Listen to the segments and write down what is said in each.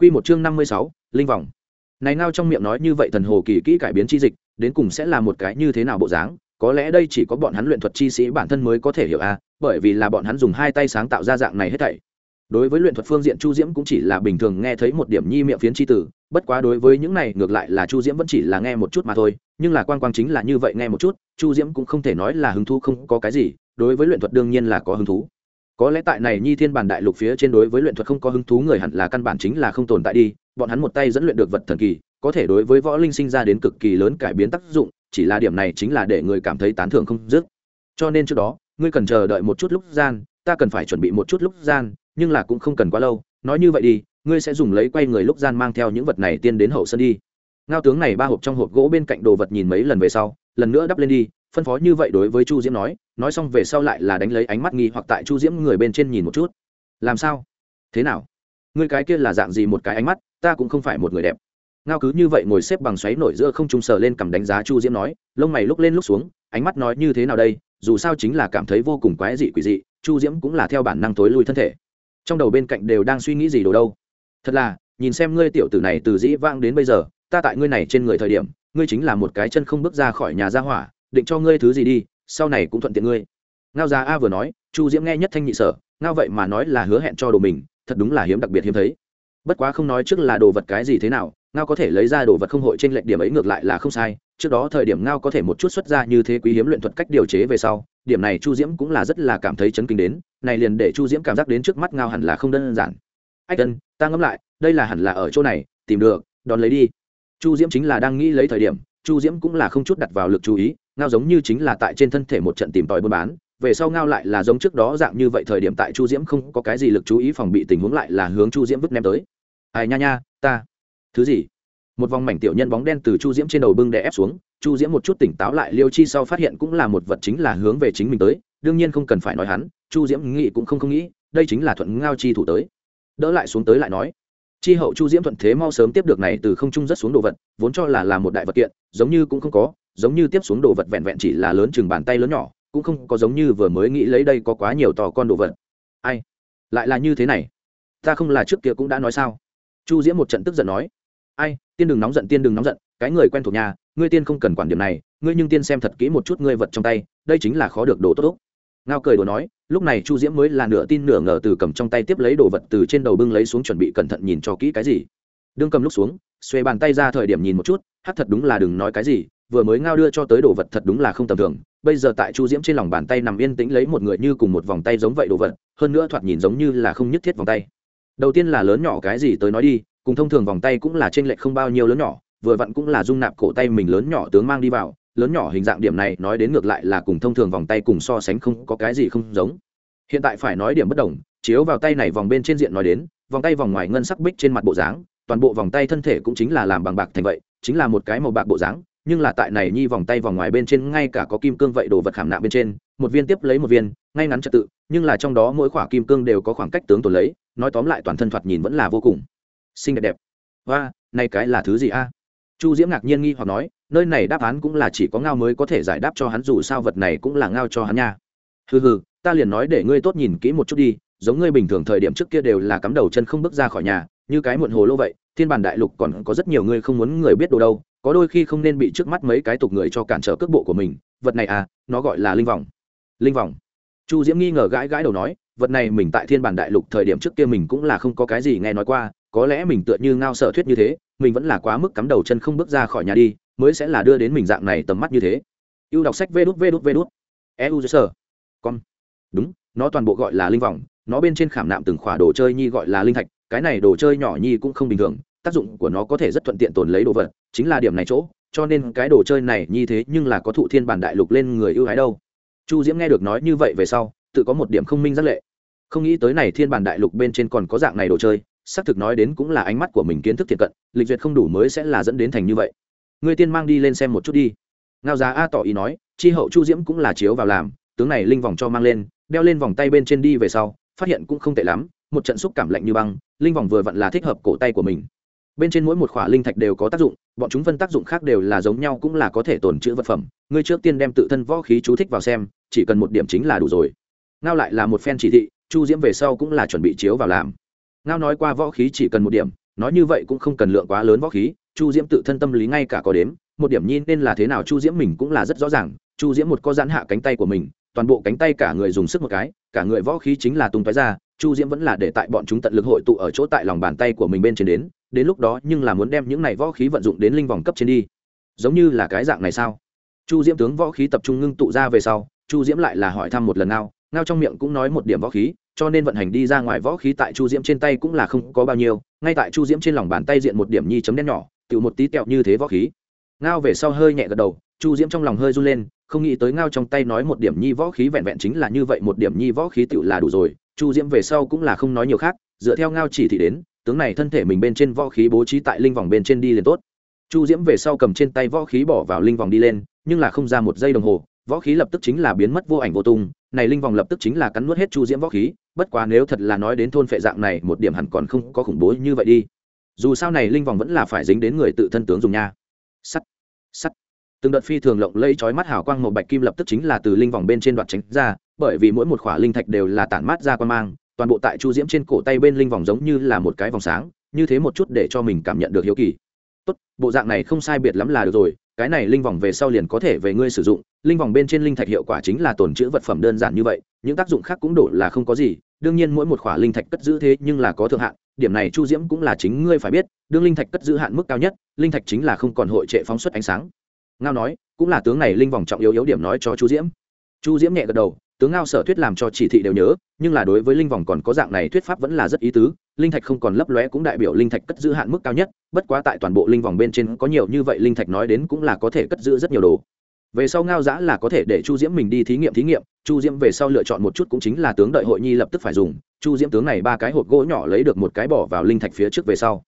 Quy một chương năm mươi sáu, linh vòng. Này ngao trong miệng nói như vậy thần hồ kỳ kỹ cải biến chi dịch, đến cùng sẽ là một cái như thế nào bộ dáng, có lẽ đây chỉ có bọn hắn luyện thuật chi sĩ bản thân mới có thể hiểu a, bởi vì là bọn hắn dùng hai tay sáng tạo ra dạng này hết thảy. Đối với luyện thuật phương diện Chu Diễm cũng chỉ là bình thường nghe thấy một điểm nhi miệng phiến chi tử, bất quá đối với những này ngược lại là Chu Diễm vẫn chỉ là nghe một chút mà thôi, nhưng là quan quang chính là như vậy nghe một chút, Chu Diễm cũng không thể nói là hứng thú không có cái gì, đối với luyện thuật đương nhiên là có hứng thú có lẽ tại này nhi thiên bản đại lục phía trên đối với luyện thuật không có hứng thú người hẳn là căn bản chính là không tồn tại đi, bọn hắn một tay dẫn luyện được vật thần kỳ, có thể đối với võ linh sinh ra đến cực kỳ lớn cải biến tác dụng, chỉ là điểm này chính là để người cảm thấy tán thưởng không dứt. Cho nên trước đó, ngươi cần chờ đợi một chút lúc gian, ta cần phải chuẩn bị một chút lúc gian, nhưng là cũng không cần quá lâu, nói như vậy đi, ngươi sẽ dùng lấy quay người lúc gian mang theo những vật này tiên đến hậu sân đi. Ngao tướng này ba hộp trong hộp gỗ bên cạnh đồ vật nhìn mấy lần về sau, lần nữa đắp lên đi phân phó như vậy đối với chu diễm nói nói xong về sau lại là đánh lấy ánh mắt nghi hoặc tại chu diễm người bên trên nhìn một chút. Làm sao? Thế nào? Người cái kia là dạng gì một cái ánh mắt, ta cũng không phải một người đẹp. Ngao cứ như vậy ngồi xếp bằng xoáy nổi giữa không trung sờ lên cầm đánh giá chu diễm nói, lông mày lúc lên lúc xuống, ánh mắt nói như thế nào đây, dù sao chính là cảm thấy vô cùng quái dị quỷ dị, chu diễm cũng là theo bản năng tối lui thân thể. Trong đầu bên cạnh đều đang suy nghĩ gì đồ đâu. Thật là, nhìn xem ngươi tiểu tử này từ dĩ vang đến bây giờ, ta tại ngươi này trên người thời điểm, ngươi chính là một cái chân không bước ra khỏi nhà gia hỏa định cho ngươi thứ gì đi, sau này cũng thuận tiện ngươi. Ngao già a vừa nói, chu diễm nghe nhất thanh nhị sở, ngao vậy mà nói là hứa hẹn cho đồ mình, thật đúng là hiếm đặc biệt hiếm thấy. Bất quá không nói trước là đồ vật cái gì thế nào, ngao có thể lấy ra đồ vật không hội trên lệnh điểm ấy ngược lại là không sai, trước đó thời điểm ngao có thể một chút xuất ra như thế quý hiếm luyện thuật cách điều chế về sau, điểm này chu diễm cũng là rất là cảm thấy chấn kinh đến, này liền để chu diễm cảm giác đến trước mắt ngao hẳn là không đơn giản. Ách tân ta ngẫm lại, đây là hẳn là ở chỗ này, tìm được, đón lấy đi. Chu diễm chính là đang nghĩ lấy thời điểm, chu diễm cũng là không chút đặt vào lực chú ý ngao giống như chính là tại trên thân thể một trận tìm tòi buôn bán, về sau ngao lại là giống trước đó dạng như vậy thời điểm tại chu diễm không có cái gì lực chú ý phòng bị tình huống lại là hướng chu diễm vứt ném tới. Ai nha nha, ta. Thứ gì? Một vòng mảnh tiểu nhân bóng đen từ chu diễm trên đầu bưng đè ép xuống, chu diễm một chút tỉnh táo lại liêu chi sau phát hiện cũng là một vật chính là hướng về chính mình tới, đương nhiên không cần phải nói hắn, chu diễm nghĩ cũng không không nghĩ, đây chính là thuận ngao chi thủ tới. Đỡ lại xuống tới lại nói. Chi hậu chu diễm thuận thế mau sớm tiếp được này từ không trung rất xuống đồ vật, vốn cho là là một đại vật kiện, giống như cũng không có giống như tiếp xuống đồ vật vẹn vẹn chỉ là lớn chừng bàn tay lớn nhỏ, cũng không có giống như vừa mới nghĩ lấy đây có quá nhiều tò con đồ vật. Ai? Lại là như thế này. Ta không là trước kia cũng đã nói sao? Chu diễm một trận tức giận nói. Ai? Tiên đừng nóng giận, tiên đừng nóng giận, cái người quen thuộc nhà, ngươi tiên không cần quản điểm này, ngươi nhưng tiên xem thật kỹ một chút ngươi vật trong tay, đây chính là khó được đồ tốt úc. Ngao cười đồ nói, lúc này chu diễm mới là nửa tin nửa ngờ từ cầm trong tay tiếp lấy đồ vật từ trên đầu bưng lấy xuống chuẩn bị cẩn thận nhìn cho kỹ cái gì. Đương cầm lúc xuống, xuê bàn tay ra thời điểm nhìn một chút, hát thật đúng là đừng nói cái gì vừa mới ngao đưa cho tới đồ vật thật đúng là không tầm thường. Bây giờ tại chu diễm trên lòng bàn tay nằm yên tĩnh lấy một người như cùng một vòng tay giống vậy đồ vật, hơn nữa thoạt nhìn giống như là không nhất thiết vòng tay. Đầu tiên là lớn nhỏ cái gì tới nói đi, cùng thông thường vòng tay cũng là trên lệch không bao nhiêu lớn nhỏ, vừa vặn cũng là dung nạp cổ tay mình lớn nhỏ tướng mang đi vào, lớn nhỏ hình dạng điểm này nói đến ngược lại là cùng thông thường vòng tay cùng so sánh không có cái gì không giống. Hiện tại phải nói điểm bất đồng, chiếu vào tay này vòng bên trên diện nói đến, vòng tay vòng ngoài ngân sắc bích trên mặt bộ dáng, toàn bộ vòng tay thân thể cũng chính là làm bằng bạc thành vậy, chính là một cái màu bạc bộ dáng nhưng là tại này nhi vòng tay vòng ngoài bên trên ngay cả có kim cương vậy đồ vật khảm nạm bên trên, một viên tiếp lấy một viên, ngay ngắn trật tự, nhưng là trong đó mỗi khoả kim cương đều có khoảng cách tướng tồn lấy, nói tóm lại toàn thân thoạt nhìn vẫn là vô cùng xinh đẹp đẹp. Và này cái là thứ gì a? Chu diễm ngạc nhiên nghi hoặc nói, nơi này đáp án cũng là chỉ có ngao mới có thể giải đáp cho hắn, dù sao vật này cũng là ngao cho hắn nha. Hừ hừ, ta liền nói để ngươi tốt nhìn kỹ một chút đi, giống ngươi bình thường thời điểm trước kia đều là cắm đầu chân không bước ra khỏi nhà, như cái muộn hồ lô vậy, thiên bản đại lục còn có rất nhiều người không muốn người biết đồ đâu có đôi khi không nên bị trước mắt mấy cái tục người cho cản trở cước bộ của mình, vật này à nó gọi là linh vòng. Linh vòng. Chu diễm nghi ngờ gãi gãi đầu nói, vật này mình tại thiên bản đại lục thời điểm trước kia mình cũng là không có cái gì nghe nói qua, có lẽ mình tựa như ngao sở thuyết như thế, mình vẫn là quá mức cắm đầu chân không bước ra khỏi nhà đi, mới sẽ là đưa đến mình dạng này tầm mắt như thế. Ưu đọc sách vê đút vê đút vê đút. Eu sơ con đúng, nó toàn bộ gọi là linh vòng, nó bên trên khảm nạm từng khỏa đồ chơi nhi gọi là linh thạch, cái này đồ chơi nhỏ nhi cũng không bình thường tác dụng của nó có thể rất thuận tiện tồn lấy đồ vật, chính là điểm này chỗ, cho nên cái đồ chơi này như thế nhưng là có thụ thiên bản đại lục lên người ưu ái đâu. Chu diễm nghe được nói như vậy về sau, tự có một điểm không minh rất lệ. Không nghĩ tới này thiên bản đại lục bên trên còn có dạng này đồ chơi, xác thực nói đến cũng là ánh mắt của mình kiến thức thiệt cận, lịch duyệt không đủ mới sẽ là dẫn đến thành như vậy. Người tiên mang đi lên xem một chút đi. Ngao giá a tỏ ý nói, chi hậu chu diễm cũng là chiếu vào làm, tướng này linh vòng cho mang lên, đeo lên vòng tay bên trên đi về sau, phát hiện cũng không tệ lắm, một trận xúc cảm lạnh như băng, linh vòng vừa vặn là thích hợp cổ tay của mình bên trên mỗi một khỏa linh thạch đều có tác dụng, bọn chúng phân tác dụng khác đều là giống nhau cũng là có thể tồn chữ vật phẩm. Ngươi trước tiên đem tự thân võ khí chú thích vào xem, chỉ cần một điểm chính là đủ rồi. Ngao lại là một phen chỉ thị, chu diễm về sau cũng là chuẩn bị chiếu vào làm. Ngao nói qua võ khí chỉ cần một điểm, nói như vậy cũng không cần lượng quá lớn võ khí, chu diễm tự thân tâm lý ngay cả có đếm, một điểm nhìn nên là thế nào chu diễm mình cũng là rất rõ ràng, chu diễm một có giãn hạ cánh tay của mình, toàn bộ cánh tay cả người dùng sức một cái, cả người võ khí chính là tung tói ra, chu diễm vẫn là để tại bọn chúng tận lực hội tụ ở chỗ tại lòng bàn tay của mình bên trên đến đến lúc đó nhưng là muốn đem những này võ khí vận dụng đến linh vòng cấp trên đi. Giống như là cái dạng này sao? Chu diễm tướng võ khí tập trung ngưng tụ ra về sau, chu diễm lại là hỏi thăm một lần ngao. Ngao trong miệng cũng nói một điểm võ khí, cho nên vận hành đi ra ngoài võ khí tại chu diễm trên tay cũng là không có bao nhiêu. Ngay tại chu diễm trên lòng bàn tay diện một điểm nhi chấm đen nhỏ tự một tí tẹo như thế võ khí. Ngao về sau hơi nhẹ gật đầu, chu diễm trong lòng hơi run lên, không nghĩ tới ngao trong tay nói một điểm nhi võ khí vẹn vẹn chính là như vậy, một điểm nhi võ khí tự là đủ rồi. Chu diễm về sau cũng là không nói nhiều khác, dựa theo ngao chỉ thị đến tướng này thân thể mình bên trên võ khí bố trí tại linh vòng bên trên đi liền tốt. Chu diễm về sau cầm trên tay võ khí bỏ vào linh vòng đi lên, nhưng là không ra một giây đồng hồ, võ khí lập tức chính là biến mất vô ảnh vô tung, này linh vòng lập tức chính là cắn nuốt hết chu diễm võ khí, bất quá nếu thật là nói đến thôn phệ dạng này, một điểm hẳn còn không có khủng bố như vậy đi. Dù sao này linh vòng vẫn là phải dính đến người tự thân tướng dùng nha. Sắt sắt. Từng đợt phi thường lộng lẫy chói mắt hào quang màu bạch kim lập tức chính là từ linh vòng bên trên đoạt tránh ra, bởi vì mỗi một khỏa linh thạch đều là tản mát ra quan mang toàn bộ tại chu diễm trên cổ tay bên linh vòng giống như là một cái vòng sáng, như thế một chút để cho mình cảm nhận được hiếu kỳ. Tốt, bộ dạng này không sai biệt lắm là được rồi, cái này linh vòng về sau liền có thể về ngươi sử dụng. Linh vòng bên trên linh thạch hiệu quả chính là tồn chữ vật phẩm đơn giản như vậy, những tác dụng khác cũng đổ là không có gì. Đương nhiên mỗi một khỏa linh thạch cất giữ thế nhưng là có thượng hạn, điểm này chu diễm cũng là chính ngươi phải biết, đương linh thạch cất giữ hạn mức cao nhất, linh thạch chính là không còn hội trệ phóng xuất ánh sáng. Ngao nói, cũng là tướng này linh vòng trọng yếu yếu điểm nói cho chu diễm. Chu diễm nhẹ gật đầu tướng ngao sở thuyết làm cho chỉ thị đều nhớ, nhưng là đối với linh vòng còn có dạng này thuyết pháp vẫn là rất ý tứ, linh thạch không còn lấp lóe cũng đại biểu linh thạch cất giữ hạn mức cao nhất, bất quá tại toàn bộ linh vòng bên trên có nhiều như vậy linh thạch nói đến cũng là có thể cất giữ rất nhiều đồ. Về sau ngao giã là có thể để chu diễm mình đi thí nghiệm thí nghiệm, chu diễm về sau lựa chọn một chút cũng chính là tướng đợi hội nhi lập tức phải dùng, chu diễm tướng này ba cái hộp gỗ nhỏ lấy được một cái bỏ vào linh thạch phía trước về sau.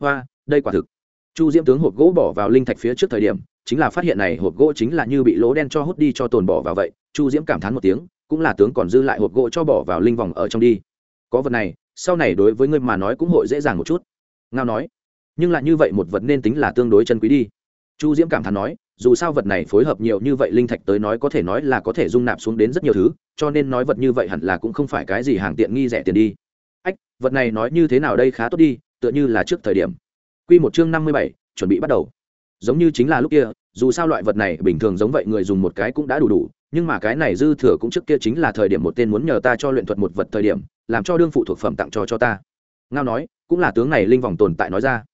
Hoa, đây quả thực. Chu diễm tướng hộp gỗ bỏ vào linh thạch phía trước thời điểm, chính là phát hiện này hộp gỗ chính là như bị lỗ đen cho hút đi cho tồn bỏ vào vậy, chu diễm cảm thán một tiếng cũng là tướng còn dư lại hộp gỗ cho bỏ vào linh vòng ở trong đi. Có vật này, sau này đối với ngươi mà nói cũng hội dễ dàng một chút. Ngao nói, nhưng lại như vậy một vật nên tính là tương đối chân quý đi. Chu diễm cảm thán nói, dù sao vật này phối hợp nhiều như vậy linh thạch tới nói có thể nói là có thể dung nạp xuống đến rất nhiều thứ, cho nên nói vật như vậy hẳn là cũng không phải cái gì hàng tiện nghi rẻ tiền đi. Ách, vật này nói như thế nào đây khá tốt đi, tựa như là trước thời điểm. Q một chương năm mươi bảy, chuẩn bị bắt đầu. Giống như chính là lúc kia, dù sao loại vật này bình thường giống vậy người dùng một cái cũng đã đủ đủ nhưng mà cái này dư thừa cũng trước kia chính là thời điểm một tên muốn nhờ ta cho luyện thuật một vật thời điểm, làm cho đương phụ thuộc phẩm tặng cho cho ta. Ngao nói, cũng là tướng này linh vòng tồn tại nói ra.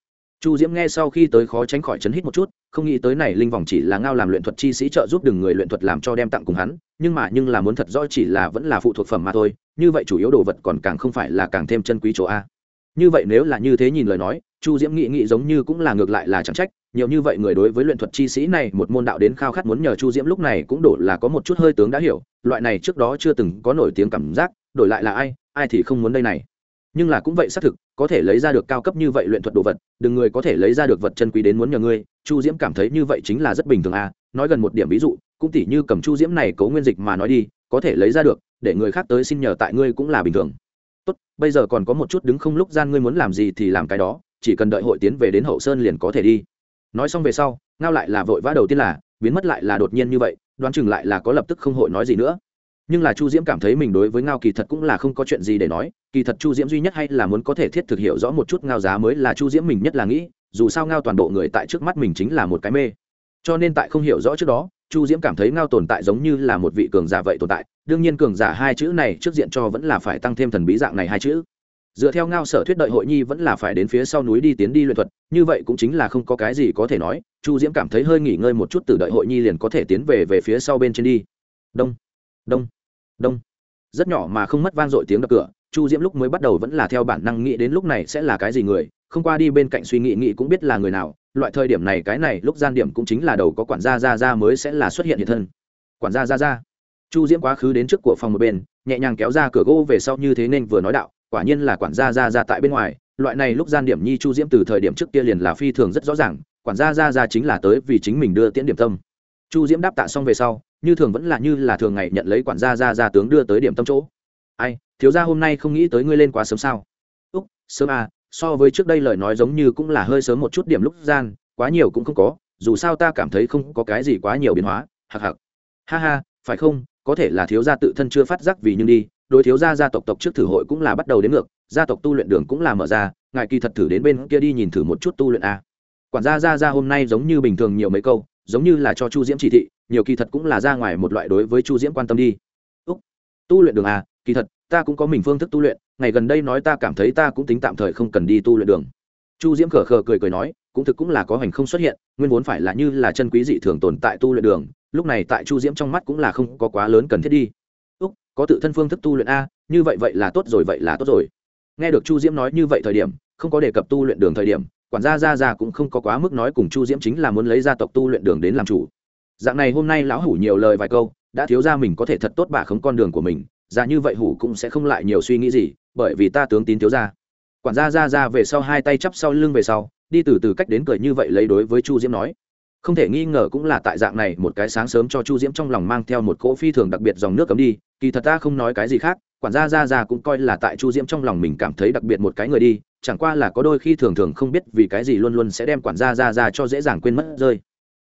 Chu diễm nghe sau khi tới khó tránh khỏi chấn hít một chút, không nghĩ tới này linh vòng chỉ là ngao làm luyện thuật chi sĩ trợ giúp đừng người luyện thuật làm cho đem tặng cùng hắn, nhưng mà nhưng là muốn thật rõ chỉ là vẫn là phụ thuộc phẩm mà thôi, như vậy chủ yếu đồ vật còn càng không phải là càng thêm chân quý chỗ a. Như vậy nếu là như thế nhìn lời nói chu diễm nghị nghị giống như cũng là ngược lại là chẳng trách, nhiều như vậy người đối với luyện thuật chi sĩ này một môn đạo đến khao khát muốn nhờ chu diễm lúc này cũng đổ là có một chút hơi tướng đã hiểu, loại này trước đó chưa từng có nổi tiếng cảm giác, đổi lại là ai ai thì không muốn đây này. Nhưng là cũng vậy xác thực, có thể lấy ra được cao cấp như vậy luyện thuật đồ vật, đừng người có thể lấy ra được vật chân quý đến muốn nhờ ngươi, chu diễm cảm thấy như vậy chính là rất bình thường à nói gần một điểm ví dụ, cũng tỉ như cầm chu diễm này cấu nguyên dịch mà nói đi, có thể lấy ra được, để người khác tới xin nhờ tại ngươi cũng là bình thường. Tốt, bây giờ còn có một chút đứng không lúc gian ngươi muốn làm gì thì làm cái đó chỉ cần đợi hội tiến về đến hậu sơn liền có thể đi. Nói xong về sau, ngao lại là vội vã đầu tiên là, biến mất lại là đột nhiên như vậy, đoán chừng lại là có lập tức không hội nói gì nữa. Nhưng là chu diễm cảm thấy mình đối với ngao kỳ thật cũng là không có chuyện gì để nói, kỳ thật chu diễm duy nhất hay là muốn có thể thiết thực hiểu rõ một chút ngao giá mới là chu diễm mình nhất là nghĩ, dù sao ngao toàn bộ người tại trước mắt mình chính là một cái mê. Cho nên tại không hiểu rõ trước đó, chu diễm cảm thấy ngao tồn tại giống như là một vị cường giả vậy tồn tại, đương nhiên cường giả hai chữ này trước diện cho vẫn là phải tăng thêm thần bí dạng này hai chữ dựa theo ngao sở thuyết đợi hội nhi vẫn là phải đến phía sau núi đi tiến đi luyện thuật, như vậy cũng chính là không có cái gì có thể nói, chu diễm cảm thấy hơi nghỉ ngơi một chút từ đợi hội nhi liền có thể tiến về về phía sau bên trên đi. Đông đông đông. Rất nhỏ mà không mất vang dội tiếng đập cửa, chu diễm lúc mới bắt đầu vẫn là theo bản năng nghĩ đến lúc này sẽ là cái gì người, không qua đi bên cạnh suy nghĩ nghĩ cũng biết là người nào, loại thời điểm này cái này lúc gian điểm cũng chính là đầu có quản gia ra ra mới sẽ là xuất hiện hiện thân. Quản gia ra ra. Chu diễm quá khứ đến trước của phòng một bên, nhẹ nhàng kéo ra cửa gỗ về sau như thế nên vừa nói đạo quả nhiên là quản gia ra ra tại bên ngoài, loại này lúc gian điểm nhi chu diễm từ thời điểm trước kia liền là phi thường rất rõ ràng, quản gia ra ra chính là tới vì chính mình đưa tiễn điểm tâm. Chu diễm đáp tạ xong về sau, như thường vẫn là như là thường ngày nhận lấy quản gia ra ra tướng đưa tới điểm tâm chỗ. Ai, thiếu gia hôm nay không nghĩ tới ngươi lên quá sớm sao? Úc, sớm à so với trước đây lời nói giống như cũng là hơi sớm một chút điểm lúc gian, quá nhiều cũng không có, dù sao ta cảm thấy không có cái gì quá nhiều biến hóa hặc hặc ha ha, phải không, có thể là thiếu gia tự thân chưa phát giác vì nhưng đi đối thiếu gia gia tộc tộc trước thử hội cũng là bắt đầu đến ngược, gia tộc tu luyện đường cũng là mở ra, ngài kỳ thật thử đến bên kia đi nhìn thử một chút tu luyện a. Quản gia gia gia hôm nay giống như bình thường nhiều mấy câu, giống như là cho chu diễm chỉ thị, nhiều kỳ thật cũng là ra ngoài một loại đối với chu diễm quan tâm đi. Úc, tu luyện đường a, kỳ thật, ta cũng có mình phương thức tu luyện, ngày gần đây nói ta cảm thấy ta cũng tính tạm thời không cần đi tu luyện đường. Chu diễm khờ khờ cười cười nói, cũng thực cũng là có hành không xuất hiện, nguyên vốn phải là như là chân quý dị thường tồn tại tu luyện đường, lúc này tại chu diễm trong mắt cũng là không có quá lớn cần thiết đi có tự thân phương thức tu luyện a, như vậy vậy là tốt rồi, vậy là tốt rồi. Nghe được chu diễm nói như vậy thời điểm, không có đề cập tu luyện đường thời điểm, quản gia gia gia cũng không có quá mức nói cùng chu diễm chính là muốn lấy gia tộc tu luyện đường đến làm chủ. Dạng này hôm nay lão hủ nhiều lời vài câu, đã thiếu ra mình có thể thật tốt bà khống con đường của mình, ra như vậy hủ cũng sẽ không lại nhiều suy nghĩ gì, bởi vì ta tướng tín thiếu ra quản gia ra ra về sau hai tay chắp sau lưng về sau, đi từ từ cách đến cười như vậy lấy đối với chu diễm nói không thể nghi ngờ cũng là tại dạng này, một cái sáng sớm cho chu diễm trong lòng mang theo một cỗ phi thường đặc biệt dòng nước cấm đi. Kỳ thật ta không nói cái gì khác, quản gia ra ra cũng coi là tại chu diễm trong lòng mình cảm thấy đặc biệt một cái người đi, chẳng qua là có đôi khi thường thường không biết vì cái gì luôn luôn sẽ đem quản gia ra ra cho dễ dàng quên mất rơi.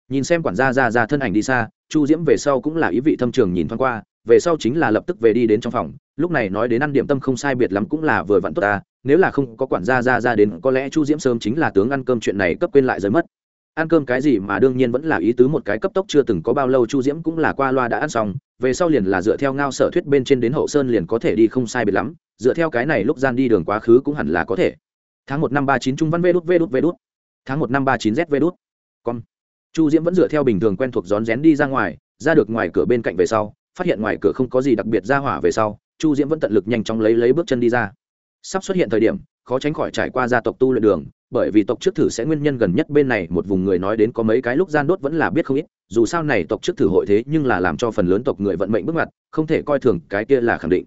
Nhìn xem quản gia ra ra thân ảnh đi xa, chu diễm về sau cũng là ý vị thâm trường nhìn thoáng qua, về sau chính là lập tức về đi đến trong phòng, lúc này nói đến ăn điểm tâm không sai biệt lắm cũng là vừa vặn tốt ta, nếu là không có quản gia ra ra đến, có lẽ chu diễm sớm chính là tướng ăn cơm chuyện này cấp quên lại rơi mất ăn cơm cái gì mà đương nhiên vẫn là ý tứ một cái cấp tốc chưa từng có bao lâu chu diễm cũng là qua loa đã ăn xong, về sau liền là dựa theo ngao sở thuyết bên trên đến hậu sơn liền có thể đi không sai biệt lắm, dựa theo cái này lúc gian đi đường quá khứ cũng hẳn là có thể. Tháng một năm ba chín trung văn vê đút vê đút vê đút. Tháng một năm ba chín z vê đút. Con chu diễm vẫn dựa theo bình thường quen thuộc rón rén đi ra ngoài, ra được ngoài cửa bên cạnh về sau, phát hiện ngoài cửa không có gì đặc biệt ra hỏa về sau, chu diễm vẫn tận lực nhanh chóng lấy lấy bước chân đi ra. Sắp xuất hiện thời điểm khó tránh khỏi trải qua gia tộc tu luyện đường, bởi vì tộc trước thử sẽ nguyên nhân gần nhất bên này một vùng người nói đến có mấy cái lúc gian đốt vẫn là biết không ít, dù sao này tộc trước thử hội thế nhưng là làm cho phần lớn tộc người vận mệnh bước mặt, không thể coi thường, cái kia là khẳng định.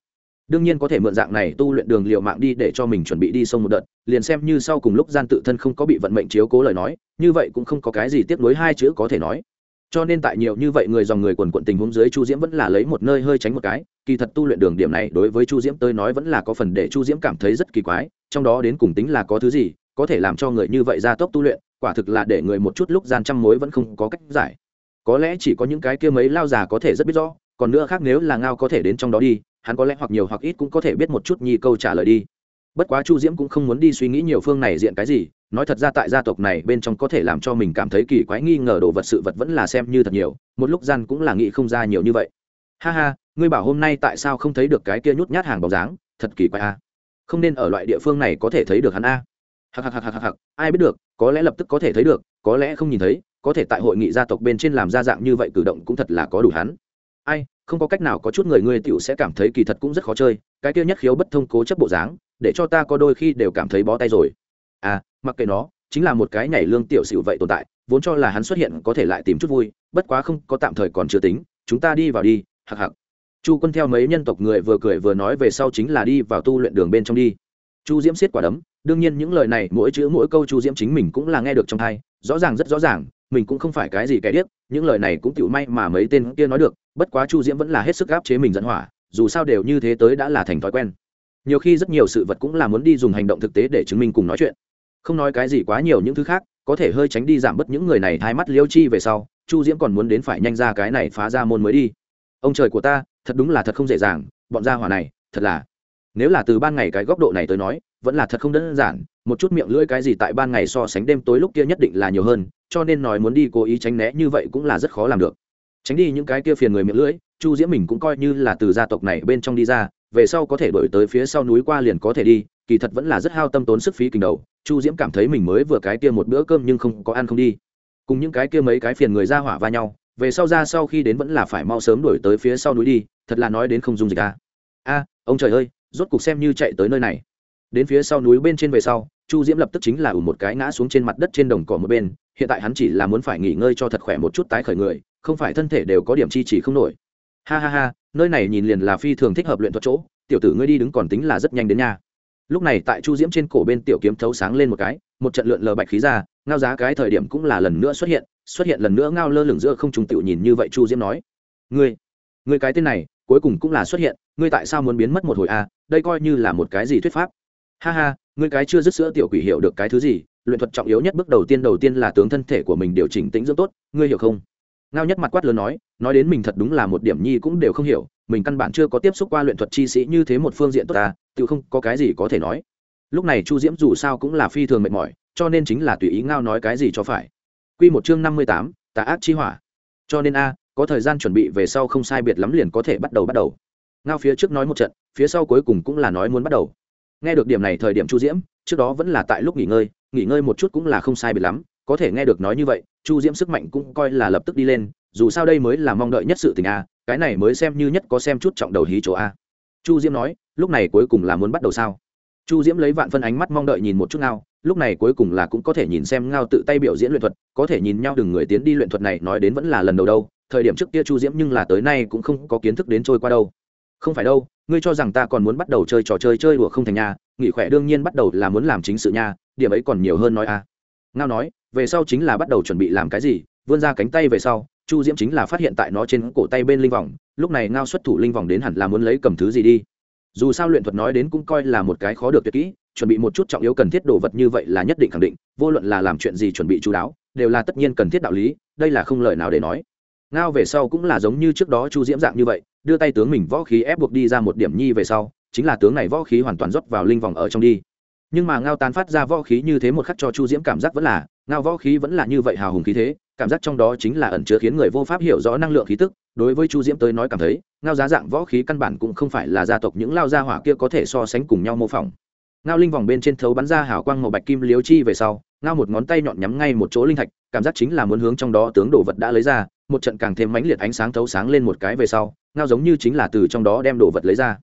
Đương nhiên có thể mượn dạng này tu luyện đường liệu mạng đi để cho mình chuẩn bị đi sông một đợt, liền xem như sau cùng lúc gian tự thân không có bị vận mệnh chiếu cố lời nói, như vậy cũng không có cái gì tiếp nối hai chữ có thể nói cho nên tại nhiều như vậy người dòng người quần quận tình huống dưới chu diễm vẫn là lấy một nơi hơi tránh một cái. Kỳ thật tu luyện đường điểm này đối với chu diễm tôi nói vẫn là có phần để chu diễm cảm thấy rất kỳ quái, trong đó đến cùng tính là có thứ gì, có thể làm cho người như vậy ra tốc tu luyện, quả thực là để người một chút lúc gian trăm mối vẫn không có cách giải. Có lẽ chỉ có những cái kia mấy lao già có thể rất biết rõ, còn nữa khác nếu là ngao có thể đến trong đó đi, hắn có lẽ hoặc nhiều hoặc ít cũng có thể biết một chút nhi câu trả lời đi. Bất quá chu diễm cũng không muốn đi suy nghĩ nhiều phương này diện cái gì nói thật ra tại gia tộc này bên trong có thể làm cho mình cảm thấy kỳ quái nghi ngờ đồ vật sự vật vẫn là xem như thật nhiều, một lúc gian cũng là nghĩ không ra nhiều như vậy. Ha ha, ngươi bảo hôm nay tại sao không thấy được cái kia nhút nhát hàng bóng dáng, thật kỳ quái a. Không nên ở loại địa phương này có thể thấy được hắn a. Hạc hạc hạc hạc ai biết được, có lẽ lập tức có thể thấy được, có lẽ không nhìn thấy, có thể tại hội nghị gia tộc bên trên làm ra dạng như vậy cử động cũng thật là có đủ hắn. Ai, không có cách nào có chút người ngươi tiểu sẽ cảm thấy kỳ thật cũng rất khó chơi, cái kia nhất khiếu bất thông cố chấp bộ dáng, để cho ta có đôi khi đều cảm thấy bó tay rồi à mặc kệ nó, chính là một cái nhảy lương tiểu xỉu vậy tồn tại, vốn cho là hắn xuất hiện có thể lại tìm chút vui, bất quá không, có tạm thời còn chưa tính, chúng ta đi vào đi hặc hặc chu quân theo mấy nhân tộc người vừa cười vừa nói về sau chính là đi vào tu luyện đường bên trong đi. Chu diễm xiết quả đấm, đương nhiên những lời này mỗi chữ mỗi câu chu diễm chính mình cũng là nghe được trong thai rõ ràng rất rõ ràng, mình cũng không phải cái gì kẻ điếc, những lời này cũng tựu may mà mấy tên kia nói được, bất quá chu diễm vẫn là hết sức áp chế mình dẫn hỏa, dù sao đều như thế tới đã là thành thói quen. Nhiều khi rất nhiều sự vật cũng là muốn đi dùng hành động thực tế để chứng minh cùng nói chuyện không nói cái gì quá nhiều những thứ khác, có thể hơi tránh đi giảm bớt những người này hai mắt liêu chi về sau, chu diễm còn muốn đến phải nhanh ra cái này phá ra môn mới đi. Ông trời của ta, thật đúng là thật không dễ dàng, bọn gia hỏa này, thật là. Nếu là từ ban ngày cái góc độ này tới nói, vẫn là thật không đơn giản, một chút miệng lưỡi cái gì tại ban ngày so sánh đêm tối lúc kia nhất định là nhiều hơn, cho nên nói muốn đi cố ý tránh né như vậy cũng là rất khó làm được. Tránh đi những cái kia phiền người miệng lưỡi, chu diễm mình cũng coi như là từ gia tộc này bên trong đi ra, về sau có thể đổi tới phía sau núi qua liền có thể đi kỳ thật vẫn là rất hao tâm tốn sức phí kình đầu, chu diễm cảm thấy mình mới vừa cái kia một bữa cơm nhưng không có ăn không đi. Cùng những cái kia mấy cái phiền người ra hỏa va nhau, về sau ra sau khi đến vẫn là phải mau sớm đổi tới phía sau núi đi, thật là nói đến không dùng dịch a a, ông trời ơi, rốt cục xem như chạy tới nơi này. Đến phía sau núi bên trên về sau, chu diễm lập tức chính là ủ một cái ngã xuống trên mặt đất trên đồng cỏ một bên, hiện tại hắn chỉ là muốn phải nghỉ ngơi cho thật khỏe một chút tái khởi người, không phải thân thể đều có điểm chi chỉ không nổi. Ha ha ha, nơi này nhìn liền là phi thường thích hợp luyện thuật chỗ, tiểu tử ngươi đi đứng còn tính là rất nhanh đến nhà lúc này tại chu diễm trên cổ bên tiểu kiếm thấu sáng lên một cái, một trận lượn lờ bạch khí ra, ngao giá cái thời điểm cũng là lần nữa xuất hiện xuất hiện lần nữa ngao lơ lửng giữa không trùng tiểu nhìn như vậy chu diễm nói, ngươi ngươi cái tên này, cuối cùng cũng là xuất hiện, ngươi tại sao muốn biến mất một hồi a à? đây coi như là một cái gì thuyết pháp ha ha, ngươi cái chưa dứt sữa tiểu quỷ hiểu được cái thứ gì, luyện thuật trọng yếu nhất bước đầu tiên đầu tiên là tướng thân thể của mình điều chỉnh tĩnh dưỡng tốt, ngươi hiểu không ngao nhất mặt quát lớn nói nói đến mình thật đúng là một điểm nhi cũng đều không hiểu, mình căn bản chưa có tiếp xúc qua luyện thuật chi sĩ như thế một phương diện tốt ta, tự không có cái gì có thể nói. Lúc này chu diễm dù sao cũng là phi thường mệt mỏi, cho nên chính là tùy ý ngao nói cái gì cho phải. Q một chương năm mươi tám, tà ác chi hỏa. Cho nên a, có thời gian chuẩn bị về sau không sai biệt lắm liền có thể bắt đầu bắt đầu. Ngao phía trước nói một trận, phía sau cuối cùng cũng là nói muốn bắt đầu. Nghe được điểm này thời điểm chu diễm, trước đó vẫn là tại lúc nghỉ ngơi nghỉ ngơi một chút cũng là không sai biệt lắm có thể nghe được nói như vậy, chu diễm sức mạnh cũng coi là lập tức đi lên, dù sao đây mới là mong đợi nhất sự tình a, cái này mới xem như nhất có xem chút trọng đầu hí chỗ a. Chu diễm nói, lúc này cuối cùng là muốn bắt đầu sao? Chu diễm lấy vạn phân ánh mắt mong đợi nhìn một chút ngao, lúc này cuối cùng là cũng có thể nhìn xem ngao tự tay biểu diễn luyện thuật, có thể nhìn nhau đừng người tiến đi luyện thuật này nói đến vẫn là lần đầu đâu, thời điểm trước kia chu diễm nhưng là tới nay cũng không có kiến thức đến trôi qua đâu. Không phải đâu, ngươi cho rằng ta còn muốn bắt đầu chơi trò chơi chơi đùa không thành nhà nghỉ khỏe đương nhiên bắt đầu là muốn làm chính sự nha, điểm ấy còn nhiều hơn nói a ngao nói, về sau chính là bắt đầu chuẩn bị làm cái gì, vươn ra cánh tay về sau, chu diễm chính là phát hiện tại nó trên cổ tay bên linh vòng, lúc này ngao xuất thủ linh vòng đến hẳn là muốn lấy cầm thứ gì đi. Dù sao luyện thuật nói đến cũng coi là một cái khó được tuyệt kỹ, chuẩn bị một chút trọng yếu cần thiết đồ vật như vậy là nhất định khẳng định, vô luận là làm chuyện gì chuẩn bị chú đáo, đều là tất nhiên cần thiết đạo lý, đây là không lời nào để nói. Ngao về sau cũng là giống như trước đó chu diễm dạng như vậy, đưa tay tướng mình võ khí ép buộc đi ra một điểm nhi về sau, chính là tướng này võ khí hoàn toàn rót vào linh vòng ở trong đi nhưng mà ngao tán phát ra võ khí như thế một khắc cho chu diễm cảm giác vẫn là, ngao võ khí vẫn là như vậy hào hùng khí thế, cảm giác trong đó chính là ẩn chứa khiến người vô pháp hiểu rõ năng lượng khí tức. Đối với chu diễm tới nói cảm thấy, ngao giá dạng võ khí căn bản cũng không phải là gia tộc những lao gia hỏa kia có thể so sánh cùng nhau mô phỏng. Ngao linh vòng bên trên thấu bắn ra hào quang màu bạch kim liếu chi về sau, ngao một ngón tay nhọn nhắm ngay một chỗ linh thạch, cảm giác chính là muốn hướng trong đó tướng đồ vật đã lấy ra, một trận càng thêm mãnh liệt ánh sáng thấu sáng lên một cái về sau, ngao giống như chính là từ trong đó đem đồ vật lấy ra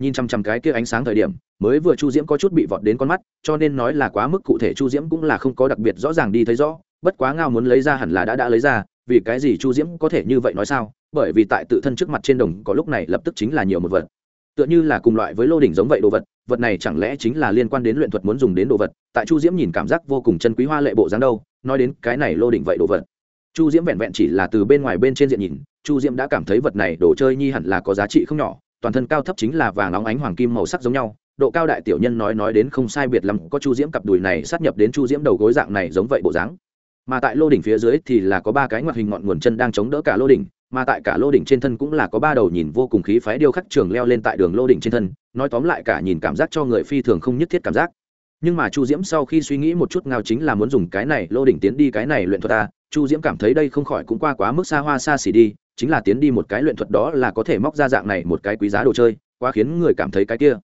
nhìn chăm chăm cái kia ánh sáng thời điểm, mới vừa chu diễm có chút bị vọt đến con mắt, cho nên nói là quá mức cụ thể chu diễm cũng là không có đặc biệt rõ ràng đi thấy rõ, bất quá ngao muốn lấy ra hẳn là đã đã lấy ra, vì cái gì chu diễm có thể như vậy nói sao, bởi vì tại tự thân trước mặt trên đồng có lúc này lập tức chính là nhiều một vật. Tựa như là cùng loại với lô đỉnh giống vậy đồ vật vật này chẳng lẽ chính là liên quan đến luyện thuật muốn dùng đến đồ vật, tại chu diễm nhìn cảm giác vô cùng chân quý hoa lệ bộ dáng đâu, nói đến cái này lô đỉnh vậy đồ vật. Chu diễm vẹn vẹn chỉ là từ bên ngoài bên trên diện nhìn, chu diễm đã cảm thấy vật này đồ chơi nhi hẳn là có giá trị không nhỏ toàn thân cao thấp chính là vàng óng ánh hoàng kim màu sắc giống nhau, độ cao đại tiểu nhân nói nói đến không sai biệt lắm, có chu diễm cặp đùi này sát nhập đến chu diễm đầu gối dạng này giống vậy bộ dáng. Mà tại lô đỉnh phía dưới thì là có ba cái ngoặt hình ngọn nguồn chân đang chống đỡ cả lô đỉnh, mà tại cả lô đỉnh trên thân cũng là có ba đầu nhìn vô cùng khí phái điêu khắc trường leo lên tại đường lô đỉnh trên thân, nói tóm lại cả nhìn cảm giác cho người phi thường không nhất thiết cảm giác. Nhưng mà chu diễm sau khi suy nghĩ một chút ngao chính là muốn dùng cái này, lô đỉnh tiến đi cái này luyện thuật ta, chu diễm cảm thấy đây không khỏi cũng qua quá mức xa hoa xa xỉ đi chính là tiến đi một cái luyện thuật đó là có thể móc ra dạng này một cái quý giá đồ chơi, quá khiến người cảm thấy cái kia.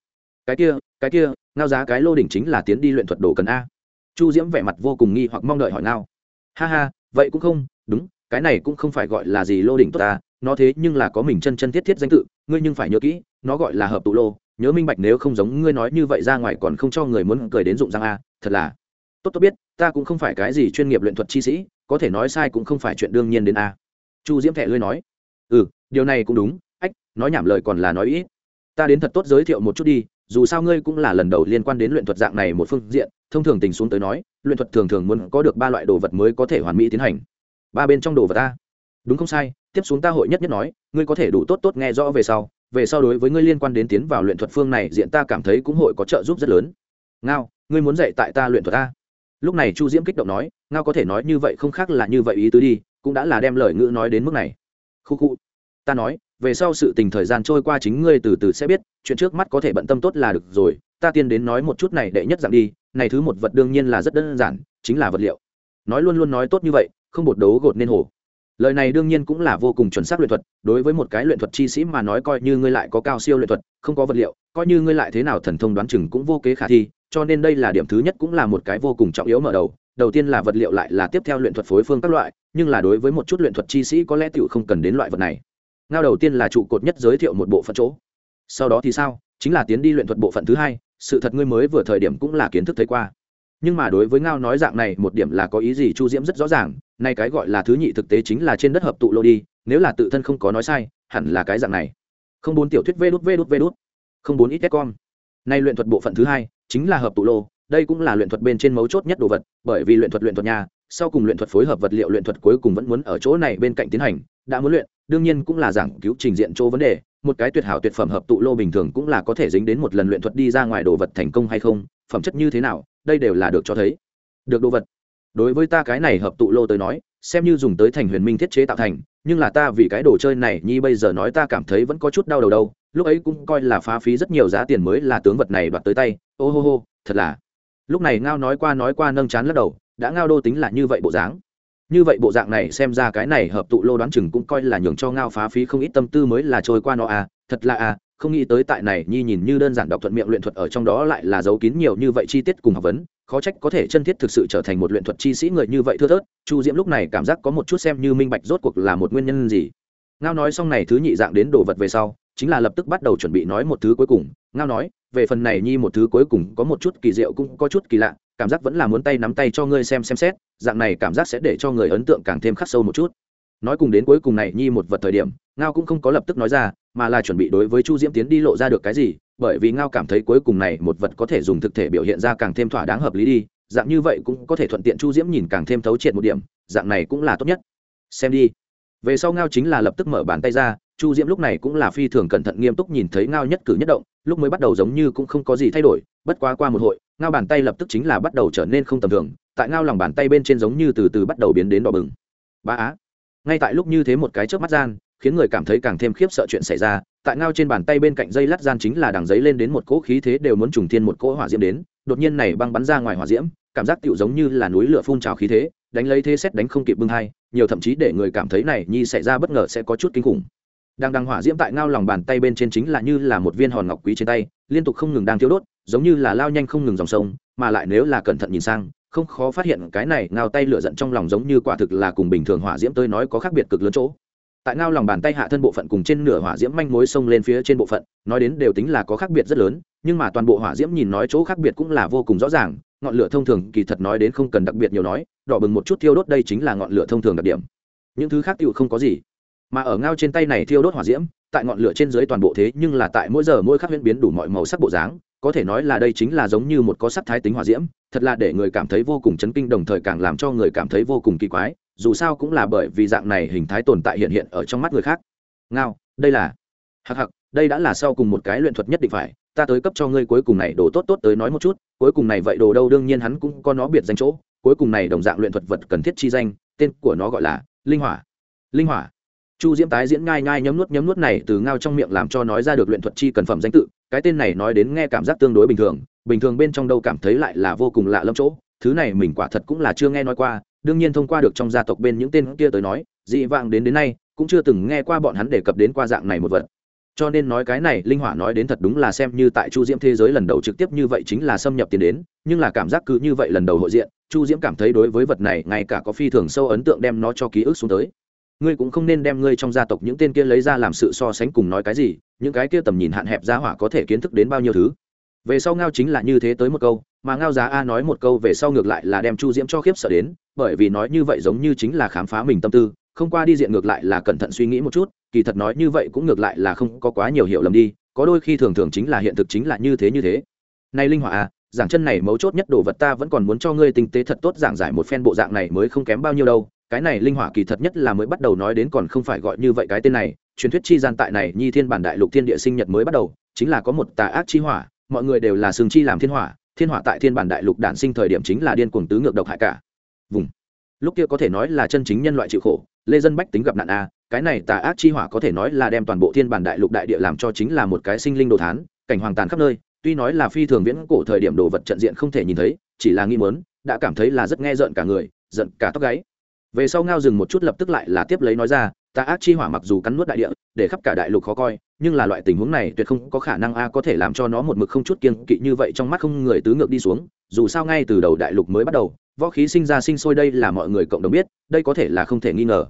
Cái kia cái kia, ngao giá cái lô đỉnh chính là tiến đi luyện thuật đồ cần a. Chu diễm vẻ mặt vô cùng nghi hoặc mong đợi hỏi ngao. Ha ha, vậy cũng không, đúng, cái này cũng không phải gọi là gì lô đỉnh tốt ta, nó thế nhưng là có mình chân chân thiết thiết danh tự, ngươi nhưng phải nhớ kỹ, nó gọi là hợp tụ lô, nhớ minh bạch nếu không giống ngươi nói như vậy ra ngoài còn không cho người muốn cười đến dụng răng a, thật là. Tốt tốt biết, ta cũng không phải cái gì chuyên nghiệp luyện thuật chi sĩ, có thể nói sai cũng không phải chuyện đương nhiên đến a chu diễm thẻ lưới nói ừ điều này cũng đúng, ách, nói nhảm lời còn là nói ít. Ta đến thật tốt giới thiệu một chút đi, dù sao ngươi cũng là lần đầu liên quan đến luyện thuật dạng này một phương diện, thông thường tình xuống tới nói, luyện thuật thường thường muốn có được ba loại đồ vật mới có thể hoàn mỹ tiến hành. Ba bên trong đồ vật ta. Đúng không sai, tiếp xuống ta hội nhất nhất nói, ngươi có thể đủ tốt tốt nghe rõ về sau về sau đối với ngươi liên quan đến tiến vào luyện thuật phương này diện ta cảm thấy cũng hội có trợ giúp rất lớn. Ngao, ngươi muốn dạy tại ta luyện thuật ta? Lúc này chu diễm kích động nói, ngao có thể nói như vậy không khác là như vậy ý tứ đi cũng đã là đem lời ngữ nói đến mức này. Khu khu, ta nói, về sau sự tình thời gian trôi qua chính ngươi từ từ sẽ biết, chuyện trước mắt có thể bận tâm tốt là được rồi, ta tiên đến nói một chút này đệ nhất dạng đi, này thứ một vật đương nhiên là rất đơn giản, chính là vật liệu. Nói luôn luôn nói tốt như vậy, không bột đấu gột nên hồ. Lời này đương nhiên cũng là vô cùng chuẩn xác luyện thuật, đối với một cái luyện thuật chi sĩ mà nói coi như ngươi lại có cao siêu luyện thuật, không có vật liệu, coi như ngươi lại thế nào thần thông đoán chừng cũng vô kế khả thi, cho nên đây là điểm thứ nhất cũng là một cái vô cùng trọng yếu mở đầu. Đầu tiên là vật liệu lại là tiếp theo luyện thuật phối phương các loại nhưng là đối với một chút luyện thuật chi sĩ có lẽ tựu không cần đến loại vật này. Ngao đầu tiên là trụ cột nhất giới thiệu một bộ phận chỗ. Sau đó thì sao? Chính là tiến đi luyện thuật bộ phận thứ hai, sự thật ngươi mới vừa thời điểm cũng là kiến thức thấy qua. Nhưng mà đối với ngao nói dạng này một điểm là có ý gì chu diễm rất rõ ràng, nay cái gọi là thứ nhị thực tế chính là trên đất hợp tụ lô đi, nếu là tự thân không có nói sai, hẳn là cái dạng này. Không bốn tiểu thuyết vê đút vê đút vê đút. Không bốn ít con nay luyện thuật bộ phận thứ hai chính là hợp tụ lô, đây cũng là luyện thuật bên trên mấu chốt nhất đồ vật, bởi vì luyện thuật luyện thuật nhà sau cùng luyện thuật phối hợp vật liệu luyện thuật cuối cùng vẫn muốn ở chỗ này bên cạnh tiến hành, đã muốn luyện, đương nhiên cũng là giảng cứu trình diện chỗ vấn đề, một cái tuyệt hảo tuyệt phẩm hợp tụ lô bình thường cũng là có thể dính đến một lần luyện thuật đi ra ngoài đồ vật thành công hay không, phẩm chất như thế nào, đây đều là được cho thấy. Được đồ vật. Đối với ta cái này hợp tụ lô tới nói, xem như dùng tới thành huyền minh thiết chế tạo thành, nhưng là ta vì cái đồ chơi này, nhi bây giờ nói ta cảm thấy vẫn có chút đau đầu đâu, lúc ấy cũng coi là phá phí rất nhiều giá tiền mới là tướng vật này đoạt tới tay, ô hô hô, thật là. Lúc này ngao nói qua nói qua nâng chán lắc đầu đã ngao đô tính là như vậy bộ dáng. Như vậy bộ dạng này xem ra cái này hợp tụ lô đoán chừng cũng coi là nhường cho ngao phá phí không ít tâm tư mới là trôi qua nó à thật là à không nghĩ tới tại này, nhi nhìn như đơn giản đọc thuận miệng luyện thuật ở trong đó lại là giấu kín nhiều như vậy chi tiết cùng học vấn, khó trách có thể chân thiết thực sự trở thành một luyện thuật chi sĩ người như vậy thưa thớt, chu diễm lúc này cảm giác có một chút xem như minh bạch rốt cuộc là một nguyên nhân gì. Ngao nói xong này thứ nhị dạng đến đồ vật về sau, chính là lập tức bắt đầu chuẩn bị nói một thứ cuối cùng. Ngao nói, về phần này nhi một thứ cuối cùng có một chút kỳ diệu cũng có chút kỳ lạ cảm giác vẫn là muốn tay nắm tay cho ngươi xem xem xét, dạng này cảm giác sẽ để cho người ấn tượng càng thêm khắc sâu một chút. Nói cùng đến cuối cùng này, nhi một vật thời điểm, ngao cũng không có lập tức nói ra, mà là chuẩn bị đối với chu diễm tiến đi lộ ra được cái gì, bởi vì ngao cảm thấy cuối cùng này một vật có thể dùng thực thể biểu hiện ra càng thêm thỏa đáng hợp lý đi, dạng như vậy cũng có thể thuận tiện chu diễm nhìn càng thêm thấu triệt một điểm, dạng này cũng là tốt nhất. Xem đi. Về sau ngao chính là lập tức mở bàn tay ra chu diễm lúc này cũng là phi thường cẩn thận nghiêm túc nhìn thấy ngao nhất cử nhất động, lúc mới bắt đầu giống như cũng không có gì thay đổi, bất quá qua một hội, ngao bàn tay lập tức chính là bắt đầu trở nên không tầm thường, tại ngao lòng bàn tay bên trên giống như từ từ bắt đầu biến đến đỏ bừng. Ba á. Ngay tại lúc như thế một cái chớp mắt gian, khiến người cảm thấy càng thêm khiếp sợ chuyện xảy ra, tại ngao trên bàn tay bên cạnh dây lát gian chính là đằng giấy lên đến một cỗ khí thế đều muốn trùng thiên một cỗ hỏa diễm đến, đột nhiên này băng bắn ra ngoài hỏa diễm, cảm giác tựu giống như là núi lửa phun trào khí thế, đánh lấy thế xét đánh không kịp bưng hai, nhiều thậm chí để người cảm thấy này nhi xảy ra bất ngờ sẽ có chút kinh khủng đang đang hỏa diễm tại ngao lòng bàn tay bên trên chính là như là một viên hòn ngọc quý trên tay, liên tục không ngừng đang thiêu đốt, giống như là lao nhanh không ngừng dòng sông, mà lại nếu là cẩn thận nhìn sang, không khó phát hiện cái này ngao tay lửa giận trong lòng giống như quả thực là cùng bình thường hỏa diễm tôi nói có khác biệt cực lớn chỗ. Tại ngao lòng bàn tay hạ thân bộ phận cùng trên nửa hỏa diễm manh mối xông lên phía trên bộ phận, nói đến đều tính là có khác biệt rất lớn, nhưng mà toàn bộ hỏa diễm nhìn nói chỗ khác biệt cũng là vô cùng rõ ràng, ngọn lửa thông thường kỳ thật nói đến không cần đặc biệt nhiều nói, đỏ bừng một chút thiêu đốt đây chính là ngọn lửa thông thường đặc điểm. Những thứ khác tựu không có gì mà ở ngao trên tay này thiêu đốt hỏa diễm, tại ngọn lửa trên dưới toàn bộ thế nhưng là tại mỗi giờ mỗi khắc huyễn biến đủ mọi màu sắc bộ dáng, có thể nói là đây chính là giống như một có sắc thái tính hỏa diễm, thật là để người cảm thấy vô cùng chấn kinh đồng thời càng làm cho người cảm thấy vô cùng kỳ quái, dù sao cũng là bởi vì dạng này hình thái tồn tại hiện hiện ở trong mắt người khác. Ngao, đây là hặc hặc đây đã là sau cùng một cái luyện thuật nhất định phải, ta tới cấp cho ngươi cuối cùng này đồ tốt tốt tới nói một chút, cuối cùng này vậy đồ đâu đương nhiên hắn cũng có nó biệt danh chỗ, cuối cùng này đồng dạng luyện thuật vật cần thiết chi danh, tên của nó gọi là linh hỏa. Linh hỏa? Chu diễm tái diễn ngai ngai nhấm nuốt nhấm nuốt này từ ngao trong miệng làm cho nói ra được luyện thuật chi cần phẩm danh tự, cái tên này nói đến nghe cảm giác tương đối bình thường bình thường bên trong đâu cảm thấy lại là vô cùng lạ lẫm chỗ, thứ này mình quả thật cũng là chưa nghe nói qua, đương nhiên thông qua được trong gia tộc bên những tên kia tới nói, dị vạng đến đến nay, cũng chưa từng nghe qua bọn hắn đề cập đến qua dạng này một vật. Cho nên nói cái này linh hỏa nói đến thật đúng là xem như tại chu diễm thế giới lần đầu trực tiếp như vậy chính là xâm nhập tiến đến, nhưng là cảm giác cứ như vậy lần đầu hội diện, chu diễm cảm thấy đối với vật này, ngay cả có phi thường sâu ấn tượng đem nó cho ký ức xuống tới ngươi cũng không nên đem ngươi trong gia tộc những tên kia lấy ra làm sự so sánh cùng nói cái gì, những cái kia tầm nhìn hạn hẹp ra hỏa có thể kiến thức đến bao nhiêu thứ. Về sau ngao chính là như thế tới một câu, mà ngao giá a nói một câu về sau ngược lại là đem chu diễm cho khiếp sợ đến, bởi vì nói như vậy giống như chính là khám phá mình tâm tư, không qua đi diện ngược lại là cẩn thận suy nghĩ một chút, kỳ thật nói như vậy cũng ngược lại là không có quá nhiều hiểu lầm đi, có đôi khi thường thường chính là hiện thực chính là như thế như thế. Này linh hỏa à giảng chân này mấu chốt nhất đồ vật ta vẫn còn muốn cho ngươi tinh tế thật tốt giảng giải một phen bộ dạng này mới không kém bao nhiêu đâu cái này linh hỏa kỳ thật nhất là mới bắt đầu nói đến còn không phải gọi như vậy cái tên này, truyền thuyết chi gian tại này, nhi thiên bản đại lục thiên địa sinh nhật mới bắt đầu, chính là có một tà ác chi hỏa, mọi người đều là sừng chi làm thiên hỏa thiên hỏa tại thiên bản đại lục đản sinh thời điểm chính là điên cuồng tứ ngược độc hại cả. Vùng. Lúc kia có thể nói là chân chính nhân loại chịu khổ, lê dân bách tính gặp nạn a, cái này tà ác chi hỏa có thể nói là đem toàn bộ thiên bản đại lục đại địa làm cho chính là một cái sinh linh đồ thán, cảnh hoàng tàn khắp nơi, tuy nói là phi thường viễn cổ thời điểm đồ vật trận diện không thể nhìn thấy, chỉ là nghi mớn đã cảm thấy là rất nghe rợn cả người, giận cả tóc gáy về sau ngao dừng một chút lập tức lại là tiếp lấy nói ra, ta ác chi hỏa mặc dù cắn nuốt đại địa, để khắp cả đại lục khó coi, nhưng là loại tình huống này tuyệt không có khả năng a có thể làm cho nó một mực không chút kiên kỵ như vậy trong mắt không người tứ ngược đi xuống, dù sao ngay từ đầu đại lục mới bắt đầu, võ khí sinh ra sinh sôi đây là mọi người cộng đồng biết, đây có thể là không thể nghi ngờ.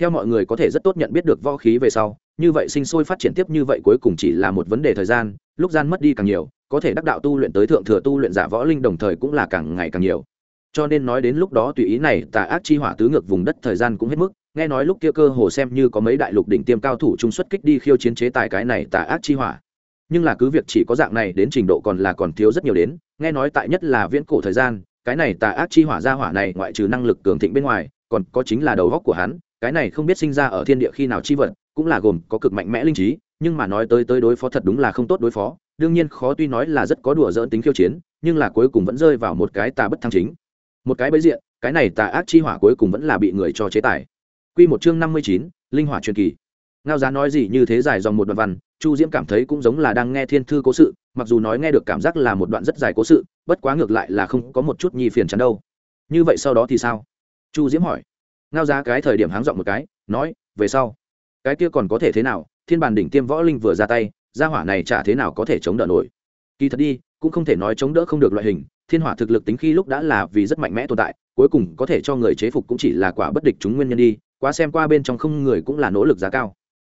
Theo mọi người có thể rất tốt nhận biết được võ khí về sau, như vậy sinh sôi phát triển tiếp như vậy cuối cùng chỉ là một vấn đề thời gian, lúc gian mất đi càng nhiều, có thể đắc đạo tu luyện tới thượng thừa tu luyện giả võ linh đồng thời cũng là càng ngày càng nhiều cho nên nói đến lúc đó tùy ý này tà ác chi hỏa tứ ngược vùng đất thời gian cũng hết mức, nghe nói lúc kia cơ hồ xem như có mấy đại lục đỉnh tiêm cao thủ trung xuất kích đi khiêu chiến chế tài cái này tà ác chi hỏa. Nhưng là cứ việc chỉ có dạng này đến trình độ còn là còn thiếu rất nhiều đến, nghe nói tại nhất là viễn cổ thời gian, cái này tà ác chi hỏa ra hỏa này ngoại trừ năng lực cường thịnh bên ngoài, còn có chính là đầu góc của hắn, cái này không biết sinh ra ở thiên địa khi nào chi vật, cũng là gồm có cực mạnh mẽ linh trí, nhưng mà nói tới tới đối phó thật đúng là không tốt đối phó, đương nhiên khó tuy nói là rất có đùa dỡn tính khiêu chiến, nhưng là cuối cùng vẫn rơi vào một cái tà bất thăng chính một cái bấy diện, cái này tà ác chi hỏa cuối cùng vẫn là bị người cho chế tài. Quy một chương năm mươi chín, linh hỏa truyền kỳ. Ngao giá nói gì như thế dài dòng một đoạn văn, chu diễm cảm thấy cũng giống là đang nghe thiên thư cố sự, mặc dù nói nghe được cảm giác là một đoạn rất dài cố sự, bất quá ngược lại là không có một chút nhi phiền chắn đâu. Như vậy sau đó thì sao? Chu diễm hỏi. Ngao giá cái thời điểm háng dọn một cái, nói, về sau. Cái kia còn có thể thế nào? Thiên bản đỉnh tiêm võ linh vừa ra tay, gia hỏa này chả thế nào có thể chống đỡ nổi. Kỳ thật đi, cũng không thể nói chống đỡ không được loại hình thiên hỏa thực lực tính khi lúc đã là vì rất mạnh mẽ tồn tại, cuối cùng có thể cho người chế phục cũng chỉ là quả bất địch chúng nguyên nhân đi, quá xem qua bên trong không người cũng là nỗ lực giá cao.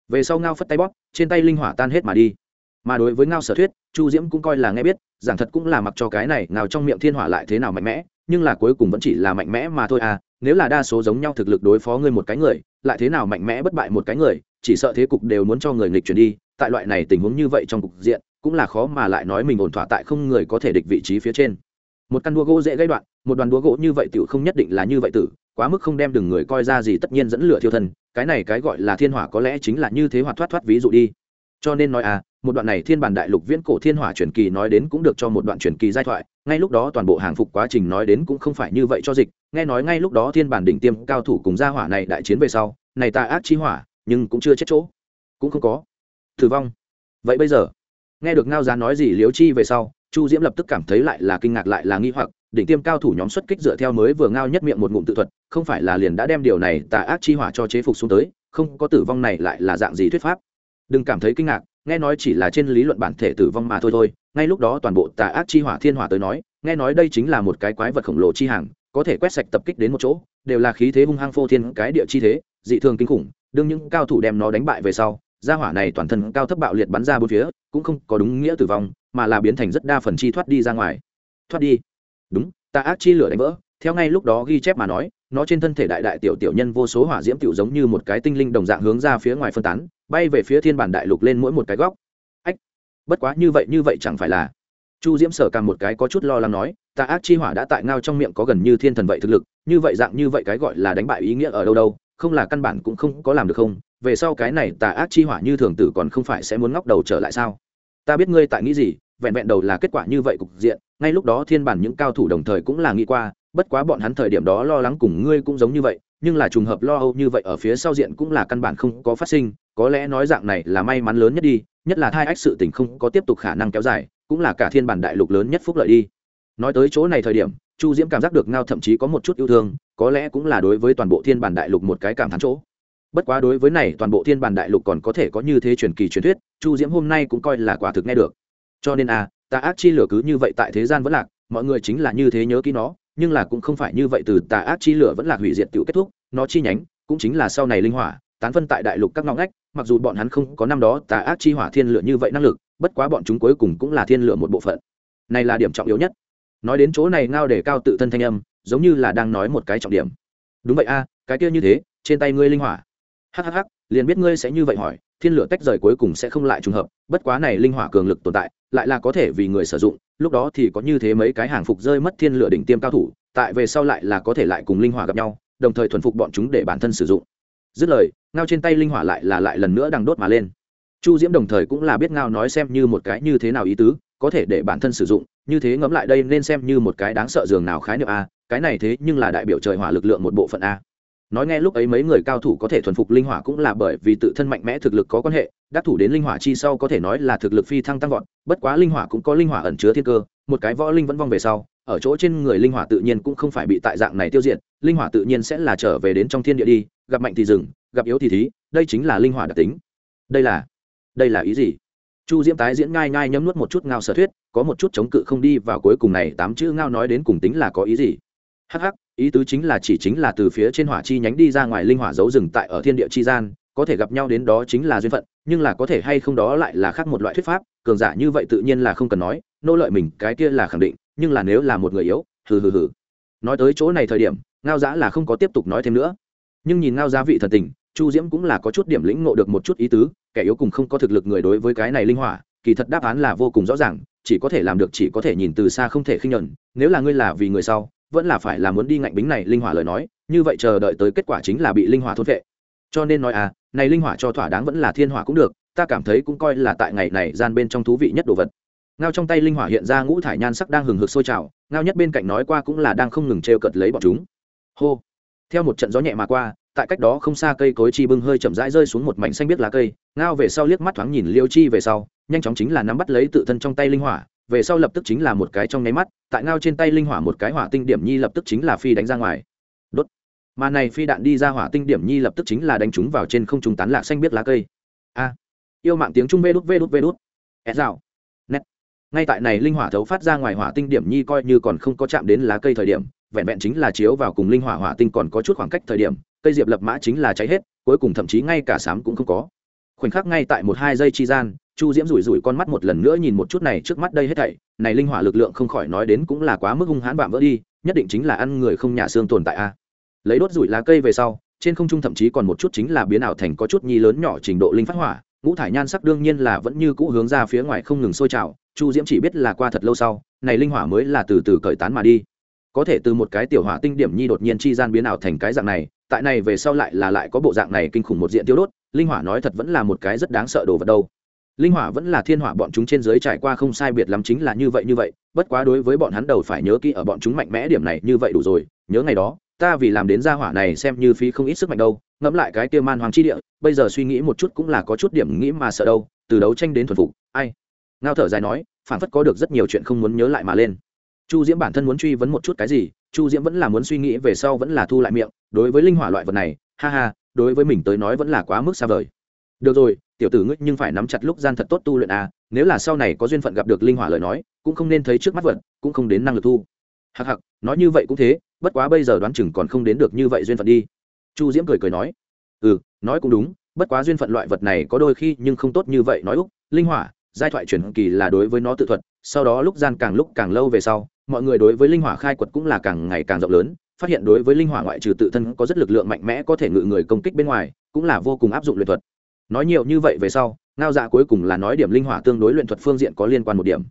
Về sau ngao phất tay bóp, trên tay linh hỏa tan hết mà đi. Mà đối với ngao sở thuyết, chu diễm cũng coi là nghe biết, giảng thật cũng là mặc cho cái này nào trong miệng thiên hỏa lại thế nào mạnh mẽ, nhưng là cuối cùng vẫn chỉ là mạnh mẽ mà thôi à nếu là đa số giống nhau thực lực đối phó ngươi một cái người, lại thế nào mạnh mẽ bất bại một cái người, chỉ sợ thế cục đều muốn cho người nghịch chuyển đi, tại loại này tình huống như vậy trong cục diện, cũng là khó mà lại nói mình ổn thỏa tại không người có thể địch vị trí phía trên một căn đua gỗ dễ gây đoạn, một đoàn đua gỗ như vậy tiểu không nhất định là như vậy tử, quá mức không đem đừng người coi ra gì tất nhiên dẫn lửa thiêu thân, cái này cái gọi là thiên hỏa có lẽ chính là như thế hoạt thoát thoát ví dụ đi. Cho nên nói à một đoạn này thiên bản đại lục viễn cổ thiên hỏa truyền kỳ nói đến cũng được cho một đoạn truyền kỳ giai thoại, ngay lúc đó toàn bộ hàng phục quá trình nói đến cũng không phải như vậy cho dịch, nghe nói ngay lúc đó thiên bản đỉnh tiêm cao thủ cùng gia hỏa này đại chiến về sau, này ta ác chi hỏa, nhưng cũng chưa chết chỗ. Cũng không có. Tử vong. Vậy bây giờ, nghe được ngao giá nói gì liếu chi về sau chu diễm lập tức cảm thấy lại là kinh ngạc lại là nghi hoặc, đỉnh tiêm cao thủ nhóm xuất kích dựa theo mới vừa ngao nhất miệng một ngụm tự thuật, không phải là liền đã đem điều này tà ác chi hỏa cho chế phục xuống tới, không có tử vong này lại là dạng gì thuyết pháp. Đừng cảm thấy kinh ngạc, nghe nói chỉ là trên lý luận bản thể tử vong mà thôi thôi, ngay lúc đó toàn bộ tà ác chi hỏa thiên hỏa tới nói, nghe nói đây chính là một cái quái vật khổng lồ chi hàng, có thể quét sạch tập kích đến một chỗ, đều là khí thế hung hăng phô thiên cái địa chi thế, dị thường kinh khủng, đương những cao thủ đem nó đánh bại về sau, gia hỏa này toàn thân cao thấp bạo liệt bắn ra bốn phía, cũng không có đúng nghĩa tử vong mà là biến thành rất đa phần chi thoát đi ra ngoài. Thoát đi? Đúng tà ác chi lửa đánh vỡ. Theo ngay lúc đó ghi chép mà nói, nó trên thân thể đại đại tiểu tiểu nhân vô số hỏa diễm tiểu giống như một cái tinh linh đồng dạng hướng ra phía ngoài phân tán, bay về phía thiên bản đại lục lên mỗi một cái góc. Ách, bất quá như vậy như vậy chẳng phải là. Chu diễm sở càng một cái có chút lo lắng nói tà ác chi hỏa đã tại ngao trong miệng có gần như thiên thần vậy thực lực, như vậy dạng như vậy cái gọi là đánh bại ý nghĩa ở đâu đâu, không là căn bản cũng không có làm được không? Về sau cái này tà ác chi hỏa như thường tử còn không phải sẽ muốn ngóc đầu trở lại sao? Ta biết ngươi tại nghĩ gì vẹn vẹn đầu là kết quả như vậy cục diện, ngay lúc đó thiên bản những cao thủ đồng thời cũng là nghĩ qua, bất quá bọn hắn thời điểm đó lo lắng cùng ngươi cũng giống như vậy, nhưng là trùng hợp lo âu như vậy ở phía sau diện cũng là căn bản không có phát sinh, có lẽ nói dạng này là may mắn lớn nhất đi, nhất là thai ách sự tình không có tiếp tục khả năng kéo dài, cũng là cả thiên bản đại lục lớn nhất phúc lợi đi. Nói tới chỗ này thời điểm, chu diễm cảm giác được ngao thậm chí có một chút yêu thương, có lẽ cũng là đối với toàn bộ thiên bản đại lục một cái cảm thán chỗ. Bất quá đối với này toàn bộ thiên bản đại lục còn có thể có như thế truyền kỳ truyền thuyết, chu diễm hôm nay cũng coi là quả thực nghe được cho nên à tà ác chi lửa cứ như vậy tại thế gian vẫn lạc, mọi người chính là như thế nhớ kỹ nó, nhưng là cũng không phải như vậy từ tà ác chi lửa vẫn là hủy diệt tự kết thúc, nó chi nhánh cũng chính là sau này linh hỏa, tán phân tại đại lục các ngõ ngách, mặc dù bọn hắn không có năm đó tà ác chi hỏa thiên lửa như vậy năng lực, bất quá bọn chúng cuối cùng cũng là thiên lửa một bộ phận. Này là điểm trọng yếu nhất. Nói đến chỗ này ngao để cao tự thân thanh âm, giống như là đang nói một cái trọng điểm. Đúng vậy a, cái kia như thế, trên tay ngươi linh hỏa. Hhh liền biết ngươi sẽ như vậy hỏi, thiên lửa tách rời cuối cùng sẽ không lại trùng hợp, bất quá này linh hỏa cường lực tồn tại, lại là có thể vì người sử dụng, lúc đó thì có như thế mấy cái hàng phục rơi mất thiên lửa đỉnh tiêm cao thủ, tại về sau lại là có thể lại cùng linh hỏa gặp nhau, đồng thời thuần phục bọn chúng để bản thân sử dụng. Dứt lời, ngao trên tay linh hỏa lại là lại lần nữa đang đốt mà lên. Chu diễm đồng thời cũng là biết ngao nói xem như một cái như thế nào ý tứ, có thể để bản thân sử dụng, như thế ngẫm lại đây nên xem như một cái đáng sợ dường nào khái niệm a, cái này thế nhưng là đại biểu trời hỏa lực lượng một bộ phận a nói nghe lúc ấy mấy người cao thủ có thể thuần phục linh hỏa cũng là bởi vì tự thân mạnh mẽ thực lực có quan hệ, đắc thủ đến linh hỏa chi sau có thể nói là thực lực phi thăng tăng vọt, bất quá linh hỏa cũng có linh hỏa ẩn chứa thiên cơ, một cái võ linh vẫn vong về sau, ở chỗ trên người linh hỏa tự nhiên cũng không phải bị tại dạng này tiêu diệt, linh hỏa tự nhiên sẽ là trở về đến trong thiên địa đi, gặp mạnh thì dừng, gặp yếu thì thí, đây chính là linh hỏa đặc tính. Đây là đây là ý gì? Chu diễm tái diễn ngai ngai nhấm nuốt một chút ngao sở thuyết, có một chút chống cự không đi vào cuối cùng này, tám chữ ngao nói đến cùng tính là có ý gì? Hh ý tứ chính là chỉ chính là từ phía trên hỏa chi nhánh đi ra ngoài linh hỏa giấu rừng tại ở thiên địa chi gian, có thể gặp nhau đến đó chính là duyên phận, nhưng là có thể hay không đó lại là khác một loại thuyết pháp, cường giả như vậy tự nhiên là không cần nói, nô lợi mình, cái kia là khẳng định, nhưng là nếu là một người yếu, hừ hừ hừ. Nói tới chỗ này thời điểm, ngao giã là không có tiếp tục nói thêm nữa. Nhưng nhìn ngao giá vị thần tình, chu diễm cũng là có chút điểm lĩnh ngộ được một chút ý tứ, kẻ yếu cùng không có thực lực người đối với cái này linh hỏa, kỳ thật đáp án là vô cùng rõ ràng, chỉ có thể làm được chỉ có thể nhìn từ xa không thể khinh nhuận, nếu là ngươi là vì người sau vẫn là phải là muốn đi ngạnh bính này linh hỏa lời nói, như vậy chờ đợi tới kết quả chính là bị linh hỏa thôn vệ cho nên nói à này linh hỏa cho thỏa đáng vẫn là thiên hỏa cũng được, ta cảm thấy cũng coi là tại ngày này gian bên trong thú vị nhất đồ vật. Ngao trong tay linh hỏa hiện ra ngũ thải nhan sắc đang hừng hực sôi trào, ngao nhất bên cạnh nói qua cũng là đang không ngừng t cợt lấy bọn chúng. Hô. Theo một trận gió nhẹ mà qua, tại cách đó không xa cây cối chi bưng hơi chậm rãi rơi xuống một mảnh xanh biết lá cây, ngao về sau liếc mắt thoáng nhìn liêu chi về sau, nhanh chóng chính là nắm bắt lấy tự thân trong tay linh hỏa về sau lập tức chính là một cái trong nháy mắt, tại ngao trên tay linh hỏa một cái hỏa tinh điểm nhi lập tức chính là phi đánh ra ngoài. Đốt. Mà này phi đạn đi ra hỏa tinh điểm nhi lập tức chính là đánh chúng vào trên không trung tán lạc xanh biết lá cây. A. Yêu mạng tiếng trung vê đút vê đút vê đút. Ép rào. Nét. Ngay tại này linh hỏa thấu phát ra ngoài hỏa tinh điểm nhi coi như còn không có chạm đến lá cây thời điểm, vẹn vẹn chính là chiếu vào cùng linh hỏa hỏa tinh còn có chút khoảng cách thời điểm, cây diệp lập mã chính là cháy hết, cuối cùng thậm chí ngay cả sám cũng không có khoảnh khắc ngay tại một hai giây chi gian, chu diễm rủi rủi con mắt một lần nữa nhìn một chút này trước mắt đây hết thảy, này linh hỏa lực lượng không khỏi nói đến cũng là quá mức hung hãn bạm vỡ đi, nhất định chính là ăn người không nhà xương tồn tại a. Lấy đốt rủi lá cây về sau, trên không trung thậm chí còn một chút chính là biến ảo thành có chút nhi lớn nhỏ trình độ linh phát hỏa, ngũ thải nhan sắc đương nhiên là vẫn như cũ hướng ra phía ngoài không ngừng sôi trào, chu diễm chỉ biết là qua thật lâu sau, này linh hỏa mới là từ từ cởi tán mà đi. Có thể từ một cái tiểu hỏa tinh điểm nhi đột nhiên chi gian biến ảo thành cái dạng này, tại này về sau lại là lại có bộ dạng này kinh khủng một diện tiêu đốt linh hỏa nói thật vẫn là một cái rất đáng sợ đồ vật đâu. Linh hỏa vẫn là thiên hỏa bọn chúng trên dưới trải qua không sai biệt lắm chính là như vậy như vậy, bất quá đối với bọn hắn đầu phải nhớ kỹ ở bọn chúng mạnh mẽ điểm này như vậy đủ rồi, nhớ ngày đó, ta vì làm đến gia hỏa này xem như phí không ít sức mạnh đâu, ngẫm lại cái kia man hoàng chi địa, bây giờ suy nghĩ một chút cũng là có chút điểm nghĩ mà sợ đâu, từ đấu tranh đến thuần phục, ai? Ngao thở dài nói phản phất có được rất nhiều chuyện không muốn nhớ lại mà lên. Chu diễm bản thân muốn truy vấn một chút cái gì, chu diễm vẫn là muốn suy nghĩ về sau vẫn là thu lại miệng, đối với linh hỏa loại vật này, ha ha đối với mình tới nói vẫn là quá mức xa vời. Được rồi, tiểu tử ngươi nhưng phải nắm chặt lúc gian thật tốt tu luyện à nếu là sau này có duyên phận gặp được linh hỏa lời nói, cũng không nên thấy trước mắt vật, cũng không đến năng lực thu. Hặc hặc nói như vậy cũng thế, bất quá bây giờ đoán chừng còn không đến được như vậy duyên phận đi. Chu diễm cười cười nói ừ nói cũng đúng, bất quá duyên phận loại vật này có đôi khi nhưng không tốt như vậy nói úc, linh hỏa, giai thoại truyền kỳ là đối với nó tự thuật, sau đó lúc gian càng lúc càng lâu về sau, mọi người đối với linh hỏa khai quật cũng là càng ngày càng rộng lớn phát hiện đối với linh hỏa ngoại trừ tự thân có rất lực lượng mạnh mẽ có thể ngự người công kích bên ngoài, cũng là vô cùng áp dụng luyện thuật. Nói nhiều như vậy về sau, ngao dạ cuối cùng là nói điểm linh hỏa tương đối luyện thuật phương diện có liên quan một điểm.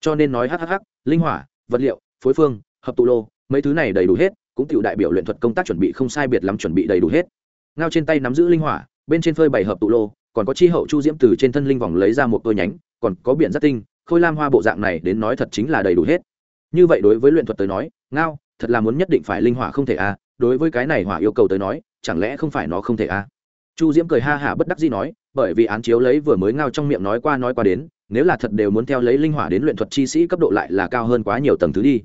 Cho nên nói hhh linh hỏa, vật liệu, phối phương, hợp tụ lô, mấy thứ này đầy đủ hết, cũng tự đại biểu luyện thuật công tác chuẩn bị không sai biệt lắm chuẩn bị đầy đủ hết. Ngao trên tay nắm giữ linh hỏa, bên trên phơi bảy hợp tụ lô, còn có chi hậu chu diễm từ trên thân linh vòng lấy ra một đôi nhánh, còn có biển rất tinh, khôi lam hoa bộ dạng này đến nói thật chính là đầy đủ hết. Như vậy đối với luyện thuật tới nói, ngao thật là muốn nhất định phải linh hỏa không thể a à, đối với cái này hỏa yêu cầu tới nói chẳng lẽ không phải nó không thể a? À? chu diễm cười ha hả bất đắc dĩ nói bởi vì án chiếu lấy vừa mới ngao trong miệng nói qua nói qua đến nếu là thật đều muốn theo lấy linh hỏa đến luyện thuật chi sĩ cấp độ lại là cao hơn quá nhiều tầng thứ đi.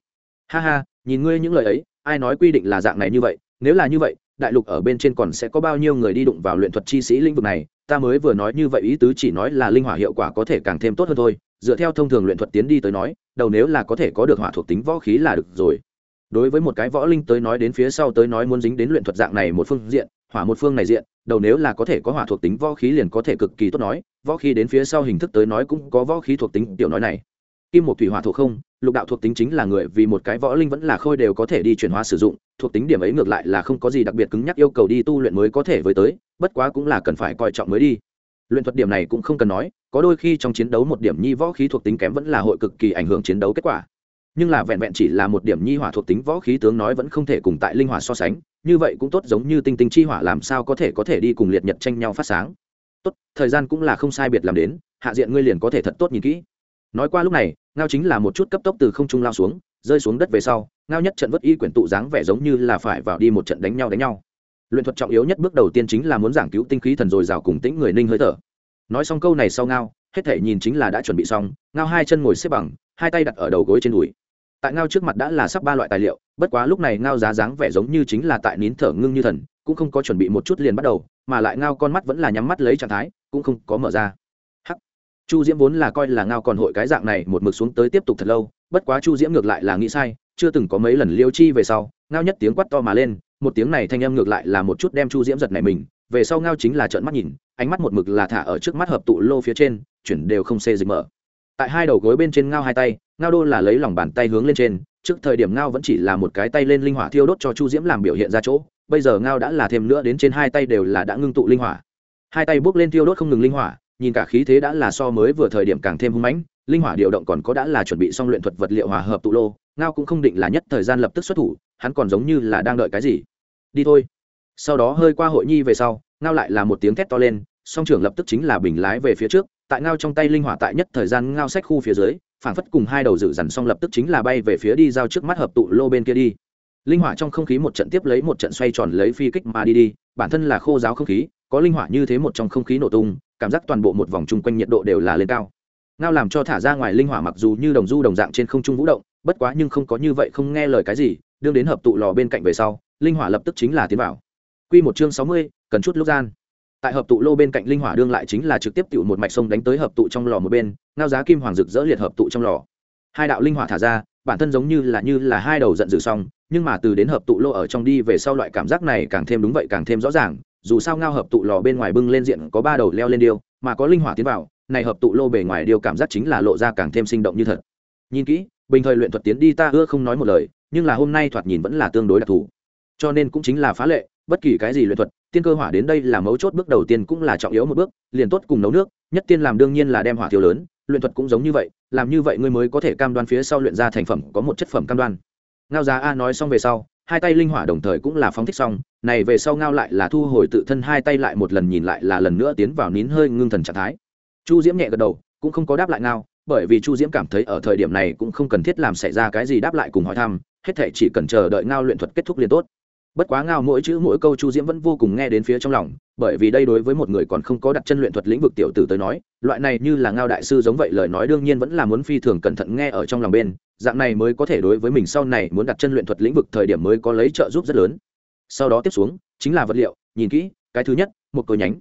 Ha ha nhìn ngươi những lời ấy ai nói quy định là dạng này như vậy nếu là như vậy đại lục ở bên trên còn sẽ có bao nhiêu người đi đụng vào luyện thuật chi sĩ lĩnh vực này? Ta mới vừa nói như vậy ý tứ chỉ nói là linh hỏa hiệu quả có thể càng thêm tốt hơn thôi. Dựa theo thông thường luyện thuật tiến đi tới nói đầu nếu là có thể có được hỏa thuộc tính võ khí là được rồi đối với một cái võ linh tới nói đến phía sau tới nói muốn dính đến luyện thuật dạng này một phương diện, hỏa một phương này diện, đầu nếu là có thể có hỏa thuộc tính võ khí liền có thể cực kỳ tốt nói, võ khí đến phía sau hình thức tới nói cũng có võ khí thuộc tính, tiểu nói này. Kim một thủy hỏa thuộc không, lục đạo thuộc tính chính là người vì một cái võ linh vẫn là khôi đều có thể đi chuyển hóa sử dụng, thuộc tính điểm ấy ngược lại là không có gì đặc biệt cứng nhắc yêu cầu đi tu luyện mới có thể với tới, bất quá cũng là cần phải coi trọng mới đi. Luyện thuật điểm này cũng không cần nói, có đôi khi trong chiến đấu một điểm nhi võ khí thuộc tính kém vẫn là hội cực kỳ ảnh hưởng chiến đấu kết quả nhưng là vẹn vẹn chỉ là một điểm nhi hỏa thuộc tính võ khí tướng nói vẫn không thể cùng tại linh hỏa so sánh, như vậy cũng tốt giống như tinh tinh chi hỏa làm sao có thể có thể đi cùng liệt nhật tranh nhau phát sáng. Tốt, thời gian cũng là không sai biệt làm đến, hạ diện ngươi liền có thể thật tốt nhìn kỹ. Nói qua lúc này, ngao chính là một chút cấp tốc từ không trung lao xuống, rơi xuống đất về sau, ngao nhất trận vất y quyển tụ dáng vẻ giống như là phải vào đi một trận đánh nhau đánh nhau. Luyện thuật trọng yếu nhất bước đầu tiên chính là muốn giảng cứu tinh khí thần dồi dào cùng tĩnh người ninh hơi thở. Nói xong câu này sau ngao hết thể nhìn chính là đã chuẩn bị xong, ngao hai chân ngồi xếp bằng, hai tay đặt ở đầu gối trên đùi. Tại ngao trước mặt đã là sắp ba loại tài liệu, bất quá lúc này ngao giá dáng vẻ giống như chính là tại nín thở ngưng như thần, cũng không có chuẩn bị một chút liền bắt đầu, mà lại ngao con mắt vẫn là nhắm mắt lấy trạng thái, cũng không có mở ra. Hắc. Chu diễm vốn là coi là ngao còn hội cái dạng này một mực xuống tới tiếp tục thật lâu, bất quá chu diễm ngược lại là nghĩ sai, chưa từng có mấy lần liêu chi về sau, ngao nhất tiếng quát to mà lên, một tiếng này thanh âm ngược lại là một chút đem chu diễm giật này mình, về sau ngao chính là trợn mắt nhìn ánh mắt một mực là thả ở trước mắt hợp tụ lô phía trên, chuyển đều không xê dịch mở. Tại hai đầu gối bên trên ngao hai tay, ngao đô là lấy lòng bàn tay hướng lên trên, trước thời điểm ngao vẫn chỉ là một cái tay lên linh hỏa thiêu đốt cho chu diễm làm biểu hiện ra chỗ, bây giờ ngao đã là thêm nữa đến trên hai tay đều là đã ngưng tụ linh hỏa. Hai tay bước lên thiêu đốt không ngừng linh hỏa, nhìn cả khí thế đã là so mới vừa thời điểm càng thêm hung mãnh, linh hỏa điều động còn có đã là chuẩn bị xong luyện thuật vật liệu hòa hợp tụ lô, ngao cũng không định là nhất thời gian lập tức xuất thủ, hắn còn giống như là đang đợi cái gì. Đi thôi. Sau đó hơi qua hội nhi về sau, ngao lại là một tiếng thét to lên song trưởng lập tức chính là bình lái về phía trước tại ngao trong tay linh hỏa tại nhất thời gian ngao sách khu phía dưới phảng phất cùng hai đầu dự dằn xong lập tức chính là bay về phía đi giao trước mắt hợp tụ lô bên kia đi. Linh hỏa trong không khí một trận tiếp lấy một trận xoay tròn lấy phi kích mà đi đi bản thân là khô giáo không khí có linh hỏa như thế một trong không khí nổ tung cảm giác toàn bộ một vòng chung quanh nhiệt độ đều là lên cao. Ngao làm cho thả ra ngoài linh hỏa mặc dù như đồng du đồng dạng trên không trung vũ động bất quá nhưng không có như vậy không nghe lời cái gì đương đến hợp tụ lò bên cạnh về sau linh hỏa lập tức chính là tiến vào. Quy một chương sáu mươi, cần chút lúc gian tại hợp tụ lô bên cạnh linh hỏa đương lại chính là trực tiếp tụ một mạch sông đánh tới hợp tụ trong lò một bên, ngao giá kim hoàng rực rỡ liệt hợp tụ trong lò. Hai đạo linh hỏa thả ra, bản thân giống như là như là hai đầu giận dữ xong nhưng mà từ đến hợp tụ lô ở trong đi về sau loại cảm giác này càng thêm đúng vậy càng thêm rõ ràng, dù sao ngao hợp tụ lò bên ngoài bưng lên diện có ba đầu leo lên điêu, mà có linh hỏa tiến vào, này hợp tụ lô bề ngoài điêu cảm giác chính là lộ ra càng thêm sinh động như thật. Nhìn kỹ, bình thời luyện thuật tiến đi ta ưa không nói một lời, nhưng là hôm nay thoạt nhìn vẫn là tương đối đặc thù. Cho nên cũng chính là phá lệ, bất kỳ cái gì luyện thuật tiên cơ hỏa đến đây là mấu chốt bước đầu tiên cũng là trọng yếu một bước, liền tốt cùng nấu nước, nhất tiên làm đương nhiên là đem hỏa thiếu lớn, luyện thuật cũng giống như vậy, làm như vậy ngươi mới có thể cam đoan phía sau luyện ra thành phẩm có một chất phẩm cam đoan. Ngao giá a nói xong về sau, hai tay linh hỏa đồng thời cũng là phóng thích xong, này về sau ngao lại là thu hồi tự thân hai tay lại một lần nhìn lại là lần nữa tiến vào nín hơi ngưng thần trạng thái. Chu diễm nhẹ gật đầu, cũng không có đáp lại ngao, bởi vì chu diễm cảm thấy ở thời điểm này cũng không cần thiết làm xảy ra cái gì đáp lại cùng hỏi thăm, hết thể chỉ cần chờ đợi ngao luyện thuật kết thúc liền tốt bất quá ngao mỗi chữ mỗi câu chu diễm vẫn vô cùng nghe đến phía trong lòng, bởi vì đây đối với một người còn không có đặt chân luyện thuật lĩnh vực tiểu tử tới nói, loại này như là ngao đại sư giống vậy lời nói đương nhiên vẫn là muốn phi thường cẩn thận nghe ở trong lòng bên, dạng này mới có thể đối với mình sau này muốn đặt chân luyện thuật lĩnh vực thời điểm mới có lấy trợ giúp rất lớn. Sau đó tiếp xuống, chính là vật liệu, nhìn kỹ, cái thứ nhất, một cối nhánh.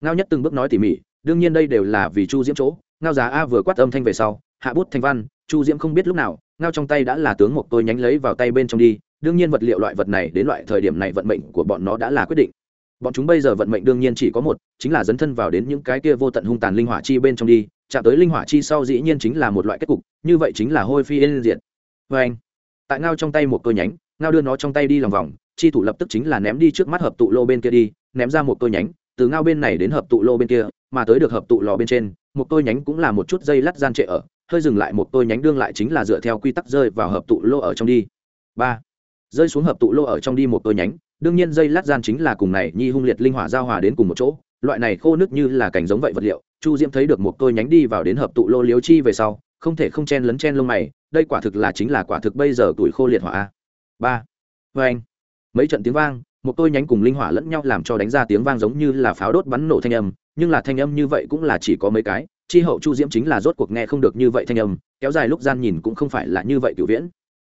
Ngao nhất từng bước nói tỉ mỉ, đương nhiên đây đều là vì chu diễm chỗ, ngao giá a vừa quát âm thanh về sau, hạ bút thanh văn, chu diễm không biết lúc nào, ngao trong tay đã là tướng một tôi nhánh lấy vào tay bên trong đi đương nhiên vật liệu loại vật này đến loại thời điểm này vận mệnh của bọn nó đã là quyết định. Bọn chúng bây giờ vận mệnh đương nhiên chỉ có một, chính là dấn thân vào đến những cái kia vô tận hung tàn linh hỏa chi bên trong đi, chạm tới linh hỏa chi sau dĩ nhiên chính là một loại kết cục, như vậy chính là hôi phi yên diện vê anh, tại ngao trong tay một cơ nhánh, ngao đưa nó trong tay đi lòng vòng, chi thủ lập tức chính là ném đi trước mắt hợp tụ lô bên kia đi, ném ra một cơ nhánh, từ ngao bên này đến hợp tụ lô bên kia, mà tới được hợp tụ lò bên trên, một cơ nhánh cũng là một chút dây lắt gian trệ ở, hơi dừng lại một cơ nhánh đương lại chính là dựa theo quy tắc rơi vào hợp tụ lô ở trong đi. Ba rơi xuống hợp tụ lô ở trong đi một tôi nhánh. Đương nhiên dây lát gian chính là cùng này nhi hung liệt linh hỏa giao hòa đến cùng một chỗ. Loại này khô nước như là cảnh giống vậy vật liệu, chu diễm thấy được một tôi nhánh đi vào đến hợp tụ lô liếu chi về sau, không thể không chen lấn chen lông mày, đây quả thực là chính là quả thực bây giờ tuổi khô liệt hỏa ba. Vê anh, mấy trận tiếng vang, một tôi nhánh cùng linh hỏa lẫn nhau làm cho đánh ra tiếng vang giống như là pháo đốt bắn nổ thanh âm, nhưng là thanh âm như vậy cũng là chỉ có mấy cái. Chi hậu chu diễm chính là rốt cuộc nghe không được như vậy thanh âm, kéo dài lúc gian nhìn cũng không phải là như vậy cửu viễn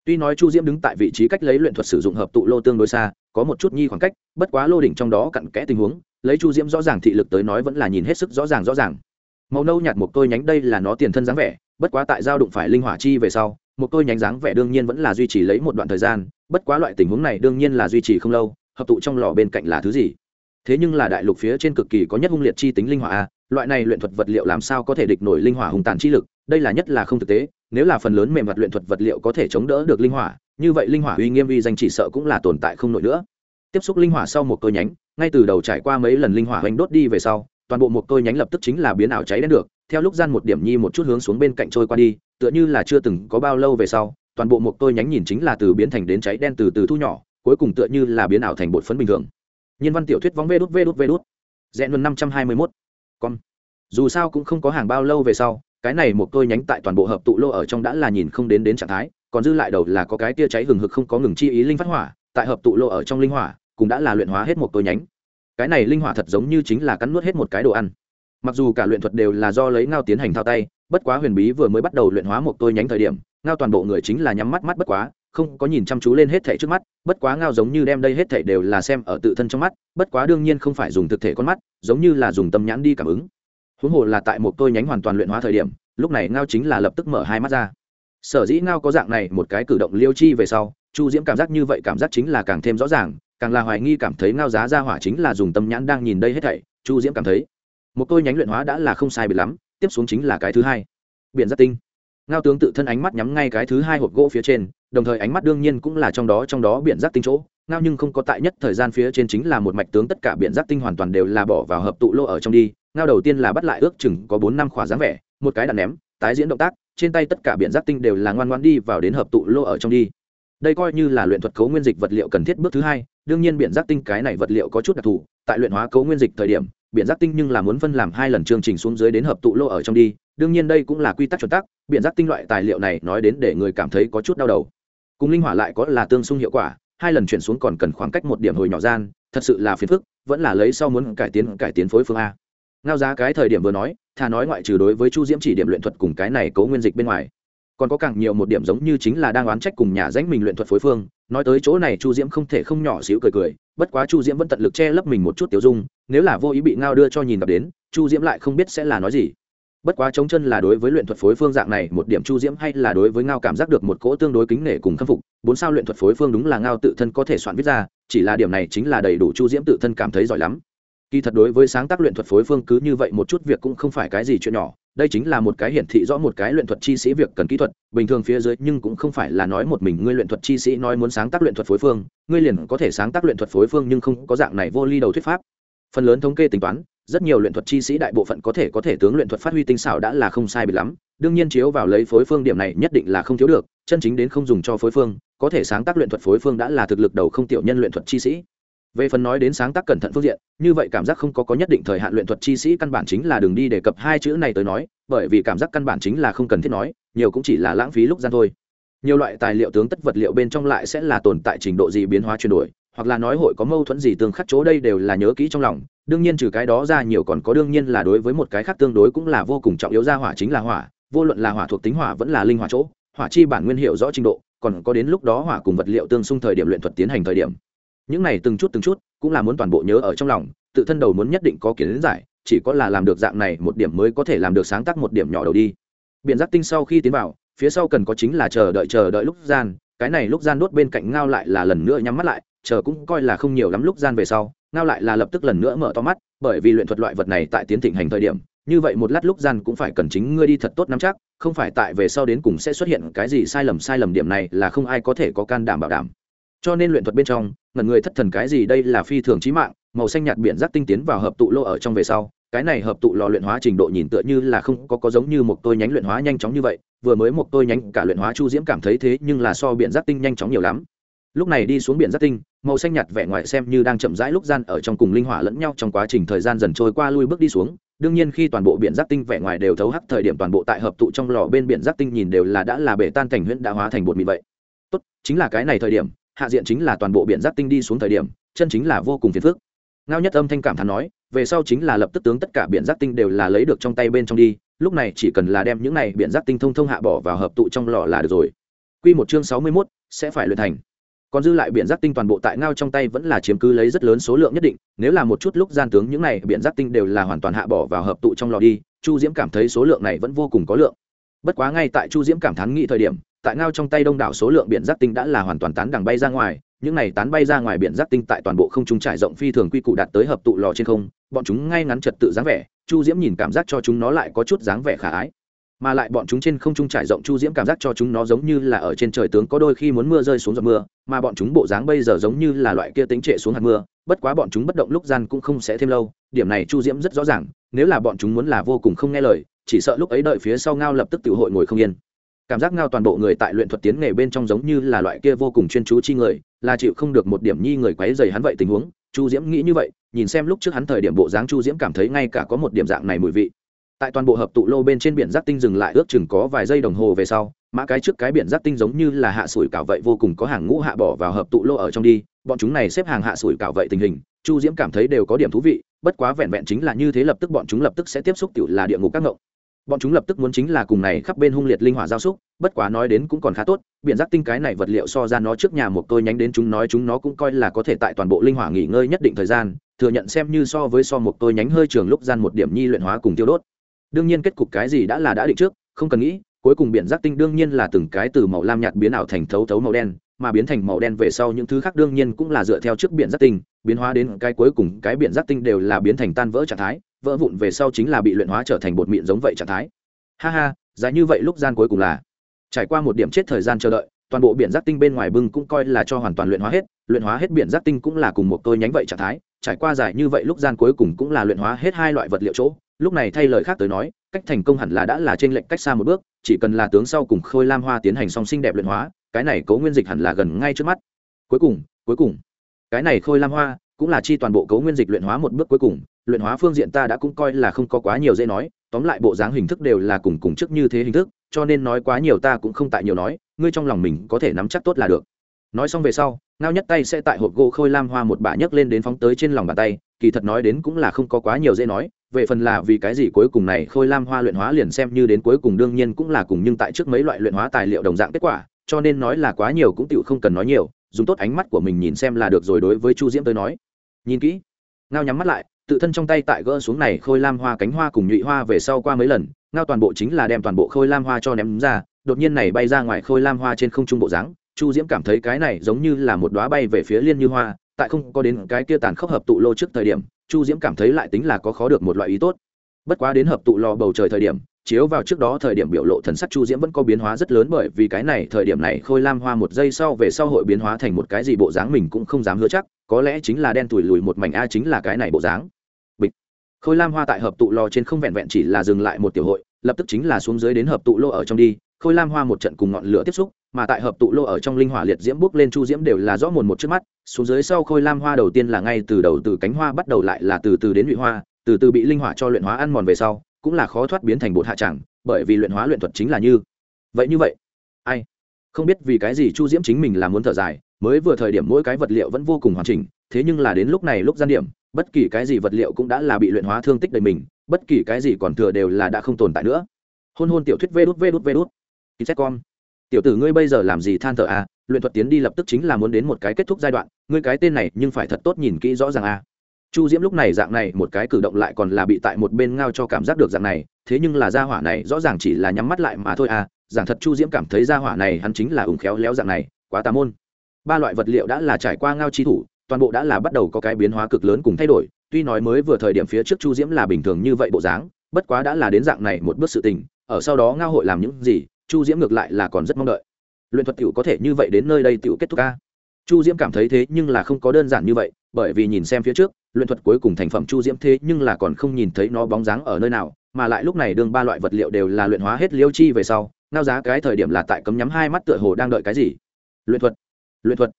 tuy nói chu diễm đứng tại vị trí cách lấy luyện thuật sử dụng hợp tụ lô tương đối xa, có một chút nhi khoảng cách, bất quá lô đỉnh trong đó cặn kẽ tình huống, lấy chu diễm rõ ràng thị lực tới nói vẫn là nhìn hết sức rõ ràng rõ ràng. Màu nâu nhạt một tôi nhánh đây là nó tiền thân dáng vẻ, bất quá tại giao đụng phải linh hỏa chi về sau, một tôi nhánh dáng vẻ đương nhiên vẫn là duy trì lấy một đoạn thời gian, bất quá loại tình huống này đương nhiên là duy trì không lâu, hợp tụ trong lò bên cạnh là thứ gì? Thế nhưng là đại lục phía trên cực kỳ có nhất hung liệt chi tính linh hỏa a, loại này luyện thuật vật liệu làm sao có thể địch nổi linh hỏa hùng tàn chi lực? Đây là nhất là không thực tế, nếu là phần lớn mềm mặt luyện thuật vật liệu có thể chống đỡ được linh hỏa, như vậy linh hỏa uy nghiêm uy danh chỉ sợ cũng là tồn tại không nổi nữa. Tiếp xúc linh hỏa sau một cơ nhánh, ngay từ đầu trải qua mấy lần linh hỏa hoành đốt đi về sau, toàn bộ một cơ nhánh lập tức chính là biến ảo cháy đen được, theo lúc gian một điểm nhi một chút hướng xuống bên cạnh trôi qua đi, tựa như là chưa từng có bao lâu về sau, toàn bộ một cơ nhánh nhìn chính là từ biến thành đến cháy đen từ từ thu nhỏ, cuối cùng tựa như là biến ảo thành bột phấn bình thường. Nhân văn tiểu thuyết vóng vê đút vê đút vê đút. Rẽ luôn năm trăm hai mươi mốt. Con dù sao cũng không có hàng bao lâu về sau cái này một tôi nhánh tại toàn bộ hợp tụ lô ở trong đã là nhìn không đến đến trạng thái, còn dư lại đầu là có cái tia cháy hừng hực không có ngừng chi ý linh phát hỏa, tại hợp tụ lô ở trong linh hỏa, cũng đã là luyện hóa hết một tôi nhánh. Cái này linh hỏa thật giống như chính là cắn nuốt hết một cái đồ ăn. Mặc dù cả luyện thuật đều là do lấy ngao tiến hành thao tay, bất quá huyền bí vừa mới bắt đầu luyện hóa một tôi nhánh thời điểm, ngao toàn bộ người chính là nhắm mắt mắt bất quá, không có nhìn chăm chú lên hết thể trước mắt, bất quá ngao giống như đem đây hết thể đều là xem ở tự thân trong mắt, bất quá đương nhiên không phải dùng thực thể con mắt, giống như là dùng tâm nhãn đi cảm ứng huống hồ là tại một tôi nhánh hoàn toàn luyện hóa thời điểm, lúc này ngao chính là lập tức mở hai mắt ra. Sở dĩ ngao có dạng này một cái cử động liêu chi về sau, chu diễm cảm giác như vậy cảm giác chính là càng thêm rõ ràng, càng là hoài nghi cảm thấy ngao giá ra hỏa chính là dùng tâm nhãn đang nhìn đây hết thảy, chu diễm cảm thấy, một tôi nhánh luyện hóa đã là không sai bị lắm, tiếp xuống chính là cái thứ hai. Biển giáp tinh. Ngao tướng tự thân ánh mắt nhắm ngay cái thứ hai hộp gỗ phía trên, đồng thời ánh mắt đương nhiên cũng là trong đó trong đó biển giáp tinh chỗ. Ngao nhưng không có tại nhất thời gian phía trên chính là một mạch tướng tất cả biển giáp tinh hoàn toàn đều là bỏ vào hợp tụ lô ở trong đi ngao đầu tiên là bắt lại ước chừng có bốn năm khỏa dáng vẻ, một cái đạn ném, tái diễn động tác, trên tay tất cả biển giác tinh đều là ngoan ngoan đi vào đến hợp tụ lô ở trong đi. Đây coi như là luyện thuật cấu nguyên dịch vật liệu cần thiết bước thứ hai, đương nhiên biển giác tinh cái này vật liệu có chút đặc thù, tại luyện hóa cấu nguyên dịch thời điểm, biển giác tinh nhưng là muốn phân làm hai lần chương trình xuống dưới đến hợp tụ lô ở trong đi, đương nhiên đây cũng là quy tắc chuẩn tắc, biển giác tinh loại tài liệu này nói đến để người cảm thấy có chút đau đầu. Cùng linh hỏa lại có là tương xung hiệu quả, hai lần chuyển xuống còn cần khoảng cách một điểm hồi nhỏ gian, thật sự là phiền phức, vẫn là lấy sau muốn cải tiến cải tiến phối phương a ngao giá cái thời điểm vừa nói, thà nói ngoại trừ đối với chu diễm chỉ điểm luyện thuật cùng cái này cấu nguyên dịch bên ngoài, còn có càng nhiều một điểm giống như chính là đang oán trách cùng nhà danh mình luyện thuật phối phương. Nói tới chỗ này chu diễm không thể không nhỏ xíu cười cười, bất quá chu diễm vẫn tận lực che lấp mình một chút tiểu dung, nếu là vô ý bị ngao đưa cho nhìn gặp đến, chu diễm lại không biết sẽ là nói gì. Bất quá chống chân là đối với luyện thuật phối phương dạng này, một điểm chu diễm hay là đối với ngao cảm giác được một cỗ tương đối kính nể cùng khâm phục, bốn sao luyện thuật phối phương đúng là ngao tự thân có thể soạn viết ra, chỉ là điểm này chính là đầy đủ chu diễm tự thân cảm thấy giỏi lắm kỳ thật đối với sáng tác luyện thuật phối phương cứ như vậy một chút việc cũng không phải cái gì chuyện nhỏ, đây chính là một cái hiển thị rõ một cái luyện thuật chi sĩ việc cần kỹ thuật, bình thường phía dưới nhưng cũng không phải là nói một mình ngươi luyện thuật chi sĩ nói muốn sáng tác luyện thuật phối phương, ngươi liền có thể sáng tác luyện thuật phối phương nhưng không có dạng này vô ly đầu thuyết pháp. Phần lớn thống kê tính toán, rất nhiều luyện thuật chi sĩ đại bộ phận có thể có thể tướng luyện thuật phát huy tinh xảo đã là không sai bị lắm, đương nhiên chiếu vào lấy phối phương điểm này nhất định là không thiếu được, chân chính đến không dùng cho phối phương, có thể sáng tác luyện thuật phối phương đã là thực lực đầu không tiểu nhân luyện thuật chi sĩ về phần nói đến sáng tác cẩn thận phương diện, như vậy cảm giác không có có nhất định thời hạn luyện thuật chi sĩ căn bản chính là đường đi đề cập hai chữ này tới nói, bởi vì cảm giác căn bản chính là không cần thiết nói, nhiều cũng chỉ là lãng phí lúc gian thôi. Nhiều loại tài liệu tướng tất vật liệu bên trong lại sẽ là tồn tại trình độ gì biến hóa chuyển đổi, hoặc là nói hội có mâu thuẫn gì tương khắc chỗ đây đều là nhớ kỹ trong lòng, đương nhiên trừ cái đó ra nhiều còn có đương nhiên là đối với một cái khác tương đối cũng là vô cùng trọng yếu ra hỏa chính là hỏa, vô luận là hỏa thuộc tính hỏa vẫn là linh hỏa chỗ, hỏa chi bản nguyên hiệu rõ trình độ, còn có đến lúc đó hỏa cùng vật liệu tương xung thời điểm luyện thuật tiến hành thời điểm những này từng chút từng chút cũng là muốn toàn bộ nhớ ở trong lòng, tự thân đầu muốn nhất định có kiến giải, chỉ có là làm được dạng này một điểm mới có thể làm được sáng tác một điểm nhỏ đầu đi. Biện giác tinh sau khi tiến vào, phía sau cần có chính là chờ đợi chờ đợi lúc gian, cái này lúc gian đốt bên cạnh ngao lại là lần nữa nhắm mắt lại, chờ cũng coi là không nhiều lắm lúc gian về sau, ngao lại là lập tức lần nữa mở to mắt, bởi vì luyện thuật loại vật này tại tiến thịnh hành thời điểm, như vậy một lát lúc gian cũng phải cần chính ngươi đi thật tốt nắm chắc, không phải tại về sau đến cùng sẽ xuất hiện cái gì sai lầm sai lầm điểm này là không ai có thể có can đảm bảo đảm cho nên luyện thuật bên trong, ngẩn người thất thần cái gì đây là phi thường trí mạng, màu xanh nhạt biển rác tinh tiến vào hợp tụ lô ở trong về sau, cái này hợp tụ lò luyện hóa trình độ nhìn tựa như là không có có giống như một tôi nhánh luyện hóa nhanh chóng như vậy, vừa mới một tôi nhánh cả luyện hóa chu diễm cảm thấy thế nhưng là so biển rác tinh nhanh chóng nhiều lắm. Lúc này đi xuống biển rác tinh, màu xanh nhạt vẻ ngoài xem như đang chậm rãi lúc gian ở trong cùng linh hỏa lẫn nhau trong quá trình thời gian dần trôi qua lui bước đi xuống. Đương nhiên khi toàn bộ biển rác tinh vẻ ngoài đều thấu hắc thời điểm toàn bộ tại hợp tụ trong lò bên biển rác tinh nhìn đều là đã là bể tan thành huyễn đã hóa thành bột mịn vậy. Tốt, chính là cái này thời điểm hạ diện chính là toàn bộ biển giáp tinh đi xuống thời điểm chân chính là vô cùng phiền phức. Ngao nhất âm thanh cảm thán nói về sau chính là lập tức tướng tất cả biển giáp tinh đều là lấy được trong tay bên trong đi lúc này chỉ cần là đem những này biển giáp tinh thông thông hạ bỏ vào hợp tụ trong lò là được rồi. Quy một chương sáu mươi 61, sẽ phải luyện thành. Còn dư lại biển giác tinh toàn bộ tại ngao trong tay vẫn là chiếm cứ lấy rất lớn số lượng nhất định nếu là một chút lúc gian tướng những này biển giác tinh đều là hoàn toàn hạ bỏ vào hợp tụ trong lò đi chu diễm cảm thấy số lượng này vẫn vô cùng có lượng bất quá ngay tại chu diễm cảm thán nghĩ thời điểm, tại ngao trong tay đông đảo số lượng biển giác tinh đã là hoàn toàn tán đằng bay ra ngoài, những này tán bay ra ngoài biển giác tinh tại toàn bộ không trung trải rộng phi thường quy củ đạt tới hợp tụ lò trên không, bọn chúng ngay ngắn trật tự dáng vẻ, chu diễm nhìn cảm giác cho chúng nó lại có chút dáng vẻ khả ái. Mà lại bọn chúng trên không trung trải rộng chu diễm cảm giác cho chúng nó giống như là ở trên trời tướng có đôi khi muốn mưa rơi xuống giọt mưa, mà bọn chúng bộ dáng bây giờ giống như là loại kia tính trệ xuống hạt mưa, bất quá bọn chúng bất động lúc gian cũng không sẽ thêm lâu, điểm này chu diễm rất rõ ràng, nếu là bọn chúng muốn là vô cùng không nghe lời chỉ sợ lúc ấy đợi phía sau ngao lập tức tự hội ngồi không yên. Cảm giác ngao toàn bộ người tại luyện thuật tiến nghề bên trong giống như là loại kia vô cùng chuyên chú chi người, là chịu không được một điểm nhi người quấy dày hắn vậy tình huống. Chu diễm nghĩ như vậy, nhìn xem lúc trước hắn thời điểm bộ dáng chu diễm cảm thấy ngay cả có một điểm dạng này mùi vị. Tại toàn bộ hợp tụ lô bên trên biển giác tinh dừng lại ước chừng có vài giây đồng hồ về sau, mã cái trước cái biển giác tinh giống như là hạ sủi cảo vậy vô cùng có hàng ngũ hạ bỏ vào hợp tụ lô ở trong đi. Bọn chúng này xếp hàng hạ sủi cảo vậy tình hình, chu diễm cảm thấy đều có điểm thú vị, bất quá vẹn vẹn chính là như thế lập tức bọn chúng lập tức sẽ tiếp xúc tiểu là địa ngục các ngộng bọn chúng lập tức muốn chính là cùng này khắp bên hung liệt linh hỏa giao xúc, bất quá nói đến cũng còn khá tốt, biện giác tinh cái này vật liệu so ra nó trước nhà một tôi nhánh đến chúng nói chúng nó cũng coi là có thể tại toàn bộ linh hỏa nghỉ ngơi nhất định thời gian, thừa nhận xem như so với so một tôi nhánh hơi trường lúc gian một điểm nhi luyện hóa cùng tiêu đốt. Đương nhiên kết cục cái gì đã là đã định trước, không cần nghĩ, cuối cùng biện giác tinh đương nhiên là từng cái từ màu lam nhạt biến ảo thành thấu thấu màu đen, mà biến thành màu đen về sau những thứ khác đương nhiên cũng là dựa theo trước biện giác tinh, biến hóa đến cái cuối cùng cái biện giác tinh đều là biến thành tan vỡ trạng thái vỡ vụn về sau chính là bị luyện hóa trở thành bột mịn giống vậy trạng thái. Ha ha, dài như vậy lúc gian cuối cùng là. Trải qua một điểm chết thời gian chờ đợi, toàn bộ biển giác tinh bên ngoài bưng cũng coi là cho hoàn toàn luyện hóa hết, luyện hóa hết biển giác tinh cũng là cùng một tôi nhánh vậy trạng thái, trải qua dài như vậy lúc gian cuối cùng cũng là luyện hóa hết hai loại vật liệu chỗ. Lúc này thay lời khác tới nói, cách thành công hẳn là đã là trên lệnh cách xa một bước, chỉ cần là tướng sau cùng khôi lam hoa tiến hành song sinh đẹp luyện hóa, cái này cố nguyên dịch hẳn là gần ngay trước mắt. Cuối cùng cuối cùng, cái này khôi lam hoa cũng là chi toàn bộ cấu nguyên dịch luyện hóa một bước cuối cùng, luyện hóa phương diện ta đã cũng coi là không có quá nhiều dễ nói, tóm lại bộ dáng hình thức đều là cùng cùng trước như thế hình thức, cho nên nói quá nhiều ta cũng không tại nhiều nói, ngươi trong lòng mình có thể nắm chắc tốt là được. Nói xong về sau, ngao nhất tay sẽ tại hộp gỗ khôi lam hoa một bả nhấc lên đến phóng tới trên lòng bàn tay, kỳ thật nói đến cũng là không có quá nhiều dễ nói, về phần là vì cái gì cuối cùng này khôi lam hoa luyện hóa liền xem như đến cuối cùng đương nhiên cũng là cùng nhưng tại trước mấy loại luyện hóa tài liệu đồng dạng kết quả, cho nên nói là quá nhiều cũng tựu không cần nói nhiều, dùng tốt ánh mắt của mình nhìn xem là được rồi đối với chu diễm tới nói nhìn kỹ. Ngao nhắm mắt lại, tự thân trong tay tại gỡ xuống này khôi lam hoa cánh hoa cùng nhụy hoa về sau qua mấy lần, ngao toàn bộ chính là đem toàn bộ khôi lam hoa cho ném ra, đột nhiên này bay ra ngoài khôi lam hoa trên không trung bộ dáng, chu diễm cảm thấy cái này giống như là một đoá bay về phía liên như hoa, tại không có đến cái kia tàn khốc hợp tụ lô trước thời điểm, chu diễm cảm thấy lại tính là có khó được một loại ý tốt. Bất quá đến hợp tụ lò bầu trời thời điểm chiếu vào trước đó thời điểm biểu lộ thần sắc chu diễm vẫn có biến hóa rất lớn bởi vì cái này thời điểm này khôi lam hoa một giây sau về sau hội biến hóa thành một cái gì bộ dáng mình cũng không dám hứa chắc, có lẽ chính là đen tủi lùi một mảnh a chính là cái này bộ dáng. Bịch. Khôi lam hoa tại hợp tụ lò trên không vẹn vẹn chỉ là dừng lại một tiểu hội, lập tức chính là xuống dưới đến hợp tụ lô ở trong đi, khôi lam hoa một trận cùng ngọn lửa tiếp xúc, mà tại hợp tụ lô ở trong linh hỏa liệt diễm bước lên chu diễm đều là rõ mồn một trước mắt, xuống dưới sau khôi lam hoa đầu tiên là ngay từ đầu từ cánh hoa bắt đầu lại là từ từ đến nhụy hoa, từ từ bị linh hỏa cho luyện hóa ăn mòn về sau cũng là khó thoát biến thành bột hạ chẳng, bởi vì luyện hóa luyện thuật chính là như vậy như vậy. Ai? Không biết vì cái gì chu diễm chính mình là muốn thở dài mới vừa thời điểm mỗi cái vật liệu vẫn vô cùng hoàn chỉnh thế nhưng là đến lúc này lúc gian điểm bất kỳ cái gì vật liệu cũng đã là bị luyện hóa thương tích đầy mình bất kỳ cái gì còn thừa đều là đã không tồn tại nữa. Hôn hôn tiểu thuyết vê đút vê đút vê đút. Con tiểu tử ngươi bây giờ làm gì than thở à? Luyện thuật tiến đi lập tức chính là muốn đến một cái kết thúc giai đoạn ngươi cái tên này nhưng phải thật tốt nhìn kỹ rõ ràng à? Chu diễm lúc này dạng này, một cái cử động lại còn là bị tại một bên ngao cho cảm giác được dạng này, thế nhưng là gia hỏa này rõ ràng chỉ là nhắm mắt lại mà thôi à giảng thật chu diễm cảm thấy gia hỏa này hắn chính là ủng khéo léo dạng này, quá tà môn. Ba loại vật liệu đã là trải qua ngao chi thủ, toàn bộ đã là bắt đầu có cái biến hóa cực lớn cùng thay đổi, tuy nói mới vừa thời điểm phía trước chu diễm là bình thường như vậy bộ dáng, bất quá đã là đến dạng này một bước sự tình, ở sau đó ngao hội làm những gì, chu diễm ngược lại là còn rất mong đợi. Luyện thuật t có thể như vậy đến nơi đây t kết thúc ca chu diễm cảm thấy thế nhưng là không có đơn giản như vậy bởi vì nhìn xem phía trước, luyện thuật cuối cùng thành phẩm chu diễm thế nhưng là còn không nhìn thấy nó bóng dáng ở nơi nào, mà lại lúc này đương ba loại vật liệu đều là luyện hóa hết liêu chi về sau, ngao giá cái thời điểm là tại cấm nhắm hai mắt tựa hồ đang đợi cái gì? Luyện thuật luyện thuật.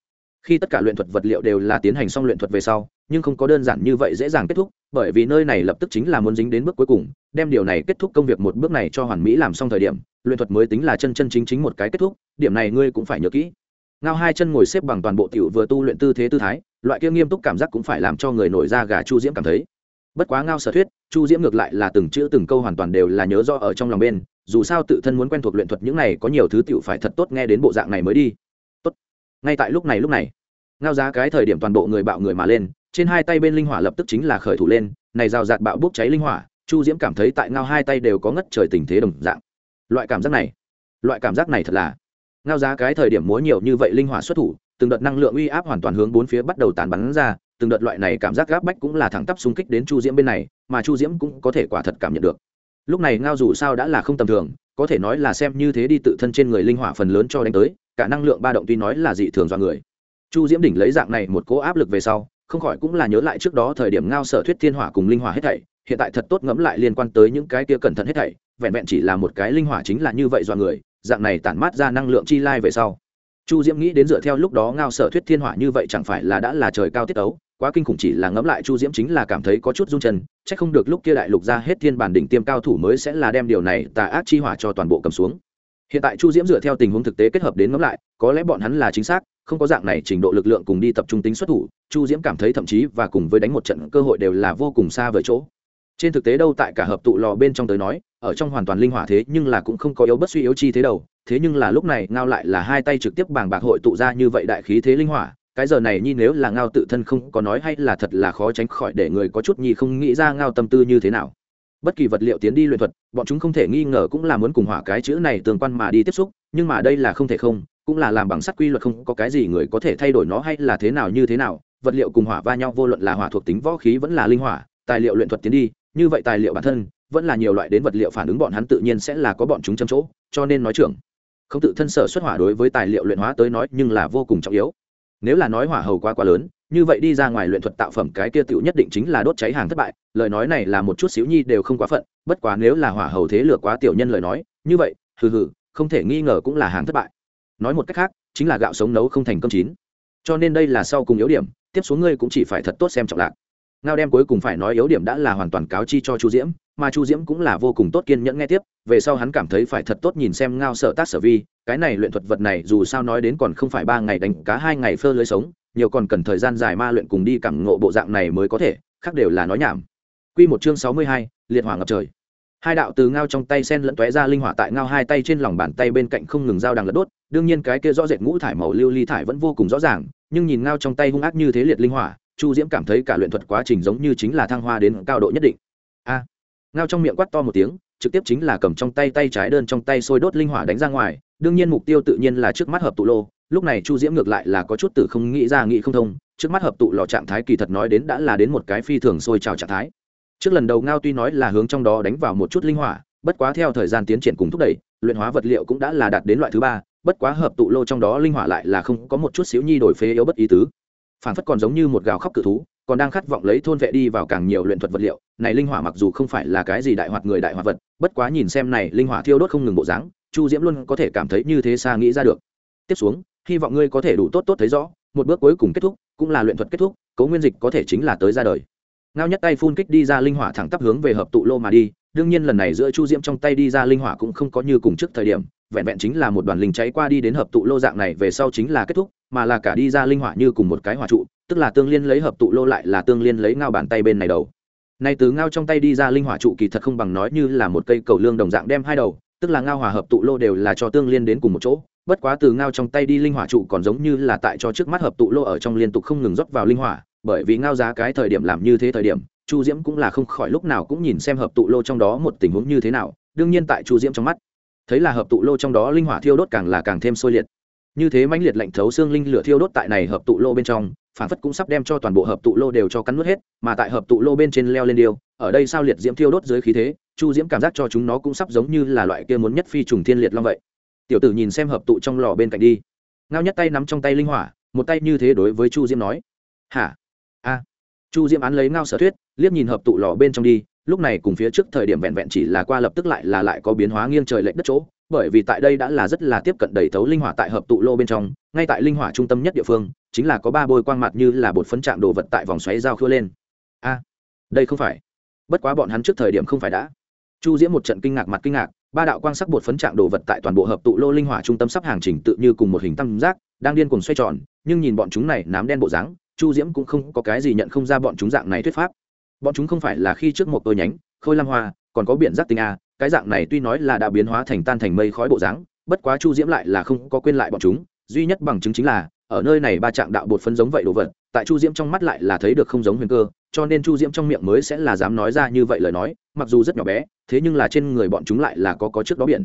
Khi tất cả luyện thuật vật liệu đều là tiến hành xong luyện thuật về sau, nhưng không có đơn giản như vậy dễ dàng kết thúc, bởi vì nơi này lập tức chính là muốn dính đến bước cuối cùng, đem điều này kết thúc công việc một bước này cho hoàn mỹ làm xong thời điểm, luyện thuật mới tính là chân chân chính chính một cái kết thúc, điểm này ngươi cũng phải nhớ kỹ ngao hai chân ngồi xếp bằng toàn bộ tiểu vừa tu luyện tư thế tư thái, loại kia nghiêm túc cảm giác cũng phải làm cho người nổi ra gà chu diễm cảm thấy. Bất quá ngao sở thuyết, chu diễm ngược lại là từng chữ từng câu hoàn toàn đều là nhớ do ở trong lòng bên, dù sao tự thân muốn quen thuộc luyện thuật những này có nhiều thứ tiểu phải thật tốt nghe đến bộ dạng này mới đi. Tốt. Ngay tại lúc này lúc này, ngao giá cái thời điểm toàn bộ người bạo người mà lên, trên hai tay bên linh hỏa lập tức chính là khởi thủ lên, này rào rạt bạo bốc cháy linh hỏa, chu diễm cảm thấy tại ngao hai tay đều có ngất trời tình thế đồng dạng. Loại cảm giác này, loại cảm giác này thật là ngao giá cái thời điểm múa nhiều như vậy linh hỏa xuất thủ, từng đợt năng lượng uy áp hoàn toàn hướng bốn phía bắt đầu tàn bắn ra, từng đợt loại này cảm giác gáp bách cũng là thẳng tắp xung kích đến chu diễm bên này, mà chu diễm cũng có thể quả thật cảm nhận được. Lúc này ngao dù sao đã là không tầm thường, có thể nói là xem như thế đi tự thân trên người linh hỏa phần lớn cho đánh tới, cả năng lượng ba động tuy nói là dị thường do người. Chu diễm đỉnh lấy dạng này một cố áp lực về sau, không khỏi cũng là nhớ lại trước đó thời điểm ngao sở thuyết thiên hỏa cùng linh hỏa hết thảy, hiện tại thật tốt ngẫm lại liên quan tới những cái kia cẩn thận hết thảy, vẹn vẹn chỉ là một cái linh hỏa chính là như vậy do người dạng này tản mát ra năng lượng chi lai về sau. Chu diễm nghĩ đến dựa theo lúc đó ngao sở thuyết thiên hỏa như vậy chẳng phải là đã là trời cao tiết ấu quá kinh khủng chỉ là ngẫm lại chu diễm chính là cảm thấy có chút run chân c h ắ c không được lúc kia đại lục ra hết thiên bản đỉnh tiêm cao thủ mới sẽ là đem điều này tà ác chi hỏa cho toàn bộ cầm xuống. Hiện tại chu diễm dựa theo tình huống thực tế kết hợp đến ngẫm lại, có lẽ bọn hắn là chính xác, không có dạng này trình độ lực lượng cùng đi tập trung tính xuất thủ, chu diễm cảm thấy thậm chí và cùng với đánh một trận cơ hội đều là vô cùng xa với chỗ trên thực tế đâu tại cả hợp tụ lò bên trong tới nói, ở trong hoàn toàn linh hỏa thế nhưng là cũng không có yếu bất suy yếu chi thế đầu thế nhưng là lúc này ngao lại là hai tay trực tiếp bàng bạc hội tụ ra như vậy đại khí thế linh hỏa. Cái giờ này nhi nếu là ngao tự thân không có nói hay là thật là khó tránh khỏi để người có chút nhi không nghĩ ra ngao tâm tư như thế nào. Bất kỳ vật liệu tiến đi luyện thuật, bọn chúng không thể nghi ngờ cũng là muốn cùng hỏa cái chữ này tương quan mà đi tiếp xúc, nhưng mà đây là không thể không, cũng là làm bằng sắt quy luật không có cái gì người có thể thay đổi nó hay là thế nào như thế nào. Vật liệu cùng hỏa va nhau, vô luận là hỏa thuộc tính, võ khí vẫn là linh hỏa, tài liệu luyện thuật tiến đi như vậy tài liệu bản thân, vẫn là nhiều loại đến vật liệu phản ứng bọn hắn tự nhiên sẽ là có bọn chúng châm chỗ, cho nên nói trưởng, không tự thân sở xuất hỏa đối với tài liệu luyện hóa tới nói nhưng là vô cùng trọng yếu. Nếu là nói hỏa hầu quá quá lớn, như vậy đi ra ngoài luyện thuật tạo phẩm cái kia tựu nhất định chính là đốt cháy hàng thất bại, lời nói này là một chút xíu nhi đều không quá phận, bất quá nếu là hỏa hầu thế lửa quá tiểu nhân lời nói, như vậy, hừ hừ, không thể nghi ngờ cũng là hàng thất bại. Nói một cách khác, chính là gạo sống nấu không thành cơm chín. Cho nên đây là sau cùng yếu điểm, tiếp xuống ngươi cũng chỉ phải thật tốt xem trọng lạc ngao đem cuối cùng phải nói yếu điểm đã là hoàn toàn cáo chi cho chu diễm mà chu diễm cũng là vô cùng tốt kiên nhẫn nghe tiếp về sau hắn cảm thấy phải thật tốt nhìn xem ngao sợ tác sở vi cái này luyện thuật vật này dù sao nói đến còn không phải ba ngày đánh cá hai ngày phơ lưới sống nhiều còn cần thời gian dài ma luyện cùng đi cảm ngộ bộ dạng này mới có thể khác đều là nói nhảm Quy một chương sáu mươi hai, liệt hỏa ngập trời. Hai đạo từ ngao trong tay sen lẫn tóe ra linh hỏa tại ngao hai tay trên lòng bàn tay bên cạnh không ngừng dao đằng lật đốt, đương nhiên cái kia rõ rệt ngũ thải màu lưu ly thải vẫn vô cùng rõ ràng, nhưng nhìn ngao trong tay hung ác như thế liệt linh hỏa, Chu Diễm cảm thấy cả luyện thuật quá trình giống như chính là thăng hoa đến cao độ nhất định. A. ngao trong miệng quát to một tiếng, trực tiếp chính là cầm trong tay tay trái đơn trong tay sôi đốt linh hỏa đánh ra ngoài, đương nhiên mục tiêu tự nhiên là trước mắt hợp tụ lô, lúc này Chu Diễm ngược lại là có chút tử không nghĩ ra nghĩ không thông, trước mắt hợp tụ lò trạng thái kỳ thật nói đến đã là đến một cái phi thường sôi trào trạng thái trước lần đầu ngao tuy nói là hướng trong đó đánh vào một chút linh hỏa bất quá theo thời gian tiến triển cùng thúc đẩy luyện hóa vật liệu cũng đã là đạt đến loại thứ ba bất quá hợp tụ lô trong đó linh hỏa lại là không có một chút xíu nhi đổi phế yếu bất ý tứ phản phất còn giống như một gào khóc cự thú, còn đang khát vọng lấy thôn vệ đi vào càng nhiều luyện thuật vật liệu. Này linh hỏa mặc dù không phải là cái gì đại hoạt người đại hoạt vật, bất quá nhìn xem này linh hỏa thiêu đốt không ngừng bộ dáng, chu diễm luôn có thể cảm thấy như thế xa nghĩ ra được. Tiếp xuống, hy vọng ngươi có thể đủ tốt tốt thấy rõ, một bước cuối cùng kết thúc, cũng là luyện thuật kết thúc, cấu nguyên dịch có thể chính là tới ra đời. Ngao nhất tay phun kích đi ra linh hỏa thẳng tắp hướng về hợp tụ lô mà đi, đương nhiên lần này giữa chu diễm trong tay đi ra linh hỏa cũng không có như cùng trước thời điểm, vẹn vẹn chính là một đoàn linh cháy qua đi đến hợp tụ lô dạng này về sau chính là kết thúc mà là cả đi ra linh hỏa như cùng một cái hỏa trụ, tức là tương liên lấy hợp tụ lô lại là tương liên lấy ngao bàn tay bên này đầu. Nay từ ngao trong tay đi ra linh hỏa trụ kỳ thật không bằng nói như là một cây cầu lương đồng dạng đem hai đầu, tức là ngao hòa hợp tụ lô đều là cho tương liên đến cùng một chỗ, bất quá từ ngao trong tay đi linh hỏa trụ còn giống như là tại cho trước mắt hợp tụ lô ở trong liên tục không ngừng rót vào linh hỏa, bởi vì ngao giá cái thời điểm làm như thế thời điểm, chu diễm cũng là không khỏi lúc nào cũng nhìn xem hợp tụ lô trong đó một tình huống như thế nào, đương nhiên tại chu diễm trong mắt, thấy là hợp tụ lô trong đó linh hỏa thiêu đốt càng là càng thêm sôi liệt như thế mãnh liệt lạnh thấu xương linh lửa thiêu đốt tại này hợp tụ lô bên trong phản phất cũng sắp đem cho toàn bộ hợp tụ lô đều cho cắn nuốt hết, mà tại hợp tụ lô bên trên leo lên điêu, ở đây sao liệt diễm thiêu đốt dưới khí thế, chu diễm cảm giác cho chúng nó cũng sắp giống như là loại kia muốn nhất phi trùng thiên liệt long vậy. Tiểu tử nhìn xem hợp tụ trong lò bên cạnh đi. Ngao nhất tay nắm trong tay linh hỏa, một tay như thế đối với chu diễm nói. Hả? A. Chu diễm án lấy ngao sở thuyết, liếc nhìn hợp tụ lò bên trong đi lúc này cùng phía trước thời điểm vẹn vẹn chỉ là qua lập tức lại là lại có biến hóa nghiêng trời lệch đất chỗ, bởi vì tại đây đã là rất là tiếp cận đầy thấu linh hỏa tại hợp tụ lô bên trong, ngay tại linh hỏa trung tâm nhất địa phương, chính là có ba bôi quang mặt như là bột phấn trạng đồ vật tại vòng xoáy giao khưa lên. A, đây không phải. Bất quá bọn hắn trước thời điểm không phải đã. Chu diễm một trận kinh ngạc mặt kinh ngạc, ba đạo quang sắc bột phấn trạng đồ vật tại toàn bộ hợp tụ lô linh hỏa trung tâm sắp hàng trình tự như cùng một hình tam giác, đang điên cuồng xoay tròn, nhưng nhìn bọn chúng này nám đen bộ dáng, chu diễm cũng không có cái gì nhận không ra bọn chúng dạng này thuyết pháp bọn chúng không phải là khi trước một tôi nhánh, khôi lam hoa, còn có biển giác tinh a, cái dạng này tuy nói là đã biến hóa thành tan thành mây khói bộ dáng, bất quá chu diễm lại là không có quên lại bọn chúng, duy nhất bằng chứng chính là, ở nơi này ba trạng đạo bột phân giống vậy đồ vật, tại chu diễm trong mắt lại là thấy được không giống huyền cơ, cho nên chu diễm trong miệng mới sẽ là dám nói ra như vậy lời nói, mặc dù rất nhỏ bé, thế nhưng là trên người bọn chúng lại là có có trước đó biển.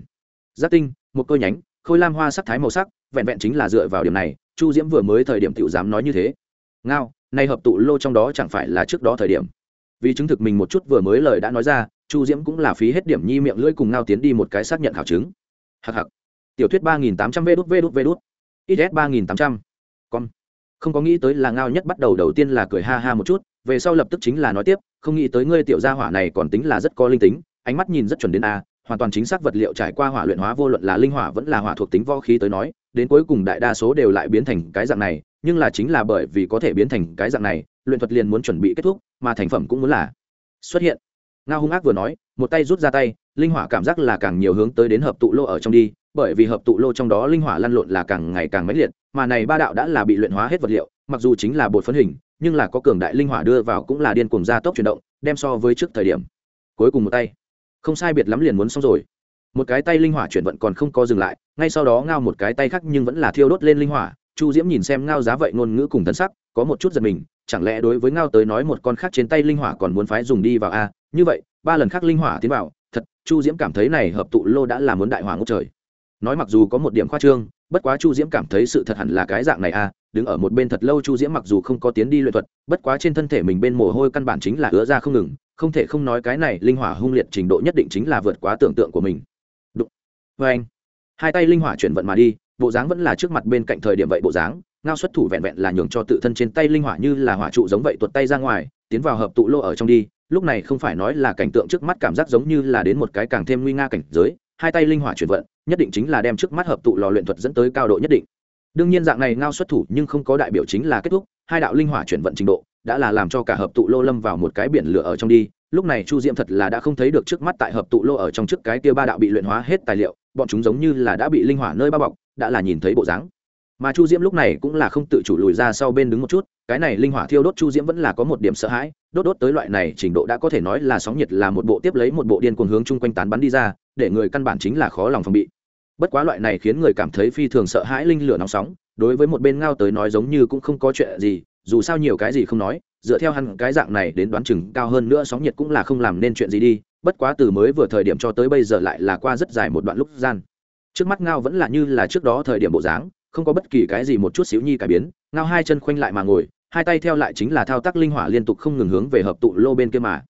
Giác tinh, một cơ nhánh, khôi lam hoa sắc thái màu sắc, vẹn vẹn chính là dựa vào điểm này, chu diễm vừa mới thời điểm t dám nói như thế. Ngao, nay hợp tụ lô trong đó chẳng phải là trước đó thời điểm vì chứng thực mình một chút vừa mới lời đã nói ra, chu diễm cũng là phí hết điểm nhi miệng lưỡi cùng ngao tiến đi một cái xác nhận khảo chứng. Hặc hặc tiểu thuyết ba nghìn tám trăm vê đút vê đút vê đút. Ít ba nghìn tám trăm. Con không có nghĩ tới là ngao nhất bắt đầu đầu tiên là cười ha ha một chút, về sau lập tức chính là nói tiếp, không nghĩ tới ngươi tiểu gia hỏa này còn tính là rất có linh tính, ánh mắt nhìn rất chuẩn đến a, hoàn toàn chính xác vật liệu trải qua hỏa luyện hóa vô luận là linh hỏa vẫn là hỏa thuộc tính võ khí tới nói, đến cuối cùng đại đa số đều lại biến thành cái dạng này nhưng là chính là bởi vì có thể biến thành cái dạng này, luyện thuật liền muốn chuẩn bị kết thúc, mà thành phẩm cũng muốn là xuất hiện. Ngao hung ác vừa nói, một tay rút ra tay, linh hỏa cảm giác là càng nhiều hướng tới đến hợp tụ lô ở trong đi, bởi vì hợp tụ lô trong đó linh hỏa lăn lộn là càng ngày càng mãnh liệt, mà này ba đạo đã là bị luyện hóa hết vật liệu, mặc dù chính là bột phấn hình, nhưng là có cường đại linh hỏa đưa vào cũng là điên cuồng gia tốc chuyển động, đem so với trước thời điểm. Cuối cùng một tay. Không sai biệt lắm liền muốn xong rồi. Một cái tay linh hỏa chuyển vận còn không có dừng lại, ngay sau đó ngao một cái tay khác nhưng vẫn là thiêu đốt lên linh hỏa chu diễm nhìn xem ngao giá vậy ngôn ngữ cùng thân sắc, có một chút giật mình, chẳng lẽ đối với ngao tới nói một con khác trên tay linh hỏa còn muốn phái dùng đi vào a như vậy, ba lần khác linh hỏa tiến vào, thật, chu diễm cảm thấy này hợp tụ lô đã là muốn đại hỏa ngốc trời nói mặc dù có một điểm khoa trương, bất quá chu diễm cảm thấy sự thật hẳn là cái dạng này a đứng ở một bên thật lâu chu diễm mặc dù không có tiến đi luyện thuật, bất quá trên thân thể mình bên mồ hôi căn bản chính là ứa ra không ngừng, không thể không nói cái này linh hỏa hung liệt trình độ nhất định chính là vượt quá tưởng tượng của mình Đụng. Vâng. hai tay linh hỏa chuyển vận mà đi bộ dáng vẫn là trước mặt bên cạnh thời điểm vậy bộ dáng, ngao xuất thủ vẹn vẹn là nhường cho tự thân trên tay linh hỏa như là hỏa trụ giống vậy tuột tay ra ngoài, tiến vào hợp tụ lô ở trong đi, lúc này không phải nói là cảnh tượng trước mắt cảm giác giống như là đến một cái càng thêm nguy nga cảnh giới, hai tay linh hỏa chuyển vận, nhất định chính là đem trước mắt hợp tụ lò luyện thuật dẫn tới cao độ nhất định. Đương nhiên dạng này ngao xuất thủ nhưng không có đại biểu chính là kết thúc, hai đạo linh hỏa chuyển vận trình độ đã là làm cho cả hợp tụ lô lâm vào một cái biển lửa ở trong đi, lúc này chu diễm thật là đã không thấy được trước mắt tại hợp tụ lô ở trong trước cái kia ba đạo bị luyện hóa hết tài liệu, bọn chúng giống như là đã bị linh hỏa nơi bao bọc đã là nhìn thấy bộ dáng. Mà chu diễm lúc này cũng là không tự chủ lùi ra sau bên đứng một chút, cái này linh hỏa thiêu đốt chu diễm vẫn là có một điểm sợ hãi, đốt đốt tới loại này trình độ đã có thể nói là sóng nhiệt là một bộ tiếp lấy một bộ điên cuồng hướng chung quanh tán bắn đi ra, để người căn bản chính là khó lòng phòng bị. Bất quá loại này khiến người cảm thấy phi thường sợ hãi linh lửa nóng sóng, đối với một bên ngao tới nói giống như cũng không có chuyện gì, dù sao nhiều cái gì không nói, dựa theo hẳn cái dạng này đến đoán chừng cao hơn nữa sóng nhiệt cũng là không làm nên chuyện gì đi, bất quá từ mới vừa thời điểm cho tới bây giờ lại là qua rất dài một đoạn lúc gian trước mắt ngao vẫn là như là trước đó thời điểm bộ dáng, không có bất kỳ cái gì một chút xíu nhi cải biến. Ngao hai chân khoanh lại mà ngồi, hai tay theo lại chính là thao tác linh hỏa liên tục không ngừng hướng về hợp tụ lô bên kia mà.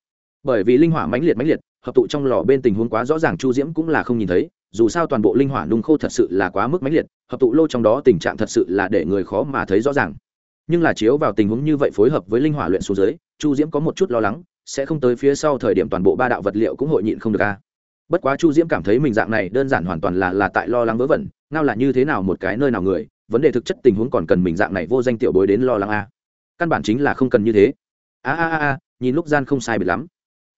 Bởi vì linh hỏa mãnh liệt mãnh liệt, hợp tụ trong lò bên tình huống quá rõ ràng chu diễm cũng là không nhìn thấy, dù sao toàn bộ linh hỏa nung khô thật sự là quá mức mãnh liệt, hợp tụ lô trong đó tình trạng thật sự là để người khó mà thấy rõ ràng. Nhưng là chiếu vào tình huống như vậy phối hợp với linh hỏa luyện xuống dưới, chu diễm có một chút lo lắng, sẽ không tới phía sau thời điểm toàn bộ ba đạo vật liệu cũng hội nhịn không được a bất quá chu diễm cảm thấy mình dạng này đơn giản hoàn toàn là là tại lo lắng vớ vẩn, ngao là như thế nào một cái nơi nào người, vấn đề thực chất tình huống còn cần mình dạng này vô danh tiểu bối đến lo lắng a căn bản chính là không cần như thế. A a a a, nhìn lúc gian không sai biệt lắm.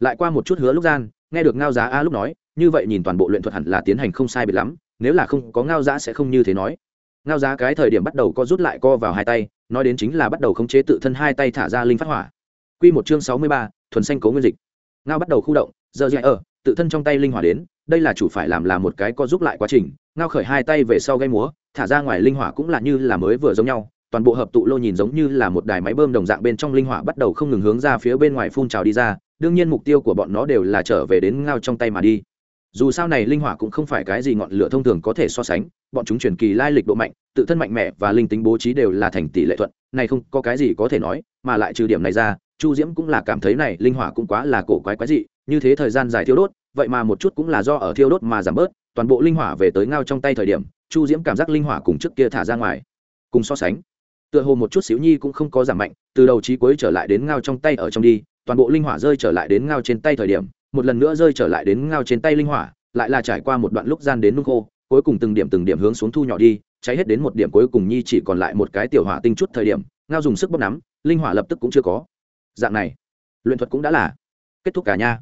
Lại qua một chút hứa lúc gian, nghe được ngao giá a lúc nói, như vậy nhìn toàn bộ luyện thuật hẳn là tiến hành không sai biệt lắm, nếu là không có ngao giá sẽ không như thế nói. Ngao giá cái thời điểm bắt đầu co rút lại co vào hai tay, nói đến chính là bắt đầu khống chế tự thân hai tay thả ra linh phát hỏa. Quy một chương sáu mươi ba, thuần xanh cố nguyên dịch. Ngao bắt đầu khu động, giờ dạy ở tự thân trong tay linh hỏa đến, đây là chủ phải làm là một cái co giúp lại quá trình, ngao khởi hai tay về sau gây múa, thả ra ngoài linh hỏa cũng là như là mới vừa giống nhau, toàn bộ hợp tụ lô nhìn giống như là một đài máy bơm đồng dạng bên trong linh hỏa bắt đầu không ngừng hướng ra phía bên ngoài phun trào đi ra, đương nhiên mục tiêu của bọn nó đều là trở về đến ngao trong tay mà đi. Dù sao này linh hỏa cũng không phải cái gì ngọn lửa thông thường có thể so sánh, bọn chúng truyền kỳ lai lịch độ mạnh, tự thân mạnh mẽ và linh tính bố trí đều là thành tỷ lệ thuận, này không có cái gì có thể nói, mà lại trừ điểm này ra chu diễm cũng là cảm thấy này linh hỏa cũng quá là cổ quái quái dị, như thế thời gian dài thiêu đốt, vậy mà một chút cũng là do ở thiêu đốt mà giảm bớt, toàn bộ linh hỏa về tới ngao trong tay thời điểm, chu diễm cảm giác linh hỏa cùng trước kia thả ra ngoài, cùng so sánh. Tựa hồ một chút xíu nhi cũng không có giảm mạnh, từ đầu trí cuối trở lại đến ngao trong tay ở trong đi, toàn bộ linh hỏa rơi trở lại đến ngao trên tay thời điểm, một lần nữa rơi trở lại đến ngao trên tay linh hỏa, lại là trải qua một đoạn lúc gian đến nung khô, cuối cùng từng điểm từng điểm hướng xuống thu nhỏ đi, cháy hết đến một điểm cuối cùng nhi chỉ còn lại một cái tiểu hỏa tinh chút thời điểm, ngao dùng sức bóp nắm, linh hỏa lập tức cũng chưa có dạng này, luyện thuật cũng đã là kết thúc cả nha.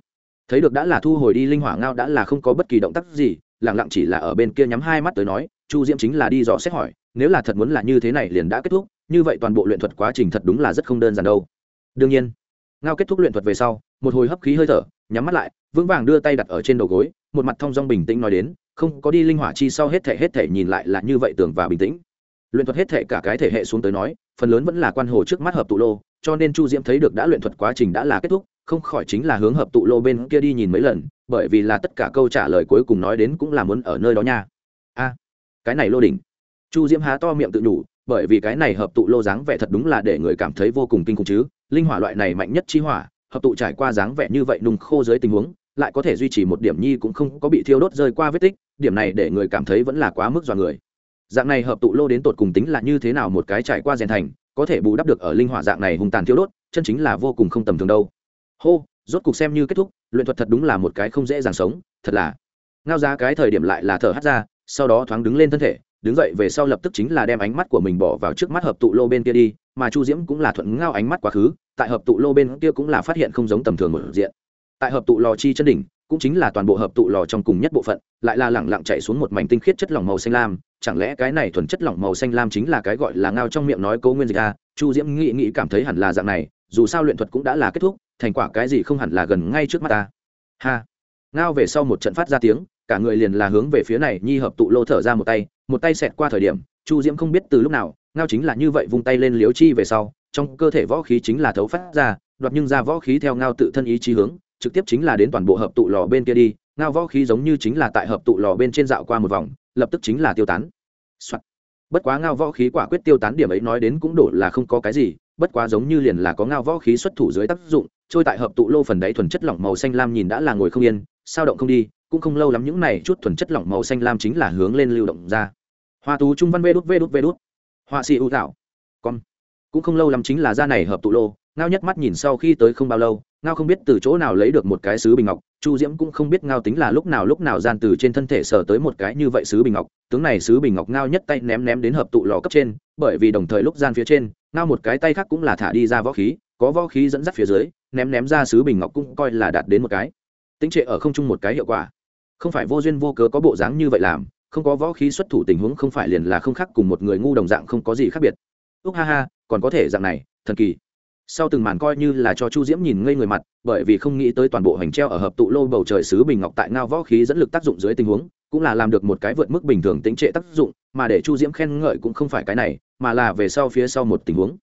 Thấy được đã là thu hồi đi linh hỏa ngao đã là không có bất kỳ động tác gì lẳng lặng chỉ là ở bên kia nhắm hai mắt tới nói, chu diễm chính là đi dò xét hỏi, nếu là thật muốn là như thế này liền đã kết thúc, như vậy toàn bộ luyện thuật quá trình thật đúng là rất không đơn giản đâu. Đương nhiên, ngao kết thúc luyện thuật về sau, một hồi hấp khí hơi thở, nhắm mắt lại, vững vàng đưa tay đặt ở trên đầu gối, một mặt thong dong bình tĩnh nói đến, không có đi linh hỏa chi sau hết thể hết thể nhìn lại là như vậy tưởng và bình tĩnh. Luyện thuật hết thể cả cái thể hệ xuống tới nói, phần lớn vẫn là quan hồ trước mắt hợp tụ lô cho nên chu diễm thấy được đã luyện thuật quá trình đã là kết thúc, không khỏi chính là hướng hợp tụ lô bên kia đi nhìn mấy lần, bởi vì là tất cả câu trả lời cuối cùng nói đến cũng là muốn ở nơi đó nha. A, cái này lô đỉnh. Chu diễm há to miệng tự nhủ, bởi vì cái này hợp tụ lô dáng vẻ thật đúng là để người cảm thấy vô cùng kinh khủng chứ. Linh hỏa loại này mạnh nhất chi hỏa, hợp tụ trải qua dáng vẻ như vậy nung khô dưới tình huống, lại có thể duy trì một điểm nhi cũng không có bị thiêu đốt rơi qua vết tích, điểm này để người cảm thấy vẫn là quá mức dọa người. Dạng này hợp tụ lô đến tột cùng tính là như thế nào một cái trải qua rèn thành có thể bù đắp được ở linh hỏa dạng này hùng tàn thiêu đốt, chân chính là vô cùng không tầm thường đâu. Hô, rốt cục xem như kết thúc, luyện thuật thật đúng là một cái không dễ dàng sống, thật là. Ngao giá cái thời điểm lại là thở hắt ra, sau đó thoáng đứng lên thân thể, đứng dậy về sau lập tức chính là đem ánh mắt của mình bỏ vào trước mắt hợp tụ lô bên kia đi, mà chu diễm cũng là thuận ngao ánh mắt quá khứ, tại hợp tụ lô bên kia cũng là phát hiện không giống tầm thường một diện. Tại hợp tụ lò chi chân đỉnh, cũng chính là toàn bộ hợp tụ lò trong cùng nhất bộ phận, lại là lẳng lặng chạy xuống một mảnh tinh khiết chất lỏng màu xanh lam chẳng lẽ cái này thuần chất lỏng màu xanh lam chính là cái gọi là ngao trong miệng nói cố nguyên dịch a à? chu diễm nghĩ nghĩ cảm thấy hẳn là dạng này, dù sao luyện thuật cũng đã là kết thúc, thành quả cái gì không hẳn là gần ngay trước mắt ta. Ha. Ngao về sau một trận phát ra tiếng, cả người liền là hướng về phía này, nhi hợp tụ lô thở ra một tay một tay xẹt qua thời điểm, chu diễm không biết từ lúc nào, ngao chính là như vậy vung tay lên liếu chi về sau, trong cơ thể võ khí chính là thấu phát ra, đoạt nhưng ra võ khí theo ngao tự thân ý chí hướng, trực tiếp chính là đến toàn bộ hợp tụ lò bên kia đi, ngao võ khí giống như chính là tại hợp tụ lò bên trên dạo qua một vòng, lập tức chính là tiêu tán、Soạn. bất quá ngao võ khí quả quyết tiêu tán điểm ấy nói đến cũng đổ là không có cái gì, bất quá giống như liền là có ngao võ khí xuất thủ dưới tác dụng, trôi tại hợp tụ lô phần đáy thuần chất lỏng màu xanh lam nhìn đã là ngồi không yên, sao động không đi, cũng không lâu lắm những này chút thuần chất lỏng màu xanh lam chính là hướng lên lưu động ra. Hoa tú trung văn vê đút vê đút vê đút. Họa sĩ ưu tạo con. Cũng không lâu lắm chính là ra này hợp tụ lô, ngao nhất mắt nhìn sau khi tới không bao lâu ngao không biết từ chỗ nào lấy được một cái sứ bình ngọc, chu diễm cũng không biết ngao tính là lúc nào lúc nào gian từ trên thân thể sờ tới một cái như vậy sứ bình ngọc. Tướng này sứ bình ngọc ngao nhất tay ném ném đến hợp tụ lò cấp trên, bởi vì đồng thời lúc gian phía trên, ngao một cái tay khác cũng là thả đi ra võ khí, có võ khí dẫn dắt phía dưới, ném ném ra sứ bình ngọc cũng coi là đạt đến một cái. Tính trệ ở không chung một cái hiệu quả. Không phải vô duyên vô cớ có bộ dáng như vậy làm, không có võ khí xuất thủ tình huống không phải liền là không khác cùng một người ngu đồng dạng không có gì khác biệt. Úc ha ha, còn có thể dạng này, thần kỳ sau từng màn coi như là cho chu diễm nhìn ngây người mặt, bởi vì không nghĩ tới toàn bộ hành treo ở hợp tụ lô bầu trời sứ bình ngọc tại ngao võ khí dẫn lực tác dụng dưới tình huống, cũng là làm được một cái vượt mức bình thường tính trệ tác dụng, mà để chu diễm khen ngợi cũng không phải cái này, mà là về sau phía sau một tình huống.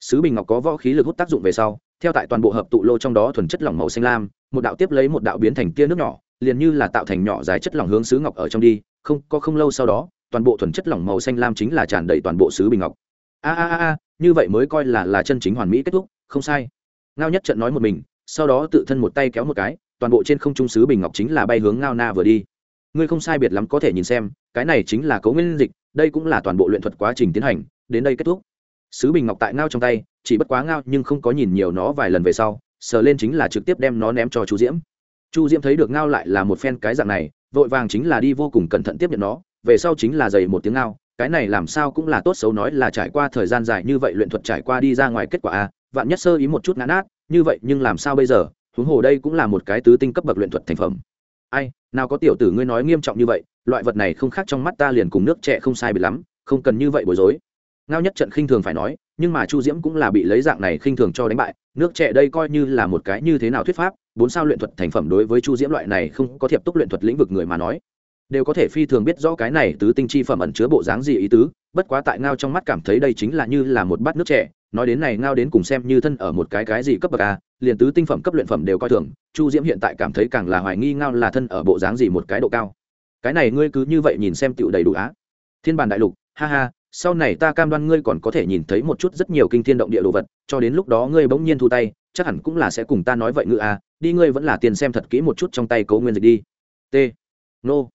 Sứ bình ngọc có võ khí lực hút tác dụng về sau, theo tại toàn bộ hợp tụ lô trong đó thuần chất lỏng màu xanh lam, một đạo tiếp lấy một đạo biến thành tia nước nhỏ, liền như là tạo thành nhỏ dài chất lỏng hướng sứ ngọc ở trong đi, không, có không lâu sau đó, toàn bộ thuần chất lỏng màu xanh lam chính là tràn đầy toàn bộ sứ bình ngọc. A a a như vậy mới coi là là chân chính hoàn mỹ kết thúc, không sai. Ngao nhất trận nói một mình, sau đó tự thân một tay kéo một cái, toàn bộ trên không trung sứ bình ngọc chính là bay hướng ngao na vừa đi. Ngươi không sai biệt lắm có thể nhìn xem, cái này chính là cấu nguyên dịch, đây cũng là toàn bộ luyện thuật quá trình tiến hành, đến đây kết thúc. Sứ bình ngọc tại ngao trong tay, chỉ bất quá ngao nhưng không có nhìn nhiều nó vài lần về sau, sờ lên chính là trực tiếp đem nó ném cho chu diễm. Chu diễm thấy được ngao lại là một phen cái dạng này, vội vàng chính là đi vô cùng cẩn thận tiếp nhận nó, về sau chính là dày một tiếng ngao cái này làm sao cũng là tốt xấu nói là trải qua thời gian dài như vậy luyện thuật trải qua đi ra ngoài kết quả a, vạn nhất sơ ý một chút ngã nát, như vậy nhưng làm sao bây giờ? Huống hồ đây cũng là một cái tứ tinh cấp bậc luyện thuật thành phẩm. Ai, nào có tiểu tử ngươi nói nghiêm trọng như vậy, loại vật này không khác trong mắt ta liền cùng nước trẻ không sai bị lắm, không cần như vậy bối rối. Ngao nhất trận khinh thường phải nói, nhưng mà chu diễm cũng là bị lấy dạng này khinh thường cho đánh bại, nước trẻ đây coi như là một cái như thế nào thuyết pháp, bốn sao luyện thuật thành phẩm đối với chu diễm loại này không có thiệp túc luyện thuật lĩnh vực người mà nói đều có thể phi thường biết rõ cái này tứ tinh chi phẩm ẩn chứa bộ dáng gì ý tứ, bất quá tại ngao trong mắt cảm thấy đây chính là như là một bát nước trẻ nói đến này ngao đến cùng xem như thân ở một cái cái gì cấp bậc a liền tứ tinh phẩm cấp luyện phẩm đều coi thường, chu diễm hiện tại cảm thấy càng là hoài nghi ngao là thân ở bộ dáng gì một cái độ cao. Cái này ngươi cứ như vậy nhìn xem tựu đầy đủ á. Thiên bản đại lục, ha ha, sau này ta cam đoan ngươi còn có thể nhìn thấy một chút rất nhiều kinh thiên động địa đồ vật, cho đến lúc đó ngươi bỗng nhiên thu tay, chắc hẳn cũng là sẽ cùng ta nói vậy ngự a đi ngươi vẫn là tiền xem thật kỹ một chút trong tay cố nguyên dịch đi. T. Nô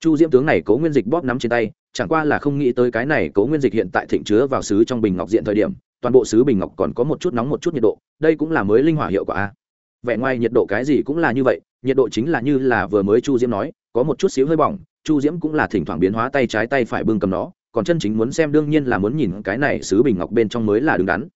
chu diễm tướng này cố nguyên dịch bóp nắm trên tay, chẳng qua là không nghĩ tới cái này cố nguyên dịch hiện tại thịnh chứa vào sứ trong bình ngọc diện thời điểm, toàn bộ sứ bình ngọc còn có một chút nóng một chút nhiệt độ, đây cũng là mới linh hỏa hiệu quả a. Vẻ ngoài nhiệt độ cái gì cũng là như vậy, nhiệt độ chính là như là vừa mới chu diễm nói, có một chút xíu hơi bỏng, chu diễm cũng là thỉnh thoảng biến hóa tay trái tay phải bưng cầm nó, còn chân chính muốn xem đương nhiên là muốn nhìn cái này sứ bình ngọc bên trong mới là đứng đắn.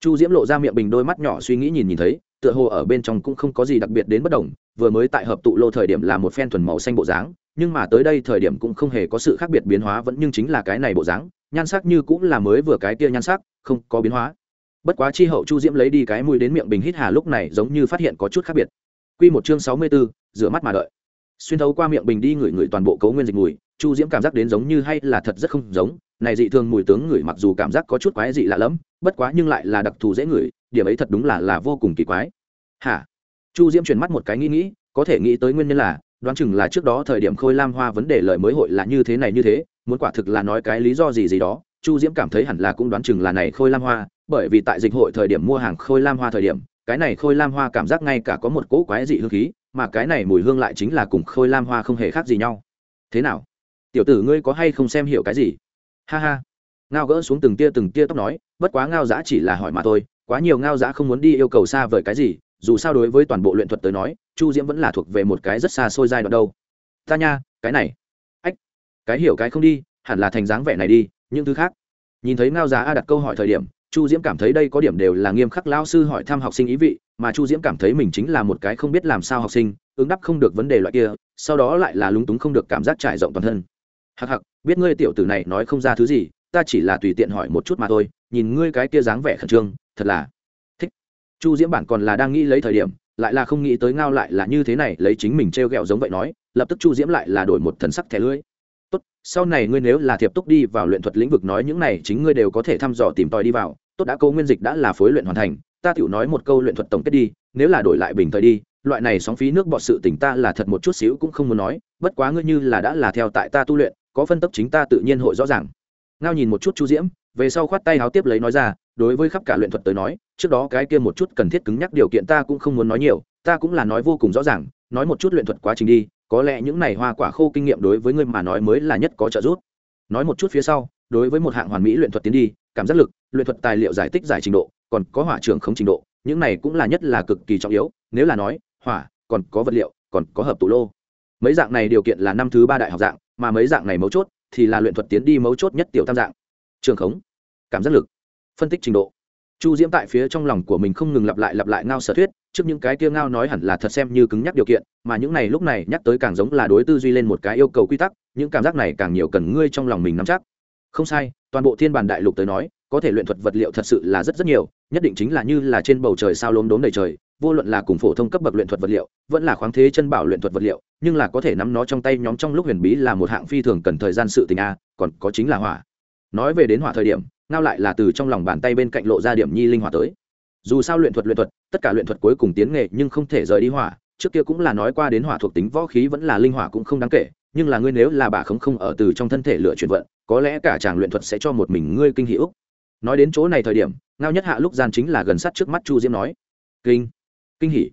Chu diễm lộ ra miệng bình đôi mắt nhỏ suy nghĩ nhìn nhìn thấy, tựa hồ ở bên trong cũng không có gì đặc biệt đến bất đồng, vừa mới tại hợp tụ lô thời điểm là một phen thuần màu xanh bộ dáng nhưng mà tới đây thời điểm cũng không hề có sự khác biệt biến hóa, vẫn nhưng chính là cái này bộ dáng, nhan sắc như cũng là mới vừa cái kia nhan sắc, không có biến hóa. Bất quá chi hậu chu diễm lấy đi cái mùi đến miệng bình hít hà lúc này giống như phát hiện có chút khác biệt. Q một chương sáu mươi bốn rửa mắt mà đợi. Xuyên thấu qua miệng bình đi ngửi ngửi toàn bộ cấu nguyên dịch mùi, chu diễm cảm giác đến giống như hay là thật rất không giống, này dị thường mùi tướng ngửi mặc dù cảm giác có chút quái dị lạ lẫm, bất quá nhưng lại là đặc thù dễ ngửi, điểm ấy thật đúng là là vô cùng kỳ quái. Hả? Chu diễm chuyển mắt một cái nghĩ nghĩ, có thể nghĩ tới nguyên nhân là đoán chừng là trước đó thời điểm khôi lam hoa vấn đề lời mới hội là như thế này như thế, muốn quả thực là nói cái lý do gì gì đó, chu diễm cảm thấy hẳn là cũng đoán chừng là này khôi lam hoa, bởi vì tại dịch hội thời điểm mua hàng khôi lam hoa thời điểm, cái này khôi lam hoa cảm giác ngay cả có một cỗ quái dị hương khí, mà cái này mùi hương lại chính là cùng khôi lam hoa không hề khác gì nhau. Thế nào? Tiểu tử ngươi có hay không xem hiểu cái gì? Ha ha. Ngao gỡ xuống từng tia từng tia tóc nói, bất quá ngao giã chỉ là hỏi mà thôi, quá nhiều ngao giã không muốn đi yêu cầu xa vời cái gì dù sao đối với toàn bộ luyện thuật tới nói, chu diễm vẫn là thuộc về một cái rất xa xôi giai đoạn đâu. Ta nha, cái này. Ách, cái hiểu cái không đi, hẳn là thành dáng vẻ này đi, những thứ khác. Nhìn thấy ngao giá a đặt câu hỏi thời điểm, chu diễm cảm thấy đây có điểm đều là nghiêm khắc lao sư hỏi thăm học sinh ý vị, mà chu diễm cảm thấy mình chính là một cái không biết làm sao học sinh, ứng đáp không được vấn đề loại kia, sau đó lại là lúng túng không được cảm giác trải rộng toàn thân. Hặc hặc biết ngươi tiểu tử này nói không ra thứ gì, ta chỉ là tùy tiện hỏi một chút mà thôi, nhìn ngươi cái kia dáng vẻ khẩn trương, thật là chu diễm bản còn là đang nghĩ lấy thời điểm, lại là không nghĩ tới ngao lại là như thế này, lấy chính mình t r e o g ẹ o giống vậy nói, lập tức chu diễm lại là đổi một thần sắc thẻ lưới. Tốt, sau này ngươi nếu là thiệp túc đi vào luyện thuật lĩnh vực nói những này chính ngươi đều có thể thăm dò tìm tòi đi vào, tốt đã, câu nguyên dịch đã là phối luyện hoàn thành, ta tiểu nói một câu luyện thuật tổng kết đi, nếu là đổi lại bình thời đi, loại này sóng phí nước bọt sự tỉnh ta là thật một chút xíu cũng không muốn nói, bất quá ngươi như là đã là theo tại ta tu luyện, có phân tấp chính ta tự nhiên hội rõ ràng. Ngao nhìn một chút chu diễm, về sau khoát tay háo tiếp lấy nói ra đối với khắp cả luyện thuật tới nói, trước đó cái kia một chút cần thiết cứng nhắc điều kiện ta cũng không muốn nói nhiều, ta cũng là nói vô cùng rõ ràng, nói một chút luyện thuật quá trình đi, có lẽ những này hoa quả khô kinh nghiệm đối với ngươi mà nói mới là nhất có trợ giúp. Nói một chút phía sau, đối với một hạng hoàn mỹ luyện thuật tiến đi, cảm giác lực, luyện thuật tài liệu giải tích giải trình độ, còn có hỏa trưởng không trình độ, những này cũng là nhất là cực kỳ trọng yếu, nếu là nói, hỏa, còn có vật liệu, còn có hợp tụ lô. Mấy dạng này điều kiện là năm thứ ba đại học dạng, mà mấy dạng này mấu chốt thì là luyện thuật tiến đi mấu chốt nhất tiểu tam dạng. Trường khống, cảm giác lực phân tích trình độ. Chu diễm tại phía trong lòng của mình không ngừng lặp lại lặp lại ngao sở thuyết, trước những cái kia ngao nói hẳn là thật xem như cứng nhắc điều kiện, mà những này lúc này nhắc tới càng giống là đối tư duy lên một cái yêu cầu quy tắc, những cảm giác này càng nhiều cần ngươi trong lòng mình nắm chắc. Không sai, toàn bộ thiên bản đại lục tới nói, có thể luyện thuật vật liệu thật sự là rất rất nhiều, nhất định chính là như là trên bầu trời sao lốm đốm đầy trời, vô luận là cùng phổ thông cấp bậc luyện thuật vật liệu, vẫn là khoáng thế chân bảo luyện thuật vật liệu, nhưng là có thể nắm nó trong tay nhóm trong lúc huyền bí là một hạng phi thường cần thời gian sự tình a, còn có chính là hỏa. Nói về đến hỏa thời điểm ngao lại là từ trong lòng bàn tay bên cạnh lộ ra điểm nhi linh hỏa tới. Dù sao luyện thuật luyện thuật, tất cả luyện thuật cuối cùng tiến nghệ nhưng không thể rời đi hỏa, trước kia cũng là nói qua đến hỏa thuộc tính võ khí vẫn là linh hỏa cũng không đáng kể, nhưng là ngươi nếu là bà không không ở từ trong thân thể lựa chuyển vận, có lẽ cả chàng luyện thuật sẽ cho một mình ngươi kinh hữu nói đến chỗ này thời điểm, ngao nhất hạ lúc gian chính là gần sát trước mắt chu diễm nói, kinh kinh hỉ.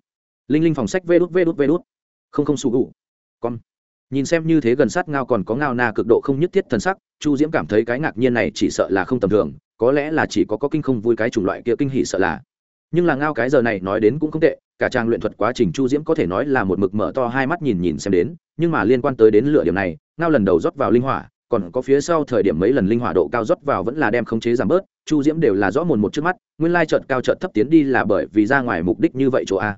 Linh linh phòng sách vê đút vê đút vê đút. Không không sụ gụ. Con. Nhìn xem như thế gần sát ngao còn có ngao na cực độ không nhất thiết thần sắc chu diễm cảm thấy cái ngạc nhiên này chỉ sợ là không tầm thường, có lẽ là chỉ có có kinh không vui cái chủng loại kia kinh hỉ sợ là. Nhưng là ngao cái giờ này nói đến cũng không tệ, cả trang luyện thuật quá trình chu diễm có thể nói là một mực mở to hai mắt nhìn nhìn xem đến, nhưng mà liên quan tới đến lửa điểm này, ngao lần đầu rót vào linh hỏa, còn có phía sau thời điểm mấy lần linh hỏa độ cao rót vào vẫn là đem khống chế giảm bớt, chu diễm đều là rõ mồn một trước mắt, nguyên lai trợt cao trợt thấp tiến đi là bởi vì ra ngoài mục đích như vậy chỗ a.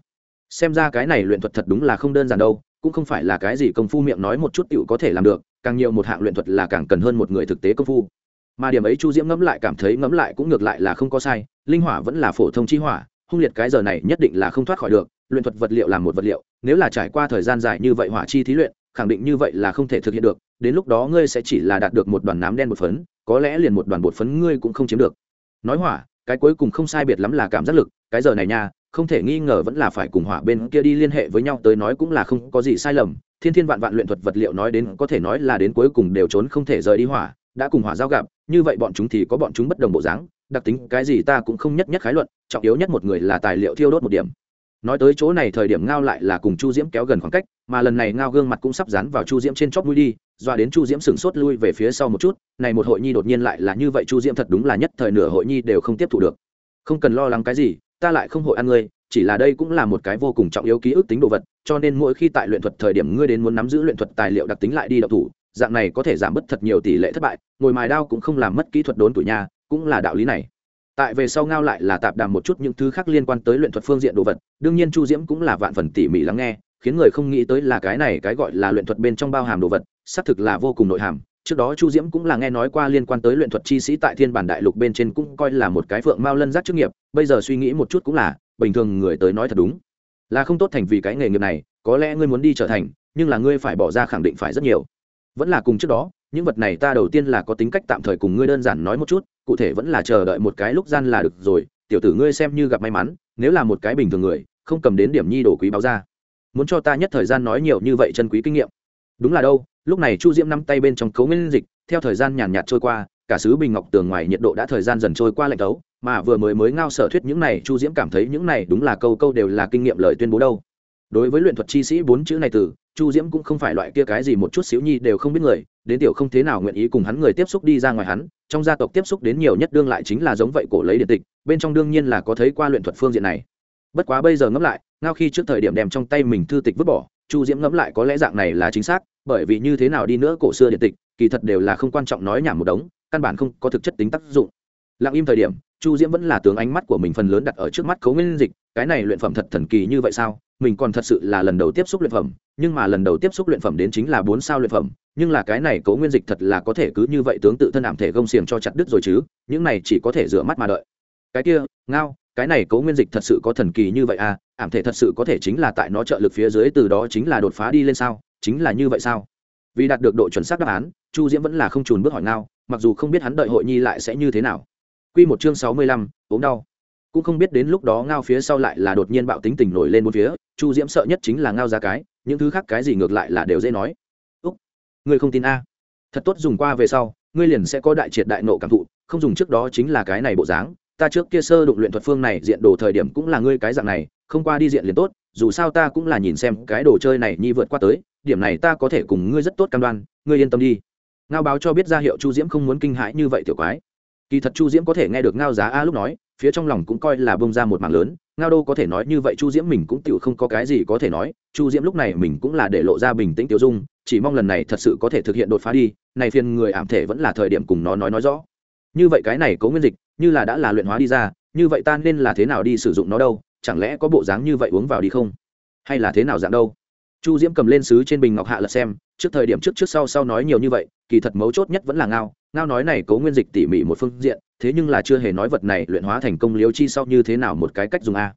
Xem ra cái này luyện thuật thật đúng là không đơn giản đâu, cũng không phải là cái gì công phu miệng nói một chút tựu có thể làm được càng nhiều một hạng luyện thuật là càng cần hơn một người thực tế công phu. Mà điểm ấy chu diễm ngẫm lại cảm thấy ngẫm lại cũng ngược lại là không có sai, linh hỏa vẫn là phổ thông chi hỏa, hung liệt cái giờ này nhất định là không thoát khỏi được, luyện thuật vật liệu là một vật liệu, nếu là trải qua thời gian dài như vậy hỏa chi thí luyện, khẳng định như vậy là không thể thực hiện được, đến lúc đó ngươi sẽ chỉ là đạt được một đoàn nám đen một phấn, có lẽ liền một đoàn bột phấn ngươi cũng không chiếm được. Nói hỏa, cái cuối cùng không sai biệt lắm là cảm giác lực, cái giờ này nha không thể nghi ngờ vẫn là phải cùng hỏa bên kia đi liên hệ với nhau, tới nói cũng là không có gì sai lầm. Thiên thiên vạn vạn luyện thuật vật liệu nói đến, có thể nói là đến cuối cùng đều trốn không thể rời đi hỏa, đã cùng hỏa giao gặp, như vậy bọn chúng thì có bọn chúng bất đồng bộ dáng, đặc tính cái gì ta cũng không nhất nhất khái luận, trọng yếu nhất một người là tài liệu thiêu đốt một điểm. Nói tới chỗ này thời điểm ngao lại là cùng chu diễm kéo gần khoảng cách, mà lần này ngao gương mặt cũng sắp dán vào chu diễm trên chóp mũi đi, doa đến chu diễm sửng sốt lui về phía sau một chút, này một hội nhi đột nhiên lại là như vậy, chu diễm thật đúng là nhất thời nửa hội nhi đều không tiếp thu được. Không cần lo lắng cái gì ta lại không hội ăn ngươi, chỉ là đây cũng là một cái vô cùng trọng yếu ký ức tính đồ vật, cho nên mỗi khi tại luyện thuật thời điểm ngươi đến muốn nắm giữ luyện thuật tài liệu đặc tính lại đi đọc thủ, dạng này có thể giảm bớt thật nhiều tỷ lệ thất bại, ngồi mài đao cũng không làm mất kỹ thuật đốn tuổi nhà cũng là đạo lý này. Tại về sau ngao lại là tạp đàm một chút những thứ khác liên quan tới luyện thuật phương diện đồ vật, đương nhiên chu diễm cũng là vạn phần tỉ mỉ lắng nghe, khiến người không nghĩ tới là cái này cái gọi là luyện thuật bên trong bao hàm đồ vật, xác thực là vô cùng nội hàm trước đó chu diễm cũng là nghe nói qua liên quan tới luyện thuật chi sĩ tại thiên bản đại lục bên trên cũng coi là một cái phượng mao lân giác chức nghiệp, bây giờ suy nghĩ một chút cũng là, bình thường người tới nói thật đúng. Là không tốt thành vì cái nghề nghiệp này, có lẽ ngươi muốn đi trở thành, nhưng là ngươi phải bỏ ra khẳng định phải rất nhiều. Vẫn là cùng trước đó, những vật này ta đầu tiên là có tính cách tạm thời cùng ngươi đơn giản nói một chút, cụ thể vẫn là chờ đợi một cái lúc gian là được rồi, tiểu tử ngươi xem như gặp may mắn, nếu là một cái bình thường người, không cầm đến điểm nhi đồ quý báo ra. Muốn cho ta nhất thời gian nói nhiều như vậy chân quý kinh nghiệm đúng là đâu, lúc này chu diễm nắm tay bên trong cấu nguyên dịch, theo thời gian nhàn nhạt trôi qua, cả sứ bình ngọc tường ngoài nhiệt độ đã thời gian dần trôi qua lạnh tấu mà vừa mới mới ngao sở thuyết những này, chu diễm cảm thấy những này đúng là câu câu đều là kinh nghiệm lời tuyên bố đâu. Đối với luyện thuật chi sĩ bốn chữ này từ, chu diễm cũng không phải loại kia cái gì một chút xíu nhi đều không biết người, đến tiểu không thế nào nguyện ý cùng hắn người tiếp xúc đi ra ngoài hắn, trong gia tộc tiếp xúc đến nhiều nhất đương lại chính là giống vậy cổ lấy điện tịch, bên trong đương nhiên là có thấy qua luyện thuật phương diện này. Bất quá bây giờ ngẫm lại, ngao khi trước thời điểm đem trong tay mình thư tịch vứt bỏ, chu diễm ngẫm lại có lẽ dạng này là chính xác bởi vì như thế nào đi nữa cổ xưa điện tịch, kỳ thật đều là không quan trọng nói nhảm một đống, căn bản không có thực chất tính tác dụng. Lặng im thời điểm, chu diễm vẫn là tướng ánh mắt của mình phần lớn đặt ở trước mắt cấu nguyên dịch, cái này luyện phẩm thật thần kỳ như vậy sao? Mình còn thật sự là lần đầu tiếp xúc luyện phẩm, nhưng mà lần đầu tiếp xúc luyện phẩm đến chính là bốn sao luyện phẩm, nhưng là cái này cấu nguyên dịch thật là có thể cứ như vậy tướng tự thân ảm thể gông xiềng cho chặt đứt rồi chứ, những này chỉ có thể rửa mắt mà đợi. Cái kia, ngao, cái này cấu nguyên dịch thật sự có thần kỳ như vậy à? Ảm thể thật sự có thể chính là tại nó trợ lực phía dưới, từ đó chính là đột phá đi lên sao? Chính là như vậy sao? Vì đạt được độ chuẩn xác đáp án, chu diễm vẫn là không trùn bước hỏi ngao, mặc dù không biết hắn đợi hội nhi lại sẽ như thế nào. Q một chương sáu mươi lăm, ốm đau. Cũng không biết đến lúc đó ngao phía sau lại là đột nhiên bạo tính tình nổi lên một phía, chu diễm sợ nhất chính là ngao ra cái, những thứ khác cái gì ngược lại là đều dễ nói. Úc, ngươi không tin a. Thật tốt dùng qua về sau, ngươi liền sẽ có đại triệt đại nộ cảm thụ, không dùng trước đó chính là cái này bộ dáng, ta trước kia sơ đụng luyện thuật phương này diện đồ thời điểm cũng là ngươi cái dạng này, không qua đi diện liền tốt dù sao ta cũng là nhìn xem cái đồ chơi này nhi vượt qua tới, điểm này ta có thể cùng ngươi rất tốt cam đoan, ngươi yên tâm đi. Ngao báo cho biết ra hiệu chu diễm không muốn kinh hãi như vậy tiểu quái. Kỳ thật chu diễm có thể nghe được ngao giá a lúc nói, phía trong lòng cũng coi là bông ra một mảng lớn, ngao đô có thể nói như vậy chu diễm mình cũng tự không có cái gì có thể nói, chu diễm lúc này mình cũng là để lộ ra bình tĩnh tiêu dung, chỉ mong lần này thật sự có thể thực hiện đột phá đi, này phiền người ảm thể vẫn là thời điểm cùng nó nói nói rõ. Như vậy cái này có nguyên dịch, như là đã là luyện hóa đi ra, như vậy ta nên là thế nào đi sử dụng nó đâu? Chẳng lẽ có bộ dáng như vậy uống vào đi không? Hay là thế nào dạng đâu? Chu diễm cầm lên sứ trên bình ngọc hạ lật xem, trước thời điểm trước trước sau sau nói nhiều như vậy, kỳ thật mấu chốt nhất vẫn là ngao. Ngao nói này cấu nguyên dịch tỉ mỉ một phương diện, thế nhưng là chưa hề nói vật này luyện hóa thành công liếu chi sau như thế nào một cái cách dùng a.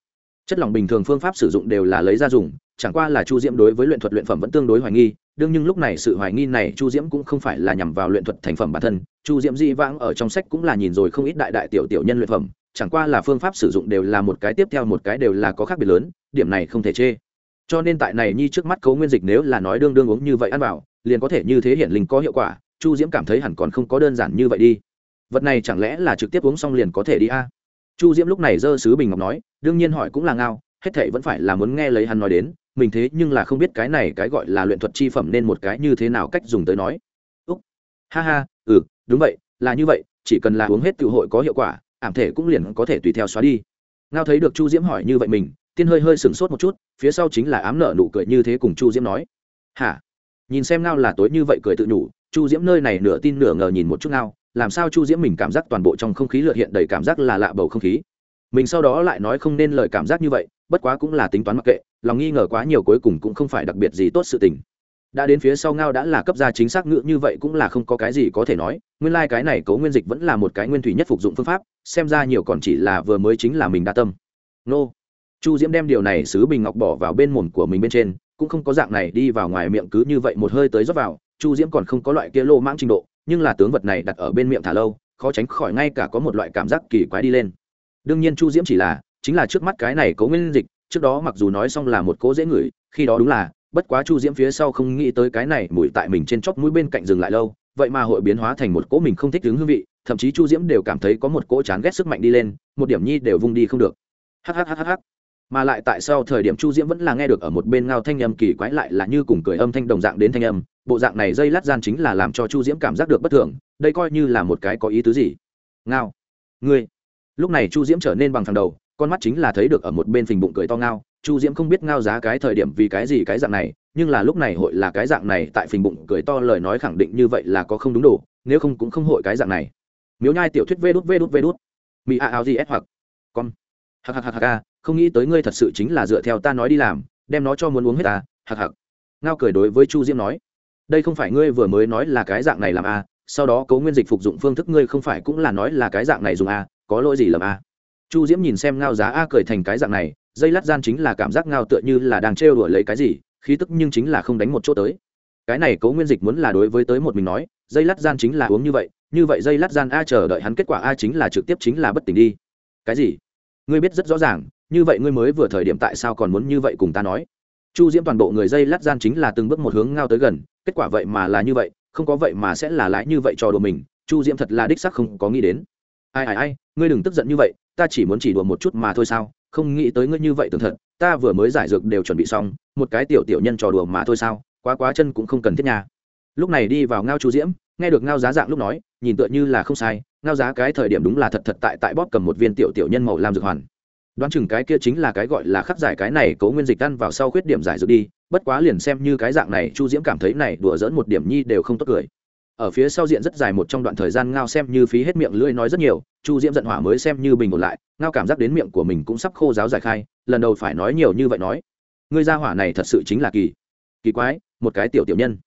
Chất lỏng bình thường phương pháp sử dụng đều là lấy ra dùng, chẳng qua là chu diễm đối với luyện thuật luyện phẩm vẫn tương đối hoài nghi, đương nhưng lúc này sự hoài nghi này chu diễm cũng không phải là nhằm vào luyện thuật thành phẩm bản thân. Chu diễm di vãng ở trong sách cũng là nhìn rồi không ít đại đại tiểu tiểu nhân luyện phẩm chẳng qua là phương pháp sử dụng đều là một cái tiếp theo một cái đều là có khác biệt lớn, điểm này không thể chê. Cho nên tại này nhi trước mắt cấu nguyên dịch nếu là nói đương đương uống như vậy ăn vào, liền có thể như thế hiển linh có hiệu quả, chu diễm cảm thấy hẳn còn không có đơn giản như vậy đi. Vật này chẳng lẽ là trực tiếp uống xong liền có thể đi a? Chu diễm lúc này dơ sứ bình ngọc nói, đương nhiên hỏi cũng là ngao, hết thệ vẫn phải là muốn nghe lấy hắn nói đến, mình thế nhưng là không biết cái này cái gọi là luyện thuật chi phẩm nên một cái như thế nào cách dùng tới nói. Úc, ha ha ừ đúng vậy, là như vậy, chỉ cần là uống hết tự hội có hiệu quả ảm thể cũng liền có thể tùy theo xóa đi. Ngao thấy được chu diễm hỏi như vậy mình, tiên hơi hơi sửng sốt một chút, phía sau chính là ám nợ nụ cười như thế cùng chu diễm nói. Hả? Nhìn xem ngao là tối như vậy cười tự nhủ, chu diễm nơi này nửa tin nửa ngờ nhìn một chút ngao, làm sao chu diễm mình cảm giác toàn bộ trong không khí lượt hiện đầy cảm giác là lạ bầu không khí. Mình sau đó lại nói không nên lời cảm giác như vậy, bất quá cũng là tính toán mặc kệ, lòng nghi ngờ quá nhiều cuối cùng cũng không phải đặc biệt gì tốt sự tình đã đến phía sau ngao đã là cấp ra chính xác ngữ, như vậy cũng là không có cái gì có thể nói. Nguyên lai、like、cái này cấu nguyên dịch vẫn là một cái nguyên thủy nhất phục dụng phương pháp, xem ra nhiều còn chỉ là vừa mới chính là mình đa tâm. Nô. Chu diễm đem điều này xứ bình ngọc bỏ vào bên mồm của mình bên trên, cũng không có dạng này đi vào ngoài miệng cứ như vậy một hơi tới rót vào. Chu diễm còn không có loại kia lô mãng trình độ, nhưng là tướng vật này đặt ở bên miệng thả lâu, khó tránh khỏi ngay cả có một loại cảm giác kỳ quái đi lên. Đương nhiên chu diễm chỉ là, chính là trước mắt cái này cấu nguyên dịch, trước đó mặc dù nói xong là một cố dễ ngửi, khi đó đúng là bất quá chu diễm phía sau không nghĩ tới cái này mùi tại mình trên chóp mũi bên cạnh dừng lại lâu, vậy mà hội biến hóa thành một cỗ mình không thích đứng hương vị, thậm chí chu diễm đều cảm thấy có một cỗ chán ghét sức mạnh đi lên, một điểm nhi đều vung đi không được. Hhhhh mà lại tại sao thời điểm chu diễm vẫn là nghe được ở một bên ngao thanh âm kỳ quái lại là như cùng cười âm thanh đồng dạng đến thanh âm, bộ dạng này dây lát gian chính là làm cho chu diễm cảm giác được bất thường, đây coi như là một cái có ý tứ gì? Ngao, ngươi. Lúc này chu diễm trở nên bằng thằng đầu, con mắt chính là thấy được ở một bên phình bụng cười to ngao chu diễm không biết ngao giá cái thời điểm vì cái gì cái dạng này, nhưng là lúc này hội là cái dạng này, tại phình bụng cười to lời nói khẳng định như vậy là có không đúng đủ nếu không cũng không hội cái dạng này. Miếu nhai tiểu thuyết vê đút vê đút vê đút. Mỹ a áo gì ép hoặc. Con hạc hạc hạc hạc không nghĩ tới ngươi thật sự chính là dựa theo ta nói đi làm, đem nó cho muốn uống hết ta hạc hạc. Ngao cười đối với chu diễm nói. Đây không phải ngươi vừa mới nói là cái dạng này làm a sau đó cấu nguyên dịch phục dụng phương thức ngươi không phải cũng là nói là cái dạng này dùng a có lỗi gì làm a chu diễm nhìn xem ngao giá a cười thành cái dạng này dây lát gian chính là cảm giác ngao tựa như là đang trêu đuổi lấy cái gì, khí tức nhưng chính là không đánh một chỗ tới. Cái này cấu nguyên dịch muốn là đối với tới một mình nói, dây lát gian chính là uống như vậy như vậy dây lát gian a chờ đợi hắn kết quả a chính là trực tiếp chính là bất tỉnh đi. Cái gì? Ngươi biết rất rõ ràng, như vậy ngươi mới vừa thời điểm tại sao còn muốn như vậy cùng ta nói? Chu diễm toàn bộ người dây lát gian chính là từng bước một hướng ngao tới gần, kết quả vậy mà là như vậy, không có vậy mà sẽ là lái như vậy cho đùa mình, chu diễm thật là đích sắc không có nghĩ đến. Ai ai ai, ngươi đừng tức giận như vậy, ta chỉ muốn chỉ đùa một chút mà thôi sao? Không nghĩ tới ngươi như vậy tưởng thật, ta vừa mới giải dược đều chuẩn bị xong, một cái tiểu tiểu nhân trò đùa mà thôi sao, quá quá chân cũng không cần thiết nhà lúc này đi vào ngao chu diễm, nghe được ngao giá dạng lúc nói, nhìn tựa như là không sai, ngao giá cái thời điểm đúng là thật thật tại tại bóp cầm một viên tiểu tiểu nhân màu làm dược hoàn. Đoán chừng cái kia chính là cái gọi là khắc giải cái này cấu nguyên dịch ăn vào sau khuyết điểm giải dược đi, bất quá liền xem như cái dạng này chu diễm cảm thấy này đùa dỡn một điểm nhi đều không tốt cười ở phía sau diện rất dài một trong đoạn thời gian ngao xem như phí hết miệng lưỡi nói rất nhiều, chu diễm giận hỏa mới xem như bình ổn lại, ngao cảm giác đến miệng của mình cũng sắp khô giáo giải khai, lần đầu phải nói nhiều như vậy nói. Ngươi ra hỏa này thật sự chính là kỳ kỳ quái, một cái tiểu tiểu nhân.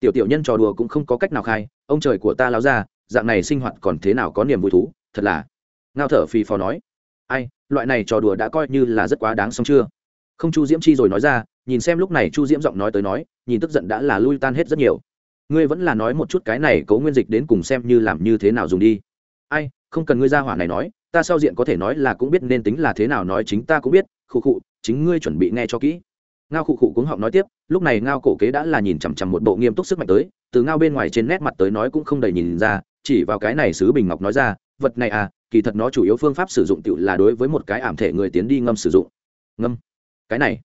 Tiểu tiểu nhân trò đùa cũng không có cách nào khai, ông trời của ta láo ra dạng này sinh hoạt còn thế nào có niềm vui thú, thật là. Ngao thở phì phò nói. Ai, loại này trò đùa đã coi như là rất quá đáng xong chưa? Không chu diễm chi rồi nói ra, nhìn xem lúc này chu diễm giọng nói tới nói, nhìn tức giận đã là lui tan hết rất nhiều ngươi vẫn là nói một chút cái này cấu nguyên dịch đến cùng xem như làm như thế nào dùng đi. Ai, không cần ngươi ra hỏa này nói, ta sau diện có thể nói là cũng biết nên tính là thế nào nói chính ta cũng biết, khụ khụ, chính ngươi chuẩn bị nghe cho kỹ. Ngao khụ khụ cũng họng nói tiếp, lúc này ngao cổ kế đã là nhìn chằm chằm một bộ nghiêm túc sức mạnh tới, từ ngao bên ngoài trên nét mặt tới nói cũng không đầy nhìn ra, chỉ vào cái này sứ bình ngọc nói ra, vật này à kỳ thật nó chủ yếu phương pháp sử dụng tựu là đối với một cái ảm thể người tiến đi ngâm sử dụng. Ngâm? Cái này?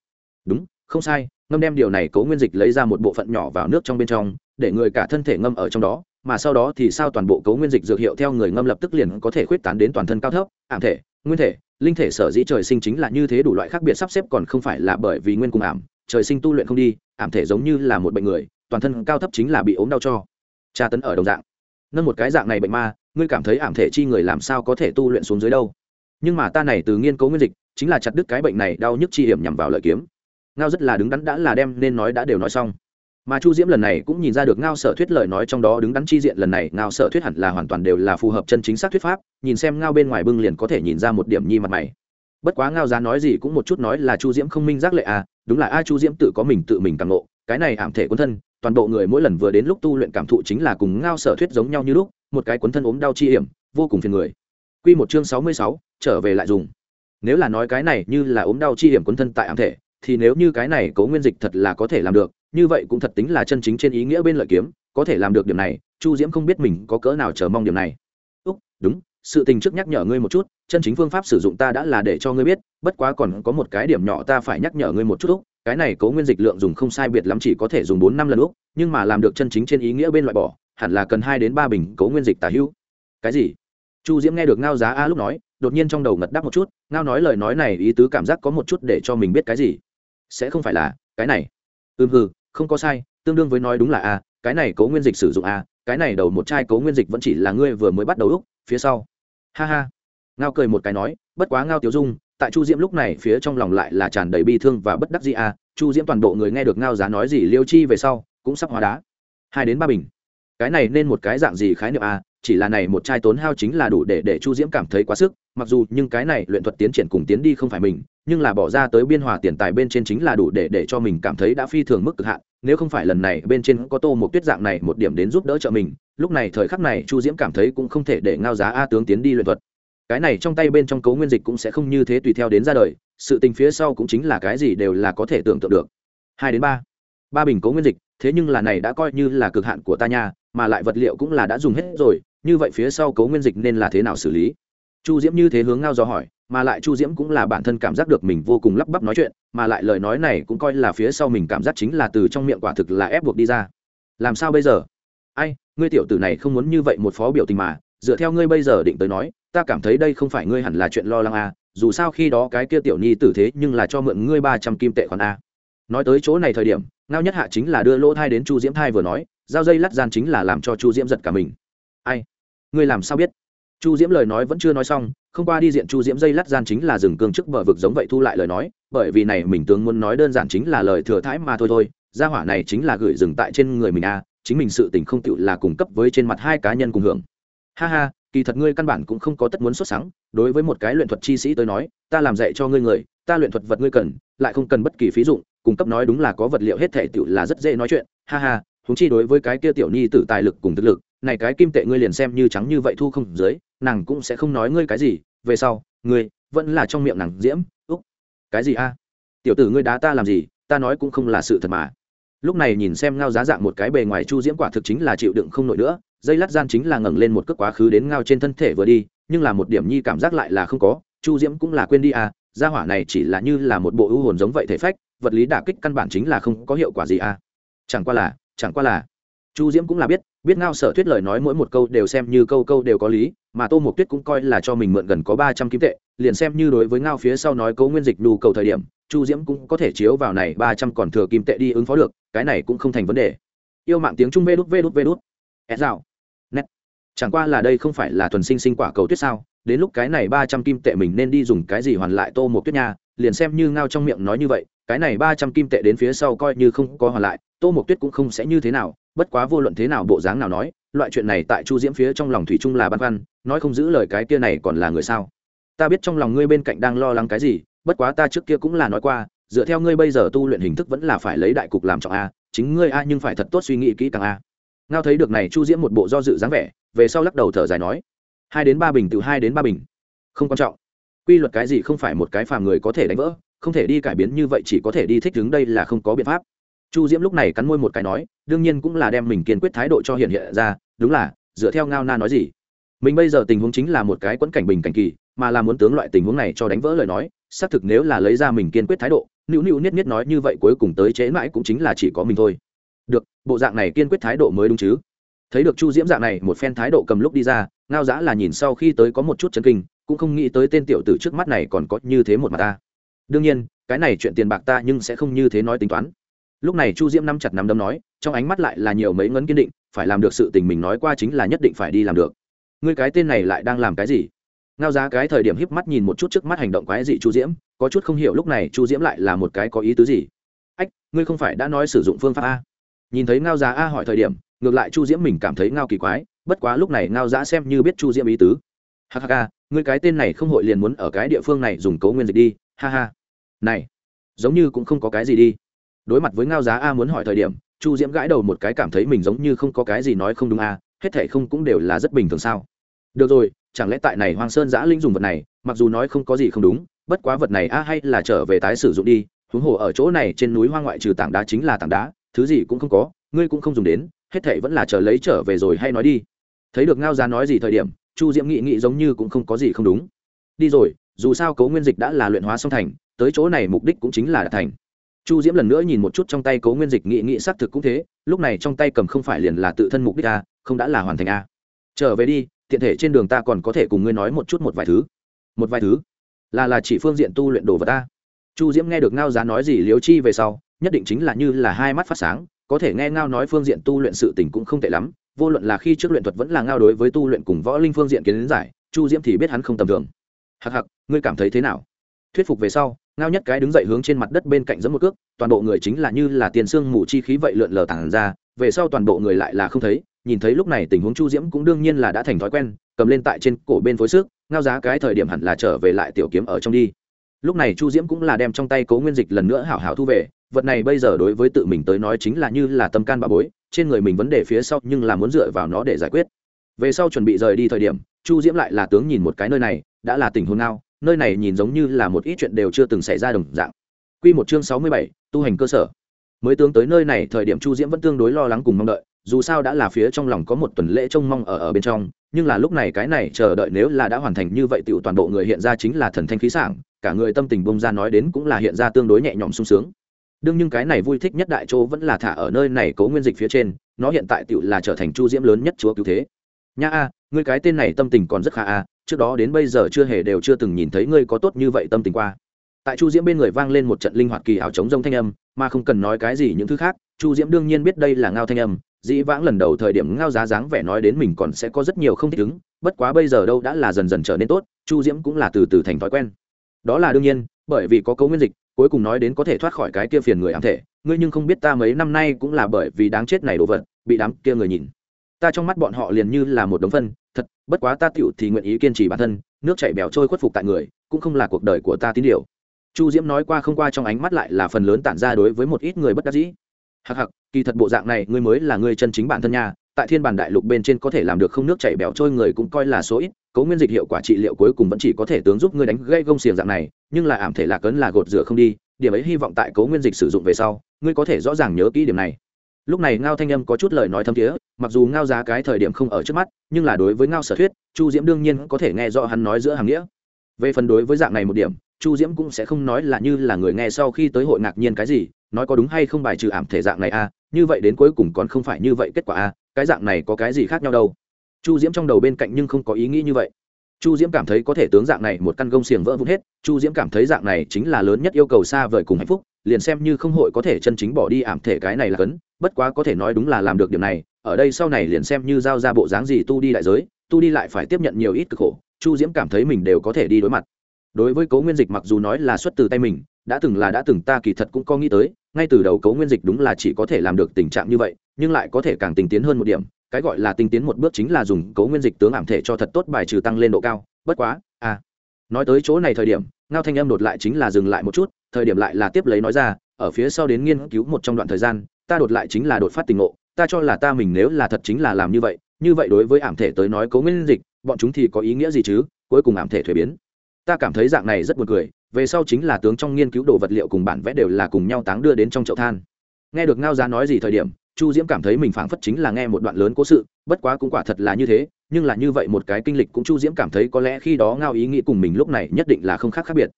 Đúng, không sai, ngâm đem điều này cố nguyên dịch lấy ra một bộ phận nhỏ vào nước trong bên trong để người cả thân thể ngâm ở trong đó, mà sau đó thì sao toàn bộ cấu nguyên dịch dược hiệu theo người ngâm lập tức liền có thể khuyết tán đến toàn thân cao thấp, ảm thể, nguyên thể, linh thể sở dĩ trời sinh chính là như thế đủ loại khác biệt sắp xếp còn không phải là bởi vì nguyên cùng ảm, trời sinh tu luyện không đi, ảm thể giống như là một bệnh người, toàn thân cao thấp chính là bị ốm đau cho. Tra tấn ở đồng dạng. Nâng một cái dạng này bệnh ma, ngươi cảm thấy ảm thể chi người làm sao có thể tu luyện xuống dưới đâu? Nhưng mà ta này từ nghiên cứu nguyên dịch, chính là chặt đứt cái bệnh này đau nhức chi hiểm nhằm vào lợi kiếm. Ngao rất là đứng đắn đã là đem nên nói đã đều nói xong mà chu diễm lần này cũng nhìn ra được ngao sở thuyết lời nói trong đó đứng đắn chi diện lần này ngao sở thuyết hẳn là hoàn toàn đều là phù hợp chân chính xác thuyết pháp nhìn xem ngao bên ngoài bưng liền có thể nhìn ra một điểm nhi mặt mày bất quá ngao giá nói gì cũng một chút nói là chu diễm không minh giác lệ à đúng là a chu diễm tự có mình tự mình càng ngộ cái này ảm thể quân thân toàn bộ người mỗi lần vừa đến lúc tu luyện cảm thụ chính là cùng ngao sở thuyết giống nhau như lúc một cái cuốn thân ốm đau chi hiểm vô cùng phiền người Quy một chương sáu mươi sáu, trở về lại dùng. Nếu là nói cái này như là ốm đau chi hiểm cuốn thân tại ảm thể, thì nếu như cái này cấu nguyên dịch thật là có thể làm được, như vậy cũng thật tính là chân chính trên ý nghĩa bên lợi kiếm, có thể làm được điểm này, Chu Diễm không biết mình có cỡ nào chờ mong điểm này. Úc, đúng, sự tình trước nhắc nhở ngươi một chút, chân chính phương pháp sử dụng ta đã là để cho ngươi biết, bất quá còn có một cái điểm nhỏ ta phải nhắc nhở ngươi một chút Úc, cái này cấu nguyên dịch lượng dùng không sai biệt lắm chỉ có thể dùng bốn năm lần Úc, nhưng mà làm được chân chính trên ý nghĩa bên loại bỏ, hẳn là cần hai đến ba bình cấu nguyên dịch tả hữu. Cái gì? chu diễm nghe được ngao giá a lúc nói đột nhiên trong đầu ngật đáp một chút ngao nói lời nói này ý tứ cảm giác có một chút để cho mình biết cái gì sẽ không phải là cái này ừm hừ không có sai, tương đương với nói đúng là a, cái này cấu nguyên dịch sử dụng a, cái này đầu một chai cấu nguyên dịch vẫn chỉ là ngươi vừa mới bắt đầu úc phía sau. Ha ha. Ngao cười một cái nói, bất quá ngao tiểu dung, tại chu diễm lúc này phía trong lòng lại là tràn đầy bi thương và bất đắc gì a, chu diễm toàn bộ người nghe được ngao giá nói gì liêu chi về sau, cũng sắp hóa đá. Hai đến ba bình. Cái này nên một cái dạng gì khái niệm a, chỉ là này một chai tốn hao chính là đủ để để chu diễm cảm thấy quá sức, mặc dù nhưng cái này luyện thuật tiến triển cùng tiến đi không phải mình nhưng là bỏ ra tới biên hòa tiền tài bên trên chính là đủ để để cho mình cảm thấy đã phi thường mức cực hạn, nếu không phải lần này bên trên có tô một tuyết dạng này một điểm đến giúp đỡ trợ mình, lúc này thời khắc này chu diễm cảm thấy cũng không thể để ngao giá a tướng tiến đi luyện thuật. Cái này trong tay bên trong cấu nguyên dịch cũng sẽ không như thế tùy theo đến ra đời, sự tình phía sau cũng chính là cái gì đều là có thể tưởng tượng được. Hai đến ba. Ba bình cấu nguyên dịch, thế nhưng là này đã coi như là cực hạn của ta nha, mà lại vật liệu cũng là đã dùng hết rồi, như vậy phía sau cấu nguyên dịch nên là thế nào xử lý? Chu diễm như thế hướng ngao do hỏi mà lại chu diễm cũng là bản thân cảm giác được mình vô cùng lắp bắp nói chuyện, mà lại lời nói này cũng coi là phía sau mình cảm giác chính là từ trong miệng quả thực là ép buộc đi ra. Làm sao bây giờ? Ai, ngươi tiểu tử này không muốn như vậy một phó biểu tình mà, dựa theo ngươi bây giờ định tới nói, ta cảm thấy đây không phải ngươi hẳn là chuyện lo lắng à dù sao khi đó cái kia tiểu nhi tử thế nhưng là cho mượn ngươi ba trăm kim tệ khoản a nói tới chỗ này thời điểm, ngao nhất hạ chính là đưa lỗ thai đến chu diễm thai vừa nói, giao dây lắt gian chính là làm cho chu diễm giật cả mình. Ai, ngươi làm sao biết? Chu diễm lời nói vẫn chưa nói xong không qua đi diện chu diễm dây lát gian chính là dừng cương trước bờ vực giống vậy thu lại lời nói bởi vì này mình tướng muốn nói đơn giản chính là lời thừa thãi mà thôi thôi gia hỏa này chính là gửi dừng tại trên người mình a à, chính mình sự tình không tựu là cung cấp với trên mặt hai cá nhân cùng hưởng. Ha ha kỳ thật ngươi căn bản cũng không có tất muốn xuất sáng đối với một cái luyện thuật chi sĩ tới nói ta làm dạy cho ngươi người ta luyện thuật vật ngươi cần lại không cần bất kỳ phí dụng cung cấp nói đúng là có vật liệu hết thể tựu là rất dễ nói chuyện ha ha húng chi đối với cái kia tiểu nhi tử tài lực cùng thực lực này cái kim tệ ngươi liền xem như trắng như vậy thu không dưới nàng cũng sẽ không nói ngươi cái gì, về sau, ngươi vẫn là trong miệng nàng diễm, úc, cái gì a? Tiểu tử ngươi đá ta làm gì, ta nói cũng không là sự thật mà. Lúc này nhìn xem ngao giá dạng một cái bề ngoài chu diễm quả thực chính là chịu đựng không nổi nữa, dây lát gian chính là ngẩng lên một cước quá khứ đến ngao trên thân thể vừa đi, nhưng là một điểm nhi cảm giác lại là không có, chu diễm cũng là quên đi à gia hỏa này chỉ là như là một bộ ưu hồn giống vậy thể phách, vật lý đả kích căn bản chính là không có hiệu quả gì à. Chẳng qua là, chẳng qua là chu diễm cũng là biết biết ngao sở thuyết lời nói mỗi một câu đều xem như câu câu đều có lý, mà tô mộc tuyết cũng coi là cho mình mượn gần có ba trăm kim tệ, liền xem như đối với ngao phía sau nói cấu nguyên dịch nhu cầu thời điểm, chu diễm cũng có thể chiếu vào này ba trăm còn thừa kim tệ đi ứng phó được, cái này cũng không thành vấn đề. Yêu mạng tiếng trung vê đút vê đút vê đút. Ép rào nét. Chẳng qua là đây không phải là thuần sinh sinh quả cầu tuyết sao, đến lúc cái này ba trăm kim tệ mình nên đi dùng cái gì hoàn lại tô Mục tuyết nha, liền xem như ngao trong miệng nói như vậy cái này ba trăm kim tệ đến phía sau coi như không có hoàn lại, tô mộc tuyết cũng không sẽ như thế nào, bất quá vô luận thế nào bộ dáng nào nói, loại chuyện này tại chu diễm phía trong lòng thủy trung là băn khoăn, nói không giữ lời cái kia này còn là người sao? Ta biết trong lòng ngươi bên cạnh đang lo lắng cái gì, bất quá ta trước kia cũng là nói qua, dựa theo ngươi bây giờ tu luyện hình thức vẫn là phải lấy đại cục làm trọng a, chính ngươi a nhưng phải thật tốt suy nghĩ kỹ càng a. Ngao thấy được này chu diễm một bộ do dự dáng vẻ, về sau lắc đầu thở dài nói, hai đến ba bình từ hai đến ba bình, không quan trọng. Quy luật cái gì không phải một cái phàm người có thể đánh vỡ không thể đi cải biến như vậy chỉ có thể đi thích đứng đây là không có biện pháp. Chu diễm lúc này cắn môi một cái nói, đương nhiên cũng là đem mình kiên quyết thái độ cho hiện hiện ra, đúng là, dựa theo ngao na nói gì? Mình bây giờ tình huống chính là một cái quẫn cảnh bình cảnh kỳ, mà là muốn tướng loại tình huống này cho đánh vỡ lời nói, xác thực nếu là lấy ra mình kiên quyết thái độ, nữu nữu niết niết nói như vậy cuối cùng tới chế mãi cũng chính là chỉ có mình thôi. Được, bộ dạng này kiên quyết thái độ mới đúng chứ? Thấy được chu diễm dạng này, một phen thái độ cầm lúc đi ra, ngao giã là nhìn sau khi tới có một chút chân kinh, cũng không nghĩ tới tên tiểu tử trước mắt này còn có như thế một mặt ta đương nhiên, cái này chuyện tiền bạc ta nhưng sẽ không như thế nói tính toán. Lúc này chu diễm nắm chặt nắm đấm nói, trong ánh mắt lại là nhiều mấy ngấn kiên định, phải làm được sự tình mình nói qua chính là nhất định phải đi làm được. Ngươi cái tên này lại đang làm cái gì? Ngao giá cái thời điểm híp mắt nhìn một chút trước mắt hành động quái dị chu diễm, có chút không hiểu lúc này chu diễm lại là một cái có ý tứ gì? Ách, ngươi không phải đã nói sử dụng phương pháp a? Nhìn thấy ngao giá a hỏi thời điểm, ngược lại chu diễm mình cảm thấy ngao kỳ quái, bất quá lúc này ngao giá xem như biết chu diễm ý tứ. Hk ngươi cái tên này không hội liền muốn ở cái địa phương này dùng cấu nguyên dịch đi, ha ha này, giống như cũng không có cái gì đi. Đối mặt với ngao giá a muốn hỏi thời điểm, chu diễm gãi đầu một cái cảm thấy mình giống như không có cái gì nói không đúng a, hết thệ không cũng đều là rất bình thường sao? Được rồi, chẳng lẽ tại này hoàng sơn giã linh dùng vật này, mặc dù nói không có gì không đúng, bất quá vật này a hay là trở về tái sử dụng đi, huống hồ ở chỗ này trên núi hoang ngoại trừ tảng đá chính là tảng đá, thứ gì cũng không có, ngươi cũng không dùng đến, hết thệ vẫn là chờ lấy trở về rồi hay nói đi. Thấy được ngao giá nói gì thời điểm, chu diễm nghị nghị giống như cũng không có gì không đúng. Đi rồi, dù sao cấu nguyên dịch đã là luyện hóa song thành tới chỗ này mục đích cũng chính là đạt thành. Chu diễm lần nữa nhìn một chút trong tay cấu nguyên dịch nghị nghị xác thực cũng thế, lúc này trong tay cầm không phải liền là tự thân mục đích a không đã là hoàn thành a trở về đi, tiện thể trên đường ta còn có thể cùng ngươi nói một chút một vài thứ. Một vài thứ? Là là chỉ phương diện tu luyện đồ vật ta chu diễm nghe được ngao giá nói gì liếu chi về sau, nhất định chính là như là hai mắt phát sáng, có thể nghe ngao nói phương diện tu luyện sự tình cũng không tệ lắm, vô luận là khi trước luyện thuật vẫn là ngao đối với tu luyện cùng võ linh phương diện kiến giải, chu diễm thì biết hắn không tầm thường. Hặc hặc ngươi cảm thấy thế nào? Thuyết phục về sau ngao nhất cái đứng dậy hướng trên mặt đất bên cạnh giấm một cước, toàn bộ người chính là như là tiền xương mù chi khí vậy lượn lờ tản ra, về sau toàn bộ người lại là không thấy, nhìn thấy lúc này tình huống chu diễm cũng đương nhiên là đã thành thói quen, cầm lên tại trên cổ bên phối sức ngao giá cái thời điểm hẳn là trở về lại tiểu kiếm ở trong đi. Lúc này chu diễm cũng là đem trong tay cố nguyên dịch lần nữa hảo hảo thu về, vật này bây giờ đối với tự mình tới nói chính là như là tâm can bà bối, trên người mình vấn đề phía sau nhưng là muốn dựa vào nó để giải quyết. Về sau chuẩn bị rời đi thời điểm, chu diễm lại là tướng nhìn một cái nơi này, đã là tình huống nào nơi này nhìn giống như là một ít chuyện đều chưa từng xảy ra đồng dạng. Q một chương sáu mươi bảy, tu hành cơ sở. Mới tướng tới nơi này, thời điểm chu diễm vẫn tương đối lo lắng cùng mong đợi, dù sao đã là phía trong lòng có một tuần lễ trông mong ở ở bên trong, nhưng là lúc này cái này chờ đợi nếu là đã hoàn thành như vậy tựu toàn bộ người hiện ra chính là thần thanh khí sảng, cả người tâm tình bông ra nói đến cũng là hiện ra tương đối nhẹ nhõm sung sướng. Đương nhưng cái này vui thích nhất đại châu vẫn là thả ở nơi này cố nguyên dịch phía trên, nó hiện tại tựu là trở thành chu diễm lớn nhất chúa cứu thế. Nha a ngươi cái tên này tâm tình còn rất khá a trước đó đến bây giờ chưa hề đều chưa từng nhìn thấy ngươi có tốt như vậy tâm tình qua. Tại chu diễm bên người vang lên một trận linh hoạt kỳ ảo chống rông thanh âm, mà không cần nói cái gì những thứ khác, chu diễm đương nhiên biết đây là ngao thanh âm, dĩ vãng lần đầu thời điểm ngao giá dáng vẻ nói đến mình còn sẽ có rất nhiều không thích ứng, bất quá bây giờ đâu đã là dần dần trở nên tốt, chu diễm cũng là từ từ thành thói quen. Đó là đương nhiên, bởi vì có cấu nguyên dịch, cuối cùng nói đến có thể thoát khỏi cái kia phiền người ám thể, ngươi nhưng không biết ta mấy năm nay cũng là bởi vì đáng chết này đồ vật, bị đám kia người nhìn ta trong mắt bọn họ liền như là một đống phân, thật, bất quá ta tựu thì nguyện ý kiên trì bản thân, nước chảy bèo trôi khuất phục tại người, cũng không là cuộc đời của ta tín điều chu diễm nói qua không qua trong ánh mắt lại là phần lớn tản ra đối với một ít người bất đắc dĩ hặc hặc kỳ thật bộ dạng này, ngươi mới là ngươi chân chính bản thân nhà. tại thiên bản đại lục bên trên có thể làm được không nước chảy bèo trôi người cũng coi là số ít, cấu nguyên dịch hiệu quả trị liệu cuối cùng vẫn chỉ có thể tướng giúp ngươi đánh gây gông xiềng dạng này, nhưng là ảm thể lạc ấn là gột rửa không đi, điểm ấy hy vọng tại cấu nguyên dịch sử dụng về sau, ngươi có thể rõ ràng nhớ kỹ điểm này lúc này ngao thanh âm có chút lời nói thâm thiế mặc dù ngao giá cái thời điểm không ở trước mắt nhưng là đối với ngao sở thuyết chu diễm đương nhiên có thể nghe rõ hắn nói giữa hàng nghĩa. Về phần đối với dạng này một điểm chu diễm cũng sẽ không nói là như là người nghe sau khi tới hội ngạc nhiên cái gì nói có đúng hay không bài trừ ảm thể dạng này a à, như vậy đến cuối cùng còn không phải như vậy kết quả a à, cái dạng này có cái gì khác nhau đâu. Chu diễm trong đầu bên cạnh nhưng không có ý nghĩ như vậy chu diễm cảm thấy có thể tướng dạng này một căn gông xiềng vỡ vụn hết, chu diễm cảm thấy dạng này chính là lớn nhất yêu cầu xa vời cùng hạnh phúc, liền xem như không hội có thể chân chính bỏ đi ảm thể cái này là cấn, bất quá có thể nói đúng là làm được điểm này, ở đây sau này liền xem như giao ra bộ dáng gì tu đi đại giới, tu đi lại phải tiếp nhận nhiều ít cực khổ, chu diễm cảm thấy mình đều có thể đi đối mặt. Đối với cấu nguyên dịch mặc dù nói là xuất từ tay mình, đã từng là đã từng ta kỳ thật cũng có nghĩ tới, ngay từ đầu cấu nguyên dịch đúng là chỉ có thể làm được tình trạng như vậy, nhưng lại có thể càng tình tiến hơn một điểm cái gọi là tinh tiến một bước chính là dùng cấu nguyên dịch tướng ảm thể cho thật tốt bài trừ tăng lên độ cao. Bất quá à nói tới chỗ này thời điểm, ngao thanh âm đột lại chính là dừng lại một chút, thời điểm lại là tiếp lấy nói ra, ở phía sau đến nghiên cứu một trong đoạn thời gian, ta đột lại chính là đột phát tình ngộ, ta cho là ta mình nếu là thật chính là làm như vậy như vậy đối với ảm thể tới nói cấu nguyên dịch, bọn chúng thì có ý nghĩa gì chứ? Cuối cùng ảm thể thuế biến. Ta cảm thấy dạng này rất buồn cười, về sau chính là tướng trong nghiên cứu đồ vật liệu cùng bản vẽ đều là cùng nhau táng đưa đến trong chậu than. Nghe được ngao giá nói gì thời điểm chu diễm cảm thấy mình phảng phất chính là nghe một đoạn lớn cố sự, bất quá cũng quả thật là như thế, nhưng là như vậy một cái kinh lịch cũng chu diễm cảm thấy có lẽ khi đó ngao ý nghĩ cùng mình lúc này nhất định là không khác khác biệt.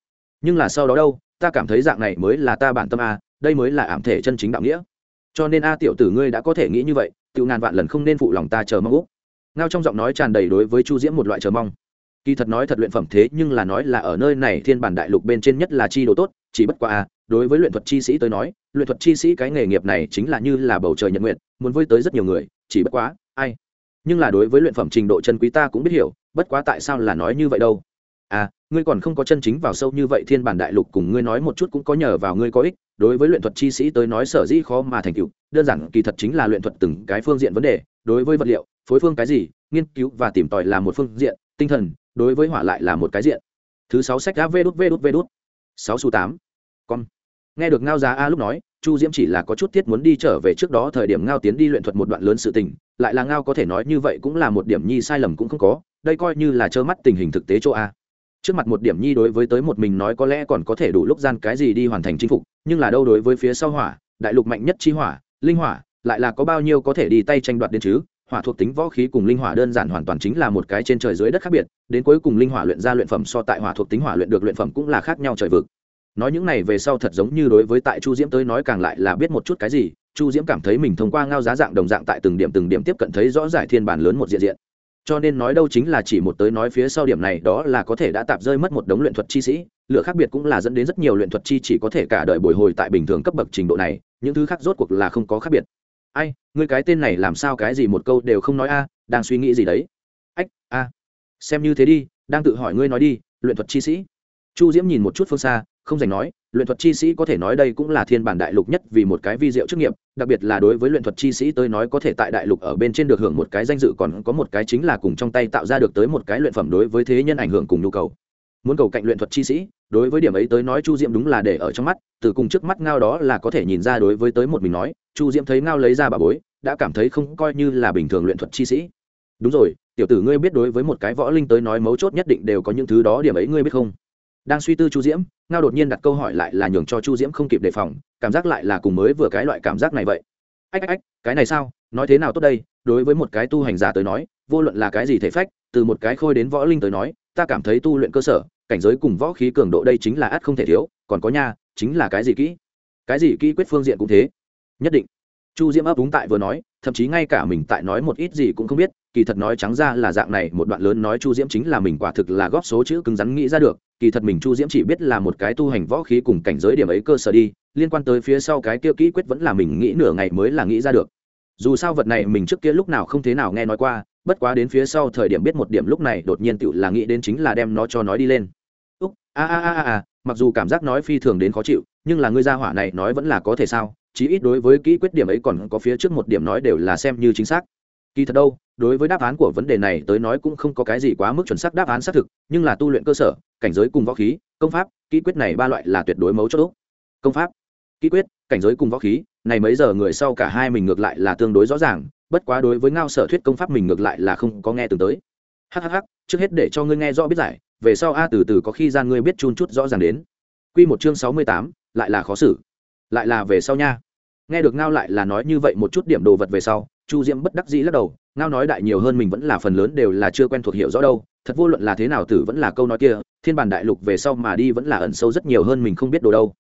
Nhưng là sau đó đâu, ta cảm thấy dạng này mới là ta bản tâm a, đây mới là ảm thể chân chính đạo nghĩa. Cho nên a tiểu tử ngươi đã có thể nghĩ như vậy tự ngàn vạn lần không nên phụ lòng ta chờ mong úc ngao trong giọng nói tràn đầy đối với chu diễm một loại chờ mong. Kỳ thật nói thật luyện phẩm thế nhưng là nói là ở nơi này thiên bản đại lục bên trên nhất là chi đồ tốt chỉ bất qua a đối với luyện thuật chi sĩ tới nói, luyện thuật chi sĩ cái nghề nghiệp này chính là như là bầu trời nhật nguyện, muốn với tới rất nhiều người, chỉ bất quá, ai? Nhưng là đối với luyện phẩm trình độ chân quý ta cũng biết hiểu, bất quá tại sao là nói như vậy đâu? À ngươi còn không có chân chính vào sâu như vậy thiên bản đại lục cùng ngươi nói một chút cũng có nhờ vào ngươi có ích, đối với luyện thuật chi sĩ tới nói sở dĩ khó mà thành tựu, đơn giản kỳ thật chính là luyện thuật từng cái phương diện vấn đề, đối với vật liệu, phối phương cái gì, nghiên cứu và tìm tòi là một phương diện, tinh thần, đối với hỏa lại là một cái diện. Thứ sáu sách đã vê đút vê đút vê đút sáu xu tám. Con nghe được ngao giá a lúc nói, chu diễm chỉ là có chút thiết muốn đi trở về trước đó thời điểm ngao tiến đi luyện thuật một đoạn lớn sự tình, lại là ngao có thể nói như vậy cũng là một điểm nhi sai lầm cũng không có, đây coi như là trơ mắt tình hình thực tế chỗ a. Trước mặt một điểm nhi đối với tới một mình nói có lẽ còn có thể đủ lúc gian cái gì đi hoàn thành chinh phục, nhưng là đâu đối với phía sau hỏa, đại lục mạnh nhất chi hỏa, linh hỏa, lại là có bao nhiêu có thể đi tay tranh đoạt đến chứ? Hỏa thuộc tính võ khí cùng linh hỏa đơn giản hoàn toàn chính là một cái trên trời dưới đất khác biệt, đến cuối cùng linh hỏa luyện ra luyện phẩm so tại hỏa thuộc tính hỏa luyện được luyện phẩm cũng là khác nhau trời vực. Nói những này về sau thật giống như đối với tại chu diễm tới nói càng lại là biết một chút cái gì, chu diễm cảm thấy mình thông qua ngao giá dạng đồng dạng tại từng điểm từng điểm tiếp cận thấy rõ giải thiên bản lớn một diện diện. Cho nên nói đâu chính là chỉ một tới nói phía sau điểm này đó là có thể đã tạp rơi mất một đống luyện thuật chi sĩ, lựa khác biệt cũng là dẫn đến rất nhiều luyện thuật chi chỉ có thể cả đời bồi hồi tại bình thường cấp bậc trình độ này, những thứ khác rốt cuộc là không có khác biệt ai, ngươi cái tên này làm sao cái gì một câu đều không nói a, đang suy nghĩ gì đấy? Ách, a. Xem như thế đi, đang tự hỏi ngươi nói đi, luyện thuật chi sĩ. Chu diễm nhìn một chút phương xa, không dành nói, luyện thuật chi sĩ có thể nói đây cũng là thiên bản đại lục nhất vì một cái vi diệu chức nghiệp, đặc biệt là đối với luyện thuật chi sĩ tới nói có thể tại đại lục ở bên trên được hưởng một cái danh dự còn có một cái chính là cùng trong tay tạo ra được tới một cái luyện phẩm đối với thế nhân ảnh hưởng cùng nhu cầu muốn cầu cạnh luyện thuật chi sĩ, đối với điểm ấy tới nói chu diễm đúng là để ở trong mắt, từ cùng trước mắt ngao đó là có thể nhìn ra đối với tới một mình nói, chu diễm thấy ngao lấy ra bà bối, đã cảm thấy không coi như là bình thường luyện thuật chi sĩ. Đúng rồi, tiểu tử ngươi biết đối với một cái võ linh tới nói mấu chốt nhất định đều có những thứ đó, điểm ấy ngươi biết không? Đang suy tư chu diễm, ngao đột nhiên đặt câu hỏi lại là nhường cho chu diễm không kịp đề phòng, cảm giác lại là cùng mới vừa cái loại cảm giác này vậy. Ách ách ách, cái này sao? Nói thế nào tốt đây? Đối với một cái tu hành giả tới nói, vô luận là cái gì thể phách, từ một cái khôi đến võ linh tới nói ta cảm thấy tu luyện cơ sở, cảnh giới cùng võ khí cường độ đây chính là ắt không thể thiếu, còn có nha, chính là cái gì kỹ? Cái gì kỹ quyết phương diện cũng thế. Nhất định. Chu diễm ấp đúng tại vừa nói, thậm chí ngay cả mình tại nói một ít gì cũng không biết, kỳ thật nói trắng ra là dạng này, một đoạn lớn nói chu diễm chính là mình quả thực là góp số chữ cứng rắn nghĩ ra được, kỳ thật mình chu diễm chỉ biết là một cái tu hành võ khí cùng cảnh giới điểm ấy cơ sở đi, liên quan tới phía sau cái kia kỹ quyết vẫn là mình nghĩ nửa ngày mới là nghĩ ra được. Dù sao vật này mình trước kia lúc nào không thế nào nghe nói qua bất quá đến phía sau thời điểm biết một điểm lúc này đột nhiên tựu là nghĩ đến chính là đem nó cho nói đi lên. Úc, a a a a mặc dù cảm giác nói phi thường đến khó chịu, nhưng là ngươi gia hỏa này nói vẫn là có thể sao? Chí ít đối với kỹ quyết điểm ấy còn có phía trước một điểm nói đều là xem như chính xác. Kỳ thật đâu, đối với đáp án của vấn đề này tới nói cũng không có cái gì quá mức chuẩn xác đáp án xác thực, nhưng là tu luyện cơ sở, cảnh giới cùng võ khí, công pháp, kỹ quyết này ba loại là tuyệt đối mấu chốt. Công pháp, kỹ quyết, cảnh giới cùng võ khí này mấy giờ người sau cả hai mình ngược lại là tương đối rõ ràng, bất quá đối với ngao sở thuyết công pháp mình ngược lại là không có nghe từng tới. Hhh trước hết để cho ngươi nghe rõ biết giải, về sau a từ từ có khi gian ngươi biết chun chút rõ ràng đến. Q một chương sáu mươi tám, lại là khó xử. Lại là về sau nha. Nghe được ngao lại là nói như vậy một chút điểm đồ vật về sau, chu diễm bất đắc dĩ lắc đầu, ngao nói đại nhiều hơn mình vẫn là phần lớn đều là chưa quen thuộc hiểu rõ đâu, thật vô luận là thế nào tử vẫn là câu nói kia, thiên bản đại lục về sau mà đi vẫn là ẩn sâu rất nhiều hơn mình không biết đồ đâu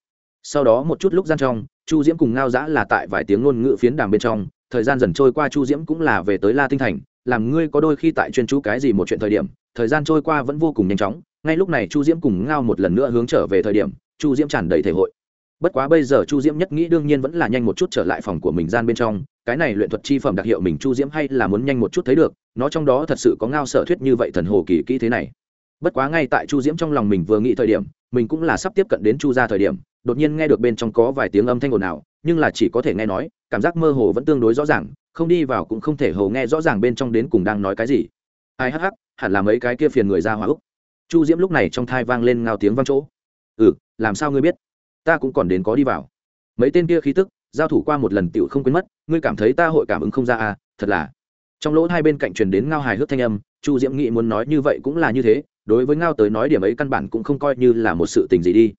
sau đó một chút lúc gian trong, chu diễm cùng ngao giã là tại vài tiếng ngôn ngữ phiến đàm bên trong, thời gian dần trôi qua chu diễm cũng là về tới la tinh thành, làm ngươi có đôi khi tại chuyên chú cái gì một chuyện thời điểm, thời gian trôi qua vẫn vô cùng nhanh chóng, ngay lúc này chu diễm cùng ngao một lần nữa hướng trở về thời điểm, chu diễm tràn đầy thể hội. Bất quá bây giờ chu diễm nhất nghĩ đương nhiên vẫn là nhanh một chút trở lại phòng của mình gian bên trong, cái này luyện thuật chi phẩm đặc hiệu mình chu diễm hay là muốn nhanh một chút thấy được, nó trong đó thật sự có ngao sở thuyết như vậy thần hồ kỳ kỹ thế này bất quá ngay tại chu diễm trong lòng mình vừa nghĩ thời điểm, mình cũng là sắp tiếp cận đến chu ra thời điểm, đột nhiên nghe được bên trong có vài tiếng âm thanh ồn ào, nhưng là chỉ có thể nghe nói, cảm giác mơ hồ vẫn tương đối rõ ràng, không đi vào cũng không thể hầu nghe rõ ràng bên trong đến cùng đang nói cái gì. Ai hắc hắc, hẳn là mấy cái kia phiền người ra hỏa úc chu diễm lúc này trong thai vang lên ngao tiếng vang chỗ. Ừ làm sao ngươi biết? Ta cũng còn đến có đi vào. Mấy tên kia khí tức, giao thủ qua một lần tựu không quên mất, ngươi cảm thấy ta hội cảm ứng không ra à thật là. Trong lỗ hai bên cạnh truyền đến ngao hài hước thanh âm, chu diễm nghĩ muốn nói như vậy cũng là như thế đối với ngao tới nói điểm ấy căn bản cũng không coi như là một sự tình gì đi.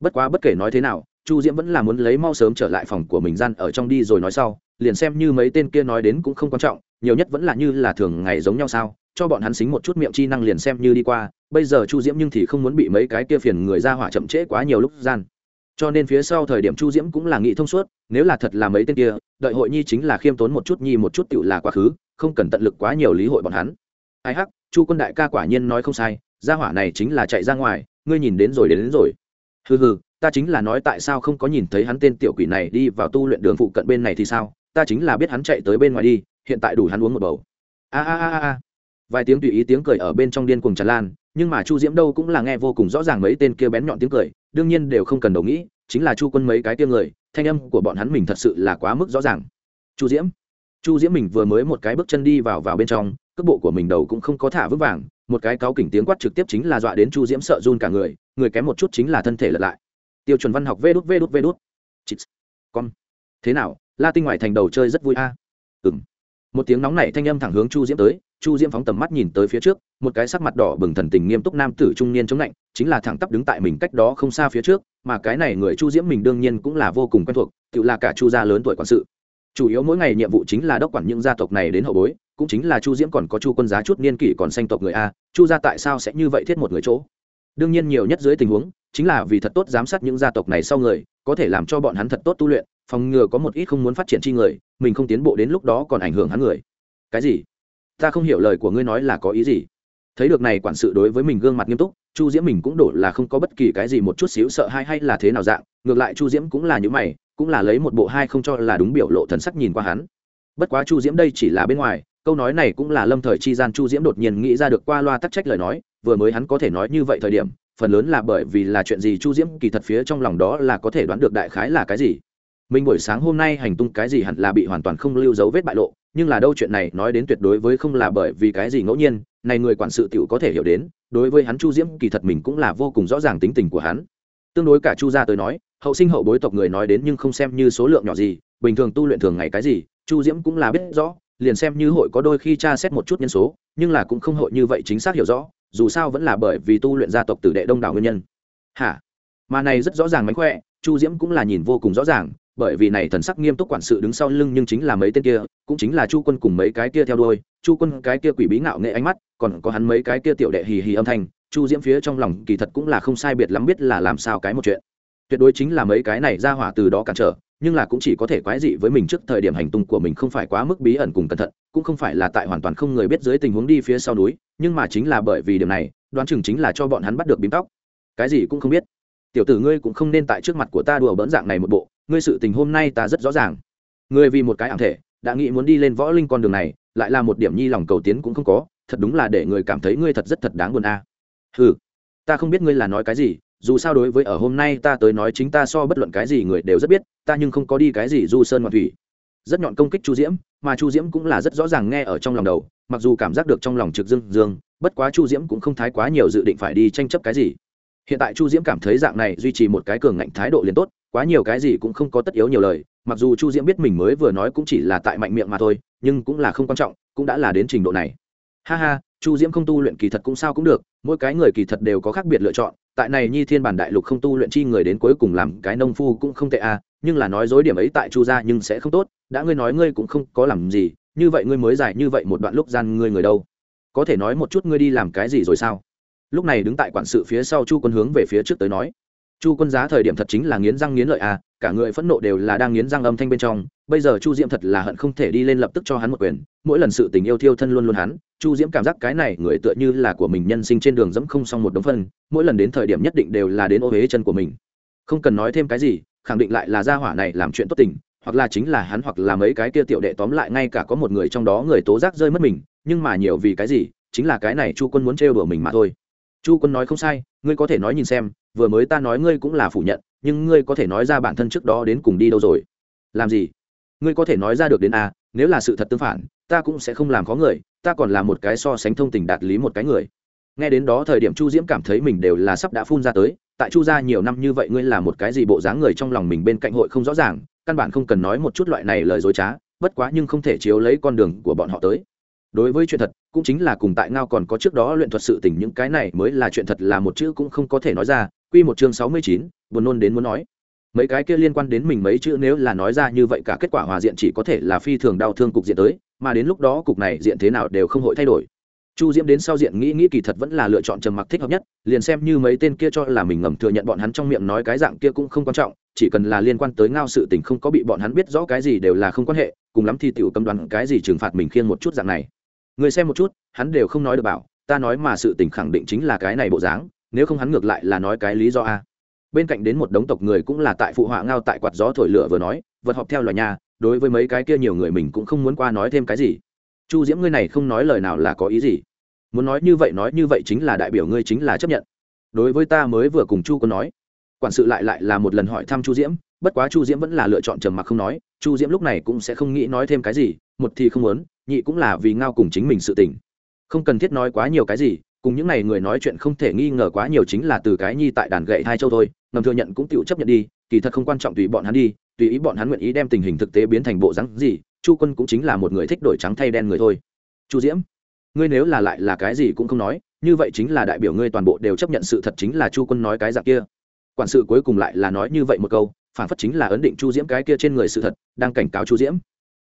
Bất quá bất kể nói thế nào, chu diễm vẫn là muốn lấy mau sớm trở lại phòng của mình gian ở trong đi rồi nói sau, liền xem như mấy tên kia nói đến cũng không quan trọng, nhiều nhất vẫn là như là thường ngày giống nhau sao, cho bọn hắn xính một chút miệng chi năng liền xem như đi qua, bây giờ chu diễm nhưng thì không muốn bị mấy cái kia phiền người ra hỏa chậm trễ quá nhiều lúc gian. Cho nên phía sau thời điểm chu diễm cũng là nghĩ thông suốt, nếu là thật là mấy tên kia, đợi hội nhi chính là khiêm tốn một chút nhi một chút tựu là quá khứ, không cần tận lực quá nhiều lý hội bọn hắn. Ai hắc, chu quân đại ca quả nhiên nói không sai gia hỏa này chính là chạy ra ngoài ngươi nhìn đến rồi đến, đến rồi. Hừ hừ ta chính là nói tại sao không có nhìn thấy hắn tên tiểu quỷ này đi vào tu luyện đường phụ cận bên này thì sao? Ta chính là biết hắn chạy tới bên ngoài đi hiện tại đủ hắn uống một bầu. A a a a vài tiếng tùy ý tiếng cười ở bên trong điên cuồng tràn lan nhưng mà chu diễm đâu cũng là nghe vô cùng rõ ràng mấy tên kia bén nhọn tiếng cười đương nhiên đều không cần đầu nghĩ chính là chu quân mấy cái tiếng người thanh âm của bọn hắn mình thật sự là quá mức rõ ràng. Chu diễm. Chu diễm mình vừa mới một cái bước chân đi vào vào bên trong cước bộ của mình đầu cũng không có thả vững vàng một cái cáo kỉnh tiếng quát trực tiếp chính là dọa đến chu diễm sợ run cả người người kém một chút chính là thân thể lật lại. Tiêu chuẩn văn học vê đút vê đút vê đút. Con thế nào, la tinh ngoài thành đầu chơi rất vui a. À? ừ m một tiếng nóng này thanh âm thẳng hướng chu diễm tới, chu diễm phóng tầm mắt nhìn tới phía trước, một cái sắc mặt đỏ bừng thần tình nghiêm túc nam tử trung niên chống lạnh, chính là thẳng tắp đứng tại mình cách đó không xa phía trước, mà cái này người chu diễm mình đương nhiên cũng là vô cùng quen thuộc, tự là cả chu gia lớn tuổi quản sự. Chủ yếu mỗi ngày nhiệm vụ chính là đốc quản những gia tộc này đến hậu bối cũng chính là chu diễm còn có chu quân giá chút niên kỷ còn sanh tộc người a, chu gia tại sao sẽ như vậy thiết một người chỗ? Đương nhiên nhiều nhất dưới tình huống, chính là vì thật tốt giám sát những gia tộc này sau người, có thể làm cho bọn hắn thật tốt tu luyện, phòng ngừa có một ít không muốn phát triển chi người, mình không tiến bộ đến lúc đó còn ảnh hưởng hắn người. Cái gì? Ta không hiểu lời của ngươi nói là có ý gì. Thấy được này quản sự đối với mình gương mặt nghiêm túc, chu diễm mình cũng đổ là không có bất kỳ cái gì một chút xíu sợ hay hay là thế nào dạng, ngược lại chu diễm cũng là những mày, cũng là lấy một bộ hai không cho là đúng biểu lộ thần sắc nhìn qua hắn. Bất quá chu diễm đây chỉ là bên ngoài câu nói này cũng là lâm thời chi gian chu diễm đột nhiên nghĩ ra được qua loa tắc trách lời nói, vừa mới hắn có thể nói như vậy thời điểm, phần lớn là bởi vì là chuyện gì chu diễm kỳ thật phía trong lòng đó là có thể đoán được đại khái là cái gì. Mình buổi sáng hôm nay hành tung cái gì hẳn là bị hoàn toàn không lưu dấu vết bại lộ, nhưng là đâu chuyện này nói đến tuyệt đối với không là bởi vì cái gì ngẫu nhiên, này người quản sự tiểu có thể hiểu đến, đối với hắn chu diễm kỳ thật mình cũng là vô cùng rõ ràng tính tình của hắn. Tương đối cả chu gia tới nói, hậu sinh hậu bối tộc người nói đến nhưng không xem như số lượng nhỏ gì, bình thường tu luyện thường ngày cái gì, chu diễm cũng là biết rõ liền xem như hội có đôi khi tra xét một chút nhân số, nhưng là cũng không hội như vậy chính xác hiểu rõ, dù sao vẫn là bởi vì tu luyện gia tộc tử đệ đông đảo nguyên nhân. Hả? Mà này rất rõ ràng mánh khỏe, chu diễm cũng là nhìn vô cùng rõ ràng, bởi vì này thần sắc nghiêm túc quản sự đứng sau lưng nhưng chính là mấy tên kia, cũng chính là chu quân cùng mấy cái kia theo đuôi. Chu quân cái kia quỷ bí ngạo nghệ ánh mắt, còn có hắn mấy cái kia tiểu đệ hì hì âm thanh, chu diễm phía trong lòng kỳ thật cũng là không sai biệt lắm biết là làm sao cái một chuyện. Tuyệt đối chính là mấy cái này ra hỏa từ đó cản trở nhưng là cũng chỉ có thể quái dị với mình trước thời điểm hành tung của mình không phải quá mức bí ẩn cùng cẩn thận, cũng không phải là tại hoàn toàn không người biết dưới tình huống đi phía sau núi, nhưng mà chính là bởi vì điều này, đoán chừng chính là cho bọn hắn bắt được bím tóc. Cái gì cũng không biết. Tiểu tử ngươi cũng không nên tại trước mặt của ta đùa bỡn dạng này một bộ, ngươi sự tình hôm nay ta rất rõ ràng. Ngươi vì một cái ảm thể, đã nghĩ muốn đi lên võ linh con đường này, lại là một điểm nhi lòng cầu tiến cũng không có, thật đúng là để người cảm thấy ngươi thật rất thật đáng buồn a. À. ừ ta không biết ngươi là nói cái gì dù sao đối với ở hôm nay ta tới nói chính ta so bất luận cái gì người đều rất biết, ta nhưng không có đi cái gì du sơn ngoạn thủy. Rất nhọn công kích chu diễm, mà chu diễm cũng là rất rõ ràng nghe ở trong lòng đầu, mặc dù cảm giác được trong lòng trực dương dương, bất quá chu diễm cũng không thái quá nhiều dự định phải đi tranh chấp cái gì. Hiện tại chu diễm cảm thấy dạng này duy trì một cái cường ngạnh thái độ liền tốt, quá nhiều cái gì cũng không có tất yếu nhiều lời, mặc dù chu diễm biết mình mới vừa nói cũng chỉ là tại mạnh miệng mà thôi, nhưng cũng là không quan trọng, cũng đã là đến trình độ này. Ha ha, chu diễm không tu luyện kỳ thật cũng sao cũng được, mỗi cái người kỳ thật đều có khác biệt lựa chọn tại này nhi thiên bản đại lục không tu luyện chi người đến cuối cùng làm cái nông phu cũng không tệ à nhưng là nói dối điểm ấy tại chu gia nhưng sẽ không tốt, đã ngươi nói ngươi cũng không có làm gì, như vậy ngươi mới dài như vậy một đoạn lúc gian ngươi người đâu? Có thể nói một chút ngươi đi làm cái gì rồi sao? Lúc này đứng tại quản sự phía sau chu quân hướng về phía trước tới nói. Chu quân giá thời điểm thật chính là nghiến răng nghiến lợi à cả người phẫn nộ đều là đang nghiến răng âm thanh bên trong bây giờ chu diễm thật là hận không thể đi lên lập tức cho hắn một quyền, mỗi lần sự tình yêu thiêu thân luôn luôn hắn, chu diễm cảm giác cái này người tựa như là của mình nhân sinh trên đường dẫm không xong một đống phân, mỗi lần đến thời điểm nhất định đều là đến ô huế chân của mình. Không cần nói thêm cái gì, khẳng định lại là gia hỏa này làm chuyện tốt tình, hoặc là chính là hắn hoặc là mấy cái kia tiểu đệ tóm lại ngay cả có một người trong đó người tố giác rơi mất mình, nhưng mà nhiều vì cái gì, chính là cái này chu quân muốn trêu đùa mình mà thôi. Chu quân nói không sai, ngươi có thể nói nhìn xem, vừa mới ta nói ngươi cũng là phủ nhận, nhưng ngươi có thể nói ra bản thân trước đó đến cùng đi đâu rồi? Làm gì? Ngươi có thể nói ra được đến a, nếu là sự thật tương phản, ta cũng sẽ không làm khó người, ta còn là một cái so sánh thông tình đạt lý một cái người. Nghe đến đó thời điểm chu diễm cảm thấy mình đều là sắp đã phun ra tới, tại chu gia nhiều năm như vậy ngươi là một cái gì bộ dáng người trong lòng mình bên cạnh hội không rõ ràng, căn bản không cần nói một chút loại này lời dối trá, bất quá nhưng không thể chiếu lấy con đường của bọn họ tới. Đối với chuyện thật, cũng chính là cùng tại ngao còn có trước đó luyện thuật sự tình những cái này mới là chuyện thật là một chữ cũng không có thể nói ra, quy một chương sáu mươi chín, buồn nôn đến muốn nói mấy cái kia liên quan đến mình mấy chữ nếu là nói ra như vậy cả kết quả hòa diện chỉ có thể là phi thường đau thương cục diện tới, mà đến lúc đó cục này diện thế nào đều không hội thay đổi. Chu diễm đến sau diện nghĩ nghĩ kỳ thật vẫn là lựa chọn trầm mặc thích hợp nhất, liền xem như mấy tên kia cho là mình ngầm thừa nhận bọn hắn trong miệng nói cái dạng kia cũng không quan trọng, chỉ cần là liên quan tới ngao sự tình không có bị bọn hắn biết rõ cái gì đều là không quan hệ, cùng lắm thì tiểu cầm đoán cái gì trừng phạt mình khiêng một chút dạng này. Người xem một chút, hắn đều không nói được bảo, ta nói mà sự tình khẳng định chính là cái này bộ dáng, nếu không hắn ngược lại là nói cái lý do a bên cạnh đến một đống tộc người cũng là tại phụ họa ngao tại quạt gió thổi lửa vừa nói, vật họp theo loài nhà, đối với mấy cái kia nhiều người mình cũng không muốn qua nói thêm cái gì. Chu diễm ngươi này không nói lời nào là có ý gì? Muốn nói như vậy nói như vậy chính là đại biểu ngươi chính là chấp nhận. Đối với ta mới vừa cùng chu có nói. Quản sự lại lại là một lần hỏi thăm chu diễm, bất quá chu diễm vẫn là lựa chọn trầm mặc không nói. Chu diễm lúc này cũng sẽ không nghĩ nói thêm cái gì, một thì không muốn, nhị cũng là vì ngao cùng chính mình sự tình. Không cần thiết nói quá nhiều cái gì cùng những này người nói chuyện không thể nghi ngờ quá nhiều chính là từ cái nhi tại đàn gậy hai châu thôi, ngầm thừa nhận cũng tự chấp nhận đi, kỳ thật không quan trọng tùy bọn hắn đi, tùy ý bọn hắn nguyện ý đem tình hình thực tế biến thành bộ rắn gì, chu quân cũng chính là một người thích đổi trắng thay đen người thôi. Chu diễm, ngươi nếu là lại là cái gì cũng không nói, như vậy chính là đại biểu ngươi toàn bộ đều chấp nhận sự thật chính là chu quân nói cái dạng kia. Quản sự cuối cùng lại là nói như vậy một câu, phản phất chính là ấn định chu diễm cái kia trên người sự thật, đang cảnh cáo chu diễm.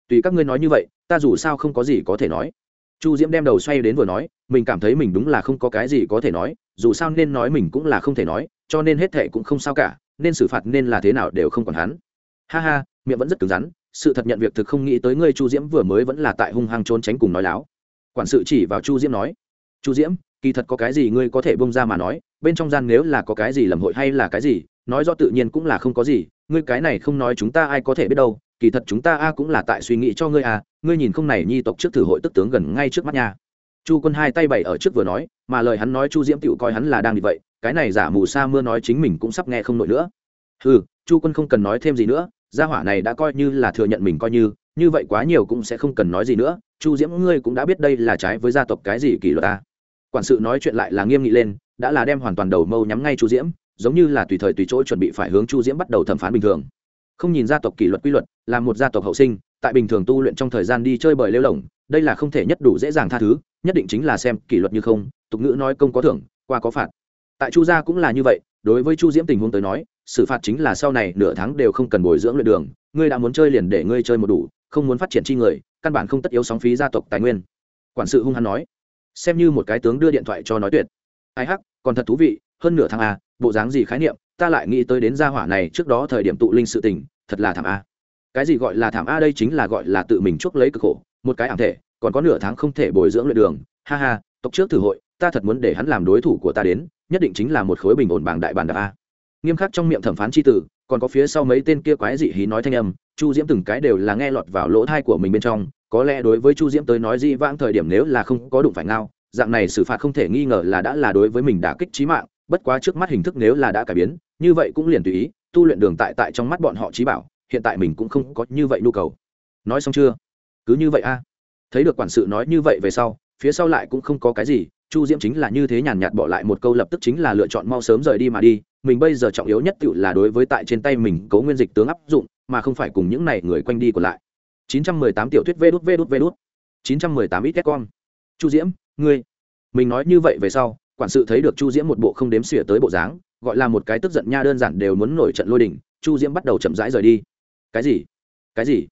Tùy các ngươi nói như vậy, ta dù sao không có gì có thể nói chu diễm đem đầu xoay đến vừa nói, mình cảm thấy mình đúng là không có cái gì có thể nói, dù sao nên nói mình cũng là không thể nói, cho nên hết thệ cũng không sao cả, nên xử phạt nên là thế nào đều không còn hắn. Ha ha, miệng vẫn rất cứng rắn, sự thật nhận việc thực không nghĩ tới ngươi chu diễm vừa mới vẫn là tại hung hăng trốn tránh cùng nói láo. Quản sự chỉ vào chu diễm nói, chu diễm, kỳ thật có cái gì ngươi có thể bông ra mà nói, bên trong gian nếu là có cái gì lầm hội hay là cái gì, nói do tự nhiên cũng là không có gì, ngươi cái này không nói chúng ta ai có thể biết đâu kỳ thật chúng ta a cũng là tại suy nghĩ cho ngươi à ngươi nhìn không này nhi tộc trước thử hội tức tướng gần ngay trước mắt nha. Chu quân hai tay bày ở trước vừa nói, mà lời hắn nói chu diễm tựu coi hắn là đang bị vậy, cái này giả mù sa mưa nói chính mình cũng sắp nghe không nổi nữa. Ừ chu quân không cần nói thêm gì nữa, gia hỏa này đã coi như là thừa nhận mình coi như như vậy quá nhiều cũng sẽ không cần nói gì nữa, chu diễm ngươi cũng đã biết đây là trái với gia tộc cái gì kỷ luật ta quản sự nói chuyện lại là nghiêm nghị lên, đã là đem hoàn toàn đầu mâu nhắm ngay chu diễm, giống như là tùy thời tùy chỗ chuẩn bị phải hướng chu diễm bắt đầu thẩm phán bình thường không nhìn gia tộc kỷ luật quy luật là một gia tộc hậu sinh tại bình thường tu luyện trong thời gian đi chơi bời lêu lỏng đây là không thể nhất đủ dễ dàng tha thứ nhất định chính là xem kỷ luật như không tục ngữ nói công có thưởng qua có phạt. Tại chu gia cũng là như vậy đối với chu diễm tình huống tới nói xử phạt chính là sau này nửa tháng đều không cần bồi dưỡng luyện đường ngươi đã muốn chơi liền để ngươi chơi một đủ không muốn phát triển chi người căn bản không tất yếu sóng phí gia tộc tài nguyên. Quản sự hung hăng nói xem như một cái tướng đưa điện thoại cho nói tuyệt. Ai hắc còn thật thú vị hơn nửa tháng à, bộ dáng gì khái niệm ta lại nghĩ tới đến gia hỏa này trước đó thời điểm tụ linh sự tình, thật là thảm a. Cái gì gọi là thảm a đây chính là gọi là tự mình chuốc lấy cực khổ, một cái ảm thể, còn có nửa tháng không thể bồi dưỡng luyện đường. Ha ha, tộc trước thử hội, ta thật muốn để hắn làm đối thủ của ta đến, nhất định chính là một khối bình ổn bảng đại bản đạp a. Nghiêm khắc trong miệng thẩm phán c h i tử, còn có phía sau mấy tên kia quái dị hí nói thanh âm, chu diễm từng cái đều là nghe lọt vào lỗ thai của mình bên trong, có lẽ đối với chu diễm tới nói di vãng thời điểm nếu là không có đụng phải ngao, dạng này xử phạt không thể nghi ngờ là đã là đối với mình đã kích trí mạng, bất quá trước mắt hình thức nếu là đã cải biến như vậy cũng liền tùy ý, tu luyện đường tại tại trong mắt bọn họ trí bảo, hiện tại mình cũng không có như vậy nhu cầu. Nói xong chưa? Cứ như vậy a. Thấy được quản sự nói như vậy về sau, phía sau lại cũng không có cái gì, chu diễm chính là như thế nhàn nhạt bỏ lại một câu lập tức chính là lựa chọn mau sớm rời đi mà đi, mình bây giờ trọng yếu nhất tự là đối với tại trên tay mình cấu nguyên dịch tướng áp dụng, mà không phải cùng những này người quanh đi còn lại. 918 tiểu thuyết vê đút vê đút vê đút. 918 ít con chu diễm, ngươi. Mình nói như vậy về sau, quản sự thấy được chu diễm một bộ không đếm xỉa tới bộ dáng gọi là một cái tức giận nha đơn giản đều muốn nổi trận lôi đình, chu diễm bắt đầu chậm rãi rời đi. Cái gì? Cái gì?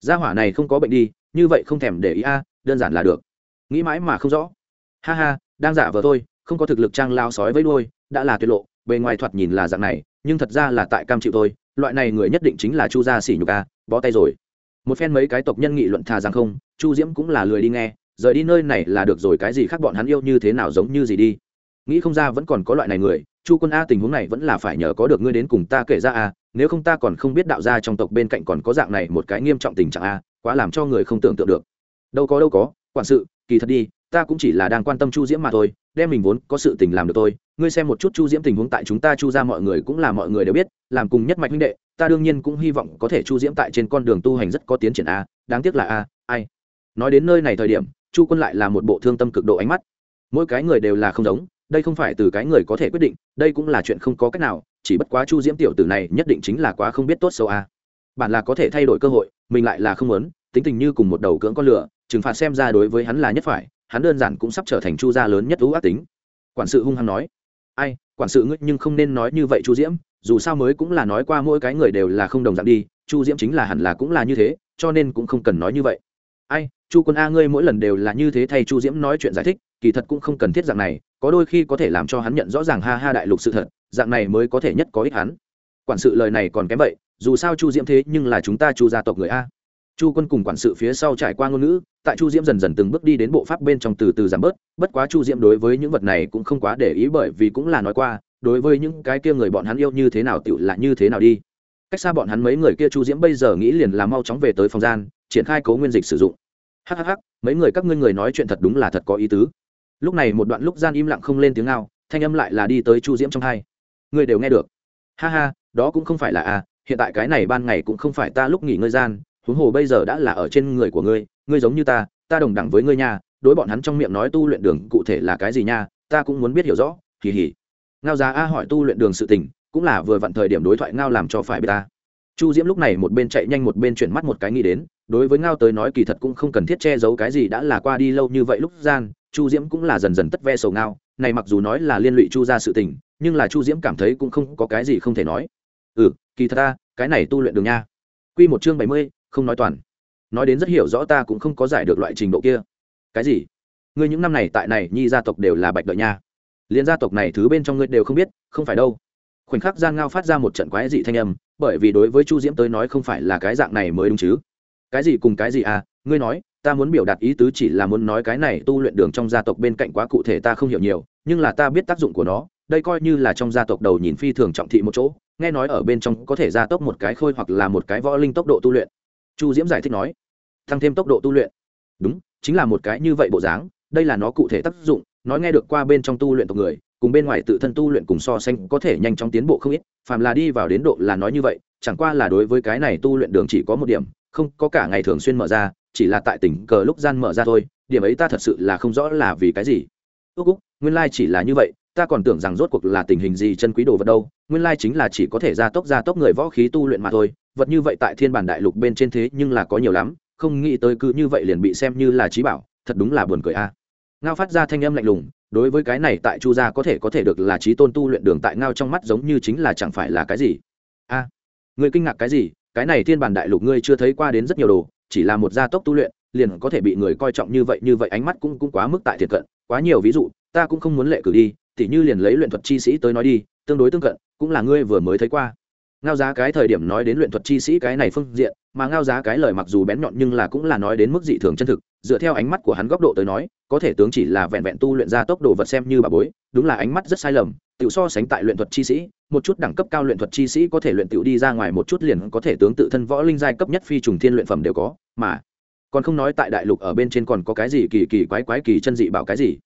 Gia hỏa này không có bệnh đi, như vậy không thèm để ý a, đơn giản là được. Nghĩ mãi mà không rõ. Ha ha, đang giả vờ thôi, không có thực lực trang lao sói với đuôi, đã là tuyệt lộ, bề ngoài thoạt nhìn là dạng này, nhưng thật ra là tại cam chịu thôi, loại này người nhất định chính là chu gia xỉ nhục a, bó tay rồi. Một phen mấy cái tộc nhân nghị luận thà rằng không, chu diễm cũng là lười đi nghe, rời đi nơi này là được rồi, cái gì khác bọn hắn yêu như thế nào giống như gì đi. Nghĩ không ra vẫn còn có loại này người chu quân a, tình huống này vẫn là phải nhờ có được ngươi đến cùng ta kể ra a, nếu không ta còn không biết đạo gia trong tộc bên cạnh còn có dạng này một cái nghiêm trọng tình trạng a, quá làm cho người không tưởng tượng được. Đâu có đâu có, quản sự, kỳ thật đi, ta cũng chỉ là đang quan tâm chu diễm mà thôi, đem mình vốn có sự tình làm được tôi ngươi xem một chút chu diễm tình huống tại chúng ta chu ra mọi người cũng là mọi người đều biết, làm cùng nhất mạch huynh đệ, ta đương nhiên cũng hy vọng có thể chu diễm tại trên con đường tu hành rất có tiến triển a, đáng tiếc là a, ai. Nói đến nơi này thời điểm, chu quân lại là một bộ thương tâm cực độ ánh mắt. Mỗi cái người đều là không giống đây không phải từ cái người có thể quyết định, đây cũng là chuyện không có cách nào, chỉ bất quá chu diễm tiểu tử này nhất định chính là quá không biết tốt xấu a à. bản là có thể thay đổi cơ hội, mình lại là không muốn, tính tình như cùng một đầu cưỡng con lửa, trừng phạt xem ra đối với hắn là nhất phải, hắn đơn giản cũng sắp trở thành chu gia lớn nhất ưu ác tính quản sự hung hăng nói, ai, quản sự ngươi nhưng không nên nói như vậy chu diễm, dù sao mới cũng là nói qua mỗi cái người đều là không đồng dạng đi, chu diễm chính là hẳn là cũng là như thế, cho nên cũng không cần nói như vậy ai, chu quân a ngươi mỗi lần đều là như thế thay chu diễm nói chuyện giải thích, kỳ thật cũng không cần thiết dạng này có đôi khi có thể làm cho hắn nhận rõ ràng ha ha đại lục sự thật, dạng này mới có thể nhất có ích hắn. Quản sự lời này còn kém vậy, dù sao chu diễm thế nhưng là chúng ta chu gia tộc người a. Chu quân cùng quản sự phía sau trải qua ngôn ngữ, tại chu diễm dần dần từng bước đi đến bộ pháp bên trong từ từ giảm bớt, bất quá chu diễm đối với những vật này cũng không quá để ý bởi vì cũng là nói qua, đối với những cái kia người bọn hắn yêu như thế nào tựu là như thế nào đi. Cách xa bọn hắn mấy người kia chu diễm bây giờ nghĩ liền là mau chóng về tới phòng gian, triển khai cấu nguyên dịch sử dụng. Hhh mấy người các ngươi người nói chuyện thật đúng là thật có ý tứ lúc này một đoạn lúc gian im lặng không lên tiếng nào thanh âm lại là đi tới chu diễm trong hai. Người đều nghe được. Ha ha, đó cũng không phải là a hiện tại cái này ban ngày cũng không phải ta lúc nghỉ ngơi gian, huống hồ bây giờ đã là ở trên người của ngươi ngươi giống như ta ta đồng đẳng với ngươi nha, đối bọn hắn trong miệng nói tu luyện đường cụ thể là cái gì nha, ta cũng muốn biết hiểu rõ kỳ hỉ ngao giá a hỏi tu luyện đường sự tình, cũng là vừa vặn thời điểm đối thoại ngao làm cho phải biết ta. Chu diễm lúc này một bên chạy nhanh một bên chuyển mắt một cái nghĩ đến, đối với ngao tới nói kỳ thật cũng không cần thiết che giấu cái gì đã là qua đi lâu như vậy lúc gian chu diễm cũng là dần dần tất ve sầu ngao, này mặc dù nói là liên lụy chu ra sự tình, nhưng là chu diễm cảm thấy cũng không có cái gì không thể nói. Ừ kỳ thật ta, cái này tu luyện đường nha. Q một chương bảy mươi, không nói toàn. Nói đến rất hiểu rõ ta cũng không có giải được loại trình độ kia. Cái gì? Ngươi những năm này tại này, nhi gia tộc đều là bạch đợi nha. Liền gia tộc này thứ bên trong ngươi đều không biết, không phải đâu. Khoảnh khắc gian ngao phát ra một trận quái dị thanh âm, bởi vì đối với chu diễm tới nói không phải là cái dạng này mới đúng chứ. Cái gì cùng cái gì à ngươi nói ta muốn biểu đạt ý tứ chỉ là muốn nói cái này tu luyện đường trong gia tộc bên cạnh quá cụ thể ta không hiểu nhiều, nhưng là ta biết tác dụng của nó, đây coi như là trong gia tộc đầu nhìn phi thường trọng thị một chỗ, nghe nói ở bên trong có thể gia tốc một cái khôi hoặc là một cái võ linh tốc độ tu luyện. Chu diễm giải thích nói. Tăng thêm tốc độ tu luyện. Đúng, chính là một cái như vậy bộ dáng, đây là nó cụ thể tác dụng, nói nghe được qua bên trong tu luyện tộc người, cùng bên ngoài tự thân tu luyện cùng so sánh có thể nhanh chóng tiến bộ không ít, phàm là đi vào đến độ là nói như vậy, chẳng qua là đối với cái này tu luyện đường chỉ có một điểm, không có cả ngày thường xuyên mở ra chỉ là tại tỉnh cờ lúc gian mở ra thôi điểm ấy ta thật sự là không rõ là vì cái gì. Ước úc nguyên lai、like、chỉ là như vậy ta còn tưởng rằng rốt cuộc là tình hình gì chân quý đồ vật đâu nguyên lai、like、chính là chỉ có thể gia tốc gia tốc người võ khí tu luyện mà thôi vật như vậy tại thiên bản đại lục bên trên thế nhưng là có nhiều lắm không nghĩ tới cứ như vậy liền bị xem như là trí bảo thật đúng là buồn cười a. Ngao phát ra thanh âm lạnh lùng đối với cái này tại chu gia có thể có thể được là trí tôn tu luyện đường tại ngao trong mắt giống như chính là chẳng phải là cái gì. A à, người kinh ngạc cái gì? Cái này thiên bản đại lục ngươi chưa thấy qua đến rất nhiều đồ chỉ là một gia tốc tu luyện, liền có thể bị người coi trọng như vậy như vậy ánh mắt cũng cũng quá mức tại thiệt cận. Quá nhiều ví dụ, ta cũng không muốn lệ cử đi, tỉ như liền lấy luyện thuật chi sĩ tới nói đi, tương đối tương cận, cũng là ngươi vừa mới thấy qua. Ngao giá cái thời điểm nói đến luyện thuật chi sĩ cái này phương diện, mà ngao giá cái lời mặc dù bén nhọn nhưng là cũng là nói đến mức dị thường chân thực, dựa theo ánh mắt của hắn góc độ tới nói, có thể tướng chỉ là vẹn vẹn tu luyện ra tốc độ vật xem như bà bối, đúng là ánh mắt rất sai lầm tự so sánh tại luyện thuật chi sĩ, một chút đẳng cấp cao luyện thuật chi sĩ có thể luyện tiểu đi ra ngoài một chút liền có thể tướng tự thân võ linh giai cấp nhất phi trùng thiên luyện phẩm đều có, mà còn không nói tại đại lục ở bên trên còn có cái gì kỳ kỳ quái quái kỳ chân dị bảo cái gì.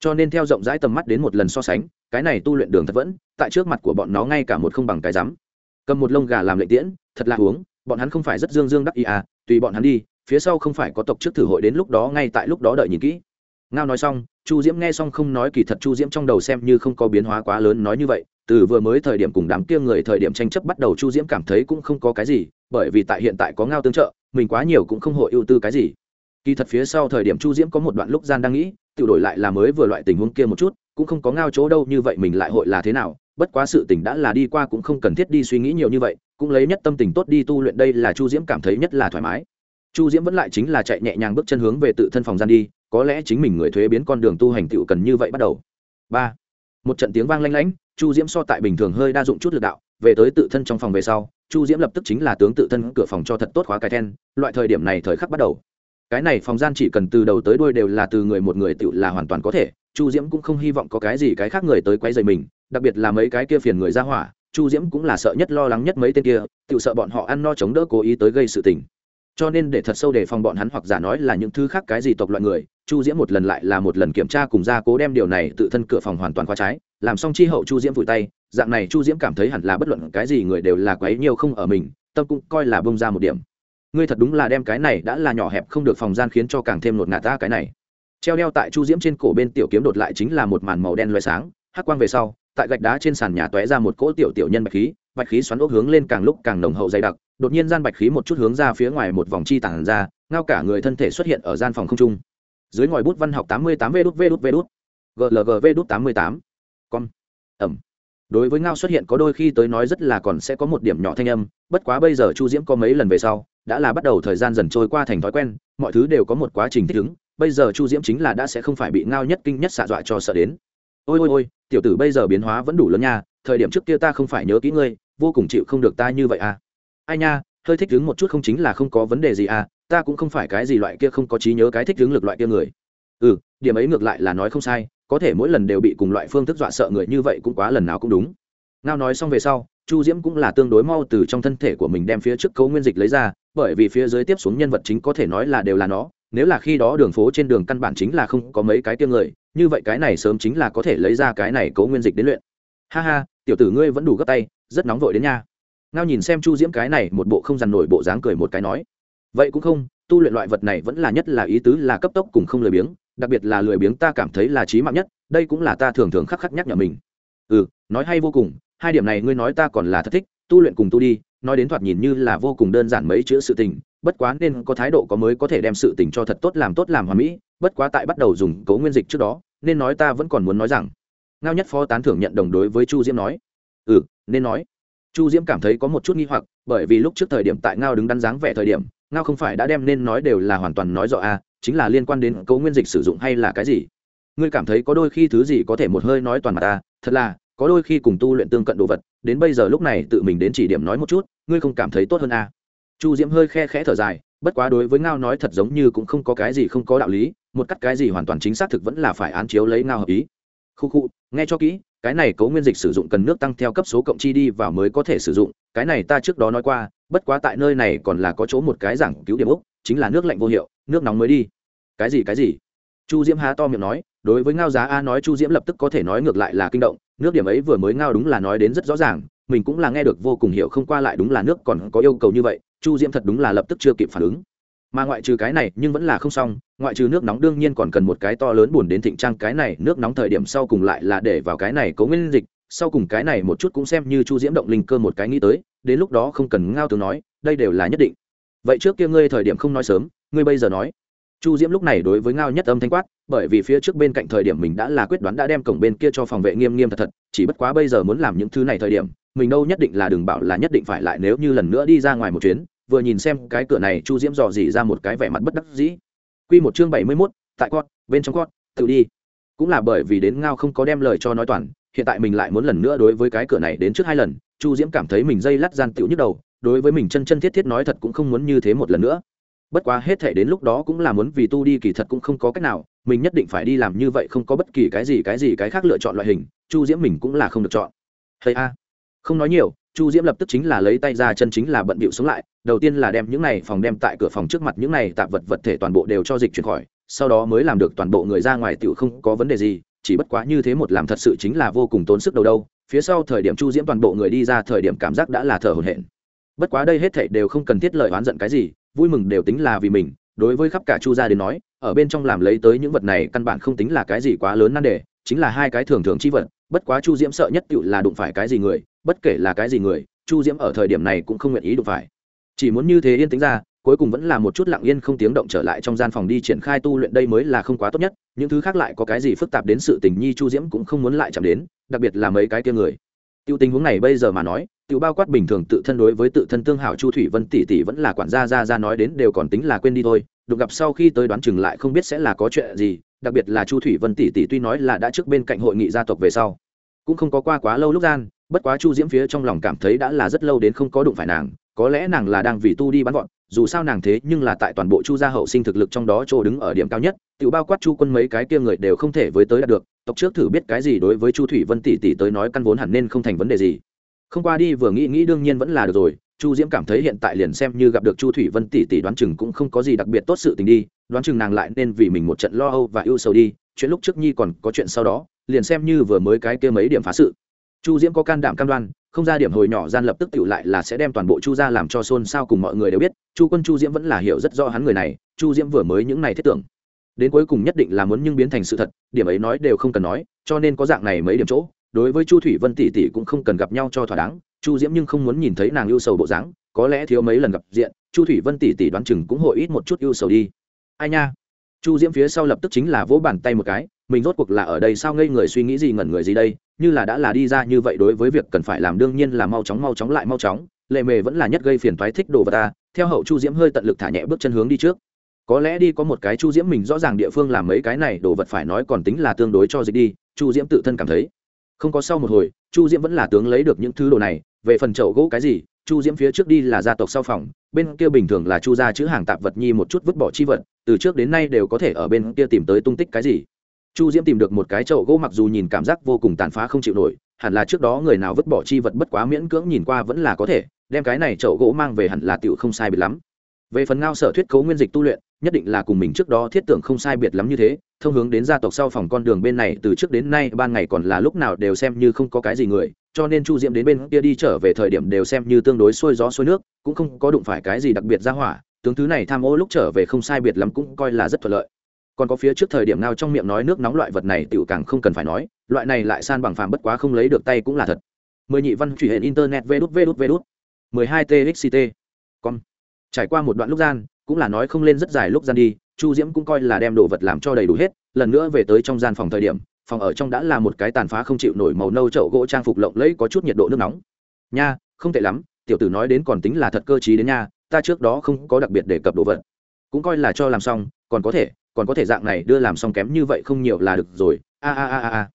Cho nên theo rộng rãi tầm mắt đến một lần so sánh, cái này tu luyện đường thật vẫn, tại trước mặt của bọn nó ngay cả một không bằng cái rắm. Cầm một lông gà làm lệ tiễn, thật là uống, bọn hắn không phải rất dương dương đắc ý à tùy bọn hắn đi, phía sau không phải có tộc trước thử hội đến lúc đó ngay tại lúc đó đợi nhìn kỹ ngao nói xong, chu diễm nghe xong không nói kỳ thật chu diễm trong đầu xem như không có biến hóa quá lớn nói như vậy. Từ vừa mới thời điểm cùng đám kia người thời điểm tranh chấp bắt đầu chu diễm cảm thấy cũng không có cái gì, bởi vì tại hiện tại có ngao tương trợ, mình quá nhiều cũng không hội ưu tư cái gì. Kỳ thật phía sau thời điểm chu diễm có một đoạn lúc gian đang nghĩ tự đổi lại là mới vừa loại tình huống kia một chút, cũng không có ngao chỗ đâu như vậy mình lại hội là thế nào, bất quá sự tình đã là đi qua cũng không cần thiết đi suy nghĩ nhiều như vậy, cũng lấy nhất tâm tình tốt đi tu luyện đây là chu diễm cảm thấy nhất là thoải mái chu diễm vẫn lại chính là chạy nhẹ nhàng bước chân hướng về tự thân phòng gian đi, có lẽ chính mình người thuế biến con đường tu hành tựu cần như vậy bắt đầu. Ba. Một trận tiếng vang lanh lảnh, chu diễm so tại bình thường hơi đa dụng chút lực đạo, về tới tự thân trong phòng về sau, chu diễm lập tức chính là tướng tự thân cửa phòng cho thật tốt khóa cái then, loại thời điểm này thời khắc bắt đầu. Cái này phòng gian chỉ cần từ đầu tới đuôi đều là từ người một người tựu là hoàn toàn có thể, chu diễm cũng không hy vọng có cái gì cái khác người tới quấy rầy mình, đặc biệt là mấy cái kia phiền người ra hỏa, chu diễm cũng là sợ nhất lo lắng nhất mấy tên kia, tựu sợ bọn họ ăn no chống đỡ cố ý tới gây sự tình cho nên để thật sâu để phòng bọn hắn hoặc giả nói là những thứ khác cái gì tộc loại người, chu diễm một lần lại là một lần kiểm tra cùng gia cố đem điều này tự thân cửa phòng hoàn toàn khóa trái, làm xong chi hậu chu diễm vùi tay, dạng này chu diễm cảm thấy hẳn là bất luận cái gì người đều là quấy nhiều không ở mình, tâm cũng coi là bông ra một điểm. Ngươi thật đúng là đem cái này đã là nhỏ hẹp không được phòng gian khiến cho càng thêm nột ngạt ta cái này. Treo đeo tại chu diễm trên cổ bên tiểu kiếm đột lại chính là một màn màu đen loay sáng, hắc quang về sau, tại gạch đá trên sàn nhà tóe ra một cỗ tiểu tiểu nhân bạch khí bạch khí xoắn ốc hướng lên càng lúc càng nồng hậu dày đặc, đột nhiên gian bạch khí một chút hướng ra phía ngoài một vòng chi tản ra, ngao cả người thân thể xuất hiện ở gian phòng không trung. Dưới ngòi bút văn học tám mươi tám v đút v đút v đút. Glg v đút tám mươi tám. Con ẩm. Đối với ngao xuất hiện có đôi khi tới nói rất là còn sẽ có một điểm nhỏ thanh âm, bất quá bây giờ chu diễm có mấy lần về sau, đã là bắt đầu thời gian dần trôi qua thành thói quen, mọi thứ đều có một quá trình thích ứng, bây giờ chu diễm chính là đã sẽ không phải bị ngao nhất kinh nhất xạ dọa cho sợ đến. Ôi ôi ôi, tiểu tử bây giờ biến hóa vẫn đủ lớn nha thời điểm trước kia ta không phải nhớ kỹ ngươi, vô cùng chịu không được ta như vậy à. Ai nha, hơi thích đứng một chút không chính là không có vấn đề gì à ta cũng không phải cái gì loại kia không có trí nhớ cái thích đứng lực loại kia người. Ừ điểm ấy ngược lại là nói không sai, có thể mỗi lần đều bị cùng loại phương thức dọa sợ người như vậy cũng quá lần nào cũng đúng. Ngao nói xong về sau, chu diễm cũng là tương đối mau từ trong thân thể của mình đem phía trước cấu nguyên dịch lấy ra, bởi vì phía dưới tiếp xuống nhân vật chính có thể nói là đều là nó, nếu là khi đó đường phố trên đường căn bản chính là không có mấy cái tiêm người, như vậy cái này sớm chính là có thể lấy ra cái này cấu nguyên dịch đến luyện. Ha ha tiểu tử ngươi vẫn đủ gấp tay, rất nóng vội đến nha. Ngao nhìn xem chu diễm cái này một bộ không dằn nổi bộ dáng cười một cái nói, vậy cũng không, tu luyện loại vật này vẫn là nhất là ý tứ là cấp tốc cùng không lười biếng, đặc biệt là lười biếng ta cảm thấy là trí mạng nhất, đây cũng là ta thường thường khắc khắc nhắc nhở mình. Ừ nói hay vô cùng, hai điểm này ngươi nói ta còn là thất thích, tu luyện cùng tu đi, nói đến thoạt nhìn như là vô cùng đơn giản mấy chữ sự tình, bất quá nên có thái độ có mới có thể đem sự tình cho thật tốt làm tốt làm hoàn mỹ, bất quá tại bắt đầu dùng cấu nguyên dịch trước đó, nên nói ta vẫn còn muốn nói rằng ngao nhất phó tán thưởng nhận đồng đối với chu diễm nói. Ừ nên nói. Chu diễm cảm thấy có một chút nghi hoặc bởi vì lúc trước thời điểm tại ngao đứng đắn dáng vẻ thời điểm ngao không phải đã đem nên nói đều là hoàn toàn nói rõ a à, chính là liên quan đến cấu nguyên dịch sử dụng hay là cái gì. Ngươi cảm thấy có đôi khi thứ gì có thể một hơi nói toàn mặt ta thật là có đôi khi cùng tu luyện tương cận đồ vật đến bây giờ lúc này tự mình đến chỉ điểm nói một chút ngươi không cảm thấy tốt hơn à. chu diễm hơi khe khẽ thở dài bất quá đối với ngao nói thật giống như cũng không có cái gì không có đạo lý một cắt cái gì hoàn toàn chính xác thực vẫn là phải án chiếu lấy ngao hợp ý khu khu, nghe cho kỹ, cái này cấu nguyên dịch sử dụng cần nước tăng theo cấp số cộng chi đi vào mới có thể sử dụng, cái này ta trước đó nói qua, bất quá tại nơi này còn là có chỗ một cái giảng cứu điểm úc chính là nước lạnh vô hiệu, nước nóng mới đi. Cái gì cái gì? Chu diễm há to miệng nói, đối với ngao giá a nói chu diễm lập tức có thể nói ngược lại là kinh động, nước điểm ấy vừa mới ngao đúng là nói đến rất rõ ràng, mình cũng là nghe được vô cùng hiểu không qua lại đúng là nước còn có yêu cầu như vậy, chu diễm thật đúng là lập tức chưa kịp phản ứng mà ngoại trừ cái này, nhưng vẫn là không xong. Ngoại trừ nước nóng, đương nhiên còn cần một cái to lớn buồn đến thịnh trang. Cái này nước nóng thời điểm sau cùng lại là để vào cái này có nguyên dịch. Sau cùng cái này một chút cũng xem như chu diễm động linh cơ một cái nghĩ tới. Đến lúc đó không cần ngao tướng nói, đây đều là nhất định. Vậy trước kia ngươi thời điểm không nói sớm, ngươi bây giờ nói. Chu diễm lúc này đối với ngao nhất âm thanh quát, bởi vì phía trước bên cạnh thời điểm mình đã là quyết đoán đã đem cổng bên kia cho phòng vệ nghiêm nghiêm thật thật, chỉ bất quá bây giờ muốn làm những thứ này thời điểm, mình đâu nhất định là đừng bảo là nhất định phải lại nếu như lần nữa đi ra ngoài một chuyến vừa nhìn xem cái cửa này, chu diễm dò dỉ ra một cái vẻ mặt bất đắc dĩ. Q một chương bảy mươi mốt, tại con bên trong con tự đi. Cũng là bởi vì đến ngao không có đem lời cho nói toàn, hiện tại mình lại muốn lần nữa đối với cái cửa này đến trước hai lần, chu diễm cảm thấy mình dây lắt gian tựu nhức đầu, đối với mình chân chân thiết thiết nói thật cũng không muốn như thế một lần nữa. Bất quá hết thể đến lúc đó cũng là muốn vì tu đi kỳ thật cũng không có cách nào, mình nhất định phải đi làm như vậy không có bất kỳ cái gì cái gì cái khác lựa chọn loại hình, chu diễm mình cũng là không được chọn. Hay a, không nói nhiều chu diễm lập tức chính là lấy tay ra chân chính là bận bịu xuống lại, đầu tiên là đem những này phòng đem tại cửa phòng trước mặt những này tạp vật vật thể toàn bộ đều cho dịch chuyển khỏi, sau đó mới làm được toàn bộ người ra ngoài tựu không có vấn đề gì, chỉ bất quá như thế một làm thật sự chính là vô cùng tốn sức đầu đâu. Phía sau thời điểm chu diễm toàn bộ người đi ra thời điểm cảm giác đã là thở hổn hển. Bất quá đây hết thảy đều không cần thiết lời oán giận cái gì, vui mừng đều tính là vì mình. Đối với khắp cả chu gia đến nói, ở bên trong làm lấy tới những vật này căn bản không tính là cái gì quá lớn nan đề chính là hai cái thường thường chi vật, bất quá chu diễm sợ nhất cựu là đụng phải cái gì người, bất kể là cái gì người, chu diễm ở thời điểm này cũng không nguyện ý đụng phải. Chỉ muốn như thế yên tĩnh ra, cuối cùng vẫn là một chút lặng yên không tiếng động trở lại trong gian phòng đi triển khai tu luyện đây mới là không quá tốt nhất, những thứ khác lại có cái gì phức tạp đến sự tình nhi chu diễm cũng không muốn lại chạm đến, đặc biệt là mấy cái kia người. Tiêu tình huống này bây giờ mà nói tiêu bao quát bình thường tự thân đối với tự thân tương hảo chu thủy vân tỷ tỷ vẫn là quản gia ra ra nói đến đều còn tính là quên đi thôi, đụng gặp sau khi tới đoán chừng lại không biết sẽ là có chuyện gì đặc biệt là chu thủy vân tỷ tỷ tuy nói là đã trước bên cạnh hội nghị gia tộc về sau, cũng không có qua quá lâu lúc gian, bất quá chu diễm phía trong lòng cảm thấy đã là rất lâu đến không có đụng phải nàng, có lẽ nàng là đang vì tu đi bắn gọn dù sao nàng thế nhưng là tại toàn bộ chu gia hậu sinh thực lực trong đó chỗ đứng ở điểm cao nhất, tự bao quát chu quân mấy cái kia người đều không thể với tới đạt được, tộc trước thử biết cái gì đối với chu thủy vân tỷ tỷ tới nói căn vốn hẳn nên không thành vấn đề gì. Không qua đi vừa nghĩ nghĩ đương nhiên vẫn là được rồi chu diễm cảm thấy hiện tại liền xem như gặp được chu thủy vân tỷ tỷ đoán chừng cũng không có gì đặc biệt tốt sự tình đi, đoán chừng nàng lại nên vì mình một trận lo âu và ưu sầu đi, chuyện lúc trước nhi còn có chuyện sau đó, liền xem như vừa mới cái kia mấy điểm phá sự. Chu diễm có can đảm cam đoan, không ra điểm hồi nhỏ gian lập tức tựu lại là sẽ đem toàn bộ chu ra làm cho xôn xao cùng mọi người đều biết, chu quân chu diễm vẫn là hiểu rất rõ hắn người này, chu diễm vừa mới những này thiết tưởng. Đến cuối cùng nhất định là muốn nhưng biến thành sự thật, điểm ấy nói đều không cần nói, cho nên có dạng này mấy điểm chỗ, đối với chu thủy vân tỷ tỷ cũng không cần gặp nhau cho thỏa đáng chu diễm nhưng không muốn nhìn thấy nàng ưu sầu bộ dáng, có lẽ thiếu mấy lần gặp diện, chu thủy vân tỷ tỷ đoán chừng cũng hội ít một chút ưu sầu đi. Ai nha? Chu diễm phía sau lập tức chính là vỗ bàn tay một cái, mình rốt cuộc là ở đây sao ngây người suy nghĩ gì ngẩn người gì đây, như là đã là đi ra như vậy đối với việc cần phải làm đương nhiên là mau chóng mau chóng lại mau chóng, lệ mề vẫn là nhất gây phiền toái thích đồ vật ta. Theo hậu chu diễm hơi tận lực thả nhẹ bước chân hướng đi trước. Có lẽ đi có một cái chu diễm mình rõ ràng địa phương làm mấy cái này đồ vật phải nói còn tính là tương đối cho dịch đi, chu diễm tự thân cảm thấy. Không có sau một hồi, chu diễm vẫn là tướng lấy được những thứ đồ này về phần chậu gỗ cái gì, chu diễm phía trước đi là gia tộc sau phòng, bên kia bình thường là chu gia chữ hàng tạp vật nhi một chút vứt bỏ chi vật, từ trước đến nay đều có thể ở bên kia tìm tới tung tích cái gì. Chu diễm tìm được một cái chậu gỗ mặc dù nhìn cảm giác vô cùng tàn phá không chịu nổi, hẳn là trước đó người nào vứt bỏ chi vật bất quá miễn cưỡng nhìn qua vẫn là có thể, đem cái này chậu gỗ mang về hẳn là tựu không sai bị lắm. Về phần ngao sở thuyết cấu nguyên dịch tu luyện, nhất định là cùng mình trước đó thiết tưởng không sai biệt lắm như thế, thông hướng đến gia tộc sau phòng con đường bên này từ trước đến nay, ban ngày còn là lúc nào đều xem như không có cái gì người cho nên chu diễm đến bên kia đi trở về thời điểm đều xem như tương đối xuôi gió xuôi nước, cũng không có đụng phải cái gì đặc biệt ra hỏa, tướng thứ này tham ô lúc trở về không sai biệt lắm cũng coi là rất thuận lợi. Còn có phía trước thời điểm nào trong miệng nói nước nóng loại vật này tựu càng không cần phải nói, loại này lại san bằng phàm bất quá không lấy được tay cũng là thật. Mười nhị văn chuyển internet vê đút vê đút vê đút mười hai txct con trải qua một đoạn lúc gian, cũng là nói không lên rất dài lúc gian đi, chu diễm cũng coi là đem đồ vật làm cho đầy đủ hết, lần nữa về tới trong gian phòng thời điểm phòng ở trong đã là một cái tàn phá không chịu nổi màu nâu chậu gỗ trang phục lộng lẫy có chút nhiệt độ nước nóng. Nha, không tệ lắm, tiểu tử nói đến còn tính là thật cơ t đến nha, ta trước đó không có đặc biệt đề cập đồ vật. Cũng coi là cho làm xong, còn có thể, còn có thể dạng này đưa làm xong kém như vậy không nhiều là được rồi. A a a a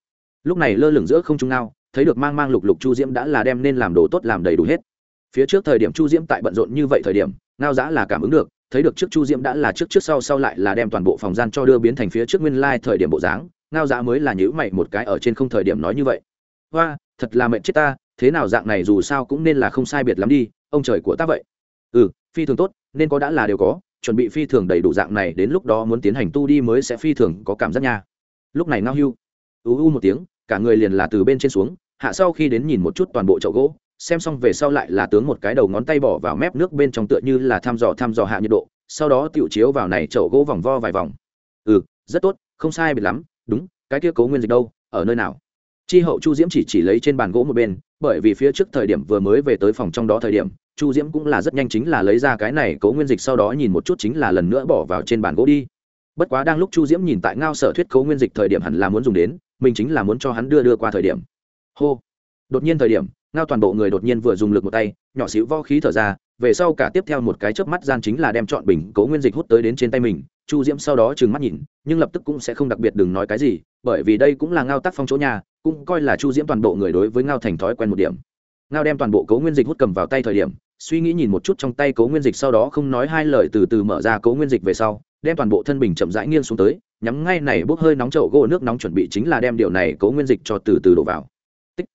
lúc này lơ lửng giữa không trung nào thấy được mang mang lục lục chu diễm đã là đem nên làm đồ tốt làm đầy đủ hết. Phía trước thời điểm chu diễm tại bận rộn như vậy thời điểm, ngao giã là cảm ứng được, thấy được trước chu diễm đã là trước trước sau sau lại là đem toàn bộ phòng gian cho đưa biến thành phía trước nguyên lai thời điểm bộ dáng ngao Dạ mới là nhữ mày một cái ở trên không thời điểm nói như vậy. Hoa, thật là mệnh chết ta, thế nào dạng này dù sao cũng nên là không sai biệt lắm đi, ông trời của ta vậy. Ừ phi thường tốt, nên có đã là đều có, chuẩn bị phi thường đầy đủ dạng này đến lúc đó muốn tiến hành tu đi mới sẽ phi thường có cảm giác nha. Lúc này ngao hưu u u một tiếng, cả người liền là từ bên trên xuống, hạ sau khi đến nhìn một chút toàn bộ chậu gỗ, xem xong về sau lại là tướng một cái đầu ngón tay bỏ vào mép nước bên trong tựa như là thăm dò thăm dò hạ nhiệt độ, sau đó tiểu chiếu vào này chậu gỗ vòng vo vài vòng. Ừ rất tốt, không sai biệt lắm đúng, cái kia cố nguyên dịch đâu, ở nơi nào? Chi hậu chu diễm chỉ chỉ lấy trên bàn gỗ một bên, bởi vì phía trước thời điểm vừa mới về tới phòng trong đó thời điểm, chu diễm cũng là rất nhanh chính là lấy ra cái này cố nguyên dịch sau đó nhìn một chút chính là lần nữa bỏ vào trên bàn gỗ đi. Bất quá đang lúc chu diễm nhìn tại ngao sở thuyết cố nguyên dịch thời điểm hẳn là muốn dùng đến, mình chính là muốn cho hắn đưa đưa qua thời điểm. Hô. Đột nhiên thời điểm, ngao toàn bộ người đột nhiên vừa dùng lực một tay nhỏ xíu vo khí thở ra, về sau cả tiếp theo một cái chớp mắt gian chính là đem chọn bình cố nguyên dịch hút tới đến trên tay mình, chu diễm sau đó trừng mắt nhìn, nhưng lập tức cũng sẽ không đặc biệt đừng nói cái gì, bởi vì đây cũng là ngao tác phong chỗ nhà, cũng coi là chu diễm toàn bộ người đối với ngao thành thói quen một điểm ngao đem toàn bộ cố nguyên dịch hút cầm vào tay thời điểm, suy nghĩ nhìn một chút trong tay cố nguyên dịch sau đó không nói hai lời từ từ mở ra cố nguyên dịch về sau, đem toàn bộ thân bình chậm rãi nghiêng xuống tới, nhắm ngay này bốc hơi nóng chậu gỗ nước nóng chuẩn bị chính là đem điều này cố nguyên dịch cho từ từ đổ vào Tích.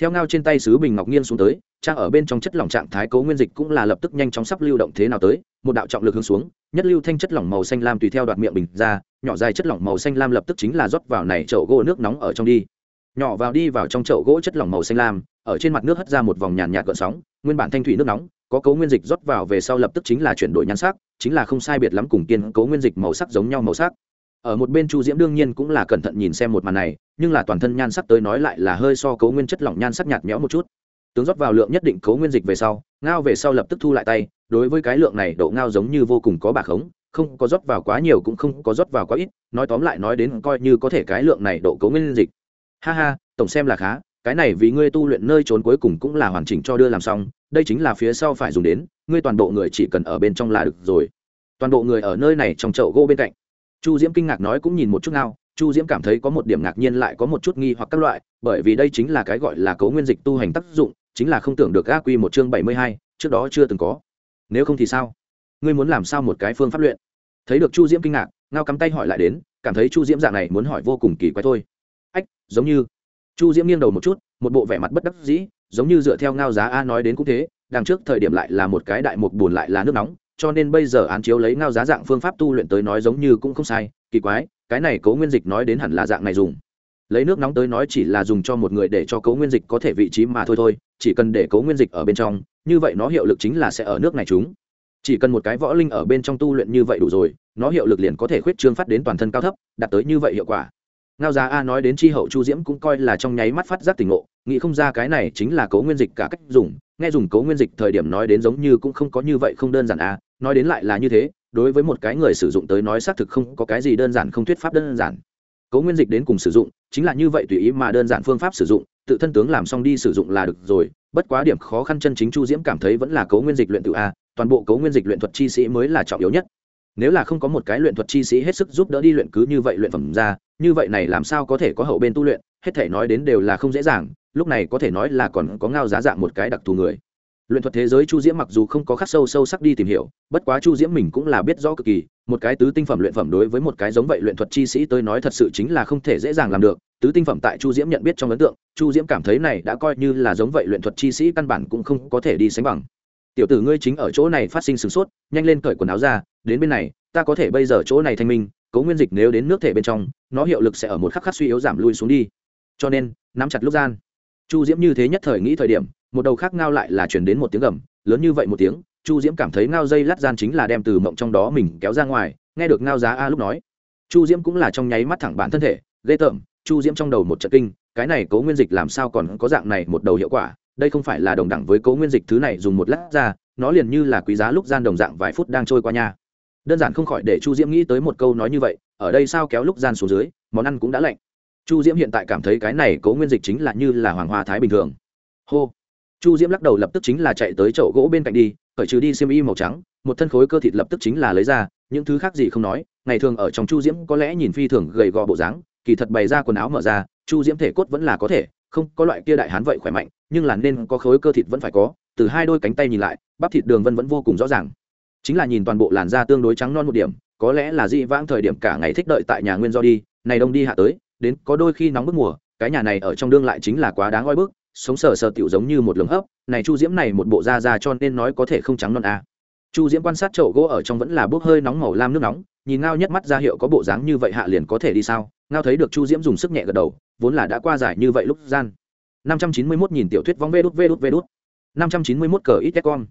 theo ngao trên tay sứ bình ngọc nghiêng xuống tới trang ở bên trong chất lỏng trạng thái cấu nguyên dịch cũng là lập tức nhanh chóng sắp lưu động thế nào tới, một đạo trọng lực hướng xuống, nhất lưu thanh chất lỏng màu xanh lam tùy theo đoạt miệng bình ra, nhỏ dài chất lỏng màu xanh lam lập tức chính là rót vào này chậu gỗ nước nóng ở trong đi. Nhỏ vào đi vào trong chậu gỗ chất lỏng màu xanh lam, ở trên mặt nước hất ra một vòng nhàn nhạt gợn sóng, nguyên bản thanh thủy nước nóng, có cấu nguyên dịch rót vào về sau lập tức chính là chuyển đổi nhan sắc, chính là không sai biệt lắm cùng kiên cấu nguyên dịch màu sắc giống nhau màu sắc. Ở một bên chu diễm đương nhiên cũng là cẩn thận nhìn xem một màn này, nhưng là toàn thân nhan sắc tới nói lại là hơi so cấu nguyên chất lỏng nhan sắc nhạt nhẽo một chút tướng rót vào lượng nhất định cấu nguyên dịch về sau, ngao về sau lập tức thu lại tay, đối với cái lượng này độ ngao giống như vô cùng có bạc khống, không có rót vào quá nhiều cũng không có rót vào quá ít, nói tóm lại nói đến coi như có thể cái lượng này độ cấu nguyên dịch. Ha ha, tổng xem là khá, cái này vì ngươi tu luyện nơi trốn cuối cùng cũng là hoàn chỉnh cho đưa làm xong, đây chính là phía sau phải dùng đến, ngươi toàn bộ người chỉ cần ở bên trong là được rồi. Toàn bộ người ở nơi này trong chậu gỗ bên cạnh. Chu diễm kinh ngạc nói cũng nhìn một chút nào chu diễm cảm thấy có một điểm ngạc nhiên lại có một chút nghi hoặc các loại, bởi vì đây chính là cái gọi là cấu nguyên dịch tu hành tác dụng chính là không tưởng được a quy một chương bảy mươi hai, trước đó chưa từng có. Nếu không thì sao? Ngươi muốn làm sao một cái phương pháp luyện? Thấy được chu diễm kinh ngạc, ngao cắm tay hỏi lại đến, cảm thấy chu diễm dạng này muốn hỏi vô cùng kỳ quái thôi. Ách, giống như. Chu diễm nghiêng đầu một chút, một bộ vẻ mặt bất đắc dĩ, giống như dựa theo ngao giá a nói đến cũng thế, đằng trước thời điểm lại là một cái đại mục buồn lại là nước nóng, cho nên bây giờ án chiếu lấy ngao giá dạng phương pháp tu luyện tới nói giống như cũng không sai, kỳ quái, cái này cấu nguyên dịch nói đến hẳn là dạng này dùng. Lấy nước nóng tới nói chỉ là dùng cho một người để cho cấu nguyên dịch có thể vị trí mà thôi thôi chỉ cần để cấu nguyên dịch ở bên trong, như vậy nó hiệu lực chính là sẽ ở nước này chúng. Chỉ cần một cái võ linh ở bên trong tu luyện như vậy đủ rồi, nó hiệu lực liền có thể khuyết trương phát đến toàn thân cao thấp, đạt tới như vậy hiệu quả. Ngao giá a nói đến tri hậu chu diễm cũng coi là trong nháy mắt phát giác tỉnh ngộ, nghĩ không ra cái này chính là cấu nguyên dịch cả cách dùng, nghe dùng cấu nguyên dịch thời điểm nói đến giống như cũng không có như vậy không đơn giản a, nói đến lại là như thế, đối với một cái người sử dụng tới nói xác thực không có cái gì đơn giản không thuyết pháp đơn giản. Cấu nguyên dịch đến cùng sử dụng, chính là như vậy tùy ý mà đơn giản phương pháp sử dụng tự thân tướng làm xong đi sử dụng là được rồi, bất quá điểm khó khăn chân chính chu diễm cảm thấy vẫn là cấu nguyên dịch luyện tự a, toàn bộ cấu nguyên dịch luyện thuật chi sĩ mới là trọng yếu nhất. Nếu là không có một cái luyện thuật chi sĩ hết sức giúp đỡ đi luyện cứ như vậy luyện phẩm ra, như vậy này làm sao có thể có hậu bên tu luyện, hết thể nói đến đều là không dễ dàng, lúc này có thể nói là còn có ngao giá dạng một cái đặc thù người luyện thuật thế giới chu diễm mặc dù không có khắc sâu sâu sắc đi tìm hiểu, bất quá chu diễm mình cũng là biết rõ cực kỳ, một cái tứ tinh phẩm luyện phẩm đối với một cái giống vậy luyện thuật chi sĩ tôi nói thật sự chính là không thể dễ dàng làm được. Tứ tinh phẩm tại chu diễm nhận biết trong ấn tượng, chu diễm cảm thấy này đã coi như là giống vậy luyện thuật chi sĩ căn bản cũng không có thể đi sánh bằng. Tiểu tử ngươi chính ở chỗ này phát sinh sửng sốt, nhanh lên cởi quần áo ra, đến bên này, ta có thể bây giờ chỗ này thanh minh cấu nguyên dịch nếu đến nước thể bên trong, nó hiệu lực sẽ ở một khắc khắc suy yếu giảm lui xuống đi. Cho nên, nắm chặt lúc gian chu diễm như thế nhất thời nghĩ thời điểm, một đầu khác ngao lại là chuyển đến một tiếng gầm, lớn như vậy một tiếng, chu diễm cảm thấy ngao dây lát gian chính là đem từ mộng trong đó mình kéo ra ngoài, nghe được ngao giá a lúc nói chu diễm cũng là trong nháy mắt thẳng bản thân thể, ghê tởm, chu diễm trong đầu một trận kinh, cái này cố nguyên dịch làm sao còn có dạng này một đầu hiệu quả, đây không phải là đồng đẳng với cố nguyên dịch thứ này dùng một lát ra, nó liền như là quý giá lúc gian đồng dạng vài phút đang trôi qua nhà. đơn giản không khỏi để chu diễm nghĩ tới một câu nói như vậy, ở đây sao kéo lúc gian xuống dưới, món ăn cũng đã lạnh chu diễm hiện tại cảm thấy cái này cố nguyên dịch chính là như là hoàng hoa thái bình thường. Hô. Chu diễm lắc đầu lập tức chính là chạy tới chậu gỗ bên cạnh đi khởi trừ đi xiêm y màu trắng, một thân khối cơ thịt lập tức chính là lấy ra, những thứ khác gì không nói, ngày thường ở trong chu diễm có lẽ nhìn phi thường gầy gò bộ dáng, kỳ thật bày ra quần áo mở ra, chu diễm thể cốt vẫn là có thể, không có loại kia đại hán vậy khỏe mạnh, nhưng là nên có khối cơ thịt vẫn phải có, từ hai đôi cánh tay nhìn lại, bắp thịt đường vân vẫn vô cùng rõ ràng. Chính là nhìn toàn bộ làn da tương đối trắng non một điểm, có lẽ là dị vãng thời điểm cả ngày thích đợi tại nhà nguyên do đi, này đông đi hạ tới đến có đôi khi nóng bức mùa, cái nhà này ở trong đương lại chính là quá đáng oi bức, sống sờ sờ tiểu giống như một lồng hấp, này chu diễm này một bộ da da cho nên nói có thể không trắng non à. chu diễm quan sát chậu gỗ ở trong vẫn là bốc hơi nóng màu lam nước nóng, nhìn ngao nhất mắt ra hiệu có bộ dáng như vậy hạ liền có thể đi sao ngao thấy được chu diễm dùng sức nhẹ gật đầu, vốn là đã qua giải như vậy lúc gian năm trăm chín mươi 591 nhìn tiểu thuyết vóng vê đút vê đút vê đút năm trăm chín mươi 591 cờ ít con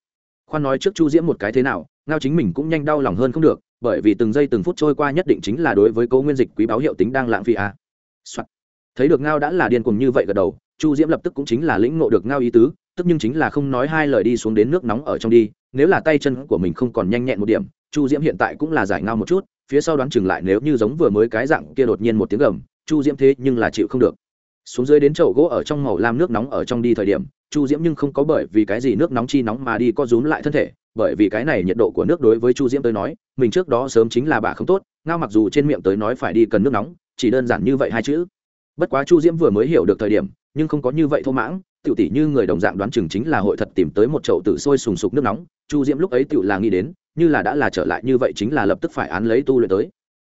khoan nói trước chu diễm một cái thế nào, ngao chính mình cũng nhanh đau lòng hơn không được, bởi vì từng giây từng phút trôi qua nhất định chính là đối với cố nguyên dịch quý báo hiệu tính đang lãng phí à. Soạn. thấy được ngao đã là điên cuồng như vậy gật đầu, chu diễm lập tức cũng chính là lĩnh ngộ được ngao ý tứ, tức nhưng chính là không nói hai lời đi xuống đến nước nóng ở trong đi, nếu là tay chân của mình không còn nhanh nhẹn một điểm, chu diễm hiện tại cũng là giải ngao một chút, phía sau đoán chừng lại nếu như giống vừa mới cái dạng kia đột nhiên một tiếng gầm, chu diễm thế nhưng là chịu không được xuống dưới đến chậu gỗ ở trong màu lam nước nóng ở trong đi thời điểm, chu diễm nhưng không có bởi vì cái gì nước nóng chi nóng mà đi co rúm lại thân thể, bởi vì cái này nhiệt độ của nước đối với chu diễm tới nói, mình trước đó sớm chính là bà không tốt, ngao mặc dù trên miệng tới nói phải đi cần nước nóng chỉ đơn giản như vậy hai chữ. Bất quá chu diễm vừa mới hiểu được thời điểm, nhưng không có như vậy thô mãng, tiểu tỷ như người đồng dạng đoán chừng chính là hội thật tìm tới một chậu tử sôi sùng sục nước nóng. Chu diễm lúc ấy tiểu là nghĩ đến, như là đã là trở lại như vậy chính là lập tức phải án lấy tu luyện tới.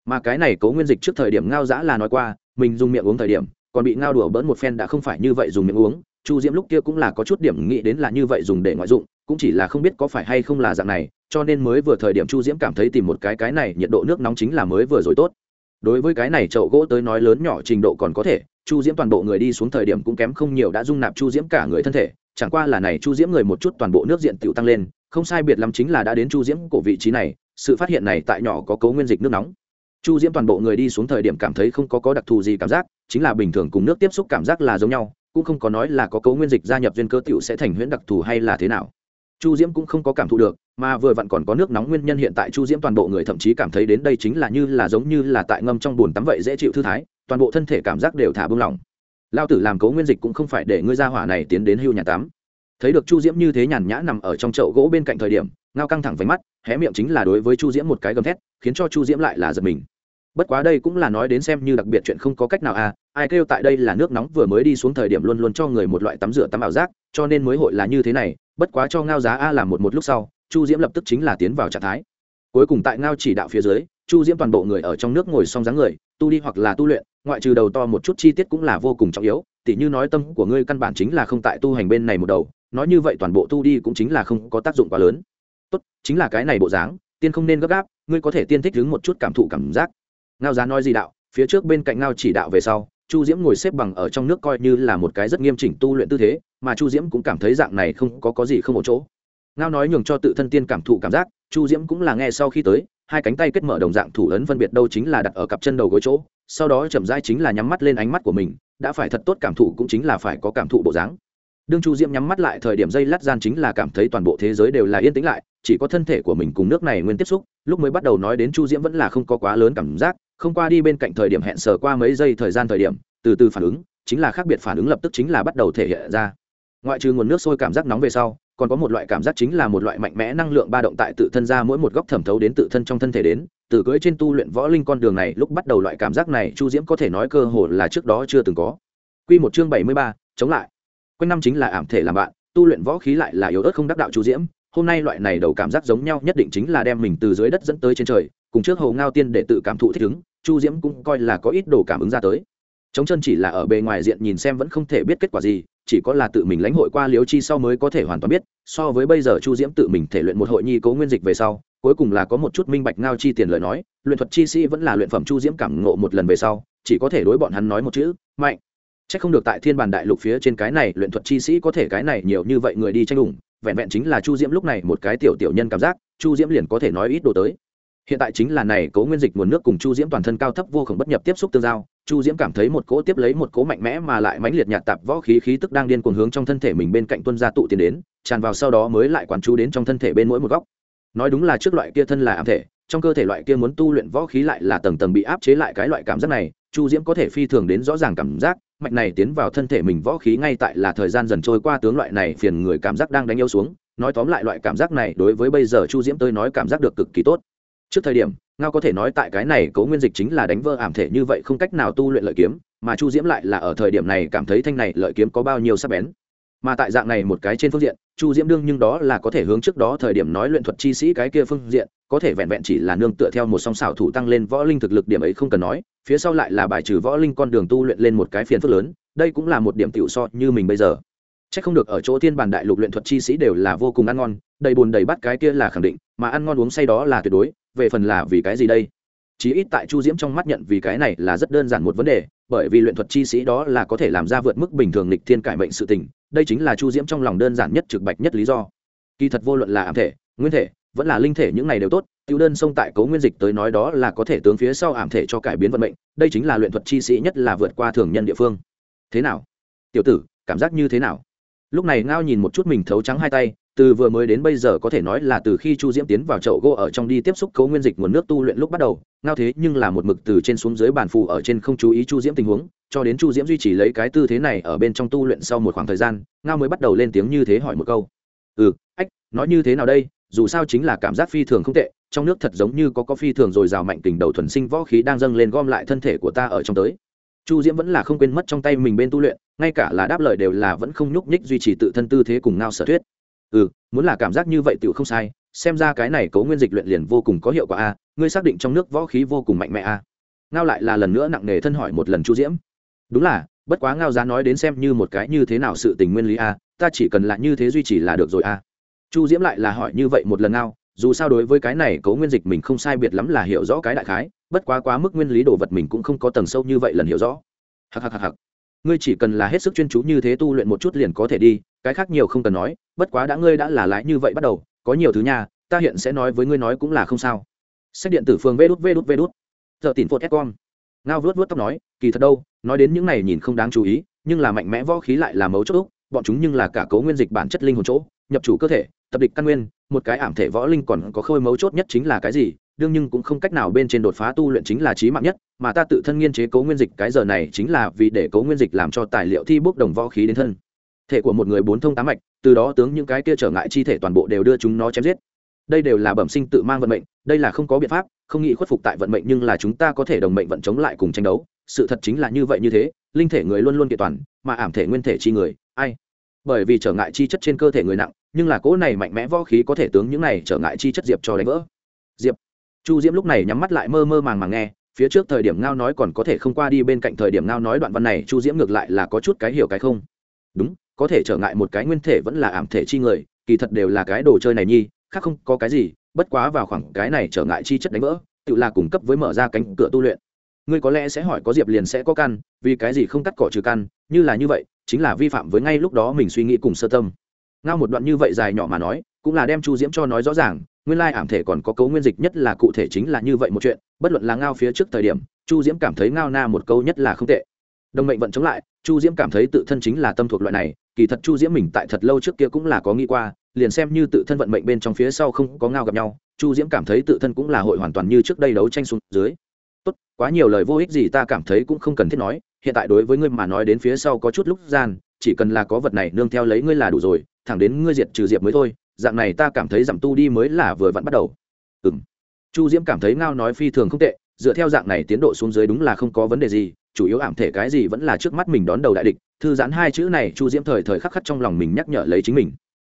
Mà cái này cố nguyên dịch trước thời điểm ngao giã là nói qua, mình dùng miệng uống thời điểm, còn bị ngao đùa bỡn một phen đã không phải như vậy dùng miệng uống. Chu diễm lúc kia cũng là có chút điểm nghĩ đến là như vậy dùng để ngoại dụng, cũng chỉ là không biết có phải hay không là dạng này, cho nên mới vừa thời điểm chu diễm cảm thấy tìm một cái cái này nhiệt độ nước nóng chính là mới vừa rồi tốt đối với cái này chậu gỗ tới nói lớn nhỏ trình độ còn có thể, chu diễm toàn bộ người đi xuống thời điểm cũng kém không nhiều đã dung nạp chu diễm cả người thân thể, chẳng qua là này chu diễm người một chút toàn bộ nước diện tiểu tăng lên, không sai biệt lắm chính là đã đến chu diễm cổ vị trí này, sự phát hiện này tại nhỏ có cấu nguyên dịch nước nóng. Chu diễm toàn bộ người đi xuống thời điểm cảm thấy không có có đặc thù gì cảm giác, chính là bình thường cùng nước tiếp xúc cảm giác là giống nhau, cũng không có nói là có cấu nguyên dịch gia nhập duyên cơ tiểu sẽ thành huyễn đặc thù hay là thế nào chu diễm cũng không có cảm thụ được, mà vừa vặn còn có nước nóng nguyên nhân hiện tại chu diễm toàn bộ người thậm chí cảm thấy đến đây chính là như là giống như là tại ngâm trong bồn tắm vậy dễ chịu thư thái, toàn bộ thân thể cảm giác đều thả bông lỏng. Lao tử làm cấu nguyên dịch cũng không phải để ngươi ra hỏa này tiến đến hưu nhà tắm. Thấy được chu diễm như thế nhàn nhã nằm ở trong chậu gỗ bên cạnh thời điểm, ngao căng thẳng váy mắt, hé miệng chính là đối với chu diễm một cái gầm thét, khiến cho chu diễm lại là giật mình. Bất quá đây cũng là nói đến xem như đặc biệt chuyện không có cách nào à ai kêu tại đây là nước nóng vừa mới đi xuống thời điểm luôn luôn cho người một loại tắm rửa tắm ảo giác, cho nên mới hội là như thế này, bất quá cho ngao giá a làm một một lúc sau, chu diễm lập tức chính là tiến vào trạng thái. Cuối cùng tại ngao chỉ đạo phía dưới, chu diễm toàn bộ người ở trong nước ngồi song dáng người, tu đi hoặc là tu luyện, ngoại trừ đầu to một chút chi tiết cũng là vô cùng trọng yếu, tỉ như nói tâm của ngươi căn bản chính là không tại tu hành bên này một đầu, nói như vậy toàn bộ tu đi cũng chính là không có tác dụng quá lớn. Tốt, chính là cái này bộ dáng, tiên không nên gấp gáp, ngươi có thể tiên thích đứng một chút cảm thụ cảm giác. Ngao giá nói gì đạo, phía trước bên cạnh ngao chỉ đạo về sau chu diễm ngồi xếp bằng ở trong nước coi như là một cái rất nghiêm chỉnh tu luyện tư thế mà chu diễm cũng cảm thấy dạng này không có, có gì không một chỗ. Ngao nói nhường cho tự thân tiên cảm thụ cảm giác chu diễm cũng là nghe sau khi tới hai cánh tay kết mở đồng dạng thủ ấn phân biệt đâu chính là đặt ở cặp chân đầu gối chỗ sau đó chậm rãi chính là nhắm mắt lên ánh mắt của mình đã phải thật tốt cảm thụ cũng chính là phải có cảm thụ bộ dáng. Đương chu diễm nhắm mắt lại thời điểm dây lát gian chính là cảm thấy toàn bộ thế giới đều là yên tĩnh lại chỉ có thân thể của mình cùng nước này nguyên tiếp xúc lúc mới bắt đầu nói đến chu diễm vẫn là không có quá lớn cảm giác không qua đi bên cạnh thời điểm hẹn sờ qua mấy giây thời gian thời điểm từ từ phản ứng chính là khác biệt phản ứng lập tức chính là bắt đầu thể hiện ra. Ngoại trừ nguồn nước sôi cảm giác nóng về sau còn có một loại cảm giác chính là một loại mạnh mẽ năng lượng ba động tại tự thân ra mỗi một góc thẩm thấu đến tự thân trong thân thể đến từ cưỡi trên tu luyện võ linh con đường này lúc bắt đầu loại cảm giác này chu diễm có thể nói cơ hồ là trước đó chưa từng có. Quy một chương bảy mươi ba, chống lại. Quanh năm chính là ảm thể làm bạn tu luyện võ khí lại là yếu ớt không đắc đạo chu diễm. Hôm nay loại này đầu cảm giác giống nhau nhất định chính là đem mình từ dưới đất dẫn tới trên trời cùng trước hầu ngao tiên để tự cảm thụ thích ứng chu diễm cũng coi là có ít đồ cảm ứng ra tới. Chống chân chỉ là ở bề ngoài diện nhìn xem vẫn không thể biết kết quả gì, chỉ có là tự mình lãnh hội qua liếu chi sau mới có thể hoàn toàn biết, so với bây giờ chu diễm tự mình thể luyện một hội nhi cố nguyên dịch về sau, cuối cùng là có một chút minh bạch ngao chi tiền lời nói, luyện thuật chi sĩ vẫn là luyện phẩm chu diễm cảm ngộ một lần về sau, chỉ có thể đối bọn hắn nói một chữ, mạnh. C h ắ c không được tại thiên bàn đại lục phía trên cái này luyện thuật chi sĩ có thể cái này nhiều như vậy người đi tranh ủng, vẹn vẹn chính là chu diễm lúc này một cái tiểu tiểu nhân cảm giác, chu diễm liền có thể nói ít đồ tới hiện tại chính là này cố nguyên dịch nguồn nước cùng chu diễm toàn thân cao thấp vô khổng bất nhập tiếp xúc tương giao, chu diễm cảm thấy một cỗ tiếp lấy một cỗ mạnh mẽ mà lại mãnh liệt nhạt tạp võ khí khí tức đang điên cuồng hướng trong thân thể mình bên cạnh tuân gia tụ tiến đến, tràn vào sau đó mới lại quán chú đến trong thân thể bên mỗi một góc. Nói đúng là trước loại kia thân là ám thể, trong cơ thể loại kia muốn tu luyện võ khí lại là tầng tầng bị áp chế lại cái loại cảm giác này, chu diễm có thể phi thường đến rõ ràng cảm giác mạnh này tiến vào thân thể mình võ khí ngay tại là thời gian dần trôi qua tướng loại này phiền người cảm giác đang đánh yêu xuống, nói tóm lại loại cảm giác này đối với bây giờ chu diễm tôi nói cảm giác được cực kỳ tốt trước thời điểm, ngao có thể nói tại cái này cấu nguyên dịch chính là đánh vỡ ảm thể như vậy không cách nào tu luyện lợi kiếm, mà chu diễm lại là ở thời điểm này cảm thấy thanh này lợi kiếm có bao nhiêu sắc bén. Mà tại dạng này một cái trên phương diện, chu diễm đương nhưng đó là có thể hướng trước đó thời điểm nói luyện thuật chi sĩ cái kia phương diện, có thể vẹn vẹn chỉ là nương tựa theo một song xảo thủ tăng lên võ linh thực lực điểm ấy không cần nói, phía sau lại là bài trừ võ linh con đường tu luyện lên một cái phiền phức lớn, đây cũng là một điểm tiểu so như mình bây giờ. C h ắ c không được ở chỗ thiên bản đại lục luyện thuật chi sĩ đều là vô cùng ăn ngon, đầy bùn đầy bắt cái kia là khẳng định, mà ăn ngon uống say đó là tuyệt đối về phần là vì cái gì đây? Chí ít tại chu diễm trong mắt nhận vì cái này là rất đơn giản một vấn đề, bởi vì luyện thuật chi sĩ đó là có thể làm ra vượt mức bình thường lịch thiên cải mệnh sự tình, đây chính là chu diễm trong lòng đơn giản nhất trực bạch nhất lý do. Kỳ thật vô luận là ảm thể, nguyên thể, vẫn là linh thể những này đều tốt tiêu đơn sông tại cấu nguyên dịch tới nói đó là có thể tướng phía sau ảm thể cho cải biến vận mệnh, đây chính là luyện thuật chi sĩ nhất là vượt qua thường nhân địa phương. Thế nào? Tiểu tử, cảm giác như thế nào? Lúc này ngao nhìn một chút mình thấu trắng hai tay từ vừa mới đến bây giờ có thể nói là từ khi chu diễm tiến vào chậu gỗ ở trong đi tiếp xúc cấu nguyên dịch nguồn nước tu luyện lúc bắt đầu, ngao thế nhưng là một mực từ trên xuống dưới bàn phù ở trên không chú ý chu diễm tình huống, cho đến chu diễm duy trì lấy cái tư thế này ở bên trong tu luyện sau một khoảng thời gian, ngao mới bắt đầu lên tiếng như thế hỏi một câu. Ừ ách, nói như thế nào đây? Dù sao chính là cảm giác phi thường không tệ, trong nước thật giống như có có phi thường rồi rào mạnh tình đầu thuần sinh võ khí đang dâng lên gom lại thân thể của ta ở trong tới. Chu diễm vẫn là không quên mất trong tay mình bên tu luyện, ngay cả là đáp lời đều là vẫn không nhúc nhích duy trì tự thân tư thế cùng ngao sở thuyết ừ muốn là cảm giác như vậy tựu không sai, xem ra cái này cấu nguyên dịch luyện liền vô cùng có hiệu quả a, ngươi xác định trong nước võ khí vô cùng mạnh mẽ a. Ngao lại là lần nữa nặng nề thân hỏi một lần chu diễm. Đúng là, bất quá ngao giá nói đến xem như một cái như thế nào sự tình nguyên lý a, ta chỉ cần là như thế duy trì là được rồi a. Chu diễm lại là hỏi như vậy một lần ngao, dù sao đối với cái này cấu nguyên dịch mình không sai biệt lắm là hiểu rõ cái đại khái, bất quá quá mức nguyên lý đồ vật mình cũng không có tầng sâu như vậy lần hiểu rõ. Hạc hạc hạc hạc ngươi chỉ cần là hết sức chuyên chú như thế tu luyện một chút liền có thể đi cái khác nhiều không cần nói, bất quá đã ngươi đã là lái như vậy bắt đầu, có nhiều thứ nha, ta hiện sẽ nói với ngươi nói cũng là không sao. Sách điện tử phường vê đút vê đút vê đút. Giờ tìm phốt com. Ngao vớt vớt tóc nói, kỳ thật đâu, nói đến những này nhìn không đáng chú ý, nhưng là mạnh mẽ võ khí lại là mấu chốt úc, bọn chúng nhưng là cả cấu nguyên dịch bản chất linh hồn chỗ, nhập chủ cơ thể, tập địch căn nguyên, một cái ảm thể võ linh còn có khôi mấu chốt nhất chính là cái gì, đương nhưng cũng không cách nào bên trên đột phá tu luyện chính là trí mạng nhất, mà ta tự thân nghiên chế cấu nguyên dịch, cái giờ này chính là vì để cấu nguyên dịch làm cho tài liệu thi bốc đồng võ khí đến thân thể của một người bốn thông tám mạch, từ đó tướng những cái kia trở ngại chi thể toàn bộ đều đưa chúng nó chém giết. Đây đều là bẩm sinh tự mang vận mệnh, đây là không có biện pháp, không nghĩ khuất phục tại vận mệnh nhưng là chúng ta có thể đồng mệnh vận chống lại cùng tranh đấu. Sự thật chính là như vậy như thế, linh thể người luôn luôn kiện toàn, mà ảm thể nguyên thể chi người, ai? Bởi vì trở ngại chi chất trên cơ thể người nặng, nhưng là cỗ này mạnh mẽ võ khí có thể tướng những này trở ngại chi chất diệp cho đánh vỡ. Diệp. Chu diễm lúc này nhắm mắt lại mơ mơ màng màng nghe, phía trước thời điểm ngao nói còn có thể không qua đi bên cạnh thời điểm ngao nói đoạn văn này, chu diễm ngược lại là có chút cái hiểu cái không. Đúng có thể trở ngại một cái nguyên thể vẫn là ảm thể chi người, kỳ thật đều là cái đồ chơi này nhi, khác không có cái gì, bất quá vào khoảng cái này trở ngại chi chất đánh vỡ, tự là cung cấp với mở ra cánh cửa tu luyện. Ngươi có lẽ sẽ hỏi có diệp liền sẽ có căn, vì cái gì không cắt cỏ trừ căn, như là như vậy, chính là vi phạm với ngay lúc đó mình suy nghĩ cùng sơ tâm. Ngao một đoạn như vậy dài nhỏ mà nói, cũng là đem chu diễm cho nói rõ ràng, nguyên lai ảm thể còn có cấu nguyên dịch nhất là cụ thể chính là như vậy một chuyện, bất luận là ngao phía trước thời điểm, chu diễm cảm thấy ngao na một câu nhất là không tệ. Đồng mệnh vận chống lại, chu diễm cảm thấy tự thân chính là tâm thuộc loại này kỳ thật chu diễm mình tại thật lâu trước kia cũng là có nghĩ qua, liền xem như tự thân vận mệnh bên trong phía sau không có ngao gặp nhau, chu diễm cảm thấy tự thân cũng là hội hoàn toàn như trước đây đấu tranh xuống dưới. Tốt, quá nhiều lời vô ích gì ta cảm thấy cũng không cần thiết nói, hiện tại đối với ngươi mà nói đến phía sau có chút lúc gian, chỉ cần là có vật này nương theo lấy ngươi là đủ rồi, thẳng đến ngươi diệt trừ diệp mới thôi, dạng này ta cảm thấy giảm tu đi mới là vừa vặn bắt đầu. Ừ m chu diễm cảm thấy ngao nói phi thường không tệ, dựa theo dạng này tiến độ xuống dưới đúng là không có vấn đề gì, chủ yếu ảm thể cái gì vẫn là trước mắt mình đón đầu đại địch thư giãn hai chữ này, chu diễm thời thời khắc khắc trong lòng mình nhắc nhở lấy chính mình.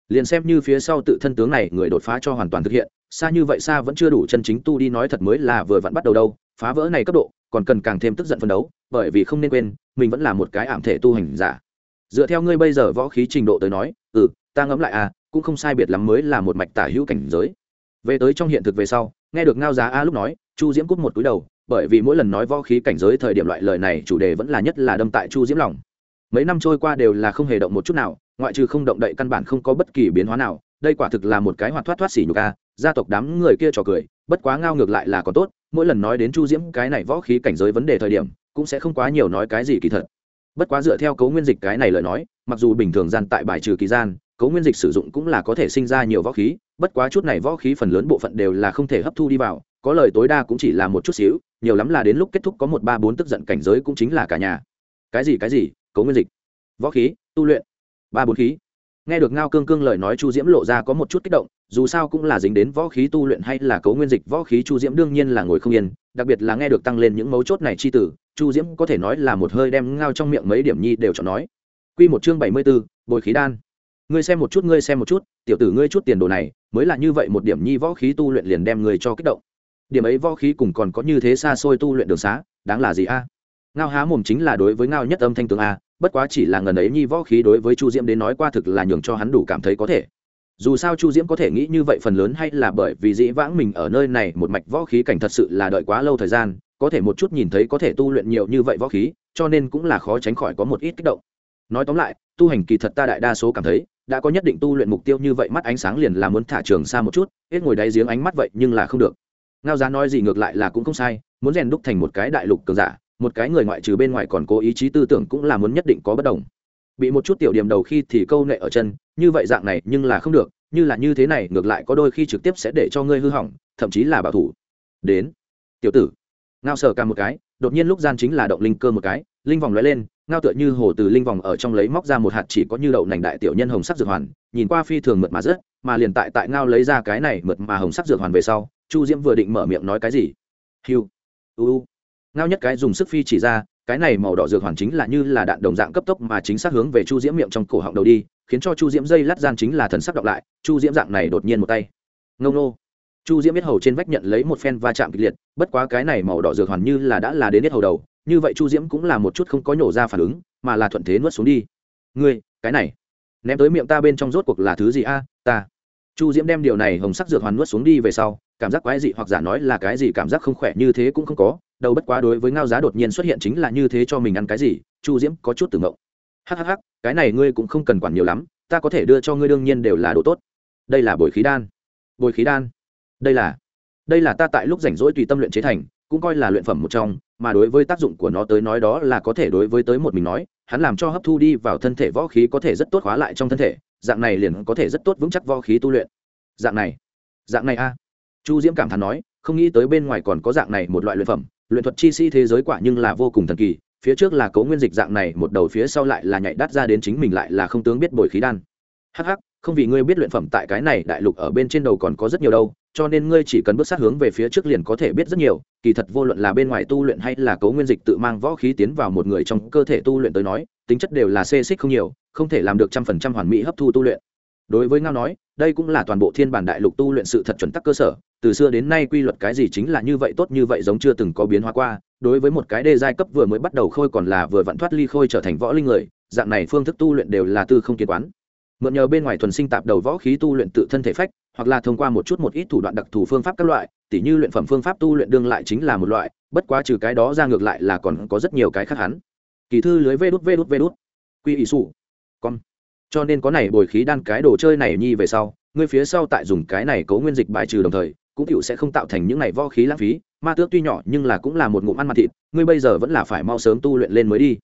Liền xem như phía sau tự thân tướng này, người đột phá cho hoàn toàn thực hiện, xa như vậy xa vẫn chưa đủ chân chính tu đi nói thật mới là vừa vặn bắt đầu đâu, phá vỡ này cấp độ, còn cần càng thêm tức giận phấn đấu, bởi vì không nên quên, mình vẫn là một cái ảm thể tu hành giả. Dựa theo ngươi bây giờ võ khí trình độ tới nói ừ ta ngẫm lại à cũng không sai biệt lắm mới là một mạch tả hữu cảnh giới. Về tới trong hiện thực về sau, nghe được ngao giá a lúc nói, chu diễm cút một túi đầu, bởi vì mỗi lần nói võ khí cảnh giới thời điểm loại lời này, chủ đề vẫn là nhất là đâm tại chu diễm lòng mấy năm trôi qua đều là không hề động một chút nào, ngoại trừ không động đậy căn bản không có bất kỳ biến hóa nào, đây quả thực là một cái hoạt thoát thoát xỉ nhục a, gia tộc đám người kia trò cười, bất quá ngao ngược lại là còn tốt, mỗi lần nói đến chu diễm cái này võ khí cảnh giới vấn đề thời điểm, cũng sẽ không quá nhiều nói cái gì kỳ thật. Bất quá dựa theo cấu nguyên dịch cái này lời nói, mặc dù bình thường gian tại bài trừ kỳ gian, cấu nguyên dịch sử dụng cũng là có thể sinh ra nhiều võ khí, bất quá chút này võ khí phần lớn bộ phận đều là không thể hấp thu đi vào, có lời tối đa cũng chỉ là một chút xíu, nhiều lắm là đến lúc kết thúc có một ba bốn tức giận cảnh giới cũng chính là cả nhà. Cái gì cái gì? Cấu nguyên dịch. Võ khí, tu luyện, ba bốn khí. Nghe được ngao cương cương lời nói chu diễm lộ ra có một chút kích động, dù sao cũng là dính đến võ khí tu luyện hay là cấu nguyên dịch, võ khí chu diễm đương nhiên là ngồi không yên, đặc biệt là nghe được tăng lên những mấu chốt này chi tử, chu diễm có thể nói là một hơi đem ngao trong miệng mấy điểm nhi đều chọn nói. Q một chương bảy mươi b ố bồi khí đan. Ngươi xem một chút, ngươi xem một chút, tiểu tử ngươi chút tiền đồ này, mới là như vậy một điểm nhi võ khí tu luyện liền đem người cho kích động. Điểm ấy võ khí cùng còn có như thế xa xôi tu luyện đường xá, đáng là gì a? Ngao há mồm chính là đối với ngao nhất âm thanh tướng a, bất quá chỉ là ngần ấy nhi võ khí đối với chu diễm đến nói qua thực là nhường cho hắn đủ cảm thấy có thể. Dù sao chu diễm có thể nghĩ như vậy phần lớn hay là bởi vì dĩ vãng mình ở nơi này, một mạch võ khí cảnh thật sự là đợi quá lâu thời gian, có thể một chút nhìn thấy có thể tu luyện nhiều như vậy võ khí, cho nên cũng là khó tránh khỏi có một ít kích động. Nói tóm lại, tu hành kỳ thật ta đại đa số cảm thấy, đã có nhất định tu luyện mục tiêu như vậy mắt ánh sáng liền là muốn thả trường xa một chút, hết ngồi đáy giếng ánh mắt vậy nhưng là không được. Ngao giá nói gì ngược lại là cũng không sai, muốn rèn đúc thành một cái đại lục cường giả một cái người ngoại trừ bên ngoài còn cố ý chí tư tưởng cũng là muốn nhất định có bất đồng. Bị một chút tiểu điểm đầu khi thì câu nệ ở chân, như vậy dạng này nhưng là không được, như là như thế này ngược lại có đôi khi trực tiếp sẽ để cho ngươi hư hỏng, thậm chí là bảo thủ. Đến. Tiểu tử. Ngao sờ ca một cái, đột nhiên lúc gian chính là động linh cơ một cái, linh vòng lóe lên, ngao tựa như hồ từ linh vòng ở trong lấy móc ra một hạt chỉ có như đậu nành đại tiểu nhân hồng sắc dược hoàn, nhìn qua phi thường mượt mà rất mà liền tại tại ngao lấy ra cái này mượt mà hồng sắc dược hoàn về sau, chu diễm vừa định mở miệng nói cái gì? Hiu u ngao nhất cái dùng sức phi chỉ ra, cái này màu đỏ dược hoàn chính là như là đạn đồng dạng cấp tốc mà chính xác hướng về chu diễm miệng trong cổ họng đầu đi, khiến cho chu diễm dây lát gian chính là thần sắc đọc lại, chu diễm dạng này đột nhiên một tay. Ngâu nô chu diễm biết hầu trên vách nhận lấy một phen va chạm kịch liệt, bất quá cái này màu đỏ dược hoàn như là đã là đến biết hầu đầu, như vậy chu diễm cũng là một chút không có nhổ ra phản ứng, mà là thuận thế nuốt xuống đi. Ngươi, cái này, ném tới miệng ta bên trong rốt cuộc là thứ gì a, ta. Chu diễm đem điều này hồng sắc dược hoàn nuốt xuống đi về sau, cảm giác quái dị hoặc giả nói là cái gì cảm giác không khỏe như thế cũng không có đầu bất quá đối với ngao giá đột nhiên xuất hiện chính là như thế cho mình ăn cái gì, chu diễm có chút tử ngộng hhh cái này ngươi cũng không cần quản nhiều lắm, ta có thể đưa cho ngươi đương nhiên đều là đồ tốt. Đây là bồi khí đan. Bồi khí đan? Đây là đây là ta tại lúc rảnh rỗi tùy tâm luyện chế thành, cũng coi là luyện phẩm một trong, mà đối với tác dụng của nó tới nói đó là có thể đối với tới một mình nói, hắn làm cho hấp thu đi vào thân thể võ khí có thể rất tốt hóa lại trong thân thể, dạng này liền có thể rất tốt vững chắc võ khí tu luyện. Dạng này dạng này a. Chu diễm cảm thán nói, không nghĩ tới bên ngoài còn có dạng này một loại luyện phẩm luyện thuật chi sĩ thế giới quả nhưng là vô cùng thần kỳ, phía trước là cấu nguyên dịch dạng này, một đầu phía sau lại là nhảy đắt ra đến chính mình lại là không tướng biết bồi khí đan. Hh không vì ngươi biết luyện phẩm tại cái này đại lục ở bên trên đầu còn có rất nhiều đâu, cho nên ngươi chỉ cần bước sát hướng về phía trước liền có thể biết rất nhiều, kỳ thật vô luận là bên ngoài tu luyện hay là cấu nguyên dịch tự mang võ khí tiến vào một người trong cơ thể tu luyện tới nói, tính chất đều là xê xích không nhiều, không thể làm được trăm phần trăm hoàn mỹ hấp thu tu luyện đối với ngao nói, đây cũng là toàn bộ thiên bản đại lục tu luyện sự thật chuẩn tắc cơ sở, từ xưa đến nay quy luật cái gì chính là như vậy tốt như vậy giống chưa từng có biến hóa qua, đối với một cái đê giai cấp vừa mới bắt đầu khôi còn là vừa vặn thoát ly khôi trở thành võ linh người, dạng này phương thức tu luyện đều là tư không kiến quán. Mượn nhờ bên ngoài thuần sinh tạp đầu võ khí tu luyện tự thân thể phách, hoặc là thông qua một chút một ít thủ đoạn đặc thù phương pháp các loại, tỉ như luyện phẩm phương pháp tu luyện đương lại chính là một loại, bất quá trừ cái đó ra ngược lại là còn có rất nhiều cái khác hắn. Kỳ thư lưới vê đút vê đút vê đút. Quy ỷ sủ. Con cho nên có này bồi khí đan cái đồ chơi này nhi về sau, ngươi phía sau tại dùng cái này cấu nguyên dịch bài trừ đồng thời, cũng cựu sẽ không tạo thành những này võ khí lãng phí, ma tước tuy nhỏ nhưng là cũng là một ngụm ăn mặt thịt, ngươi bây giờ vẫn là phải mau sớm tu luyện lên mới đi.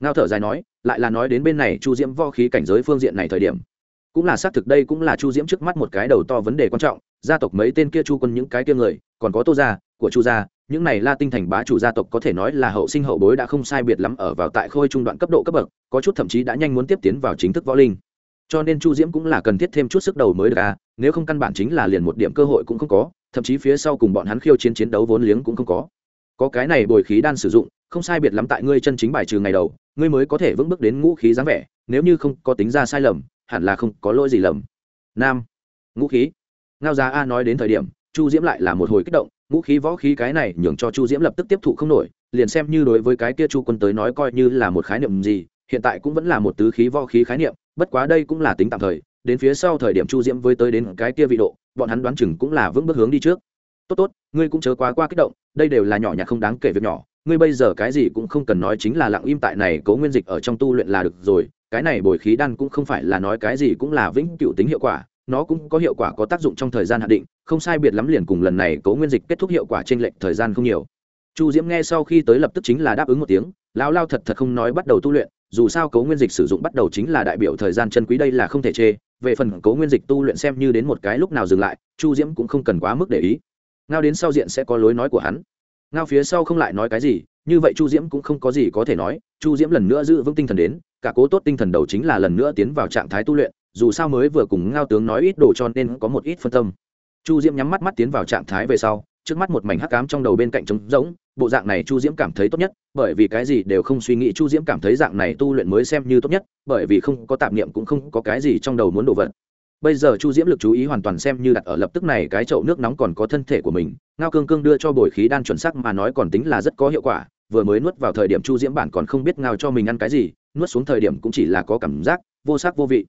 Ngao thở dài nói, lại là nói đến bên này chu diễm võ khí cảnh giới phương diện này thời điểm. Cũng là xác thực đây cũng là chu diễm trước mắt một cái đầu to vấn đề quan trọng, gia tộc mấy tên kia chu quân những cái kia người, còn có tô gia, của chu gia những này la tinh thành bá chủ gia tộc có thể nói là hậu sinh hậu bối đã không sai biệt lắm ở vào tại khôi trung đoạn cấp độ cấp bậc, có chút thậm chí đã nhanh muốn tiếp tiến vào chính thức võ linh. Cho nên chu diễm cũng là cần thiết thêm chút sức đầu mới được à nếu không căn bản chính là liền một điểm cơ hội cũng không có, thậm chí phía sau cùng bọn hắn khiêu chiến chiến đấu vốn liếng cũng không có. Có cái này bồi khí đan sử dụng, không sai biệt lắm tại ngươi chân chính bài trừ ngày đầu, ngươi mới có thể vững bước đến ngũ khí dáng vẻ, nếu như không có tính ra sai lầm, hẳn là không có lỗi gì lầm. Nam, ngũ khí. Ngao giá a nói đến thời điểm chu diễm lại là một hồi kích động, ngũ khí võ khí cái này nhường cho chu diễm lập tức tiếp thụ không nổi, liền xem như đối với cái kia chu quân tới nói coi như là một khái niệm gì, hiện tại cũng vẫn là một tứ khí võ khí khái niệm, bất quá đây cũng là tính tạm thời, đến phía sau thời điểm chu diễm với tới đến cái kia vị độ, bọn hắn đoán chừng cũng là vững bước hướng đi trước. Tốt tốt, ngươi cũng chớ quá qua kích động, đây đều là nhỏ nhặt không đáng kể việc nhỏ, ngươi bây giờ cái gì cũng không cần nói chính là lặng im tại này cố nguyên dịch ở trong tu luyện là được rồi, cái này bồi khí đan cũng không phải là nói cái gì cũng là vĩnh cựu tính hiệu quả nó cũng có hiệu quả có tác dụng trong thời gian hạn định, không sai biệt lắm liền cùng lần này cố nguyên dịch kết thúc hiệu quả trên lệnh thời gian không nhiều. Chu diễm nghe sau khi tới lập tức chính là đáp ứng một tiếng, lão lao thật thật không nói bắt đầu tu luyện, dù sao cấu nguyên dịch sử dụng bắt đầu chính là đại biểu thời gian chân quý đây là không thể chê, về phần cấu nguyên dịch tu luyện xem như đến một cái lúc nào dừng lại, chu diễm cũng không cần quá mức để ý. Ngao đến sau diện sẽ có lối nói của hắn. Ngao phía sau không lại nói cái gì, như vậy chu diễm cũng không có gì có thể nói, chu diễm lần nữa giữ vững tinh thần đến, cả cố tốt tinh thần đầu chính là lần nữa tiến vào trạng thái tu luyện dù sao mới vừa cùng ngao tướng nói ít đồ cho nên có một ít phân tâm. Chu diễm nhắm mắt mắt tiến vào trạng thái về sau, trước mắt một mảnh hắc cám trong đầu bên cạnh trống rỗng, bộ dạng này chu diễm cảm thấy tốt nhất, bởi vì cái gì đều không suy nghĩ, chu diễm cảm thấy dạng này tu luyện mới xem như tốt nhất, bởi vì không có tạp niệm cũng không có cái gì trong đầu muốn đổ vật. Bây giờ chu diễm lực chú ý hoàn toàn xem như đặt ở lập tức này, cái chậu nước nóng còn có thân thể của mình, ngao cương cương đưa cho bồi khí đan chuẩn sắc mà nói còn tính là rất có hiệu quả, vừa mới nuốt vào thời điểm chu diễm bản còn không biết ngao cho mình ăn cái gì, nuốt xuống thời điểm cũng chỉ là có cảm giác vô sắc vô vị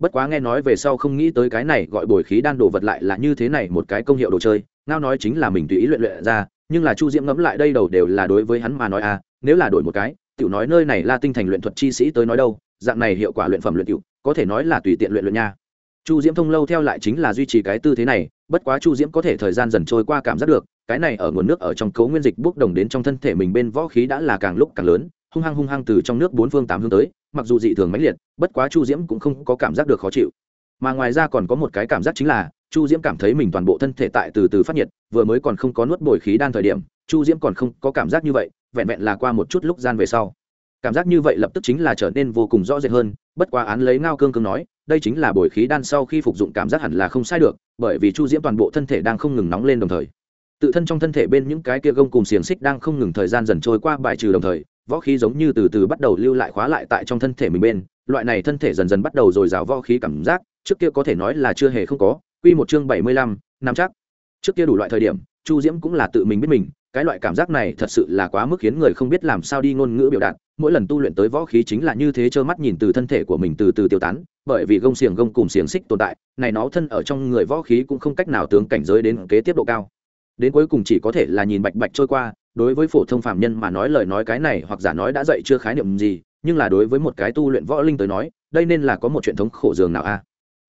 bất quá nghe nói về sau không nghĩ tới cái này gọi bồi khí đan đồ vật lại là như thế này một cái công hiệu đồ chơi, ngao nói chính là mình tùy ý luyện luyện ra, nhưng là chu diễm ngẫm lại đây đầu đều là đối với hắn mà nói à nếu là đổi một cái, tiểu nói nơi này là tinh thành luyện thuật chi sĩ tới nói đâu, dạng này hiệu quả luyện phẩm luyện tiểu, có thể nói là tùy tiện luyện luyện nha. Chu diễm thông lâu theo lại chính là duy trì cái tư thế này, bất quá chu diễm có thể thời gian dần trôi qua cảm giác được, cái này ở nguồn nước ở trong cấu nguyên dịch bốc đồng đến trong thân thể mình bên võ khí đã là càng lúc càng lớn hung hăng hung hăng từ trong nước bốn phương tám hướng tới, mặc dù dị thường mãnh liệt, bất quá chu diễm cũng không có cảm giác được khó chịu. Mà ngoài ra còn có một cái cảm giác chính là, chu diễm cảm thấy mình toàn bộ thân thể tại từ từ phát nhiệt, vừa mới còn không có nuốt bồi khí đan thời điểm, chu diễm còn không có cảm giác như vậy, vẹn vẹn là qua một chút lúc gian về sau. Cảm giác như vậy lập tức chính là trở nên vô cùng rõ rệt hơn, bất quá án lấy ngao cương cương nói, đây chính là bồi khí đan sau khi phục dụng cảm giác hẳn là không sai được, bởi vì chu diễm toàn bộ thân thể đang không ngừng nóng lên đồng thời. Tự thân trong thân thể bên những cái kia gông cùng xiềng xích đang không ngừng thời gian dần trôi qua bài trừ đồng thời võ khí giống như từ từ bắt đầu lưu lại khóa lại tại trong thân thể mình bên, loại này thân thể dần dần bắt đầu dồi dào võ khí cảm giác, trước kia có thể nói là chưa hề không có, quy một chương bảy mươi lăm năm chắc. Trước kia đủ loại thời điểm, chu diễm cũng là tự mình biết mình, cái loại cảm giác này thật sự là quá mức khiến người không biết làm sao đi ngôn ngữ biểu đạt, mỗi lần tu luyện tới võ khí chính là như thế trơ mắt nhìn từ thân thể của mình từ từ tiêu tán, bởi vì gông xiềng gông cùng xiềng xích tồn tại, này nó thân ở trong người võ khí cũng không cách nào tướng cảnh giới đến kế tiếp độ cao. Đến cuối cùng chỉ có thể là nhìn bạch bạch trôi qua đối với phổ thông phạm nhân mà nói lời nói cái này hoặc giả nói đã dậy chưa khái niệm gì, nhưng là đối với một cái tu luyện võ linh tới nói, đây nên là có một truyền thống khổ dường nào a?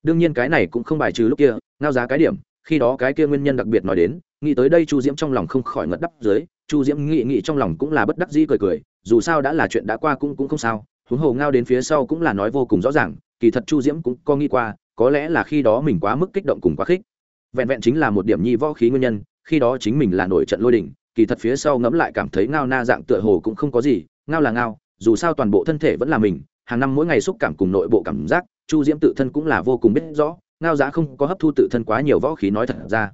Đương nhiên cái này cũng không bài trừ lúc kia, ngao giá cái điểm, khi đó cái kia nguyên nhân đặc biệt nói đến, nghĩ tới đây chu diễm trong lòng không khỏi ngất đắp dưới, chu diễm nghĩ nghĩ trong lòng cũng là bất đắc dĩ cười cười, dù sao đã là chuyện đã qua cũng cũng không sao, huống hồ ngao đến phía sau cũng là nói vô cùng rõ ràng, kỳ thật chu diễm cũng có nghĩ qua, có lẽ là khi đó mình quá mức kích động cùng quá khích. Vẹn vẹn chính là một điểm nhi võ khí nguyên nhân, khi đó chính mình là nổi trận lôi đỉnh kỳ thật phía sau ngẫm lại cảm thấy ngao na dạng tựa hồ cũng không có gì, ngao là ngao, dù sao toàn bộ thân thể vẫn là mình, hàng năm mỗi ngày xúc cảm cùng nội bộ cảm giác, chu diễm tự thân cũng là vô cùng biết rõ, ngao giá không có hấp thu tự thân quá nhiều võ khí nói thật ra.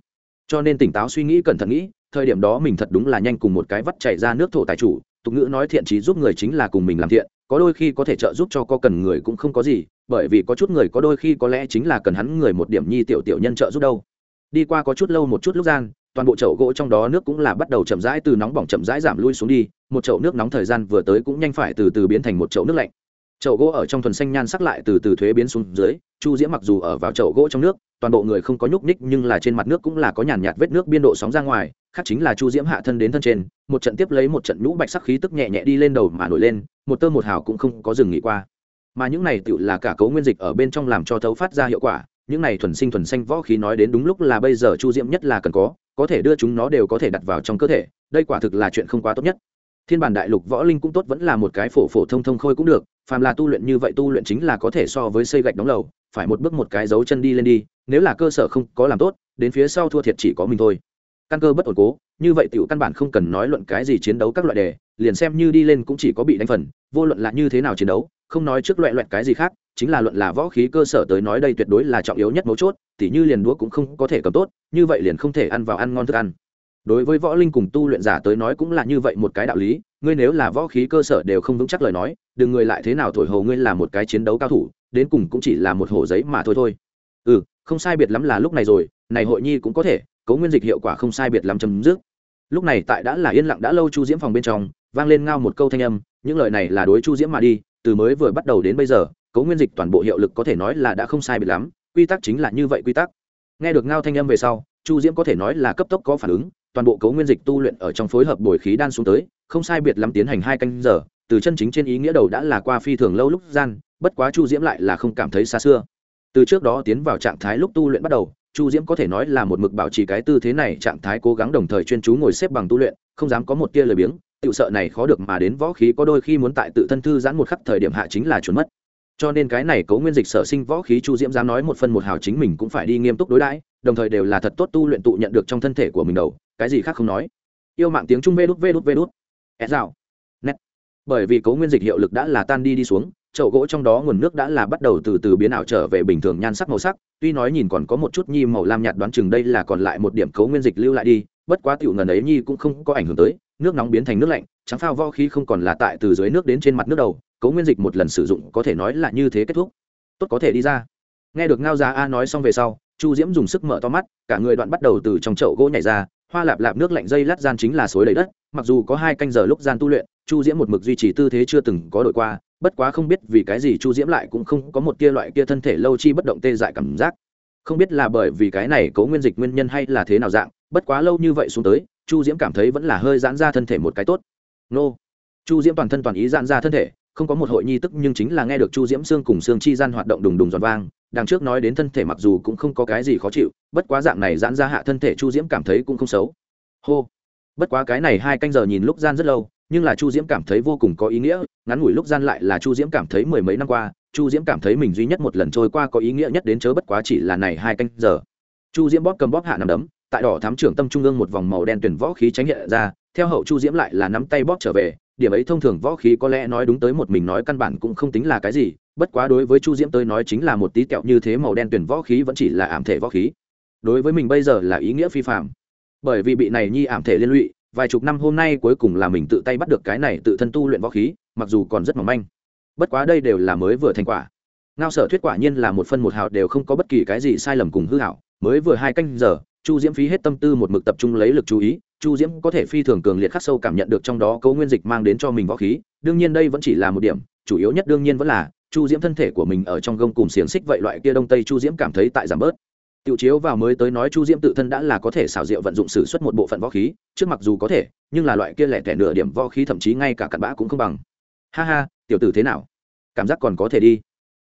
Cho nên tỉnh táo suy nghĩ cẩn thận nghĩ, thời điểm đó mình thật đúng là nhanh cùng một cái vắt chảy ra nước thổ tài chủ, tục ngữ nói thiện trí giúp người chính là cùng mình làm thiện, có đôi khi có thể trợ giúp cho có cần người cũng không có gì, bởi vì có chút người có đôi khi có lẽ chính là cần hắn người một điểm nhi tiểu tiểu nhân trợ giúp đâu. Đi qua có chút lâu một chút lúc gian toàn bộ chậu gỗ trong đó nước cũng là bắt đầu chậm rãi từ nóng bỏng chậm rãi giảm lui xuống đi, một chậu nước nóng thời gian vừa tới cũng nhanh phải từ từ biến thành một chậu nước lạnh. Chậu gỗ ở trong thuần xanh nhan sắc lại từ từ thuế biến xuống dưới, chu diễm mặc dù ở vào chậu gỗ trong nước, toàn bộ người không có nhúc nhích nhưng là trên mặt nước cũng là có nhàn nhạt vết nước biên độ sóng ra ngoài, khác chính là chu diễm hạ thân đến thân trên, một trận tiếp lấy một trận nhũ bạch sắc khí tức nhẹ nhẹ đi lên đầu mà nổi lên, một tơ một hào cũng không có dừng nghỉ qua. Mà những này tựu là cả cấu nguyên dịch ở bên trong làm cho thấu phát ra hiệu quả, những này thuần sinh thuần xanh võ khí nói đến đúng lúc là bây giờ chu diễm nhất là cần có có thể đưa chúng nó đều có thể đặt vào trong cơ thể, đây quả thực là chuyện không quá tốt nhất. Thiên bản đại lục võ linh cũng tốt vẫn là một cái phổ phổ thông thông khôi cũng được, phàm là tu luyện như vậy tu luyện chính là có thể so với xây gạch đóng lầu, phải một bước một cái dấu chân đi lên đi, nếu là cơ sở không có làm tốt, đến phía sau thua thiệt chỉ có mình thôi. Căn cơ bất ổn cố, như vậy tiểu căn bản không cần nói luận cái gì chiến đấu các loại đề, liền xem như đi lên cũng chỉ có bị đánh phần, vô luận là như thế nào chiến đấu, không nói trước loại loại cái gì khác chính là luận là võ khí cơ sở tới nói đây tuyệt đối là trọng yếu nhất mấu chốt, tỉ như liền đũa cũng không có thể cầm tốt, như vậy liền không thể ăn vào ăn ngon thức ăn. Đối với võ linh cùng tu luyện giả tới nói cũng là như vậy một cái đạo lý, ngươi nếu là võ khí cơ sở đều không vững chắc lời nói, đừng người lại thế nào thổi hồ ngươi là một cái chiến đấu cao thủ, đến cùng cũng chỉ là một hổ giấy mà thôi thôi. Ừ không sai biệt lắm là lúc này rồi, này hội nhi cũng có thể, cấu nguyên dịch hiệu quả không sai biệt lắm chấm dứt. Lúc này tại đã là yên lặng đã lâu chu diễm phòng bên trong, vang lên ngao một câu thanh âm, những lời này là đối chu diễm mà đi từ mới vừa bắt đầu đến bây giờ, cấu nguyên dịch toàn bộ hiệu lực có thể nói là đã không sai biệt lắm, quy tắc chính là như vậy quy tắc. Nghe được ngao thanh âm về sau, chu diễm có thể nói là cấp tốc có phản ứng, toàn bộ cấu nguyên dịch tu luyện ở trong phối hợp bồi khí đan xuống tới, không sai biệt lắm tiến hành hai canh giờ, từ chân chính trên ý nghĩa đầu đã là qua phi thường lâu lúc gian, bất quá chu diễm lại là không cảm thấy xa xưa. Từ trước đó tiến vào trạng thái lúc tu luyện bắt đầu, chu diễm có thể nói là một mực bảo trì cái tư thế này, trạng thái cố gắng đồng thời chuyên chú ngồi xếp bằng tu luyện, không dám có một tia lời biếng tự sợ này khó được mà đến võ khí có đôi khi muốn tại tự thân thư giãn một khắc thời điểm hạ chính là chuẩn mất. Cho nên cái này cấu nguyên dịch sở sinh võ khí chu diễm dám nói một phân một hào chính mình cũng phải đi nghiêm túc đối đãi, đồng thời đều là thật tốt tu luyện tụ nhận được trong thân thể của mình đầu, cái gì khác không nói. Yêu mạng tiếng trung vê đút vê đút vê đút. Ép dạo. Nét. Bởi vì cấu nguyên dịch hiệu lực đã là tan đi đi xuống, chậu gỗ trong đó nguồn nước đã là bắt đầu từ từ biến ảo trở về bình thường nhan sắc màu sắc, tuy nói nhìn còn có một chút nhi màu lam nhạt đoán chừng đây là còn lại một điểm cấu nguyên dịch lưu lại đi, bất quá tiểu ngần ấy nhi cũng không có ảnh hưởng tới nước nóng biến thành nước lạnh, trắng phao vo khí không còn là tại từ dưới nước đến trên mặt nước đầu, cấu nguyên dịch một lần sử dụng có thể nói là như thế kết thúc. Tốt có thể đi ra. Nghe được ngao giá a nói xong về sau, chu diễm dùng sức mở to mắt, cả người đoạn bắt đầu từ trong chậu gỗ nhảy ra, hoa lạp lạp nước lạnh dây lát gian chính là suối đầy đất, mặc dù có hai canh giờ lúc gian tu luyện, chu diễm một mực duy trì tư thế chưa từng có đổi qua, bất quá không biết vì cái gì chu diễm lại cũng không có một tia loại kia thân thể lâu chi bất động tê dại cảm giác. Không biết là bởi vì cái này cấu nguyên dịch nguyên nhân hay là thế nào dạng, bất quá lâu như vậy xuống tới chu diễm cảm thấy vẫn là hơi giãn ra thân thể một cái tốt. Nô. Chu diễm toàn thân toàn ý giãn ra thân thể, không có một hội nhi tức nhưng chính là nghe được chu diễm xương cùng xương chi gian hoạt động đùng đùng giòn vang, đằng trước nói đến thân thể mặc dù cũng không có cái gì khó chịu, bất quá dạng này giãn ra hạ thân thể chu diễm cảm thấy cũng không xấu. Hô. Bất quá cái này hai canh giờ nhìn lúc gian rất lâu, nhưng là chu diễm cảm thấy vô cùng có ý nghĩa, ngắn ngủi lúc gian lại là chu diễm cảm thấy mười mấy năm qua, chu diễm cảm thấy mình duy nhất một lần trôi qua có ý nghĩa nhất đến chớ bất quá chỉ là này hai canh giờ. Chu diễm bóp cầm bóp hạ nằm đấm tại đỏ thám trưởng tâm trung ương một vòng màu đen tuyển võ khí tránh hiện ra, theo hậu chu diễm lại là nắm tay bóp trở về, điểm ấy thông thường võ khí có lẽ nói đúng tới một mình nói căn bản cũng không tính là cái gì, bất quá đối với chu diễm tới nói chính là một tí kẹo như thế màu đen tuyển võ khí vẫn chỉ là ảm thể võ khí. Đối với mình bây giờ là ý nghĩa phi phạm bởi vì bị này nhi ảm thể liên lụy, vài chục năm hôm nay cuối cùng là mình tự tay bắt được cái này tự thân tu luyện võ khí, mặc dù còn rất mỏng manh. Bất quá đây đều là mới vừa thành quả. Ngao sở thuyết quả nhiên là một phân một hào đều không có bất kỳ cái gì sai lầm cùng hư hảo, mới vừa hai canh giờ chu diễm phí hết tâm tư một mực tập trung lấy lực chú ý, chu diễm có thể phi thường cường liệt khắc sâu cảm nhận được trong đó cấu nguyên dịch mang đến cho mình võ khí, đương nhiên đây vẫn chỉ là một điểm, chủ yếu nhất đương nhiên vẫn là, chu diễm thân thể của mình ở trong gông cùng xiềng xích vậy loại kia đông tây chu diễm cảm thấy tại giảm bớt. Tiểu chiếu vào mới tới nói chu diễm tự thân đã là có thể xảo diệu vận dụng sử xuất một bộ phận võ khí, trước mặc dù có thể, nhưng là loại kia lẻ tẻ nửa điểm võ khí thậm chí ngay cả cặn bã cũng không bằng. Ha ha, tiểu tử thế nào? Cảm giác còn có thể đi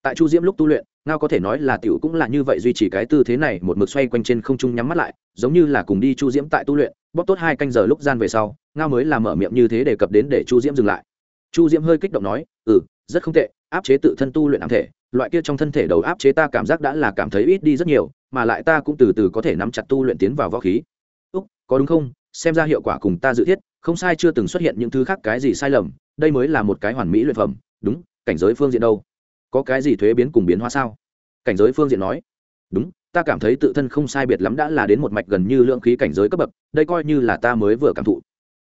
tại chu diễm lúc tu luyện, ngao có thể nói là tiểu cũng là như vậy duy trì cái tư thế này một mực xoay quanh trên không trung nhắm mắt lại, giống như là cùng đi chu diễm tại tu luyện, bóp tốt hai canh giờ lúc gian về sau, ngao mới làm mở miệng như thế đề cập đến để chu diễm dừng lại. Chu diễm hơi kích động nói ừ rất không tệ, áp chế tự thân tu luyện ám thể, loại kia trong thân thể đầu áp chế ta cảm giác đã là cảm thấy ít đi rất nhiều, mà lại ta cũng từ từ có thể nắm chặt tu luyện tiến vào võ khí. Úc, có đúng không? Xem ra hiệu quả cùng ta dự thiết, không sai chưa từng xuất hiện những thứ khác cái gì sai lầm, đây mới là một cái hoàn mỹ luyện phẩm. Đúng, cảnh giới phương diện đâu? Có cái gì thuế biến cùng biến hóa sao? Cảnh giới phương diện nói. Đúng, ta cảm thấy tự thân không sai biệt lắm đã là đến một mạch gần như lượng khí cảnh giới cấp bậc, đây coi như là ta mới vừa cảm thụ.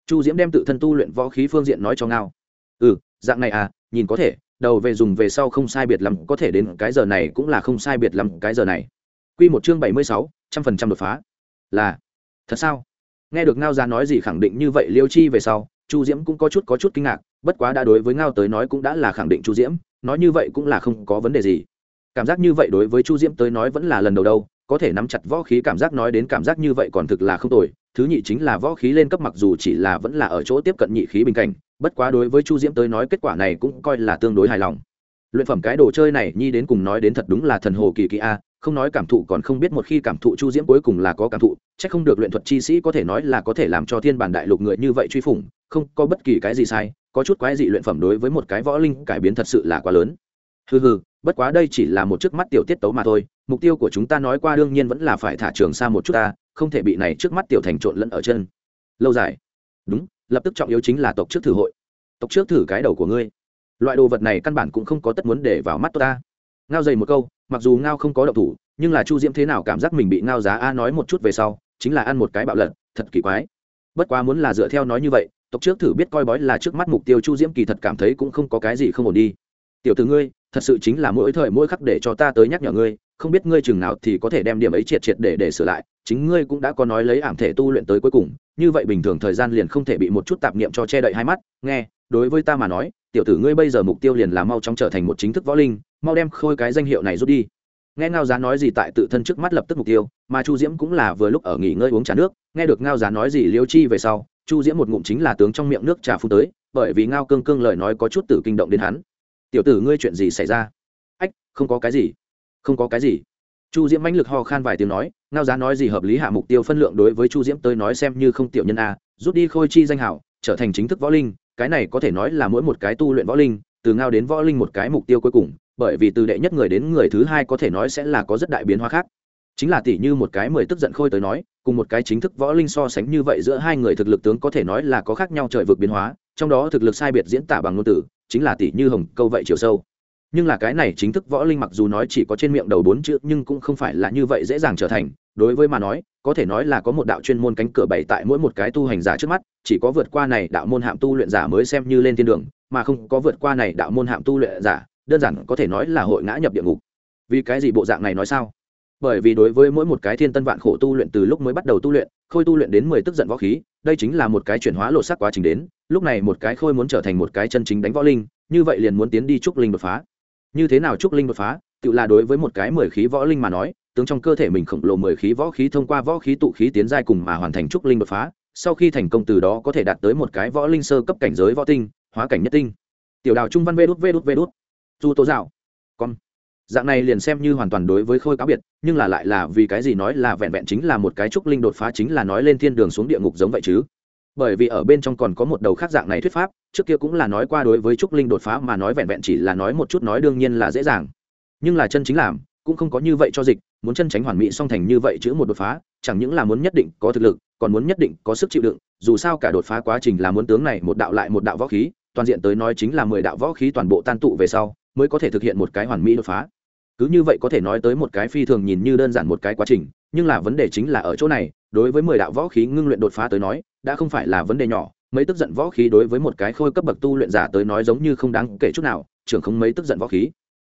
Chu diễm đem tự thân tu luyện võ khí phương diện nói cho ngao. Ừ dạng này à nhìn có thể, đầu về dùng về sau không sai biệt lắm, có thể đến cái giờ này cũng là không sai biệt lắm cái giờ này. Q một chương bảy mươi sáu, trăm phần trăm đột phá. Là, thật sao? Nghe được ngao ra nói gì khẳng định như vậy liêu chi về sau, chu diễm cũng có chút có chút kinh ngạc, bất quá đã đối với ngao tới nói cũng đã là khẳng định chu diễm nói như vậy cũng là không có vấn đề gì. Cảm giác như vậy đối với chu diễm tới nói vẫn là lần đầu đâu, có thể nắm chặt võ khí cảm giác nói đến cảm giác như vậy còn thực là không tồi, thứ nhị chính là võ khí lên cấp mặc dù chỉ là vẫn là ở chỗ tiếp cận nhị khí bình cảnh, bất quá đối với chu diễm tới nói kết quả này cũng coi là tương đối hài lòng. Luyện phẩm cái đồ chơi này nhi đến cùng nói đến thật đúng là thần hồ kỳ kỳ a không nói cảm thụ còn không biết một khi cảm thụ chu diễm cuối cùng là có cảm thụ c h ắ c không được luyện thuật chi sĩ có thể nói là có thể làm cho thiên bản đại lục người như vậy truy phủng, không có bất kỳ cái gì sai, có chút quái dị luyện phẩm đối với một cái võ linh cải biến thật sự là quá lớn. Hừ hừ, bất quá đây chỉ là một trước mắt tiểu tiết tấu mà thôi, mục tiêu của chúng ta nói qua đương nhiên vẫn là phải thả trường xa một chút ta, không thể bị này trước mắt tiểu thành trộn lẫn ở chân. Lâu dài. Đúng, lập tức trọng yếu chính là tộc trước thử hội. Tộc trước thử cái đầu của ngươi. Loại đồ vật này căn bản cũng không có tất muốn để vào mắt ta ngao dày một câu, mặc dù ngao không có độc thủ, nhưng là chu diễm thế nào cảm giác mình bị ngao giá a nói một chút về sau, chính là ăn một cái bạo lật, thật kỳ quái. Bất quá muốn là dựa theo nói như vậy, tộc trước thử biết coi bói là trước mắt mục tiêu chu diễm kỳ thật cảm thấy cũng không có cái gì không ổn đi. Tiểu từ ngươi, thật sự chính là mỗi thời mỗi khắc để cho ta tới nhắc nhở ngươi, không biết ngươi chừng nào thì có thể đem điểm ấy triệt triệt để để sửa lại, chính ngươi cũng đã có nói lấy ảm thể tu luyện tới cuối cùng, như vậy bình thường thời gian liền không thể bị một chút tạp niệm cho che đậy hai mắt, nghe, đối với ta mà nói, tiểu tử ngươi bây giờ mục tiêu liền là mau chóng trở thành một chính thức võ linh mau đem khôi cái danh hiệu này rút đi. Nghe ngao giá nói gì tại tự thân trước mắt lập tức mục tiêu, mà chu diễm cũng là vừa lúc ở nghỉ ngơi uống trà nước, nghe được ngao giá nói gì liêu chi về sau, chu diễm một ngụm chính là tướng trong miệng nước trà phun tới, bởi vì ngao cương cương lời nói có chút tử kinh động đến hắn. Tiểu tử, ngươi chuyện gì xảy ra? Ách, không có cái gì, không có cái gì. Chu diễm mãnh lực ho khan vài tiếng nói, ngao giá nói gì hợp lý hạ mục tiêu phân lượng đối với chu diễm tới nói xem như không tiểu nhân a, rút đi khôi chi danh hảo, trở thành chính thức võ linh, cái này có thể nói là mỗi một cái tu luyện võ linh, từ ngao đến võ linh một cái mục tiêu cuối cùng bởi vì từ đệ nhất người đến người thứ hai có thể nói sẽ là có rất đại biến hóa khác. Chính là tỷ như một cái mười tức giận khôi tới nói, cùng một cái chính thức võ linh so sánh như vậy giữa hai người thực lực tướng có thể nói là có khác nhau trời vực biến hóa, trong đó thực lực sai biệt diễn tả bằng ngôn từ, chính là tỷ như hồng câu vậy chiều sâu. Nhưng là cái này chính thức võ linh mặc dù nói chỉ có trên miệng đầu bốn chữ, nhưng cũng không phải là như vậy dễ dàng trở thành. Đối với mà nói, có thể nói là có một đạo chuyên môn cánh cửa bảy tại mỗi một cái tu hành giả trước mắt, chỉ có vượt qua này đạo môn hạm tu luyện giả mới xem như lên thiên đường, mà không có vượt qua này đạo môn hạm tu luyện giả đơn giản có thể nói là hội ngã nhập địa ngục. Vì cái gì bộ dạng này nói sao? Bởi vì đối với mỗi một cái thiên tân vạn khổ tu luyện từ lúc mới bắt đầu tu luyện, khôi tu luyện đến mười tức giận võ khí, đây chính là một cái chuyển hóa lộ sắc quá trình đến, lúc này một cái khôi muốn trở thành một cái chân chính đánh võ linh, như vậy liền muốn tiến đi trúc linh đột phá. Như thế nào trúc linh đột phá? Tự là đối với một cái mười khí võ linh mà nói, tướng trong cơ thể mình khổng lồ mười khí võ khí thông qua võ khí tụ khí tiến giai cùng mà hoàn thành trúc linh đột phá, sau khi thành công từ đó có thể đạt tới một cái võ linh sơ cấp cảnh giới võ tinh, hóa cảnh nhất tinh. Tiểu đào trung văn vê đút vê đút vê đút du tố dạo. Con. Dạng này liền xem như hoàn toàn đối với khôi cáo biệt, nhưng là lại là vì cái gì nói là vẹn vẹn chính là một cái trúc linh đột phá chính là nói lên thiên đường xuống địa ngục giống vậy chứ? Bởi vì ở bên trong còn có một đầu khác dạng này thuyết pháp, trước kia cũng là nói qua đối với trúc linh đột phá mà nói vẹn vẹn chỉ là nói một chút nói đương nhiên là dễ dàng. Nhưng là chân chính làm, cũng không có như vậy cho dịch, muốn chân tránh hoàn mỹ song thành như vậy chữ một đột phá, chẳng những là muốn nhất định có thực lực, còn muốn nhất định có sức chịu đựng, dù sao cả đột phá quá trình là muốn tướng này một đạo lại một đạo võ khí, toàn diện tới nói chính là mười đạo võ khí toàn bộ tan tụ về sau mới có thể thực hiện một cái hoàn mỹ đột phá. Cứ như vậy có thể nói tới một cái phi thường nhìn như đơn giản một cái quá trình, nhưng là vấn đề chính là ở chỗ này, đối với mười đạo võ khí ngưng luyện đột phá tới nói, đã không phải là vấn đề nhỏ, mấy tức giận võ khí đối với một cái khôi cấp bậc tu luyện giả tới nói giống như không đáng kể chút nào, trưởng không mấy tức giận võ khí.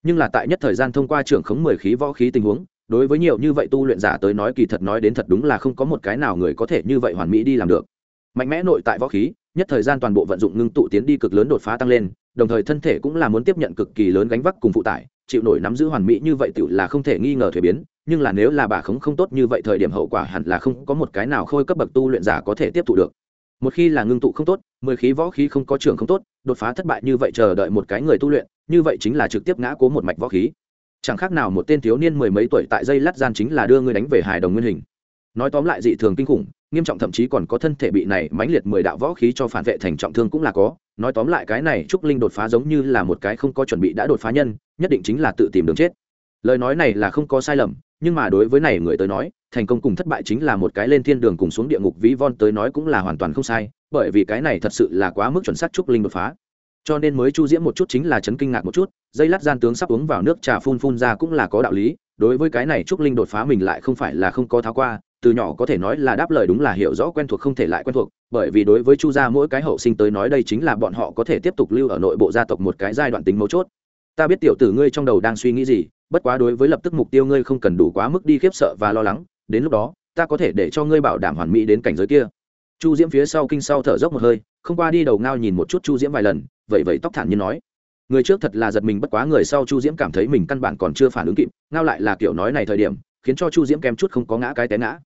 Nhưng là tại nhất thời gian thông qua trưởng khống mười khí võ khí tình huống, đối với nhiều như vậy tu luyện giả tới nói kỳ thật nói đến thật đúng là không có một cái nào người có thể như vậy hoàn mỹ đi làm được. Mạnh mẽ nội tại võ khí, nhất thời gian toàn bộ vận dụng ngưng tụ tiến đi cực lớn đột phá tăng lên đồng thời thân thể cũng là muốn tiếp nhận cực kỳ lớn gánh vác cùng phụ tải, chịu nổi nắm giữ hoàn mỹ như vậy tự là không thể nghi ngờ thuế biến, nhưng là nếu là bà khống không tốt như vậy thời điểm hậu quả hẳn là không có một cái nào khôi cấp bậc tu luyện giả có thể tiếp thụ được. Một khi là ngưng tụ không tốt, mười khí võ khí không có trường không tốt, đột phá thất bại như vậy chờ đợi một cái người tu luyện, như vậy chính là trực tiếp ngã cố một mạch võ khí. Chẳng khác nào một tên thiếu niên mười mấy tuổi tại dây lát gian chính là đưa người đánh về hài đồng nguyên hình nói tóm lại dị thường kinh khủng, nghiêm trọng thậm chí còn có thân thể bị này mãnh liệt mười đạo võ khí cho phản vệ thành trọng thương cũng là có. Nói tóm lại cái này trúc linh đột phá giống như là một cái không có chuẩn bị đã đột phá nhân, nhất định chính là tự tìm đường chết. Lời nói này là không có sai lầm, nhưng mà đối với này người tới nói, thành công cùng thất bại chính là một cái lên thiên đường cùng xuống địa ngục ví von tới nói cũng là hoàn toàn không sai, bởi vì cái này thật sự là quá mức chuẩn xác trúc linh đột phá. Cho nên mới chu diễm một chút chính là chấn kinh ngạc một chút, dây lát gian tướng sắp uống vào nước trà phun phun ra cũng là có đạo lý, đối với cái này trúc linh đột phá mình lại không phải là không có tháo qua từ nhỏ có thể nói là đáp lời đúng là hiểu rõ quen thuộc không thể lại quen thuộc, bởi vì đối với chu gia mỗi cái hậu sinh tới nói đây chính là bọn họ có thể tiếp tục lưu ở nội bộ gia tộc một cái giai đoạn tính mấu chốt. Ta biết tiểu tử ngươi trong đầu đang suy nghĩ gì, bất quá đối với lập tức mục tiêu ngươi không cần đủ quá mức đi khiếp sợ và lo lắng, đến lúc đó, ta có thể để cho ngươi bảo đảm hoàn mỹ đến cảnh giới kia. Chu diễm phía sau kinh sau thở dốc một hơi, không qua đi đầu ngao nhìn một chút chu diễm vài lần vậy vậy tóc thản như nói. Người trước thật là giật mình bất quá người sau chu diễm cảm thấy mình căn bản còn chưa phản ứng kịp, ngao lại là kiểu nói này thời điểm, khiến cho chu diễm kém chút không có ngã cái té ngã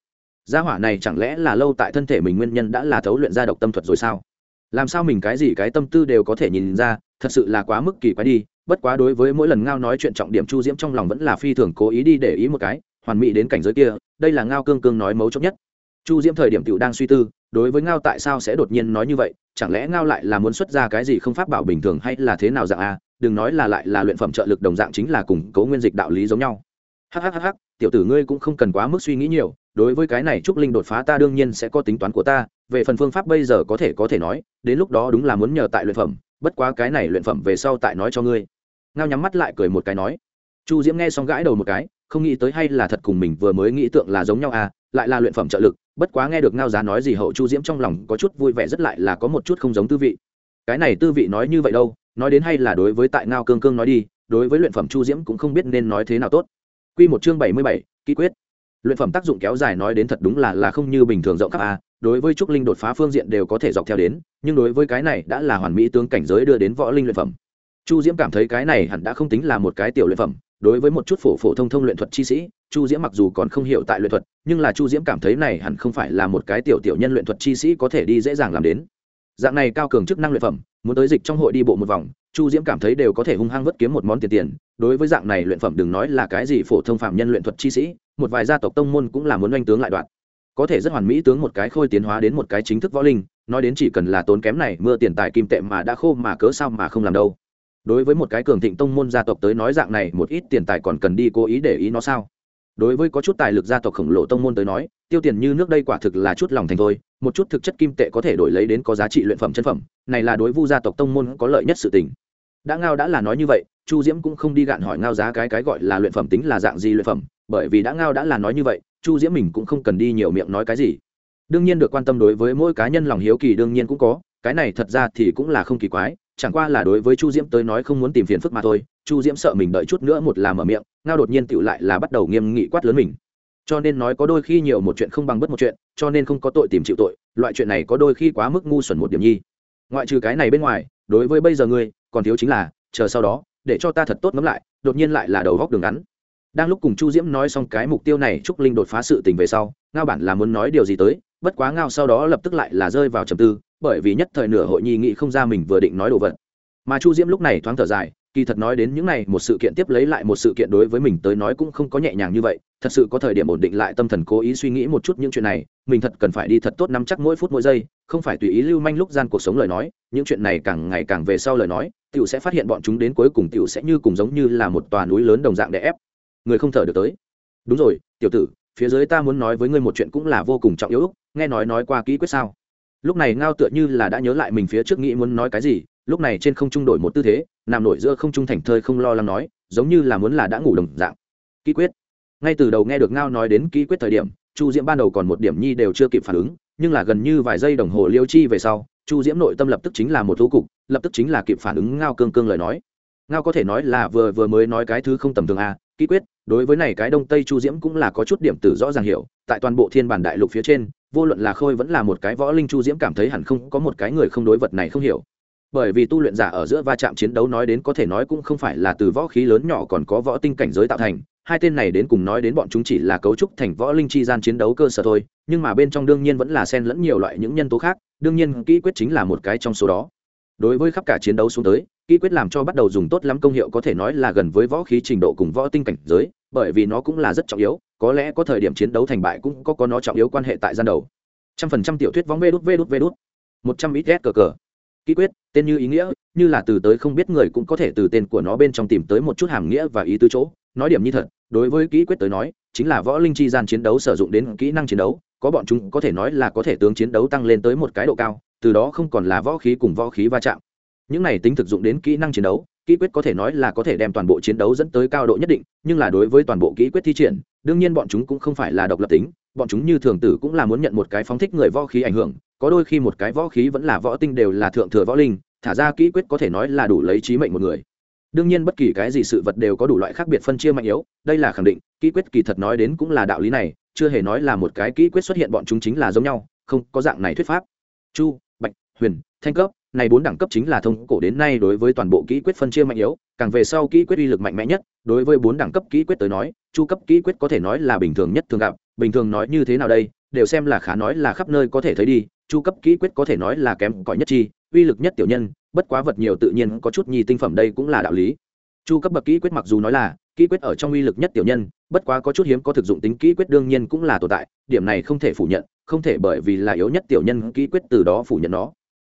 gia hỏa này chẳng lẽ là lâu tại thân thể mình nguyên nhân đã là thấu luyện ra độc tâm thuật rồi sao? Làm sao mình cái gì cái tâm tư đều có thể nhìn ra, thật sự là quá mức kỳ quái đi, bất quá đối với mỗi lần ngao nói chuyện trọng điểm chu diễm trong lòng vẫn là phi thường cố ý đi để ý một cái, hoàn mỹ đến cảnh giới kia, đây là ngao cương cương nói mấu chốt nhất. Chu diễm thời điểm tựu đang suy tư, đối với ngao tại sao sẽ đột nhiên nói như vậy, chẳng lẽ ngao lại là muốn xuất ra cái gì không pháp bảo bình thường hay là thế nào dạng a, đừng nói là lại là luyện phẩm trợ lực đồng dạng chính là cùng cấu nguyên dịch đạo lý giống nhau. Hhhh tiểu tử ngươi cũng không cần quá mức suy nghĩ nhiều, đối với cái này trúc linh đột phá ta đương nhiên sẽ có tính toán của ta, về phần phương pháp bây giờ có thể có thể nói, đến lúc đó đúng là muốn nhờ tại luyện phẩm, bất quá cái này luyện phẩm về sau tại nói cho ngươi. Ngao nhắm mắt lại cười một cái nói. Chu diễm nghe xong gãi đầu một cái, không nghĩ tới hay là thật cùng mình vừa mới nghĩ tượng là giống nhau à lại là luyện phẩm trợ lực, bất quá nghe được ngao giá nói gì hậu chu diễm trong lòng có chút vui vẻ rất lại là có một chút không giống tư vị. Cái này tư vị nói như vậy đâu, nói đến hay là đối với tại ngao cương cương nói đi, đối với luyện phẩm chu diễm cũng không biết nên nói thế nào tốt. Quy một chương bảy mươi bảy, ký quyết. Luyện phẩm tác dụng kéo dài nói đến thật đúng là là không như bình thường rộng khắp a. Đối với trúc linh đột phá phương diện đều có thể dọc theo đến, nhưng đối với cái này đã là hoàn mỹ tướng cảnh giới đưa đến võ linh luyện phẩm. Chu diễm cảm thấy cái này hẳn đã không tính là một cái tiểu luyện phẩm. Đối với một chút phổ phổ thông thông luyện thuật chi sĩ, chu diễm mặc dù còn không hiểu tại luyện thuật, nhưng là chu diễm cảm thấy này hẳn không phải là một cái tiểu tiểu nhân luyện thuật chi sĩ có thể đi dễ dàng làm đến. Dạng này cao cường chức năng luyện phẩm, muốn tới dịch trong hội đi bộ một vòng chu diễm cảm thấy đều có thể hung hăng vất kiếm một món tiền tiền, đối với dạng này luyện phẩm đừng nói là cái gì phổ thông phạm nhân luyện thuật chi sĩ, một vài gia tộc tông môn cũng là muốn oanh tướng lại đoạn. Có thể rất hoàn mỹ tướng một cái khôi tiến hóa đến một cái chính thức võ linh, nói đến chỉ cần là tốn kém này, mưa tiền tài kim tệ mà đã khô mà cớ sao mà không làm đâu. Đối với một cái cường thịnh tông môn gia tộc tới nói dạng này, một ít tiền tài còn cần đi cố ý để ý nó sao? Đối với có chút tài lực gia tộc khổng lồ tông môn tới nói, tiêu tiền như nước đây quả thực là chút lòng thành thôi, một chút thực chất kim tệ có thể đổi lấy đến có giá trị luyện phẩm chân phẩm, này là đối vu gia tộc tông môn có lợi nhất sự tình đã ngao đã là nói như vậy, chu diễm cũng không đi gạn hỏi ngao giá cái cái gọi là luyện phẩm tính là dạng gì luyện phẩm, bởi vì đã ngao đã là nói như vậy, chu diễm mình cũng không cần đi nhiều miệng nói cái gì. Đương nhiên được quan tâm đối với mỗi cá nhân lòng hiếu kỳ đương nhiên cũng có, cái này thật ra thì cũng là không kỳ quái, chẳng qua là đối với chu diễm tới nói không muốn tìm phiền phức mà thôi, chu diễm sợ mình đợi chút nữa một là mở miệng, ngao đột nhiên tựu lại là bắt đầu nghiêm nghị quát lớn mình. Cho nên nói có đôi khi nhiều một chuyện không bằng bất một chuyện, cho nên không có tội tìm chịu tội, loại chuyện này có đôi khi quá mức ngu xuẩn một điểm nhi. Ngoại trừ cái này bên ngoài, đối với bây giờ ngươi còn thiếu chính là, chờ sau đó, để cho ta thật tốt ngẫm lại, đột nhiên lại là đầu góc đường ngắn. Đang lúc cùng chu diễm nói xong cái mục tiêu này, trúc linh đột phá sự tình về sau, ngao bản là muốn nói điều gì tới, bất quá ngao sau đó lập tức lại là rơi vào trầm tư, bởi vì nhất thời nửa hội nhi nghị không ra mình vừa định nói đồ vật. Mà chu diễm lúc này thoáng thở dài kỳ thật nói đến những này, một sự kiện tiếp lấy lại một sự kiện đối với mình tới nói cũng không có nhẹ nhàng như vậy. Thật sự có thời điểm ổn định lại tâm thần cố ý suy nghĩ một chút những chuyện này, mình thật cần phải đi thật tốt nắm chắc mỗi phút mỗi giây, không phải tùy ý lưu manh lúc gian cuộc sống lời nói, những chuyện này càng ngày càng về sau lời nói, tiểu sẽ phát hiện bọn chúng đến cuối cùng tiểu sẽ như cùng giống như là một tòa núi lớn đồng dạng để ép. Người không thở được tới. Đúng rồi, tiểu tử, phía dưới ta muốn nói với ngươi một chuyện cũng là vô cùng trọng yếu, nghe nói nói qua kỹ quyết sao? Lúc này ngao tựa như là đã nhớ lại mình phía trước nghĩ muốn nói cái gì lúc này trên không trung đổi một tư thế, nằm nổi giữa không trung thành thơi không lo lắng nói, giống như là muốn là đã ngủ đồng dạng. Kỹ quyết. Ngay từ đầu nghe được ngao nói đến kỹ quyết thời điểm, chu diễm ban đầu còn một điểm nhi đều chưa kịp phản ứng, nhưng là gần như vài giây đồng hồ liêu chi về sau, chu diễm nội tâm lập tức chính là một thú cục, lập tức chính là kịp phản ứng ngao cương cương lời nói. Ngao có thể nói là vừa vừa mới nói cái thứ không tầm thường a kỹ quyết, đối với này cái đông tây chu diễm cũng là có chút điểm tử rõ ràng hiểu, tại toàn bộ thiên bản đại lục phía trên, vô luận là khôi vẫn là một cái võ linh chu diễm cảm thấy hẳn không có một cái người không đối vật này không hiểu bởi vì tu luyện giả ở giữa va chạm chiến đấu nói đến có thể nói cũng không phải là từ võ khí lớn nhỏ còn có võ tinh cảnh giới tạo thành, hai tên này đến cùng nói đến bọn chúng chỉ là cấu trúc thành võ linh chi gian chiến đấu cơ sở thôi, nhưng mà bên trong đương nhiên vẫn là xen lẫn nhiều loại những nhân tố khác, đương nhiên kỹ quyết chính là một cái trong số đó. Đối với khắp cả chiến đấu xuống tới, kỹ quyết làm cho bắt đầu dùng tốt lắm công hiệu có thể nói là gần với võ khí trình độ cùng võ tinh cảnh giới, bởi vì nó cũng là rất trọng yếu, có lẽ có thời điểm chiến đấu thành bại cũng có có nó trọng yếu quan hệ tại gian đầu. Trăm phần trăm tiểu thuyết vóng vê đút vê đút vê đút. Một trăm ít cờ cờ kỹ quyết, tên như ý nghĩa, như là từ tới không biết người cũng có thể từ tên của nó bên trong tìm tới một chút hàm nghĩa và ý tứ chỗ. Nói điểm như thật, đối với kỹ quyết tới nói, chính là võ linh chi gian chiến đấu sử dụng đến kỹ năng chiến đấu, có bọn chúng có thể nói là có thể tướng chiến đấu tăng lên tới một cái độ cao, từ đó không còn là võ khí cùng võ khí va chạm. Những này tính thực dụng đến kỹ năng chiến đấu kỹ quyết có thể nói là có thể đem toàn bộ chiến đấu dẫn tới cao độ nhất định, nhưng là đối với toàn bộ kỹ quyết thi triển, đương nhiên bọn chúng cũng không phải là độc lập tính bọn chúng như thường tử cũng là muốn nhận một cái phóng thích người võ khí ảnh hưởng, có đôi khi một cái võ khí vẫn là võ tinh đều là thượng thừa võ linh, thả ra kỹ quyết có thể nói là đủ lấy trí mệnh một người. Đương nhiên bất kỳ cái gì sự vật đều có đủ loại khác biệt phân chia mạnh yếu, đây là khẳng định, kỹ quyết kỳ thật nói đến cũng là đạo lý này, chưa hề nói là một cái kỹ quyết xuất hiện bọn chúng chính là giống nhau, không có dạng này thuyết pháp. Chu, bạch, huyền, thanh cấp, này bốn đẳng cấp chính là thông cổ đến nay đối với toàn bộ kỹ quyết phân chia mạnh yếu, càng về sau kỹ quyết uy lực mạnh mẽ nhất, đối với bốn đẳng cấp kỹ quyết tới nói, chu cấp kỹ quyết có thể nói là bình thường nhất thường gặp bình thường nói như thế nào đây, đều xem là khá nói là khắp nơi có thể thấy đi, chu cấp kỹ quyết có thể nói là kém cỏi nhất chi, uy lực nhất tiểu nhân, bất quá vật nhiều tự nhiên có chút nhi tinh phẩm đây cũng là đạo lý. Chu cấp bậc kỹ quyết mặc dù nói là, kỹ quyết ở trong uy lực nhất tiểu nhân, bất quá có chút hiếm có thực dụng tính kỹ quyết đương nhiên cũng là tồn tại, điểm này không thể phủ nhận, không thể bởi vì là yếu nhất tiểu nhân kỹ quyết từ đó phủ nhận nó.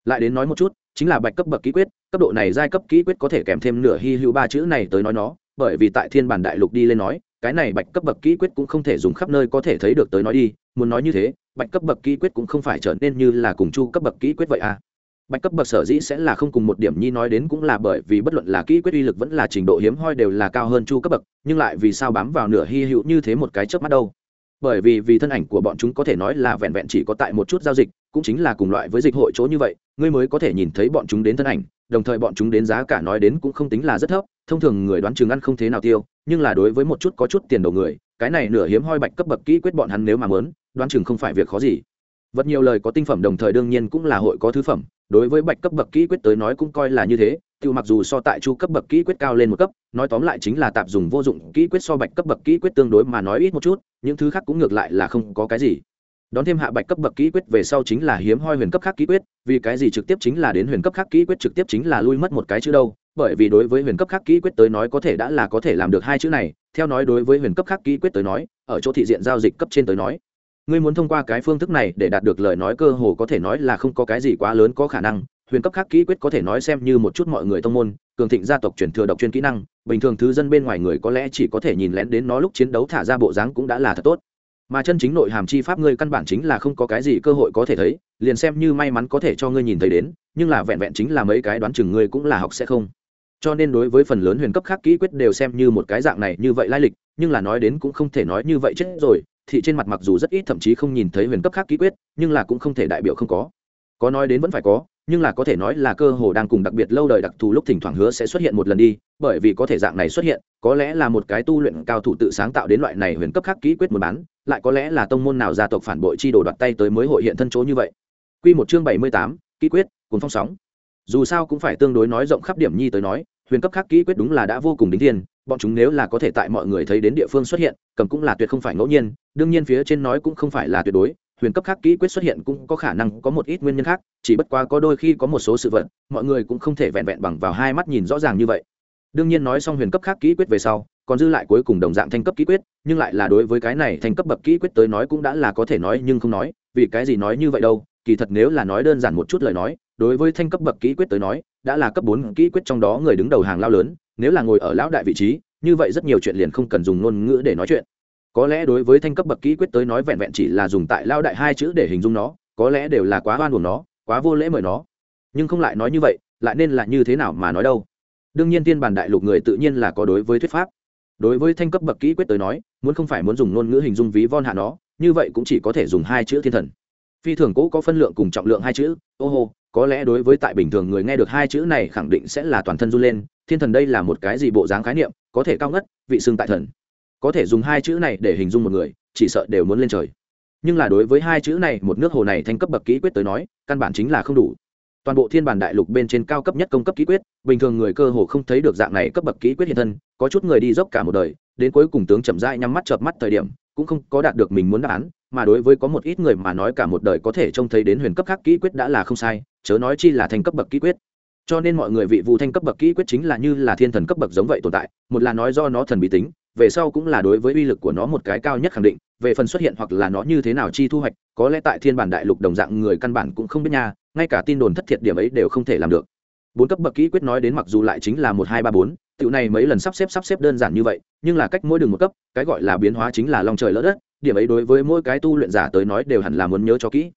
Lại đến nói một chút, chính là bạch cấp bậc kỹ quyết, cấp độ này giai cấp kỹ quyết có thể kèm thêm nửa hy hữu ba chữ này tới nói nó, bởi vì tại thiên bản đại lục đi lên nói cái này bạch cấp bậc kỹ quyết cũng không thể dùng khắp nơi có thể thấy được tới nói đi, muốn nói như thế, bạch cấp bậc kỹ quyết cũng không phải trở nên như là cùng chu cấp bậc kỹ quyết vậy à. Bạch cấp bậc sở dĩ sẽ là không cùng một điểm nhi nói đến cũng là bởi vì bất luận là kỹ quyết uy lực vẫn là trình độ hiếm hoi đều là cao hơn chu cấp bậc, nhưng lại vì sao bám vào nửa hy hữu như thế một cái chớp mắt đâu. Bởi vì vì thân ảnh của bọn chúng có thể nói là vẹn vẹn chỉ có tại một chút giao dịch, cũng chính là cùng loại với dịch hội chỗ như vậy, ngươi mới có thể nhìn thấy bọn chúng đến thân ảnh, đồng thời bọn chúng đến giá cả nói đến cũng không tính là rất thấp, thông thường người đoán chừng ăn không thế nào tiêu nhưng là đối với một chút có chút tiền đầu người, cái này nửa hiếm hoi bạch cấp bậc kỹ quyết bọn hắn nếu mà mớn đoán chừng không phải việc khó gì. Vật nhiều lời có tinh phẩm đồng thời đương nhiên cũng là hội có thứ phẩm, đối với bạch cấp bậc kỹ quyết tới nói cũng coi là như thế, tiêu mặc dù so tại chu cấp bậc kỹ quyết cao lên một cấp, nói tóm lại chính là tạp dùng vô dụng kỹ quyết so bạch cấp bậc kỹ quyết tương đối mà nói ít một chút, những thứ khác cũng ngược lại là không có cái gì đón thêm hạ bạch cấp bậc kỹ quyết về sau chính là hiếm hoi huyền cấp khác kỹ quyết, vì cái gì trực tiếp chính là đến huyền cấp khác kỹ quyết trực tiếp chính là lui mất một cái chữ đâu, bởi vì đối với huyền cấp khác kỹ quyết tới nói có thể đã là có thể làm được hai chữ này, theo nói đối với huyền cấp khác kỹ quyết tới nói, ở chỗ thị diện giao dịch cấp trên tới nói. Ngươi muốn thông qua cái phương thức này để đạt được lời nói cơ hồ có thể nói là không có cái gì quá lớn có khả năng, huyền cấp khác kỹ quyết có thể nói xem như một chút mọi người thông môn, cường thịnh gia tộc truyền thừa độc chuyên kỹ năng, bình thường thứ dân bên ngoài người có lẽ chỉ có thể nhìn lén đến nó lúc chiến đấu thả ra bộ dáng cũng đã là thật tốt mà chân chính nội hàm chi pháp ngươi căn bản chính là không có cái gì cơ hội có thể thấy, liền xem như may mắn có thể cho ngươi nhìn thấy đến, nhưng là vẹn vẹn chính là mấy cái đoán chừng ngươi cũng là học sẽ không. Cho nên đối với phần lớn huyền cấp khác kỹ quyết đều xem như một cái dạng này như vậy lai lịch, nhưng là nói đến cũng không thể nói như vậy chết rồi, thì trên mặt mặc dù rất ít thậm chí không nhìn thấy huyền cấp khác kỹ quyết, nhưng là cũng không thể đại biểu không có. Có nói đến vẫn phải có, nhưng là có thể nói là cơ hồ đang cùng đặc biệt lâu đời đặc thù lúc thỉnh thoảng hứa sẽ xuất hiện một lần đi, bởi vì có thể dạng này xuất hiện, có lẽ là một cái tu luyện cao thủ tự sáng tạo đến loại này huyền cấp khác kỹ quyết muốn bán lại có lẽ là tông môn nào gia tộc phản bội chi đồ đoạt tay tới mới hội hiện thân chỗ như vậy Quy một chương bảy mươi tám, kỹ quyết, cuốn phong sóng. Dù sao cũng phải tương đối nói rộng khắp điểm nhi tới nói, huyền cấp khác kỹ quyết đúng là đã vô cùng đỉnh thiên, bọn chúng nếu là có thể tại mọi người thấy đến địa phương xuất hiện, cầm cũng là tuyệt không phải ngẫu nhiên, đương nhiên phía trên nói cũng không phải là tuyệt đối, huyền cấp khác kỹ quyết xuất hiện cũng có khả năng có một ít nguyên nhân khác, chỉ bất quá có đôi khi có một số sự vật, mọi người cũng không thể vẹn vẹn bằng vào hai mắt nhìn rõ ràng như vậy. Đương nhiên nói xong huyền cấp khác kỹ quyết về sau, còn dư lại cuối cùng đồng dạng thanh cấp kỹ quyết, nhưng lại là đối với cái này thanh cấp bậc kỹ quyết tới nói cũng đã là có thể nói nhưng không nói, vì cái gì nói như vậy đâu, kỳ thật nếu là nói đơn giản một chút lời nói, đối với thanh cấp bậc kỹ quyết tới nói, đã là cấp bốn kỹ quyết trong đó người đứng đầu hàng lao lớn, nếu là ngồi ở lão đại vị trí, như vậy rất nhiều chuyện liền không cần dùng ngôn ngữ để nói chuyện. Có lẽ đối với thanh cấp bậc kỹ quyết tới nói vẹn vẹn chỉ là dùng tại lao đại hai chữ để hình dung nó, có lẽ đều là quá oan buồn nó, quá vô lễ mời nó. Nhưng không lại nói như vậy, lại nên là như thế nào mà nói đâu? Đương nhiên tiên bản đại lục người tự nhiên là có đối với thuyết pháp đối với thanh cấp bậc kỹ quyết tới nói, muốn không phải muốn dùng ngôn ngữ hình dung ví von hạ nó, như vậy cũng chỉ có thể dùng hai chữ thiên thần. Phi thường cố có phân lượng cùng trọng lượng hai chữ, ô hô, có lẽ đối với tại bình thường người nghe được hai chữ này khẳng định sẽ là toàn thân run lên, thiên thần đây là một cái gì bộ dáng khái niệm, có thể cao ngất, vị xương tại thần. Có thể dùng hai chữ này để hình dung một người, chỉ sợ đều muốn lên trời. Nhưng là đối với hai chữ này, một nước hồ này thanh cấp bậc kỹ quyết tới nói, căn bản chính là không đủ. Toàn bộ thiên bản đại lục bên trên cao cấp nhất công cấp kỹ quyết, bình thường người cơ hồ không thấy được dạng này cấp bậc kỹ quyết hiện thân có chút người đi dốc cả một đời, đến cuối cùng tướng chậm rãi nhắm mắt chợp mắt thời điểm, cũng không có đạt được mình muốn đáp án, mà đối với có một ít người mà nói cả một đời có thể trông thấy đến huyền cấp khác kỹ quyết đã là không sai, chớ nói chi là thành cấp bậc kỹ quyết. Cho nên mọi người vị vu thanh cấp bậc kỹ quyết chính là như là thiên thần cấp bậc giống vậy tồn tại, một là nói do nó thần bí tính, về sau cũng là đối với uy lực của nó một cái cao nhất khẳng định, về phần xuất hiện hoặc là nó như thế nào chi thu hoạch, có lẽ tại thiên bản đại lục đồng dạng người căn bản cũng không biết nha, ngay cả tin đồn thất thiệt điểm ấy đều không thể làm được. Bốn cấp bậc kỹ quyết nói đến mặc dù lại chính là một, hai, ba, bốn tiểu này mấy lần sắp xếp sắp xếp đơn giản như vậy, nhưng là cách mỗi đường một cấp, cái gọi là biến hóa chính là long trời lỡ đất, điểm ấy đối với mỗi cái tu luyện giả tới nói đều hẳn là muốn nhớ cho kỹ.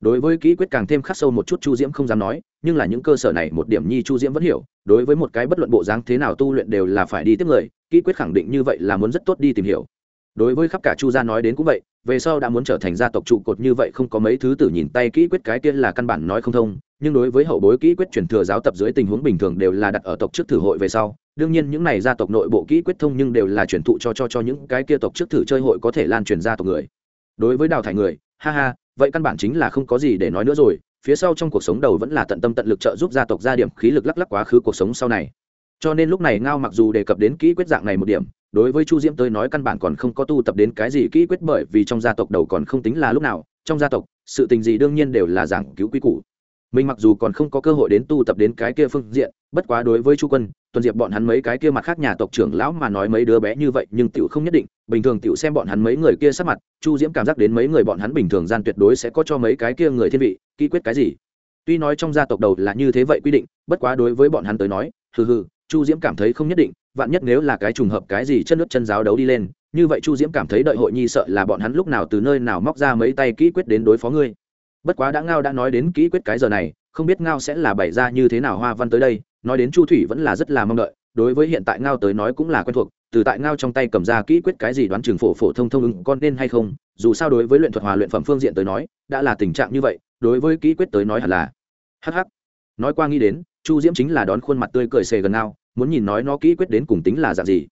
Đối với kỹ quyết càng thêm khắc sâu một chút chu diễm không dám nói, nhưng là những cơ sở này một điểm nhi chu diễm vẫn hiểu, đối với một cái bất luận bộ dáng thế nào tu luyện đều là phải đi tiếp người, kỹ quyết khẳng định như vậy là muốn rất tốt đi tìm hiểu. Đối với khắp cả chu gia nói đến cũng vậy, về sau đã muốn trở thành gia tộc trụ cột như vậy không có mấy thứ tử nhìn tay kỹ quyết cái tiên là căn bản nói không thông, nhưng đối với hậu bối kỹ quyết truyền thừa giáo tập dưới tình huống bình thường đều là đặt ở tộc trước thử hội về sau đương nhiên những này gia tộc nội bộ kỹ quyết thông nhưng đều là truyền thụ cho cho cho những cái kia tộc trước thử chơi hội có thể lan truyền ra tộc người. Đối với đào thải người, ha ha, vậy căn bản chính là không có gì để nói nữa rồi, phía sau trong cuộc sống đầu vẫn là tận tâm tận lực trợ giúp gia tộc gia điểm khí lực lắc lắc quá khứ cuộc sống sau này. Cho nên lúc này ngao mặc dù đề cập đến kỹ quyết dạng này một điểm, đối với chu diễm tới nói căn bản còn không có tu tập đến cái gì kỹ quyết bởi vì trong gia tộc đầu còn không tính là lúc nào, trong gia tộc, sự tình gì đương nhiên đều là giảng cứu quy củ mình mặc dù còn không có cơ hội đến tu tập đến cái kia phương diện, bất quá đối với chu quân, tuần diệp bọn hắn mấy cái kia mặt khác nhà tộc trưởng lão mà nói mấy đứa bé như vậy, nhưng tiểu không nhất định. Bình thường tiểu xem bọn hắn mấy người kia sắp mặt, chu diễm cảm giác đến mấy người bọn hắn bình thường gian tuyệt đối sẽ có cho mấy cái kia người thiên vị, kỹ quyết cái gì? Tuy nói trong gia tộc đầu là như thế vậy quy định, bất quá đối với bọn hắn tới nói, hừ hừ, chu diễm cảm thấy không nhất định, vạn nhất nếu là cái trùng hợp cái gì chân nước chân giáo đấu đi lên, như vậy chu diễm cảm thấy đợi hội nhi sợ là bọn hắn lúc nào từ nơi nào móc ra mấy tay kỹ quyết đến đối phó ngươi bất quá đã ngao đã nói đến kỹ quyết cái giờ này, không biết ngao sẽ là bày ra như thế nào hoa văn tới đây, nói đến chu thủy vẫn là rất là mong đợi, đối với hiện tại ngao tới nói cũng là quen thuộc, từ tại ngao trong tay cầm ra kỹ quyết cái gì đoán trường phổ phổ thông thông ứng con nên hay không, dù sao đối với luyện thuật hòa luyện phẩm phương diện tới nói, đã là tình trạng như vậy, đối với kỹ quyết tới nói hẳn là. Hh nói qua nghĩ đến, chu diễm chính là đón khuôn mặt tươi cười xề gần ngao, muốn nhìn nói nó kỹ quyết đến cùng tính là dạng gì.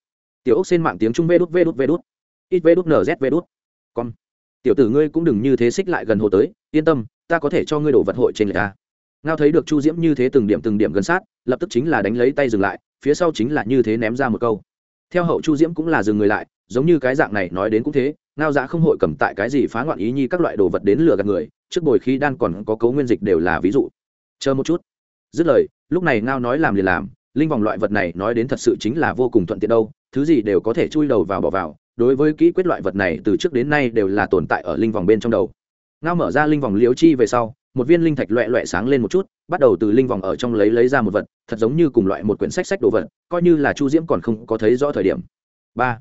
Tiểu ốc trên mạng tiếng trung vê đút vê đút vê đút. Ít vê đút nz vê đút. Con tiểu tử ngươi cũng đừng như thế xích lại gần hồ tới yên tâm, ta có thể cho ngươi đổ vật hội trên người ta. Ngao thấy được chu diễm như thế từng điểm từng điểm gần sát, lập tức chính là đánh lấy tay dừng lại, phía sau chính là như thế ném ra một câu. Theo hậu chu diễm cũng là dừng người lại, giống như cái dạng này nói đến cũng thế, ngao giã không hội cầm tại cái gì phá ngoạn ý nhi các loại đồ vật đến lừa gạt người, trước bồi khi đan còn có cấu nguyên dịch đều là ví dụ. Chờ một chút. Dứt lời, lúc này ngao nói làm liền làm, linh vòng loại vật này nói đến thật sự chính là vô cùng thuận tiện đâu, thứ gì đều có thể chui đầu vào bỏ vào, đối với kỹ quyết loại vật này từ trước đến nay đều là tồn tại ở linh vòng bên trong đầu ngao mở ra linh vòng liễu chi về sau, một viên linh thạch loẹ loẹ sáng lên một chút, bắt đầu từ linh vòng ở trong lấy lấy ra một vật, thật giống như cùng loại một quyển sách sách đồ vật, coi như là chu diễm còn không có thấy rõ thời điểm. Ba.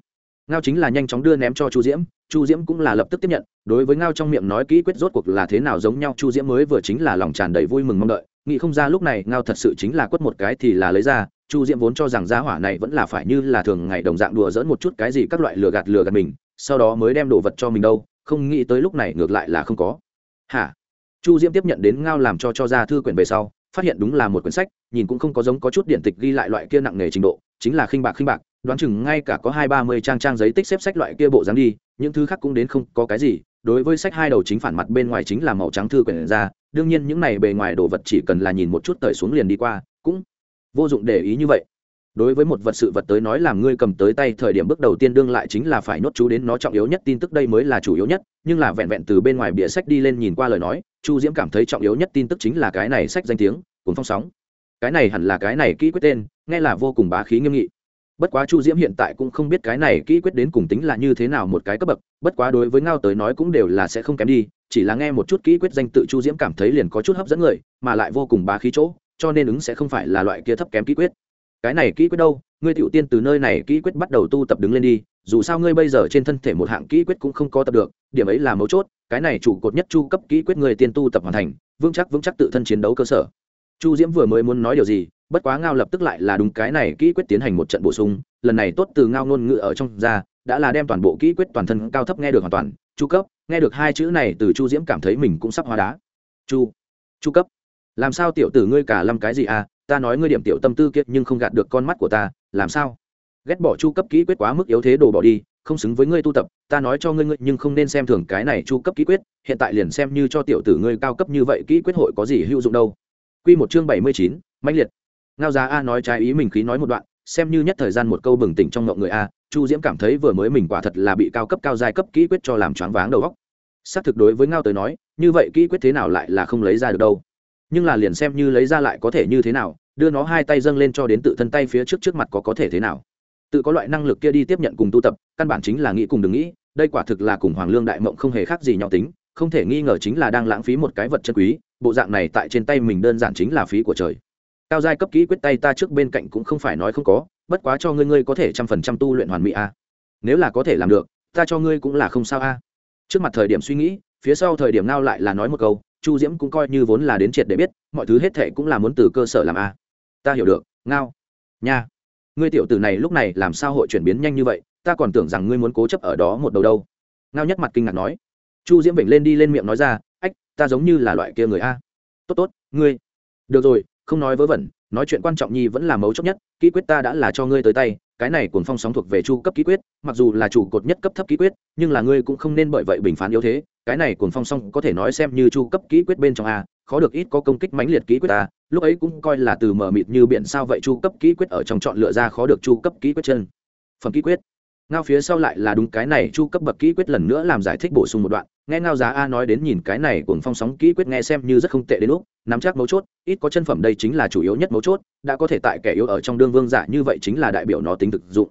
Ngao chính là nhanh chóng đưa ném cho chu diễm chu diễm cũng là lập tức tiếp nhận, đối với ngao trong miệng nói kỹ quyết rốt cuộc là thế nào giống nhau, chu diễm mới vừa chính là lòng tràn đầy vui mừng mong đợi, nghĩ không ra lúc này ngao thật sự chính là quất một cái thì là lấy ra, chu diễm vốn cho rằng giá hỏa này vẫn là phải như là thường ngày đồng dạng đùa dỡn một chút cái gì các loại lừa gạt lừa gạt mình, sau đó mới đem đồ vật cho mình đâu không nghĩ tới lúc này ngược lại là không có. Hả? Chu diễm tiếp nhận đến ngao làm cho cho ra thư quyển về sau, phát hiện đúng là một quyển sách, nhìn cũng không có giống có chút điện tịch ghi lại loại kia nặng nề trình độ, chính là khinh bạc khinh bạc, đoán chừng ngay cả có hai ba mươi trang trang giấy tích xếp sách loại kia bộ dáng đi, những thứ khác cũng đến không có cái gì, đối với sách hai đầu chính phản mặt bên ngoài chính là màu trắng thư quyển ra, đương nhiên những này bề ngoài đồ vật chỉ cần là nhìn một chút tời xuống liền đi qua, cũng vô dụng để ý như vậy đối với một vật sự vật tới nói làm ngươi cầm tới tay thời điểm bước đầu tiên đương lại chính là phải nốt chú đến nó trọng yếu nhất tin tức đây mới là chủ yếu nhất, nhưng là vẹn vẹn từ bên ngoài bìa sách đi lên nhìn qua lời nói, chu diễm cảm thấy trọng yếu nhất tin tức chính là cái này sách danh tiếng cùng phong sóng. Cái này hẳn là cái này kỹ quyết tên, nghe là vô cùng bá khí nghiêm nghị. Bất quá chu diễm hiện tại cũng không biết cái này kỹ quyết đến cùng tính là như thế nào một cái cấp bậc, bất quá đối với ngao tới nói cũng đều là sẽ không kém đi, chỉ là nghe một chút kỹ quyết danh tự chu diễm cảm thấy liền có chút hấp dẫn người, mà lại vô cùng bá khí chỗ, cho nên ứng sẽ không phải là loại kia thấp kém kỹ quyết cái này kỹ quyết đâu, ngươi tiểu tiên từ nơi này kỹ quyết bắt đầu tu tập đứng lên đi, dù sao ngươi bây giờ trên thân thể một hạng kỹ quyết cũng không có tập được, điểm ấy là mấu chốt, cái này chủ cột nhất chu cấp kỹ quyết người tiên tu tập hoàn thành, vững chắc vững chắc tự thân chiến đấu cơ sở. Chu diễm vừa mới muốn nói điều gì, bất quá ngao lập tức lại là đúng cái này kỹ quyết tiến hành một trận bổ sung, lần này tốt từ ngao ngôn ngữ ở trong ra, đã là đem toàn bộ kỹ quyết toàn thân cao thấp nghe được hoàn toàn, chu cấp, nghe được hai chữ này từ chu diễm cảm thấy mình cũng sắp hóa đá. Chu chu cấp. Làm sao tiểu tử ngươi cả lâm cái gì à ta nói ngươi điểm tiểu tâm tư kiệt nhưng không gạt được con mắt của ta làm sao ghét bỏ chu cấp kỹ quyết quá mức yếu thế đồ bỏ đi không xứng với ngươi tu tập ta nói cho ngươi ngươi nhưng không nên xem thường cái này chu cấp kỹ quyết hiện tại liền xem như cho tiểu tử ngươi cao cấp như vậy kỹ quyết hội có gì hữu dụng đâu Quy một chương bảy mươi chín, mãnh liệt. Ngao Giá A nói trái ý mình khí nói một đoạn, xem như nhất thời gian một câu bừng tỉnh trong ngộng người a, Chu Diễm cảm thấy vừa mới mình quả thật là bị cao cấp cao giai cấp kỹ quyết cho làm choáng váng đầu óc. Xác thực đối với Ngao tới nói, như vậy kỹ quyết thế nào lại là không lấy ra được đâu. Nhưng là liền xem như lấy ra lại có thể như thế nào, đưa nó hai tay dâng lên cho đến tự thân tay phía trước trước mặt có có thể thế nào. Tự có loại năng lực kia đi tiếp nhận cùng tu tập, căn bản chính là nghĩ cùng đừng nghĩ, đây quả thực là cùng Hoàng Lương đại mộng không hề khác gì nhỏ tính, không thể nghi ngờ chính là đang lãng phí một cái vật chân quý, bộ dạng này tại trên tay mình đơn giản chính là phí của trời. Cao giai cấp kỹ quyết tay ta trước bên cạnh cũng không phải nói không có bất quá cho ngươi ngươi có thể trăm phần trăm tu luyện hoàn mỹ a nếu là có thể làm được ta cho ngươi cũng là không sao a trước mặt thời điểm suy nghĩ phía sau thời điểm nào lại là nói một câu chu diễm cũng coi như vốn là đến triệt để biết, mọi thứ hết thệ cũng là muốn từ cơ sở làm a. Ta hiểu được, ngao. Nha. Ngươi tiểu tử này lúc này làm sao hội chuyển biến nhanh như vậy, ta còn tưởng rằng ngươi muốn cố chấp ở đó một đầu đâu. Ngao nhất mặt kinh ngạc nói. Chu diễm vểnh lên đi lên miệng nói ra, ách, ta giống như là loại kia người a. Tốt tốt, ngươi. Được rồi, không nói vớ vẩn, nói chuyện quan trọng nhi vẫn là mấu chốt nhất kỹ quyết ta đã là cho ngươi tới tay cái này cuồng phong sóng thuộc về chu cấp ký quyết, mặc dù là chủ cột nhất cấp thấp ký quyết, nhưng là ngươi cũng không nên bởi vậy bình phán yếu thế, cái này cuồng phong sóng có thể nói xem như chu cấp ký quyết bên trong a, khó được ít có công kích mãnh liệt ký quyết ta lúc ấy cũng coi là từ mờ mịt như biển sao vậy chu cấp ký quyết ở trong chọn lựa ra khó được chu cấp ký quyết chân. Phần ký quyết ngao phía sau lại là đúng cái này chu cấp bậc kỹ quyết lần nữa làm giải thích bổ sung một đoạn. Nghe ngao giá a nói đến nhìn cái này cùng phong sóng kỹ quyết nghe xem như rất không tệ đến lúc, nắm chắc mấu chốt, ít có chân phẩm đây chính là chủ yếu nhất mấu chốt, đã có thể tại kẻ yếu ở trong đương vương giả như vậy chính là đại biểu nó tính thực dụng.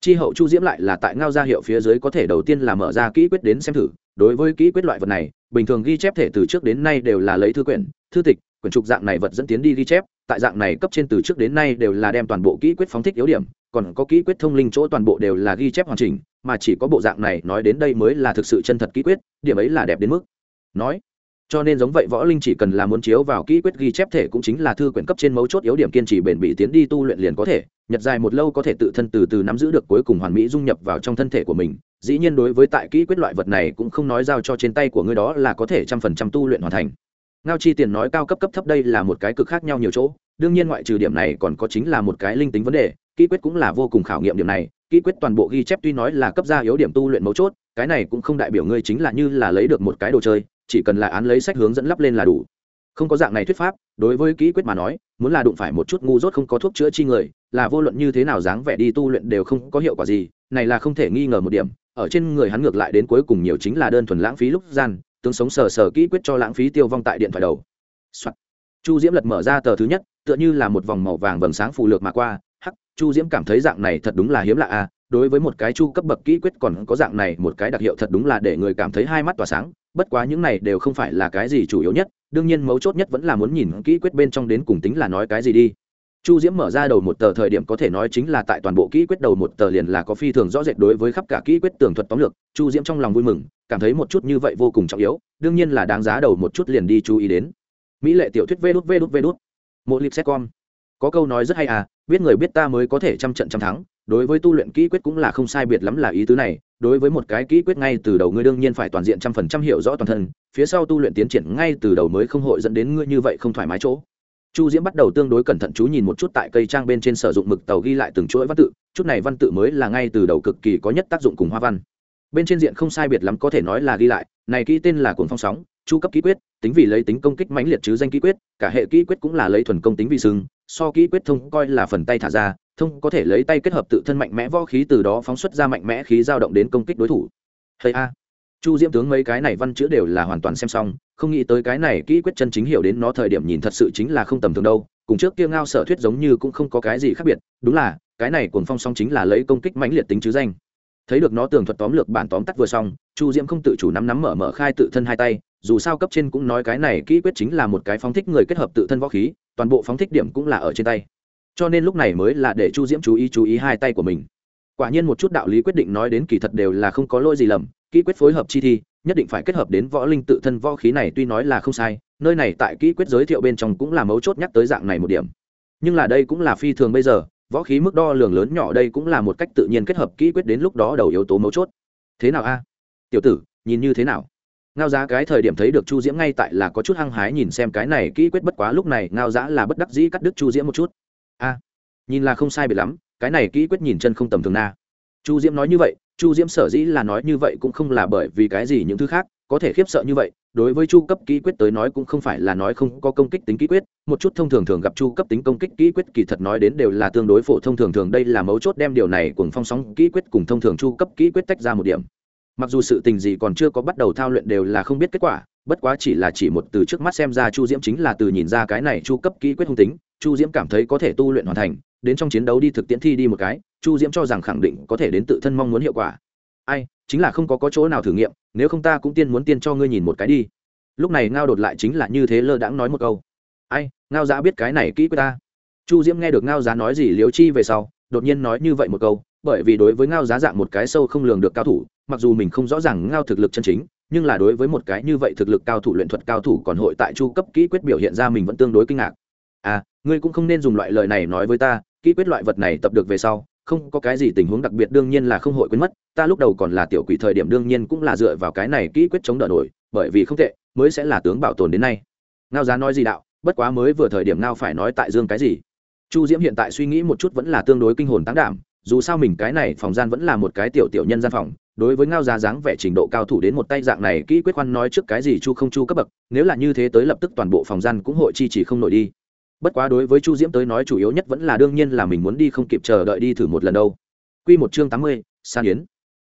Chi hậu chu diễm lại là tại ngao gia hiệu phía dưới có thể đầu tiên là mở ra kỹ quyết đến xem thử. Đối với kỹ quyết loại vật này, bình thường ghi chép thể từ trước đến nay đều là lấy thư quyển, thư tịch quyển trục dạng này vật dẫn tiến đi ghi chép, tại dạng này cấp trên từ trước đến nay đều là đem toàn bộ kỹ quyết phóng thích yếu điểm, còn có kỹ quyết thông linh chỗ toàn bộ đều là ghi chép hoàn chỉnh, mà chỉ có bộ dạng này nói đến đây mới là thực sự chân thật kỹ quyết, điểm ấy là đẹp đến mức. Nói, cho nên giống vậy võ linh chỉ cần là muốn chiếu vào kỹ quyết ghi chép thể cũng chính là thư quyển cấp trên mấu chốt yếu điểm kiên trì bền bỉ tiến đi tu luyện liền có thể, nhật dài một lâu có thể tự thân từ từ nắm giữ được cuối cùng hoàn mỹ dung nhập vào trong thân thể của mình, dĩ nhiên đối với tại kỹ quyết loại vật này cũng không nói giao cho trên tay của ngươi đó là có thể trăm phần trăm tu luyện hoàn thành ngao chi tiền nói cao cấp cấp thấp đây là một cái cực khác nhau nhiều chỗ. Đương nhiên ngoại trừ điểm này còn có chính là một cái linh tính vấn đề. Kỹ quyết cũng là vô cùng khảo nghiệm điểm này. Kỹ quyết toàn bộ ghi chép tuy nói là cấp gia yếu điểm tu luyện mấu chốt, cái này cũng không đại biểu ngươi chính là như là lấy được một cái đồ chơi, chỉ cần là án lấy sách hướng dẫn lắp lên là đủ. Không có dạng này thuyết pháp, đối với kỹ quyết mà nói, muốn là đụng phải một chút ngu dốt không có thuốc chữa chi người, là vô luận như thế nào dáng vẻ đi tu luyện đều không có hiệu quả gì, này là không thể nghi ngờ một điểm. Ở trên người hắn ngược lại đến cuối cùng nhiều chính là đơn thuần lãng phí lúc gian tướng sống sờ sờ kỹ quyết cho lãng phí tiêu vong tại điện thoại đầu、Soạn. chu diễm lật mở ra tờ thứ nhất, tựa như là một vòng màu vàng vầng sáng phù lược mà qua. Hắc, chu diễm cảm thấy dạng này thật đúng là hiếm lạ a đối với một cái chu cấp bậc kỹ quyết còn có dạng này một cái đặc hiệu thật đúng là để người cảm thấy hai mắt tỏa sáng. Bất quá những này đều không phải là cái gì chủ yếu nhất. Đương nhiên mấu chốt nhất vẫn là muốn nhìn kỹ quyết bên trong đến cùng tính là nói cái gì đi chu diễm mở ra đầu một tờ thời điểm có thể nói chính là tại toàn bộ kỹ quyết đầu một tờ liền là có phi thường rõ rệt đối với khắp cả kỹ quyết tường thuật tóm lược, chu diễm trong lòng vui mừng, cảm thấy một chút như vậy vô cùng trọng yếu, đương nhiên là đáng giá đầu một chút liền đi chú ý đến. Mỹ lệ tiểu thuyết vê đút vê đút vê đút. Một lip setcom có câu nói rất hay à biết người biết ta mới có thể trăm trận trăm thắng, đối với tu luyện kỹ quyết cũng là không sai biệt lắm là ý tứ này, đối với một cái kỹ quyết ngay từ đầu ngươi đương nhiên phải toàn diện trăm phần trăm hiểu rõ toàn thân, phía sau tu luyện tiến triển ngay từ đầu mới không hội dẫn đến ngươi như vậy không thoải mái chỗ chu diễm bắt đầu tương đối cẩn thận chú nhìn một chút tại cây trang bên trên sử dụng mực tàu ghi lại từng chuỗi văn tự, chút này văn tự mới là ngay từ đầu cực kỳ có nhất tác dụng cùng hoa văn. Bên trên diện không sai biệt lắm có thể nói là ghi lại, này kỹ tên là cuốn phong sóng, chu cấp kỹ quyết, tính vì lấy tính công kích mãnh liệt chứ danh kỹ quyết, cả hệ kỹ quyết cũng là lấy thuần công tính vì sừng, so kỹ quyết thông coi là phần tay thả ra, thông có thể lấy tay kết hợp tự thân mạnh mẽ võ khí từ đó phóng xuất ra mạnh mẽ khí dao động đến công kích đối thủ. Hay a chu diễm tướng mấy cái này văn chữ đều là hoàn toàn xem xong, không nghĩ tới cái này kỹ quyết chân chính hiểu đến nó thời điểm nhìn thật sự chính là không tầm thường đâu, cùng trước kia ngao sở thuyết giống như cũng không có cái gì khác biệt, đúng là, cái này cuồng phong song chính là lấy công kích mãnh liệt tính chứ danh. Thấy được nó tường thuật tóm lược bản tóm tắt vừa xong, chu diễm không tự chủ nắm nắm mở mở khai tự thân hai tay, dù sao cấp trên cũng nói cái này kỹ quyết chính là một cái phóng thích người kết hợp tự thân võ khí, toàn bộ phóng thích điểm cũng là ở trên tay. Cho nên lúc này mới là để chu diễm chú ý chú ý hai tay của mình. Quả nhiên một chút đạo lý quyết định nói đến kỳ thật đều là không có lỗi gì lầm kỹ quyết phối hợp chi thi, nhất định phải kết hợp đến võ linh tự thân võ khí này tuy nói là không sai, nơi này tại kỹ quyết giới thiệu bên trong cũng là mấu chốt nhắc tới dạng này một điểm. Nhưng là đây cũng là phi thường bây giờ, võ khí mức đo lường lớn nhỏ đây cũng là một cách tự nhiên kết hợp kỹ quyết đến lúc đó đầu yếu tố mấu chốt. Thế nào a? Tiểu tử, nhìn như thế nào? Ngao giá cái thời điểm thấy được chu diễm ngay tại là có chút hăng hái nhìn xem cái này kỹ quyết bất quá lúc này ngao giá là bất đắc dĩ cắt đứt chu diễm một chút. A, nhìn là không sai biệt lắm, cái này kỹ quyết nhìn chân không tầm thường na. Chu diễm nói như vậy chu diễm sở dĩ là nói như vậy cũng không là bởi vì cái gì những thứ khác, có thể khiếp sợ như vậy, đối với chu cấp kỹ quyết tới nói cũng không phải là nói không có công kích tính kỹ quyết, một chút thông thường thường gặp chu cấp tính công kích kỹ quyết kỳ thật nói đến đều là tương đối phổ thông thường thường, đây là mấu chốt đem điều này cùng phong sóng kỹ quyết cùng thông thường chu cấp kỹ quyết tách ra một điểm. Mặc dù sự tình gì còn chưa có bắt đầu thao luyện đều là không biết kết quả, bất quá chỉ là chỉ một từ trước mắt xem ra chu diễm chính là từ nhìn ra cái này chu cấp kỹ quyết hung tính, chu diễm cảm thấy có thể tu luyện hoàn thành đến trong chiến đấu đi thực tiễn thi đi một cái chu diễm cho rằng khẳng định có thể đến tự thân mong muốn hiệu quả. Ai chính là không có, có chỗ nào thử nghiệm nếu không ta cũng tiên muốn tiên cho ngươi nhìn một cái đi. Lúc này ngao đột lại chính là như thế lơ đãng nói một câu. Ai ngao giá biết cái này kỹ với ta. Chu diễm nghe được ngao giá nói gì liếu chi về sau đột nhiên nói như vậy một câu bởi vì đối với ngao giá dạng một cái sâu không lường được cao thủ mặc dù mình không rõ ràng ngao thực lực chân chính nhưng là đối với một cái như vậy thực lực cao thủ luyện thuật cao thủ còn hội tại chu cấp kỹ quyết biểu hiện ra mình vẫn tương đối kinh ngạc à ngươi cũng không nên dùng loại lời này nói với ta kỹ quyết loại vật này tập được về sau, không có cái gì tình huống đặc biệt đương nhiên là không hội quên mất, ta lúc đầu còn là tiểu quỷ thời điểm đương nhiên cũng là dựa vào cái này kỹ quyết chống đỡ nổi, bởi vì không tệ, mới sẽ là tướng bảo tồn đến nay. Ngao giá nói gì đạo, bất quá mới vừa thời điểm ngao phải nói tại dương cái gì. Chu diễm hiện tại suy nghĩ một chút vẫn là tương đối kinh hồn tán đảm, dù sao mình cái này phòng gian vẫn là một cái tiểu tiểu nhân gian phòng, đối với ngao giá dáng vẻ trình độ cao thủ đến một tay dạng này kỹ quyết khoan nói trước cái gì chu không chu cấp bậc, nếu là như thế tới lập tức toàn bộ phòng gian cũng hội chi chỉ không nổi đi bất quá đối với chu diễm tới nói chủ yếu nhất vẫn là đương nhiên là mình muốn đi không kịp chờ đợi đi thử một lần đâu. Q một chương tám mươi, san yến.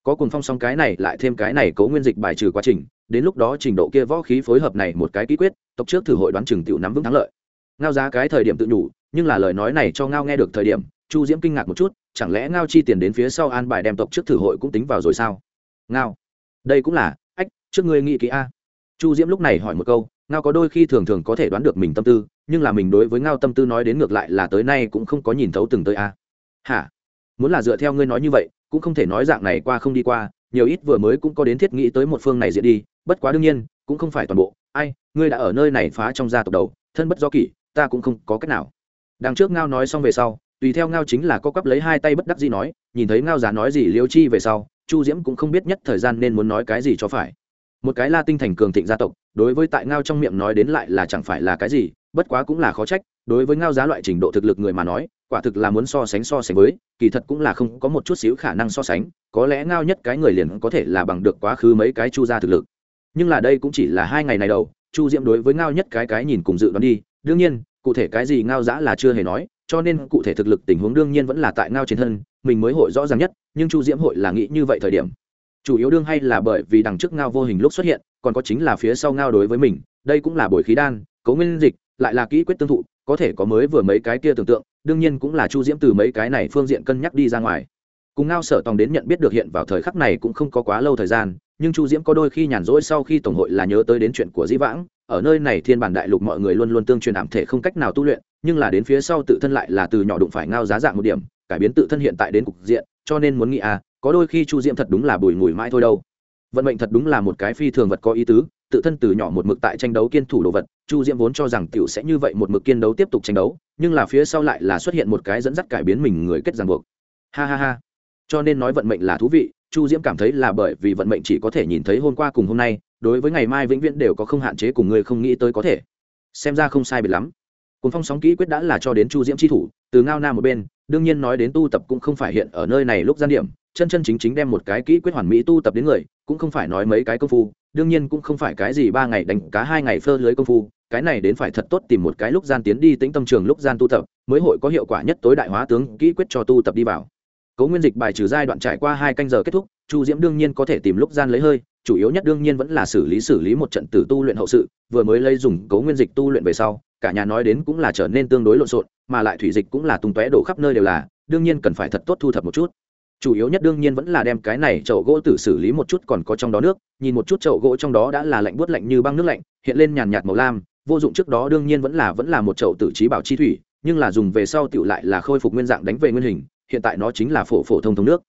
Có cùng phong song cái này lại thêm cái này cấu nguyên dịch bài trừ quá trình, đến lúc đó trình độ kia võ khí phối hợp này một cái ký quyết, tộc trước thử hội đoán chừng tiểu nắm vững thắng lợi. Ngao giá cái thời điểm tự nhủ, nhưng là lời nói này cho ngao nghe được thời điểm, chu diễm kinh ngạc một chút, chẳng lẽ ngao chi tiền đến phía sau an bài đem tộc trước thử hội cũng tính vào rồi sao? Ngao. Đây cũng là, ách, trước ngươi nghĩ kỹ a. Chu diễm lúc này hỏi một câu ngao có đôi khi thường thường có thể đoán được mình tâm tư, nhưng là mình đối với ngao tâm tư nói đến ngược lại là tới nay cũng không có nhìn thấu từng tới a. Hả? Muốn là dựa theo ngươi nói như vậy, cũng không thể nói dạng này qua không đi qua, nhiều ít vừa mới cũng có đến thiết nghĩ tới một phương này diễn đi, bất quá đương nhiên, cũng không phải toàn bộ. Ai, ngươi đã ở nơi này phá trong gia tộc đầu, thân bất do kỷ, ta cũng không có cách nào. Đằng trước ngao nói xong về sau, tùy theo ngao chính là có cắp lấy hai tay bất đắc gì nói, nhìn thấy ngao giả nói gì liêu chi về sau, chu diễm cũng không biết nhất thời gian nên muốn nói cái gì cho phải một cái la tinh thành cường thịnh gia tộc, đối với tại ngao trong miệng nói đến lại là chẳng phải là cái gì, bất quá cũng là khó trách, đối với ngao giá loại trình độ thực lực người mà nói, quả thực là muốn so sánh so sánh với, kỳ thật cũng là không có một chút xíu khả năng so sánh, có lẽ ngao nhất cái người liền có thể là bằng được quá khứ mấy cái chu gia thực lực. Nhưng là đây cũng chỉ là hai ngày này đầu, chu diễm đối với ngao nhất cái cái nhìn cùng dự đoán đi, đương nhiên, cụ thể cái gì ngao giã là chưa hề nói, cho nên cụ thể thực lực tình huống đương nhiên vẫn là tại ngao trên thân, mình mới hội rõ ràng nhất, nhưng chu diễm hội là nghĩ như vậy thời điểm chủ yếu đương hay là bởi vì đằng trước ngao vô hình lúc xuất hiện, còn có chính là phía sau ngao đối với mình, đây cũng là bồi khí đan, cấu nguyên dịch, lại là kỹ quyết tương thụ, có thể có mới vừa mấy cái kia tưởng tượng, đương nhiên cũng là chu diễm từ mấy cái này phương diện cân nhắc đi ra ngoài. Cùng ngao sở tòng đến nhận biết được hiện vào thời khắc này cũng không có quá lâu thời gian, nhưng chu diễm có đôi khi nhàn rỗi sau khi tổng hội là nhớ tới đến chuyện của dĩ vãng, ở nơi này thiên bản đại lục mọi người luôn luôn tương truyền ảm thể không cách nào tu luyện, nhưng là đến phía sau tự thân lại là từ nhỏ đụng phải ngao giá dạng một điểm, cải biến tự thân hiện tại đến cục diện, cho nên muốn nghĩ à có đôi khi chu diễm thật đúng là bùi ngùi mãi thôi đâu. Vận mệnh thật đúng là một cái phi thường vật có ý tứ, tự thân từ nhỏ một mực tại tranh đấu kiên thủ đồ vật, chu diễm vốn cho rằng t i ể u sẽ như vậy một mực kiên đấu tiếp tục tranh đấu, nhưng là phía sau lại là xuất hiện một cái dẫn dắt cải biến mình người kết ràng buộc. Ha ha ha. Cho nên nói vận mệnh là thú vị, chu diễm cảm thấy là bởi vì vận mệnh chỉ có thể nhìn thấy hôm qua cùng hôm nay, đối với ngày mai vĩnh viễn đều có không hạn chế cùng người không nghĩ tới có thể. Xem ra không sai biệt lắm. Cuốn phong sóng kỹ quyết đã là cho đến chu diễm tri thủ, từ ngao nam một bên đương nhiên nói đến tu tập cũng không phải hiện ở nơi này lúc gian điểm, chân chân chính chính đem một cái kỹ quyết hoàn mỹ tu tập đến người, cũng không phải nói mấy cái công phu, đương nhiên cũng không phải cái gì ba ngày đánh cá hai ngày phơ lưới công phu, cái này đến phải thật tốt tìm một cái lúc gian tiến đi tĩnh tâm trường lúc gian tu tập, mới hội có hiệu quả nhất tối đại hóa tướng kỹ quyết cho tu tập đi vào. Cấu nguyên dịch bài trừ giai đoạn trải qua hai canh giờ kết thúc, chu diễm đương nhiên có thể tìm lúc gian lấy hơi, chủ yếu nhất đương nhiên vẫn là xử lý xử lý một trận tử tu luyện hậu sự, vừa mới lấy dùng cấu nguyên dịch tu luyện về sau, cả nhà nói đến cũng là trở nên tương đối lộn xộn mà lại thủy dịch cũng là tung tóe đổ khắp nơi đều là, đương nhiên cần phải thật tốt thu thập một chút. Chủ yếu nhất đương nhiên vẫn là đem cái này chậu gỗ tử xử lý một chút còn có trong đó nước, nhìn một chút chậu gỗ trong đó đã là lạnh buốt lạnh như băng nước lạnh, hiện lên nhàn nhạt màu lam, vô dụng trước đó đương nhiên vẫn là vẫn là một chậu tử trí bảo chi thủy, nhưng là dùng về sau tựu lại là khôi phục nguyên dạng đánh về nguyên hình, hiện tại nó chính là phổ phổ thông thông nước.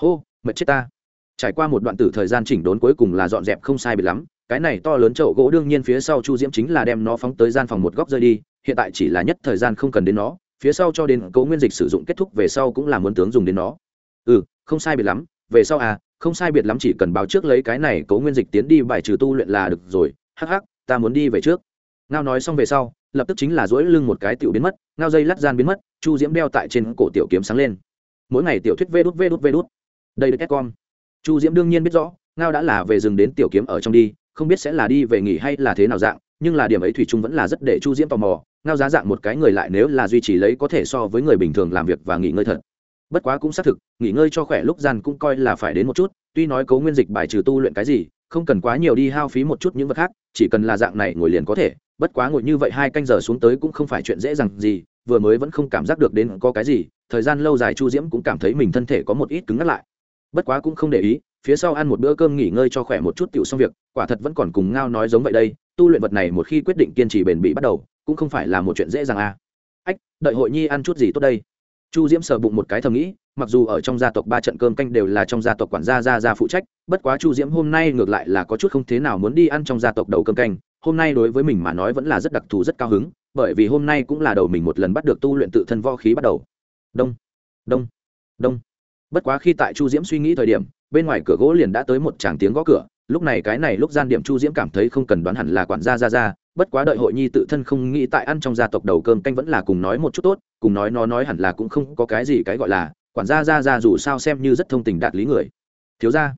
Hô, mệt chết ta. Trải qua một đoạn tử thời gian chỉnh đốn cuối cùng là dọn dẹp không sai bị lắm, cái này to lớn chậu gỗ đương nhiên phía sau chu diễm chính là đem nó phóng tới gian phòng một góc rơi đi hiện tại chỉ là nhất thời gian không cần đến nó, phía sau cho đến cấu nguyên dịch sử dụng kết thúc về sau cũng là muốn tướng dùng đến nó. Ừ không sai biệt lắm, về sau à không sai biệt lắm chỉ cần báo trước lấy cái này cấu nguyên dịch tiến đi bài trừ tu luyện là được rồi, hắc hắc, ta muốn đi về trước. Ngao nói xong về sau, lập tức chính là dỗi lưng một cái tiểu biến mất, ngao dây lắt gian biến mất, chu diễm đeo tại trên cổ tiểu kiếm sáng lên. Mỗi ngày tiểu thuyết vê đút vê đút vê đút. Đây được con chu diễm đương nhiên biết rõ, ngao đã là về rừng đến tiểu kiếm ở trong đi, không biết sẽ là đi về nghỉ hay là thế nào dạng, nhưng là điểm ấy thủy trung vẫn là rất để chu diễm tò mò ngao giá dạng một cái người lại nếu là duy trì lấy có thể so với người bình thường làm việc và nghỉ ngơi thật. Bất quá cũng xác thực, nghỉ ngơi cho khỏe lúc gian cũng coi là phải đến một chút, tuy nói cấu nguyên dịch bài trừ tu luyện cái gì, không cần quá nhiều đi hao phí một chút những vật khác, chỉ cần là dạng này ngồi liền có thể. Bất quá ngồi như vậy hai canh giờ xuống tới cũng không phải chuyện dễ dàng gì, vừa mới vẫn không cảm giác được đến có cái gì, thời gian lâu dài chu diễm cũng cảm thấy mình thân thể có một ít cứng ngắt lại. Bất quá cũng không để ý, phía sau ăn một bữa cơm nghỉ ngơi cho khỏe một chút tựu xong việc, quả thật vẫn còn cùng ngao nói giống vậy đây, tu luyện vật này một khi quyết định kiên trì bền bỉ bắt đầu cũng không phải là một chuyện dễ dàng à. ách, đợi hội nhi ăn chút gì tốt đây. Chu diễm sờ bụng một cái thầm nghĩ, mặc dù ở trong gia tộc ba trận cơm canh đều là trong gia tộc quản gia gia gia phụ trách, bất quá chu diễm hôm nay ngược lại là có chút không thế nào muốn đi ăn trong gia tộc đầu cơm canh. Hôm nay đối với mình mà nói vẫn là rất đặc thù, rất cao hứng, bởi vì hôm nay cũng là đầu mình một lần bắt được tu luyện tự thân võ khí bắt đầu. Đông đông đông. Bất quá khi tại chu diễm suy nghĩ thời điểm, bên ngoài cửa gỗ liền đã tới một tràng tiếng gõ cửa. Lúc này cái này lúc gian điểm chu diễm cảm thấy không cần đoán hẳn là quản gia ra ra bất quá đợi hội nhi tự thân không nghĩ tại ăn trong gia tộc đầu cơm canh vẫn là cùng nói một chút tốt, cùng nói nó nói hẳn là cũng không có cái gì cái gọi là, quản gia ra ra dù sao xem như rất thông tình đạt lý người. Thiếu ra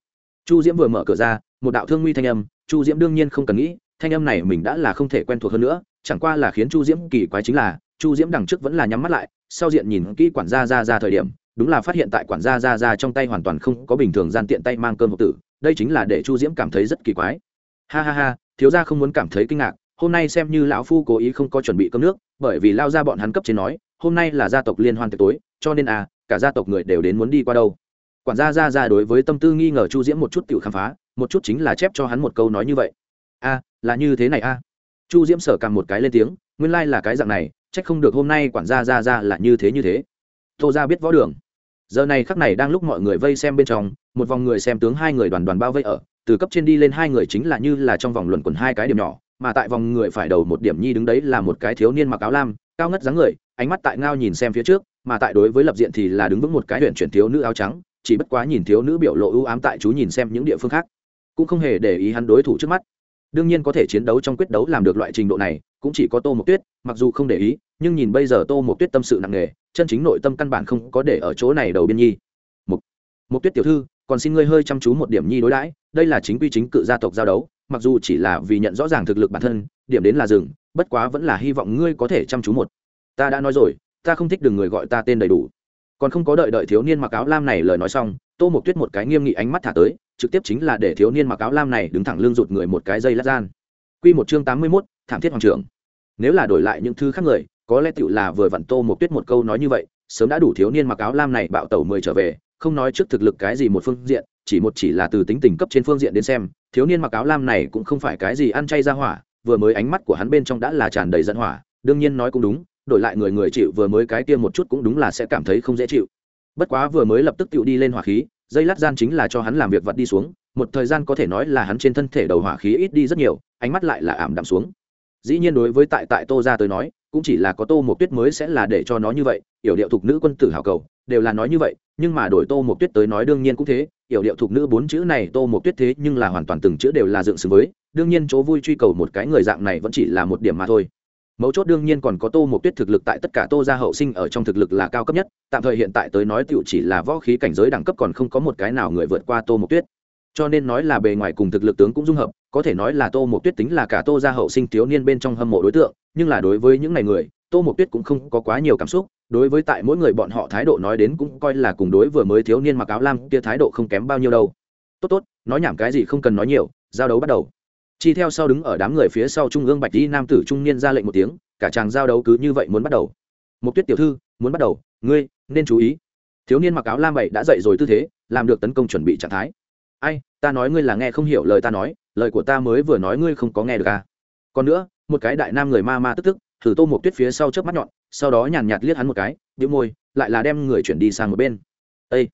chu diễm vừa mở cửa ra, một đạo thương nguy thanh âm, chu diễm đương nhiên không cần nghĩ, thanh âm này mình đã là không thể quen thuộc hơn nữa, chẳng qua là khiến chu diễm kỳ quái chính là, chu diễm đằng trước vẫn là nhắm mắt lại, sau diện nhìn kỹ quản gia ra ra thời điểm, đúng là phát hiện tại quản gia ra ra trong tay hoàn toàn không có bình thường gian tiện tay mang cơm hộp tử, đây chính là để chu diễm cảm thấy rất kỳ quái. Ha ha ha, thiếu gia không muốn cảm thấy kinh ngạc hôm nay xem như lão phu cố ý không có chuẩn bị cơm nước, bởi vì lao ra bọn hắn cấp trên nói, hôm nay là gia tộc liên hoan tiệc tối, cho nên à cả gia tộc người đều đến muốn đi qua đâu. Quản gia ra ra đối với tâm tư nghi ngờ chu diễm một chút tự khám phá, một chút chính là chép cho hắn một câu nói như vậy. A là như thế này a chu diễm sở cầm một cái lên tiếng, nguyên lai là cái dạng này trách không được hôm nay quản gia ra ra là như thế như thế. Tô ra biết võ đường. Giờ này khắc này đang lúc mọi người vây xem bên trong, một vòng người xem tướng hai người đoàn đoàn bao vây ở, từ cấp trên đi lên hai người chính là như là trong vòng luẩn quẩn hai cái điểm nhỏ mà tại vòng người phải đầu một điểm nhi đứng đấy là một cái thiếu niên mặc áo lam, cao ngất dáng người, ánh mắt tại ngao nhìn xem phía trước, mà tại đối với lập diện thì là đứng vững một cái huyện chuyển thiếu nữ áo trắng, chỉ bất quá nhìn thiếu nữ biểu lộ ưu ám tại chú nhìn xem những địa phương khác. Cũng không hề để ý hắn đối thủ trước mắt. Đương nhiên có thể chiến đấu trong quyết đấu làm được loại trình độ này, cũng chỉ có tô mộc tuyết, mặc dù không để ý, nhưng nhìn bây giờ tô mộc tuyết tâm sự nặng nề, chân chính nội tâm căn bản không có để ở chỗ này đầu biên nhi. Một một tuyết tiểu thư, còn xin ngươi hơi chăm chú một điểm nhi đối đãi, đây là chính quy chính cự gia tộc giao đấu mặc dù chỉ là vì nhận rõ ràng thực lực bản thân, điểm đến là dừng, bất quá vẫn là hy vọng ngươi có thể chăm chú một. Ta đã nói rồi, ta không thích đừng người gọi ta tên đầy đủ. Còn không có đợi đợi thiếu niên mặc áo lam này lời nói xong, tô mộc tuyết một cái nghiêm nghị ánh mắt thả tới, trực tiếp chính là để thiếu niên mặc áo lam này đứng thẳng lưng rụt người một cái dây lát gian. Q một chương tám mươi mốt, thảm thiết hoàng trưởng. Nếu là đổi lại những thứ khác người, có lẽ tựu là vừa vặn tô mộc tuyết một câu nói như vậy, sớm đã đủ thiếu niên mặc áo lam này bạo tẩu mười trở về, không nói trước thực lực cái gì một phương diện chỉ một chỉ là từ tính tình cấp trên phương diện đến xem, thiếu niên mặc áo lam này cũng không phải cái gì ăn chay ra hỏa, vừa mới ánh mắt của hắn bên trong đã là tràn đầy giận hỏa, đương nhiên nói cũng đúng, đổi lại người người chịu vừa mới cái kia một chút cũng đúng là sẽ cảm thấy không dễ chịu. Bất quá vừa mới lập tức tự đi lên hỏa khí, dây lát gian chính là cho hắn làm việc vặt đi xuống, một thời gian có thể nói là hắn trên thân thể đầu hỏa khí ít đi rất nhiều, ánh mắt lại là ảm đạm xuống. Dĩ nhiên đối với tại tại tô ra tới nói, cũng chỉ là có tô một tuyết mới sẽ là để cho nó như vậy, yểu điệu thục nữ quân tử hảo cầu đều là nói như vậy, nhưng mà đổi tô một tuyết tới nói đương nhiên cũng thế yểu điệu thục nữ bốn chữ này tô một tuyết thế nhưng là hoàn toàn từng chữ đều là dựng xứng với, đương nhiên chỗ vui truy cầu một cái người dạng này vẫn chỉ là một điểm mà thôi. Mấu chốt đương nhiên còn có tô một tuyết thực lực tại tất cả tô gia hậu sinh ở trong thực lực là cao cấp nhất, tạm thời hiện tại tới nói tựu chỉ là võ khí cảnh giới đẳng cấp còn không có một cái nào người vượt qua tô một tuyết. Cho nên nói là bề ngoài cùng thực lực tướng cũng dung hợp, có thể nói là tô một tuyết tính là cả tô gia hậu sinh thiếu niên bên trong hâm mộ đối tượng, nhưng là đối với những ngày người, tô một tuyết cũng không có quá nhiều cảm xúc đối với tại mỗi người bọn họ thái độ nói đến cũng coi là cùng đối vừa mới thiếu niên mặc áo lam kia thái độ không kém bao nhiêu đâu. Tốt tốt, nói nhảm cái gì không cần nói nhiều, giao đấu bắt đầu. Chi theo sau đứng ở đám người phía sau trung ương bạch y nam tử trung niên ra lệnh một tiếng, cả chàng giao đấu cứ như vậy muốn bắt đầu. Một tuyết tiểu thư, muốn bắt đầu, ngươi nên chú ý. Thiếu niên mặc áo lam bảy đã dậy rồi tư thế, làm được tấn công chuẩn bị trạng thái. Ai, ta nói ngươi là nghe không hiểu lời ta nói, lời của ta mới vừa nói ngươi không có nghe được à. Còn nữa, một cái đại nam người ma ma tức tức, thử tô một tuyết phía sau trước mắt nhọn sau đó nhàn nhạt liếc hắn một cái đĩu môi, lại là đem người chuyển đi sang một bên. Ây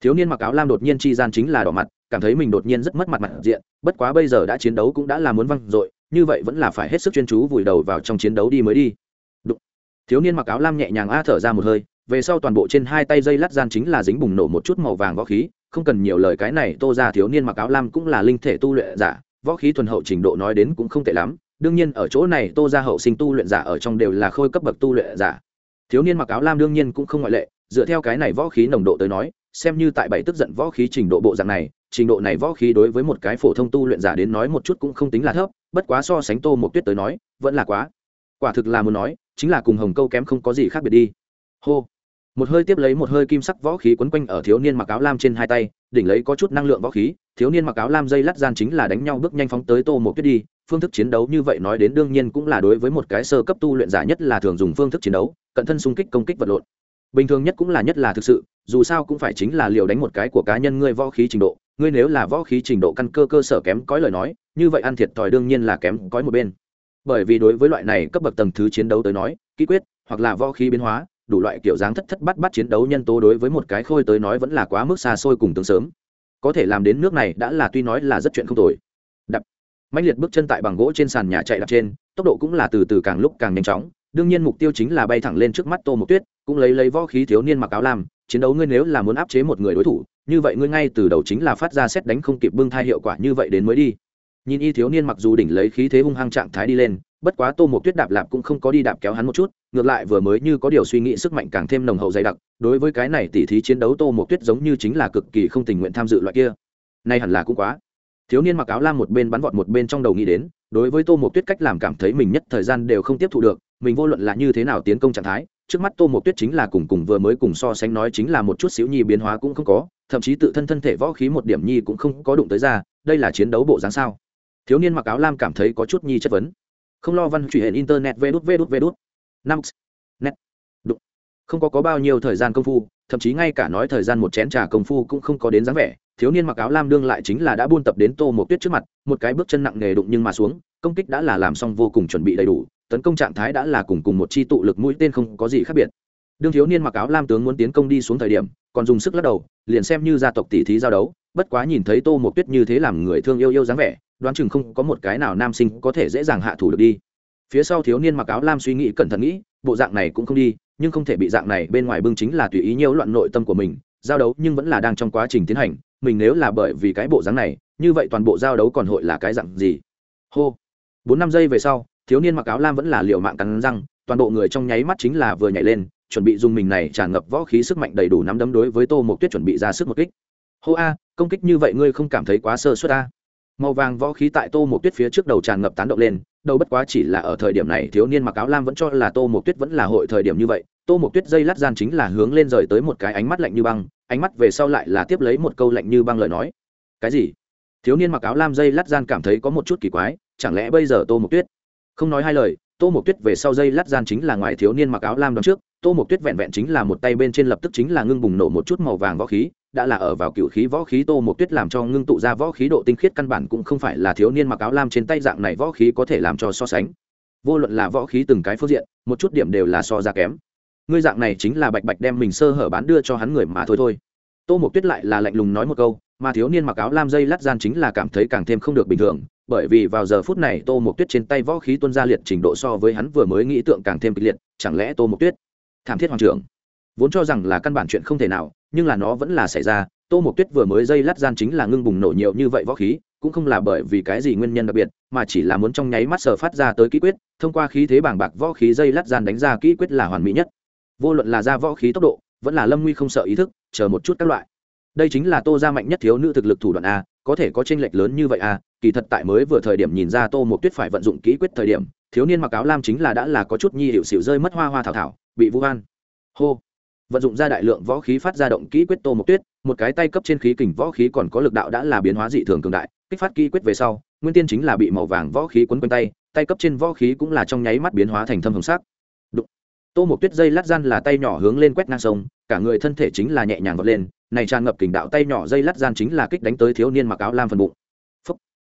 thiếu niên mặc áo lam đột nhiên chi gian chính là đỏ mặt, cảm thấy mình đột nhiên rất mất mặt mặt diện, bất quá bây giờ đã chiến đấu cũng đã là muốn văng dội, như vậy vẫn là phải hết sức chuyên chú vùi đầu vào trong chiến đấu đi mới đi. Đụng. thiếu niên mặc áo lam nhẹ nhàng a thở ra một hơi, về sau toàn bộ trên hai tay dây lát gian chính là dính bùng nổ một chút màu vàng võ khí, không cần nhiều lời cái này, tô ra thiếu niên mặc áo lam cũng là linh thể tu luyện giả, võ khí thuần hậu trình độ nói đến cũng không tệ lắm đương nhiên ở chỗ này tô ra hậu sinh tu luyện giả ở trong đều là khôi cấp bậc tu luyện giả. Thiếu niên mặc áo lam đương nhiên cũng không ngoại lệ, dựa theo cái này võ khí nồng độ tới nói, xem như tại bảy tức giận võ khí trình độ bộ dạng này, trình độ này võ khí đối với một cái phổ thông tu luyện giả đến nói một chút cũng không tính là thấp, bất quá so sánh tô một tuyết tới nói, vẫn là quá. Quả thực là muốn nói, chính là cùng hồng câu kém không có gì khác biệt đi. Hô. Một hơi tiếp lấy một hơi kim sắc võ khí quấn quanh ở thiếu niên mặc áo lam trên hai tay, đỉnh lấy có chút năng lượng võ khí, thiếu niên mặc áo lam dây lát gian chính là đánh nhau bước nhanh phóng tới tô một tuyết đi phương thức chiến đấu như vậy nói đến đương nhiên cũng là đối với một cái sơ cấp tu luyện giả nhất là thường dùng phương thức chiến đấu, cận thân xung kích công kích vật lộn. Bình thường nhất cũng là nhất là thực sự, dù sao cũng phải chính là liều đánh một cái của cá nhân ngươi võ khí trình độ, ngươi nếu là võ khí trình độ căn cơ cơ sở kém cõi lời nói, như vậy ăn thiệt thòi đương nhiên là kém cõi một bên. Bởi vì đối với loại này cấp bậc tầng thứ chiến đấu tới nói, kỹ quyết, hoặc là võ khí biến hóa, đủ loại kiểu dáng thất thất bắt bắt chiến đấu nhân tố đối với một cái khôi tới nói vẫn là quá mức xa xôi cùng tương sớm. Có thể làm đến nước này đã là tuy nói là rất chuyện không tồi mạnh liệt bước chân tại bằng gỗ trên sàn nhà chạy đạp trên, tốc độ cũng là từ từ càng lúc càng nhanh chóng. Đương nhiên mục tiêu chính là bay thẳng lên trước mắt tô mộc tuyết, cũng lấy lấy võ khí thiếu niên mặc áo lam, chiến đấu ngươi nếu là muốn áp chế một người đối thủ, như vậy ngươi ngay từ đầu chính là phát ra xét đánh không kịp bưng thai hiệu quả như vậy đến mới đi. Nhìn y thiếu niên mặc dù đỉnh lấy khí thế hung hăng trạng thái đi lên, bất quá tô một tuyết đạp lạp cũng không có đi đạp kéo hắn một chút, ngược lại vừa mới như có điều suy nghĩ sức mạnh càng thêm nồng hậu dày đặc, đối với cái này tỉ thí chiến đấu tô một tuyết giống như chính là cực kỳ không tình nguyện tham dự loại kia. Nay hẳn là cũng quá thiếu niên mặc áo lam một bên bắn vọt một bên trong đầu nghĩ đến, đối với tô mộc tuyết cách làm cảm thấy mình nhất thời gian đều không tiếp thu được, mình vô luận là như thế nào tiến công trạng thái, trước mắt tô mộc tuyết chính là cùng cùng vừa mới cùng so sánh nói chính là một chút xíu nhi biến hóa cũng không có, thậm chí tự thân thân thể võ khí một điểm nhi cũng không có đụng tới ra, đây là chiến đấu bộ dáng sao? Thiếu niên mặc áo lam cảm thấy có chút nhi chất vấn. Không lo văn truy hệ internet vê đút vê đút vê đút năm net. Đụng. Không có có bao nhiêu thời gian công phu, thậm chí ngay cả nói thời gian một chén trà công phu cũng không có đến dáng vẻ thiếu niên mặc áo lam đương lại chính là đã buôn tập đến tô một tuyết trước mặt, một cái bước chân nặng nề đụng nhưng mà xuống, công kích đã là làm xong vô cùng chuẩn bị đầy đủ, tấn công trạng thái đã là cùng cùng một chi tụ lực mũi tên không có gì khác biệt. Đương thiếu niên mặc áo lam tướng muốn tiến công đi xuống thời điểm, còn dùng sức lắc đầu, liền xem như gia tộc tỷ thí giao đấu, bất quá nhìn thấy tô một tuyết như thế làm người thương yêu yêu dáng vẻ, đoán chừng không có một cái nào nam sinh có thể dễ dàng hạ thủ được đi. Phía sau thiếu niên mặc áo lam suy nghĩ cẩn thận nghĩ, bộ dạng này cũng không đi, nhưng không thể bị dạng này bên ngoài bưng chính là tùy ý nhiễu loạn nội tâm của mình, giao đấu nhưng vẫn là đang trong quá trình tiến hành mình nếu là bởi vì cái bộ dáng này, như vậy toàn bộ giao đấu còn hội là cái dạng gì? Hô. Bốn năm giây về sau, thiếu niên mặc áo lam vẫn là liệu mạng cắn răng, toàn bộ người trong nháy mắt chính là vừa nhảy lên, chuẩn bị dùng mình này tràn ngập võ khí sức mạnh đầy đủ nắm đấm đối với tô mộc tuyết chuẩn bị ra sức một kích. Hô a, công kích như vậy ngươi không cảm thấy quá sơ suất a? Màu vàng võ khí tại tô một tuyết phía trước đầu tràn ngập tán động lên, đâu bất quá chỉ là ở thời điểm này, thiếu niên mặc áo lam vẫn cho là tô một tuyết vẫn là hội thời điểm như vậy. Tô một tuyết dây lát gian chính là hướng lên rời tới một cái ánh mắt lạnh như băng ánh mắt về sau lại là tiếp lấy một câu lạnh như băng lời nói. Cái gì? Thiếu niên mặc áo lam dây lát gian cảm thấy có một chút kỳ quái, chẳng lẽ bây giờ tô mộc tuyết? Không nói hai lời, tô mộc tuyết về sau dây lát gian chính là ngoài thiếu niên mặc áo lam đón trước, tô mộc tuyết vẹn vẹn chính là một tay bên trên lập tức chính là ngưng bùng nổ một chút màu vàng võ khí, đã là ở vào cựu khí võ khí tô mộc tuyết làm cho ngưng tụ ra võ khí độ tinh khiết căn bản cũng không phải là thiếu niên mặc áo lam trên tay dạng này võ khí có thể làm cho so sánh. Vô luận là võ khí từng cái phương diện, một chút điểm đều là so ra kém ngươi dạng này chính là bạch bạch đem mình sơ hở bán đưa cho hắn người mà thôi thôi. Tô mục tuyết lại là lạnh lùng nói một câu, mà thiếu niên mặc áo lam dây lát gian chính là cảm thấy càng thêm không được bình thường, bởi vì vào giờ phút này tô mục tuyết trên tay võ khí tuân ra liệt trình độ so với hắn vừa mới nghĩ tượng càng thêm kịch liệt, chẳng lẽ tô mục tuyết thảm thiết hoàng trưởng? Vốn cho rằng là căn bản chuyện không thể nào, nhưng là nó vẫn là xảy ra, tô mục tuyết vừa mới dây lát gian chính là ngưng bùng nổ nhiều như vậy võ khí, cũng không là bởi vì cái gì nguyên nhân đặc biệt, mà chỉ là muốn trong nháy mắt sờ phát ra tới kỹ quyết, thông qua khí thế bảng bạc võ khí dây lát gian đánh ra kỹ quyết là hoàn mỹ nhất vô luận là ra võ khí tốc độ, vẫn là lâm nguy không sợ ý thức, chờ một chút các loại. Đây chính là tô ra mạnh nhất thiếu nữ thực lực thủ đoạn a, có thể có tranh lệch lớn như vậy a, kỳ thật tại mới vừa thời điểm nhìn ra tô một tuyết phải vận dụng kỹ quyết thời điểm, thiếu niên mặc áo lam chính là đã là có chút nhi hiệu xịu rơi mất hoa hoa thảo thảo, bị vũ an hô. Vận dụng ra đại lượng võ khí phát ra động kỹ quyết tô một tuyết, một cái tay cấp trên khí kình võ khí còn có lực đạo đã là biến hóa dị thường cường đại, kích phát kỹ quyết về sau, nguyên tiên chính là bị màu vàng võ khí quấn quanh tay tay cấp trên võ khí cũng là trong nháy mắt biến hóa thành thâm hồng sắc tô một tuyết dây lát gian là tay nhỏ hướng lên quét ngang sông cả người thân thể chính là nhẹ nhàng vọt lên này tràn ngập kình đạo tay nhỏ dây lát gian chính là kích đánh tới thiếu niên mặc áo lam phần bụng. Phúc.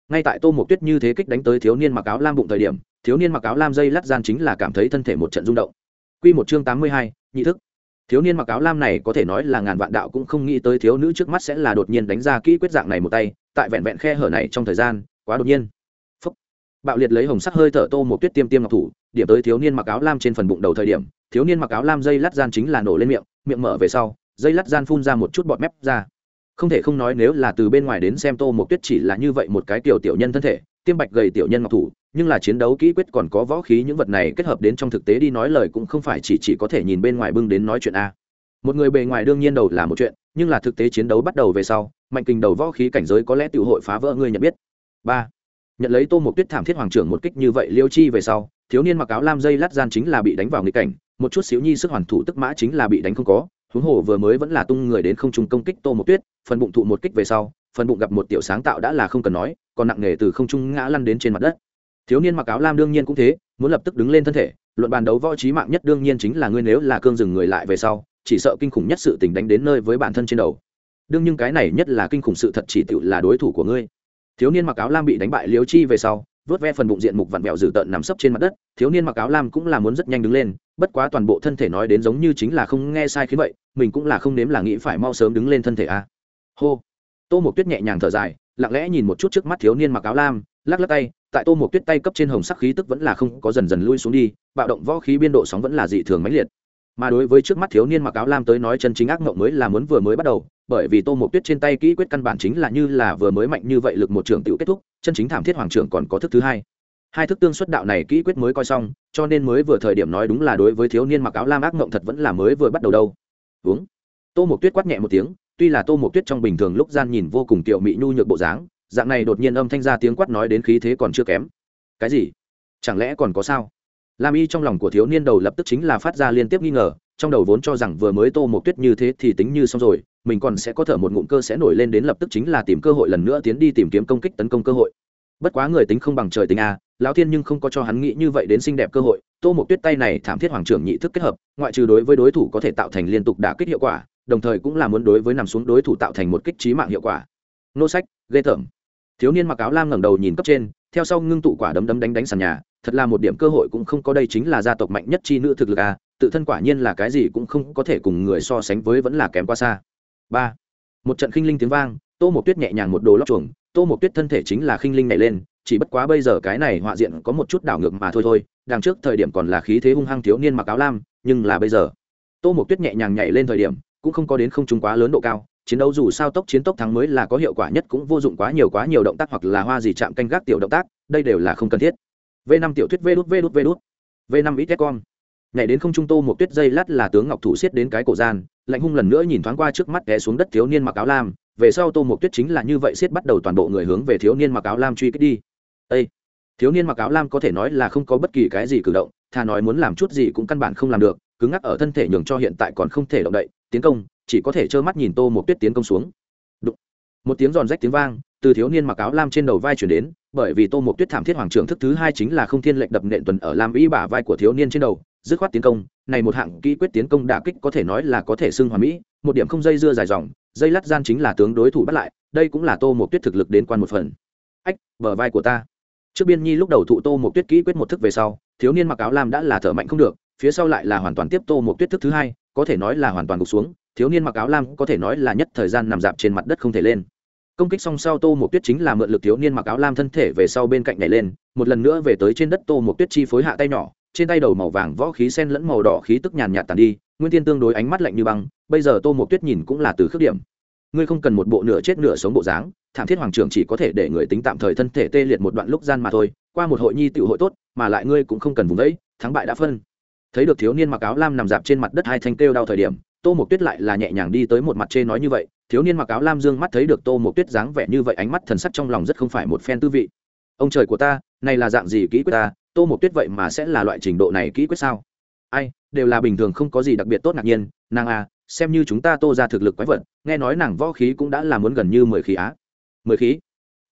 ngay tại tô một tuyết như thế kích đánh tới thiếu niên mặc áo lam bụng thời điểm thiếu niên mặc áo lam dây lát gian chính là cảm thấy thân thể một trận rung động. Quy một chương tám mươi hai, nhị thức. Thiếu niên mặc áo lam này có thể nói là ngàn vạn đạo cũng không nghĩ tới thiếu nữ trước mắt sẽ là đột nhiên đánh ra kỹ quyết dạng này một tay tại vẹn vẹn khe hở này trong thời gian quá đột nhiên bạo liệt lấy hồng sắc hơi thở tô một tuyết tiêm tiêm ngọc thủ, điểm tới thiếu niên mặc áo lam trên phần bụng đầu thời điểm, thiếu niên mặc áo lam dây lát gian chính là nổ lên miệng miệng mở về sau, dây lát gian phun ra một chút bọt mép ra. Không thể không nói nếu là từ bên ngoài đến xem tô một tuyết chỉ là như vậy một cái tiểu tiểu nhân thân thể, tiêm bạch gầy tiểu nhân ngọc thủ, nhưng là chiến đấu kỹ quyết còn có võ khí những vật này kết hợp đến trong thực tế đi nói lời cũng không phải chỉ chỉ có thể nhìn bên ngoài bưng đến nói chuyện a. Một người bề ngoài đương nhiên đầu là một chuyện, nhưng là thực tế chiến đấu bắt đầu về sau, mạnh kình đầu võ khí cảnh giới có lẽ tự hội phá vỡ, ngươi nhận biết. Ba nhận lấy tô một tuyết thảm thiết hoàng trưởng một kích như vậy liêu chi về sau, thiếu niên mặc áo lam dây lát gian chính là bị đánh vào nghịch cảnh, một chút xíu nhi sức hoàn thủ tức mã chính là bị đánh không có, huống hồ vừa mới vẫn là tung người đến không trung công kích tô một tuyết, phần bụng thụ một kích về sau, phần bụng gặp một tiểu sáng tạo đã là không cần nói, còn nặng nề từ không trung ngã lăn đến trên mặt đất. Thiếu niên mặc áo lam đương nhiên cũng thế, muốn lập tức đứng lên thân thể, luận bàn đấu võ trí mạng nhất đương nhiên chính là ngươi nếu là cương dừng người lại về sau, chỉ sợ kinh khủng nhất sự tình đánh đến nơi với bản thân trên đầu. Đương nhưng cái này nhất là kinh khủng sự thật chỉ tựu là đối thủ của ngươi thiếu niên mặc áo lam bị đánh bại liếu chi về sau, vớt ve phần bụng diện mục vặn vẹo dữ tợn nằm sấp trên mặt đất. Thiếu niên mặc áo lam cũng là muốn rất nhanh đứng lên, bất quá toàn bộ thân thể nói đến giống như chính là không nghe sai khiến vậy, mình cũng là không nếm là nghĩ phải mau sớm đứng lên thân thể a hô. Tô một tuyết nhẹ nhàng thở dài, lặng lẽ nhìn một chút trước mắt thiếu niên mặc áo lam, lắc lắc tay, tại tô một tuyết tay cấp trên hồng sắc khí tức vẫn là không có dần dần lui xuống đi, bạo động võ khí biên độ sóng vẫn là dị thường mãnh liệt. Mà đối với trước mắt thiếu niên mặc áo lam tới nói chân chính ác mộng mới là muốn vừa mới bắt đầu bởi vì tô một tuyết trên tay kỹ quyết căn bản chính là như là vừa mới mạnh như vậy lực một trường tự kết thúc, chân chính thảm thiết hoàng trưởng còn có thức thứ hai. Hai thức tương xuất đạo này kỹ quyết mới coi xong, cho nên mới vừa thời điểm nói đúng là đối với thiếu niên mặc áo lam ác mộng thật vẫn là mới vừa bắt đầu đâu. Uống. Tô một tuyết quát nhẹ một tiếng, tuy là tô một tuyết trong bình thường lúc gian nhìn vô cùng tiểu mị nhu nhược bộ dáng, dạng này đột nhiên âm thanh ra tiếng quát nói đến khí thế còn chưa kém. Cái gì? Chẳng lẽ còn có sao? Lam y trong lòng của thiếu niên đầu lập tức chính là phát ra liên tiếp nghi ngờ, trong đầu vốn cho rằng vừa mới tô một tuyết như thế thì tính như xong rồi mình còn sẽ có thở một ngụm cơ sẽ nổi lên đến lập tức chính là tìm cơ hội lần nữa tiến đi tìm kiếm công kích tấn công cơ hội. Bất quá người tính không bằng trời tính a, lão thiên nhưng không có cho hắn nghĩ như vậy đến xinh đẹp cơ hội. Tô một tuyết tay này thảm thiết hoàng trưởng nhị thức kết hợp, ngoại trừ đối với đối thủ có thể tạo thành liên tục đả kích hiệu quả, đồng thời cũng là muốn đối với nằm xuống đối thủ tạo thành một kích trí mạng hiệu quả. Nô sách, ghê tởm. Thiếu niên mặc áo lam ngẩng đầu nhìn cấp trên, theo sau ngưng tụ quả đấm đấm đánh đánh sàn nhà, thật là một điểm cơ hội cũng không có đây chính là gia tộc mạnh nhất chi nữ thực lực a, tự thân quả nhiên là cái gì cũng không có thể cùng người so sánh với vẫn là kém quá xa ba. Một trận khinh linh tiếng vang, tô một tuyết nhẹ nhàng một đồ lóc chuồng, tô một tuyết thân thể chính là khinh linh này lên, chỉ bất quá bây giờ cái này họa diện có một chút đảo ngược mà thôi thôi, đằng trước thời điểm còn là khí thế hung hăng thiếu niên mặc áo lam, nhưng là bây giờ, tô một tuyết nhẹ nhàng nhảy lên thời điểm, cũng không có đến không trung quá lớn độ cao, chiến đấu dù sao tốc chiến tốc thắng mới là có hiệu quả nhất, cũng vô dụng quá nhiều quá nhiều động tác hoặc là hoa gì chạm canh gác tiểu động tác, đây đều là không cần thiết. V năm tiểu thuyết, v đút v đút v đút. V năm ít con nhảy đến không trung tô một tuyết dây lát là tướng ngọc thủ xiết đến cái cổ gian, lạnh hung lần nữa nhìn thoáng qua trước mắt té xuống đất thiếu niên mặc áo lam, về sau tô mộc tuyết chính là như vậy siết bắt đầu toàn bộ người hướng về thiếu niên mặc áo lam truy kích đi Ê! thiếu niên mặc áo lam có thể nói là không có bất kỳ cái gì cử động thà nói muốn làm chút gì cũng căn bản không làm được, cứng ngắc ở thân thể nhường cho hiện tại còn không thể động đậy, tiến công, chỉ có thể trơ mắt nhìn tô mộc tuyết tiến công xuống Đụng. một tiếng giòn rách tiếng vang, từ thiếu niên mặc áo lam trên đầu vai chuyển đến, bởi vì tô mộc tuyết thảm thiết hoàng trưởng thức thứ hai chính là không thiên lệnh đập nện tuần ở lam y bả vai của thiếu niên trên đầu dứt khoát tiến công, này một hạng kỹ quyết tiến công đả kích có thể nói là có thể xưng hòa mỹ, một điểm không dây dưa dài dòng, dây lắt gian chính là tướng đối thủ bắt lại, đây cũng là tô một tuyết thực lực đến quan một phần. Ách, bờ vai của ta. Trước biên nhi lúc đầu thụ tô một tuyết kỹ quyết một thức về sau, thiếu niên mặc áo lam đã là thở mạnh không được, phía sau lại là hoàn toàn tiếp tô một tuyết thức thứ hai, có thể nói là hoàn toàn gục xuống, thiếu niên mặc áo lam có thể nói là nhất thời gian nằm dạp trên mặt đất không thể lên. Công kích xong sau tô một tuyết chính là mượn lực thiếu niên mặc áo lam thân thể về sau bên cạnh này lên, một lần nữa về tới trên đất tô một tuyết chi phối hạ tay nhỏ trên tay đầu màu vàng võ khí sen lẫn màu đỏ khí tức nhàn nhạt tàn đi, nguyên tiên tương đối ánh mắt lạnh như băng, bây giờ tô mộc tuyết nhìn cũng là từ khước điểm. Ngươi không cần một bộ nửa chết nửa sống bộ dáng, thảm thiết hoàng trưởng chỉ có thể để người tính tạm thời thân thể tê liệt một đoạn lúc gian mà thôi, qua một hội nhi tiểu hội tốt, mà lại ngươi cũng không cần vùng đấy thắng bại đã phân. Thấy được thiếu niên mặc áo lam nằm dạp trên mặt đất hai thanh kêu đau thời điểm, tô mộc tuyết lại là nhẹ nhàng đi tới một mặt trên nói như vậy, thiếu niên mặc áo lam dương mắt thấy được tô mộc tuyết dáng vẻ như vậy ánh mắt thần sắc trong lòng rất không phải một phen tư vị. Ông trời của ta, này là dạng gì kỹ quyết ta tô một tuyết vậy mà sẽ là loại trình độ này kỹ quyết sao? Ai, đều là bình thường không có gì đặc biệt tốt ngạc nhiên, nàng à xem như chúng ta tô ra thực lực quái vật, nghe nói nàng võ khí cũng đã là muốn gần như mười khí á. Mười khí?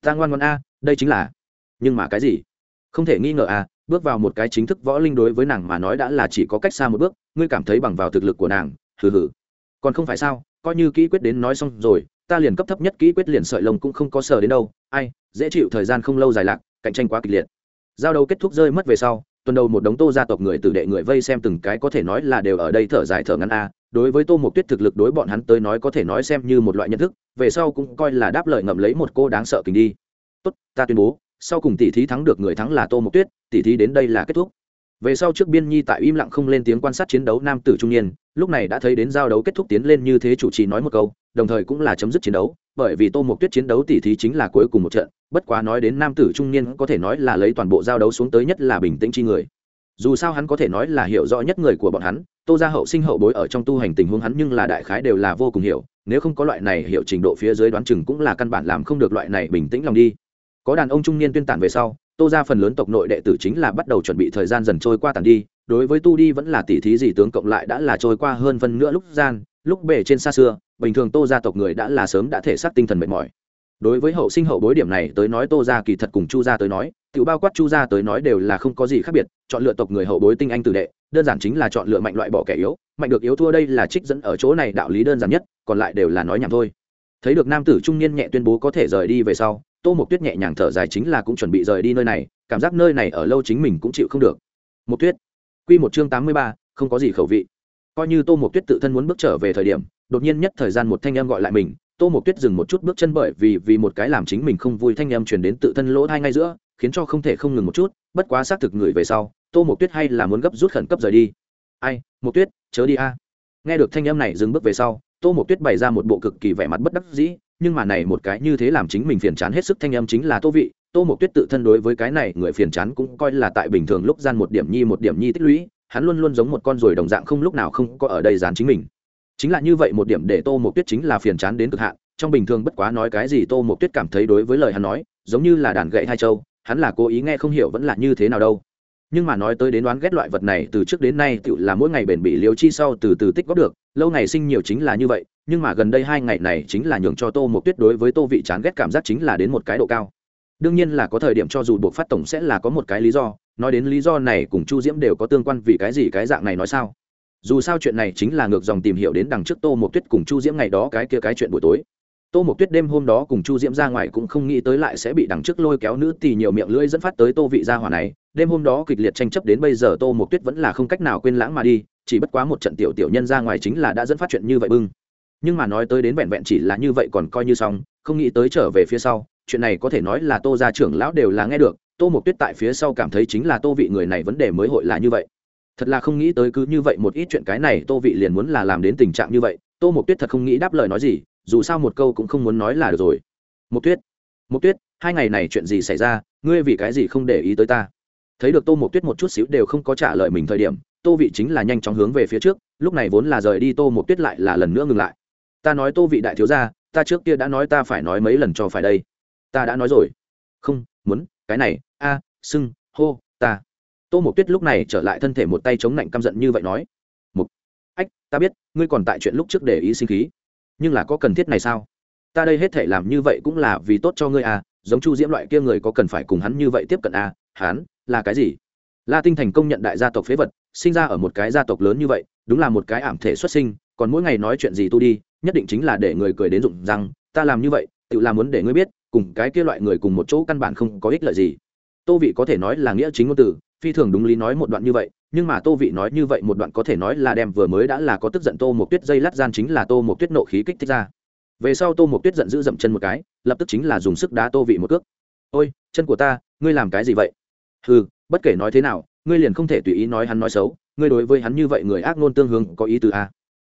Ta ngoan ngoan a, đây chính là. Nhưng mà cái gì? Không thể nghi ngờ à bước vào một cái chính thức võ linh đối với nàng mà nói đã là chỉ có cách xa một bước, ngươi cảm thấy bằng vào thực lực của nàng, hừ hừ. Còn không phải sao, coi như kỹ quyết đến nói xong rồi, ta liền cấp thấp nhất kỹ quyết liền sợi lông cũng không có sờ đến đâu. Ai, dễ chịu thời gian không lâu dài lạc, cạnh tranh quá kịch liệt giao đấu kết thúc rơi mất về sau, tuần đầu một đống tô gia tộc người tử đệ người vây xem từng cái có thể nói là đều ở đây thở dài thở ngắn a. Đối với tô mục tuyết thực lực đối bọn hắn tới nói có thể nói xem như một loại nhận thức, về sau cũng coi là đáp lời ngậm lấy một cô đáng sợ kình đi. Tốt, ta tuyên bố, sau cùng tỷ thí thắng được người thắng là tô mục tuyết, tỷ thí đến đây là kết thúc. Về sau trước biên nhi tại im lặng không lên tiếng quan sát chiến đấu nam tử trung niên, lúc này đã thấy đến giao đấu kết thúc tiến lên như thế chủ trì nói một câu, đồng thời cũng là chấm dứt chiến đấu bởi vì tô mộc tuyết chiến đấu tỷ thí chính là cuối cùng một trận, bất quá nói đến nam tử trung niên có thể nói là lấy toàn bộ giao đấu xuống tới nhất là bình tĩnh chi người. Dù sao hắn có thể nói là hiểu rõ nhất người của bọn hắn, tô ra hậu sinh hậu bối ở trong tu hành tình huống hắn nhưng là đại khái đều là vô cùng hiểu, nếu không có loại này hiểu trình độ phía dưới đoán chừng cũng là căn bản làm không được loại này bình tĩnh lòng đi. Có đàn ông trung niên tuyên tản về sau, tô ra phần lớn tộc nội đệ tử chính là bắt đầu chuẩn bị thời gian dần trôi qua tàn đi, đối với tu đi vẫn là tỉ thí gì tướng cộng lại đã là trôi qua hơn phân nữa lúc gian lúc bể trên xa xưa, bình thường tô gia tộc người đã là sớm đã thể xác tinh thần mệt mỏi. Đối với hậu sinh hậu bối điểm này tới nói tô gia kỳ thật cùng chu gia tới nói tự bao quát chu gia tới nói đều là không có gì khác biệt, chọn lựa tộc người hậu bối tinh anh tử đệ, đơn giản chính là chọn lựa mạnh loại bỏ kẻ yếu, mạnh được yếu thua đây là trích dẫn ở chỗ này đạo lý đơn giản nhất, còn lại đều là nói nhảm thôi. Thấy được nam tử trung niên nhẹ tuyên bố có thể rời đi về sau, tô mộc tuyết nhẹ nhàng thở dài chính là cũng chuẩn bị rời đi nơi này, cảm giác nơi này ở lâu chính mình cũng chịu không được. Một tuyết q một chương tám mươi ba, không có gì khẩu vị coi như tô mộc tuyết tự thân muốn bước trở về thời điểm, đột nhiên nhất thời gian một thanh em gọi lại mình, tô mộc tuyết dừng một chút bước chân bởi vì vì một cái làm chính mình không vui thanh em truyền đến tự thân lỗ thai ngay giữa, khiến cho không thể không ngừng một chút, bất quá xác thực người về sau, tô mộc tuyết hay là muốn gấp rút khẩn cấp rời đi. Ai, mộc tuyết, chớ đi a. Nghe được thanh em này dừng bước về sau, tô mộc tuyết bày ra một bộ cực kỳ vẻ mặt bất đắc dĩ, nhưng mà này một cái như thế làm chính mình phiền chán hết sức thanh em chính là tô vị, tô mộc tuyết tự thân đối với cái này người phiền chán cũng coi là tại bình thường lúc gian một điểm nhi một điểm nhi tích lũy hắn luôn luôn giống một con ruồi đồng dạng không lúc nào không có ở đây dán chính mình. Chính là như vậy một điểm để tô mộc tuyết chính là phiền chán đến cực hạn, trong bình thường bất quá nói cái gì tô mộc tuyết cảm thấy đối với lời hắn nói, giống như là đàn gậy hai châu, hắn là cố ý nghe không hiểu vẫn là như thế nào đâu. Nhưng mà nói tới đến đoán ghét loại vật này, từ trước đến nay tự là mỗi ngày bền bỉ liều chi sau từ từ tích góp được, lâu ngày sinh nhiều chính là như vậy, nhưng mà gần đây hai ngày này chính là nhường cho tô một tuyết đối với tô vị chán ghét cảm giác chính là đến một cái độ cao. Đương nhiên là có thời điểm cho dù buộc phát tổng sẽ là có một cái lý do nói đến lý do này cùng chu diễm đều có tương quan vì cái gì cái dạng này nói sao? Dù sao chuyện này chính là ngược dòng tìm hiểu đến đằng trước tô một tuyết cùng chu diễm ngày đó cái kia cái chuyện buổi tối. Tô một tuyết đêm hôm đó cùng chu diễm ra ngoài cũng không nghĩ tới lại sẽ bị đằng trước lôi kéo nữ thì nhiều miệng lưỡi dẫn phát tới tô vị gia hỏa này. Đêm hôm đó kịch liệt tranh chấp đến bây giờ tô một tuyết vẫn là không cách nào quên lãng mà đi, chỉ bất quá một trận tiểu tiểu nhân ra ngoài chính là đã dẫn phát chuyện như vậy bưng. Nhưng mà nói tới đến vẹn vẹn chỉ là như vậy còn coi như xong, không nghĩ tới trở về phía sau, chuyện này có thể nói là tô gia trưởng lão đều là nghe được tô Mộc tuyết tại phía sau cảm thấy chính là tô vị người này vấn đề mới hội là như vậy. Thật là không nghĩ tới cứ như vậy một ít chuyện cái này tô vị liền muốn là làm đến tình trạng như vậy, tô Mộc tuyết thật không nghĩ đáp lời nói gì, dù sao một câu cũng không muốn nói là được rồi. Mộc tuyết Mộc tuyết, hai ngày này chuyện gì xảy ra, ngươi vì cái gì không để ý tới ta? Thấy được tô Mộc tuyết một chút xíu đều không có trả lời mình thời điểm, tô vị chính là nhanh chóng hướng về phía trước, lúc này vốn là rời đi tô Mộc tuyết lại là lần nữa ngừng lại. Ta nói tô vị đại thiếu gia, ta trước kia đã nói ta phải nói mấy lần cho phải đây. Ta đã nói rồi. Không, muốn cái này a à, sưng hô ta. Tô mộc tuyết lúc này trở lại thân thể một tay chống lạnh căm giận như vậy nói. Mục ách ta biết ngươi còn tại chuyện lúc trước để ý sinh khí. Nhưng là có cần thiết này sao? Ta đây hết thể làm như vậy cũng là vì tốt cho ngươi à giống chu diễm loại kia người có cần phải cùng hắn như vậy tiếp cận à hắn là cái gì? La tinh thành công nhận đại gia tộc phế vật sinh ra ở một cái gia tộc lớn như vậy đúng là một cái ảm thể xuất sinh còn mỗi ngày nói chuyện gì tu đi nhất định chính là để người cười đến rụng rằng ta làm như vậy tự làm muốn để ngươi biết cùng cái kia loại người cùng một chỗ căn bản không có ích lợi gì. Tô vị có thể nói là nghĩa chính ngôn từ, phi thường đúng lý nói một đoạn như vậy, nhưng mà tô vị nói như vậy một đoạn có thể nói là đem vừa mới đã là có tức giận tô một tuyết dây lát gian chính là tô một tuyết nộ khí kích thích ra. Về sau tô một tuyết giận dữ dậm chân một cái, lập tức chính là dùng sức đá tô vị một cước. Ôi, chân của ta, ngươi làm cái gì vậy? Ừ bất kể nói thế nào, ngươi liền không thể tùy ý nói hắn nói xấu, ngươi đối với hắn như vậy người ác ngôn tương hướng có ý từ a à?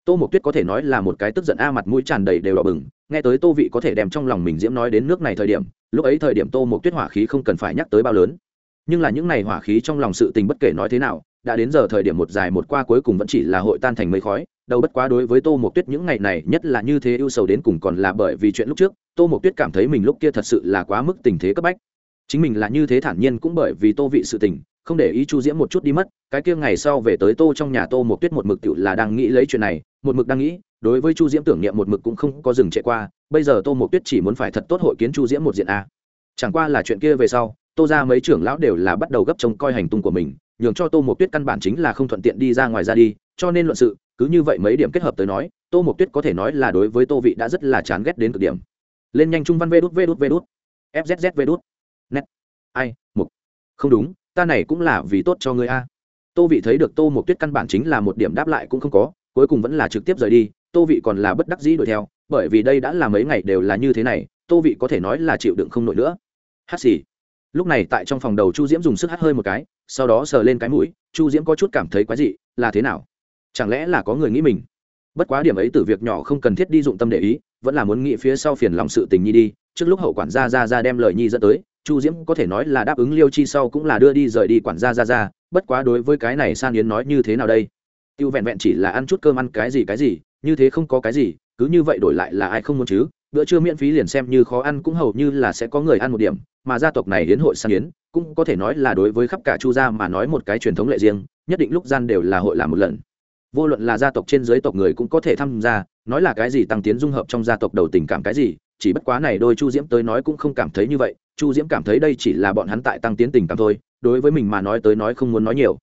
Tô mộc tuyết có thể nói là một cái tức giận a mặt mũi tràn đầy đều đỏ bừng, nghe tới tô vị có thể đem trong lòng mình diễm nói đến nước này thời điểm, lúc ấy thời điểm tô mộc tuyết hỏa khí không cần phải nhắc tới bao lớn. Nhưng là những này hỏa khí trong lòng sự tình bất kể nói thế nào, đã đến giờ thời điểm một dài một qua cuối cùng vẫn chỉ là hội tan thành mây khói, đâu bất quá đối với tô mộc tuyết những ngày này, nhất là như thế ưu sầu đến cùng còn là bởi vì chuyện lúc trước, tô mộc tuyết cảm thấy mình lúc kia thật sự là quá mức tình thế cấp bách. Chính mình là như thế thản nhiên cũng bởi vì tô vị sự tình không để ý chu diễm một chút đi mất, cái kia ngày sau về tới tô trong nhà tô một tuyết một mực tự là đang nghĩ lấy chuyện này, một mực đang nghĩ, đối với chu diễm tưởng niệm một mực cũng không có dừng chạy qua, bây giờ tô một tuyết chỉ muốn phải thật tốt hội kiến chu diễm một diện a. Chẳng qua là chuyện kia về sau, tô ra mấy trưởng lão đều là bắt đầu gấp trông coi hành tung của mình, nhường cho tô một tuyết căn bản chính là không thuận tiện đi ra ngoài ra đi, cho nên luận sự, cứ như vậy mấy điểm kết hợp tới nói, tô một tuyết có thể nói là đối với tô vị đã rất là chán ghét đến cực điểm. Lên nhanh trung văn vê đút vê đút vê đút. Fzz vê đút. Net. Ai? Mục không đúng ta này cũng là vì tốt cho ngươi a. Tô vị thấy được tô một tuyết căn bản chính là một điểm đáp lại cũng không có, cuối cùng vẫn là trực tiếp rời đi, tô vị còn là bất đắc dĩ đuổi theo, bởi vì đây đã là mấy ngày đều là như thế này, tô vị có thể nói là chịu đựng không nổi nữa. Hát xì. Lúc này tại trong phòng đầu chu diễm dùng sức hát hơi một cái, sau đó sờ lên cái mũi, chu diễm có chút cảm thấy quái dị, là thế nào? Chẳng lẽ là có người nghĩ mình? Bất quá điểm ấy từ việc nhỏ không cần thiết đi dụng tâm để ý, vẫn là muốn nghĩ phía sau phiền lòng sự tình nhi đi, trước lúc hậu quản gia ra ra đem lời nhi dẫn tới chu diễm có thể nói là đáp ứng liêu chi sau cũng là đưa đi rời đi quản gia ra ra, bất quá đối với cái này san yến nói như thế nào đây? Tiêu vẹn vẹn chỉ là ăn chút cơm ăn cái gì cái gì, như thế không có cái gì, cứ như vậy đổi lại là ai không muốn chứ? Bữa trưa miễn phí liền xem như khó ăn cũng hầu như là sẽ có người ăn một điểm, mà gia tộc này hiến hội san yến, cũng có thể nói là đối với khắp cả chu gia mà nói một cái truyền thống lệ riêng, nhất định lúc gian đều là hội làm một lần. Vô luận là gia tộc trên dưới tộc người cũng có thể tham gia, nói là cái gì tăng tiến dung hợp trong gia tộc đầu tình cảm cái gì chỉ bất quá này đôi chu diễm tới nói cũng không cảm thấy như vậy, chu diễm cảm thấy đây chỉ là bọn hắn tại tăng tiến tình cảm thôi, đối với mình mà nói tới nói không muốn nói nhiều.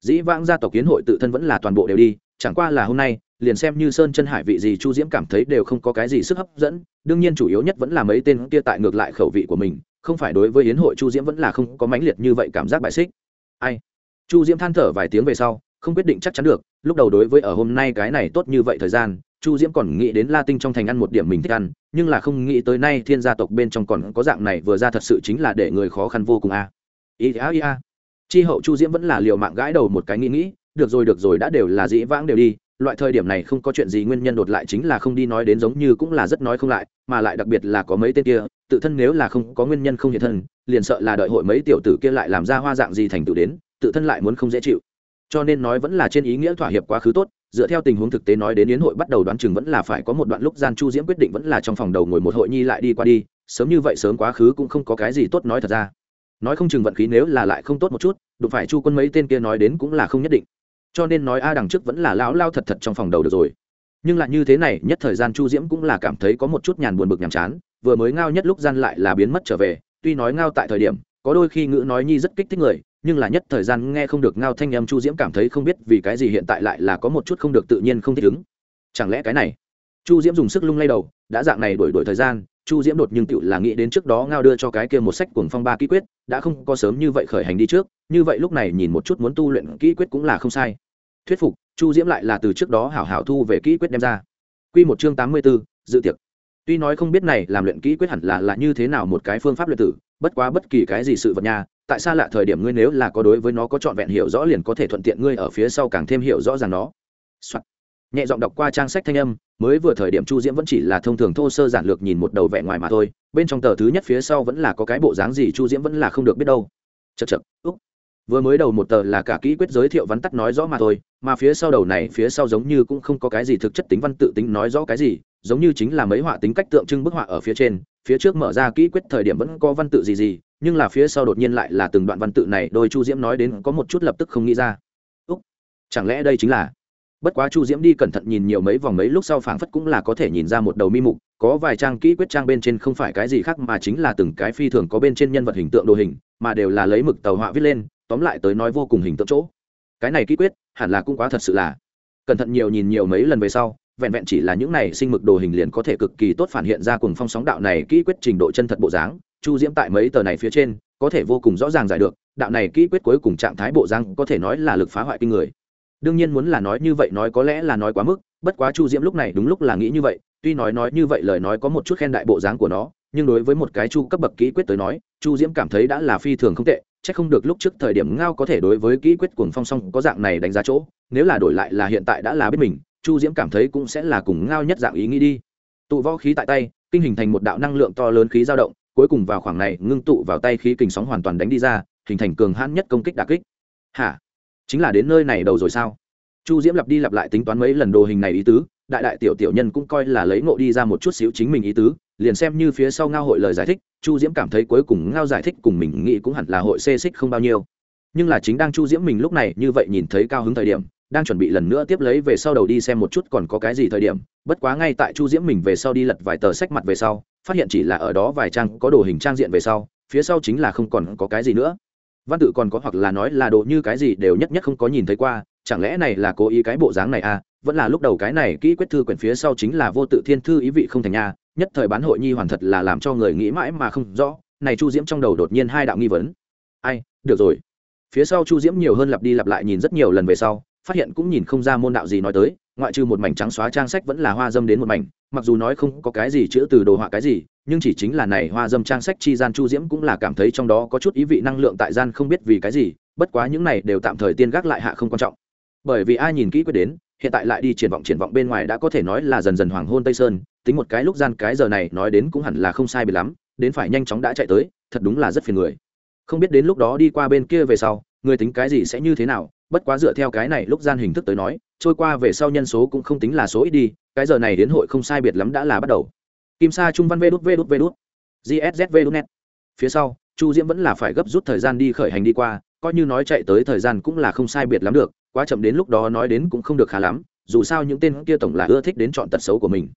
Dĩ vãng gia tộc kiến hội tự thân vẫn là toàn bộ đều đi, chẳng qua là hôm nay, liền xem như sơn chân hải vị gì chu diễm cảm thấy đều không có cái gì sức hấp dẫn, đương nhiên chủ yếu nhất vẫn là mấy tên kia tại ngược lại khẩu vị của mình, không phải đối với yến hội chu diễm vẫn là không có mãnh liệt như vậy cảm giác bại xích. Ai? Chu diễm than thở vài tiếng về sau, không quyết định chắc chắn được, lúc đầu đối với ở hôm nay cái này tốt như vậy thời gian chu diễm còn nghĩ đến la tinh trong thành ăn một điểm mình thích ăn, nhưng là không nghĩ tới nay thiên gia tộc bên trong còn có dạng này vừa ra thật sự chính là để người khó khăn vô cùng a. Ý a ý a chi hậu chu diễm vẫn là liều mạng gãi đầu một cái nghĩ nghĩ, được rồi được rồi, đã đều là dĩ vãng đều đi, loại thời điểm này không có chuyện gì nguyên nhân đột lại chính là không đi nói đến giống như cũng là rất nói không lại, mà lại đặc biệt là có mấy tên kia, tự thân nếu là không có nguyên nhân không hiện thân, liền sợ là đợi hội mấy tiểu tử kia lại làm ra hoa dạng gì thành tựu đến, tự thân lại muốn không dễ chịu. Cho nên nói vẫn là trên ý nghĩa thỏa hiệp quá khứ tốt dựa theo tình huống thực tế nói đến yến hội bắt đầu đoán chừng vẫn là phải có một đoạn lúc gian chu diễm quyết định vẫn là trong phòng đầu ngồi một hội nhi lại đi qua đi, sớm như vậy sớm quá khứ cũng không có cái gì tốt nói thật ra. Nói không chừng vận khí nếu là lại không tốt một chút, đụng phải chu quân mấy tên kia nói đến cũng là không nhất định. Cho nên nói a đằng trước vẫn là lão lao thật thật trong phòng đầu được rồi. Nhưng lại như thế này, nhất thời gian chu diễm cũng là cảm thấy có một chút nhàn buồn bực nhàm chán, vừa mới ngao nhất lúc gian lại là biến mất trở về, tuy nói ngao tại thời điểm, có đôi khi ngữ nói nhi rất kích thích người nhưng là nhất thời gian nghe không được ngao thanh âm chu diễm cảm thấy không biết vì cái gì hiện tại lại là có một chút không được tự nhiên không thích ứng. Chẳng lẽ cái này? Chu diễm dùng sức lung lay đầu, đã dạng này đổi đổi thời gian, chu diễm đột nhưng tựu là nghĩ đến trước đó ngao đưa cho cái kia một sách cuồng phong ba kỹ quyết, đã không có sớm như vậy khởi hành đi trước, như vậy lúc này nhìn một chút muốn tu luyện kỹ quyết cũng là không sai. Thuyết phục, chu diễm lại là từ trước đó hảo hảo thu về kỹ quyết đem ra. Q một chương tám mươi b ố dự tiệc. Tuy nói không biết này làm luyện kỹ quyết hẳn là là như thế nào một cái phương pháp luyện tử, bất quá bất kỳ cái gì sự vật nhà tại sao lạ thời điểm ngươi nếu là có đối với nó có trọn vẹn hiểu rõ liền có thể thuận tiện ngươi ở phía sau càng thêm hiểu rõ ràng nó、Soạn. nhẹ giọng đọc qua trang sách thanh âm, mới vừa thời điểm chu diễm vẫn chỉ là thông thường thô sơ giản lược nhìn một đầu vẹn ngoài mà thôi, bên trong tờ thứ nhất phía sau vẫn là có cái bộ dáng gì chu diễm vẫn là không được biết đâu. Chật chật úc vừa mới đầu một tờ là cả kỹ quyết giới thiệu vắn tắt nói rõ mà thôi, mà phía sau đầu này phía sau giống như cũng không có cái gì thực chất tính văn tự tính nói rõ cái gì, giống như chính là mấy họa tính cách tượng trưng bức họa ở phía trên, phía trước mở ra kỹ quyết thời điểm vẫn có văn tự gì gì nhưng là phía sau đột nhiên lại là từng đoạn văn tự này, đôi chu diễm nói đến có một chút lập tức không nghĩ ra. Úc, chẳng lẽ đây chính là? Bất quá chu diễm đi cẩn thận nhìn nhiều mấy vòng mấy lúc sau phảng phất cũng là có thể nhìn ra một đầu mi mục, có vài trang kỹ quyết trang bên trên không phải cái gì khác mà chính là từng cái phi thường có bên trên nhân vật hình tượng đồ hình, mà đều là lấy mực tàu họa viết lên, tóm lại tới nói vô cùng hình tượng chỗ. Cái này kỹ quyết, hẳn là cũng quá thật sự là. Cẩn thận nhiều nhìn nhiều mấy lần về sau, vẹn vẹn chỉ là những này sinh mực đồ hình liền có thể cực kỳ tốt phản hiện ra cùng phong sóng đạo này kỹ quyết trình độ chân thật bộ dáng chu diễm tại mấy tờ này phía trên, có thể vô cùng rõ ràng giải được, đạo này kỹ quyết cuối cùng trạng thái bộ răng có thể nói là lực phá hoại kinh người. Đương nhiên muốn là nói như vậy nói có lẽ là nói quá mức, bất quá chu diễm lúc này đúng lúc là nghĩ như vậy, tuy nói nói như vậy lời nói có một chút khen đại bộ dáng của nó, nhưng đối với một cái chu cấp bậc kỹ quyết tới nói, chu diễm cảm thấy đã là phi thường không tệ c h ắ c không được lúc trước thời điểm ngao có thể đối với kỹ quyết cuồng phong song có dạng này đánh giá chỗ, nếu là đổi lại là hiện tại đã là biết mình, chu diễm cảm thấy cũng sẽ là cùng ngao nhất dạng ý nghĩ đi. Tụ võ khí tại tay, kinh hình thành một đạo năng lượng to lớn khí dao động cuối cùng vào khoảng này ngưng tụ vào tay khí kình sóng hoàn toàn đánh đi ra, hình thành cường hãn nhất công kích đà kích. Hả? Chính là đến nơi này đầu rồi sao? Chu diễm lặp đi lặp lại tính toán mấy lần đồ hình này ý tứ, đại đại tiểu tiểu nhân cũng coi là lấy ngộ đi ra một chút xíu chính mình ý tứ, liền xem như phía sau ngao hội lời giải thích, chu diễm cảm thấy cuối cùng ngao giải thích cùng mình nghĩ cũng hẳn là hội xê xích không bao nhiêu. Nhưng là chính đang chu diễm mình lúc này như vậy nhìn thấy cao hứng thời điểm đang chuẩn bị lần nữa tiếp lấy về sau đầu đi xem một chút còn có cái gì thời điểm, bất quá ngay tại chu diễm mình về sau đi lật vài tờ sách mặt về sau, phát hiện chỉ là ở đó vài trang có đồ hình trang diện về sau, phía sau chính là không còn có cái gì nữa. Văn tự còn có hoặc là nói là đồ như cái gì đều nhất nhất không có nhìn thấy qua, chẳng lẽ này là cố ý cái bộ dáng này à vẫn là lúc đầu cái này kỹ quyết thư quyển phía sau chính là vô tự thiên thư ý vị không thành nha, nhất thời bán hội nhi hoàn thật là làm cho người nghĩ mãi mà không rõ, này chu diễm trong đầu đột nhiên hai đạo nghi vấn. Ai, được rồi. Phía sau chu diễm nhiều hơn lặp đi lặp lại nhìn rất nhiều lần về sau phát hiện cũng nhìn không ra môn đạo gì nói tới, ngoại trừ một mảnh trắng xóa trang sách vẫn là hoa dâm đến một mảnh, mặc dù nói không có cái gì chữ từ đồ họa cái gì, nhưng chỉ chính là này hoa dâm trang sách chi gian chu diễm cũng là cảm thấy trong đó có chút ý vị năng lượng tại gian không biết vì cái gì, bất quá những này đều tạm thời tiên gác lại hạ không quan trọng. Bởi vì ai nhìn kỹ quyết đến, hiện tại lại đi triển vọng triển vọng bên ngoài đã có thể nói là dần dần hoàng hôn tây sơn, tính một cái lúc gian cái giờ này nói đến cũng hẳn là không sai bị lắm, đến phải nhanh chóng đã chạy tới, thật đúng là rất phiền người không biết đến lúc đó đi qua bên kia về sau, người tính cái gì sẽ như thế nào, bất quá dựa theo cái này lúc gian hình thức tới nói, trôi qua về sau nhân số cũng không tính là số ít đi, cái giờ này đến hội không sai biệt lắm đã là bắt đầu. Kim sa trung văn vê đút vê đút vê đút. Gszv đút net. Phía sau, chu diễm vẫn là phải gấp rút thời gian đi khởi hành đi qua, coi như nói chạy tới thời gian cũng là không sai biệt lắm được, quá chậm đến lúc đó nói đến cũng không được khá lắm, dù sao những tên kia tổng là ưa thích đến chọn tật xấu của mình.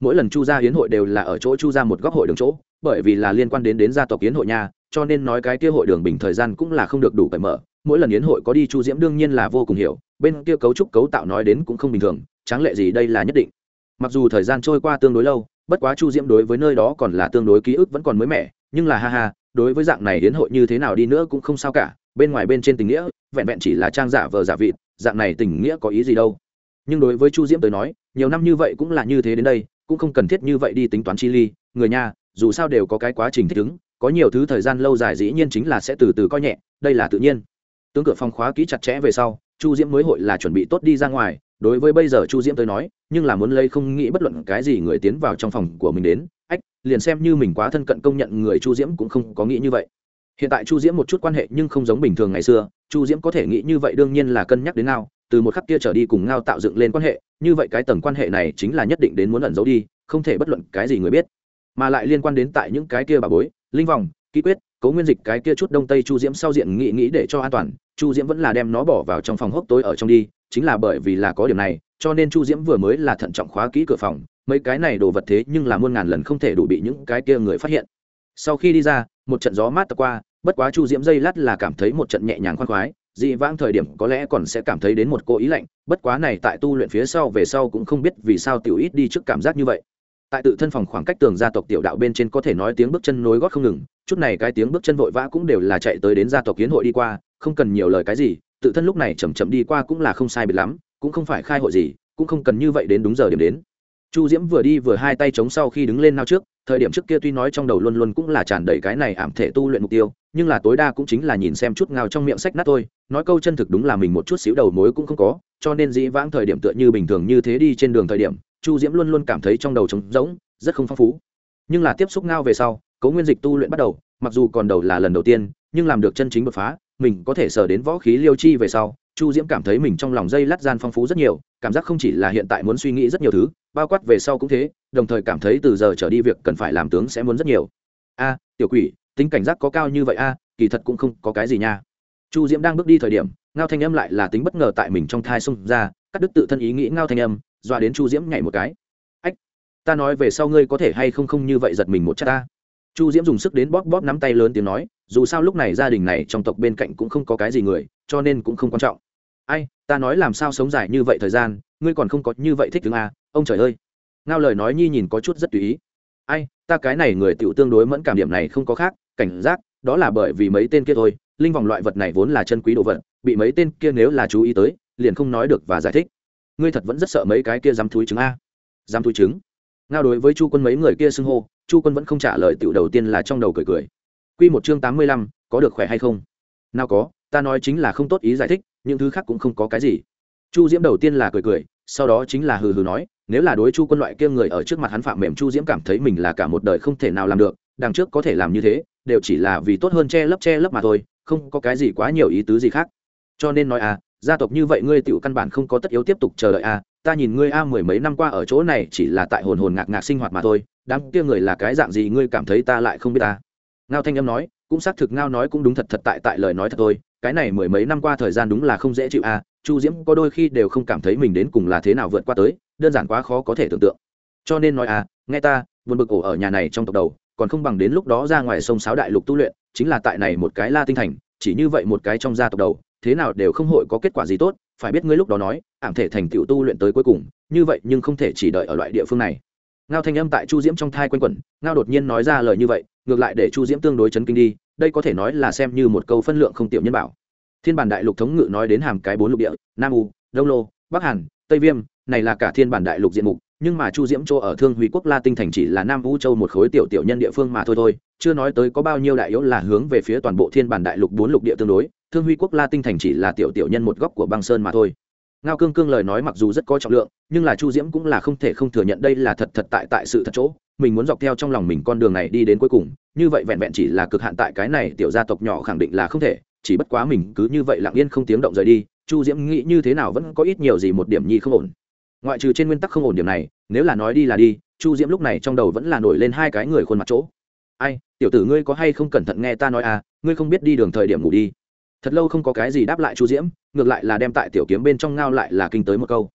Mỗi lần chu gia hiến hội đều là ở chỗ chu gia một góc hội đường chỗ, bởi vì là liên quan đến đến gia tộc hiến hội nhà cho nên nói cái kia hội đường bình thời gian cũng là không được đủ cởi mở. Mỗi lần yến hội có đi chu diễm đương nhiên là vô cùng hiểu, bên kia cấu trúc cấu tạo nói đến cũng không bình thường tráng lệ gì đây là nhất định? Mặc dù thời gian trôi qua tương đối lâu, bất quá chu diễm đối với nơi đó còn là tương đối ký ức vẫn còn mới mẻ, nhưng là ha ha, đối với dạng này yến hội như thế nào đi nữa cũng không sao cả, bên ngoài bên trên tình nghĩa, vẹn vẹn chỉ là trang giả vờ giả vịt, dạng này tình nghĩa có ý gì đâu. Nhưng đối với chu diễm tới nói, nhiều năm như vậy cũng là như thế đến đây, cũng không cần thiết như vậy đi tính toán chi ly, người nhà, dù sao đều có cái quá trình thích ứng có nhiều thứ thời gian lâu dài dĩ nhiên chính là sẽ từ từ coi nhẹ, đây là tự nhiên. Tướng cửa phòng khóa kỹ chặt chẽ về sau, chu diễm mới hội là chuẩn bị tốt đi ra ngoài. Đối với bây giờ chu diễm tới nói, nhưng là muốn lấy không nghĩ bất luận cái gì người tiến vào trong phòng của mình đến, ách, liền xem như mình quá thân cận công nhận người chu diễm cũng không có nghĩ như vậy. Hiện tại chu diễm một chút quan hệ nhưng không giống bình thường ngày xưa, chu diễm có thể nghĩ như vậy đương nhiên là cân nhắc đến ngao từ một khắc kia trở đi cùng ngao tạo dựng lên quan hệ, như vậy cái tầng quan hệ này chính là nhất định đến muốn ẩn giấu đi, không thể bất luận cái gì người biết. Mà lại liên quan đến tại những cái kia bà bối linh vòng, ký quyết, cấu nguyên dịch cái kia chút đông tây chu diễm sau diện nghĩ nghĩ để cho an toàn, chu diễm vẫn là đem nó bỏ vào trong phòng hốc tối ở trong đi, chính là bởi vì là có điểm này, cho nên chu diễm vừa mới là thận trọng khóa kỹ cửa phòng, mấy cái này đồ vật thế nhưng là muôn ngàn lần không thể đủ bị những cái kia người phát hiện. Sau khi đi ra, một trận gió mát tập qua, bất quá chu diễm dây lát là cảm thấy một trận nhẹ nhàng khoan khoái, dị vãng thời điểm có lẽ còn sẽ cảm thấy đến một cô ý lạnh, bất quá này tại tu luyện phía sau về sau cũng không biết vì sao tiểu ít đi trước cảm giác như vậy tại tự thân phòng khoảng cách tường gia tộc tiểu đạo bên trên có thể nói tiếng bước chân nối gót không ngừng, chút này cái tiếng bước chân vội vã cũng đều là chạy tới đến gia tộc kiến hội đi qua, không cần nhiều lời cái gì, tự thân lúc này chầm chậm đi qua cũng là không sai biệt lắm, cũng không phải khai hội gì, cũng không cần như vậy đến đúng giờ điểm đến. Chu diễm vừa đi vừa hai tay chống sau khi đứng lên nao trước, thời điểm trước kia tuy nói trong đầu luôn luôn cũng là tràn đầy cái này ảm thể tu luyện mục tiêu, nhưng là tối đa cũng chính là nhìn xem chút ngao trong miệng sách nát thôi, nói câu chân thực đúng là mình một chút xíu đầu mối cũng không có, cho nên dĩ vãng thời điểm tựa như bình thường như thế đi trên đường thời điểm chu diễm luôn luôn cảm thấy trong đầu trống rỗng, rất không phong phú. Nhưng là tiếp xúc ngao về sau, cấu nguyên dịch tu luyện bắt đầu, mặc dù còn đầu là lần đầu tiên, nhưng làm được chân chính đột phá, mình có thể sờ đến võ khí liêu chi về sau, chu diễm cảm thấy mình trong lòng dây lát gian phong phú rất nhiều, cảm giác không chỉ là hiện tại muốn suy nghĩ rất nhiều thứ, bao quát về sau cũng thế, đồng thời cảm thấy từ giờ trở đi việc cần phải làm tướng sẽ muốn rất nhiều. A, tiểu quỷ, tính cảnh giác có cao như vậy a, kỳ thật cũng không có cái gì nha. Chu diễm đang bước đi thời điểm, ngao thanh âm lại là tính bất ngờ tại mình trong thai xông ra, cắt đứt tự thân ý nghĩ ngao thanh âm dọa đến chu diễm nhảy một cái. Ách ta nói về sau ngươi có thể hay không không như vậy giật mình một chắc ta? Chu diễm dùng sức đến bóp bóp nắm tay lớn tiếng nói dù sao lúc này gia đình này trong tộc bên cạnh cũng không có cái gì người cho nên cũng không quan trọng. Ai ta nói làm sao sống dài như vậy thời gian ngươi còn không có như vậy thích tướng à, ông trời ơi. Ngao lời nói nhi nhìn có chút rất tùy ý. Ai ta cái này người tựu tương đối mẫn cảm điểm này không có khác cảnh giác đó là bởi vì mấy tên kia thôi linh vòng loại vật này vốn là chân quý đồ vật bị mấy tên kia nếu là chú ý tới liền không nói được và giải thích ngươi thật vẫn rất sợ mấy cái kia dám thúi trứng a. Dám thúi trứng? Ngao đối với chu quân mấy người kia xưng hô, chu quân vẫn không trả lời, tiểu đầu tiên là trong đầu cười cười. Q một chương tám mươi lăm, có được khỏe hay không? Nào có, ta nói chính là không tốt ý giải thích, những thứ khác cũng không có cái gì. Chu diễm đầu tiên là cười cười, sau đó chính là hừ hừ nói, nếu là đối chu quân loại kia người ở trước mặt hắn phạm mềm, chu diễm cảm thấy mình là cả một đời không thể nào làm được, đằng trước có thể làm như thế, đều chỉ là vì tốt hơn che lấp che lấp mà thôi, không có cái gì quá nhiều ý tứ gì khác. Cho nên nói à gia tộc như vậy ngươi tựu căn bản không có tất yếu tiếp tục chờ đợi à ta nhìn ngươi a mười mấy năm qua ở chỗ này chỉ là tại hồn hồn ngạc ngạc sinh hoạt mà thôi, đám kia người là cái dạng gì ngươi cảm thấy ta lại không biết ta? Ngao thanh âm nói, cũng xác thực ngao nói cũng đúng thật thật tại tại lời nói thật thôi, cái này mười mấy năm qua thời gian đúng là không dễ chịu à chu diễm có đôi khi đều không cảm thấy mình đến cùng là thế nào vượt qua tới, đơn giản quá khó có thể tưởng tượng. Cho nên nói à nghe ta, buồn bực ổ ở nhà này trong tộc đầu, còn không bằng đến lúc đó ra ngoài sông sáo đại lục tu luyện, chính là tại này một cái la tinh thành, chỉ như vậy một cái trong gia tộc đầu thế nào đều không hội có kết quả gì tốt, phải biết ngươi lúc đó nói ảm thể thành tựu tu luyện tới cuối cùng, như vậy nhưng không thể chỉ đợi ở loại địa phương này. Ngao thanh âm tại chu diễm trong thai quanh quẩn, ngao đột nhiên nói ra lời như vậy, ngược lại để chu diễm tương đối chấn kinh đi, đây có thể nói là xem như một câu phân lượng không tiểu nhân bảo. Thiên bản đại lục thống ngự nói đến hàm cái bốn lục địa, nam u, đông lô, bắc hàn, tây viêm, này là cả thiên bản đại lục diện mục, nhưng mà chu diễm chỗ ở thương huy quốc la tinh thành chỉ là nam vũ châu một khối tiểu tiểu nhân địa phương mà thôi thôi, chưa nói tới có bao nhiêu đại yếu là hướng về phía toàn bộ thiên bản đại lục bốn lục địa tương đối thương huy quốc la tinh thành chỉ là tiểu tiểu nhân một góc của băng sơn mà thôi. Ngao cương cương lời nói mặc dù rất có trọng lượng, nhưng là chu diễm cũng là không thể không thừa nhận đây là thật thật tại tại sự thật chỗ. Mình muốn dọc theo trong lòng mình con đường này đi đến cuối cùng, như vậy vẹn vẹn chỉ là cực hạn tại cái này tiểu gia tộc nhỏ khẳng định là không thể, chỉ bất quá mình cứ như vậy lặng yên không tiếng động rời đi, chu diễm nghĩ như thế nào vẫn có ít nhiều gì một điểm nhi không ổn. Ngoại trừ trên nguyên tắc không ổn điểm này, nếu là nói đi là đi, chu diễm lúc này trong đầu vẫn là nổi lên hai cái người khuôn mặt chỗ. Ai, tiểu tử ngươi có hay không cẩn thận nghe ta nói à ngươi không biết đi đường thời điểm ngủ đi thật lâu không có cái gì đáp lại chu diễm, ngược lại là đem tại tiểu kiếm bên trong ngao lại là kinh tới một câu.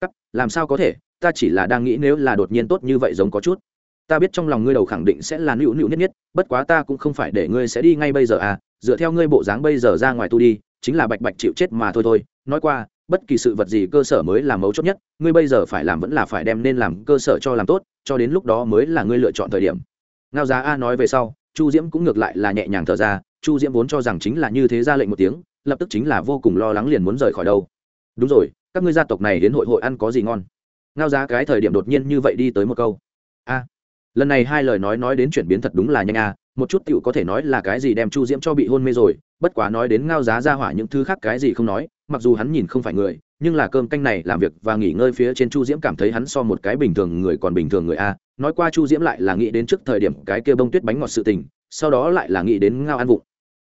Cắt, làm sao có thể? Ta chỉ là đang nghĩ nếu là đột nhiên tốt như vậy giống có chút. Ta biết trong lòng ngươi đầu khẳng định sẽ là nữu nữu nhất nhất, bất quá ta cũng không phải để ngươi sẽ đi ngay bây giờ à. Dựa theo ngươi bộ dáng bây giờ ra ngoài tu đi, chính là bạch bạch chịu chết mà thôi thôi. Nói qua, bất kỳ sự vật gì cơ sở mới là mấu chốt nhất, ngươi bây giờ phải làm vẫn là phải đem nên làm cơ sở cho làm tốt, cho đến lúc đó mới là ngươi lựa chọn thời điểm. Ngao giá a nói về sau chu diễm cũng ngược lại là nhẹ nhàng thở ra, chu diễm vốn cho rằng chính là như thế ra lệnh một tiếng, lập tức chính là vô cùng lo lắng liền muốn rời khỏi đâu. Đúng rồi, các ngươi gia tộc này đến hội hội ăn có gì ngon? Ngao giá cái thời điểm đột nhiên như vậy đi tới một câu. A, lần này hai lời nói nói đến chuyển biến thật đúng là nhanh a, một chút tựu có thể nói là cái gì đem chu diễm cho bị hôn mê rồi, bất quá nói đến ngao giá ra hỏa những thứ khác cái gì không nói, mặc dù hắn nhìn không phải người nhưng là cơm canh này làm việc và nghỉ ngơi phía trên chu diễm cảm thấy hắn so một cái bình thường người còn bình thường người a. Nói qua chu diễm lại là nghĩ đến trước thời điểm cái kia bông tuyết bánh ngọt sự tình, sau đó lại là nghĩ đến ngao ăn vụng.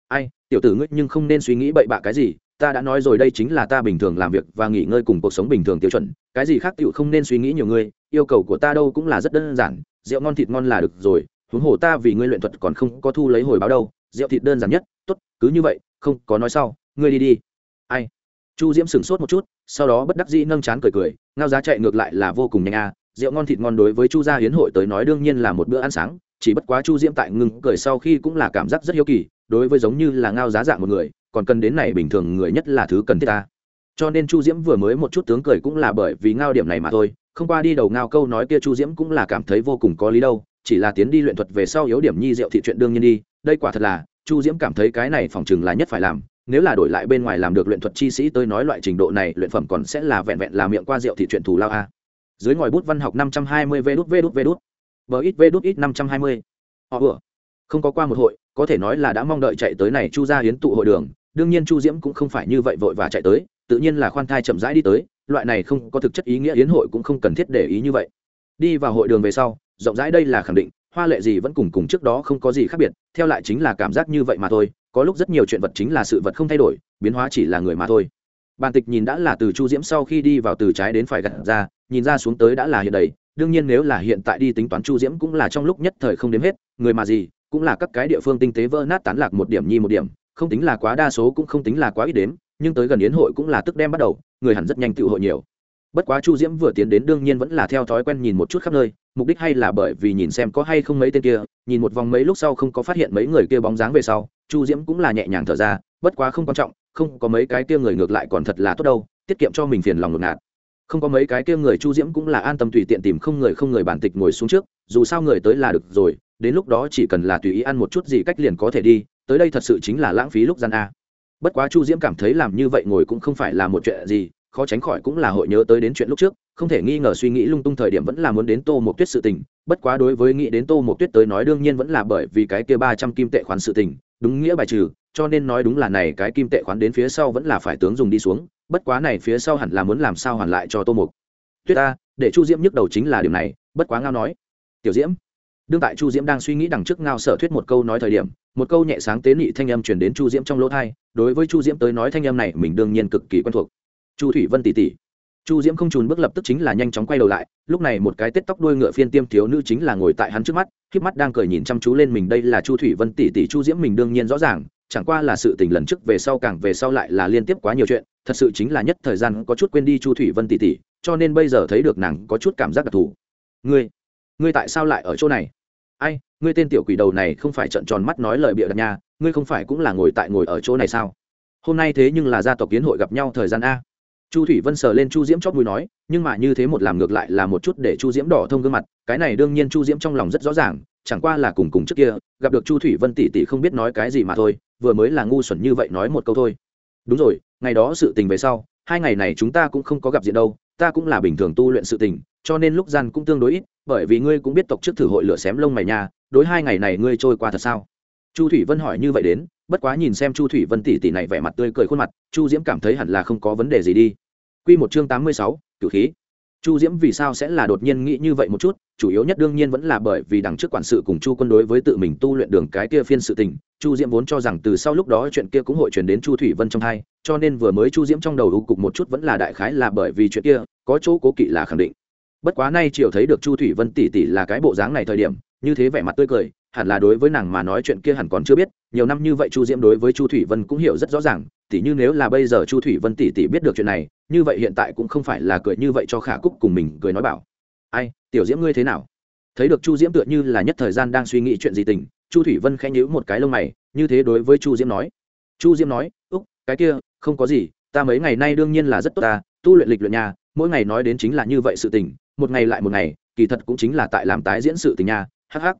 Ai, tiểu tử ngươi nhưng không nên suy nghĩ bậy bạ cái gì, ta đã nói rồi đây chính là ta bình thường làm việc và nghỉ ngơi cùng cuộc sống bình thường tiêu chuẩn, cái gì khác tiểu không nên suy nghĩ nhiều ngươi, yêu cầu của ta đâu cũng là rất đơn giản, rượu ngon thịt ngon là được rồi, huống hồ ta vì ngươi luyện thuật còn không có thu lấy hồi báo đâu, rượu thịt đơn giản nhất, tốt, cứ như vậy, không có nói sau, ngươi đi đi. Ai? Chu diễm sửng sốt một chút, sau đó bất đắc dĩ nâng chán cười cười, ngao giá chạy ngược lại là vô cùng nhanh à rượu ngon thịt ngon đối với chu gia hiến hội tới nói đương nhiên là một bữa ăn sáng, chỉ bất quá chu diễm tại ngừng cười sau khi cũng là cảm giác rất hiếu kỳ, đối với giống như là ngao giá dạng một người, còn cần đến này bình thường người nhất là thứ cần thiết ta. Cho nên chu diễm vừa mới một chút tướng cười cũng là bởi vì ngao điểm này mà thôi, không qua đi đầu ngao câu nói kia chu diễm cũng là cảm thấy vô cùng có lý đâu, chỉ là tiến đi luyện thuật về sau yếu điểm nhi rượu thị chuyện đương nhiên đi, đây quả thật là, chu diễm cảm thấy cái này phòng chừng là nhất phải làm nếu là đổi lại bên ngoài làm được luyện thuật chi sĩ tôi nói loại trình độ này, luyện phẩm còn sẽ là vẹn vẹn là miệng qua rượu thì chuyện thù lao a. Dưới ngòi bút văn học năm trăm hai mươi vê đút vê đút vê đút. Vờ ít vê đút ít năm trăm hai mươi. Họ vừa. Không có qua một hội, có thể nói là đã mong đợi chạy tới này chu gia hiến tụ hội đường. Đương nhiên chu diễm cũng không phải như vậy vội và chạy tới, tự nhiên là khoan thai chậm rãi đi tới. Loại này không có thực chất ý nghĩa hiến hội cũng không cần thiết để ý như vậy. Đi vào hội đường về sau, rộng rãi đây là khẳng định, hoa lệ gì vẫn cùng cùng trước đó không có gì khác biệt, theo lại chính là cảm giác như vậy mà thôi có lúc rất nhiều chuyện vật chính là sự vật không thay đổi, biến hóa chỉ là người mà thôi. Bàn tịch nhìn đã là từ chu diễm sau khi đi vào từ trái đến phải gặt ra, nhìn ra xuống tới đã là hiện đầy. Đương nhiên nếu là hiện tại đi tính toán chu diễm cũng là trong lúc nhất thời không đếm hết, người mà gì, cũng là các cái địa phương tinh tế vỡ nát tán lạc một điểm nhi một điểm, không tính là quá đa số cũng không tính là quá ít đếm, nhưng tới gần yến hội cũng là tức đem bắt đầu, người hẳn rất nhanh tự hội nhiều bất quá chu diễm vừa tiến đến đương nhiên vẫn là theo thói quen nhìn một chút khắp nơi, mục đích hay là bởi vì nhìn xem có hay không mấy tên kia, nhìn một vòng mấy lúc sau không có phát hiện mấy người kia bóng dáng về sau, chu diễm cũng là nhẹ nhàng thở ra, bất quá không quan trọng, không có mấy cái kia người ngược lại còn thật là tốt đâu, tiết kiệm cho mình phiền lòng ngột ngạt. Không có mấy cái kia người, chu diễm cũng là an tâm tùy tiện tìm không người không người bản tịch ngồi xuống trước, dù sao người tới là được rồi, đến lúc đó chỉ cần là tùy ý ăn một chút gì cách liền có thể đi, tới đây thật sự chính là lãng phí lúc gian a. Bất quá chu diễm cảm thấy làm như vậy ngồi cũng không phải là một chuyện gì khó tránh khỏi cũng là hội nhớ tới đến chuyện lúc trước, không thể nghi ngờ suy nghĩ lung tung thời điểm vẫn là muốn đến tô một tuyết sự tình, bất quá đối với nghĩ đến tô một tuyết tới nói đương nhiên vẫn là bởi vì cái kia ba trăm kim tệ khoán sự tình, đúng nghĩa bài trừ, cho nên nói đúng là này cái kim tệ khoán đến phía sau vẫn là phải tướng dùng đi xuống, bất quá này phía sau hẳn là muốn làm sao hoàn lại cho tô mục tuyết ta, để chu diễm nhức đầu chính là điều này, bất quá ngao nói. Tiểu diễm, đương tại chu diễm đang suy nghĩ đằng trước ngao sở thuyết một câu nói thời điểm, một câu nhẹ sáng tế nị thanh âm truyền đến chu diễm trong lỗ thai đối với chu diễm tới nói thanh âm này mình đương nhiên cực kỳ quen thuộc chu thủy vân tỷ tỷ chu diễm không trùn bước lập tức chính là nhanh chóng quay đầu lại, lúc này một cái tết tóc đuôi ngựa phiên tiêm thiếu nữ chính là ngồi tại hắn trước mắt, khiếp mắt đang cười nhìn chăm chú lên mình đây là chu thủy vân tỷ tỷ chu diễm mình đương nhiên rõ ràng, chẳng qua là sự tình lần trước về sau càng về sau lại là liên tiếp quá nhiều chuyện, thật sự chính là nhất thời gian có chút quên đi chu thủy vân tỷ tỷ cho nên bây giờ thấy được nàng có chút cảm giác đặc thù. Ngươi ngươi tại sao lại ở chỗ này? Ai, ngươi tên tiểu quỷ đầu này không phải trận tròn mắt nói lời bịa đặt nha, ngươi không phải cũng là ngồi tại ngồi ở chỗ này sao? Hôm nay thế nhưng là gia tộc kiến hội gặp nhau thời gian a chu thủy vân sờ lên chu diễm chót vui nói, nhưng mà như thế một làm ngược lại là một chút để chu diễm đỏ thông gương mặt, cái này đương nhiên chu diễm trong lòng rất rõ ràng, chẳng qua là cùng cùng trước kia, gặp được chu thủy vân tỷ tỷ không biết nói cái gì mà thôi, vừa mới là ngu xuẩn như vậy nói một câu thôi. Đúng rồi, ngày đó sự tình về sau, hai ngày này chúng ta cũng không có gặp diện đâu, ta cũng là bình thường tu luyện sự tình, cho nên lúc gian cũng tương đối ít, bởi vì ngươi cũng biết tộc trước thử hội lửa xém lông mày nhà đối hai ngày này ngươi trôi qua thật sao? Chu thủy vân hỏi như vậy đến bất quá nhìn xem chu thủy vân tỷ tỷ này vẻ mặt tươi cười khuôn mặt, chu diễm cảm thấy hẳn là không có vấn đề gì đi. Q một chương tám mươi sáu cử khí. Chu diễm vì sao sẽ là đột nhiên nghĩ như vậy một chút, chủ yếu nhất đương nhiên vẫn là bởi vì đằng trước quản sự cùng chu quân đối với tự mình tu luyện đường cái kia phiên sự tình, chu diễm vốn cho rằng từ sau lúc đó chuyện kia cũng hội chuyển đến chu thủy vân trong hai, cho nên vừa mới chu diễm trong đầu ưu cục một chút vẫn là đại khái là bởi vì chuyện kia, có chỗ cố kỵ là khẳng định. Bất quá nay chiều thấy được chu thủy vân tỷ tỷ là cái bộ dáng này thời điểm, như thế vẻ mặt tươi cười hẳn là đối với nàng mà nói chuyện kia hẳn còn chưa biết, nhiều năm như vậy chu diễm đối với chu thủy vân cũng hiểu rất rõ ràng, tỉ như nếu là bây giờ chu thủy vân tỷ tỷ biết được chuyện này, như vậy hiện tại cũng không phải là cười như vậy cho khả cúc cùng mình cười nói bảo, ai, tiểu diễm ngươi thế nào thấy được chu diễm tựa như là nhất thời gian đang suy nghĩ chuyện gì tình, chu thủy vân khẽ nhíu một cái lông mày, như thế đối với chu diễm nói chu diễm nói, úc, cái kia, không có gì, ta mấy ngày nay đương nhiên là rất tốt ta, tu luyện lịch luyện nhà, mỗi ngày nói đến chính là như vậy sự tình, một ngày lại một ngày, kỳ thật cũng chính là tại làm tái diễn sự tình nhà. hắc hắc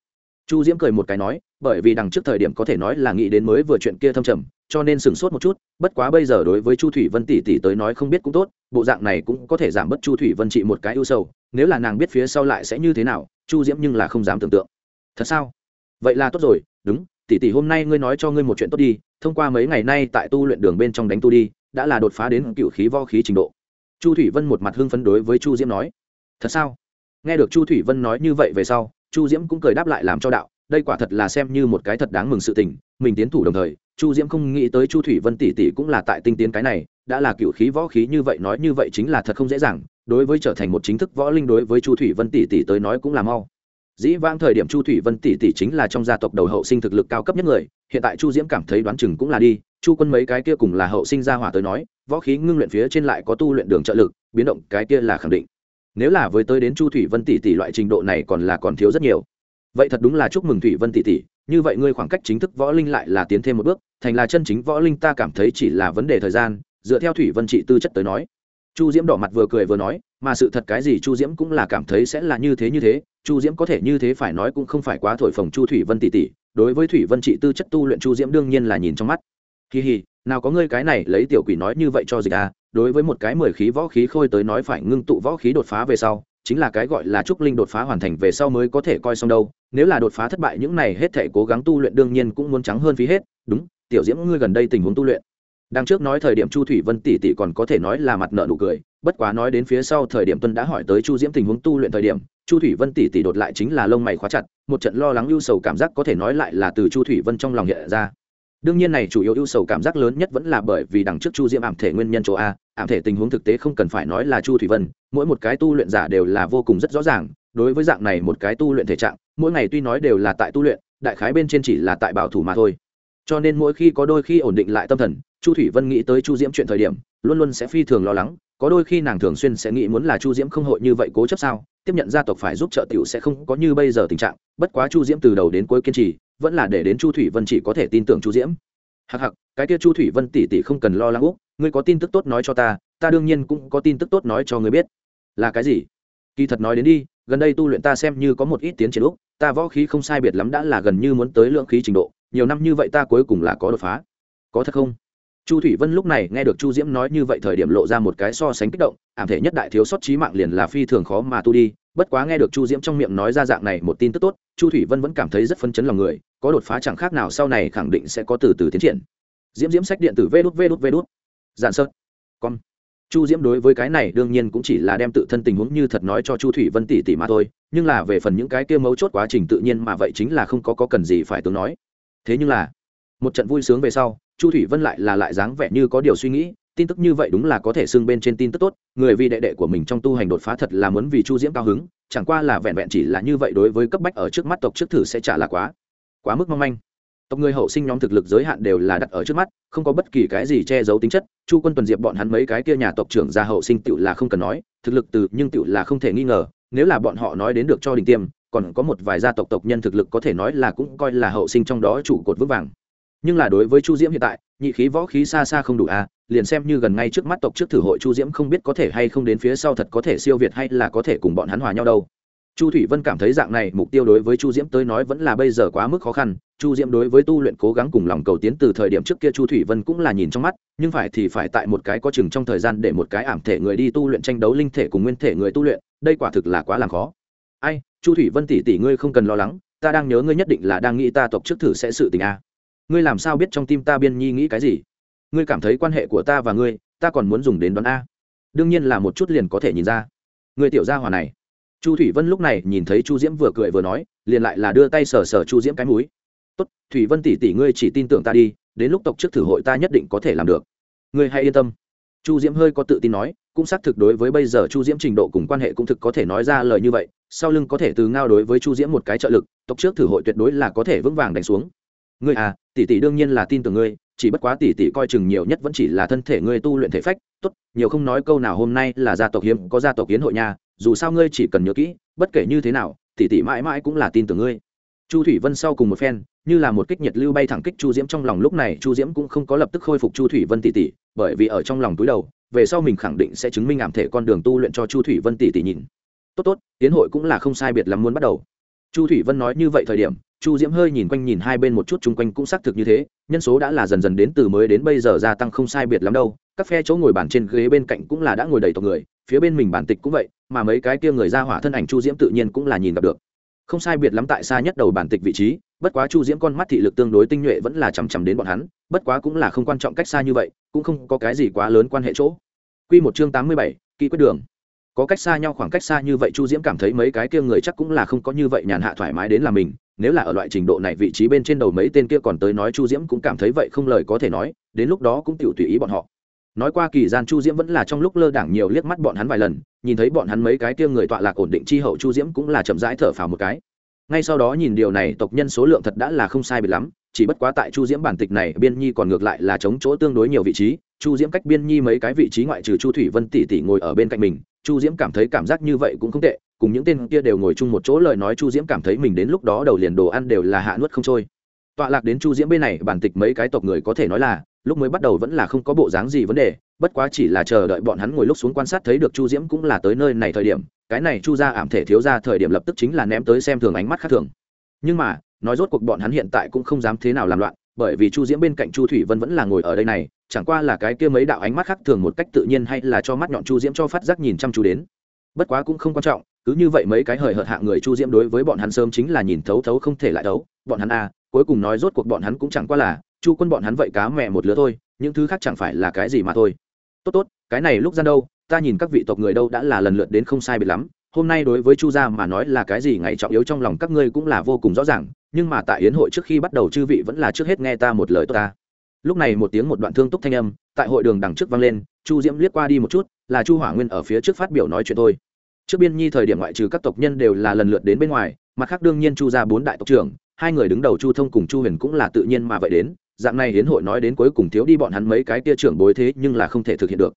chu diễm cười một cái nói, bởi vì đằng trước thời điểm có thể nói là nghĩ đến mới vừa chuyện kia thâm trầm, cho nên sửng sốt một chút, bất quá bây giờ đối với chu thủy vân tỷ tỷ tới nói không biết cũng tốt, bộ dạng này cũng có thể giảm bớt chu thủy vân trị một cái ưu sầu, nếu là nàng biết phía sau lại sẽ như thế nào, chu diễm nhưng là không dám tưởng tượng. Thật sao? Vậy là tốt rồi, đúng, tỷ tỷ hôm nay ngươi nói cho ngươi một chuyện tốt đi, thông qua mấy ngày nay tại tu luyện đường bên trong đánh tu đi, đã là đột phá đến cựu khí vo khí trình độ. Chu thủy vân một mặt hưng phấn đối với chu diễm nói. Thật sao? Nghe được chu thủy vân nói như vậy về sau chu diễm cũng cười đáp lại làm cho đạo, đây quả thật là xem như một cái thật đáng mừng sự tình, mình tiến thủ đồng thời, chu diễm không nghĩ tới chu thủy vân tỷ tỷ cũng là tại tinh tiến cái này, đã là cựu khí võ khí như vậy nói như vậy chính là thật không dễ dàng, đối với trở thành một chính thức võ linh đối với chu thủy vân tỷ tỷ tới nói cũng là mau. Dĩ vãng thời điểm chu thủy vân tỷ tỷ chính là trong gia tộc đầu hậu sinh thực lực cao cấp nhất người, hiện tại chu diễm cảm thấy đoán chừng cũng là đi, chu quân mấy cái kia cùng là hậu sinh gia hỏa tới nói, võ khí ngưng luyện phía trên lại có tu luyện đường trợ lực, biến động cái kia là khẳng định nếu là với tới đến chu thủy vân tỷ tỷ loại trình độ này còn là còn thiếu rất nhiều. Vậy thật đúng là chúc mừng thủy vân tỷ tỷ, như vậy ngươi khoảng cách chính thức võ linh lại là tiến thêm một bước, thành là chân chính võ linh ta cảm thấy chỉ là vấn đề thời gian, dựa theo thủy vân trị tư chất tới nói. Chu diễm đỏ mặt vừa cười vừa nói, mà sự thật cái gì chu diễm cũng là cảm thấy sẽ là như thế như thế, chu diễm có thể như thế phải nói cũng không phải quá thổi phồng chu thủy vân tỷ tỷ, đối với thủy vân trị tư chất tu luyện chu diễm đương nhiên là nhìn trong mắt. Kỳ hì nào có ngươi cái này lấy tiểu quỷ nói như vậy cho dịch à đối với một cái mười khí võ khí khôi tới nói phải ngưng tụ võ khí đột phá về sau, chính là cái gọi là trúc linh đột phá hoàn thành về sau mới có thể coi xong đâu. Nếu là đột phá thất bại, những này hết thể cố gắng tu luyện đương nhiên cũng muốn trắng hơn phí hết. Đúng, tiểu diễm, ngươi gần đây tình huống tu luyện. Đằng trước nói thời điểm chu thủy vân tỷ tỷ còn có thể nói là mặt nợ nụ cười, bất quá nói đến phía sau thời điểm tuân đã hỏi tới chu diễm tình huống tu luyện thời điểm, chu thủy vân tỷ tỷ đột lại chính là lông mày khóa chặt, một trận lo lắng lưu sầu cảm giác có thể nói lại là từ chu thủy vân trong lòng hiện ra đương nhiên này chủ yếu ưu sầu cảm giác lớn nhất vẫn là bởi vì đằng trước chu diễm ảm thể nguyên nhân chỗ a, ảm thể tình huống thực tế không cần phải nói là chu thủy vân, mỗi một cái tu luyện giả đều là vô cùng rất rõ ràng, đối với dạng này một cái tu luyện thể trạng, mỗi ngày tuy nói đều là tại tu luyện, đại khái bên trên chỉ là tại bảo thủ mà thôi. Cho nên mỗi khi có đôi khi ổn định lại tâm thần, chu thủy vân nghĩ tới chu diễm chuyện thời điểm, luôn luôn sẽ phi thường lo lắng, có đôi khi nàng thường xuyên sẽ nghĩ muốn là chu diễm không hội như vậy cố chấp sao, tiếp nhận gia tộc phải giúp trợ tiểu sẽ không có như bây giờ tình trạng, bất quá chu diễm từ đầu đến cuối kiên trì vẫn là để đến chu thủy vân chỉ có thể tin tưởng chu diễm. Hặc hặc cái kia chu thủy vân tỷ tỷ không cần lo lắng úc, ngươi có tin tức tốt nói cho ta ta đương nhiên cũng có tin tức tốt nói cho ngươi biết. Là cái gì? Kỳ thật nói đến đi, gần đây tu luyện ta xem như có một ít tiến triển úc, ta võ khí không sai biệt lắm đã là gần như muốn tới lượng khí trình độ, nhiều năm như vậy ta cuối cùng là có đột phá. Có thật không? Chu thủy vân lúc này nghe được chu diễm nói như vậy thời điểm lộ ra một cái so sánh kích động, ảm thể nhất đại thiếu sót trí mạng liền là phi thường khó mà tu đi, bất quá nghe được chu diễm trong miệng nói ra dạng này một tin tức tốt, chu thủy vân vẫn cảm thấy rất phấn chấn lòng người có đột phá chẳng khác nào sau này khẳng định sẽ có từ từ tiến triển. Diễm diễm sách điện tử vê đút vê đút vê đút. Giản sơn. Con chu diễm đối với cái này đương nhiên cũng chỉ là đem tự thân tình huống như thật nói cho chu thủy vân tỷ tỷ mà thôi nhưng là về phần những cái kia mấu chốt quá trình tự nhiên mà vậy chính là không có, có cần gì phải tướng nói. Thế nhưng là một trận vui sướng về sau chu thủy vân lại là lại dáng vẻ như có điều suy nghĩ tin tức như vậy đúng là có thể xưng bên trên tin tức tốt người vì đệ đệ của mình trong tu hành đột phá thật là muốn vì chu diễm cao hứng chẳng qua là vẹn vẹn chỉ là như vậy đối với cấp bách ở trước mắt tộc trước thử sẽ trả là quá quá mức mong manh. Tộc người hậu sinh nhóm thực lực giới hạn đều là đặt ở trước mắt, không có bất kỳ cái gì che giấu tính chất. Chu quân tuần diệp bọn hắn mấy cái kia nhà tộc trưởng gia hậu sinh tựu là không cần nói, thực lực từ nhưng tựu là không thể nghi ngờ, nếu là bọn họ nói đến được cho đình tiêm, còn có một vài gia tộc tộc nhân thực lực có thể nói là cũng coi là hậu sinh trong đó trụ cột vững vàng. Nhưng là đối với chu diễm hiện tại, nhị khí võ khí xa xa không đủ à liền xem như gần ngay trước mắt tộc trước thử hội chu diễm không biết có thể hay không đến phía sau thật có thể siêu việt hay là có thể cùng bọn hắn hòa nhau đâu chu thủy vân cảm thấy dạng này mục tiêu đối với chu diễm tới nói vẫn là bây giờ quá mức khó khăn. Chu diễm đối với tu luyện cố gắng cùng lòng cầu tiến từ thời điểm trước kia chu thủy vân cũng là nhìn trong mắt, nhưng phải thì phải tại một cái có chừng trong thời gian để một cái ảm thể người đi tu luyện tranh đấu linh thể cùng nguyên thể người tu luyện, đây quả thực là quá làm khó. Ai, chu thủy vân tỷ tỷ ngươi không cần lo lắng, ta đang nhớ ngươi nhất định là đang nghĩ ta tộc trước thử sẽ sự tình a à. ngươi làm sao biết trong tim ta biên nhi nghĩ cái gì? Ngươi cảm thấy quan hệ của ta và ngươi, ta còn muốn dùng đến đón a. Đương nhiên là một chút liền có thể nhìn ra. Ngươi tiểu gia hòa này chu thủy vân lúc này nhìn thấy chu diễm vừa cười vừa nói, liền lại là đưa tay sờ sờ chu diễm cái múi tốt, thủy vân tỷ tỷ ngươi chỉ tin tưởng ta đi, đến lúc tộc trước thử hội ta nhất định có thể làm được. Ngươi hãy yên tâm. Chu diễm hơi có tự tin nói, cũng xác thực đối với bây giờ chu diễm trình độ cùng quan hệ cũng thực có thể nói ra lời như vậy, sau lưng có thể từ ngao đối với chu diễm một cái trợ lực, tộc trước thử hội tuyệt đối là có thể vững vàng đánh xuống. Ngươi à tỷ tỷ đương nhiên là tin tưởng ngươi, chỉ bất quá tỷ tỷ coi chừng nhiều nhất vẫn chỉ là thân thể ngươi tu luyện thể phách. Tốt, nhiều không nói câu nào hôm nay là gia tộc hiếm, có gia tộc kiến hội nha dù sao ngươi chỉ cần nhớ kỹ, bất kể như thế nào tỷ tỷ mãi mãi cũng là tin tưởng ngươi. Chu thủy vân sau cùng một phen, như là một kích nhiệt lưu bay thẳng kích chu diễm trong lòng lúc này, chu diễm cũng không có lập tức khôi phục chu thủy vân tỷ tỷ bởi vì ở trong lòng túi đầu, về sau mình khẳng định sẽ chứng minh ảm thể con đường tu luyện cho chu thủy vân tỷ tỷ nhìn. Tốt tốt, tiến hội cũng là không sai biệt lắm muốn bắt đầu. Chu thủy vân nói như vậy thời điểm chu diễm hơi nhìn quanh nhìn hai bên một chút, chung quanh cũng xác thực như thế, nhân số đã là dần dần đến từ mới đến bây giờ gia tăng không sai biệt lắm đâu. Các phe chỗ ngồi bàn trên ghế bên cạnh cũng là đã ngồi đầy tộc người, phía bên mình bản tịch cũng vậy, mà mấy cái kia người ra hỏa thân ảnh chu diễm tự nhiên cũng là nhìn gặp được. Không sai biệt lắm tại xa nhất đầu bản tịch vị trí, bất quá chu diễm con mắt thị lực tương đối tinh nhuệ vẫn là chằm chằm đến bọn hắn, bất quá cũng là không quan trọng cách xa như vậy, cũng không có cái gì quá lớn quan hệ chỗ. Q một chương tám mươi bảy kỹ quyết đường. Có cách xa nhau, khoảng cách xa như vậy, chu diễm cảm thấy mấy cái kia người chắc cũng là không có như vậy nhàn hạ thoải mái đến là mình nếu là ở loại trình độ này, vị trí bên trên đầu mấy tên kia còn tới nói chu diễm cũng cảm thấy vậy không lời có thể nói, đến lúc đó cũng tự tùy ý bọn họ. Nói qua kỳ gian chu diễm vẫn là trong lúc lơ đảng nhiều liếc mắt bọn hắn vài lần, nhìn thấy bọn hắn mấy cái kia người tọa lạc ổn định chi hậu chu diễm cũng là chậm rãi thở phào một cái. Ngay sau đó nhìn điều này, tộc nhân số lượng thật đã là không sai biệt lắm, chỉ bất quá tại chu diễm bản tịch này, biên nhi còn ngược lại là chống chỗ tương đối nhiều vị trí. Chu diễm cách biên nhi mấy cái vị trí ngoại trừ chu thủy vân tỷ tỷ ngồi ở bên cạnh mình, chu diễm cảm thấy cảm giác như vậy cũng không tệ cùng những tên kia đều ngồi chung một chỗ lời nói chu diễm cảm thấy mình đến lúc đó đầu liền đồ ăn đều là hạ nuốt không trôi. Tọa lạc đến chu diễm bên này, bản tịch mấy cái tộc người có thể nói là, lúc mới bắt đầu vẫn là không có bộ dáng gì vấn đề, bất quá chỉ là chờ đợi bọn hắn ngồi lúc xuống quan sát thấy được chu diễm cũng là tới nơi này thời điểm, cái này chu ra ảm thể thiếu ra thời điểm lập tức chính là ném tới xem thường ánh mắt khác thường. Nhưng mà, nói rốt cuộc bọn hắn hiện tại cũng không dám thế nào làm loạn, bởi vì chu diễm bên cạnh chu thủy vân vẫn là ngồi ở đây này, chẳng qua là cái kia mấy đạo ánh mắt khác thường một cách tự nhiên hay là cho mắt nhọn chu diễm cho phát giác nhìn chăm chú đến. Bất quá cũng không quan trọng cứ như vậy mấy cái hời hợt hạ người chu diễm đối với bọn hắn sớm chính là nhìn thấu thấu không thể lại thấu. Bọn hắn a à, cuối cùng nói rốt cuộc bọn hắn cũng chẳng qua là chu quân bọn hắn vậy cá mẹ một lứa thôi những thứ khác chẳng phải là cái gì mà thôi. Tốt tốt cái này lúc gian đâu ta nhìn các vị tộc người đâu đã là lần lượt đến không sai biệt lắm. Hôm nay đối với chu gia mà nói là cái gì ngày trọng yếu trong lòng các ngươi cũng là vô cùng rõ ràng nhưng mà tại yến hội trước khi bắt đầu chư vị vẫn là trước hết nghe ta một lời tốt ta. Lúc này một tiếng một đoạn thương túc thanh âm tại hội đường đằng trước vang lên chu diễm liếc qua đi một chút là chu hỏa nguyên ở phía trước phát biểu nói chuyện thôi trước biên nhi thời điểm ngoại trừ các tộc nhân đều là lần lượt đến bên ngoài, mặt khác đương nhiên chu ra bốn đại tộc trưởng, hai người đứng đầu chu thông cùng chu huyền cũng là tự nhiên mà vậy đến, dạng này hiến hội nói đến cuối cùng thiếu đi bọn hắn mấy cái tia trưởng bối thế nhưng là không thể thực hiện được.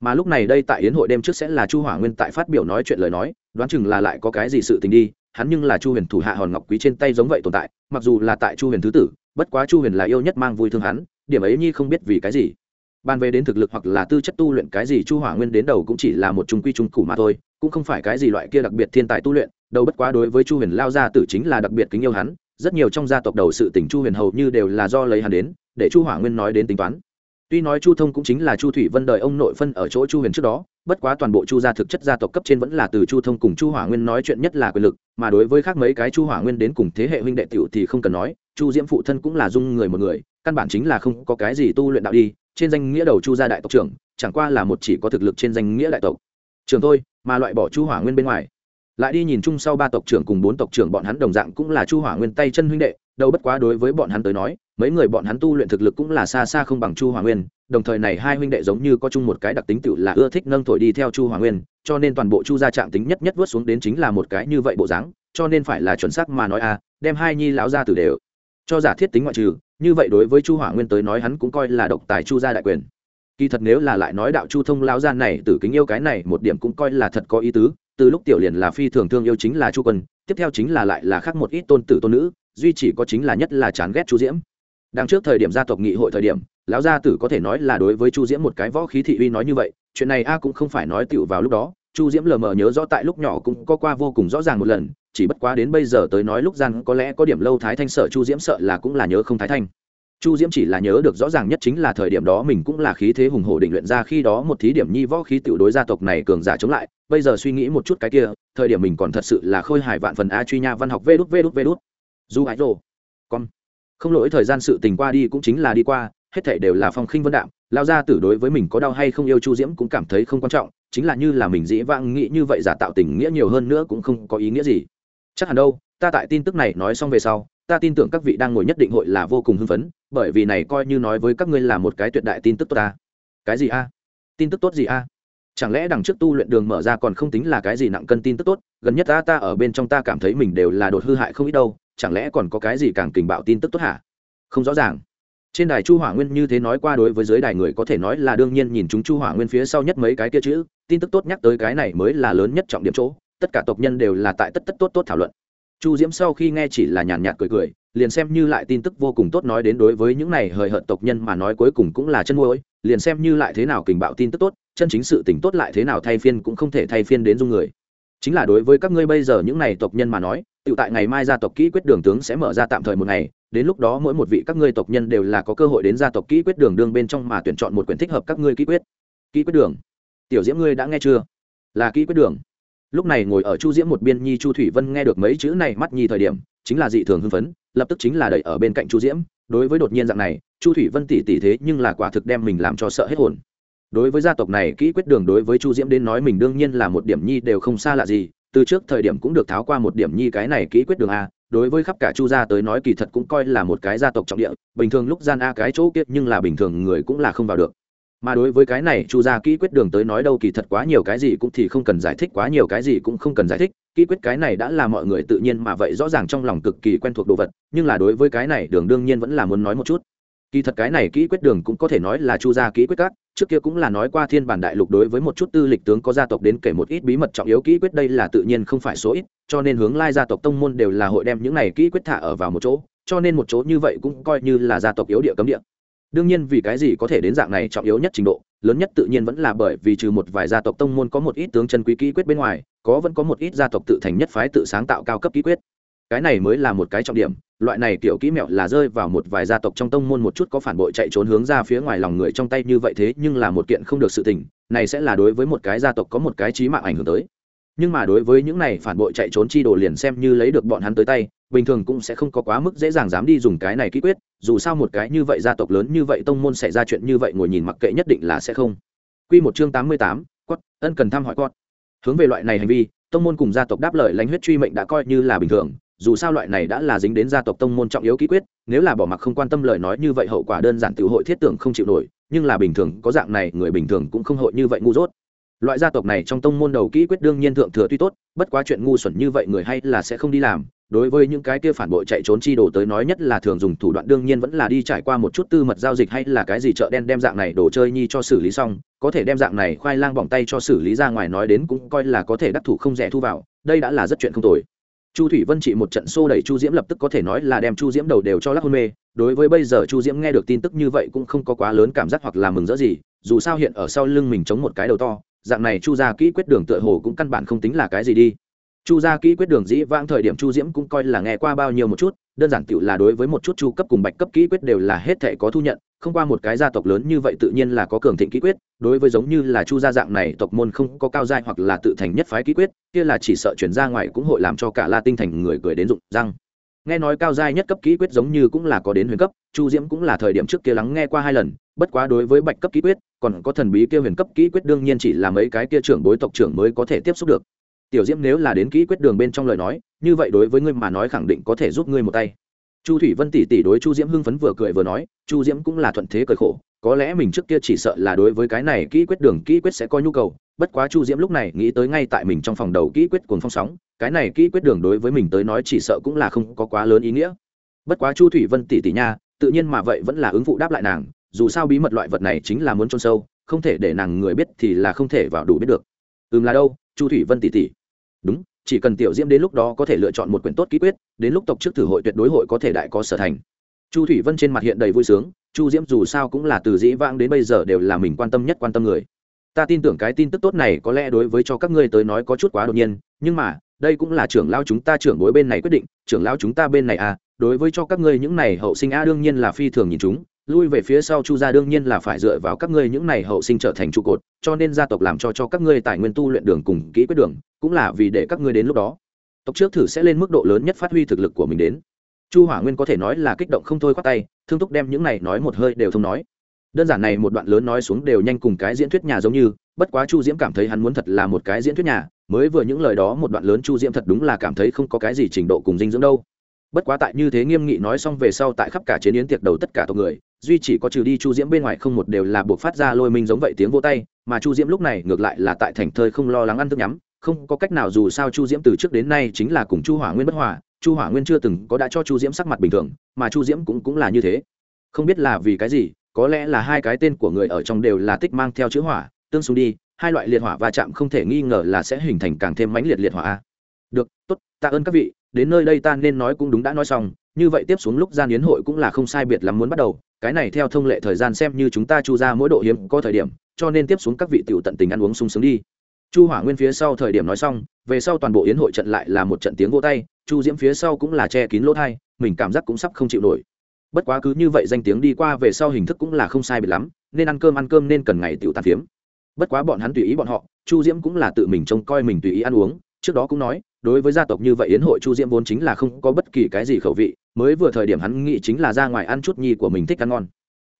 Mà lúc này đây tại hiến hội đêm trước sẽ là chu hỏa nguyên tại phát biểu nói chuyện lời nói, đoán chừng là lại có cái gì sự tình đi, hắn nhưng là chu huyền thủ hạ hòn ngọc quý trên tay giống vậy tồn tại, mặc dù là tại chu huyền thứ tử, bất quá chu huyền là yêu nhất mang vui thương hắn, điểm ấy nhi không biết vì cái gì. Ban về đến thực lực hoặc là tư chất tu luyện cái gì chu hỏa nguyên đến đầu cũng chỉ là một trung quy trung củ mà thôi cũng không phải cái gì loại kia đặc biệt thiên tài tu luyện, đâu bất quá đối với chu huyền lao gia tử chính là đặc biệt kính yêu hắn, rất nhiều trong gia tộc đầu sự tỉnh chu huyền hầu như đều là do lấy hắn đến, để chu hỏa nguyên nói đến tính toán. Tuy nói chu thông cũng chính là chu thủy vân đời ông nội phân ở chỗ chu huyền trước đó, bất quá toàn bộ chu gia thực chất gia tộc cấp trên vẫn là từ chu thông cùng chu hỏa nguyên nói chuyện nhất là quyền lực, mà đối với khác mấy cái chu hỏa nguyên đến cùng thế hệ huynh đệ tiểu thì không cần nói, chu diễm phụ thân cũng là dung người một người, căn bản chính là không có cái gì tu luyện đạo đi, trên danh nghĩa đầu chu gia đại tộc trưởng, chẳng qua là một chỉ có thực lực trên danh nghĩa đại tộc. Trường thôi mà loại bỏ chu hỏa nguyên bên ngoài. Lại đi nhìn chung sau ba tộc trưởng cùng bốn tộc trưởng, bọn hắn đồng dạng cũng là chu hỏa nguyên tay chân huynh đệ, đâu bất quá đối với bọn hắn tới nói, mấy người bọn hắn tu luyện thực lực cũng là xa xa không bằng chu hỏa nguyên, đồng thời này hai huynh đệ giống như có chung một cái đặc tính tự là ưa thích nâng thổi đi theo chu hỏa nguyên, cho nên toàn bộ chu gia trạng tính nhất nhất vớt xuống đến chính là một cái như vậy bộ dáng, cho nên phải là chuẩn xác mà nói a đem hai nhi lão gia tử đều cho giả thiết tính ngoại trừ, như vậy đối với chu hỏa nguyên tới nói hắn cũng coi là độc tài chu gia đại quyền kỳ thật nếu là lại nói đạo chu thông lão gia này tử kính yêu cái này, một điểm cũng coi là thật có ý tứ, từ lúc tiểu liền là phi thường thương yêu chính là chu quân, tiếp theo chính là lại là khác một ít tôn tử tôn nữ, duy chỉ có chính là nhất là chán ghét chu diễm. Đang trước thời điểm gia tộc nghị hội thời điểm, lão gia tử có thể nói là đối với chu diễm một cái võ khí thị uy nói như vậy, chuyện này a cũng không phải nói tựu vào lúc đó, chu diễm lờ mờ nhớ rõ tại lúc nhỏ cũng có qua vô cùng rõ ràng một lần, chỉ bất quá đến bây giờ tới nói lúc gian có lẽ có điểm lâu thái thanh sợ chu diễm sợ là cũng là nhớ không thái thanh chu diễm chỉ là nhớ được rõ ràng nhất chính là thời điểm đó mình cũng là khí thế hùng hổ định luyện ra khi đó một thí điểm nhi võ khí tiểu đối gia tộc này cường giả chống lại, bây giờ suy nghĩ một chút cái kia, thời điểm mình còn thật sự là khôi hài vạn phần a truy nha văn học vê đút vê đút vê đút. Du ái rồ. Con. Không lỗi, thời gian sự tình qua đi cũng chính là đi qua, hết thể đều là phong khinh vân đạm lao ra tử đối với mình có đau hay không yêu chu diễm cũng cảm thấy không quan trọng, chính là như là mình dĩ vãng nghĩ như vậy giả tạo tình nghĩa nhiều hơn nữa cũng không có ý nghĩa gì. Chắc hẳn đâu, ta tại tin tức này nói xong về sau ta tin tưởng các vị đang ngồi nhất định hội là vô cùng hưng phấn, bởi vì này coi như nói với các ngươi là một cái tuyệt đại tin tức tốt ta. Cái gì a? Tin tức tốt gì a? Chẳng lẽ đằng trước tu luyện đường mở ra còn không tính là cái gì nặng cân tin tức tốt, gần nhất ta ta ở bên trong ta cảm thấy mình đều là đột hư hại không ít đâu, chẳng lẽ còn có cái gì càng kình bạo tin tức tốt hả? Không rõ ràng. Trên đài chu hỏa nguyên như thế nói qua đối với giới đài người có thể nói là đương nhiên nhìn chúng chu hỏa nguyên phía sau nhất mấy cái kia chữ, tin tức tốt nhắc tới cái này mới là lớn nhất trọng điểm chỗ, tất cả tộc nhân đều là tại tất tất tốt tốt thảo luận chu diễm sau khi nghe chỉ là nhàn nhạt cười cười, liền xem như lại tin tức vô cùng tốt nói đến đối với những này hời hợt tộc nhân mà nói cuối cùng cũng là chân môi liền xem như lại thế nào kình bạo tin tức tốt, chân chính sự tỉnh tốt lại thế nào thay phiên cũng không thể thay phiên đến dung người. Chính là đối với các ngươi bây giờ những này tộc nhân mà nói tự tại ngày mai gia tộc kỹ quyết đường tướng sẽ mở ra tạm thời một ngày, đến lúc đó mỗi một vị các ngươi tộc nhân đều là có cơ hội đến gia tộc kỹ quyết đường đương bên trong mà tuyển chọn một quyển thích hợp các ngươi kỹ quyết. Kỹ quyết đường. Tiểu diễm ngươi đã nghe chưa? Là kỹ quyết đường lúc này ngồi ở chu diễm một biên nhi chu thủy vân nghe được mấy chữ này mắt nhi thời điểm, chính là dị thường hưng phấn, lập tức chính là đẩy ở bên cạnh chu diễm. Đối với đột nhiên dạng này, chu thủy vân tỉ tỉ thế nhưng là quả thực đem mình làm cho sợ hết hồn. Đối với gia tộc này, kỹ quyết đường đối với chu diễm đến nói mình đương nhiên là một điểm nhi đều không xa lạ gì, từ trước thời điểm cũng được tháo qua một điểm nhi cái này kỹ quyết đường a, đối với khắp cả chu gia tới nói kỳ thật cũng coi là một cái gia tộc trọng địa, bình thường lúc gian a cái chỗ kiếp nhưng là bình thường người cũng là không vào được mà đối với cái này, chu gia kỹ quyết đường tới nói đâu kỳ thật quá nhiều cái gì cũng thì không cần giải thích, quá nhiều cái gì cũng không cần giải thích. Kỹ quyết cái này đã là mọi người tự nhiên mà vậy rõ ràng trong lòng cực kỳ quen thuộc đồ vật, nhưng là đối với cái này, đường đương nhiên vẫn là muốn nói một chút. Kỳ thật cái này kỹ quyết đường cũng có thể nói là chu gia kỹ quyết các, trước kia cũng là nói qua thiên bản đại lục đối với một chút tư lịch tướng có gia tộc đến kể một ít bí mật trọng yếu kỹ quyết đây là tự nhiên không phải số ít, cho nên hướng lai gia tộc tông môn đều là hội đem những này kỹ quyết thả ở vào một chỗ, cho nên một chỗ như vậy cũng coi như là gia tộc yếu địa cấm địa đương nhiên vì cái gì có thể đến dạng này trọng yếu nhất trình độ, lớn nhất tự nhiên vẫn là bởi vì trừ một vài gia tộc tông môn có một ít tướng chân quý kỹ quyết bên ngoài, có vẫn có một ít gia tộc tự thành nhất phái tự sáng tạo cao cấp kỹ quyết. Cái này mới là một cái trọng điểm, loại này kiểu kỹ mẹo là rơi vào một vài gia tộc trong tông môn một chút có phản bội chạy trốn hướng ra phía ngoài lòng người trong tay như vậy thế nhưng là một kiện không được sự tình, này sẽ là đối với một cái gia tộc có một cái trí mạng ảnh hưởng tới nhưng mà đối với những này phản bội chạy trốn chi đồ liền xem như lấy được bọn hắn tới tay bình thường cũng sẽ không có quá mức dễ dàng dám đi dùng cái này kỹ quyết dù sao một cái như vậy gia tộc lớn như vậy tông môn xảy ra chuyện như vậy ngồi nhìn mặc kệ nhất định là sẽ không Quy một chương tám mươi tám, quất, ân cần thăm hỏi quất. Hướng về loại này hành vi, tông môn cùng gia tộc đáp lời lãnh huyết truy mệnh đã coi như là bình thường, dù sao loại này đã là dính đến gia tộc tông môn trọng yếu ký quyết nếu là bỏ mặc không quan tâm lời nói như vậy hậu quả đơn giản tự hội thiết tưởng không chịu nổi nhưng là bình thường có dạng này người bình thường cũng không hội như vậy ngu dốt loại gia tộc này trong tông môn đầu kỹ quyết đương nhiên thượng thừa tuy tốt, bất quá chuyện ngu xuẩn như vậy người hay là sẽ không đi làm. Đối với những cái kia phản bội chạy trốn chi đồ tới nói nhất là thường dùng thủ đoạn đương nhiên vẫn là đi trải qua một chút tư mật giao dịch hay là cái gì chợ đen đem dạng này đồ chơi nhi cho xử lý xong, có thể đem dạng này khoai lang bỏng tay cho xử lý ra ngoài nói đến cũng coi là có thể đắc thủ không rẻ thu vào, đây đã là rất chuyện không tồi. Chu thủy vân trị một trận xô đẩy chu diễm lập tức có thể nói là đem chu diễm đầu đều cho lắc hôn mê, đối với bây giờ chu diễm nghe được tin tức như vậy cũng không có quá lớn cảm giác hoặc là mừng rỡ gì, dù sao hiện ở sau lưng mình chống một cái đầu to dạng này chu gia kỹ quyết đường tựa hồ cũng căn bản không tính là cái gì đi. Chu gia kỹ quyết đường dĩ vãng thời điểm chu diễm cũng coi là nghe qua bao nhiêu một chút, đơn giản tựu là đối với một chút chu cấp cùng bạch cấp kỹ quyết đều là hết thể có thu nhận, không qua một cái gia tộc lớn như vậy tự nhiên là có cường thịnh kỹ quyết, đối với giống như là chu gia dạng này tộc môn không có cao giai hoặc là tự thành nhất phái kỹ quyết, kia là chỉ sợ chuyển ra ngoài cũng hội làm cho cả la tinh thành người cười đến rụng răng nghe nói cao giai nhất cấp kỹ quyết giống như cũng là có đến huyền cấp, chu diễm cũng là thời điểm trước kia lắng nghe qua hai lần, bất quá đối với bạch cấp kỹ quyết, còn có thần bí kia huyền cấp kỹ quyết đương nhiên chỉ là mấy cái kia trưởng bối tộc trưởng mới có thể tiếp xúc được. Tiểu diễm nếu là đến kỹ quyết đường bên trong lời nói, như vậy đối với ngươi mà nói khẳng định có thể giúp ngươi một tay chu thủy vân tỷ tỷ đối chu diễm hưng phấn vừa cười vừa nói, chu diễm cũng là thuận thế cười khổ, có lẽ mình trước kia chỉ sợ là đối với cái này kỹ quyết đường kỹ quyết sẽ có nhu cầu, bất quá chu diễm lúc này nghĩ tới ngay tại mình trong phòng đầu kỹ quyết cuồng phong sóng, cái này kỹ quyết đường đối với mình tới nói chỉ sợ cũng là không có quá lớn ý nghĩa. Bất quá chu thủy vân tỷ tỷ nha, tự nhiên mà vậy vẫn là ứng phụ đáp lại nàng, dù sao bí mật loại vật này chính là muốn trôn sâu, không thể để nàng người biết thì là không thể vào đủ biết được. Ừm là đâu, chu thủy vân tỷ tỷ đúng chỉ cần tiểu diễm đến lúc đó có thể lựa chọn một quyển tốt ký quyết, đến lúc tộc trước thử hội tuyệt đối hội có thể đại có sở thành. Chu thủy vân trên mặt hiện đầy vui sướng, chu diễm dù sao cũng là từ dĩ vãng đến bây giờ đều là mình quan tâm nhất quan tâm người. Ta tin tưởng cái tin tức tốt này có lẽ đối với cho các ngươi tới nói có chút quá đột nhiên, nhưng mà, đây cũng là trưởng lao chúng ta trưởng bối bên này quyết định, trưởng lao chúng ta bên này à đối với cho các ngươi những này hậu sinh a đương nhiên là phi thường nhìn chúng, lui về phía sau chu gia đương nhiên là phải dựa vào các ngươi những này hậu sinh trở thành trụ cột, cho nên gia tộc làm cho cho các ngươi tài nguyên tu luyện đường cùng kỹ quyết đường cũng là vì để các ngươi đến lúc đó. Tộc trước thử sẽ lên mức độ lớn nhất phát huy thực lực của mình đến. Chu hỏa nguyên có thể nói là kích động không thôi khoát tay, thương túc đem những này nói một hơi đều thông nói. Đơn giản này một đoạn lớn nói xuống đều nhanh cùng cái diễn thuyết nhà giống như, bất quá chu diễm cảm thấy hắn muốn thật là một cái diễn thuyết nhà, mới vừa những lời đó một đoạn lớn chu diễm thật đúng là cảm thấy không có cái gì trình độ cùng dinh dưỡng đâu. Bất quá tại như thế nghiêm nghị nói xong về sau tại khắp cả chế yến tiệc đầu tất cả tộc người, duy chỉ có trừ đi chu diễm bên ngoài không một đều là buộc phát ra lôi mình giống vậy tiếng vô tay, mà chu diễm lúc này ngược lại là tại thành thơi không lo lắng ăn thức nhắm không có cách nào dù sao chu diễm từ trước đến nay chính là cùng chu hỏa nguyên bất hòa, chu hỏa nguyên chưa từng có đã cho chu diễm sắc mặt bình thường, mà chu diễm cũng cũng là như thế. Không biết là vì cái gì, có lẽ là hai cái tên của người ở trong đều là tích mang theo chữ hỏa, tương xung đi, hai loại liệt hỏa va chạm không thể nghi ngờ là sẽ hình thành càng thêm mãnh liệt liệt hỏa được, tốt, tạ ơn các vị, đến nơi đây ta nên nói cũng đúng đã nói xong, như vậy tiếp xuống lúc gian yến hội cũng là không sai biệt lắm muốn bắt đầu, cái này theo thông lệ thời gian xem như chúng ta chu ra mỗi độ hiếm có thời điểm, cho nên tiếp xuống các vị tiểu tận tình ăn uống sung sướng đi chu hỏa nguyên phía sau thời điểm nói xong, về sau toàn bộ yến hội trận lại là một trận tiếng vô tay, chu diễm phía sau cũng là che kín lỗ thai, mình cảm giác cũng sắp không chịu nổi. Bất quá cứ như vậy danh tiếng đi qua về sau hình thức cũng là không sai biệt lắm, nên ăn cơm ăn cơm nên cần ngày tiểu tàn phiếm. Bất quá bọn hắn tùy ý bọn họ, chu diễm cũng là tự mình trông coi mình tùy ý ăn uống, trước đó cũng nói, đối với gia tộc như vậy yến hội chu diễm vốn chính là không có bất kỳ cái gì khẩu vị, mới vừa thời điểm hắn nghĩ chính là ra ngoài ăn chút nhi của mình thích ăn ngon.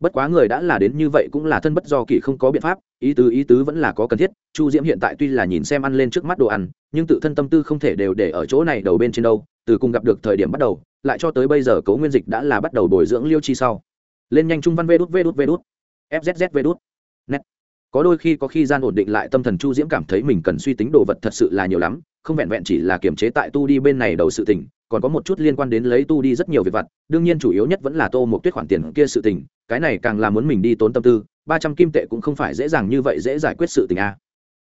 Bất quá người đã là đến như vậy cũng là thân bất do kỳ không có biện pháp ý tứ ý tứ vẫn là có cần thiết. Chu diễm hiện tại tuy là nhìn xem ăn lên trước mắt đồ ăn, nhưng tự thân tâm tư không thể đều để ở chỗ này đầu bên trên đâu. Từ cùng gặp được thời điểm bắt đầu, lại cho tới bây giờ cấu nguyên dịch đã là bắt đầu bồi dưỡng liêu chi sau. Lên nhanh trung văn vê đút vê đút vê đút. Fzz vê đút. Net có đôi khi có khi gian ổn định lại tâm thần chu diễm cảm thấy mình cần suy tính đồ vật thật sự là nhiều lắm, không vẹn vẹn chỉ là kiềm chế tại tu đi bên này đầu sự tình, còn có một chút liên quan đến lấy tu đi rất nhiều việc vặt, đương nhiên chủ yếu nhất vẫn là tô một tuyết khoản tiền kia sự tình, cái này càng là muốn mình đi tốn tâm tư ba trăm kim tệ cũng không phải dễ dàng như vậy dễ giải quyết sự tình a. À.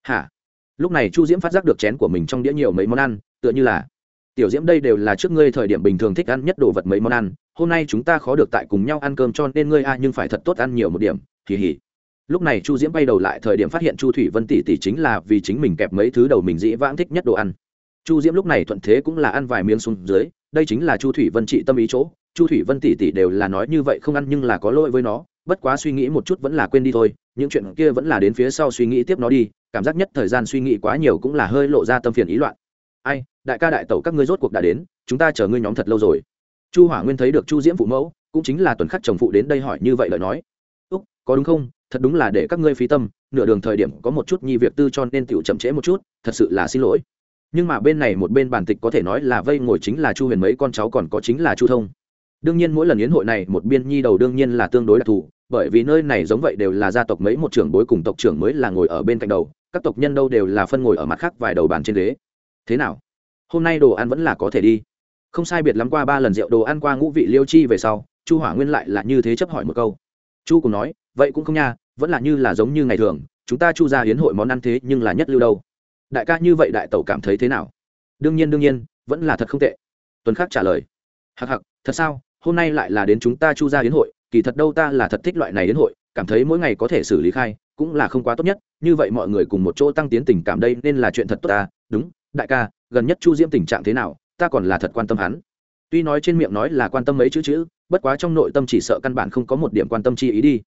hả? Lúc này chu diễm phát giác được chén của mình trong đĩa nhiều mấy món ăn, tựa như là, tiểu diễm đây đều là trước ngươi thời điểm bình thường thích ăn nhất đồ vật mấy món ăn, hôm nay chúng ta khó được tại cùng nhau ăn cơm cho nên ngươi a nhưng phải thật tốt ăn nhiều một điểm. Kỳ hỉ lúc này chu diễm bay đầu lại thời điểm phát hiện chu thủy vân tỷ tỷ chính là vì chính mình kẹp mấy thứ đầu mình dĩ vãng thích nhất đồ ăn. Chu diễm lúc này thuận thế cũng là ăn vài miếng xuống dưới, đây chính là chu thủy vân trị tâm ý chỗ. Chu thủy vân tỷ tỷ đều là nói như vậy không ăn nhưng là có lỗi với nó bất quá suy nghĩ một chút vẫn là quên đi thôi, những chuyện kia vẫn là đến phía sau suy nghĩ tiếp nó đi, cảm giác nhất thời gian suy nghĩ quá nhiều cũng là hơi lộ ra tâm phiền ý loạn. Ai, đại ca đại tẩu các ngươi rốt cuộc đã đến, chúng ta chờ ngươi nhóm thật lâu rồi. Chu hỏa nguyên thấy được chu diễm phụ mẫu, cũng chính là tuần khắc chồng phụ đến đây hỏi như vậy lời nói. Úc, có đúng không? Thật đúng là để các ngươi phí tâm, nửa đường thời điểm có một chút nhi việc tư cho nên tiểu chậm trễ một chút, thật sự là xin lỗi. Nhưng mà bên này một bên bản tịch có thể nói là vây ngồi chính là chu huyền mấy con cháu còn có chính là chu thông. Đương nhiên mỗi lần yến hội này một biên nhi đầu đương nhiên là tương đối đặc thù bởi vì nơi này giống vậy đều là gia tộc mấy một trưởng bối cùng tộc trưởng mới là ngồi ở bên cạnh đầu, các tộc nhân đâu đều là phân ngồi ở mặt khác vài đầu bàn trên ghế. Thế nào? Hôm nay đồ ăn vẫn là có thể đi. Không sai biệt lắm qua ba lần rượu đồ ăn qua ngũ vị liêu chi về sau, chu hỏa nguyên lại là như thế chấp hỏi một câu. Chu cùng nói, vậy cũng không nha, vẫn là như là giống như ngày thường, chúng ta chu ra hiến hội món ăn thế nhưng là nhất lưu đâu. Đại ca như vậy đại tẩu cảm thấy thế nào? Đương nhiên đương nhiên, vẫn là thật không tệ. Tuần khắc trả lời hặc hặc thật sao? Hôm nay lại là đến chúng ta chu ra hiến hội kỳ thật đâu ta là thật thích loại này đến hội cảm thấy mỗi ngày có thể xử lý khai cũng là không quá tốt nhất. Như vậy mọi người cùng một chỗ tăng tiến tình cảm đây nên là chuyện thật tốt ta. Đúng đại ca gần nhất chu diễm tình trạng thế nào? Ta còn là thật quan tâm hắn. Tuy nói trên miệng nói là quan tâm mấy chữ chữ bất quá trong nội tâm chỉ sợ căn bản không có một điểm quan tâm chi ý đi.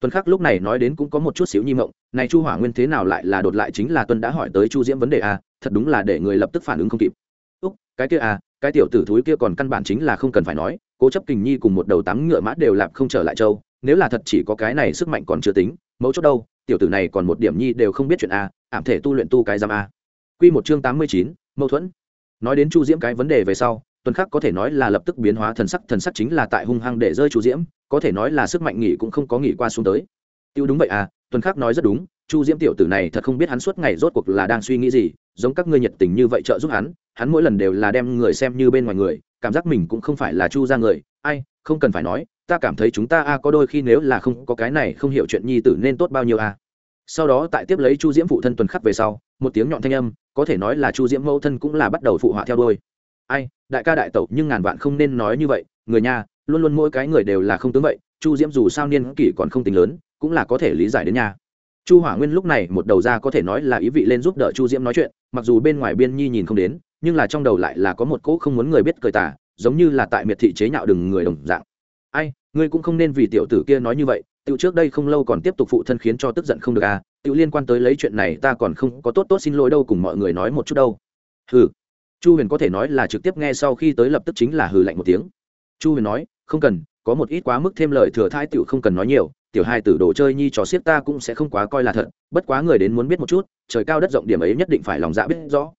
Tuần khắc lúc này nói đến cũng có một chút xíu nhi mộng này chu hỏa nguyên thế nào lại là đột lại chính là tuân đã hỏi tới chu diễm vấn đề à, thật đúng là để người lập tức phản ứng không kịp. Úc cái kia à cái tiểu tử thúi kia còn căn bản chính là không cần phải nói cố chấp kình nhi cùng một đầu tắm ngựa mã đều lạp không trở lại châu, nếu là thật chỉ có cái này sức mạnh còn chưa tính, mấu chốt đâu, tiểu tử này còn một điểm nhi đều không biết chuyện a, ảm thể tu luyện tu cái giam a. Quy một chương tám mươi chín, mâu thuẫn. Nói đến chu diễm cái vấn đề về sau, tuần khắc có thể nói là lập tức biến hóa thần sắc thần sắc chính là tại hung hăng để rơi chu diễm, có thể nói là sức mạnh nghỉ cũng không có nghỉ qua xuống tới. Tiêu đúng vậy à tuần khắc nói rất đúng, chu diễm tiểu tử này thật không biết hắn suốt ngày rốt cuộc là đang suy nghĩ gì giống các ngươi nhiệt tình như vậy trợ giúp hắn hắn mỗi lần đều là đem người xem như bên ngoài người, cảm giác mình cũng không phải là chu ra người. Ai, không cần phải nói, ta cảm thấy chúng ta a có đôi khi nếu là không có cái này không hiểu chuyện nhi tử nên tốt bao nhiêu a. Sau đó tại tiếp lấy chu diễm phụ thân tuần khắc về sau, một tiếng nhọn thanh âm, có thể nói là chu diễm mẫu thân cũng là bắt đầu phụ họa theo đôi ai, đại ca đại tẩu, nhưng ngàn vạn không nên nói như vậy, người nhà, luôn luôn mỗi cái người đều là không tướng vậy, chu diễm dù sao niên kỷ còn không tính lớn, cũng là có thể lý giải đến nhà chu hỏa nguyên lúc này một đầu ra có thể nói là ý vị lên giúp đỡ chu diễm nói chuyện, mặc dù bên ngoài biên nhi nhìn không đến, nhưng là trong đầu lại là có một cỗ không muốn người biết cười tả giống như là tại miệt thị chế nhạo đừng người đồng dạng. Ai, ngươi cũng không nên vì tiểu tử kia nói như vậy, tiểu trước đây không lâu còn tiếp tục phụ thân khiến cho tức giận không được à tiểu liên quan tới lấy chuyện này ta còn không có tốt tốt xin lỗi đâu cùng mọi người nói một chút đâu. Hừ. Chu huyền có thể nói là trực tiếp nghe sau khi tới lập tức chính là hừ lạnh một tiếng. Chu huyền nói, không cần có một ít quá mức thêm lời thừa thai tiểu không cần nói nhiều, tiểu hai tử đồ chơi nhi trò xiết ta cũng sẽ không quá coi là thật, bất quá người đến muốn biết một chút, trời cao đất rộng điểm ấy nhất định phải lòng dạ biết rõ.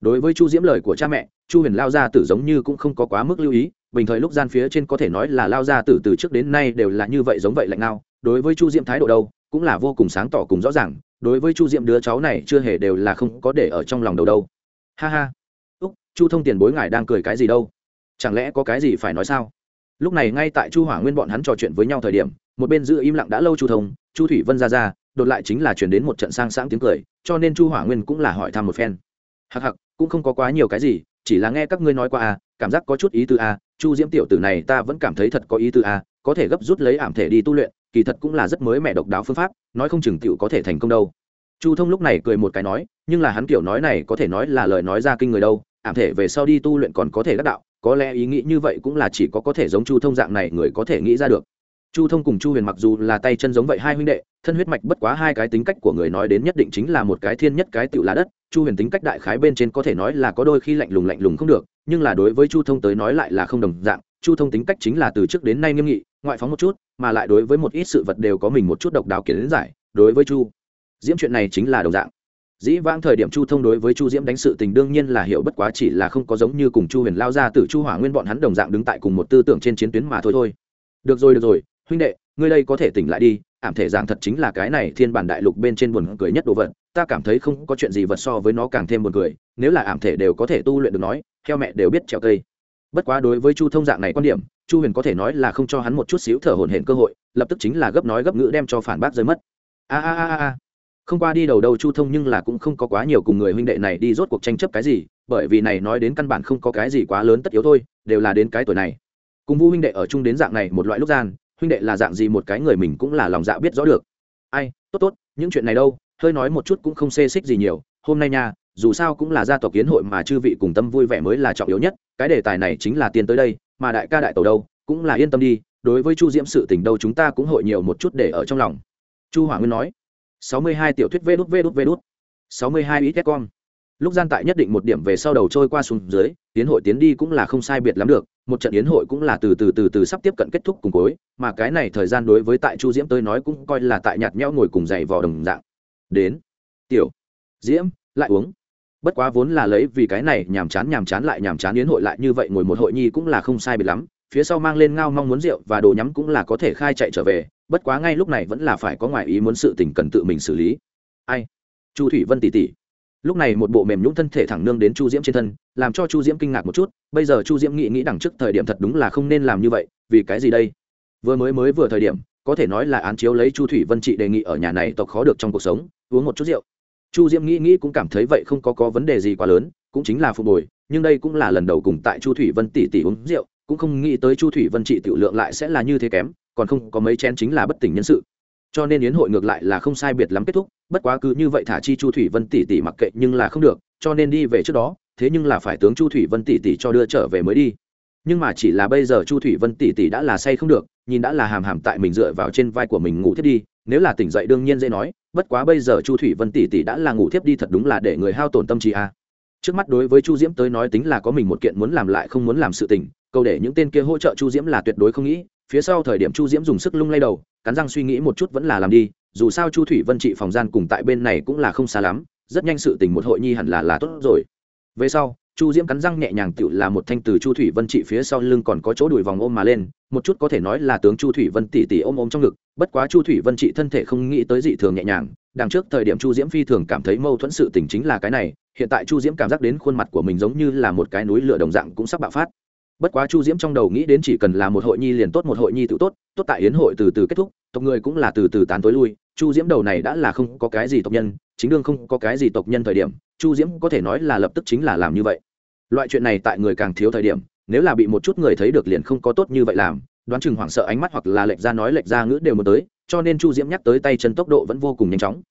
Đối với chu diễm lời của cha mẹ, chu huyền lao gia tử giống như cũng không có quá mức lưu ý, bình thời lúc gian phía trên có thể nói là lao gia tử từ trước đến nay đều là như vậy giống vậy lạnh nào đối với chu diễm thái độ đâu, cũng là vô cùng sáng tỏ cùng rõ ràng, đối với chu diễm đứa cháu này chưa hề đều là không có để ở trong lòng đầu đâu. Ha ha. Úc, chu thông tiền bối ngài đang cười cái gì đâu? Chẳng lẽ có cái gì phải nói sao? Lúc này ngay tại chu hỏa nguyên bọn hắn trò chuyện với nhau thời điểm, một bên giữ im lặng đã lâu chu thông, chu thủy vân ra ra, đột lại chính là chuyển đến một trận sang sáng tiếng cười, cho nên chu hỏa nguyên cũng là hỏi thăm một phen. Hặc hặc cũng không có quá nhiều cái gì, chỉ là nghe các ngươi nói qua à cảm giác có chút ý tư à chu diễm tiểu tử này ta vẫn cảm thấy thật có ý tư à có thể gấp rút lấy ảm thể đi tu luyện, kỳ thật cũng là rất mới mẻ độc đáo phương pháp, nói không chừng tiểu có thể thành công đâu. Chu thông lúc này cười một cái nói, nhưng là hắn kiểu nói này có thể nói là lời nói ra kinh người đâu, ảm thể về sau đi tu luyện còn có thể đắc đạo có lẽ ý nghĩ như vậy cũng là chỉ có có thể giống chu thông dạng này người có thể nghĩ ra được. Chu thông cùng chu huyền mặc dù là tay chân giống vậy hai huynh đệ, thân huyết mạch bất quá hai cái tính cách của người nói đến nhất định chính là một cái thiên nhất cái tựu lá đất, chu huyền tính cách đại khái bên trên có thể nói là có đôi khi lạnh lùng lạnh lùng không được, nhưng là đối với chu thông tới nói lại là không đồng dạng, chu thông tính cách chính là từ trước đến nay nghiêm nghị, ngoại phóng một chút, mà lại đối với một ít sự vật đều có mình một chút độc đáo kiến giải, đối với chu diễm chuyện này chính là đồng dạng dĩ vãng thời điểm chu thông đối với chu diễm đánh sự tình đương nhiên là hiểu, bất quá chỉ là không có giống như cùng chu huyền lao ra từ chu hỏa nguyên bọn hắn đồng dạng đứng tại cùng một tư tưởng trên chiến tuyến mà thôi thôi. Được rồi được rồi, huynh đệ, ngươi đây có thể tỉnh lại đi, ảm thể giảng thật chính là cái này thiên bản đại lục bên trên buồn cười nhất đồ vật, ta cảm thấy không có chuyện gì vật so với nó càng thêm buồn cười, nếu là ảm thể đều có thể tu luyện được nói theo mẹ đều biết trèo cây. Bất quá đối với chu thông dạng này quan điểm, chu huyền có thể nói là không cho hắn một chút xíu thở hổn hển cơ hội, lập tức chính là gấp nói gấp ngữ đem cho phản bác rơi mất. A a a a không qua đi đầu đầu chu thông nhưng là cũng không có quá nhiều cùng người huynh đệ này đi rốt cuộc tranh chấp cái gì, bởi vì này nói đến căn bản không có cái gì quá lớn tất yếu thôi, đều là đến cái tuổi này. Cùng vu huynh đệ ở chung đến dạng này một loại lúc gian, huynh đệ là dạng gì một cái người mình cũng là lòng dạ biết rõ được. Ai, tốt tốt, những chuyện này đâu, hơi nói một chút cũng không xê xích gì nhiều, hôm nay nha, dù sao cũng là gia tộc kiến hội mà chư vị cùng tâm vui vẻ mới là trọng yếu nhất, cái đề tài này chính là tiền tới đây, mà đại ca đại tổ đâu, cũng là yên tâm đi, đối với chu diễm sự tình đâu chúng ta cũng hội nhiều một chút để ở trong lòng. Chu hỏa nguyên nói sáu mươi hai tiểu thuyết vê đút vê đút vê đút. Sáu mươi hai ít con lúc gian tại nhất định một điểm về sau đầu trôi qua xuống dưới, tiến hội tiến đi cũng là không sai biệt lắm được, một trận yến hội cũng là từ từ từ từ sắp tiếp cận kết thúc cùng cuối, mà cái này thời gian đối với tại chu diễm tôi nói cũng coi là tại nhạt nhẽo ngồi cùng dày vò đồng dạng. Đến. Tiểu. Diễm, lại uống. Bất quá vốn là lấy vì cái này nhàm chán nhàm chán lại nhàm chán yến hội lại như vậy ngồi một hội nhi cũng là không sai biệt lắm phía sau mang lên ngao mong muốn rượu và đồ nhắm cũng là có thể khai chạy trở về, bất quá ngay lúc này vẫn là phải có ngoại ý muốn sự tình cần tự mình xử lý. Ai? Chu thủy vân tỷ tỷ lúc này một bộ mềm nhũng thân thể thẳng nương đến chu diễm trên thân, làm cho chu diễm kinh ngạc một chút, bây giờ chu diễm nghĩ nghĩ đằng trước thời điểm thật đúng là không nên làm như vậy, vì cái gì đây? Vừa mới mới vừa thời điểm, có thể nói là án chiếu lấy chu thủy vân chị đề nghị ở nhà này tộc khó được trong cuộc sống, uống một chút rượu. Chu diễm nghĩ nghĩ cũng cảm thấy vậy không có có vấn đề gì quá lớn, cũng chính là phục hồi, nhưng đây cũng là lần đầu cùng tại chu thủy vân tỷ tỷ uống rượu cũng không nghĩ tới chu thủy vân chị tiểu lượng lại sẽ là như thế kém, còn không có mấy chen chính là bất tỉnh nhân sự cho nên yến hội ngược lại là không sai biệt lắm kết thúc, bất quá cứ như vậy thả chi chu thủy vân tỷ tỷ mặc kệ nhưng là không được, cho nên đi về trước đó, thế nhưng là phải tướng chu thủy vân tỷ tỷ cho đưa trở về mới đi nhưng mà chỉ là bây giờ chu thủy vân tỷ tỷ đã là say không được, nhìn đã là hàm hàm tại mình dựa vào trên vai của mình ngủ thiết đi, nếu là tỉnh dậy đương nhiên dễ nói, bất quá bây giờ chu thủy vân tỷ tỷ đã là ngủ thiếp đi thật đúng là để người hao tổn tâm trí a à. trước mắt đối với chu diễm tới nói tính là có mình một kiện muốn làm lại không muốn làm sự tình câu để những tên kia hỗ trợ chu diễm là tuyệt đối không nghĩ, phía sau thời điểm chu diễm dùng sức lung lay đầu, cắn răng suy nghĩ một chút vẫn là làm đi, dù sao chu thủy vân trị phòng gian cùng tại bên này cũng là không xa lắm, rất nhanh sự tình một hội nhi hẳn là là tốt rồi. Về sau, chu diễm cắn răng nhẹ nhàng tựu là một thanh từ chu thủy vân trị phía sau lưng còn có chỗ đùi vòng ôm mà lên, một chút có thể nói là tướng chu thủy vân tỉ tỉ ôm ôm trong ngực, bất quá chu thủy vân trị thân thể không nghĩ tới dị thường nhẹ nhàng, đằng trước thời điểm chu diễm phi thường cảm thấy mâu thuẫn sự tình chính là cái này, hiện tại chu diễm cảm giác đến khuôn mặt của mình giống như là một cái núi lửa đồng dạng cũng sắp bạo phát bất quá chu diễm trong đầu nghĩ đến chỉ cần là một hội nhi liền tốt, một hội nhi tự tốt tốt tại yến hội từ từ kết thúc, tộc người cũng là từ từ tán tối lui. Chu diễm đầu này đã là không có cái gì tộc nhân, chính đương không có cái gì tộc nhân thời điểm, chu diễm có thể nói là lập tức chính là làm như vậy. Loại chuyện này tại người càng thiếu thời điểm, nếu là bị một chút người thấy được liền không có tốt như vậy làm, đoán chừng hoảng sợ ánh mắt hoặc là lệch ra nói lệch ra ngữ đều muốn tới, cho nên chu diễm nhắc tới tay chân tốc độ vẫn vô cùng nhanh chóng.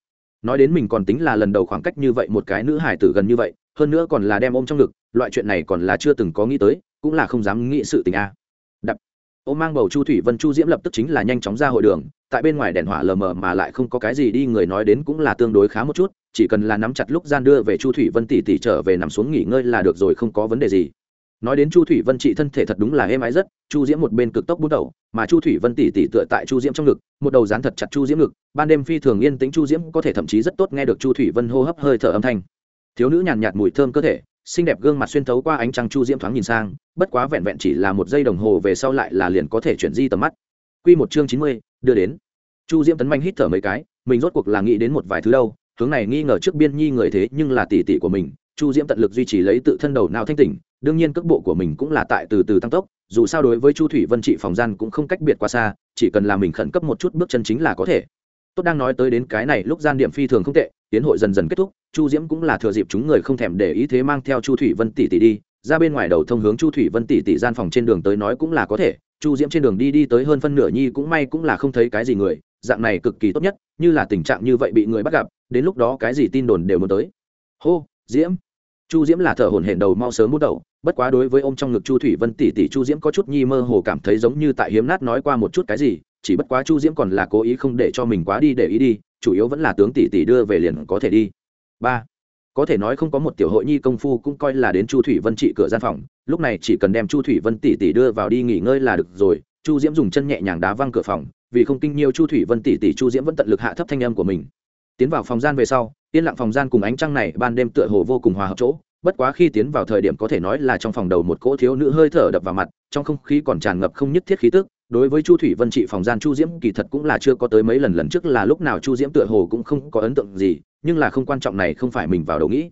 Nói đến mình còn tính là lần đầu khoảng cách như vậy, một cái nữ hải tử gần như vậy, hơn nữa còn là đem ôm trong ngực, loại chuyện này còn là chưa từng có nghĩ tới cũng là không dám nghĩ sự tình a. Đập. Ô, mang bầu chu thủy vân, chu diễm lập tức chính là nhanh chóng ra hội đường, tại bên ngoài đèn hỏa lờ mờ mà lại không có cái gì đi, người nói đến cũng là tương đối khá một chút, chỉ cần là nắm chặt lúc gian đưa về chu thủy vân tỷ tỷ trở về nằm xuống nghỉ ngơi là được rồi, không có vấn đề gì. Nói đến chu thủy vân chị thân thể thật đúng là êm ái rất, chu diễm một bên cực tốc bút đầu, mà chu thủy vân tỷ tỷ tựa tại chu diễm trong ngực, một đầu dán thật chặt chu diễm ngực, ban đêm phi thường yên tĩnh, chu diễm có thể thậm chí rất tốt nghe được chu thủy vân hô hấp hơi thở âm thanh. Thiếu nữ nhàn nhạt mùi thơm cơ thể xinh đẹp gương mặt xuyên thấu qua ánh trăng chu diễm thoáng nhìn sang, bất quá vẹn vẹn chỉ là một giây đồng hồ về sau lại là liền có thể chuyển di tầm mắt. Q một chương chín mươi, đưa đến. Chu diễm tấn manh hít thở mấy cái, mình rốt cuộc là nghĩ đến một vài thứ đâu, hướng này nghi ngờ trước biên nhi người thế nhưng là tỷ tỷ của mình, chu diễm tận lực duy trì lấy tự thân đầu nào thanh tỉnh, đương nhiên cước bộ của mình cũng là tại từ từ tăng tốc, dù sao đối với chu thủy vân trị phòng gian cũng không cách biệt quá xa, chỉ cần là mình khẩn cấp một chút bước chân chính là có thể. Tốt đang nói tới đến cái này, lúc gian điểm phi thường không tệ tiến hội dần dần kết thúc, chu diễm cũng là thừa dịp chúng người không thèm để ý thế mang theo chu thủy vân tỷ tỷ đi, ra bên ngoài đầu thông hướng chu thủy vân tỷ tỷ gian phòng trên đường tới nói cũng là có thể, chu diễm trên đường đi đi tới hơn phân nửa nhi cũng may cũng là không thấy cái gì người, dạng này cực kỳ tốt nhất, như là tình trạng như vậy bị người bắt gặp, đến lúc đó cái gì tin đồn đều muốn tới. Hô, diễm. Chu diễm là thở hổn hển đầu mau sớm bút đầu, bất quá đối với ô m trong ngực chu thủy vân tỷ tỷ chu diễm có chút nhi mơ hồ cảm thấy giống như tại hiếm nát nói qua một chút cái gì chỉ bất quá chu diễm còn là cố ý không để cho mình quá đi để ý đi, chủ yếu vẫn là tướng tỷ tỷ đưa về liền có thể đi. Ba, có thể nói không có một tiểu hội nhi công phu cũng coi là đến chu thủy vân trị cửa gian phòng, lúc này chỉ cần đem chu thủy vân tỷ tỷ đưa vào đi nghỉ ngơi là được rồi, chu diễm dùng chân nhẹ nhàng đá văng cửa phòng, vì không kinh nhiều chu thủy vân tỷ tỷ chu diễm vẫn tận lực hạ thấp thanh âm của mình. Tiến vào phòng gian về sau, yên lặng phòng gian cùng ánh trăng này ban đêm tựa hồ vô cùng hòa hợp chỗ, bất quá khi tiến vào thời điểm có thể nói là trong phòng đầu một cỗ thiếu nữ hơi thở đập vào mặt, trong không khí còn tràn ngập không nhất thiết khí tức đối với chu thủy vân trị phòng gian chu diễm kỳ thật cũng là chưa có tới mấy lần lần trước là lúc nào chu diễm tựa hồ cũng không có ấn tượng gì, nhưng là không quan trọng này, không phải mình vào đầu nghĩ.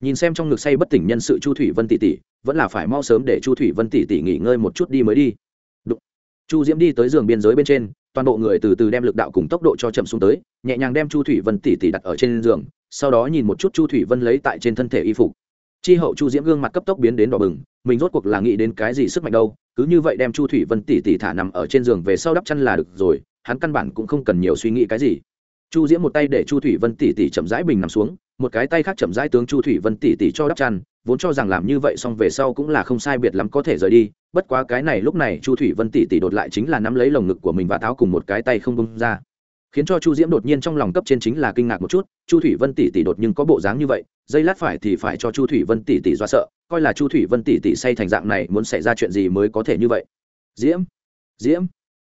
Nhìn xem trong ngực say bất tỉnh nhân sự chu thủy vân tỷ tỷ, vẫn là phải mau sớm để chu thủy vân tỷ tỷ nghỉ ngơi một chút đi mới đi. Đụng. chu diễm đi tới giường biên giới bên trên, toàn bộ người từ từ đem lực đạo cùng tốc độ cho chậm xuống tới, nhẹ nhàng đem chu thủy vân tỷ tỷ đặt ở trên giường, sau đó nhìn một chút chu thủy vân lấy tại trên thân thể y phục. Chi hậu chu diễm gương mặt cấp tốc biến đến đỏ bừng, mình rốt cuộc là nghĩ đến cái gì sức mạnh đâu cứ như vậy đem chu thủy vân tỉ tỉ thả nằm ở trên giường về sau đắp chăn là được rồi, hắn căn bản cũng không cần nhiều suy nghĩ cái gì. Chu diễm một tay để chu thủy vân tỉ tỉ chậm rãi bình nằm xuống, một cái tay khác chậm rãi tướng chu thủy vân tỉ tỉ cho đắp chăn, vốn cho rằng làm như vậy xong về sau cũng là không sai biệt lắm có thể rời đi, bất quá cái này lúc này chu thủy vân tỉ tỉ đột lại chính là nắm lấy lồng ngực của mình và tháo cùng một cái tay không bông ra. Khiến cho chu diễm đột nhiên trong lòng cấp trên chính là kinh ngạc một chút, chu thủy vân tỷ tỷ đột nhưng có bộ dáng như vậy, dây lát phải thì phải cho chu thủy vân tỷ tỷ do sợ coi là chu thủy vân tỷ tỷ say thành dạng này muốn xảy ra chuyện gì mới có thể như vậy. Diễm diễm.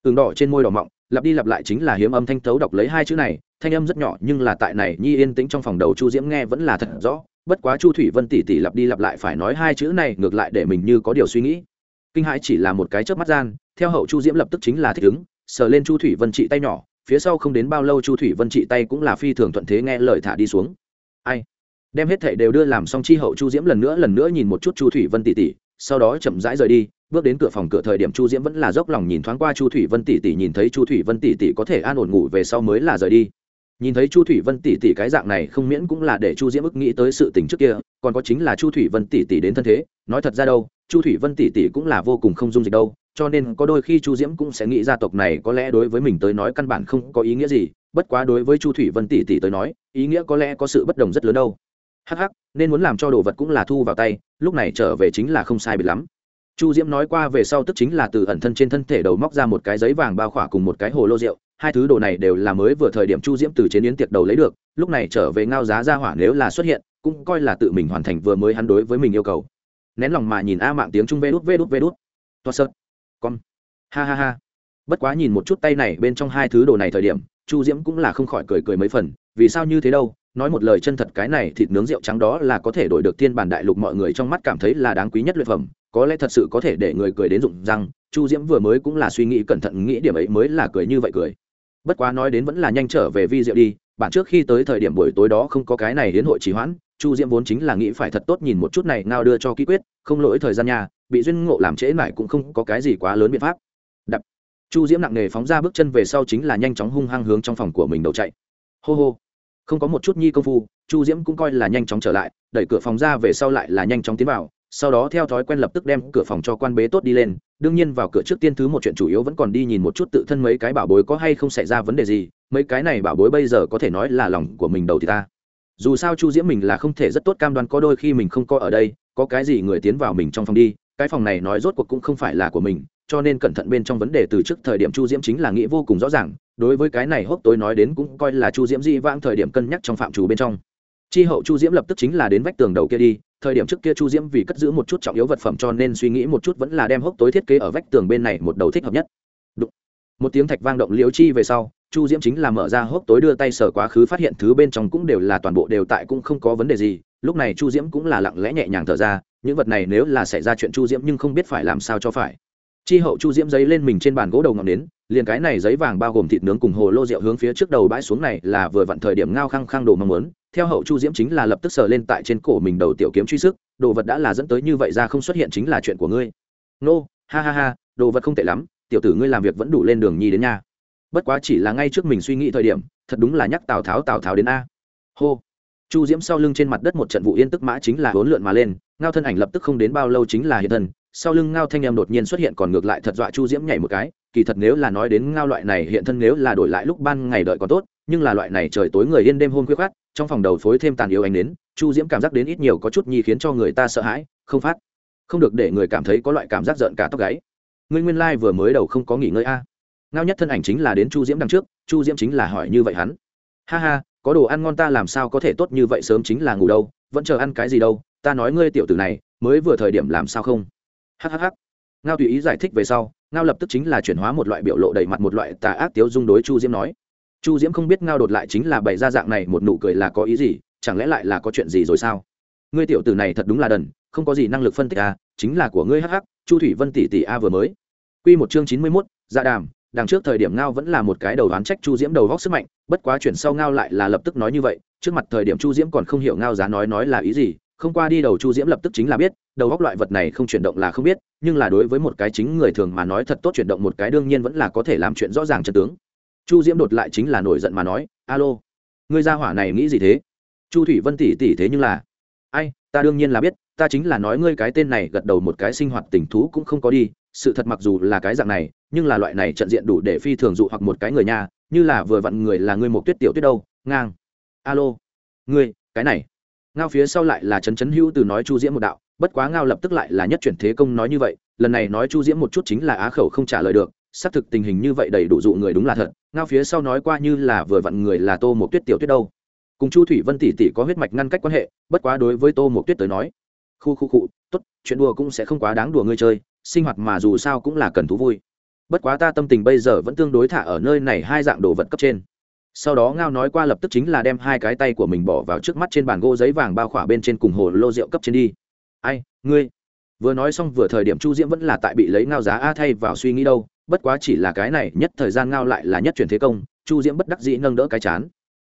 Tường đỏ trên môi đỏ mọng, lặp đi lặp lại chính là hiếm âm thanh thấu đọc lấy hai chữ này, thanh âm rất nhỏ nhưng là tại này nhi yên tĩnh trong phòng đầu chu diễm nghe vẫn là thật rõ, bất quá chu thủy vân tỷ tỷ lặp đi lặp lại phải nói hai chữ này ngược lại để mình như có điều suy nghĩ. Kinh hãi chỉ là một cái chớp mắt gian, theo hậu chu diễm lập tức chính là thích ứng, sờ lên chu thủy vân trị tay nhỏ, phía sau không đến bao lâu chu thủy vân trị tay cũng là phi thường thuận thế nghe lời thả đi xuống. Ai? Đem hết thảy đều đưa làm xong chi hậu chu diễm lần nữa lần nữa nhìn một chút chu thủy vân tỷ tỷ, sau đó chậm rãi rời đi, bước đến cửa phòng cửa thời điểm chu diễm vẫn là dốc lòng nhìn thoáng qua chu thủy vân tỷ tỷ, nhìn thấy chu thủy vân tỷ tỷ có thể an ổn ngủ về sau mới là rời đi. Nhìn thấy chu thủy vân tỷ tỷ cái dạng này không miễn cũng là để chu diễm ức nghĩ tới sự tình trước kia, còn có chính là chu thủy vân tỷ tỷ đến thân thế, nói thật ra đâu, chu thủy vân tỷ tỷ cũng là vô cùng không dung dịch đâu, cho nên có đôi khi chu diễm cũng sẽ nghĩ gia tộc này có lẽ đối với mình tới nói căn bản không có ý nghĩa gì, bất quá đối với chu thủy vân tỷ tỷ tới nói, ý nghĩa có lẽ có sự bất đồng rất lớn đâu hắc hắc, nên muốn làm cho đồ vật cũng là thu vào tay, lúc này trở về chính là không sai biệt lắm. Chu diễm nói qua về sau tức chính là từ ẩn thân trên thân thể đầu móc ra một cái giấy vàng bao khỏa cùng một cái hồ lô rượu, hai thứ đồ này đều là mới vừa thời điểm chu diễm từ chế yến tiệc đầu lấy được, lúc này trở về ngao giá ra hỏa nếu là xuất hiện, cũng coi là tự mình hoàn thành vừa mới hắn đối với mình yêu cầu. Nén lòng mà nhìn a mạng tiếng trung vê đút vê đút vê đút. Toa sợt. Con. Ha ha ha. Bất quá nhìn một chút tay này bên trong hai thứ đồ này thời điểm, chu diễm cũng là không khỏi cười cười mấy phần, vì sao như thế đâu nói một lời chân thật cái này thịt nướng rượu trắng đó là có thể đổi được thiên bản đại lục mọi người trong mắt cảm thấy là đáng quý nhất luyện phẩm. Có lẽ thật sự có thể để người cười đến rụng răng, chu diễm vừa mới cũng là suy nghĩ cẩn thận nghĩ điểm ấy mới là cười như vậy cười. Bất quá nói đến vẫn là nhanh trở về vi rượu đi bạn trước khi tới thời điểm buổi tối đó không có cái này đến hội trì hoãn, chu diễm vốn chính là nghĩ phải thật tốt nhìn một chút này ngao đưa cho ký quyết, không lỗi thời gian nhà bị duyên ngộ làm trễ mãi cũng không có cái gì quá lớn biện pháp. Đập. Chu diễm nặng nề phóng ra bước chân về sau chính là nhanh chóng hung hăng hướng trong phòng của mình đầu chạy. Hô hô không có một chút nhi công phu, chu diễm cũng coi là nhanh chóng trở lại, đẩy cửa phòng ra về sau lại là nhanh chóng tiến vào, sau đó theo thói quen lập tức đem cửa phòng cho quan bế tốt đi lên, đương nhiên vào cửa trước tiên thứ một chuyện chủ yếu vẫn còn đi nhìn một chút tự thân mấy cái bảo bối có hay không xảy ra vấn đề gì, mấy cái này bảo bối bây giờ có thể nói là lòng của mình đầu thì ta. Dù sao chu diễm mình là không thể rất tốt cam đoan có đôi khi mình không có ở đây, có cái gì người tiến vào mình trong phòng đi, cái phòng này nói rốt cuộc cũng không phải là của mình cho nên cẩn thận bên trong vấn đề từ trước thời điểm chu diễm chính là nghĩ vô cùng rõ ràng, đối với cái này hốc tối nói đến cũng coi là chu diễm di vãng thời điểm cân nhắc trong phạm trù bên trong. Chi hậu chu diễm lập tức chính là đến vách tường đầu kia đi, thời điểm trước kia chu diễm vì cất giữ một chút trọng yếu vật phẩm cho nên suy nghĩ một chút vẫn là đem hốc tối thiết kế ở vách tường bên này một đầu thích hợp nhất. Một tiếng thạch vang động liễu chi về sau, chu diễm chính là mở ra hốc tối đưa tay sở quá khứ phát hiện thứ bên trong cũng đều là toàn bộ đều tại cũng không có vấn đề gì, lúc này chu diễm cũng là lặng lẽ nhẹ nhàng thở ra, những vật này nếu là xảy ra chuyện chu diễm nhưng không biết phải làm sao cho phải chi hậu chu diễm giấy lên mình trên bàn gỗ đầu ngọn đến liền cái này giấy vàng bao gồm thịt nướng cùng hồ lô rượu hướng phía trước đầu bãi xuống này là vừa vặn thời điểm ngao khăng khăng đồ mong muốn. Theo hậu chu diễm chính là lập tức sờ lên tại trên cổ mình đầu tiểu kiếm truy sức đồ vật đã là dẫn tới như vậy ra không xuất hiện chính là chuyện của ngươi. Nô、no, ha ha ha đồ vật không tệ lắm tiểu tử ngươi làm việc vẫn đủ lên đường nhi đến nha bất quá chỉ là ngay trước mình suy nghĩ thời điểm thật đúng là nhắc tào tháo tào tháo đến a. Hô chu diễm sau lưng trên mặt đất một trận vụ yên tức mã chính là hỗn lượn mà lên, ngao thân ảnh lập tức không đến bao lâu chính là hiện thân, sau lưng ngao thanh em đột nhiên xuất hiện còn ngược lại thật dọa chu diễm nhảy một cái, kỳ thật nếu là nói đến ngao loại này hiện thân nếu là đổi lại lúc ban ngày đợi còn tốt, nhưng là loại này trời tối người yên đêm hôn khuyết khát trong phòng đầu phối thêm tàn yếu ánh đến chu diễm cảm giác đến ít nhiều có chút nhi khiến cho người ta sợ hãi, không phát, không được để người cảm thấy có loại cảm giác giận cả tóc gáy. Ngươi nguyên lai vừa mới đầu không có nghỉ ngơi a. Ngao nhất thân ảnh chính là đến chu diễm đằng trước, chu diễm chính là hỏi như vậy hắn ha ha, có đồ ăn ngon ta làm sao có thể tốt như vậy sớm chính là ngủ đâu, vẫn chờ ăn cái gì đâu, ta nói ngươi tiểu tử này, mới vừa thời điểm làm sao không? Hhh ngao tùy ý giải thích về sau, ngao lập tức chính là chuyển hóa một loại biểu lộ đầy mặt một loại tà ác tiếu dung đối chu diễm nói. Chu diễm không biết ngao đột lại chính là bày ra dạng này một nụ cười là có ý gì, chẳng lẽ lại là có chuyện gì rồi sao? Ngươi tiểu tử này thật đúng là đần, không có gì năng lực phân tích a chính là của ngươi hh chu thủy vân tỷ tỷ a vừa mới. Quy một chương chín mươi mốt dạ đàm đằng trước thời điểm ngao vẫn là một cái đầu đoán trách chu diễm đầu góc sức mạnh, bất quá chuyển sau ngao lại là lập tức nói như vậy, trước mặt thời điểm chu diễm còn không hiểu ngao giá nói nói là ý gì, không qua đi đầu chu diễm lập tức chính là biết, đầu góc loại vật này không chuyển động là không biết, nhưng là đối với một cái chính người thường mà nói thật tốt chuyển động một cái đương nhiên vẫn là có thể làm chuyện rõ ràng chân tướng. Chu diễm đột lại chính là nổi giận mà nói, alo, ngươi gia hỏa này nghĩ gì thế? Chu thủy vân tỷ tỷ thế nhưng là, ai, ta đương nhiên là biết, ta chính là nói ngươi cái tên này gật đầu một cái sinh hoạt tình thú cũng không có đi, sự thật mặc dù là cái dạng này nhưng là loại này trận diện đủ để phi thường dụ hoặc một cái người nhà như là vừa vặn người là ngươi một tuyết tiểu tuyết đâu, ngang. Alo. Ngươi, cái này. Ngao phía sau lại là chấn chấn hữu từ nói chu diễm một đạo, bất quá ngao lập tức lại là nhất chuyển thế công nói như vậy, lần này nói chu diễm một chút chính là á khẩu không trả lời được, xác thực tình hình như vậy đầy đủ dụ người đúng là thật, ngao phía sau nói qua như là vừa vặn người là tô một tuyết tiểu tuyết đâu. Cùng chu thủy vân tỷ tỷ có huyết mạch ngăn cách quan hệ, bất quá đối với tô một tuyết tới nói, khu khu cụ tốt, chuyện đùa cũng sẽ không quá đáng đùa ngươi chơi, sinh hoạt mà dù sao cũng là cần thú vui bất quá ta tâm tình bây giờ vẫn tương đối thả ở nơi này hai dạng đồ vật cấp trên. Sau đó ngao nói qua lập tức chính là đem hai cái tay của mình bỏ vào trước mắt trên bàn gỗ giấy vàng bao khỏa bên trên cùng hồ lô rượu cấp trên đi. Ai, ngươi? Vừa nói xong vừa thời điểm chu diễm vẫn là tại bị lấy ngao giá a thay vào suy nghĩ đâu, bất quá chỉ là cái này, nhất thời gian ngao lại là nhất chuyển thế công, chu diễm bất đắc dĩ nâng đỡ cái chán.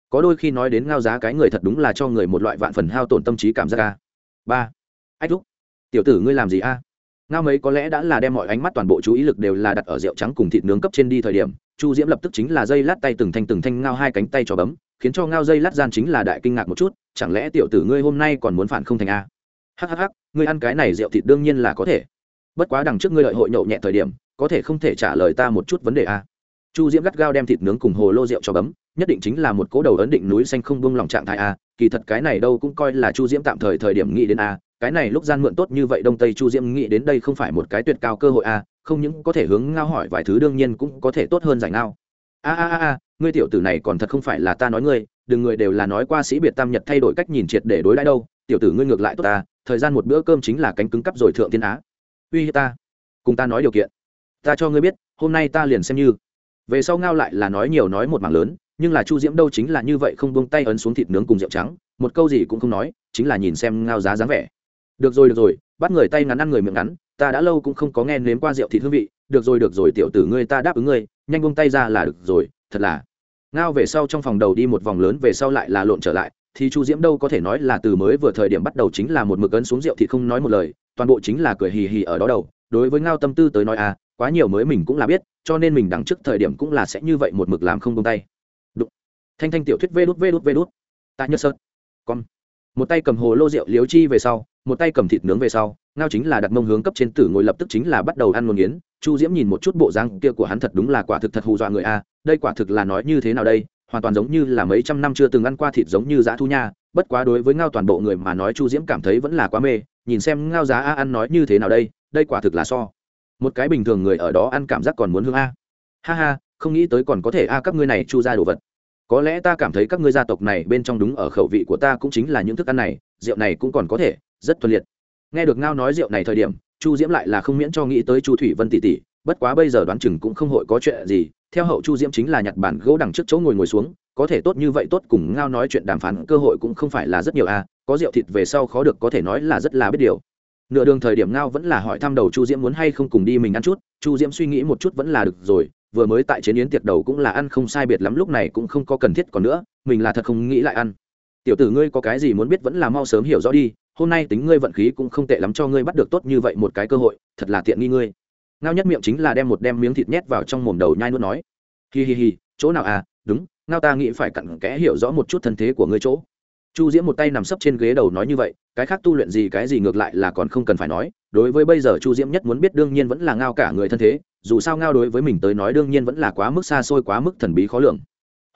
Có đôi khi nói đến ngao giá cái người thật đúng là cho người một loại vạn phần hao tổn tâm trí cảm giác a. Ba. Ách thúc. Tiểu tử ngươi làm gì a? Ngao mấy có lẽ đã là đem mọi ánh mắt toàn bộ chú ý lực đều là đặt ở rượu trắng cùng thịt nướng cấp trên đi thời điểm, chu diễm lập tức chính là dây lát tay từng thanh từng thanh ngao hai cánh tay cho bấm, khiến cho ngao dây lát gian chính là đại kinh ngạc một chút, chẳng lẽ tiểu tử ngươi hôm nay còn muốn phản không thành a? Hhh ngươi ăn cái này rượu thịt đương nhiên là có thể. Bất quá đằng trước ngươi lợi hội nhậu nhẹ thời điểm, có thể không thể trả lời ta một chút vấn đề a. Chu diễm gắt gao đem thịt nướng cùng hồ lô rượu cho bấm, nhất định chính là một cố đầu ấn định núi xanh không buông lòng trạng thái a, kỳ thật cái này đâu cũng coi là chu diễm tạm thời thời điểm nghĩ đến a cái này lúc gian mượn tốt như vậy đông tây chu diễm nghĩ đến đây không phải một cái tuyệt cao cơ hội a không những có thể hướng ngao hỏi vài thứ đương nhiên cũng có thể tốt hơn giải ngao. A a a a, ngươi tiểu tử này còn thật không phải là ta nói ngươi, đừng người đều là nói qua sĩ biệt tam nhật thay đổi cách nhìn triệt để đối đãi đâu, tiểu tử ngươi ngược lại tốt ta thời gian một bữa cơm chính là cánh cứng cắp rồi thượng thiên á. Uy hiếp ta. Cùng ta nói điều kiện. Ta cho ngươi biết, hôm nay ta liền xem như. Về sau ngao lại là nói nhiều nói một mảng lớn, nhưng là chu diễm đâu chính là như vậy không buông tay ấn xuống thịt nướng cùng rượu trắng, một câu gì cũng không nói, chính là nhìn xem ngao giá dáng vẻ được rồi được rồi, bắt người tay ngắn ăn người miệng ngắn, ta đã lâu cũng không có nghe nếm qua rượu thịt hương vị. Được rồi được rồi, tiểu tử ngươi, ta đáp ứng ngươi, nhanh buông tay ra là được rồi, thật là. Ngao về sau trong phòng đầu đi một vòng lớn về sau lại là lộn trở lại. Thì chu diễm đâu có thể nói là từ mới vừa thời điểm bắt đầu chính là một mực ấn xuống rượu thì không nói một lời, toàn bộ chính là cười hì hì ở đó đầu. Đối với ngao tâm tư tới nói à quá nhiều mới mình cũng là biết, cho nên mình đằng trước thời điểm cũng là sẽ như vậy một mực làm không tung tay. Đụng. thanh thanh tiểu thuyết vê đút vê đút vê đút. Tại nhật sơn. Con một tay cầm hồ lô rượu liếu chi về sau, một tay cầm thịt nướng về sau, ngao chính là đặt mông hướng cấp trên tử ngồi lập tức chính là bắt đầu ăn một nghiến. Chu diễm nhìn một chút bộ răng kia của hắn thật đúng là quả thực thật hù dọa người a, đây quả thực là nói như thế nào đây? Hoàn toàn giống như là mấy trăm năm chưa từng ăn qua thịt giống như dã thu nha. Bất quá đối với ngao toàn bộ người mà nói chu diễm cảm thấy vẫn là quá mê, nhìn xem ngao giá a ăn nói như thế nào đây đây quả thực là so. Một cái bình thường người ở đó ăn cảm giác còn muốn hương a. Ha ha, không nghĩ tới còn có thể a, các ngươi này chu ra đồ vật có lẽ ta cảm thấy các ngươi gia tộc này bên trong đúng ở khẩu vị của ta cũng chính là những thức ăn này, rượu này cũng còn có thể, rất thuần liệt. Nghe được ngao nói rượu này thời điểm, chu diễm lại là không miễn cho nghĩ tới chu thủy vân tỷ tỷ, bất quá bây giờ đoán chừng cũng không hội có chuyện gì. Theo hậu chu diễm chính là nhặt bản gỗ đằng trước chỗ ngồi ngồi xuống, có thể tốt như vậy tốt cùng ngao nói chuyện đàm phán cơ hội cũng không phải là rất nhiều à có rượu thịt về sau khó được có thể nói là rất là biết điều. Nửa đường thời điểm ngao vẫn là hỏi thăm đầu chu diễm muốn hay không cùng đi mình ăn chút, chu diễm suy nghĩ một chút vẫn là được rồi vừa mới tại chiến yến tiệc đầu cũng là ăn không sai biệt lắm, lúc này cũng không có cần thiết còn nữa, mình là thật không nghĩ lại ăn. Tiểu tử ngươi có cái gì muốn biết vẫn là mau sớm hiểu rõ đi, hôm nay tính ngươi vận khí cũng không tệ lắm cho ngươi bắt được tốt như vậy một cái cơ hội, thật là tiện nghi ngươi. Ngao nhất miệng chính là đem một đem miếng thịt nhét vào trong mồm đầu nhai nuốt nói. Hi hi hi, chỗ nào à? Đúng, ngao ta nghĩ phải cặn kẽ hiểu rõ một chút thân thế của ngươi chỗ chu diễm một tay nằm sấp trên ghế đầu nói như vậy, cái khác tu luyện gì cái gì ngược lại là còn không cần phải nói, đối với bây giờ chu diễm nhất muốn biết đương nhiên vẫn là ngao cả người thân thế, dù sao ngao đối với mình tới nói đương nhiên vẫn là quá mức xa xôi, quá mức thần bí khó lường.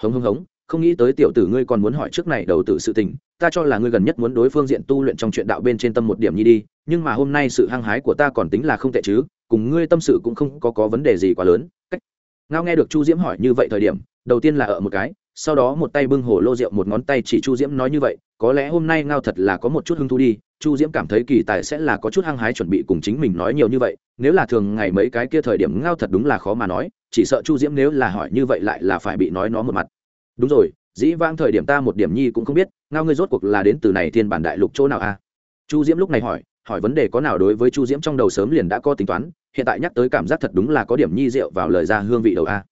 Hống hống hống, không nghĩ tới tiểu tử ngươi còn muốn hỏi trước này đầu tử sự tình, ta cho là ngươi gần nhất muốn đối phương diện tu luyện trong chuyện đạo bên trên tâm một điểm nhi đi, nhưng mà hôm nay sự hăng hái của ta còn tính là không tệ chứ, cùng ngươi tâm sự cũng không có có vấn đề gì quá lớn. Cách. Ngao nghe được chu diễm hỏi như vậy thời điểm, đầu tiên là ở một cái sau đó một tay bưng hồ lô rượu một ngón tay chỉ chu diễm nói như vậy, có lẽ hôm nay ngao thật là có một chút hứng thú đi. Chu diễm cảm thấy kỳ tài sẽ là có chút hăng hái chuẩn bị cùng chính mình nói nhiều như vậy, nếu là thường ngày mấy cái kia thời điểm ngao thật đúng là khó mà nói, chỉ sợ chu diễm nếu là hỏi như vậy lại là phải bị nói nó một mặt. Đúng rồi, dĩ vãng thời điểm ta một điểm nhi cũng không biết, ngao ngươi rốt cuộc là đến từ này thiên bản đại lục chỗ nào a à? chu diễm lúc này hỏi hỏi vấn đề có nào đối với chu diễm trong đầu sớm liền đã có tính toán, hiện tại nhắc tới cảm giác thật đúng là có điểm nhi rượu vào lời ra hương vị đầu a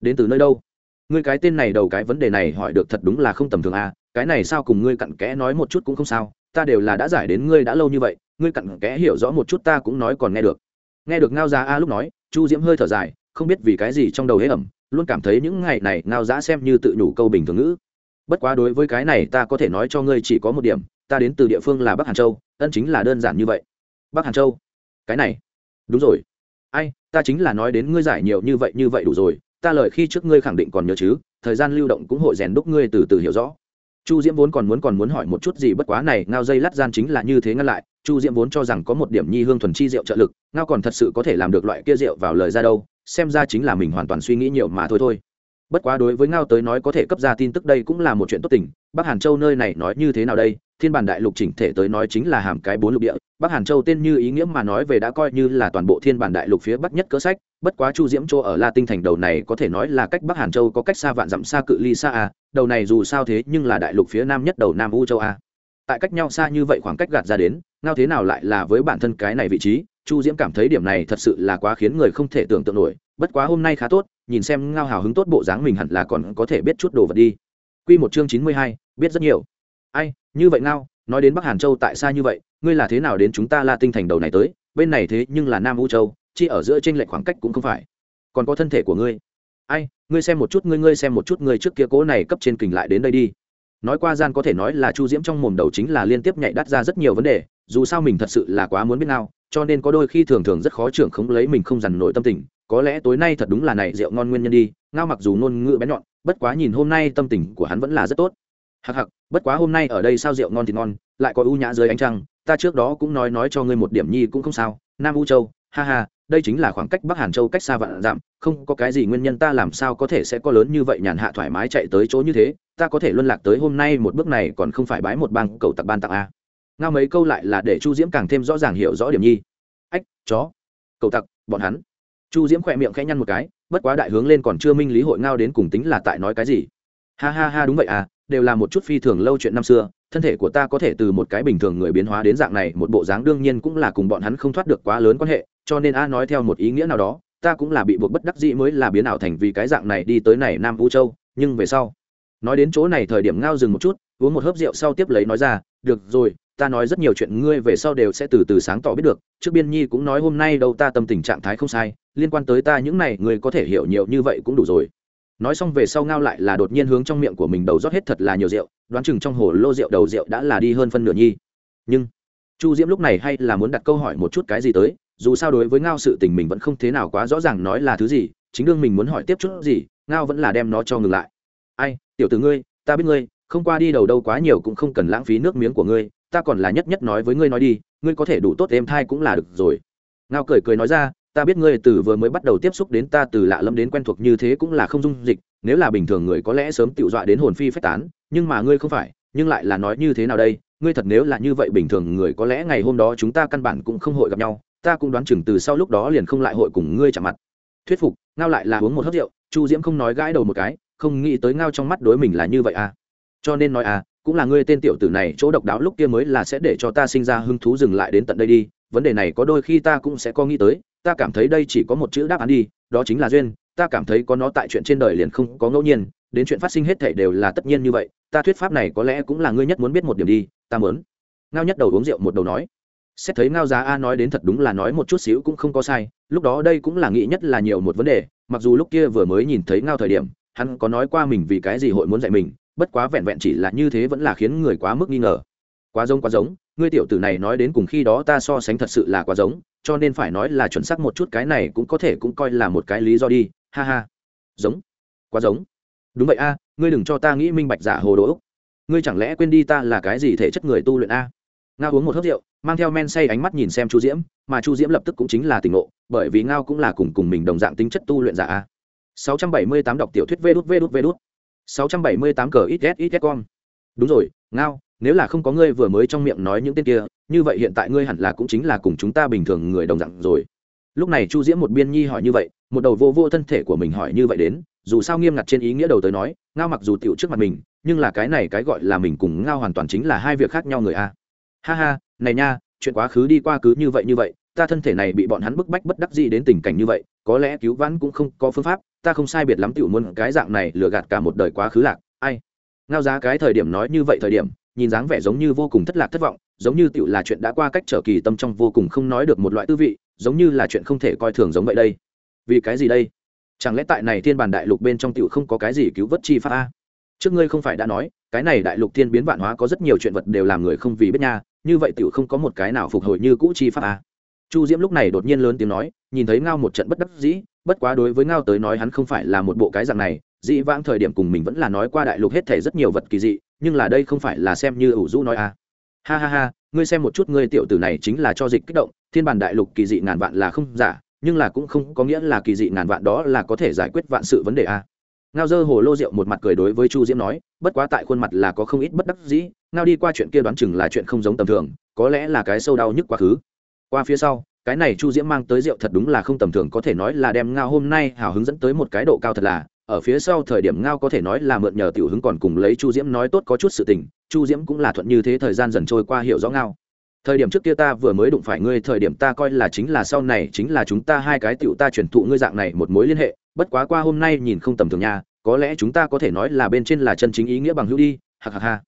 đến từ nơi đâu? Ngươi cái tên này đầu cái vấn đề này hỏi được thật đúng là không tầm thường à? cái này sao cùng ngươi cặn kẽ nói một chút cũng không sao, ta đều là đã giải đến ngươi đã lâu như vậy, ngươi cặn kẽ hiểu rõ một chút ta cũng nói còn nghe được. Nghe được ngao giá a lúc nói, chu diễm hơi thở dài, không biết vì cái gì trong đầu hế ẩm, luôn cảm thấy những ngày này ngao giá xem như tự nhủ câu bình thường ngữ. Bất quá đối với cái này ta có thể nói cho ngươi chỉ có một điểm, ta đến từ địa phương là bắc hàn châu, ân chính là đơn giản như vậy. Bắc hàn châu? Cái này? Đúng rồi. Ai, ta chính là nói đến ngươi giải nhiều như vậy như vậy đủ rồi ta lời khi trước ngươi khẳng định còn nhớ chứ, thời gian lưu động cũng hội rèn đúc ngươi từ từ hiểu rõ. Chu diễm vốn còn muốn còn muốn hỏi một chút gì bất quá này, ngao dây lát gian chính là như thế ngăn lại, chu diễm vốn cho rằng có một điểm nhi hương thuần chi rượu trợ lực, ngao còn thật sự có thể làm được loại kia rượu vào lời ra đâu, xem ra chính là mình hoàn toàn suy nghĩ nhiều mà thôi thôi. Bất quá đối với ngao tới nói có thể cấp ra tin tức đây cũng là một chuyện tốt tình, bắc hàn châu nơi này nói như thế nào đây thiên bản đại lục chỉnh thể tới nói chính là hàm cái bốn lục địa, bắc hàn châu tên như ý nghĩa mà nói về đã coi như là toàn bộ thiên bản đại lục phía bắc nhất cỡ sách, bất quá chu diễm châu ở la tinh thành đầu này có thể nói là cách bắc hàn châu có cách xa vạn dặm xa cự ly xa a đầu này dù sao thế nhưng là đại lục phía nam nhất đầu nam u châu a tại cách nhau xa như vậy khoảng cách gạt ra đến, ngao thế nào lại là với bản thân cái này vị trí, chu diễm cảm thấy điểm này thật sự là quá khiến người không thể tưởng tượng nổi, bất quá hôm nay khá tốt, nhìn xem ngao hào hứng tốt bộ dáng mình hẳn là còn có thể biết chút đồ vật đi. Q một chương chín mươi hai, biết rất nhiều. Ai như vậy nào nói đến bắc hàn châu tại sao như vậy, ngươi là thế nào đến chúng ta la tinh thành đầu này tới? Bên này thế nhưng là nam u châu, chi ở giữa trên lệch khoảng cách cũng không phải. Còn có thân thể của ngươi. Ai, ngươi xem một chút, ngươi ngươi xem một chút, ngươi trước kia cố này cấp trên kình lại đến đây đi. Nói qua gian có thể nói là chu diễm trong mồm đầu chính là liên tiếp nhảy đắt ra rất nhiều vấn đề, dù sao mình thật sự là quá muốn biết nào cho nên có đôi khi thường thường rất khó trưởng không lấy mình không dằn nổi tâm tình. Có lẽ tối nay thật đúng là này rượu ngon nguyên nhân đi, ngao mặc dù ngôn ngữ bé nhọn, bất quá nhìn hôm nay tâm tình của hắn vẫn là rất tốt hặc hặc bất quá hôm nay ở đây sao rượu ngon thì ngon, lại có ưu nhã dưới ánh trăng, ta trước đó cũng nói nói cho ngươi một điểm nhi cũng không sao, nam u châu, ha ha, đây chính là khoảng cách bắc hàn châu cách xa vạn dặm, không có cái gì nguyên nhân ta làm sao có thể sẽ có lớn như vậy nhàn hạ thoải mái chạy tới chỗ như thế, ta có thể luân lạc tới hôm nay một bước này còn không phải bái một bang cầu tặc ban tặng a. Ngao mấy câu lại là để chu diễm càng thêm rõ ràng hiểu rõ điểm nhi. Ách, chó, cầu tặc, bọn hắn. Chu diễm khỏe miệng khẽ nhăn một cái, bất quá đại hướng lên còn chưa minh lý hội ngao đến cùng tính là tại nói cái gì. Ha ha ha, đúng vậy à đều là một chút phi thường lâu chuyện năm xưa, thân thể của ta có thể từ một cái bình thường người biến hóa đến dạng này, một bộ dáng đương nhiên cũng là cùng bọn hắn không thoát được quá lớn quan hệ, cho nên a nói theo một ý nghĩa nào đó, ta cũng là bị buộc bất đắc dĩ mới là biến ảo thành vì cái dạng này đi tới này nam vũ châu, nhưng về sau, nói đến chỗ này thời điểm ngao dừng một chút, uống một hớp rượu sau tiếp lấy nói ra, được rồi, ta nói rất nhiều chuyện ngươi về sau đều sẽ từ từ sáng tỏ biết được, trước biên nhi cũng nói hôm nay đâu ta tâm tình trạng thái không sai, liên quan tới ta những này, ngươi có thể hiểu nhiều như vậy cũng đủ rồi nói xong về sau ngao lại là đột nhiên hướng trong miệng của mình đầu rót hết thật là nhiều rượu, đoán chừng trong hồ lô rượu đầu rượu đã là đi hơn phân nửa nhi. Nhưng, chu diễm lúc này hay là muốn đặt câu hỏi một chút cái gì tới, dù sao đối với ngao sự tình mình vẫn không thế nào quá rõ ràng nói là thứ gì, chính đương mình muốn hỏi tiếp chút gì, ngao vẫn là đem nó cho ngừng lại. Ai, tiểu từ ngươi, ta biết ngươi, không qua đi đầu đâu quá nhiều cũng không cần lãng phí nước miếng của ngươi, ta còn là nhất nhất nói với ngươi nói đi, ngươi có thể đủ tốt êm thai cũng là được rồi. Ngao cười cười nói ra ta biết ngươi từ vừa mới bắt đầu tiếp xúc đến ta từ lạ lâm đến quen thuộc như thế cũng là không dung dịch, nếu là bình thường người có lẽ sớm tự dọa đến hồn phi phách tán, nhưng mà ngươi không phải, nhưng lại là nói như thế nào đây, ngươi thật nếu là như vậy bình thường người có lẽ ngày hôm đó chúng ta căn bản cũng không hội gặp nhau, ta cũng đoán chừng từ sau lúc đó liền không lại hội cùng ngươi chạm mặt. Thuyết phục, ngao lại là uống một hớt rượu, chu diễm không nói gãi đầu một cái, không nghĩ tới ngao trong mắt đối mình là như vậy à. Cho nên nói à cũng là ngươi tên tiểu tử này, chỗ độc đáo lúc kia mới là sẽ để cho ta sinh ra hứng thú dừng lại đến tận đây đi, vấn đề này có đôi khi ta cũng sẽ có nghĩ tới ta cảm thấy đây chỉ có một chữ đáp án đi, đó chính là duyên, ta cảm thấy có nó tại chuyện trên đời liền không có ngẫu nhiên, đến chuyện phát sinh hết thể đều là tất nhiên như vậy, ta thuyết pháp này có lẽ cũng là ngươi nhất muốn biết một điểm đi, ta muốn. Ngao nhất đầu uống rượu một đầu nói. Xét thấy ngao giá a nói đến thật đúng là nói một chút xíu cũng không có sai, lúc đó đây cũng là nghĩ nhất là nhiều một vấn đề, mặc dù lúc kia vừa mới nhìn thấy ngao thời điểm, hắn có nói qua mình vì cái gì hội muốn dạy mình, bất quá vẹn vẹn chỉ là như thế vẫn là khiến người quá mức nghi ngờ. Quá giống quá giống ngươi tiểu tử này nói đến cùng khi đó ta so sánh thật sự là quá giống, cho nên phải nói là chuẩn xác một chút cái này cũng có thể cũng coi là một cái lý do đi, ha ha. Giống. Quá giống. Đúng vậy a, ngươi đừng cho ta nghĩ minh bạch giả hồ đồ ngươi chẳng lẽ quên đi ta là cái gì thể chất người tu luyện a? Ngao uống một hớt rượu, mang theo men say ánh mắt nhìn xem chu diễm, mà chu diễm lập tức cũng chính là tỉnh ngộ, bởi vì ngao cũng là cùng cùng mình đồng dạng tính chất tu luyện giả a. 678 đọc tiểu thuyết vê đút vê đút vê đút. 678 cờ ít ít ít con đúng rồi, ngao nếu là không có ngươi vừa mới trong miệng nói những tên kia, như vậy hiện tại ngươi hẳn là cũng chính là cùng chúng ta bình thường người đồng dạng rồi. Lúc này chu diễm một biên nhi hỏi như vậy, một đầu vô vô thân thể của mình hỏi như vậy đến, dù sao nghiêm ngặt trên ý nghĩa đầu tới nói, ngao mặc dù tiểu trước mặt mình, nhưng là cái này cái gọi là mình cùng ngao hoàn toàn chính là hai việc khác nhau người a. Ha ha, này nha, chuyện quá khứ đi qua cứ như vậy như vậy, ta thân thể này bị bọn hắn bức bách bất đắc dĩ đến tình cảnh như vậy, có lẽ cứu vãn cũng không có phương pháp, ta không sai biệt lắm tiểu muốn cái dạng này lừa gạt cả một đời quá khứ lạc, ai? Ngao giá cái thời điểm nói như vậy thời điểm nhìn dáng vẻ giống như vô cùng thất lạc thất vọng, giống như tựu là chuyện đã qua cách trở kỳ tâm trong vô cùng không nói được một loại tư vị, giống như là chuyện không thể coi thường giống vậy đây. Vì cái gì đây? Chẳng lẽ tại này thiên bản đại lục bên trong tựu không có cái gì cứu vớt chi pháp a? Trước ngươi không phải đã nói, cái này đại lục thiên biến vạn hóa có rất nhiều chuyện vật đều làm người không vì biết nha, như vậy tựu không có một cái nào phục hồi như cũ chi pháp a? Chu diễm lúc này đột nhiên lớn tiếng nói, nhìn thấy ngao một trận bất đắc dĩ, bất quá đối với ngao tới nói hắn không phải là một bộ cái dạng này dĩ vãng thời điểm cùng mình vẫn là nói qua đại lục hết thể rất nhiều vật kỳ dị, nhưng là đây không phải là xem như ủ rũ nói a ha ha ha, ngươi xem một chút ngươi tiểu tử này chính là cho dịch kích động, thiên bản đại lục kỳ dị ngàn vạn là không giả, nhưng là cũng không có nghĩa là kỳ dị ngàn vạn đó là có thể giải quyết vạn sự vấn đề a ngao dơ hồ lô rượu một mặt cười đối với chu diễm nói, bất quá tại khuôn mặt là có không ít bất đắc dĩ, ngao đi qua chuyện kia đoán chừng là chuyện không giống tầm thường, có lẽ là cái sâu đau nhức quá khứ. Qua phía sau, cái này chu diễm mang tới rượu thật đúng là không tầm thường, có thể nói là đem ngao hôm nay hào hứng dẫn tới một cái độ cao thật là ở phía sau thời điểm ngao có thể nói là mượn nhờ tiểu hứng còn cùng lấy chu diễm nói tốt có chút sự tình, chu diễm cũng là thuận như thế thời gian dần trôi qua hiểu rõ ngao. Thời điểm trước kia ta vừa mới đụng phải ngươi, thời điểm ta coi là chính là sau này, chính là chúng ta hai cái tiểu ta chuyển thụ ngươi dạng này một mối liên hệ, bất quá qua hôm nay nhìn không tầm thường nha, có lẽ chúng ta có thể nói là bên trên là chân chính ý nghĩa bằng hữu đi hạc hạc ha.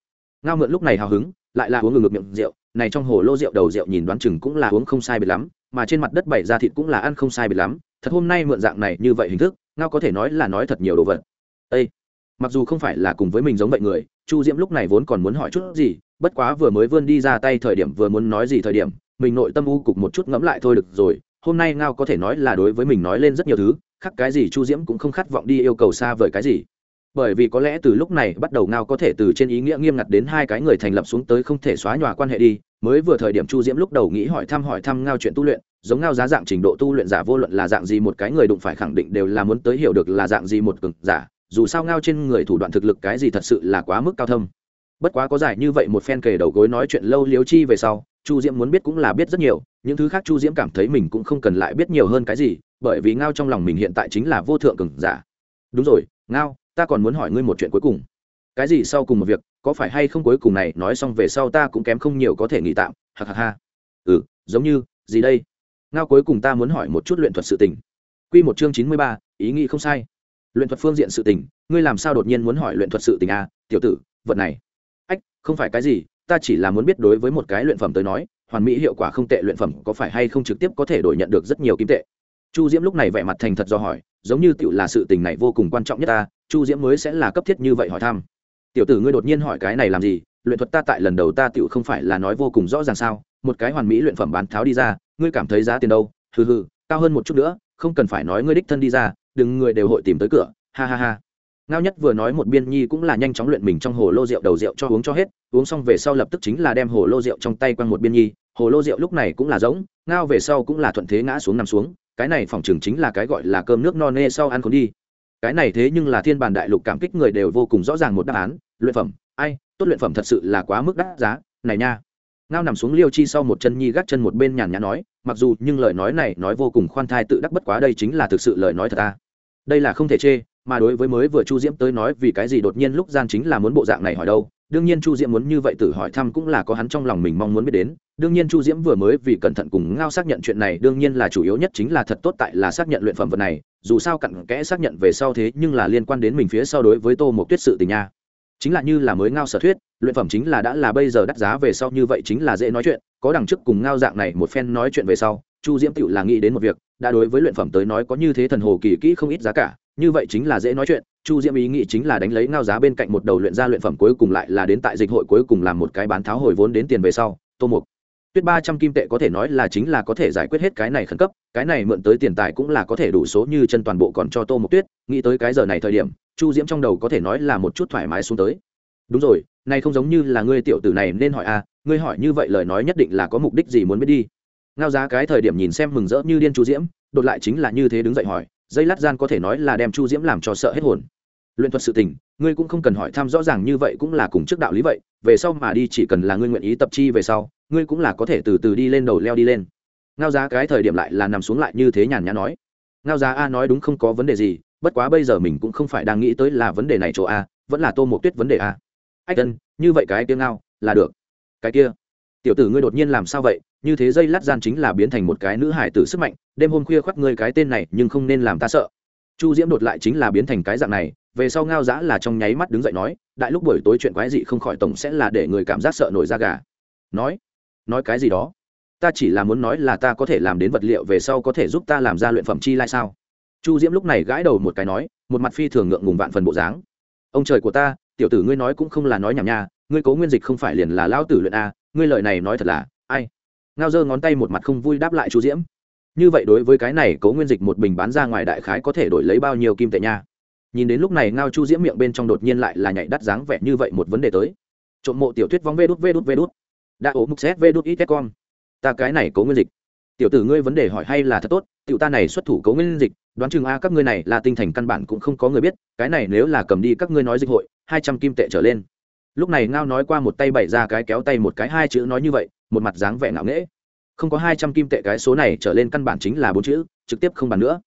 Ngao mượn lúc này hào hứng, lại là uống ngược miệng rượu, này trong hồ lô rượu đầu rượu nhìn đoán chừng cũng là uống không sai biệt lắm, mà trên mặt đất bảy ra thịt cũng là ăn không sai biệt lắm, thật hôm nay mượn dạng này như vậy hình thức ngao có thể nói là nói thật nhiều đồ vật. Ây mặc dù không phải là cùng với mình giống vậy người, chu diễm lúc này vốn còn muốn hỏi chút gì, bất quá vừa mới vươn đi ra tay thời điểm vừa muốn nói gì thời điểm, mình nội tâm u cục một chút ngẫm lại thôi được rồi, hôm nay ngao có thể nói là đối với mình nói lên rất nhiều thứ, khác cái gì chu diễm cũng không khát vọng đi yêu cầu xa vời cái gì. Bởi vì có lẽ từ lúc này bắt đầu ngao có thể từ trên ý nghĩa nghiêm ngặt đến hai cái người thành lập xuống tới không thể xóa nhòa quan hệ đi, mới vừa thời điểm chu diễm lúc đầu nghĩ hỏi thăm hỏi thăm ngao chuyện tu luyện giống ngao giá dạng trình độ tu luyện giả vô luận là dạng gì một cái người đụng phải khẳng định đều là muốn tới hiểu được là dạng gì một cực giả, dù sao ngao trên người thủ đoạn thực lực cái gì thật sự là quá mức cao thâm. Bất quá có giải như vậy một phen kề đầu gối nói chuyện lâu liếu chi về sau, chu diễm muốn biết cũng là biết rất nhiều, những thứ khác chu diễm cảm thấy mình cũng không cần lại biết nhiều hơn cái gì, bởi vì ngao trong lòng mình hiện tại chính là vô thượng cường giả. Đúng rồi, ngao, ta còn muốn hỏi ngươi một chuyện cuối cùng. Cái gì sau cùng một việc, có phải hay không cuối cùng này, nói xong về sau ta cũng kém không nhiều có thể nghỉ tạm, ha ha ha. Ừ giống như, gì đây? Ngao cuối cùng ta muốn hỏi một chút luyện thuật sự tình. Q một chương chín mươi ba, ý nghĩ không sai. Luyện thuật phương diện sự tình, ngươi làm sao đột nhiên muốn hỏi luyện thuật sự tình à tiểu tử, vật này. Ách, không phải cái gì, ta chỉ là muốn biết đối với một cái luyện phẩm tới nói, hoàn mỹ hiệu quả không tệ luyện phẩm có phải hay không trực tiếp có thể đổi nhận được rất nhiều kim tệ. Chu diễm lúc này vẻ mặt thành thật do hỏi, giống như tiểu là sự tình này vô cùng quan trọng nhất ta, chu diễm mới sẽ là cấp thiết như vậy hỏi thăm. Tiểu tử ngươi đột nhiên hỏi cái này làm gì, luyện thuật ta tại lần đầu ta tiểu không phải là nói vô cùng rõ ràng sao, một cái hoàn mỹ luyện phẩm bán tháo đi ra ngươi cảm thấy giá tiền đâu? Hừ hừ, cao hơn một chút nữa, không cần phải nói ngươi đích thân đi ra, đừng người đều hội tìm tới cửa, ha ha ha. Ngao nhất vừa nói một biên nhi cũng là nhanh chóng luyện mình trong hồ lô rượu đầu rượu cho uống cho hết, uống xong về sau lập tức chính là đem hồ lô rượu trong tay quăng một biên nhi, hồ lô rượu lúc này cũng là giống, ngao về sau cũng là thuận thế ngã xuống nằm xuống, cái này phòng trường chính là cái gọi là cơm nước no nê sau ăn khốn đi. Cái này thế nhưng là thiên bản đại lục cảm kích người đều vô cùng rõ ràng một đáp án, luyện phẩm, ai, tốt luyện phẩm thật sự là quá mức đắt giá, này nha ngao nằm xuống liêu chi sau một chân nhi gác chân một bên nhàn nhã nói, mặc dù nhưng lời nói này nói vô cùng khoan thai tự đắc bất quá đây chính là thực sự lời nói thật ta đây là không thể chê, mà đối với mới vừa chu diễm tới nói vì cái gì đột nhiên lúc gian chính là muốn bộ dạng này hỏi đâu. Đương nhiên chu diễm muốn như vậy tự hỏi thăm cũng là có hắn trong lòng mình mong muốn biết đến. Đương nhiên chu diễm vừa mới vì cẩn thận cùng ngao xác nhận chuyện này, đương nhiên là chủ yếu nhất chính là thật tốt tại là xác nhận luyện phẩm vật này. Dù sao cặn kẽ xác nhận về sau thế nhưng là liên quan đến mình phía sau đối với tô một tuyết sự tình nha chính là như là mới ngao sở thuyết, luyện phẩm chính là đã là bây giờ đắt giá về sau như vậy chính là dễ nói chuyện, có đằng trước cùng ngao dạng này một phen nói chuyện về sau, chu diễm tựu là nghĩ đến một việc, đã đối với luyện phẩm tới nói có như thế thần hồ kỳ kỹ không ít giá cả, như vậy chính là dễ nói chuyện, chu diễm ý nghĩ chính là đánh lấy ngao giá bên cạnh một đầu luyện ra luyện phẩm cuối cùng lại là đến tại dịch hội cuối cùng làm một cái bán tháo hồi vốn đến tiền về sau, tô mục. Tuyết ba trăm kim tệ có thể nói là chính là có thể giải quyết hết cái này khẩn cấp, cái này mượn tới tiền tài cũng là có thể đủ số như chân toàn bộ còn cho tô mục tuyết, nghĩ tới cái giờ này thời điểm chu diễm trong đầu có thể nói là một chút thoải mái xuống tới. Đúng rồi này không giống như là ngươi tiểu tử này nên hỏi a ngươi hỏi như vậy lời nói nhất định là có mục đích gì muốn biết đi. Ngao giá cái thời điểm nhìn xem mừng rỡ như điên chu diễm, đột lại chính là như thế đứng dậy hỏi, dây lát gian có thể nói là đem chu diễm làm cho sợ hết hồn. Luyện thuật sự tình, ngươi cũng không cần hỏi thăm rõ ràng như vậy cũng là cùng trước đạo lý vậy, về sau mà đi chỉ cần là ngươi nguyện ý tập chi về sau, ngươi cũng là có thể từ từ đi lên đầu leo đi lên. Ngao giá cái thời điểm lại là nằm xuống lại như thế nhàn nhã nói. Ngao giá a nói đúng không có vấn đề gì bất quá bây giờ mình cũng không phải đang nghĩ tới là vấn đề này chỗ a, vẫn là tô một tuyết vấn đề a. Ách tân như vậy cái tiếng ngao, là được. Cái kia, tiểu tử ngươi đột nhiên làm sao vậy? Như thế dây lát gian chính là biến thành một cái nữ hải tử sức mạnh, đêm hôm khuya khoác ngươi cái tên này, nhưng không nên làm ta sợ. Chu diễm đột lại chính là biến thành cái dạng này, về sau ngao giã là trong nháy mắt đứng dậy nói, đại lúc buổi tối chuyện quái dị không khỏi tổng sẽ là để người cảm giác sợ nổi da gà. Nói nói cái gì đó? Ta chỉ là muốn nói là ta có thể làm đến vật liệu về sau có thể giúp ta làm ra luyện phẩm chi lai sao? Chu diễm lúc này gãi đầu một cái nói, một mặt phi thường ngượng ngùng vạn phần bộ dáng. Ông trời của ta, tiểu tử ngươi nói cũng không là nói nhảm nha, ngươi cố nguyên dịch không phải liền là lao tử luyện a, ngươi lời này nói thật là, ai? Ngao giơ ngón tay một mặt không vui đáp lại chu diễm. Như vậy đối với cái này cố nguyên dịch một bình bán ra ngoài đại khái có thể đổi lấy bao nhiêu kim tệ nha? Nhìn đến lúc này ngao chu diễm miệng bên trong đột nhiên lại là nhảy đắt dáng vẻ như vậy một vấn đề tới. Trộm mộ tiểu thuyết vong vê đút vê đút vê đút. Đã ố mục xét vê đút ít con ta cái này cố nguyên dịch tiểu tử ngươi vấn đề hỏi hay là thật tốt, tiểu ta này xuất thủ cấu nguyên dịch, đoán chừng a, các ngươi này là tinh thành căn bản cũng không có người biết, cái này nếu là cầm đi các ngươi nói dịch hội, hai trăm kim tệ trở lên. Lúc này ngao nói qua một tay bày ra cái kéo tay một cái hai chữ nói như vậy, một mặt dáng vẻ ngạo nghễ. Không có hai trăm kim tệ cái số này trở lên căn bản chính là bốn chữ, trực tiếp không bàn nữa.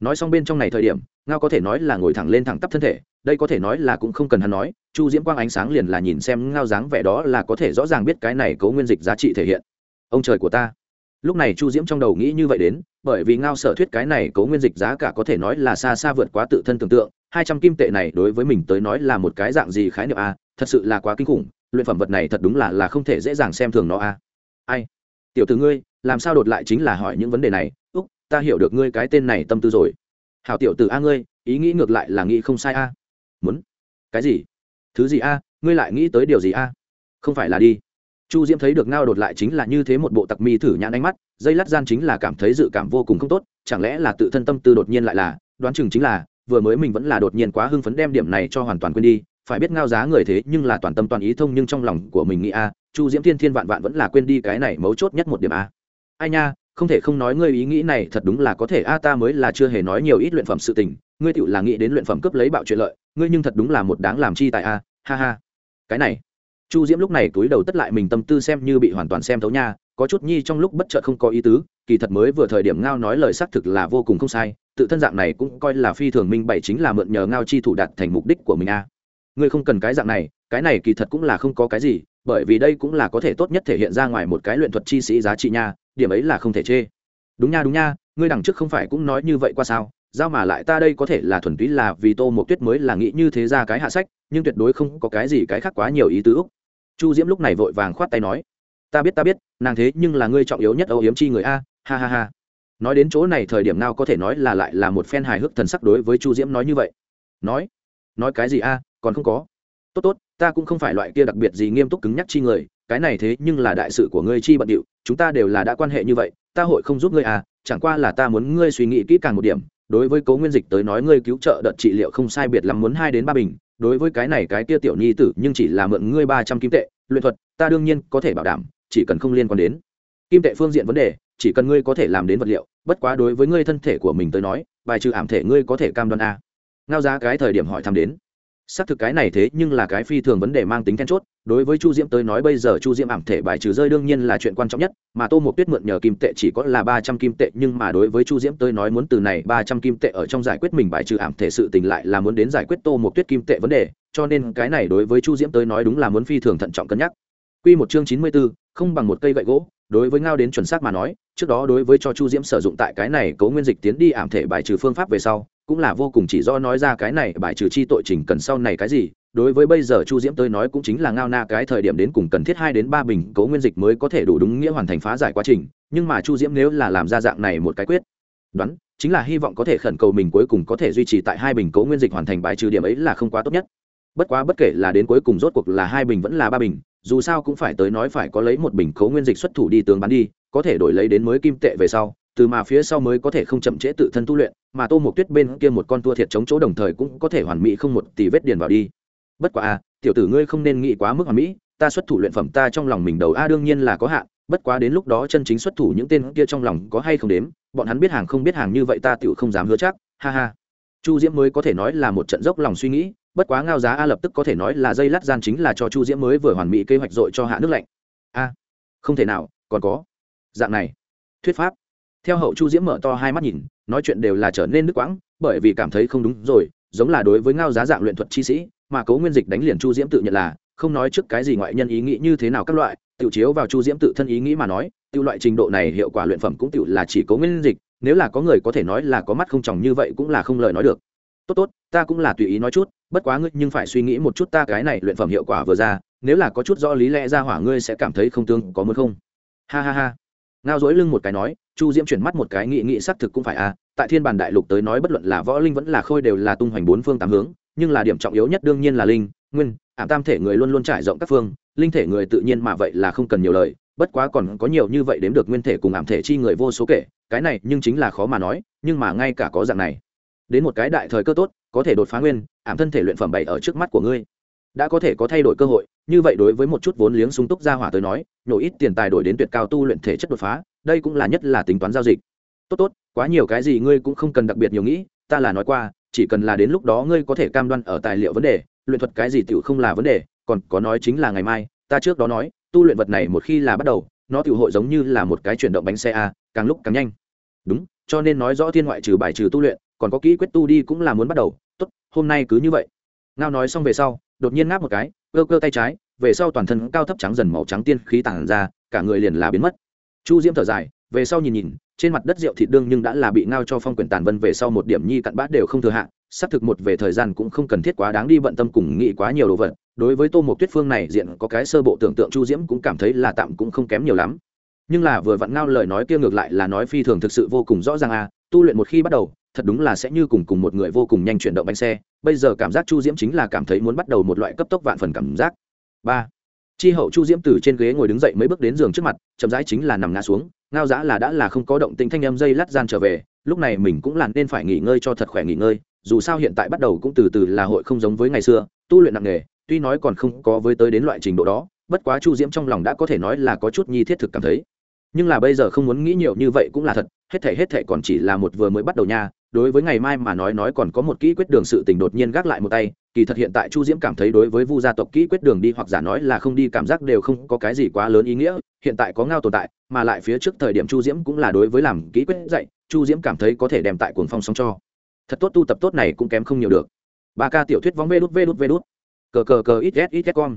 Nói xong bên trong này thời điểm, ngao có thể nói là ngồi thẳng lên thẳng tắp thân thể, đây có thể nói là cũng không cần hắn nói, chu diễm quang ánh sáng liền là nhìn xem ngao dáng vẻ đó là có thể rõ ràng biết cái này cấu nguyên dịch giá trị thể hiện. Ông trời của ta lúc này chu diễm trong đầu nghĩ như vậy đến, bởi vì ngao sở thuyết cái này cấu nguyên dịch giá cả có thể nói là xa xa vượt quá tự thân tưởng tượng, hai trăm kim tệ này đối với mình tới nói là một cái dạng gì khái niệm a, thật sự là quá kinh khủng, luyện phẩm vật này thật đúng là là không thể dễ dàng xem thường nó a. Ai? Tiểu t ử ngươi, làm sao đột lại chính là hỏi những vấn đề này? Úc, ta hiểu được ngươi cái tên này tâm tư rồi. Hảo tiểu t ử a ngươi, ý nghĩ ngược lại là nghĩ không sai a. Muốn? Cái gì? Thứ gì a? Ngươi lại nghĩ tới điều gì a? Không phải là đi chu diễm thấy được ngao đột lại chính là như thế một bộ tặc mi thử nhãn ánh mắt, dây lát gian chính là cảm thấy dự cảm vô cùng không tốt, chẳng lẽ là tự thân tâm tư đột nhiên lại là, đoán chừng chính là, vừa mới mình vẫn là đột nhiên quá hưng phấn đem điểm này cho hoàn toàn quên đi, phải biết ngao giá người thế nhưng là toàn tâm toàn ý thông nhưng trong lòng của mình nghĩ a, chu diễm thiên thiên vạn vạn vẫn là quên đi cái này mấu chốt nhất một điểm a. Ai nha, không thể không nói ngươi ý nghĩ này thật đúng là có thể a, ta mới là chưa hề nói nhiều ít luyện phẩm sự tình, ngươi tựu là nghĩ đến luyện phẩm cướp lấy bạo chuyện lợi, ngươi nhưng thật đúng là một đáng làm chi tại a, ha ha. Cái này chu diễm lúc này túi đầu tất lại mình tâm tư xem như bị hoàn toàn xem thấu nha, có chút nhi trong lúc bất chợt không có ý tứ, kỳ thật mới vừa thời điểm ngao nói lời xác thực là vô cùng không sai, tự thân dạng này cũng coi là phi thường minh bảy chính là mượn nhờ ngao chi thủ đạt thành mục đích của mình a. Ngươi không cần cái dạng này, cái này kỳ thật cũng là không có cái gì, bởi vì đây cũng là có thể tốt nhất thể hiện ra ngoài một cái luyện thuật chi sĩ giá trị nha, điểm ấy là không thể chê. Đúng nha đúng nha, ngươi đằng trước không phải cũng nói như vậy qua sao, giao mà lại ta đây có thể là thuần túy là vì tô một tuyết mới là nghĩ như thế ra cái hạ sách, nhưng tuyệt đối không có cái gì cái khác quá nhiều ý tứ úc chu diễm lúc này vội vàng khoát tay nói, ta biết ta biết, nàng thế nhưng là ngươi trọng yếu nhất âu hiếm chi người a, ha ha ha. Nói đến chỗ này thời điểm nào có thể nói là lại là một phen hài hước thần sắc đối với chu diễm nói như vậy. Nói nói cái gì a, còn không có. Tốt tốt, ta cũng không phải loại kia đặc biệt gì nghiêm túc cứng nhắc chi người, cái này thế nhưng là đại sự của ngươi chi bận điệu, chúng ta đều là đã quan hệ như vậy, ta hội không giúp ngươi à chẳng qua là ta muốn ngươi suy nghĩ kỹ càng một điểm, đối với cấu nguyên dịch tới nói ngươi cứu trợ đợt trị liệu không sai biệt lắm muốn hai đến ba bình đối với cái này cái kia tiểu nhi tử, nhưng chỉ là mượn ngươi ba trăm kim tệ, luyện thuật, ta đương nhiên có thể bảo đảm, chỉ cần không liên quan đến. Kim tệ phương diện vấn đề, chỉ cần ngươi có thể làm đến vật liệu, bất quá đối với ngươi thân thể của mình tới nói, bài trừ ảm thể ngươi có thể cam đoan a. Ngao giá cái thời điểm hỏi thăm đến xác thực cái này thế nhưng là cái phi thường vấn đề mang tính then chốt đối với chu diễm tới nói bây giờ chu diễm ảm thể bài trừ rơi đương nhiên là chuyện quan trọng nhất mà tô một tuyết mượn nhờ kim tệ chỉ có là ba trăm kim tệ nhưng mà đối với chu diễm tới nói muốn từ này ba trăm kim tệ ở trong giải quyết mình bài trừ ảm thể sự tình lại là muốn đến giải quyết tô một tuyết kim tệ vấn đề cho nên cái này đối với chu diễm tới nói đúng là muốn phi thường thận trọng cân nhắc. Quy một chương chín mươi 94, không bằng một cây gậy gỗ, đối với ngao đến chuẩn xác mà nói, trước đó đối với cho Chu Diễm sử dụng tại cái này cấu nguyên dịch tiến đi ảm thể bài trừ phương pháp về sau, cũng là vô cùng chỉ do nói ra cái này, bài trừ chi tội trình cần sau này cái gì, đối với bây giờ chu diễm tôi nói cũng chính là ngao na cái thời điểm đến cùng cần thiết hai đến ba bình cấu nguyên dịch mới có thể đủ đúng nghĩa hoàn thành phá giải quá trình, nhưng mà chu diễm nếu là làm ra dạng này một cái quyết, đoán, chính là hy vọng có thể khẩn cầu mình cuối cùng có thể duy trì tại hai bình cấu nguyên dịch hoàn thành bài trừ điểm ấy là không quá tốt nhất. Bất quá bất kể là đến cuối cùng rốt cuộc là hai bình vẫn là ba bình, dù sao cũng phải tới nói phải có lấy một bình cấu nguyên dịch xuất thủ đi tướng bán đi, có thể đổi lấy đến mới kim tệ về sau từ mà phía sau mới có thể không chậm trễ tự thân tu luyện, mà tô một tuyết bên kia một con tua thiệt chống chỗ đồng thời cũng có thể hoàn mỹ không một tỷ vết điền vào đi. Bất quá a tiểu tử ngươi không nên nghĩ quá mức hoàn mỹ, ta xuất thủ luyện phẩm ta trong lòng mình đầu a đương nhiên là có hạn, bất quá đến lúc đó chân chính xuất thủ những tên kia trong lòng có hay không đếm, bọn hắn biết hàng không biết hàng như vậy ta tiểu không dám hứa chắc, ha ha. Chu diễm mới có thể nói là một trận dốc lòng suy nghĩ, bất quá ngao giá a lập tức có thể nói là dây lát gian chính là cho chu diễm mới vừa hoàn mỹ kế hoạch dội cho hạ nước lạnh. A, không thể nào, còn có. Dạng này, thuyết pháp theo hậu chu diễm mở to hai mắt nhìn, nói chuyện đều là trở nên nước quãng, bởi vì cảm thấy không đúng rồi, giống là đối với ngao giá dạng luyện thuật chi sĩ, mà cấu nguyên dịch đánh liền chu diễm tự nhận là, không nói trước cái gì ngoại nhân ý nghĩ như thế nào các loại tự chiếu vào chu diễm tự thân ý nghĩ mà nói tự loại trình độ này hiệu quả luyện phẩm cũng tự là chỉ cấu nguyên dịch, nếu là có người có thể nói là có mắt không chồng như vậy cũng là không lời nói được. Tốt tốt, ta cũng là tùy ý nói chút, bất quá ngươi nhưng phải suy nghĩ một chút ta cái này luyện phẩm hiệu quả vừa ra, nếu là có chút rõ lý lẽ ra hỏa ngươi sẽ cảm thấy không tương có muốn không? Ha ha ha. Ngao dối lưng một cái nói chu diễm chuyển mắt một cái nghị nghị xác thực cũng phải a à. tại thiên bản đại lục tới nói bất luận là võ linh vẫn là khôi đều là tung hoành bốn phương tám hướng, nhưng là điểm trọng yếu nhất đương nhiên là linh, nguyên, ảm tam thể người luôn luôn trải rộng các phương, linh thể người tự nhiên mà vậy là không cần nhiều lời, bất quá còn có nhiều như vậy đếm được nguyên thể cùng ảm thể chi người vô số kể, cái này nhưng chính là khó mà nói, nhưng mà ngay cả có dạng này, đến một cái đại thời cơ tốt, có thể đột phá nguyên, ảm thân thể luyện phẩm bày ở trước mắt của ngươi đã có thể có thay đổi cơ hội, như vậy đối với một chút vốn liếng sung túc ra hỏa tới nói, nhổ ít tiền tài đổi đến tuyệt cao tu luyện thể chất đột phá, đây cũng là nhất là tính toán giao dịch. Tốt tốt, quá nhiều cái gì ngươi cũng không cần đặc biệt nhiều nghĩ, ta là nói qua, chỉ cần là đến lúc đó ngươi có thể cam đoan ở tài liệu vấn đề, luyện thuật cái gì tựu không là vấn đề, còn có nói chính là ngày mai, ta trước đó nói, tu luyện vật này một khi là bắt đầu, nó tựu hội giống như là một cái chuyển động bánh xe a, càng lúc càng nhanh. Đúng, cho nên nói rõ thiên ngoại trừ bài trừ tu luyện, còn có kỹ quyết tu đi cũng là muốn bắt đầu. Tốt, hôm nay cứ như vậy. Ngao nói xong về sau đột nhiên ngáp một cái, cơ cơ tay trái, về sau toàn thân cao thấp trắng dần màu trắng tiên khí tản ra, cả người liền là biến mất. Chu diễm thở dài, về sau nhìn nhìn, trên mặt đất rượu thịt đương nhưng đã là bị ngao cho phong quyền tàn vân về sau một điểm nhi cặn bát đều không thừa hạ, xác thực một về thời gian cũng không cần thiết quá đáng đi bận tâm cùng nghĩ quá nhiều đồ vật. Đối với tô một tuyết phương này diện có cái sơ bộ tưởng tượng chu diễm cũng cảm thấy là tạm cũng không kém nhiều lắm. Nhưng là vừa vặn ngao lời nói kia ngược lại là nói phi thường thực sự vô cùng rõ ràng à tu luyện một khi bắt đầu, thật đúng là sẽ như cùng cùng một người vô cùng nhanh chuyển động bánh xe. Bây giờ cảm giác chu diễm chính là cảm thấy muốn bắt đầu một loại cấp tốc vạn phần cảm giác. Ba. Chi hậu chu diễm từ trên ghế ngồi đứng dậy mấy bước đến giường trước mặt, chậm rãi chính là nằm ngã xuống, ngao giã là đã là không có động tính thanh âm dây lát gian trở về, lúc này mình cũng là nên phải nghỉ ngơi cho thật khỏe nghỉ ngơi, dù sao hiện tại bắt đầu cũng từ từ là hội không giống với ngày xưa, tu luyện nặng nghề tuy nói còn không có với tới đến loại trình độ đó, bất quá chu diễm trong lòng đã có thể nói là có chút nhi thiết thực cảm thấy nhưng là bây giờ không muốn nghĩ nhiều như vậy cũng là thật, hết thể hết thể còn chỉ là một vừa mới bắt đầu nha. Đối với ngày mai mà nói nói còn có một kỹ quyết đường sự tình đột nhiên gác lại một tay, kỳ thật hiện tại chu diễm cảm thấy đối với vu gia tộc kỹ quyết đường đi hoặc giả nói là không đi cảm giác đều không có cái gì quá lớn ý nghĩa, hiện tại có ngao tồn tại, mà lại phía trước thời điểm chu diễm cũng là đối với làm kỹ quyết dạy, chu diễm cảm thấy có thể đem tại cuồng phong sóng cho. Thật tốt tu tập tốt này cũng kém không nhiều được. Ba ca tiểu thuyết vóng vê đút vê đút vê đút. Cờ cờ cờ ít s ít s con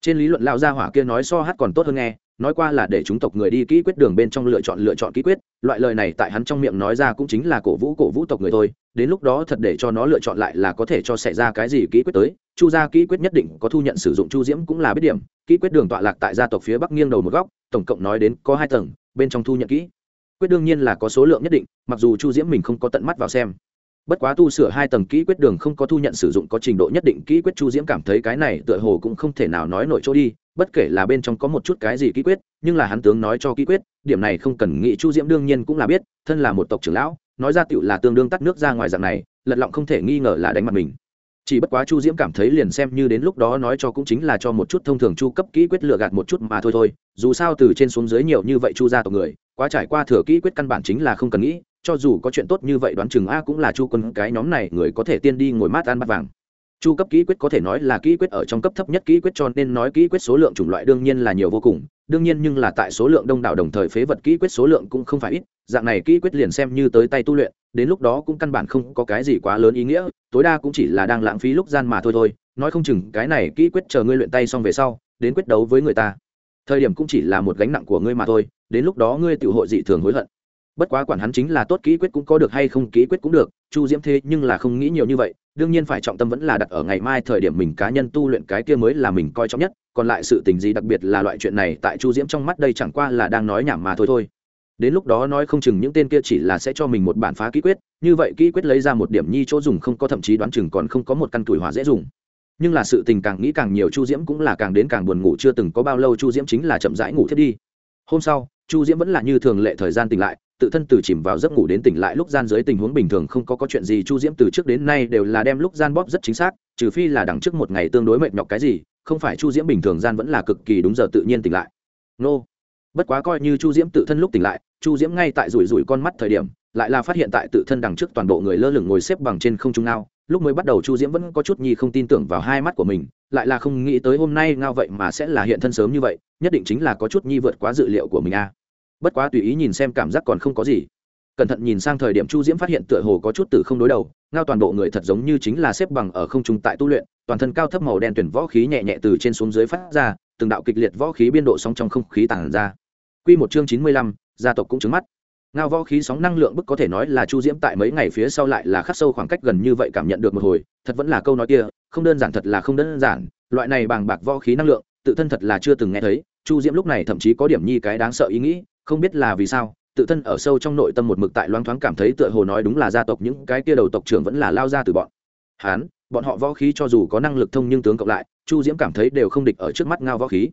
trên lý luận lao gia hỏa kia nói so hát còn tốt hơn nghe, nói qua là để chúng tộc người đi kỹ quyết đường bên trong lựa chọn lựa chọn kỹ quyết, loại lời này tại hắn trong miệng nói ra cũng chính là cổ vũ cổ vũ tộc người thôi, đến lúc đó thật để cho nó lựa chọn lại là có thể cho xảy ra cái gì kỹ quyết tới, chu gia kỹ quyết nhất định có thu nhận sử dụng chu diễm cũng là biết điểm kỹ quyết đường tọa lạc tại gia tộc phía bắc nghiêng đầu một góc, tổng cộng nói đến có hai tầng, bên trong thu nhận kỹ. Quyết đương nhiên là có số lượng nhất định, mặc dù chu diễm mình không có tận mắt vào xem bất quá tu sửa hai tầng kỹ quyết đường không có thu nhận sử dụng có trình độ nhất định kỹ quyết chu diễm cảm thấy cái này tựa hồ cũng không thể nào nói nổi chỗ đi, bất kể là bên trong có một chút cái gì kỹ quyết, nhưng là hắn tướng nói cho kỹ quyết, điểm này không cần nghĩ, chu diễm đương nhiên cũng là biết, thân là một tộc trưởng lão, nói ra tựu là tương đương tắt nước ra ngoài dạng này, lật lọng không thể nghi ngờ là đánh mặt mình. Chỉ bất quá chu diễm cảm thấy liền xem như đến lúc đó nói cho cũng chính là cho một chút thông thường chu cấp kỹ quyết lựa gạt một chút mà thôi thôi, dù sao từ trên xuống dưới nhiều như vậy chu ra tộc người, quá trải qua thừa kỹ quyết căn bản chính là không cần nghĩ cho dù có chuyện tốt như vậy đoán chừng a cũng là chu quân, cái nhóm này người có thể tiên đi ngồi mát ăn bát vàng. Chu cấp kỹ quyết có thể nói là kỹ quyết ở trong cấp thấp nhất kỹ quyết cho nên nói kỹ quyết số lượng chủng loại đương nhiên là nhiều vô cùng, đương nhiên nhưng là tại số lượng đông đảo đồng thời phế vật kỹ quyết số lượng cũng không phải ít, dạng này kỹ quyết liền xem như tới tay tu luyện, đến lúc đó cũng căn bản không có cái gì quá lớn ý nghĩa, tối đa cũng chỉ là đang lãng phí lúc gian mà thôi thôi, nói không chừng cái này kỹ quyết chờ ngươi luyện tay xong về sau, đến quyết đấu với người ta. Thời điểm cũng chỉ là một gánh nặng của ngươi mà thôi, đến lúc đó ngươi tự hội dị thường hối hận bất quá quản hắn chính là tốt kỹ quyết cũng có được hay không kỹ quyết cũng được, chu diễm thế nhưng là không nghĩ nhiều như vậy, đương nhiên phải trọng tâm vẫn là đặt ở ngày mai thời điểm mình cá nhân tu luyện cái kia mới là mình coi trọng nhất, còn lại sự tình gì đặc biệt là loại chuyện này tại chu diễm trong mắt đây chẳng qua là đang nói nhảm mà thôi thôi. Đến lúc đó nói không chừng những tên kia chỉ là sẽ cho mình một bản phá kỹ quyết, như vậy kỹ quyết lấy ra một điểm nhi chỗ dùng không có thậm chí đoán chừng còn không có một căn tuổi hỏa dễ dùng. Nhưng là sự tình càng nghĩ càng nhiều chu diễm cũng là càng đến càng buồn ngủ chưa từng có bao lâu chu diễm chính là chậm rãi ngủ thiết đi. Hôm sau, chu diễm vẫn là như thường lệ thời gian tỉnh lại tự thân từ chìm vào giấc ngủ đến tỉnh lại lúc gian dưới tình huống bình thường không có có chuyện gì chu diễm từ trước đến nay đều là đem lúc gian bóp rất chính xác, trừ phi là đằng trước một ngày tương đối mệt nhọc cái gì, không phải chu diễm bình thường gian vẫn là cực kỳ đúng giờ tự nhiên tỉnh lại. Nô. Bất quá coi như chu diễm tự thân lúc tỉnh lại, chu diễm ngay tại rủi rủi con mắt thời điểm, lại là phát hiện tại tự thân đằng trước toàn bộ người lơ lửng ngồi xếp bằng trên không trung nào lúc mới bắt đầu chu diễm vẫn có chút nhi không tin tưởng vào hai mắt của mình, lại là không nghĩ tới hôm nay ngao vậy mà sẽ là hiện thân sớm như vậy, nhất định chính là có chút nhi vượt quá dự liệu của mình a bất quá tùy ý nhìn xem cảm giác còn không có gì. Cẩn thận nhìn sang thời điểm chu diễm phát hiện tựa hồ có chút từ không đối đầu ngao toàn bộ người thật giống như chính là xếp bằng ở không trung tại tu luyện toàn thân cao thấp màu đen tuyển võ khí nhẹ nhẹ từ trên xuống dưới phát ra từng đạo kịch liệt võ khí biên độ sóng trong không khí tản ra. Quy một chương chín mươi lăm, gia tộc cũng trứng mắt. Ngao võ khí sóng năng lượng bức có thể nói là chu diễm tại mấy ngày phía sau lại là khắc sâu khoảng cách gần như vậy cảm nhận được một hồi thật vẫn là câu nói kia không đơn giản thật là không đơn giản loại này bàng bạc võ khí năng lượng tự thân thật là chưa từng nghe thấy chu diễm lúc này thậm chí có điểm nhi cái đáng sợ ý nghĩ không biết là vì sao, tự thân ở sâu trong nội tâm một mực tại loáng thoáng cảm thấy tựa hồ nói đúng là gia tộc, những cái kia đầu tộc trưởng vẫn là lao ra từ bọn. Hán, bọn họ võ khí cho dù có năng lực thông nhưng tướng cộng lại, chu diễm cảm thấy đều không địch ở trước mắt ngao võ khí.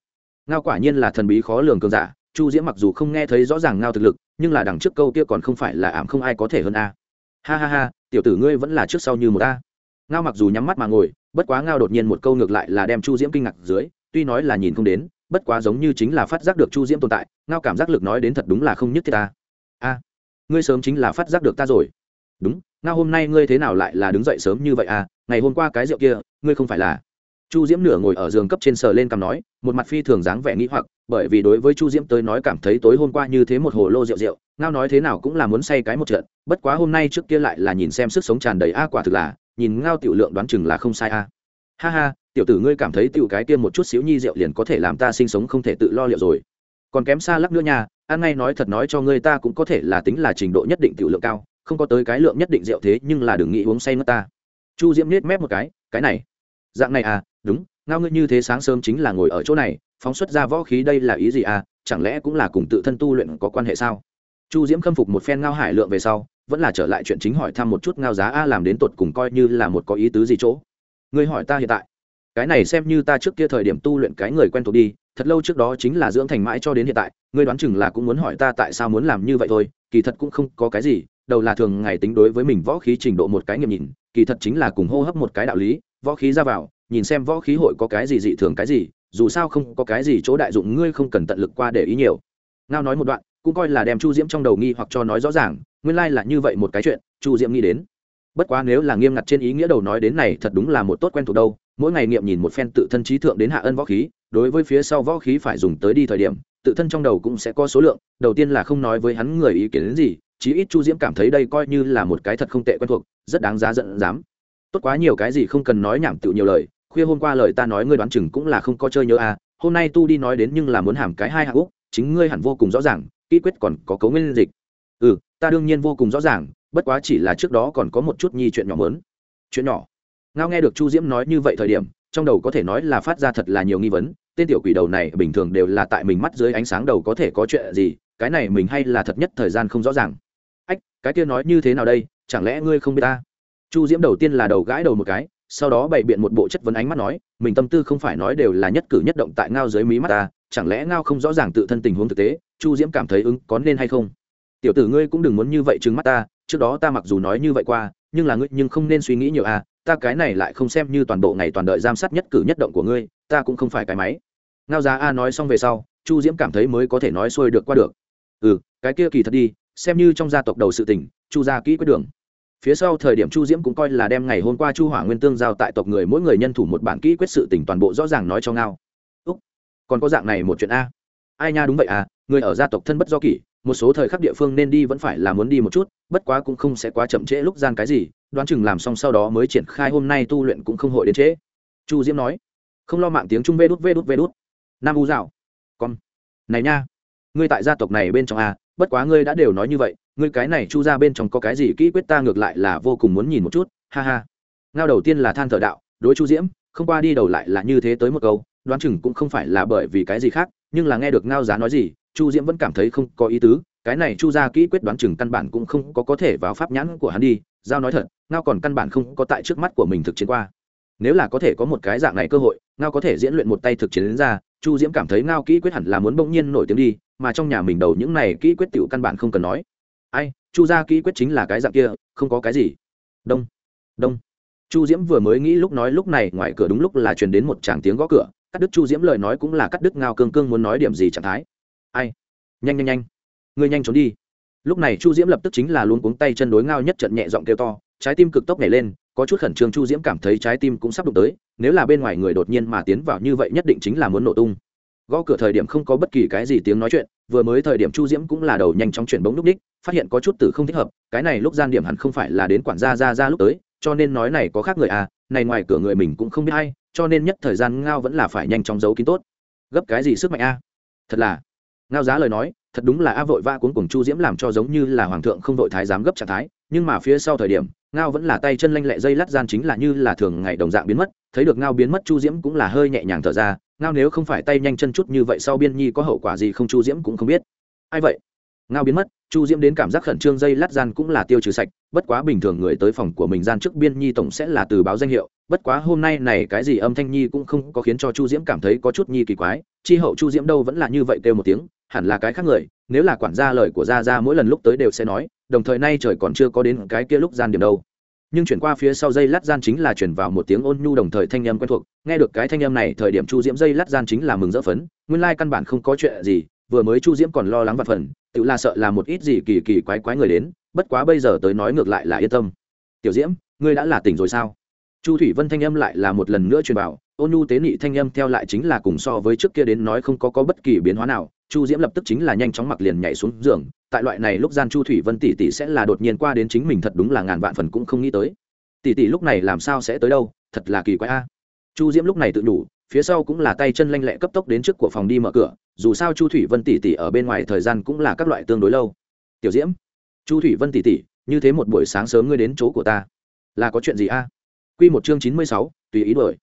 Ngao quả nhiên là thần bí khó lường cường giả, chu diễm mặc dù không nghe thấy rõ ràng ngao thực lực, nhưng là đằng trước câu kia còn không phải là ảm không ai có thể hơn a. Ha ha ha, tiểu tử ngươi vẫn là trước sau như một a. Ngao mặc dù nhắm mắt mà ngồi, bất quá ngao đột nhiên một câu ngược lại là đem chu diễm kinh ngạc dưới, tuy nói là nhìn không đến bất quá giống như chính là phát giác được chu diễm tồn tại, ngao cảm giác lực nói đến thật đúng là không nhất thiết ta. A, ngươi sớm chính là phát giác được ta rồi. Đúng, ngao hôm nay ngươi thế nào lại là đứng dậy sớm như vậy à? Ngày hôm qua cái rượu kia, ngươi không phải là? Chu diễm nửa ngồi ở giường cấp trên sờ lên cằm nói, một mặt phi thường dáng vẻ nghĩ hoặc, bởi vì đối với chu diễm tới nói cảm thấy tối hôm qua như thế một hồ lô rượu rượu, ngao nói thế nào cũng là muốn say cái một trận, bất quá hôm nay trước kia lại là nhìn xem sức sống tràn đầy a, quả thực là, nhìn ngao tiểu lượng đoán chừng là không sai a. Ha ha tiểu tử ngươi cảm thấy tiểu cái kia một chút xíu nhi rượu liền có thể làm ta sinh sống không thể tự lo liệu rồi. Còn kém xa lắc nữa nha, ăn ngay nói thật nói cho ngươi ta cũng có thể là tính là trình độ nhất định tiểu lượng cao, không có tới cái lượng nhất định rượu thế nhưng là đừng nghĩ uống say mất ta. Chu diễm nết mép một cái cái này. Dạng này à đúng, ngao ngươi như thế sáng sớm chính là ngồi ở chỗ này, phóng xuất ra võ khí đây là ý gì à chẳng lẽ cũng là cùng tự thân tu luyện có quan hệ sao? Chu diễm khâm phục một phen ngao hải lượng về sau, vẫn là trở lại chuyện chính hỏi thăm một chút ngao giá a làm đến tột cùng coi như là một có ý tứ gì chỗ. Ngươi hỏi ta hiện tại cái này xem như ta trước kia thời điểm tu luyện cái người quen thuộc đi, thật lâu trước đó chính là dưỡng thành mãi cho đến hiện tại, ngươi đoán chừng là cũng muốn hỏi ta tại sao muốn làm như vậy thôi, kỳ thật cũng không có cái gì, đầu là thường ngày tính đối với mình võ khí trình độ một cái nghiệm nhìn, kỳ thật chính là cùng hô hấp một cái đạo lý, võ khí ra vào, nhìn xem võ khí hội có cái gì dị thường cái gì, dù sao không có cái gì chỗ đại dụng ngươi không cần tận lực qua để ý nhiều. Ngao nói một đoạn, cũng coi là đem chu diễm trong đầu nghi hoặc cho nói rõ ràng, nguyên lai、like、là như vậy một cái chuyện, chu diễm nghĩ đến. Bất quá nếu là nghiêm ngặt trên ý nghĩa đầu nói đến này thật đúng là một tốt quen thuộc đâu mỗi ngày nghiệm nhìn một phen tự thân trí thượng đến hạ ân võ khí, đối với phía sau võ khí phải dùng tới đi thời điểm, tự thân trong đầu cũng sẽ có số lượng, đầu tiên là không nói với hắn người ý kiến đến gì, chí ít chu diễm cảm thấy đây coi như là một cái thật không tệ quen thuộc, rất đáng giá giận dám. Tốt quá nhiều cái gì không cần nói nhảm tự nhiều lời, khuya hôm qua lời ta nói ngươi đoán chừng cũng là không có chơi nhớ à hôm nay tu đi nói đến nhưng là muốn hàm cái hai hạ úc, chính ngươi hẳn vô cùng rõ ràng, kỹ quyết còn có cấu nguyên dịch. Ừ ta đương nhiên vô cùng rõ ràng, bất quá chỉ là trước đó còn có một chút nhi chuyện nhỏ mớn chuyện nhỏ ngao nghe được chu diễm nói như vậy thời điểm, trong đầu có thể nói là phát ra thật là nhiều nghi vấn, tên tiểu quỷ đầu này bình thường đều là tại mình mắt dưới ánh sáng đầu có thể có chuyện gì, cái này mình hay là thật nhất thời gian không rõ ràng. Ách, cái kia nói như thế nào đây, chẳng lẽ ngươi không biết ta? Chu diễm đầu tiên là đầu gãi đầu một cái, sau đó bày biện một bộ chất vấn ánh mắt nói, mình tâm tư không phải nói đều là nhất cử nhất động tại ngao dưới mí mắt ta, chẳng lẽ ngao không rõ ràng tự thân tình huống thực tế, chu diễm cảm thấy ứng có nên hay không? Tiểu tử ngươi cũng đừng muốn như vậy trừng mắt ta, trước đó ta mặc dù nói như vậy qua, nhưng là ngươi nhưng không nên suy nghĩ nhiều à ta cái này lại không xem như toàn bộ ngày toàn đợi giám sát nhất cử nhất động của ngươi, ta cũng không phải cái máy. Ngao giá a nói xong về sau, chu diễm cảm thấy mới có thể nói xuôi được qua được. Ừ cái kia kỳ thật đi, xem như trong gia tộc đầu sự tình, chu gia kỹ quyết đường. Phía sau thời điểm chu diễm cũng coi là đem ngày hôm qua chu hỏa nguyên tương giao tại tộc người mỗi người nhân thủ một bản kỹ quyết sự tình toàn bộ rõ ràng nói cho ngao. Úc, còn có dạng này một chuyện a. Ai nha đúng vậy à người ở gia tộc thân bất do kỷ một số thời khắc địa phương nên đi vẫn phải là muốn đi một chút bất quá cũng không sẽ quá chậm trễ lúc gian cái gì đoán chừng làm xong sau đó mới triển khai hôm nay tu luyện cũng không hội đến trễ. Chu diễm nói không lo mạng tiếng trung vê đút vê đút vê đút. Nam u dạo con này nha ngươi tại gia tộc này bên trong à, bất quá ngươi đã đều nói như vậy ngươi cái này chu ra bên trong có cái gì kỹ quyết ta ngược lại là vô cùng muốn nhìn một chút ha ha. Ngao đầu tiên là than thở đạo đối chu diễm không qua đi đầu lại là như thế tới một câu đoán chừng cũng không phải là bởi vì cái gì khác nhưng là nghe được ngao giá nói gì chu diễm vẫn cảm thấy không có ý tứ, cái này chu ra kỹ quyết đoán chừng căn bản cũng không có có thể vào pháp nhãn của hắn đi, giao nói thật, ngao còn căn bản không có tại trước mắt của mình thực chiến qua. Nếu là có thể có một cái dạng này cơ hội, ngao có thể diễn luyện một tay thực chiến đến ra, chu diễm cảm thấy ngao kỹ quyết hẳn là muốn bỗng nhiên nổi tiếng đi, mà trong nhà mình đầu những này kỹ quyết tiểu căn bản không cần nói. Ai, chu gia kỹ quyết chính là cái dạng kia, không có cái gì. Đông đông. Chu diễm vừa mới nghĩ lúc nói lúc này, ngoài cửa đúng lúc là truyền đến một tràng tiếng gõ cửa. Cắt đứt chu diễm lời nói cũng là cắt đứt ngao cương cương muốn nói điểm gì trạng thái ai? Nhanh nhanh nhanh. Ngươi nhanh trốn đi. Lúc này chu diễm lập tức chính là luôn cuống tay chân đối ngao nhất trận nhẹ giọng kêu to, trái tim cực tốc nhảy lên, có chút khẩn trương chu diễm cảm thấy trái tim cũng sắp đụng tới, nếu là bên ngoài người đột nhiên mà tiến vào như vậy nhất định chính là muốn nổ tung. Gõ cửa thời điểm không có bất kỳ cái gì tiếng nói chuyện, vừa mới thời điểm chu diễm cũng là đầu nhanh chóng chuyển bóng lúc đích, phát hiện có chút tử không thích hợp, cái này lúc gian điểm hẳn không phải là đến quản gia ra ra lúc tới, cho nên nói này có khác người à này ngoài cửa người mình cũng không biết hay cho nên nhất thời gian ngao vẫn là phải nhanh chóng giấu kín tốt. Gấp cái gì sức mạnh a? Thật là ngao giá lời nói, thật đúng là a vội vã cuốn cùng chu diễm làm cho giống như là hoàng thượng không vội thái dám gấp trạng thái, nhưng mà phía sau thời điểm, ngao vẫn là tay chân lanh lẹ dây lát gian chính là như là thường ngày đồng dạng biến mất, thấy được ngao biến mất chu diễm cũng là hơi nhẹ nhàng thở ra, ngao nếu không phải tay nhanh chân chút như vậy sau biên nhi có hậu quả gì không chu diễm cũng không biết. Ai vậy? Ngao biến mất, chu diễm đến cảm giác khẩn trương dây lát gian cũng là tiêu trừ sạch, bất quá bình thường người tới phòng của mình gian trước biên nhi tổng sẽ là từ báo danh hiệu, bất quá hôm nay này cái gì âm thanh nhi cũng không có khiến cho chu diễm cảm thấy có chút nhi kỳ quái, chi hậu chu diễm đâu vẫn là như vậy kêu một tiếng hẳn là cái khác người, nếu là quản gia lời của gia gia mỗi lần lúc tới đều sẽ nói, đồng thời nay trời còn chưa có đến cái kia lúc gian điểm đâu. Nhưng chuyển qua phía sau dây lát gian chính là chuyển vào một tiếng ôn nhu đồng thời thanh âm quen thuộc, nghe được cái thanh âm này, thời điểm chu diễm dây lát gian chính là mừng rỡ phấn, nguyên lai căn bản không có chuyện gì, vừa mới chu diễm còn lo lắng và phần, tự là sợ là một ít gì kỳ kỳ quái quái người đến, bất quá bây giờ tới nói ngược lại là yên tâm. Tiểu diễm, ngươi đã là tỉnh rồi sao? Chu thủy vân thanh âm lại là một lần nữa truyền vào, ôn nhu tế nị thanh âm theo lại chính là cùng so với trước kia đến nói không có có bất kỳ biến hóa nào chu diễm lập tức chính là nhanh chóng mặc liền nhảy xuống giường, tại loại này lúc gian chu thủy vân tỷ tỷ sẽ là đột nhiên qua đến chính mình thật đúng là ngàn vạn phần cũng không nghĩ tới. Tỷ tỷ lúc này làm sao sẽ tới đâu, thật là kỳ quái a. Chu diễm lúc này tự đủ phía sau cũng là tay chân lanh lẹ cấp tốc đến trước của phòng đi mở cửa, dù sao chu thủy vân tỷ tỷ ở bên ngoài thời gian cũng là các loại tương đối lâu. Tiểu diễm, chu thủy vân tỷ tỷ, như thế một buổi sáng sớm ngươi đến chỗ của ta, là có chuyện gì a? Q một chương chín mươi sáu, tùy ý đổi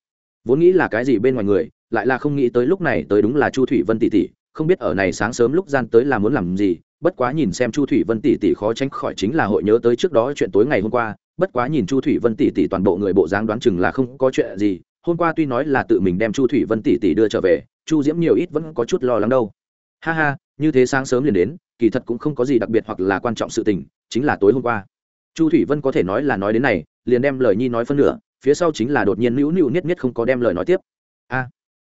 vốn nghĩ là cái gì bên ngoài người, lại là không nghĩ tới lúc này tới đúng là chu thủy vân tỷ tỷ không biết ở này sáng sớm lúc gian tới là muốn làm gì, bất quá nhìn xem chu thủy vân tỷ tỷ khó tránh khỏi chính là hội nhớ tới trước đó chuyện tối ngày hôm qua, bất quá nhìn chu thủy vân tỷ tỷ toàn bộ người bộ dáng đoán chừng là không có chuyện gì, hôm qua tuy nói là tự mình đem chu thủy vân tỷ tỷ đưa trở về, chu diễm nhiều ít vẫn có chút lo lắng đâu. Ha ha, như thế sáng sớm liền đến, kỳ thật cũng không có gì đặc biệt hoặc là quan trọng sự tình, chính là tối hôm qua. Chu thủy vân có thể nói là nói đến này, liền đem lời nhi nói phân nửa, phía sau chính là đột nhiên nữu nữu niết niết không có đem lời nói tiếp. A,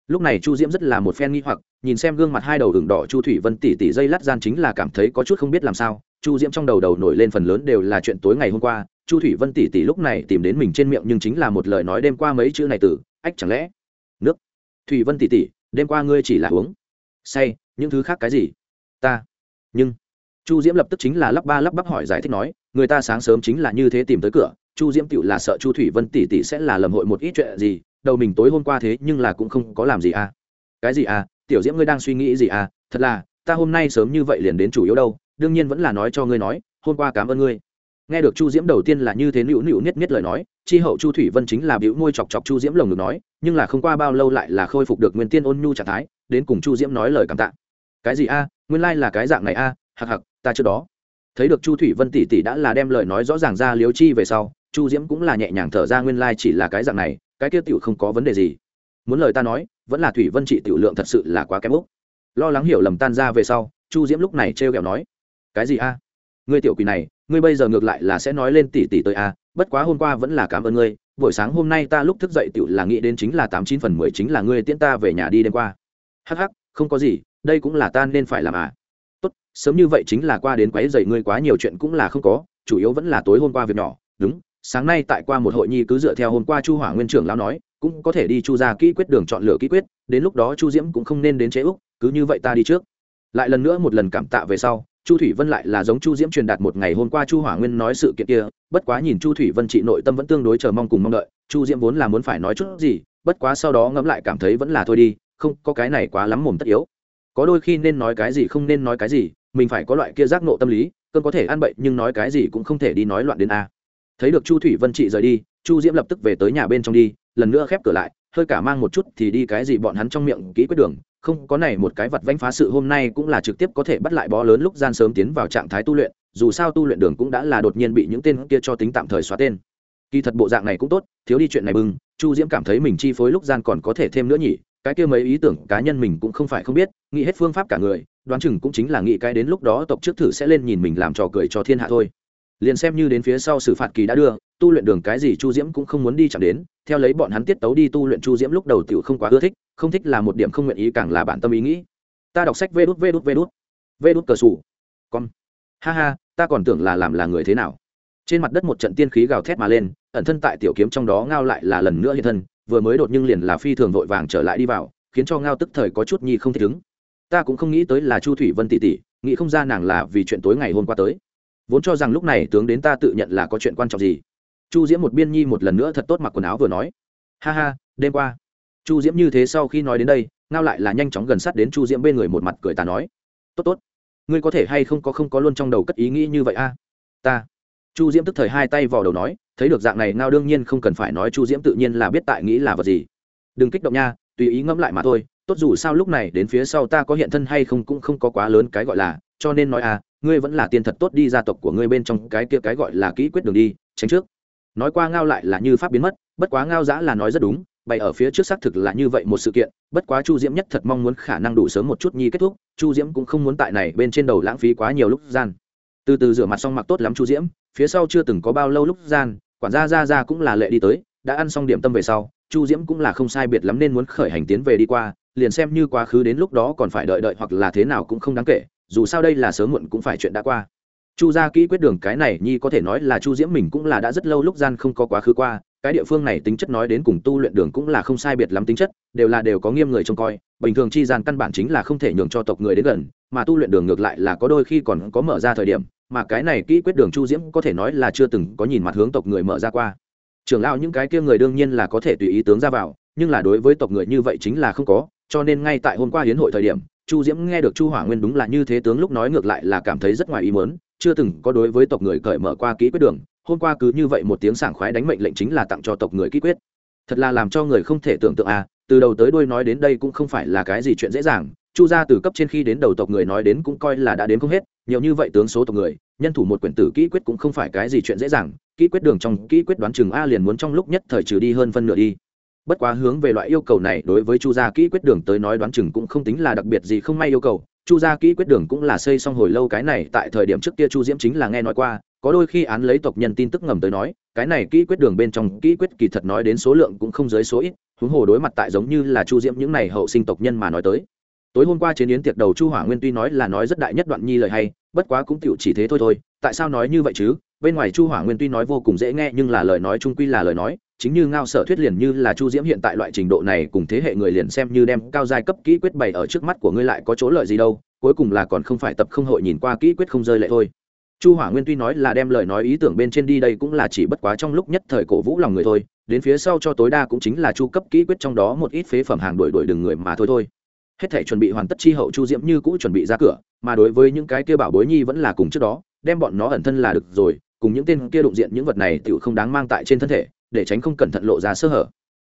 lúc này chu diễm rất là một phen nghi hoặc nhìn xem gương mặt hai đầu đường đỏ chu thủy vân tỷ tỷ dây lát gian chính là cảm thấy có chút không biết làm sao, chu diễm trong đầu đầu nổi lên phần lớn đều là chuyện tối ngày hôm qua, chu thủy vân tỷ tỷ lúc này tìm đến mình trên miệng nhưng chính là một lời nói đêm qua mấy chữ này từ, ách, chẳng lẽ nước? Thủy vân tỷ tỷ đêm qua ngươi chỉ là uống say, những thứ khác cái gì? Ta, nhưng chu diễm lập tức chính là lắp ba lắp bắp hỏi giải thích nói, người ta sáng sớm chính là như thế tìm tới cửa, chu diễm tựu là sợ chu thủy vân tỷ tỷ sẽ là lầm hội một ít chuyện gì, đầu mình tối hôm qua thế nhưng là cũng không có làm gì à. Cái gì à? Tiểu diễm ngươi đang suy nghĩ gì à? Thật là, ta hôm nay sớm như vậy liền đến chủ yếu đâu, đương nhiên vẫn là nói cho ngươi nói, hôm qua cảm ơn ngươi. Nghe được chu diễm đầu tiên là như thế nữu nữu niết niết lời nói, chi hậu chu thủy vân chính là biểu môi chọc chọc chu diễm lồng được nói, nhưng là không qua bao lâu lại là khôi phục được nguyên tiên ôn nhu trạng thái, đến cùng chu diễm nói lời cảm tạ. Cái gì a? Nguyên lai là cái dạng này a? Hặc hặc, ta trước đó. Thấy được chu thủy vân tỷ tỷ đã là đem lời nói rõ ràng ra liếu chi về sau, chu diễm cũng là nhẹ nhàng thở ra nguyên lai chỉ là cái dạng này, cái kia tiểu không có vấn đề gì. Muốn lời ta nói vẫn là thủy vân trị tiểu lượng thật sự là quá kém úc. Lo lắng hiểu lầm tan ra về sau, chu diễm lúc này trêu ghẹo nói, cái gì a? Ngươi tiểu quỷ này, ngươi bây giờ ngược lại là sẽ nói lên tỷ tỷ tới a, bất quá hôm qua vẫn là cảm ơn ngươi, buổi sáng hôm nay ta lúc thức dậy tiểu là nghĩ đến chính là tám chín phần mười chính là ngươi tiễn ta về nhà đi đêm qua. Hắc hắc, không có gì, đây cũng là ta nên phải làm à. Tốt, sớm như vậy chính là qua đến quấy dậy ngươi quá nhiều chuyện cũng là không có, chủ yếu vẫn là tối hôm qua việc nhỏ. Đúng, sáng nay tại qua một hội nhi cứ dựa theo hôm qua chu hỏa nguyên trưởng lão nói cũng có thể đi chu ra kỹ quyết đường chọn lựa kỹ quyết, đến lúc đó chu diễm cũng không nên đến chế úc, cứ như vậy ta đi trước. Lại lần nữa một lần cảm tạ về sau, chu thủy vân lại là giống chu diễm truyền đạt một ngày hôm qua chu hỏa nguyên nói sự kiện kia, bất quá nhìn chu thủy vân chị nội tâm vẫn tương đối chờ mong cùng mong đợi, chu diễm vốn là muốn phải nói chút gì, bất quá sau đó ngẫm lại cảm thấy vẫn là thôi đi, không có cái này quá lắm mồm tất yếu. Có đôi khi nên nói cái gì không nên nói cái gì, mình phải có loại kia giác nộ tâm lý, cơn có thể ăn bậy nhưng nói cái gì cũng không thể đi nói loạn đến a. Thấy được chu thủy vân chị rời đi, chu diễm lập tức về tới nhà bên trong đi lần nữa khép cửa lại, hơi cả mang một chút thì đi cái gì bọn hắn trong miệng kỹ quyết đường, không có này một cái vật vanh phá sự hôm nay cũng là trực tiếp có thể bắt lại bó lớn lúc gian sớm tiến vào trạng thái tu luyện, dù sao tu luyện đường cũng đã là đột nhiên bị những tên kia cho tính tạm thời xóa tên. Kỳ thật bộ dạng này cũng tốt, thiếu đi chuyện này bưng chu diễm cảm thấy mình chi phối lúc gian còn có thể thêm nữa nhỉ, cái kia mấy ý tưởng cá nhân mình cũng không phải không biết, nghĩ hết phương pháp cả người, đoán chừng cũng chính là nghĩ cái đến lúc đó tộc trước thử sẽ lên nhìn mình làm trò cười cho thiên hạ thôi liền xem như đến phía sau xử phạt kỳ đã đưa, tu luyện đường cái gì chu diễm cũng không muốn đi chẳng đến, theo lấy bọn hắn tiết tấu đi tu luyện chu diễm lúc đầu t không quá ưa thích, không thích là một điểm không nguyện ý càng là bản tâm ý nghĩ. Ta đọc sách vê đút vê đút vê đút. Vê đút cờ sủ. Con. Ha ha, ta còn tưởng là làm là người thế nào. Trên mặt đất một trận tiên khí gào thét mà lên, ẩn thân tại tiểu kiếm trong đó ngao lại là lần nữa hiện thân, vừa mới đột nhưng liền là phi thường vội vàng trở lại đi vào, khiến cho ngao tức thời có chút nhi không thể đứng ta cũng không nghĩ tới là chu thủy vân tỷ tỷ, nghĩ không ra nàng là vì chuyện tối ngày hôm qua tới vốn cho rằng lúc này tướng đến ta tự nhận là có chuyện quan trọng gì. Chu diễm một biên nhi một lần nữa thật tốt mặc quần áo vừa nói. Ha ha, đêm qua. Chu diễm như thế sau khi nói đến đây, ngao lại là nhanh chóng gần sát đến chu diễm bên người một mặt cười ta nói. Tốt tốt. Ngươi có thể hay không có không có luôn trong đầu cất ý nghĩ như vậy a? À? Ta. Chu diễm tức thời hai tay vào đầu nói, thấy được dạng này ngao đương nhiên không cần phải nói chu diễm tự nhiên là biết tại nghĩ là vật gì. Đừng kích động nha, tùy ý ngẫm lại mà thôi, tốt dù sao lúc này đến phía sau ta có hiện thân hay không cũng không có quá lớn cái gọi là, cho nên nói à ngươi vẫn là tiên thật tốt đi gia tộc của ngươi bên trong cái kia cái gọi là kỹ quyết đường đi, tránh trước. Nói qua ngao lại là như pháp biến mất, bất quá ngao giã là nói rất đúng, bày ở phía trước xác thực là như vậy một sự kiện, bất quá chu diễm nhất thật mong muốn khả năng đủ sớm một chút nhi kết thúc, chu diễm cũng không muốn tại này bên trên đầu lãng phí quá nhiều lúc gian. Từ từ rửa mặt xong mặc tốt lắm chu diễm, phía sau chưa từng có bao lâu lúc gian, quản gia ra ra cũng là lệ đi tới, đã ăn xong điểm tâm về sau, chu diễm cũng là không sai biệt lắm nên muốn khởi hành tiến về đi qua, liền xem như quá khứ đến lúc đó còn phải đợi đợi hoặc là thế nào cũng không đáng kể dù sao đây là sớm muộn cũng phải chuyện đã qua. Chu gia kỹ quyết đường cái này, nhi có thể nói là chu diễm mình cũng là đã rất lâu lúc gian không có quá khứ qua, cái địa phương này tính chất nói đến cùng tu luyện đường cũng là không sai biệt lắm tính chất, đều là đều có nghiêm người trông coi, bình thường chi gian căn bản chính là không thể nhường cho tộc người đến gần, mà tu luyện đường ngược lại là có đôi khi còn có mở ra thời điểm, mà cái này kỹ quyết đường chu diễm có thể nói là chưa từng có nhìn mặt hướng tộc người mở ra qua. Trưởng lão những cái kia người đương nhiên là có thể tùy ý tướng ra vào, nhưng là đối với tộc người như vậy chính là không có, cho nên ngay tại hôm qua hiến hội thời điểm chu diễm nghe được chu hỏa nguyên đúng là như thế tướng lúc nói ngược lại là cảm thấy rất ngoài ý mớn chưa từng có đối với tộc người cởi mở qua kỹ quyết đường, hôm qua cứ như vậy một tiếng sảng khoái đánh mệnh lệnh chính là tặng cho tộc người kỹ quyết. Thật là làm cho người không thể tưởng tượng à từ đầu tới đuôi nói đến đây cũng không phải là cái gì chuyện dễ dàng, chu gia từ cấp trên khi đến đầu tộc người nói đến cũng coi là đã đến không hết, nhiều như vậy tướng số tộc người, nhân thủ một quyển tử kỹ quyết cũng không phải cái gì chuyện dễ dàng, kỹ quyết đường trong kỹ quyết đoán chừng a liền muốn trong lúc nhất thời trừ đi hơn phân nửa đi bất quá hướng về loại yêu cầu này, đối với chu gia kỹ quyết đường tới nói đoán chừng cũng không tính là đặc biệt gì không may yêu cầu. Chu gia kỹ quyết đường cũng là xây xong hồi lâu cái này, tại thời điểm trước kia chu diễm chính là nghe nói qua, có đôi khi án lấy tộc nhân tin tức ngầm tới nói, cái này kỹ quyết đường bên trong kỹ quyết kỳ thật nói đến số lượng cũng không dưới số ít, huống hồ đối mặt tại giống như là chu diễm những này hậu sinh tộc nhân mà nói tới. Tối hôm qua chế yến tiệc đầu chu hỏa nguyên tuy nói là nói rất đại nhất đoạn nhi lời hay, bất quá cũng tựu chỉ thế thôi thôi, tại sao nói như vậy chứ? Bên ngoài chu hỏa nguyên tuy nói vô cùng dễ nghe nhưng là lời nói trung quy là lời nói, chính như ngao sở thuyết liền như là chu diễm hiện tại loại trình độ này cùng thế hệ người liền xem như đem cao giai cấp kỹ quyết bày ở trước mắt của ngươi lại có chỗ lợi gì đâu, cuối cùng là còn không phải tập không hội nhìn qua kỹ quyết không rơi lệ thôi. Chu hỏa nguyên tuy nói là đem lời nói ý tưởng bên trên đi đây cũng là chỉ bất quá trong lúc nhất thời cổ vũ lòng người thôi, đến phía sau cho tối đa cũng chính là chu cấp kỹ quyết trong đó một ít phế phẩm hàng đổi đổi đừng người mà thôi thôi. Hết thể chuẩn bị hoàn tất chi hậu chu diễm như cũ chuẩn bị ra cửa, mà đối với những cái kia bảo bối nhi vẫn là cùng trước đó, đem bọn nó ẩn thân là được rồi cùng những tên kia đụng diện những vật này tựu không đáng mang tại trên thân thể, để tránh không cẩn thận lộ ra sơ hở.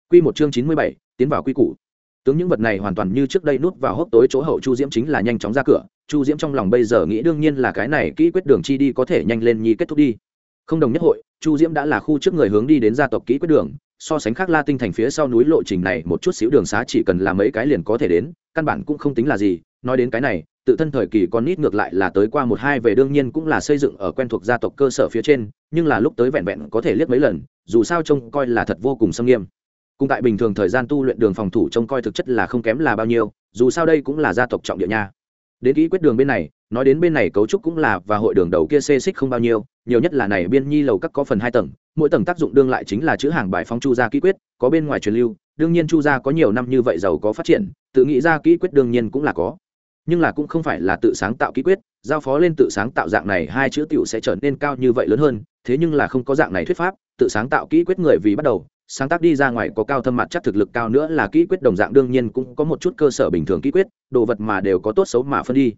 Quy một chương chín mươi bảy, tiến vào quy củ. Tướng những vật này hoàn toàn như trước đây nút vào hốc tối chỗ hậu chu diễm chính là nhanh chóng ra cửa. Chu diễm trong lòng bây giờ nghĩ đương nhiên là cái này, kỹ quyết đường chi đi có thể nhanh lên nhi kết thúc đi. Không đồng nhất hội, chu diễm đã là khu trước người hướng đi đến gia tộc kỹ quyết đường. So sánh khác la tinh thành phía sau núi lộ trình này, một chút xíu đường xá chỉ cần làm mấy cái liền có thể đến, căn bản cũng không tính là gì. Nói đến cái này tự thân thời kỳ con nít ngược lại là tới qua một hai về đương nhiên cũng là xây dựng ở quen thuộc gia tộc cơ sở phía trên, nhưng là lúc tới vẹn vẹn có thể liếc mấy lần, dù sao trông coi là thật vô cùng xâm nghiêm. Cùng tại bình thường thời gian tu luyện đường phòng thủ trông coi thực chất là không kém là bao nhiêu, dù sao đây cũng là gia tộc trọng địa nha. Đến kỹ quyết đường bên này, nói đến bên này cấu trúc cũng là và hội đường đầu kia xê xích không bao nhiêu, nhiều nhất là này biên nhi lầu các có phần hai tầng, mỗi tầng tác dụng đương lại chính là chữ hàng bài phong chu gia kỹ quyết, có bên ngoài truyền lưu, đương nhiên chu gia có nhiều năm như vậy giàu có phát triển, tự nghĩ ra kỹ quyết đương nhiên cũng là có nhưng là cũng không phải là tự sáng tạo kỹ quyết, giao phó lên tự sáng tạo dạng này hai chữ tiểu sẽ trở nên cao như vậy lớn hơn, thế nhưng là không có dạng này thuyết pháp, tự sáng tạo kỹ quyết người vì bắt đầu, sáng tác đi ra ngoài có cao thâm mặt chắc thực lực cao nữa là kỹ quyết đồng dạng đương nhiên cũng có một chút cơ sở bình thường kỹ quyết, đồ vật mà đều có tốt xấu mà phân đi.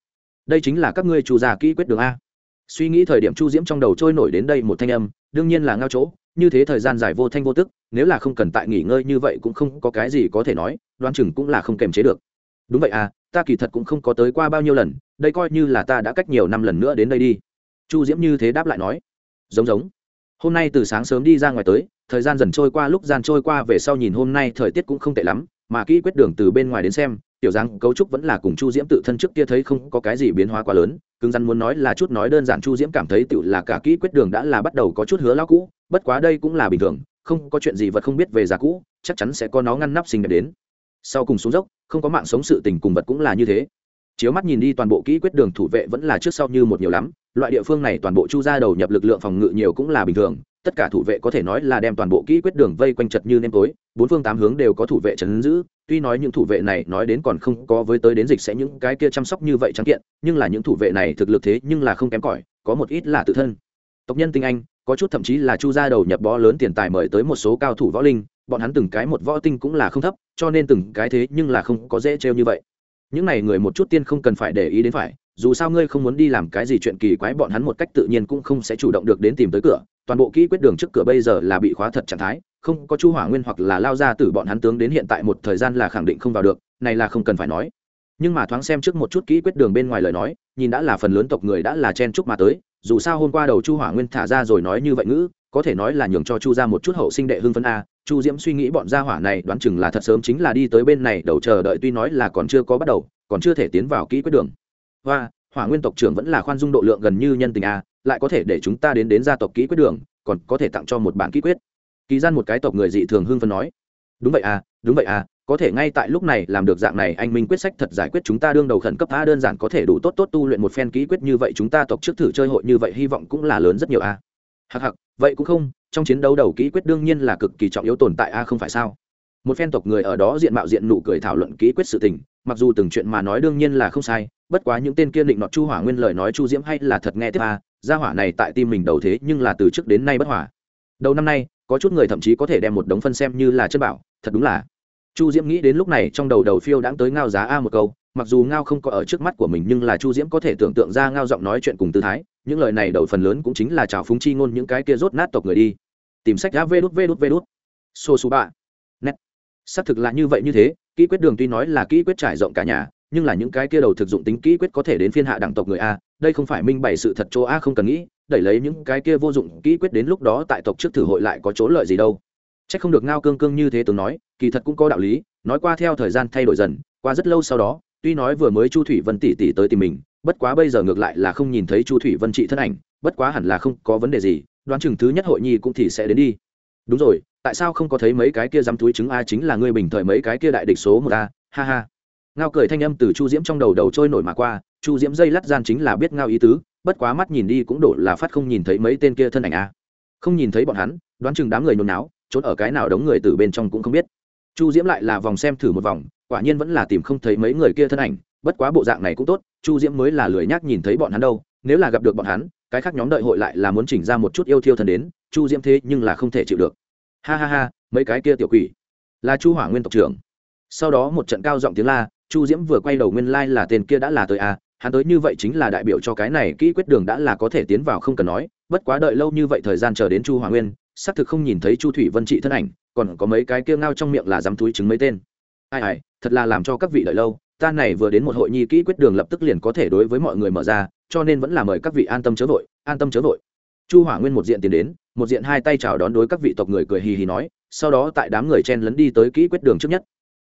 Đây chính là các ngươi chủ già kỹ quyết đường a. Suy nghĩ thời điểm chu diễm trong đầu trôi nổi đến đây một thanh âm, đương nhiên là ngao chỗ, như thế thời gian dài vô thanh vô tức, nếu là không cần tại nghỉ ngơi như vậy cũng không có cái gì có thể nói, đoán chừng cũng là không kềm chế được. Đúng vậy à ta kỳ thật cũng không có tới qua bao nhiêu lần, đây coi như là ta đã cách nhiều năm lần nữa đến đây đi. Chu diễm như thế đáp lại nói. Giống giống. Hôm nay từ sáng sớm đi ra ngoài tới, thời gian dần trôi qua, lúc gian trôi qua về sau nhìn hôm nay thời tiết cũng không tệ lắm, mà kỹ quyết đường từ bên ngoài đến xem, tiểu giang cấu trúc vẫn là cùng chu diễm tự thân trước kia thấy không có cái gì biến hóa quá lớn, cứng rắn muốn nói là chút nói đơn giản chu diễm cảm thấy tự là cả kỹ quyết đường đã là bắt đầu có chút hứa lao cũ, bất quá đây cũng là bình thường, không có chuyện gì vật không biết về già cũ, chắc chắn sẽ có nó ngăn nắp sinh đẹp đến. Sau cùng xuống dốc không có mạng sống sự tình cùng vật cũng là như thế. Chiếu mắt nhìn đi, toàn bộ kỹ quyết đường thủ vệ vẫn là trước sau như một nhiều lắm. Loại địa phương này toàn bộ chu gia đầu nhập lực lượng phòng ngự nhiều cũng là bình thường. Tất cả thủ vệ có thể nói là đem toàn bộ kỹ quyết đường vây quanh chật như nêm tối. Bốn phương tám hướng đều có thủ vệ chấn giữ. Tuy nói những thủ vệ này nói đến còn không có với tới đến dịch sẽ những cái kia chăm sóc như vậy trắng kiện, nhưng là những thủ vệ này thực lực thế nhưng là không kém cỏi, có một ít là tự thân. Tộc nhân tinh anh, có chút thậm chí là chu gia đầu nhập bó lớn tiền tài mời tới một số cao thủ võ linh bọn hắn từng cái một võ tinh cũng là không thấp, cho nên từng cái thế nhưng là không có dễ trêu như vậy. Những này người một chút tiên không cần phải để ý đến phải, dù sao ngươi không muốn đi làm cái gì chuyện kỳ quái, bọn hắn một cách tự nhiên cũng không sẽ chủ động được đến tìm tới cửa. Toàn bộ kỹ quyết đường trước cửa bây giờ là bị khóa thật trạng thái, không có chu hỏa nguyên hoặc là lao ra từ bọn hắn tướng đến hiện tại một thời gian là khẳng định không vào được, này là không cần phải nói. Nhưng mà thoáng xem trước một chút kỹ quyết đường bên ngoài lời nói, nhìn đã là phần lớn tộc người đã là chen chúc mà tới, dù sao hôm qua đầu chu hỏa nguyên thả ra rồi nói như vậy ngữ, có thể nói là nhường cho chu ra một chút hậu sinh đệ hưng phân a chu diễm suy nghĩ bọn gia hỏa này đoán chừng là thật sớm chính là đi tới bên này, đầu chờ đợi tuy nói là còn chưa có bắt đầu, còn chưa thể tiến vào kỹ quyết đường. Và hỏa nguyên tộc trưởng vẫn là khoan dung độ lượng gần như nhân tình a, lại có thể để chúng ta đến đến gia tộc kỹ quyết đường, còn có thể tặng cho một bản kỹ quyết. Kỳ gian một cái tộc người dị thường hưng phân nói. Đúng vậy à đúng vậy à có thể ngay tại lúc này làm được dạng này, anh minh quyết sách thật giải quyết chúng ta đương đầu khẩn cấp a đơn giản có thể đủ tốt tốt tu luyện một phen kỹ quyết như vậy, chúng ta tộc trước thử chơi hội như vậy, hy vọng cũng là lớn rất nhiều a. Hặc hặc vậy cũng không trong chiến đấu đầu kỹ quyết đương nhiên là cực kỳ trọng yếu tồn tại, a, không phải sao? Một phen tộc người ở đó diện mạo diện nụ cười thảo luận kỹ quyết sự tình, mặc dù từng chuyện mà nói đương nhiên là không sai, bất quá những tên kia định nọ chu hỏa nguyên lời nói chu diễm hay là thật nghe tiếp, a, gia hỏa này tại tim mình đầu thế nhưng là từ trước đến nay bất hỏa đầu năm nay, có chút người thậm chí có thể đem một đống phân xem như là chất bảo, thật đúng là. Chu diễm nghĩ đến lúc này trong đầu đầu phiêu đãng tới ngao giá a một câu, mặc dù ngao không có ở trước mắt của mình nhưng là chu diễm có thể tưởng tượng ra ngao giọng nói chuyện cùng tư thái, những lời này đầu phần lớn cũng chính là trào phúng chi ngôn những cái kia rốt nát tộc người đi tìm sách đã vê đút vê đút vê đút. Xô xú bạ. Nét. Xác thực là như vậy như thế kỹ quyết đường tuy nói là kỹ quyết trải rộng cả nhà nhưng là những cái kia đầu thực dụng tính kỹ quyết có thể đến phiên hạ đẳng tộc người a đây không phải minh bày sự thật chỗ a không cần nghĩ đẩy lấy những cái kia vô dụng kỹ quyết đến lúc đó tại tộc trước thử hội lại có chỗ lợi gì đâu. Chắc không được ngao cương cương như thế tướng nói, kỳ thật cũng có đạo lý, nói qua theo thời gian thay đổi dần, qua rất lâu sau đó, tuy nói vừa mới Chu Thủy Vân tỷ tỷ tới tìm mình, bất quá bây giờ ngược lại là không nhìn thấy Chu Thủy Vân trị thân ảnh, bất quá hẳn là không có vấn đề gì, đoán chừng thứ nhất hội nhi cũng thì sẽ đến đi. Đúng rồi, tại sao không có thấy mấy cái kia dám túi trứng a chính là ngươi bình thời mấy cái kia đại địch số một a, ha ha. Ngao cười thanh âm từ Chu Diễm trong đầu đầu trôi nổi mà qua, Chu Diễm dây lắt gian chính là biết ngao ý tứ, bất quá mắt nhìn đi cũng đổ là phát không nhìn thấy mấy tên kia thân ảnh a. Không nhìn thấy bọn hắn, đoán chừng đám người nhồi náo, trốn ở cái nào đống người từ bên trong cũng không biết chu diễm lại là vòng xem thử một vòng quả nhiên vẫn là tìm không thấy mấy người kia thân ảnh bất quá bộ dạng này cũng tốt chu diễm mới là lười nhác nhìn thấy bọn hắn đâu nếu là gặp được bọn hắn cái khác nhóm đợi hội lại là muốn chỉnh ra một chút yêu thiêu thần đến chu diễm thế nhưng là không thể chịu được. Ha ha ha mấy cái kia tiểu quỷ. Là chu hỏa nguyên tộc trưởng. Sau đó một trận cao giọng tiếng la chu diễm vừa quay đầu nguyên lai là tên kia đã là tới a à, hắn tới như vậy chính là đại biểu cho cái này kỹ quyết đường đã là có thể tiến vào không cần nói bất quá đợi lâu như vậy thời gian chờ đến chu hỏa nguyên xác thực không nhìn thấy chu thủy vân trị thân ảnh còn có mấy cái kia ngao trong miệng là dám túi chứng mấy tên. Ai ai thật là làm cho các vị đợi lâu ta này vừa đến một hội nhi kỹ quyết đường lập tức liền có thể đối với mọi người mở ra cho nên vẫn là mời các vị an tâm chớ vội, an tâm chớ vội. Chu hỏa nguyên một diện tiến đến, một diện hai tay chào đón đối các vị tộc người cười hì hì nói, sau đó tại đám người chen lấn đi tới kỹ quyết đường trước nhất.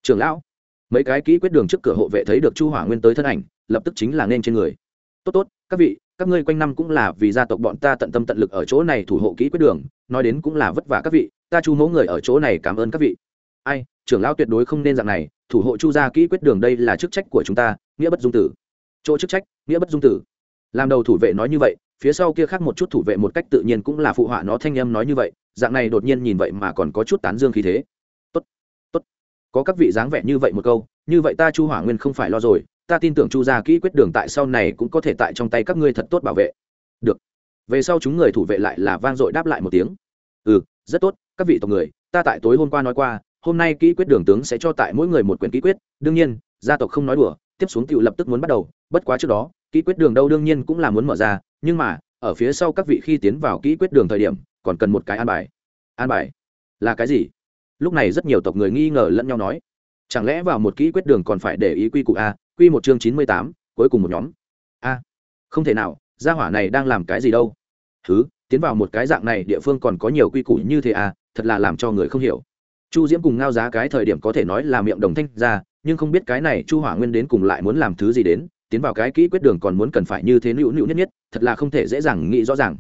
Trường lão, mấy cái kỹ quyết đường trước cửa hộ vệ thấy được chu hỏa nguyên tới thân ảnh, lập tức chính là nên trên người. Tốt tốt, các vị, các ngươi quanh năm cũng là vì gia tộc bọn ta tận tâm tận lực ở chỗ này thủ hộ kỹ quyết đường, nói đến cũng là vất vả các vị, ta chu mẫu người ở chỗ này cảm ơn các vị. Ai, trưởng lão tuyệt đối không nên dạng này, thủ hộ chu gia kỹ quyết đường đây là chức trách của chúng ta, nghĩa bất dung tử. Chỗ chức trách, nghĩa bất dung tử làm đầu thủ vệ nói như vậy, phía sau kia khác một chút thủ vệ một cách tự nhiên cũng là phụ họa nó thanh âm nói như vậy, dạng này đột nhiên nhìn vậy mà còn có chút tán dương khí thế. Tốt tốt. Có các vị dáng vẻ như vậy một câu, như vậy ta chu hỏa nguyên không phải lo rồi, ta tin tưởng chu gia kỹ quyết đường tại sau này cũng có thể tại trong tay các ngươi thật tốt bảo vệ. Được. Về sau chúng người thủ vệ lại là vang dội đáp lại một tiếng. Ừ rất tốt, các vị tộc người, ta tại tối hôm qua nói qua, hôm nay kỹ quyết đường tướng sẽ cho tại mỗi người một quyển kỹ quyết, đương nhiên, gia tộc không nói đùa, tiếp xuống tựu lập tức muốn bắt đầu, bất quá trước đó kỹ quyết đường đâu đương nhiên cũng là muốn mở ra, nhưng mà, ở phía sau các vị khi tiến vào kỹ quyết đường thời điểm, còn cần một cái an bài. An bài? Là cái gì? Lúc này rất nhiều tộc người nghi ngờ lẫn nhau nói. Chẳng lẽ vào một kỹ quyết đường còn phải để ý quy cụ a, quy một chương chín mươi tám, cuối cùng một nhóm? A, không thể nào, gia hỏa này đang làm cái gì đâu? Thứ, tiến vào một cái dạng này địa phương còn có nhiều quy củ như thế à thật là làm cho người không hiểu. Chu diễm cùng ngao giá cái thời điểm có thể nói là miệng đồng thanh ra, nhưng không biết cái này chu hỏa nguyên đến cùng lại muốn làm thứ gì đến tiến vào cái kỹ quyết đường còn muốn cần phải như thế nữu nữu nhất nhất, thật là không thể dễ dàng nghĩ rõ ràng.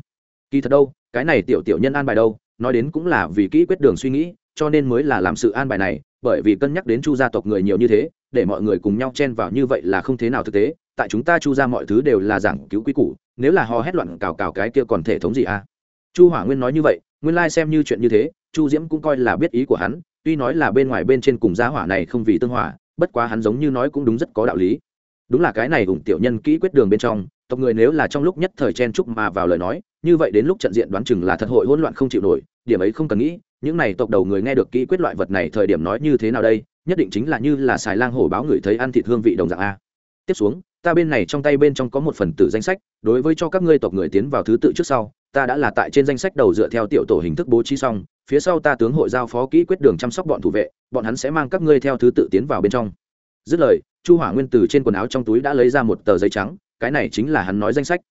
Kỳ thật đâu, cái này tiểu tiểu nhân an bài đâu, nói đến cũng là vì kỹ quyết đường suy nghĩ, cho nên mới là làm sự an bài này, bởi vì cân nhắc đến chu gia tộc người nhiều như thế, để mọi người cùng nhau chen vào như vậy là không thế nào thực tế, tại chúng ta chu ra mọi thứ đều là giảng cứu quý củ, nếu là ho hét loạn cào cào cái kia còn thể thống gì à? Chu hỏa nguyên nói như vậy, nguyên lai xem như chuyện như thế, chu diễm cũng coi là biết ý của hắn, tuy nói là bên ngoài bên trên cùng giá hỏa này không vì tương hỏa bất quá hắn giống như nói cũng đúng rất có đạo lý đúng là cái này ủng tiểu nhân kỹ quyết đường bên trong, tộc người nếu là trong lúc nhất thời chen chúc mà vào lời nói, như vậy đến lúc trận diện đoán chừng là thật hội hỗn loạn không chịu nổi, điểm ấy không cần nghĩ, những này tộc đầu người nghe được kỹ quyết loại vật này thời điểm nói như thế nào đây, nhất định chính là như là xài lang hổ báo người thấy ăn thịt hương vị đồng dạng a. Tiếp xuống, ta bên này trong tay bên trong có một phần tử danh sách, đối với cho các ngươi tộc người tiến vào thứ tự trước sau, ta đã là tại trên danh sách đầu dựa theo tiểu tổ hình thức bố trí xong, phía sau ta tướng hội giao phó kỹ quyết đường chăm sóc bọn thủ vệ, bọn hắn sẽ mang các ngươi theo thứ tự tiến vào bên trong. Dứt lời chu hỏa nguyên từ trên quần áo trong túi đã lấy ra một tờ giấy trắng, cái này chính là hắn nói danh sách.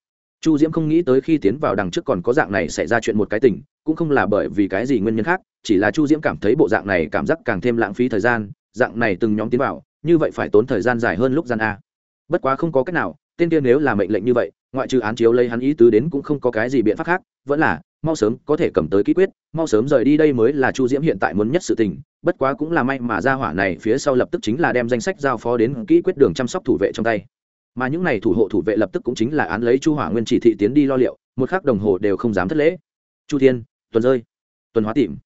Chu diễm không nghĩ tới khi tiến vào đằng trước còn có dạng này xảy ra chuyện một cái tình, cũng không là bởi vì cái gì nguyên nhân khác, chỉ là chu diễm cảm thấy bộ dạng này cảm giác càng thêm lãng phí thời gian, dạng này từng nhóm tiến vào, như vậy phải tốn thời gian dài hơn lúc gian a. Bất quá không có cách nào, tên kia nếu là mệnh lệnh như vậy ngoại trừ án chiếu lấy hắn ý tứ đến cũng không có cái gì biện pháp khác, vẫn là, mau sớm có thể cầm tới ký quyết, mau sớm rời đi đây mới là chu diễm hiện tại muốn nhất sự tình, bất quá cũng là may mà ra hỏa này phía sau lập tức chính là đem danh sách giao phó đến ký quyết đường chăm sóc thủ vệ trong tay. Mà những n à y thủ hộ thủ vệ lập tức cũng chính là án lấy chu hỏa nguyên chỉ thị tiến đi lo liệu, một khắc đồng hồ đều không dám thất lễ. Chu thiên, tuần rơi, tuần hóa tìm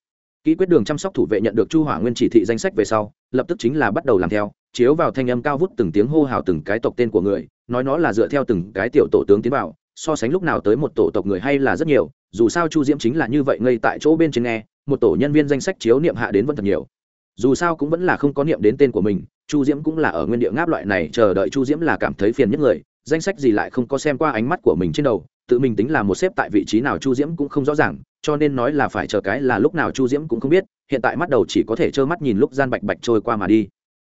ký quyết đường chăm sóc thủ vệ nhận được chu hỏa nguyên chỉ thị danh sách về sau, lập tức chính là bắt đầu làm theo chiếu vào thanh âm cao vút từng tiếng hô hào từng cái tộc tên của người, nói nó là dựa theo từng cái tiểu tổ tướng tiến vào, so sánh lúc nào tới một tổ tộc người hay là rất nhiều, dù sao chu diễm chính là như vậy ngay tại chỗ bên trên nghe, một tổ nhân viên danh sách chiếu niệm hạ đến vẫn thật nhiều. Dù sao cũng vẫn là không có niệm đến tên của mình, chu diễm cũng là ở nguyên địa ngáp loại này, chờ đợi chu diễm là cảm thấy phiền nhất người, danh sách gì lại không có xem qua ánh mắt của mình trên đầu, tự mình tính là một xếp tại vị trí nào chu diễm cũng không rõ ràng, cho nên nói là phải chờ cái là lúc nào chu diễm cũng không biết, hiện tại mắt đầu chỉ có thể trơ mắt nhìn lúc gian bạch bạch trôi qua mà đi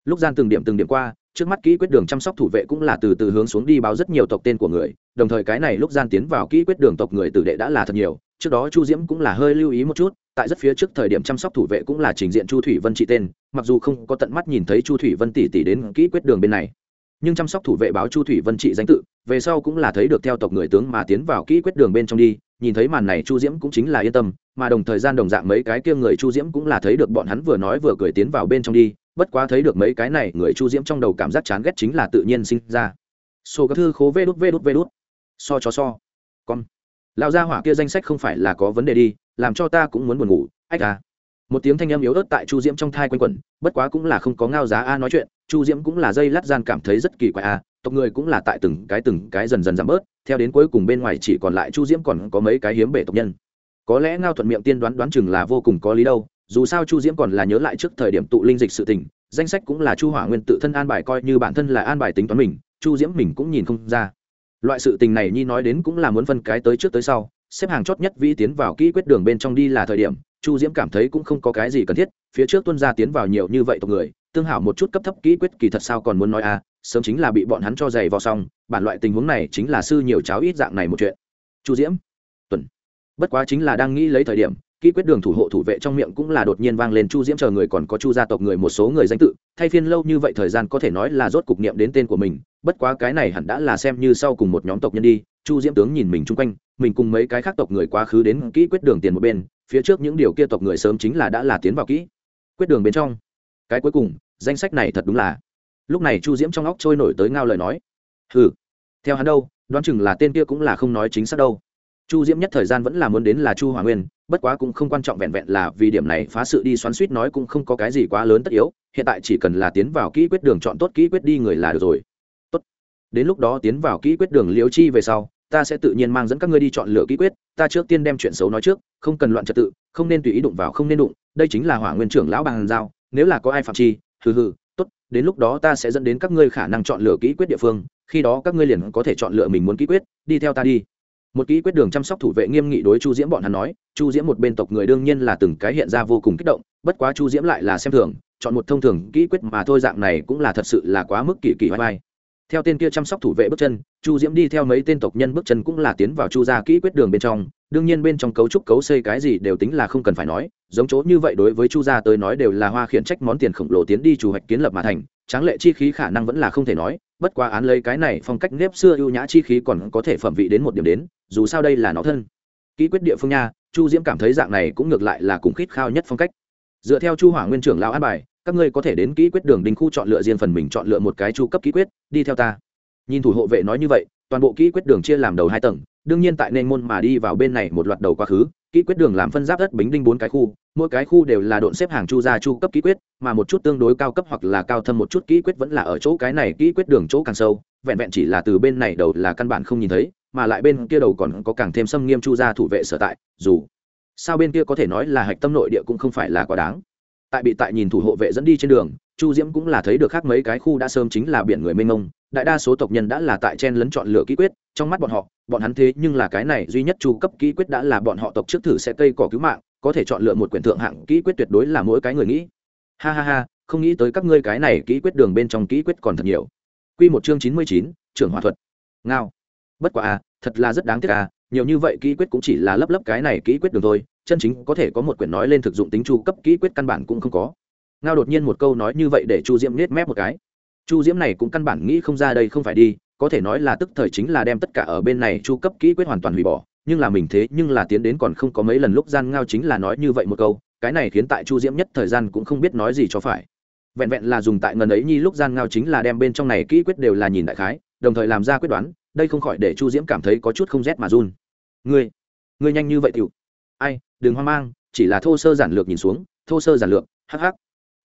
lúc gian từng điểm từng điểm qua, trước mắt kỹ quyết đường chăm sóc thủ vệ cũng là từ từ hướng xuống đi báo rất nhiều tộc tên của người, đồng thời cái này lúc gian tiến vào kỹ quyết đường tộc người tử đệ đã là thật nhiều, trước đó chu diễm cũng là hơi lưu ý một chút, tại rất phía trước thời điểm chăm sóc thủ vệ cũng là trình diện chu thủy vân trị tên, mặc dù không có tận mắt nhìn thấy chu thủy vân tỷ tỷ đến kỹ quyết đường bên này. Nhưng chăm sóc thủ vệ báo chu thủy vân trị danh tự, về sau cũng là thấy được theo tộc người tướng mà tiến vào kỹ quyết đường bên trong đi, nhìn thấy màn này chu diễm cũng chính là yên tâm, mà đồng thời gian đồng dạng mấy cái kia người chu diễm cũng là thấy được bọn hắn vừa nói vừa cười tiến vào bên trong đi bất quá thấy được mấy cái này, người chu diễm trong đầu cảm giác chán ghét chính là tự nhiên sinh ra. Sổ các thư khố vê đút vê đút vê đút. So cho so. Con. Lão gia hỏa kia danh sách không phải là có vấn đề đi, làm cho ta cũng muốn buồn ngủ, ách à. Một tiếng thanh âm yếu ớt tại chu diễm trong thai quanh quẩn, bất quá cũng là không có ngao giá a nói chuyện, chu diễm cũng là dây lát gian cảm thấy rất kỳ quái a, tộc người cũng là tại từng cái từng cái dần dần giảm bớt, theo đến cuối cùng bên ngoài chỉ còn lại chu diễm còn có mấy cái hiếm bể tộc nhân. Có lẽ ngao thuận miệng tiên đoán đoán chừng là vô cùng có lý đâu dù sao chu diễm còn là nhớ lại trước thời điểm tụ linh dịch sự tình, danh sách cũng là chu hỏa nguyên tự thân an bài coi như bản thân là an bài tính toán mình, chu diễm mình cũng nhìn không ra. Loại sự tình này nhi nói đến cũng là muốn phân cái tới trước tới sau, xếp hàng chót nhất vi tiến vào kỹ quyết đường bên trong đi là thời điểm, chu diễm cảm thấy cũng không có cái gì cần thiết, phía trước tuân gia tiến vào nhiều như vậy tộc người, tương hảo một chút cấp thấp kỹ quyết kỳ thật sao còn muốn nói à sớm chính là bị bọn hắn cho giày vào xong, bản loại tình huống này chính là sư nhiều cháo ít dạng này một chuyện. Chu diễm, tuần. Bất quá chính là đang nghĩ lấy thời điểm kỹ quyết đường thủ hộ thủ vệ trong miệng cũng là đột nhiên vang lên chu diễm chờ người, còn có chu gia tộc người, một số người danh tự. Thay phiên lâu như vậy thời gian có thể nói là rốt cục niệm đến tên của mình, bất quá cái này hẳn đã là xem như sau cùng một nhóm tộc nhân đi. Chu diễm tướng nhìn mình chung quanh, mình cùng mấy cái khác tộc người quá khứ đến kỹ quyết đường tiền một bên, phía trước những điều kia tộc người sớm chính là đã là tiến vào kỹ quyết đường bên trong. Cái cuối cùng, danh sách này thật đúng là. Lúc này chu diễm trong óc trôi nổi tới ngao lời nói. Ừ theo hắn đâu, đoán chừng là tên kia cũng là không nói chính xác đâu chu diễm nhất thời gian vẫn là muốn đến là chu hòa nguyên, bất quá cũng không quan trọng vẹn vẹn là vì điểm này phá sự đi xoắn suýt nói cũng không có cái gì quá lớn tất yếu, hiện tại chỉ cần là tiến vào kỹ quyết đường chọn tốt kỹ quyết đi người là được rồi. Tốt. Đến lúc đó tiến vào kỹ quyết đường liễu chi về sau, ta sẽ tự nhiên mang dẫn các ngươi đi chọn lựa kỹ quyết, ta trước tiên đem chuyện xấu nói trước, không cần loạn trật tự, không nên tùy ý đụng vào, không nên đụng, đây chính là hỏa nguyên trưởng lão bằng giao, nếu là có ai phạm chi, hừ hừ, tốt, đến lúc đó ta sẽ dẫn đến các ngươi khả năng chọn lựa kỹ quyết địa phương, khi đó các ngươi liền có thể chọn lựa mình muốn kỹ quyết, đi theo ta đi một kỹ quyết đường chăm sóc thủ vệ nghiêm nghị đối chu diễm bọn hắn nói, chu diễm một bên tộc người đương nhiên là từng cái hiện ra vô cùng kích động, bất quá chu diễm lại là xem thường, chọn một thông thường kỹ quyết mà thôi, dạng này cũng là thật sự là quá mức kỳ kỳ vai vai theo tên kia chăm sóc thủ vệ bước chân, chu diễm đi theo mấy tên tộc nhân bước chân cũng là tiến vào chu gia kỹ quyết đường bên trong. Đương nhiên bên trong cấu trúc cấu xây cái gì đều tính là không cần phải nói. Giống chỗ như vậy đối với chu gia tới nói đều là hoa khiển trách món tiền khổng lồ tiến đi chủ hoạch kiến lập mà thành. Tráng lệ chi khí khả năng vẫn là không thể nói. Bất quá án lấy cái này phong cách nếp xưa ưu nhã chi khí còn có thể phẩm vị đến một điểm đến, dù sao đây là nó thân. Kỹ quyết địa phương nha, chu diễm cảm thấy dạng này cũng ngược lại là cùng khít khao nhất phong cách. Dựa theo chu hỏa nguyên trưởng lao an bài các ngươi có thể đến kỹ quyết đường đinh khu chọn lựa riêng phần mình chọn lựa một cái chu cấp kỹ quyết, đi theo ta. Nhìn thủ hộ vệ nói như vậy, toàn bộ kỹ quyết đường chia làm đầu hai tầng, đương nhiên tại nên môn mà đi vào bên này một loạt đầu quá khứ, kỹ quyết đường làm phân giáp đất bính đinh bốn cái khu, mỗi cái khu đều là độn xếp hàng chu gia chu cấp kỹ quyết, mà một chút tương đối cao cấp hoặc là cao thâm một chút kỹ quyết vẫn là ở chỗ cái này kỹ quyết đường chỗ càng sâu, vẹn vẹn chỉ là từ bên này đầu là căn bản không nhìn thấy, mà lại bên kia đầu còn có càng thêm xâm nghiêm chu gia thủ vệ sở tại, dù sao bên kia có thể nói là hạch tâm nội địa cũng không phải là quá đáng tại bị tại nhìn thủ hộ vệ dẫn đi trên đường, chu diễm cũng là thấy được khác mấy cái khu đã sớm chính là biển người mênh mông, đại đa số tộc nhân đã là tại chen lấn chọn lựa kỹ quyết, trong mắt bọn họ, bọn hắn thế nhưng là cái này duy nhất chu cấp kỹ quyết đã là bọn họ tộc trước thử sẽ cây cỏ cứu mạng, có thể chọn lựa một quyển thượng hạng kỹ quyết tuyệt đối là mỗi cái người nghĩ. Ha ha ha, không nghĩ tới các ngươi cái này kỹ quyết đường bên trong kỹ quyết còn thật nhiều. Quy một chương chín mươi chín, trưởng hòa thuật. Ngao. Bất quá à thật là rất đáng tiếc à nhiều như vậy kỹ quyết cũng chỉ là lấp lấp cái này kỹ quyết đường thôi, chân chính có thể có một quyển nói lên thực dụng tính chu cấp kỹ quyết căn bản cũng không có. Ngao đột nhiên một câu nói như vậy để chu diễm nết mép một cái. Chu diễm này cũng căn bản nghĩ không ra đây không phải đi, có thể nói là tức thời chính là đem tất cả ở bên này chu cấp kỹ quyết hoàn toàn hủy bỏ, nhưng là mình thế nhưng là tiến đến còn không có mấy lần lúc gian ngao chính là nói như vậy một câu, cái này khiến tại chu diễm nhất thời gian cũng không biết nói gì cho phải. Vẹn vẹn là dùng tại ngần ấy nhi lúc gian ngao chính là đem bên trong này kỹ quyết đều là nhìn đại khái, đồng thời làm ra quyết đoán đây không khỏi để chu diễm cảm thấy có chút không rét mà run. Ngươi ngươi nhanh như vậy tiểu. Ai, đừng hoang mang, chỉ là thô sơ giản lược nhìn xuống, thô sơ giản lược, hắc hắc.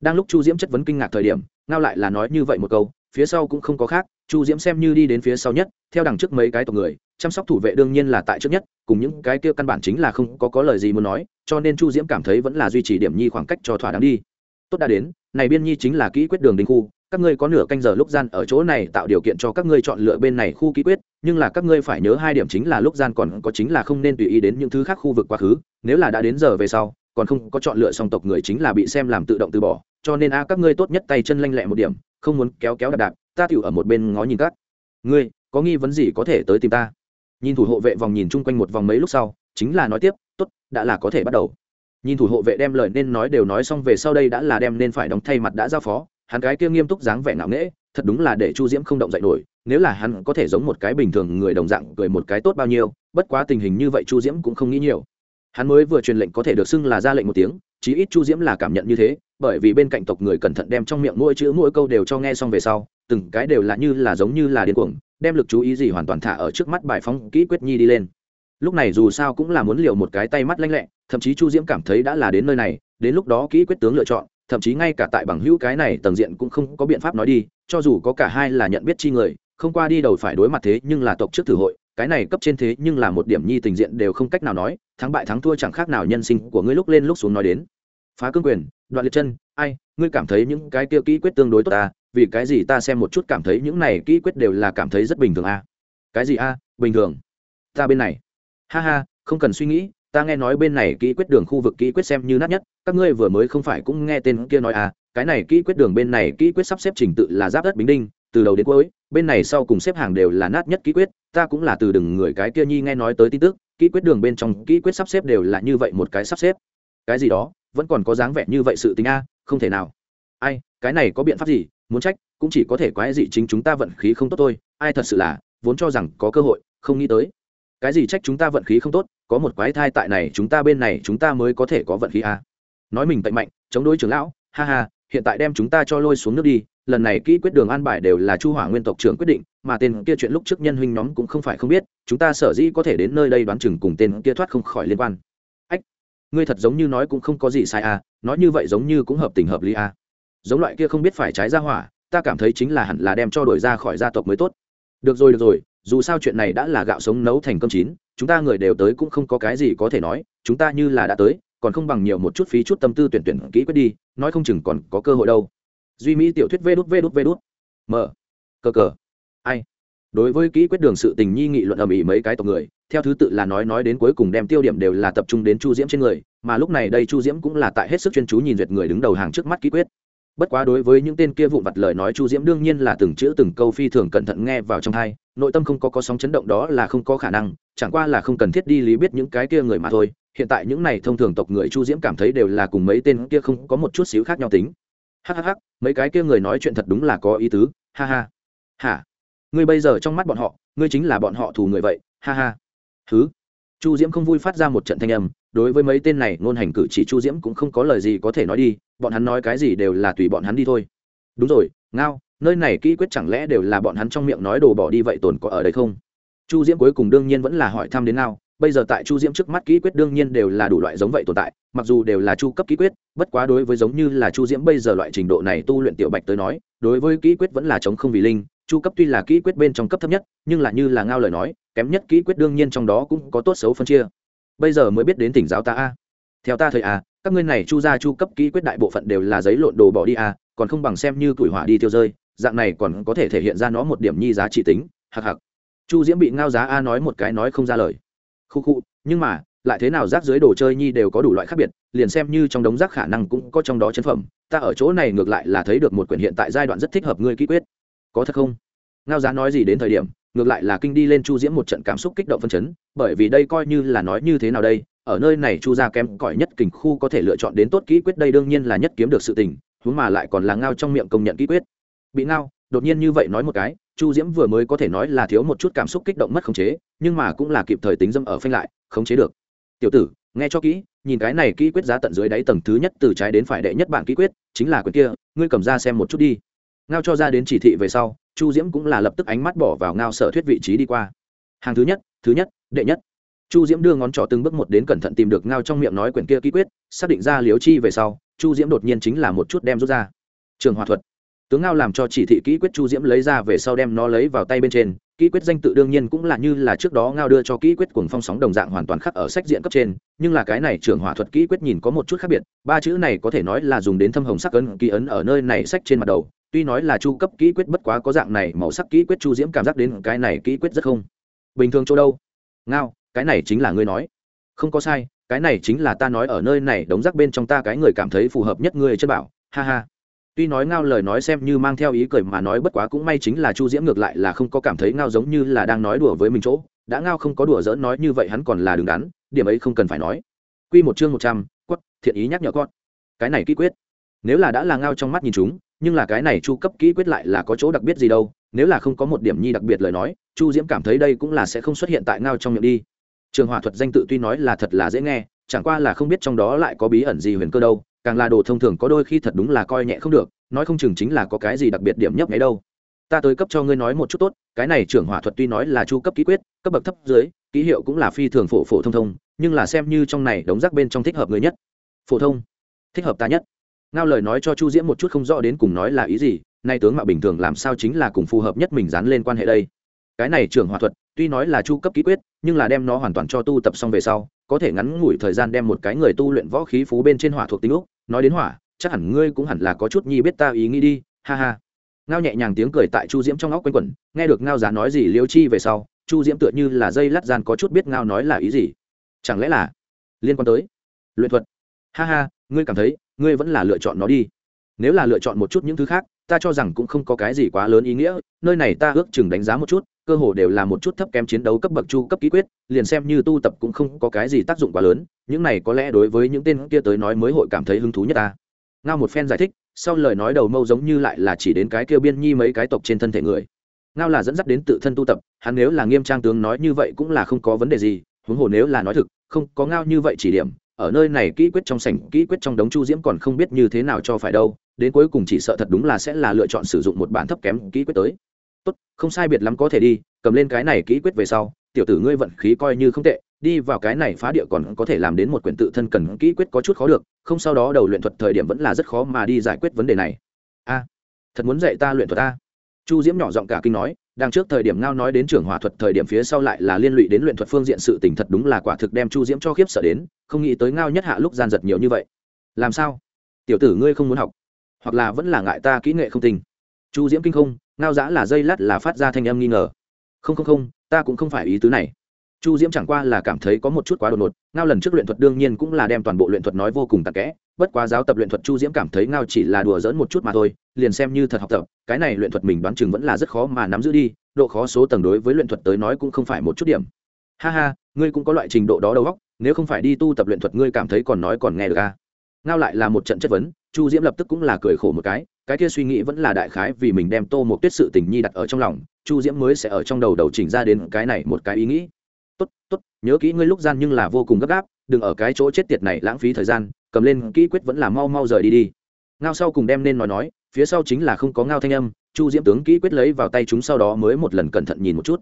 Đang lúc chu diễm chất vấn kinh ngạc thời điểm, ngao lại là nói như vậy một câu, phía sau cũng không có khác, chu diễm xem như đi đến phía sau nhất, theo đằng trước mấy cái tộc người, chăm sóc thủ vệ đương nhiên là tại trước nhất, cùng những cái kia căn bản chính là không có có lời gì muốn nói, cho nên chu diễm cảm thấy vẫn là duy trì điểm nhi khoảng cách cho thỏa đáng đi. Tốt đã đến, này biên nhi chính là kỹ quyết đường đình khu các ngươi có nửa canh giờ lúc gian ở chỗ này tạo điều kiện cho các ngươi chọn lựa bên này khu ký quyết, nhưng là các ngươi phải nhớ hai điểm chính là lúc gian còn có chính là không nên tùy ý đến những thứ khác khu vực quá khứ, nếu là đã đến giờ về sau, còn không có chọn lựa song tộc người chính là bị xem làm tự động từ bỏ, cho nên a, các ngươi tốt nhất tay chân lanh lẹ một điểm, không muốn kéo kéo đạp đạp, ta tiểu ở một bên ngó nhìn các. Ngươi, có nghi vấn gì có thể tới tìm ta? Nhìn thủ hộ vệ vòng nhìn chung quanh một vòng mấy lúc sau, chính là nói tiếp, tốt, đã là có thể bắt đầu. Nhìn thủ hộ vệ đem lời nên nói đều nói xong về sau đây đã là đem nên phải đóng thay mặt đã giao phó hắn cái kia nghiêm túc dáng vẻ ngạo nghễ, thật đúng là để chu diễm không động dậy nổi, nếu là hắn có thể giống một cái bình thường người đồng dạng cười một cái tốt bao nhiêu, bất quá tình hình như vậy chu diễm cũng không nghĩ nhiều. Hắn mới vừa truyền lệnh có thể được xưng là ra lệnh một tiếng, chí ít chu diễm là cảm nhận như thế, bởi vì bên cạnh tộc người cẩn thận đem trong miệng mỗi chữ mỗi câu đều cho nghe xong về sau, từng cái đều là như là giống như là điên cuồng, đem lực chú ý gì hoàn toàn thả ở trước mắt bài phóng kỹ quyết nhi đi lên. Lúc này dù sao cũng là muốn liều một cái tay mắt lanh lẹ, thậm chí chu diễm cảm thấy đã là đến nơi này, đến lúc đó kỹ quyết tướng lựa chọn thậm chí ngay cả tại bằng hữu cái này tầng diện cũng không có biện pháp nói đi, cho dù có cả hai là nhận biết chi người, không qua đi đầu phải đối mặt thế nhưng là tộc trước thử hội, cái này cấp trên thế nhưng là một điểm nhi tình diện đều không cách nào nói, thắng bại thắng thua chẳng khác nào nhân sinh của ngươi lúc lên lúc xuống nói đến. Phá cương quyền, đoạn liệt chân, ai, ngươi cảm thấy những cái kia kỹ quyết tương đối tốt ta vì cái gì ta xem một chút cảm thấy những này kỹ quyết đều là cảm thấy rất bình thường a cái gì a bình thường. Ta bên này. Ha ha, không cần suy nghĩ ta nghe nói bên này kỹ quyết đường khu vực kỹ quyết xem như nát nhất, các ngươi vừa mới không phải cũng nghe tên kia nói à cái này kỹ quyết đường bên này kỹ quyết sắp xếp trình tự là giáp đất bình đinh, từ đầu đến cuối, bên này sau cùng xếp hàng đều là nát nhất kỹ quyết, ta cũng là từ đừng người cái kia nhi nghe nói tới tin tức, kỹ quyết đường bên trong kỹ quyết sắp xếp đều là như vậy một cái sắp xếp. Cái gì đó, vẫn còn có dáng vẻ như vậy sự tình a, không thể nào. Ai, cái này có biện pháp gì, muốn trách, cũng chỉ có thể quái gì chính chúng ta vận khí không tốt thôi, ai thật sự là, vốn cho rằng có cơ hội, không nghĩ tới cái gì trách chúng ta vận khí không tốt, có một quái thai tại này, chúng ta bên này, chúng ta mới có thể có vận khí a nói mình tệ mạnh, chống đối trưởng lão, ha ha, hiện tại đem chúng ta cho lôi xuống nước đi, lần này kỹ quyết đường an bài đều là chu hỏa nguyên tộc trưởng quyết định, mà tên kia chuyện lúc trước nhân huynh nhóm cũng không phải không biết, chúng ta sở dĩ có thể đến nơi đây đoán chừng cùng tên kia thoát không khỏi liên quan. Ách, ngươi thật giống như nói cũng không có gì sai à nói như vậy giống như cũng hợp tình hợp lý à. Giống loại kia không biết phải trái ra hỏa, ta cảm thấy chính là hẳn là đem cho đổi ra khỏi gia tộc mới tốt. Được rồi được rồi dù sao chuyện này đã là gạo sống nấu thành cơm chín, chúng ta người đều tới cũng không có cái gì có thể nói, chúng ta như là đã tới, còn không bằng nhiều một chút phí chút tâm tư tuyển tuyển kỹ quyết đi, nói không chừng còn có cơ hội đâu. Duy mỹ tiểu thuyết vê đút vê đút vê đút. Mở cơ cờ. Ai? Đối với kỹ quyết đường sự tình nhi nghị luận ầm ĩ mấy cái tộc người, theo thứ tự là nói nói đến cuối cùng đem tiêu điểm đều là tập trung đến chu diễm trên người, mà lúc này đây chu diễm cũng là tại hết sức chuyên chú nhìn duyệt người đứng đầu hàng trước mắt kỹ quyết bất quá đối với những tên kia vụn vặt lời nói chu diễm đương nhiên là từng chữ từng câu phi thường cẩn thận nghe vào trong hai, nội tâm không có có sóng chấn động đó là không có khả năng, chẳng qua là không cần thiết đi lý biết những cái kia người mà thôi. Hiện tại những này thông thường tộc người chu diễm cảm thấy đều là cùng mấy tên kia không có một chút xíu khác nhau tính. Hhh mấy cái kia người nói chuyện thật đúng là có ý tứ. Ha ha. Hả? Ngươi bây giờ trong mắt bọn họ, ngươi chính là bọn họ thù người vậy. Ha ha. Thứ chu diễm không vui phát ra một trận thanh âm đối với mấy tên này, ngôn hành cử chỉ chu diễm cũng không có lời gì có thể nói đi, bọn hắn nói cái gì đều là tùy bọn hắn đi thôi. Đúng rồi, ngao, nơi này kỹ quyết chẳng lẽ đều là bọn hắn trong miệng nói đồ bỏ đi vậy tồn có ở đây không? Chu diễm cuối cùng đương nhiên vẫn là hỏi thăm đến ngao, bây giờ tại chu diễm trước mắt kỹ quyết đương nhiên đều là đủ loại giống vậy tồn tại, mặc dù đều là chu cấp kỹ quyết, bất quá đối với giống như là chu diễm bây giờ loại trình độ này tu luyện tiểu bạch tới nói, đối với kỹ quyết vẫn là chống không vì linh, chu cấp tuy là kỹ quyết bên trong cấp thấp nhất, nhưng là như là ngao lời nói, kém nhất kỹ quyết đương nhiên trong đó cũng có tốt xấu phân chia bây giờ mới biết đến tỉnh giáo ta a. Theo ta thời à, các ngươi này chu ra chu cấp kỹ quyết đại bộ phận đều là giấy lộn đồ bỏ đi à, còn không bằng xem như tuổi hỏa đi tiêu rơi dạng này còn có thể thể hiện ra nó một điểm nhi giá trị tính hặc hặc chu diễm bị ngao giá a nói một cái nói không ra lời. Khu khu nhưng mà lại thế nào rác dưới đồ chơi nhi đều có đủ loại khác biệt liền xem như trong đống rác khả năng cũng có trong đó chân phẩm ta ở chỗ này ngược lại là thấy được một quyển hiện tại giai đoạn rất thích hợp ngươi kỹ quyết. Có thật không? Ngao giá nói gì đến thời điểm ngược lại là kinh đi lên chu diễm một trận cảm xúc kích động phân chấn, bởi vì đây coi như là nói như thế nào đây, ở nơi này chu gia kém cỏi nhất kình khu có thể lựa chọn đến tốt kỹ quyết đây đương nhiên là nhất kiếm được sự tình, huống mà lại còn là ngao trong miệng công nhận kỹ quyết. Bị ngao, đột nhiên như vậy nói một cái, chu diễm vừa mới có thể nói là thiếu một chút cảm xúc kích động mất khống chế, nhưng mà cũng là kịp thời tính dâm ở phanh lại, khống chế được. Tiểu tử, nghe cho kỹ, nhìn cái này kỹ quyết giá tận dưới đáy tầng thứ nhất từ trái đến phải đệ nhất bản kỹ quyết, chính là quyền kia, ngươi cầm ra xem một chút đi ngao cho ra đến chỉ thị về sau, chu diễm cũng là lập tức ánh mắt bỏ vào ngao sở thuyết vị trí đi qua. Hàng thứ nhất thứ nhất, đệ nhất. Chu diễm đưa ngón trỏ từng bước một đến cẩn thận tìm được ngao trong miệng nói quyển kia kỹ quyết, xác định ra liếu chi về sau, chu diễm đột nhiên chính là một chút đem rút ra. Trường hòa thuật. Tướng ngao làm cho chỉ thị kỹ quyết chu diễm lấy ra về sau đem nó lấy vào tay bên trên kỹ quyết danh tự đương nhiên cũng là như là trước đó ngao đưa cho kỹ quyết cùng phong sóng đồng dạng hoàn toàn khắc ở sách diện cấp trên, nhưng là cái này trường hỏa thuật kỹ quyết nhìn có một chút khác biệt, ba chữ này có thể nói là dùng đến thâm hồng sắc ấn, ký ấn ở nơi này sách trên mặt đầu tuy nói là chu cấp kỹ quyết bất quá có dạng này, màu sắc kỹ quyết chu diễm cảm giác đến cái này kỹ quyết rất không bình thường chỗ đâu. Ngao, cái này chính là ngươi nói. Không có sai, cái này chính là ta nói ở nơi này, đống rác bên trong ta cái người cảm thấy phù hợp nhất ngươi chân bảo. Ha ha. Tuy nói ngao lời nói xem như mang theo ý cười mà nói bất quá cũng may chính là chu diễm ngược lại là không có cảm thấy ngao giống như là đang nói đùa với mình chỗ. Đã ngao không có đùa dỡn nói như vậy hắn còn là đứng đắn, điểm ấy không cần phải nói. Q một chương một trăm, quất, thiện ý nhắc nhở con. Cái này kỹ quyết. Nếu là đã là ngao trong mắt nhìn chúng nhưng là cái này chu cấp kỹ quyết lại là có chỗ đặc biệt gì đâu, nếu là không có một điểm nhi đặc biệt lời nói, chu diễm cảm thấy đây cũng là sẽ không xuất hiện tại ngao trong miệng đi. Trường hỏa thuật danh tự tuy nói là thật là dễ nghe, chẳng qua là không biết trong đó lại có bí ẩn gì huyền cơ đâu, càng là đồ thông thường có đôi khi thật đúng là coi nhẹ không được, nói không chừng chính là có cái gì đặc biệt điểm nhấp nháy đâu. Ta tới cấp cho ngươi nói một chút tốt, cái này trưởng hỏa thuật tuy nói là chu cấp ký quyết, cấp bậc thấp dưới, ký hiệu cũng là phi thường phổ phổ thông thông, nhưng là xem như trong này đống rác bên trong thích hợp người nhất. Phổ thông. Thích hợp ta nhất ngao lời nói cho chu diễm một chút không rõ đến cùng nói là ý gì, nay tướng mạo bình thường làm sao chính là cùng phù hợp nhất mình dán lên quan hệ đây. Cái này trưởng hỏa thuật, tuy nói là chu cấp ký quyết, nhưng là đem nó hoàn toàn cho tu tập xong về sau, có thể ngắn ngủi thời gian đem một cái người tu luyện võ khí phú bên trên hỏa thuộc tính úc, nói đến hỏa, chắc hẳn ngươi cũng hẳn là có chút nhi biết ta ý nghĩ đi, ha ha. Ngao nhẹ nhàng tiếng cười tại chu diễm trong óc quanh quẩn, nghe được ngao giá nói gì liêu chi về sau, chu diễm tựa như là dây lát gian có chút biết ngao nói là ý gì. Chẳng lẽ là liên quan tới luyện thuật? Ha ha, ngươi cảm thấy ngươi vẫn là lựa chọn nó đi. Nếu là lựa chọn một chút những thứ khác, ta cho rằng cũng không có cái gì quá lớn ý nghĩa, nơi này ta ước chừng đánh giá một chút, cơ hồ đều là một chút thấp kém chiến đấu cấp bậc chu cấp ký quyết, liền xem như tu tập cũng không có cái gì tác dụng quá lớn, những này có lẽ đối với những tên kia tới nói mới hội cảm thấy hứng thú nhất ta. Ngao một phen giải thích, sau lời nói đầu mâu giống như lại là chỉ đến cái kia biên nhi mấy cái tộc trên thân thể người. Ngao là dẫn dắt đến tự thân tu tập, hắn nếu là nghiêm trang tướng nói như vậy cũng là không có vấn đề gì, huống hồ nếu là nói thực, không có ngao như vậy chỉ điểm ở nơi này kỹ quyết trong sảnh, kỹ quyết trong đống chu diễm còn không biết như thế nào cho phải đâu, đến cuối cùng chỉ sợ thật đúng là sẽ là lựa chọn sử dụng một bản thấp kém kỹ quyết tới. Tốt, không sai biệt lắm có thể đi, cầm lên cái này kỹ quyết về sau, tiểu tử ngươi vận khí coi như không tệ, đi vào cái này phá địa còn có thể làm đến một quyển tự thân cần kỹ quyết có chút khó được, không sau đó đầu luyện thuật thời điểm vẫn là rất khó mà đi giải quyết vấn đề này. A, thật muốn dạy ta luyện thuật ta chu diễm nhỏ giọng cả kinh nói đang trước thời điểm ngao nói đến trường hòa thuật thời điểm phía sau lại là liên lụy đến luyện thuật phương diện sự tình thật đúng là quả thực đem chu diễm cho khiếp sợ đến, không nghĩ tới ngao nhất hạ lúc gian giật nhiều như vậy. Làm sao? Tiểu tử ngươi không muốn học, hoặc là vẫn là ngại ta kỹ nghệ không tình chu diễm kinh không, ngao giã là dây lát là phát ra thanh âm nghi ngờ. Không không không, ta cũng không phải ý tứ này. Chu diễm chẳng qua là cảm thấy có một chút quá đột ngột, ngao lần trước luyện thuật đương nhiên cũng là đem toàn bộ luyện thuật nói vô cùng tạc kẽ, bất quá giáo tập luyện thuật chu diễm cảm thấy ngao chỉ là đùa dỡn một chút mà thôi liền xem như thật học tập, cái này luyện thuật mình đoán chừng vẫn là rất khó mà nắm giữ đi, độ khó số tầng đối với luyện thuật tới nói cũng không phải một chút điểm. Ha ha, ngươi cũng có loại trình độ đó đâu góc nếu không phải đi tu tập luyện thuật ngươi cảm thấy còn nói còn nghe được à. ngao lại là một trận chất vấn, chu diễm lập tức cũng là cười khổ một cái cái kia suy nghĩ vẫn là đại khái vì mình đem tô một tuyết sự tình nhi đặt ở trong lòng, chu diễm mới sẽ ở trong đầu đầu chỉnh ra đến cái này một cái ý nghĩ. Tốt tốt, nhớ kỹ ngươi lúc gian nhưng là vô cùng gấp gáp, đừng ở cái chỗ chết tiệt này lãng phí thời gian, cầm lên kỹ quyết vẫn là mau mau rời đi đi ngao sau cùng đem nên nói nói, phía sau chính là không có ngao thanh âm, chu diễm tướng kỹ quyết lấy vào tay chúng sau đó mới một lần cẩn thận nhìn một chút.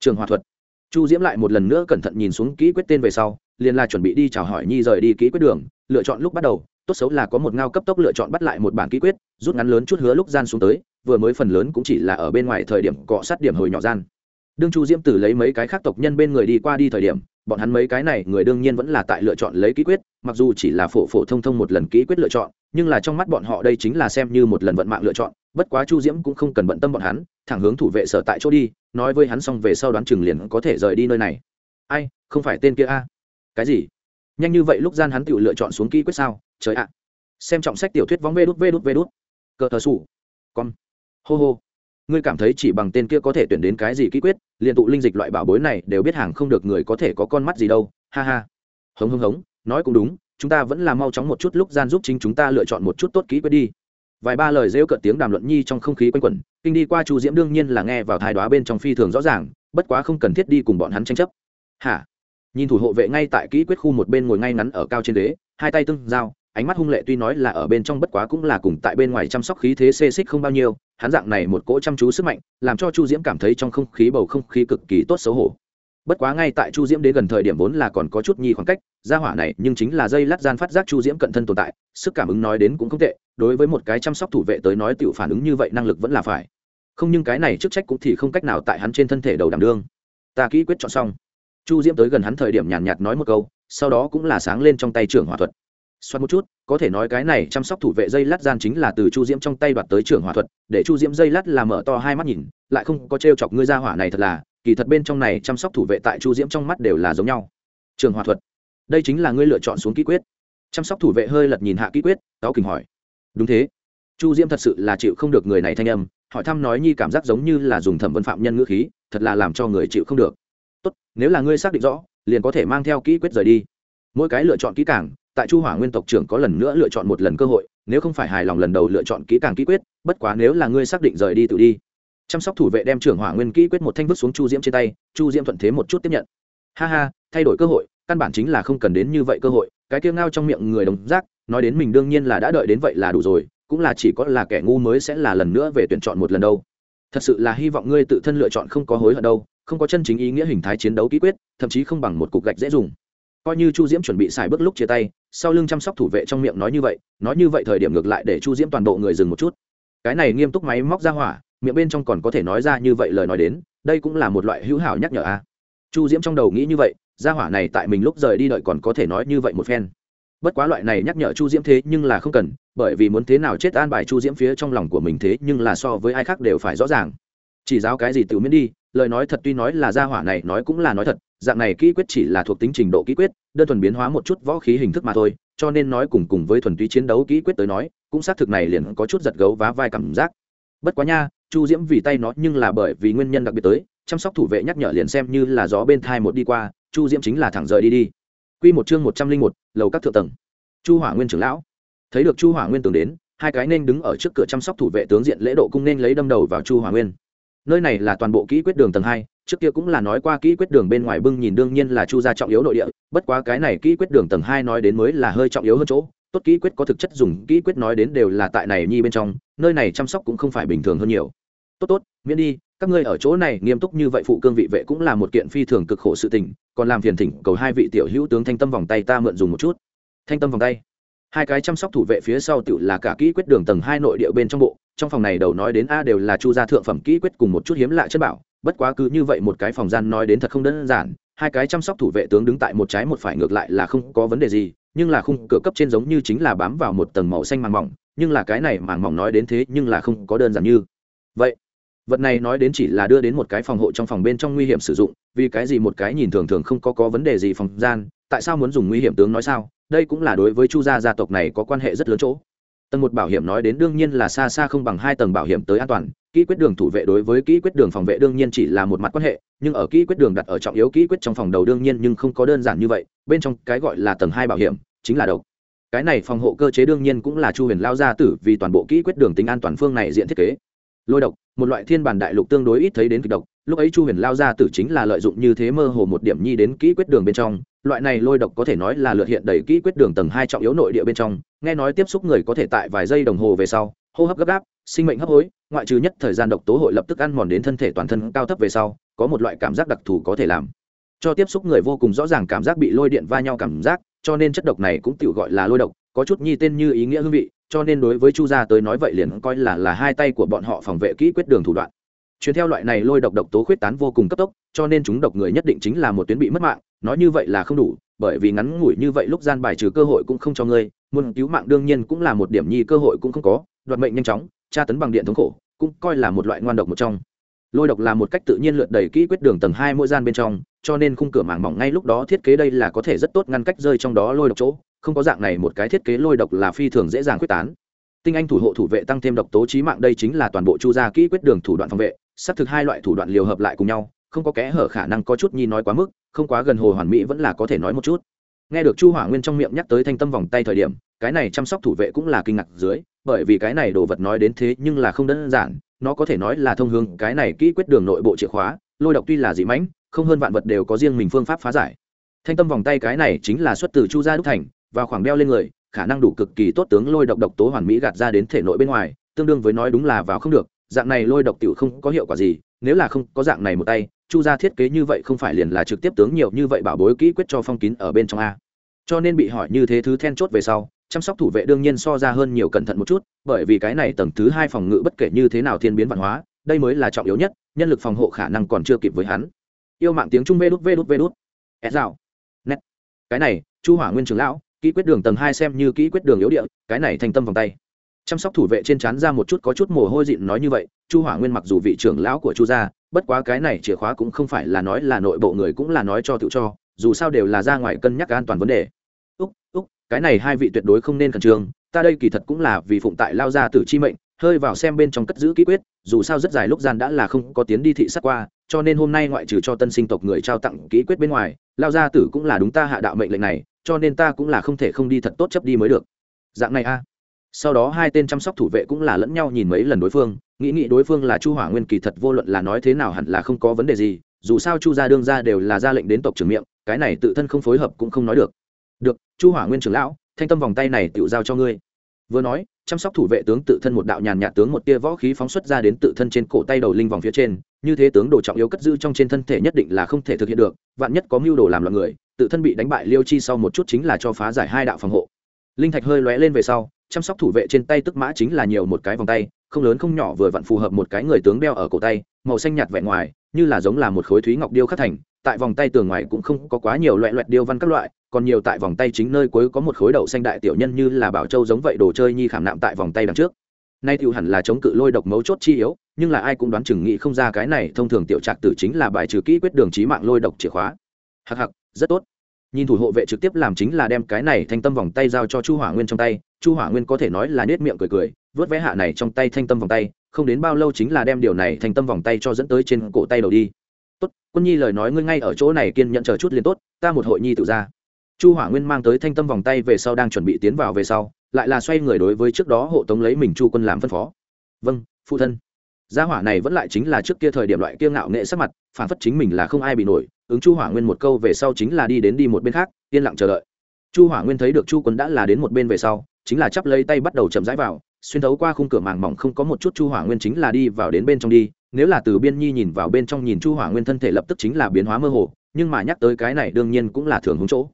Trường hòa thuật. Chu diễm lại một lần nữa cẩn thận nhìn xuống kỹ quyết tên về sau, liền là chuẩn bị đi chào hỏi nhi rời đi kỹ quyết đường, lựa chọn lúc bắt đầu, tốt xấu là có một ngao cấp tốc lựa chọn bắt lại một bản kỹ quyết, rút ngắn lớn chút hứa lúc gian xuống tới, vừa mới phần lớn cũng chỉ là ở bên ngoài thời điểm cọ sát điểm hồi nhỏ gian. Đương chu diễm tử lấy mấy cái khác tộc nhân bên người đi qua đi thời điểm, bọn hắn mấy cái này người đương nhiên vẫn là tại lựa chọn lấy kỹ quyết, mặc dù chỉ là phổ phổ thông thông một lần kỹ quyết lựa chọn nhưng là trong mắt bọn họ đây chính là xem như một lần vận mạng lựa chọn, bất quá chu diễm cũng không cần bận tâm bọn hắn, thẳng hướng thủ vệ sở tại chỗ đi, nói với hắn xong về sau đoán chừng liền có thể rời đi nơi này. Ai, không phải tên kia a? Cái gì? Nhanh như vậy lúc gian hắn tự lựa chọn xuống kỹ quyết sao? Trời ạ. Xem trọng sách tiểu thuyết vóng vê đút vê đút vê đút. Cờ thờ sủ. Con hô hô. Ngươi cảm thấy chỉ bằng tên kia có thể tuyển đến cái gì kỹ quyết liền tụ linh dịch loại bảo bối này đều biết hàng không được người có thể có con mắt gì đâu. Ha ha. Hống hống hống, nói cũng đúng chúng ta vẫn là mau chóng một chút lúc gian giúp chính chúng ta lựa chọn một chút tốt kỹ quyết đi. Vài ba lời rêu cợt tiếng đàm luận nhi trong không khí quanh quẩn, kinh đi qua chu diễm đương nhiên là nghe vào thái đoá bên trong phi thường rõ ràng, bất quá không cần thiết đi cùng bọn hắn tranh chấp. Hả? Nhìn thủ hộ vệ ngay tại kỹ quyết khu một bên ngồi ngay ngắn ở cao trên đế hai tay tương giao, ánh mắt hung lệ tuy nói là ở bên trong bất quá cũng là cùng tại bên ngoài chăm sóc khí thế xê xích không bao nhiêu, hắn dạng này một cỗ chăm chú sức mạnh, làm cho chu diễm cảm thấy trong không khí bầu không khí cực kỳ tốt xấu hổ bất quá ngay tại chu diễm đến gần thời điểm vốn là còn có chút nhi khoảng cách ra hỏa này nhưng chính là dây lát gian phát giác chu diễm cận thân tồn tại sức cảm ứng nói đến cũng không tệ đối với một cái chăm sóc thủ vệ tới nói tự phản ứng như vậy năng lực vẫn là phải. Không nhưng cái này chức trách cũng thì không cách nào tại hắn trên thân thể đầu đảm đương. Ta kỹ quyết chọn xong. Chu diễm tới gần hắn thời điểm nhàn nhạt, nhạt nói một câu sau đó cũng là sáng lên trong tay trưởng hỏa thuật. Xoắn một chút có thể nói cái này chăm sóc thủ vệ dây lát gian chính là từ chu diễm trong tay đoạt tới trưởng hỏa thuật để chu diễm dây lát là mở to hai mắt nhìn lại không có t r e o chọc ngươi ra hỏa này thật là kỳ thật bên trong này chăm sóc thủ vệ tại chu diễm trong mắt đều là giống nhau. Trường hòa thuật, đây chính là ngươi lựa chọn xuống ký quyết. Chăm sóc thủ vệ hơi lật nhìn hạ ký quyết cáo kình hỏi. Đúng thế. Chu diễm thật sự là chịu không được người này thanh âm, hỏi thăm nói nhi cảm giác giống như là dùng thẩm vấn phạm nhân ngữ khí, thật là làm cho người chịu không được. Tốt, nếu là ngươi xác định rõ, liền có thể mang theo kỹ quyết rời đi. Mỗi cái lựa chọn kỹ càng, tại chu hỏa nguyên tộc trưởng có lần nữa lựa chọn một lần cơ hội, nếu không phải hài lòng lần đầu lựa chọn kỹ càng kỹ quyết, bất quá nếu là ngươi xác định rời đi tự đi chăm sóc thủ vệ đem trưởng hỏa nguyên kỹ quyết một thanh vứt xuống chu diễm trên tay, chu diễm thuận thế một chút tiếp nhận. Ha ha, thay đổi cơ hội, căn bản chính là không cần đến như vậy cơ hội, cái kia ngao trong miệng người đồng giác, nói đến mình đương nhiên là đã đợi đến vậy là đủ rồi, cũng là chỉ có là kẻ ngu mới sẽ là lần nữa về tuyển chọn một lần đâu. Thật sự là hy vọng ngươi tự thân lựa chọn không có hối hận đâu, không có chân chính ý nghĩa hình thái chiến đấu kỹ quyết, thậm chí không bằng một cục gạch dễ dùng. Coi như chu diễm chuẩn bị xài bước lúc chia tay, sau lưng chăm sóc thủ vệ trong miệng nói như vậy, nói như vậy thời điểm ngược lại để chu diễm toàn bộ người dừng một chút. Cái này nghiêm túc máy móc ra hỏa miệng bên trong còn có thể nói ra như vậy lời nói đến, đây cũng là một loại hữu hảo nhắc nhở a. Chu diễm trong đầu nghĩ như vậy, gia hỏa này tại mình lúc rời đi đợi còn có thể nói như vậy một phen. Bất quá loại này nhắc nhở chu diễm thế nhưng là không cần, bởi vì muốn thế nào chết an bài chu diễm phía trong lòng của mình thế nhưng là so với ai khác đều phải rõ ràng. Chỉ giáo cái gì tự miễn đi, lời nói thật tuy nói là gia hỏa này nói cũng là nói thật, dạng này kỹ quyết chỉ là thuộc tính trình độ kỹ quyết, đơn thuần biến hóa một chút võ khí hình thức mà thôi, cho nên nói cùng cùng với thuần túy chiến đấu kỹ quyết tới nói, cũng xác thực này liền có chút giật gấu vá vai cảm giác. Bất quá nha chu diễm vì tay nó nhưng là bởi vì nguyên nhân đặc biệt tới, chăm sóc thủ vệ nhắc nhở liền xem như là gió bên thai một đi qua, chu diễm chính là thẳng rời đi đi. Q một chương một trăm linh một, lầu các thượng tầng. Chu hỏa nguyên trưởng lão. Thấy được chu hỏa nguyên tưởng đến, hai cái nên đứng ở trước cửa chăm sóc thủ vệ tướng diện lễ độ cung nên lấy đâm đầu vào chu hỏa nguyên. Nơi này là toàn bộ kỹ quyết đường tầng hai, trước kia cũng là nói qua kỹ quyết đường bên ngoài bưng nhìn đương nhiên là chu gia trọng yếu nội địa, bất quá cái này kỹ quyết đường tầng hai nói đến mới là hơi trọng yếu hơn chỗ. Tốt kỹ quyết có thực chất dùng, kỹ quyết nói đến đều là tại này nhi bên trong, nơi này chăm sóc cũng không phải bình thường hơn nhiều tốt tốt, miễn đi, các ngươi ở chỗ này nghiêm túc như vậy phụ cương vị vệ cũng là một kiện phi thường cực khổ sự tình, còn làm phiền thỉnh cầu hai vị tiểu hữu tướng thanh tâm vòng tay ta mượn dùng một chút. Thanh tâm vòng tay. Hai cái chăm sóc thủ vệ phía sau tự là cả kỹ quyết đường tầng hai nội địa bên trong bộ, trong phòng này đầu nói đến a đều là chu gia thượng phẩm kỹ quyết cùng một chút hiếm lạ chất bảo, bất quá cứ như vậy một cái phòng gian nói đến thật không đơn giản, hai cái chăm sóc thủ vệ tướng đứng tại một trái một phải ngược lại là không có vấn đề gì, nhưng là khung cửa cấp trên giống như chính là bám vào một tầng màu xanh màng mỏng, nhưng là cái này màng mỏng nói đến thế nhưng là không có đơn giản như vậy vật này nói đến chỉ là đưa đến một cái phòng hộ trong phòng bên trong nguy hiểm sử dụng, vì cái gì một cái nhìn thường thường không có có vấn đề gì phòng gian, tại sao muốn dùng nguy hiểm tướng nói sao? Đây cũng là đối với chu gia gia tộc này có quan hệ rất lớn chỗ. Tầng một bảo hiểm nói đến đương nhiên là xa xa không bằng hai tầng bảo hiểm tới an toàn, kỹ quyết đường thủ vệ đối với kỹ quyết đường phòng vệ đương nhiên chỉ là một mặt quan hệ, nhưng ở kỹ quyết đường đặt ở trọng yếu kỹ quyết trong phòng đầu đương nhiên nhưng không có đơn giản như vậy, bên trong cái gọi là tầng hai bảo hiểm chính là độc. Cái này phòng hộ cơ chế đương nhiên cũng là chu huyền lao gia tử vì toàn bộ kỹ quyết đường tính an toàn phương này diện thiết kế lôi độc, một loại thiên bản đại lục tương đối ít thấy đến kịch độc. Lúc ấy chu huyền lao ra tử chính là lợi dụng như thế mơ hồ một điểm nhi đến kỹ quyết đường bên trong. Loại này lôi độc có thể nói là lượt hiện đầy kỹ quyết đường tầng hai trọng yếu nội địa bên trong. Nghe nói tiếp xúc người có thể tại vài giây đồng hồ về sau, hô hấp gấp gáp, sinh mệnh hấp hối, ngoại trừ nhất thời gian độc tố hội lập tức ăn mòn đến thân thể toàn thân cao thấp về sau, có một loại cảm giác đặc thù có thể làm. Cho tiếp xúc người vô cùng rõ ràng cảm giác bị lôi điện va nhau cảm giác, cho nên chất độc này cũng tự gọi là lôi độc có chút nhi tên như ý nghĩa hương vị, cho nên đối với chu gia tới nói vậy liền coi là là hai tay của bọn họ phòng vệ kỹ quyết đường thủ đoạn. Chuyến theo loại này lôi độc độc tố khuyết tán vô cùng cấp tốc, cho nên chúng độc người nhất định chính là một tuyến bị mất mạng, nói như vậy là không đủ, bởi vì ngắn ngủi như vậy lúc gian bài trừ cơ hội cũng không cho ngươi, muốn cứu mạng đương nhiên cũng là một điểm nhi cơ hội cũng không có, đoạt mệnh nhanh chóng, tra tấn bằng điện thống khổ, cũng coi là một loại ngoan độc một trong. Lôi độc là một cách tự nhiên lượt đầy kỹ quyết đường tầng hai mỗi gian bên trong, cho nên khung cửa màng mỏng ngay lúc đó thiết kế đây là có thể rất tốt ngăn cách rơi trong đó lôi độc chỗ không có dạng này một cái thiết kế lôi độc là phi thường dễ dàng quyết tán. Tinh anh thủ hộ thủ vệ tăng thêm độc tố trí mạng đây chính là toàn bộ chu gia kỹ quyết đường thủ đoạn phòng vệ, xác thực hai loại thủ đoạn liều hợp lại cùng nhau, không có kẽ hở khả năng có chút nhi nói quá mức, không quá gần hồ hoàn mỹ vẫn là có thể nói một chút. Nghe được chu hỏa nguyên trong miệng nhắc tới thanh tâm vòng tay thời điểm, cái này chăm sóc thủ vệ cũng là kinh ngạc dưới, bởi vì cái này đồ vật nói đến thế nhưng là không đơn giản, nó có thể nói là thông hướng cái này kỹ quyết đường nội bộ chìa khóa, lôi độc tuy là dị mãnh, không hơn vạn vật đều có riêng mình phương pháp phá giải. Thanh tâm vòng tay cái này chính là xuất từ chu gia đúc thành và khoảng đeo lên người, khả năng đủ cực kỳ tốt tướng lôi độc độc tố hoàn mỹ gạt ra đến thể nội bên ngoài, tương đương với nói đúng là vào không được, dạng này lôi độc tiểu không có hiệu quả gì, nếu là không có dạng này một tay, chu gia thiết kế như vậy không phải liền là trực tiếp tướng nhiều như vậy bảo bối kỹ quyết cho phong kín ở bên trong a. Cho nên bị hỏi như thế thứ then chốt về sau, chăm sóc thủ vệ đương nhiên so ra hơn nhiều cẩn thận một chút, bởi vì cái này tầng thứ hai phòng ngự bất kể như thế nào thiên biến văn hóa, đây mới là trọng yếu nhất, nhân lực phòng hộ khả năng còn chưa kịp với hắn. Yêu mạng tiếng trung vê đút vê đút vê đút. Ép dạo nét. Cái này, chu hỏa nguyên trưởng lão kỹ quyết đường tầng hai xem như kỹ quyết đường yếu địa, cái này thành tâm vòng tay. Chăm sóc thủ vệ trên trán ra một chút có chút mồ hôi dịn nói như vậy, chu hỏa nguyên mặc dù vị trưởng lão của chu gia, bất quá cái này chìa khóa cũng không phải là nói là nội bộ người cũng là nói cho tự cho, dù sao đều là ra ngoài cân nhắc an toàn vấn đề. Úc úc, cái này hai vị tuyệt đối không nên khẩn trương, ta đây kỳ thật cũng là vì phụng tại lao gia tử chi mệnh, hơi vào xem bên trong cất giữ kỹ quyết, dù sao rất dài lúc gian đã là không có tiến đi thị sát qua, cho nên hôm nay ngoại trừ cho tân sinh tộc người trao tặng kỹ quyết bên ngoài, lao gia tử cũng là đúng ta hạ đạo mệnh lệnh này cho nên ta cũng là không thể không đi thật tốt chấp đi mới được. Dạng này a. Sau đó hai tên chăm sóc thủ vệ cũng là lẫn nhau nhìn mấy lần đối phương, nghĩ nghĩ đối phương là chu hỏa nguyên kỳ thật vô luận là nói thế nào hẳn là không có vấn đề gì, dù sao chu gia đương ra đều là ra lệnh đến tộc trưởng miệng, cái này tự thân không phối hợp cũng không nói được. Được, chu hỏa nguyên trưởng lão, thanh tâm vòng tay này tự giao cho ngươi. Vừa nói, chăm sóc thủ vệ tướng tự thân một đạo nhàn nhạt tướng một tia võ khí phóng xuất ra đến tự thân trên cổ tay đầu linh vòng phía trên, như thế tướng đồ trọng yếu cất giữ trong trên thân thể nhất định là không thể thực hiện được, vạn nhất có mưu đồ làm loạn người tự thân bị đánh bại liêu chi sau một chút chính là cho phá giải hai đạo phòng hộ. Linh thạch hơi lóe lên về sau, chăm sóc thủ vệ trên tay tức mã chính là nhiều một cái vòng tay, không lớn không nhỏ vừa vặn phù hợp một cái người tướng đeo ở cổ tay, màu xanh nhạt vẹn ngoài, như là giống là một khối thúy ngọc điêu khắc thành, tại vòng tay tường ngoài cũng không có quá nhiều loại loại điêu văn các loại, còn nhiều tại vòng tay chính nơi cuối có một khối đậu xanh đại tiểu nhân như là bảo châu giống vậy đồ chơi nhi khảm nạm tại vòng tay đằng trước. Nay tiểu hẳn là chống cự lôi độc mấu chốt chi yếu, nhưng là ai cũng đoán chừng nghĩ không ra cái này thông thường tiểu trạc tử chính là bài trừ kỹ quyết đường trí mạng lôi độc chìa khóa. Hặc hặc rất tốt. Nhìn thủ hộ vệ trực tiếp làm chính là đem cái này thanh tâm vòng tay giao cho chu hỏa nguyên trong tay. Chu hỏa nguyên có thể nói là nết miệng cười cười, vớt vé hạ này trong tay thanh tâm vòng tay, không đến bao lâu chính là đem điều này thanh tâm vòng tay cho dẫn tới trên cổ tay đầu đi. Tốt, quân nhi lời nói ngươi ngay ở chỗ này kiên nhận chờ chút liền tốt, ta một hội nhi tự ra. Chu hỏa nguyên mang tới thanh tâm vòng tay về sau đang chuẩn bị tiến vào về sau, lại là xoay người đối với trước đó hộ tống lấy mình chu quân làm phân phó. Vâng phụ thân gia hỏa này vẫn lại chính là trước kia thời điểm loại kiêng ngạo nghệ sắc mặt, phản phất chính mình là không ai bị nổi, ứng chu hỏa nguyên một câu về sau chính là đi đến đi một bên khác, yên lặng chờ đợi. Chu hỏa nguyên thấy được chu quân đã là đến một bên về sau, chính là chắp lấy tay bắt đầu chậm rãi vào, xuyên thấu qua khung cửa màng mỏng không có một chút chu hỏa nguyên chính là đi vào đến bên trong đi, nếu là từ biên nhi nhìn vào bên trong nhìn chu hỏa nguyên thân thể lập tức chính là biến hóa mơ hồ, nhưng mà nhắc tới cái này đương nhiên cũng là thường hướng chỗ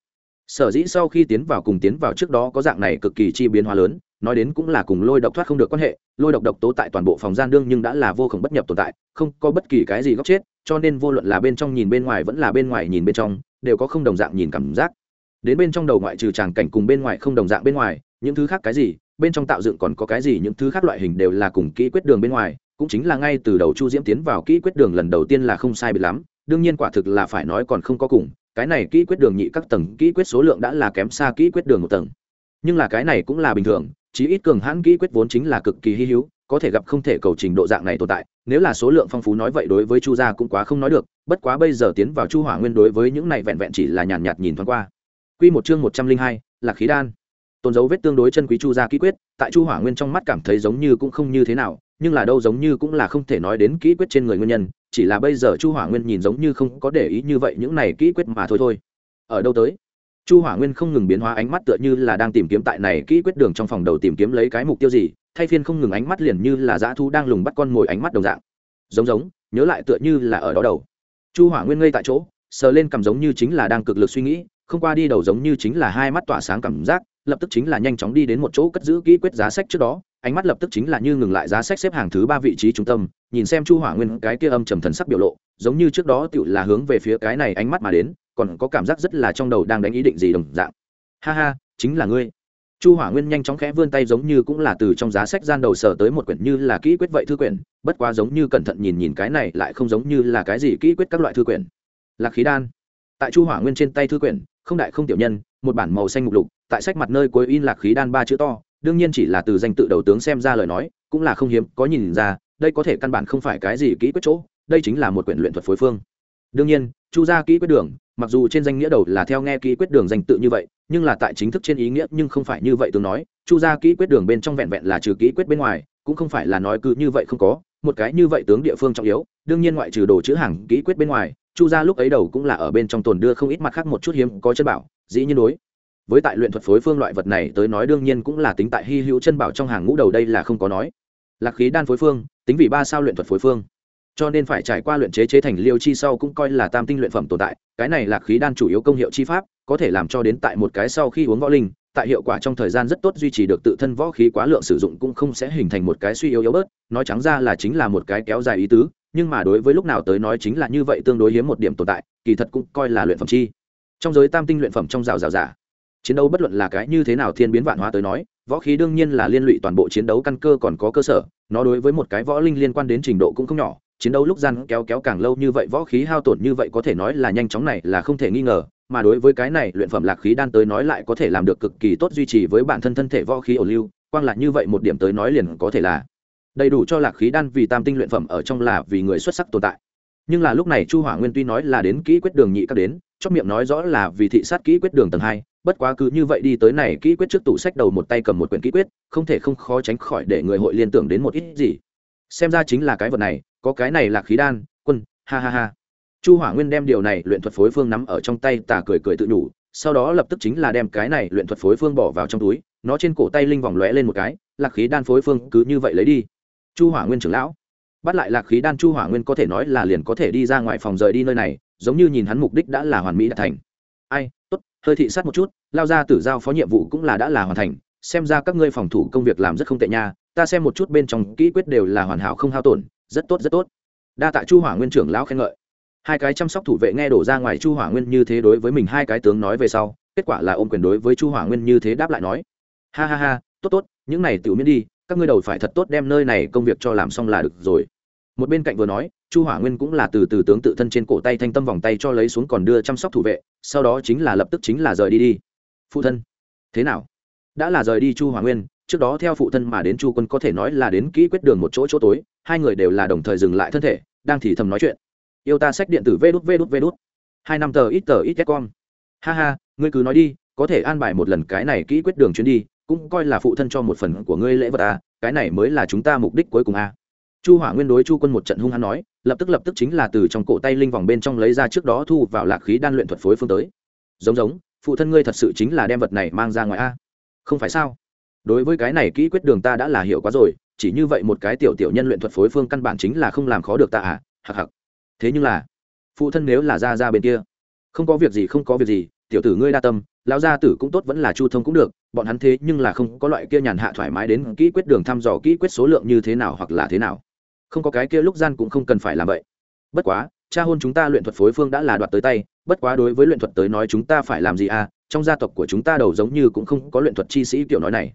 sở dĩ sau khi tiến vào cùng tiến vào trước đó có dạng này cực kỳ chi biến hóa lớn, nói đến cũng là cùng lôi độc thoát không được quan hệ, lôi độc độc tố tại toàn bộ phòng gian đương nhưng đã là vô khổng bất nhập tồn tại, không có bất kỳ cái gì góc chết, cho nên vô luận là bên trong nhìn bên ngoài vẫn là bên ngoài nhìn bên trong, đều có không đồng dạng nhìn cảm giác. Đến bên trong đầu ngoại trừ tràng cảnh cùng bên ngoài không đồng dạng bên ngoài, những thứ khác cái gì, bên trong tạo dựng còn có cái gì, những thứ khác loại hình đều là cùng kỹ quyết đường bên ngoài, cũng chính là ngay từ đầu chu diễm tiến vào kỹ quyết đường lần đầu tiên là không sai bị lắm, đương nhiên quả thực là phải nói còn không có cùng cái này kỹ quyết đường nhị các tầng kỹ quyết số lượng đã là kém xa kỹ quyết đường một tầng. Nhưng là cái này cũng là bình thường chí ít cường hãn kỹ quyết vốn chính là cực kỳ hy hữu có thể gặp không thể cầu trình độ dạng này tồn tại nếu là số lượng phong phú nói vậy đối với chu gia cũng quá không nói được bất quá bây giờ tiến vào chu hỏa nguyên đối với những này vẹn vẹn chỉ là nhàn nhạt, nhạt nhìn thoáng qua. Quy một chương một trăm linh hai là khí đan. Tôn dấu vết tương đối chân quý chu gia kỹ quyết tại chu hỏa nguyên trong mắt cảm thấy giống như cũng không như thế nào nhưng là đâu giống như cũng là không thể nói đến kỹ quyết trên người nguyên nhân, chỉ là bây giờ chu hỏa nguyên nhìn giống như không có để ý như vậy những này kỹ quyết mà thôi thôi. Ở đâu tới? Chu hỏa nguyên không ngừng biến hóa ánh mắt tựa như là đang tìm kiếm tại này kỹ quyết đường trong phòng đầu tìm kiếm lấy cái mục tiêu gì, thay phiên không ngừng ánh mắt liền như là dã thu đang lùng bắt con mồi ánh mắt đồng dạng. Giống giống, nhớ lại tựa như là ở đó đầu. Chu hỏa nguyên ngây tại chỗ, sờ lên cảm giống như chính là đang cực lực suy nghĩ, không qua đi đầu giống như chính là hai mắt tỏa sáng cảm giác, lập tức chính là nhanh chóng đi đến một chỗ cất giữ kỹ quyết giá sách trước đó ánh mắt lập tức chính là như ngừng lại giá sách xếp hàng thứ ba vị trí trung tâm, nhìn xem chu hỏa nguyên cái kia âm trầm thần sắc biểu lộ, giống như trước đó tựu là hướng về phía cái này ánh mắt mà đến, còn có cảm giác rất là trong đầu đang đánh ý định gì đồng dạng. Ha ha, chính là ngươi. Chu hỏa nguyên nhanh chóng khẽ vươn tay giống như cũng là từ trong giá sách gian đầu sở tới một quyển như là kỹ quyết vậy thư quyển, bất quá giống như cẩn thận nhìn nhìn cái này lại không giống như là cái gì kỹ quyết các loại thư quyển. Lạc khí đan. Tại chu hỏa nguyên trên tay thư quyển, không đại không tiểu nhân, một bản màu xanh mục lục, tại sách mặt nơi cuối in lạc khí đan ba chữ to đương nhiên chỉ là từ danh tự đầu tướng xem ra lời nói, cũng là không hiếm, có nhìn ra, đây có thể căn bản không phải cái gì kỹ quyết chỗ, đây chính là một quyển luyện thuật phối phương. Đương nhiên, chu gia kỹ quyết đường, mặc dù trên danh nghĩa đầu là theo nghe kỹ quyết đường danh tự như vậy, nhưng là tại chính thức trên ý nghĩa, nhưng không phải như vậy tướng nói, chu gia kỹ quyết đường bên trong vẹn vẹn là trừ kỹ quyết bên ngoài, cũng không phải là nói cứ như vậy không có, một cái như vậy tướng địa phương trọng yếu, đương nhiên ngoại trừ đồ chữ hàng kỹ quyết bên ngoài, chu gia lúc ấy đầu cũng là ở bên trong tồn đưa không ít mặt khác một chút hiếm có chất bảo, dĩ nhiên đối với tại luyện thuật phối phương loại vật này tới nói đương nhiên cũng là tính tại hy hữu chân bảo trong hàng ngũ đầu đây là không có nói. Lạc khí đan phối phương, tính vì ba sao luyện thuật phối phương. Cho nên phải trải qua luyện chế chế thành liêu chi sau cũng coi là tam tinh luyện phẩm tồn tại, cái này lạc khí đan chủ yếu công hiệu chi pháp, có thể làm cho đến tại một cái sau khi uống võ linh, tại hiệu quả trong thời gian rất tốt duy trì được tự thân võ khí quá lượng sử dụng cũng không sẽ hình thành một cái suy yếu yếu bớt, nói trắng ra là chính là một cái kéo dài ý tứ, nhưng mà đối với lúc nào tới nói chính là như vậy tương đối hiếm một điểm tồn tại, kỳ thật cũng coi là luyện phẩm chi. Trong giới tam tinh luyện phẩm trong rào rào giả chiến đấu bất luận là cái như thế nào thiên biến vạn hóa tới nói, võ khí đương nhiên là liên lụy toàn bộ chiến đấu căn cơ còn có cơ sở, nó đối với một cái võ linh liên quan đến trình độ cũng không nhỏ, chiến đấu lúc gian kéo kéo càng lâu như vậy võ khí hao tổn như vậy có thể nói là nhanh chóng này là không thể nghi ngờ, mà đối với cái này luyện phẩm lạc khí đan tới nói lại có thể làm được cực kỳ tốt duy trì với bản thân thân thể võ khí ổ lưu, quang là như vậy một điểm tới nói liền có thể là đầy đủ cho lạc khí đan vì tam tinh luyện phẩm ở trong là vì người xuất sắc tồn tại. Nhưng là lúc này chu hỏa nguyên tuy nói là đến kỹ quyết đường nhị các đến trong miệng nói rõ là vì thị sát kỹ quyết đường tầng hai bất quá cứ như vậy đi tới này, kỹ quyết trước tủ sách đầu một tay cầm một quyển kỹ quyết, không thể không khó tránh khỏi để người hội liên tưởng đến một ít gì. Xem ra chính là cái vật này, có cái này là khí đan, quân, ha ha ha. Chu hỏa nguyên đem điều này luyện thuật phối phương nắm ở trong tay, tà cười cười tự nhủ, sau đó lập tức chính là đem cái này luyện thuật phối phương bỏ vào trong túi, nó trên cổ tay linh vòng lóe lên một cái lạc khí đan phối phương, cứ như vậy lấy đi. Chu hỏa nguyên trưởng lão, bắt lại lạc khí đan chu hỏa nguyên có thể nói là liền có thể đi ra ngoài phòng rời đi nơi này, giống như nhìn hắn mục đích đã là hoàn mỹ đã thành. Ai hơi thị sát một chút, lao ra tử giao phó nhiệm vụ cũng là đã là hoàn thành, xem ra các ngươi phòng thủ công việc làm rất không tệ nha, ta xem một chút bên trong kỹ quyết đều là hoàn hảo không hao tổn, rất tốt rất tốt. Đa tạ chu hỏa nguyên trưởng lão khen ngợi. Hai cái chăm sóc thủ vệ nghe đổ ra ngoài chu hỏa nguyên như thế đối với mình hai cái tướng nói về sau, kết quả là ôm quyền đối với chu hỏa nguyên như thế đáp lại nói. Ha ha ha, tốt tốt, những này tự miễn đi, các ngươi đầu phải thật tốt đem nơi này công việc cho làm xong là được rồi một bên cạnh vừa nói, chu hỏa nguyên cũng là từ từ tướng tự thân trên cổ tay thanh tâm vòng tay cho lấy xuống còn đưa chăm sóc thủ vệ, sau đó chính là lập tức chính là rời đi đi. Phụ thân, thế nào? Đã là rời đi chu hỏa nguyên, trước đó theo phụ thân mà đến chu quân có thể nói là đến kỹ quyết đường một chỗ chỗ tối, hai người đều là đồng thời dừng lại thân thể, đang thì thầm nói chuyện. Yêu ta sách điện tử vê đút vê đút vê đút. Hai năm tờ ít tờ ít com. Ha ha, ngươi cứ nói đi, có thể an bài một lần cái này kỹ quyết đường chuyến đi, cũng coi là phụ thân cho một phần của ngươi lễ vật à cái này mới là chúng ta mục đích cuối cùng à chu hỏa nguyên đối chu quân một trận hung hăng nói, lập tức lập tức chính là từ trong cổ tay linh vòng bên trong lấy ra trước đó thu vào lạc khí đan luyện thuật phối phương tới. Giống giống, phụ thân ngươi thật sự chính là đem vật này mang ra ngoài a. Không phải sao? Đối với cái này kỹ quyết đường ta đã là hiểu quá rồi, chỉ như vậy một cái tiểu tiểu nhân luyện thuật phối phương căn bản chính là không làm khó được ta à hặc hặc thế nhưng là, phụ thân nếu là ra ra bên kia, không có việc gì, không có việc gì, tiểu tử ngươi đa tâm, lão gia tử cũng tốt vẫn là chu thông cũng được, bọn hắn thế nhưng là không có loại kia nhàn hạ thoải mái đến kỹ quyết đường thăm dò kỹ quyết số lượng như thế nào hoặc là thế nào không có cái kia lúc gian cũng không cần phải làm vậy. Bất quá, cha hôn chúng ta luyện thuật phối phương đã là đoạt tới tay, bất quá đối với luyện thuật tới nói chúng ta phải làm gì à? Trong gia tộc của chúng ta đầu giống như cũng không có luyện thuật chi sĩ kiểu nói này.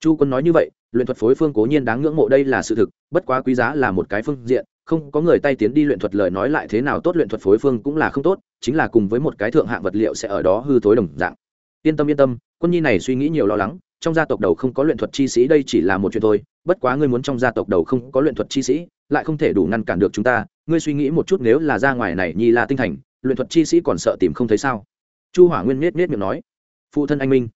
Chu quân nói như vậy, luyện thuật phối phương cố nhiên đáng ngưỡng mộ đây là sự thực, bất quá quý giá là một cái phương diện, không có người tay tiến đi luyện thuật lời nói lại thế nào tốt luyện thuật phối phương cũng là không tốt, chính là cùng với một cái thượng hạng vật liệu sẽ ở đó hư thối đồng dạng. Yên tâm yên tâm, quân nhi này suy nghĩ nhiều lo lắng trong gia tộc đầu không có luyện thuật chi sĩ, đây chỉ là một chuyện thôi. Bất quá ngươi muốn trong gia tộc đầu không có luyện thuật chi sĩ, lại không thể đủ ngăn cản được chúng ta. Ngươi suy nghĩ một chút nếu là ra ngoài này nhi là tinh thành, luyện thuật chi sĩ còn sợ tìm không thấy sao? Chu hỏa nguyên miết miết miệng nói. Phụ thân anh minh.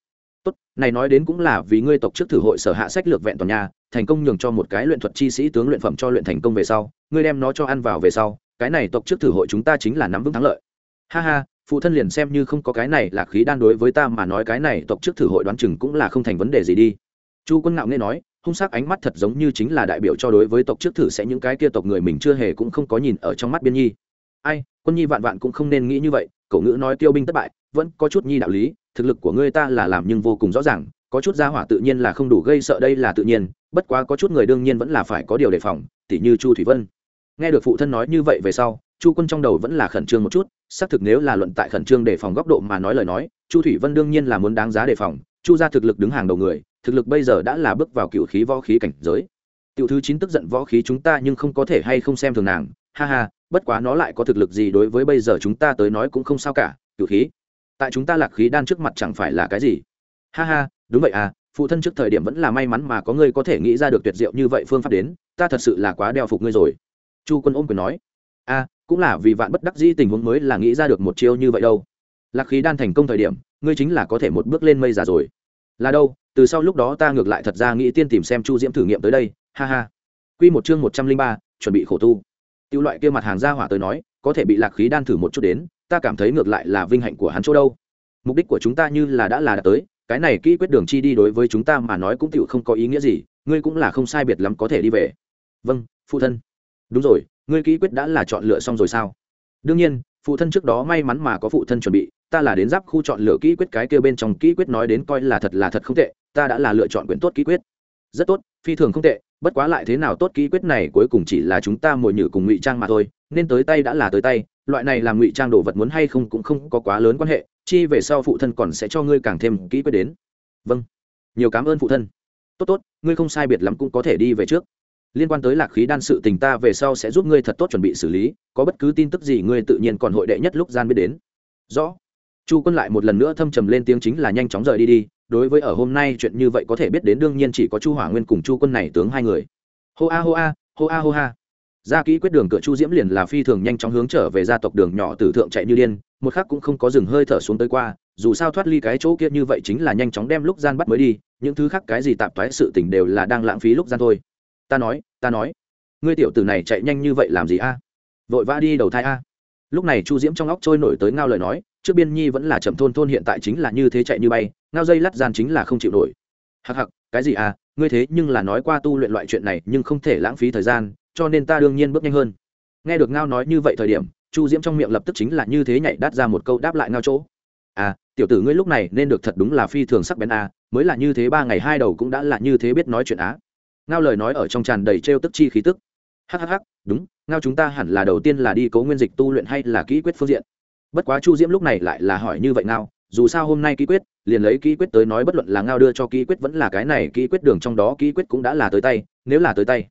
Tốt, này nói đến cũng là vì ngươi tộc trước thử hội sở hạ sách lược vẹn toàn nhà, thành công nhường cho một cái luyện thuật chi sĩ tướng luyện phẩm cho luyện thành công về sau, ngươi đem nó cho ăn vào về sau, cái này tộc trước thử hội chúng ta chính là nắm vững thắng lợi. Ha ha phụ thân liền xem như không có cái này là khí đan đối với ta mà nói cái này tộc trước thử hội đoán chừng cũng là không thành vấn đề gì đi. Chu quân ngạo nghe nói, hung sắc ánh mắt thật giống như chính là đại biểu cho đối với tộc trước thử sẽ những cái kia tộc người mình chưa hề cũng không có nhìn ở trong mắt biên nhi. Ai, quân nhi vạn vạn cũng không nên nghĩ như vậy cậu ngữ nói tiêu binh thất bại, vẫn có chút nhi đạo lý, thực lực của ngươi ta là làm nhưng vô cùng rõ ràng, có chút gia hỏa tự nhiên là không đủ gây sợ đây là tự nhiên, bất quá có chút người đương nhiên vẫn là phải có điều đề phòng, tỉ như chu thủy vân. Nghe được phụ thân nói như vậy về sau, chu quân trong đầu vẫn là khẩn trương một chút xác thực nếu là luận tại khẩn trương đề phòng góc độ mà nói lời nói, chu thủy vân đương nhiên là muốn đáng giá đề phòng, chu ra thực lực đứng hàng đầu người, thực lực bây giờ đã là bước vào cựu khí võ khí cảnh giới. Tiểu thứ chín tức giận võ khí chúng ta nhưng không có thể hay không xem thường nàng, ha ha, bất quá nó lại có thực lực gì đối với bây giờ chúng ta tới nói cũng không sao cả, cựu khí. Tại chúng ta lạc khí đan trước mặt chẳng phải là cái gì? Ha ha, đúng vậy à phụ thân trước thời điểm vẫn là may mắn mà có ngươi có thể nghĩ ra được tuyệt diệu như vậy phương pháp đến, ta thật sự là quá đeo phục ngươi rồi. Chu quân ôm quyền nói. A cũng là vì vạn bất đắc dĩ tình huống mới là nghĩ ra được một chiêu như vậy đâu. Lạc khí đan thành công thời điểm, ngươi chính là có thể một bước lên mây già rồi. Là đâu, từ sau lúc đó ta ngược lại thật ra nghĩ tiên tìm xem chu diễm thử nghiệm tới đây, ha ha. Q một chương một trăm linh ba, chuẩn bị khổ tu. Tiêu loại kia mặt hàng ra hỏa tới nói, có thể bị lạc khí đan thử một chút đến, ta cảm thấy ngược lại là vinh hạnh của hắn chỗ đâu. Mục đích của chúng ta như là đã là đã tới, cái này kỹ quyết đường chi đi đối với chúng ta mà nói cũng tựu không có ý nghĩa gì, ngươi cũng là không sai biệt lắm có thể đi về. Vâng phụ thân. Đúng rồi ngươi kỹ quyết đã là chọn lựa xong rồi sao? Đương nhiên, phụ thân trước đó may mắn mà có phụ thân chuẩn bị, ta là đến giáp khu chọn lựa kỹ quyết cái kêu bên trong kỹ quyết nói đến coi là thật là thật không tệ, ta đã là lựa chọn quyển tốt kỹ quyết. Rất tốt, phi thường không tệ, bất quá lại thế nào tốt kỹ quyết này cuối cùng chỉ là chúng ta mồi nhử cùng ngụy trang mà thôi, nên tới tay đã là tới tay, loại này làm ngụy trang đồ vật muốn hay không cũng không có quá lớn quan hệ, chi về sau phụ thân còn sẽ cho ngươi càng thêm kỹ quyết đến. Vâng nhiều cảm ơn phụ thân. Tốt tốt, ngươi không sai biệt lắm cũng có thể đi về trước liên quan tới lạc khí đan sự tình ta về sau sẽ giúp ngươi thật tốt chuẩn bị xử lý, có bất cứ tin tức gì ngươi tự nhiên còn hội đệ nhất lúc gian biết đến. Rõ. Chu quân lại một lần nữa thâm trầm lên tiếng chính là nhanh chóng rời đi đi, đối với ở hôm nay chuyện như vậy có thể biết đến đương nhiên chỉ có chu hỏa nguyên cùng chu quân này tướng hai người. Hô a hô a hô a hô ha. Ra kỹ quyết đường cửa chu diễm liền là phi thường nhanh chóng hướng trở về gia tộc đường nhỏ tử thượng chạy như điên, một khắc cũng không có dừng hơi thở xuống tới qua, dù sao thoát ly cái chỗ kia như vậy chính là nhanh chóng đem lúc gian bắt mới đi, những thứ khác cái gì tạp thoái sự tình đều là đang lãng phí lúc gian thôi ta nói ta nói. Ngươi tiểu tử này chạy nhanh như vậy làm gì a? Vội vã đi đầu thai a. Lúc này chu diễm trong óc trôi nổi tới ngao lời nói, trước biên nhi vẫn là chậm thôn thôn hiện tại chính là như thế chạy như bay, ngao dây lắt gian chính là không chịu nổi. Hặc hặc cái gì à ngươi thế nhưng là nói qua tu luyện loại chuyện này nhưng không thể lãng phí thời gian, cho nên ta đương nhiên bước nhanh hơn. Nghe được ngao nói như vậy thời điểm, chu diễm trong miệng lập tức chính là như thế nhảy đắt ra một câu đáp lại ngao chỗ. À tiểu tử ngươi lúc này nên được thật đúng là phi thường sắc bén à mới là như thế ba ngày hai đầu cũng đã là như thế biết nói chuyện á ngao lời nói ở trong tràn đầy trêu tức chi khí tức. Hhh đúng, ngao chúng ta hẳn là đầu tiên là đi cố nguyên dịch tu luyện hay là kỹ quyết phương diện? Bất quá chu diễm lúc này lại là hỏi như vậy ngao, dù sao hôm nay kỹ quyết, liền lấy kỹ quyết tới nói bất luận là ngao đưa cho kỹ quyết vẫn là cái này, kỹ quyết đường trong đó kỹ quyết cũng đã là tới tay, nếu là tới tay.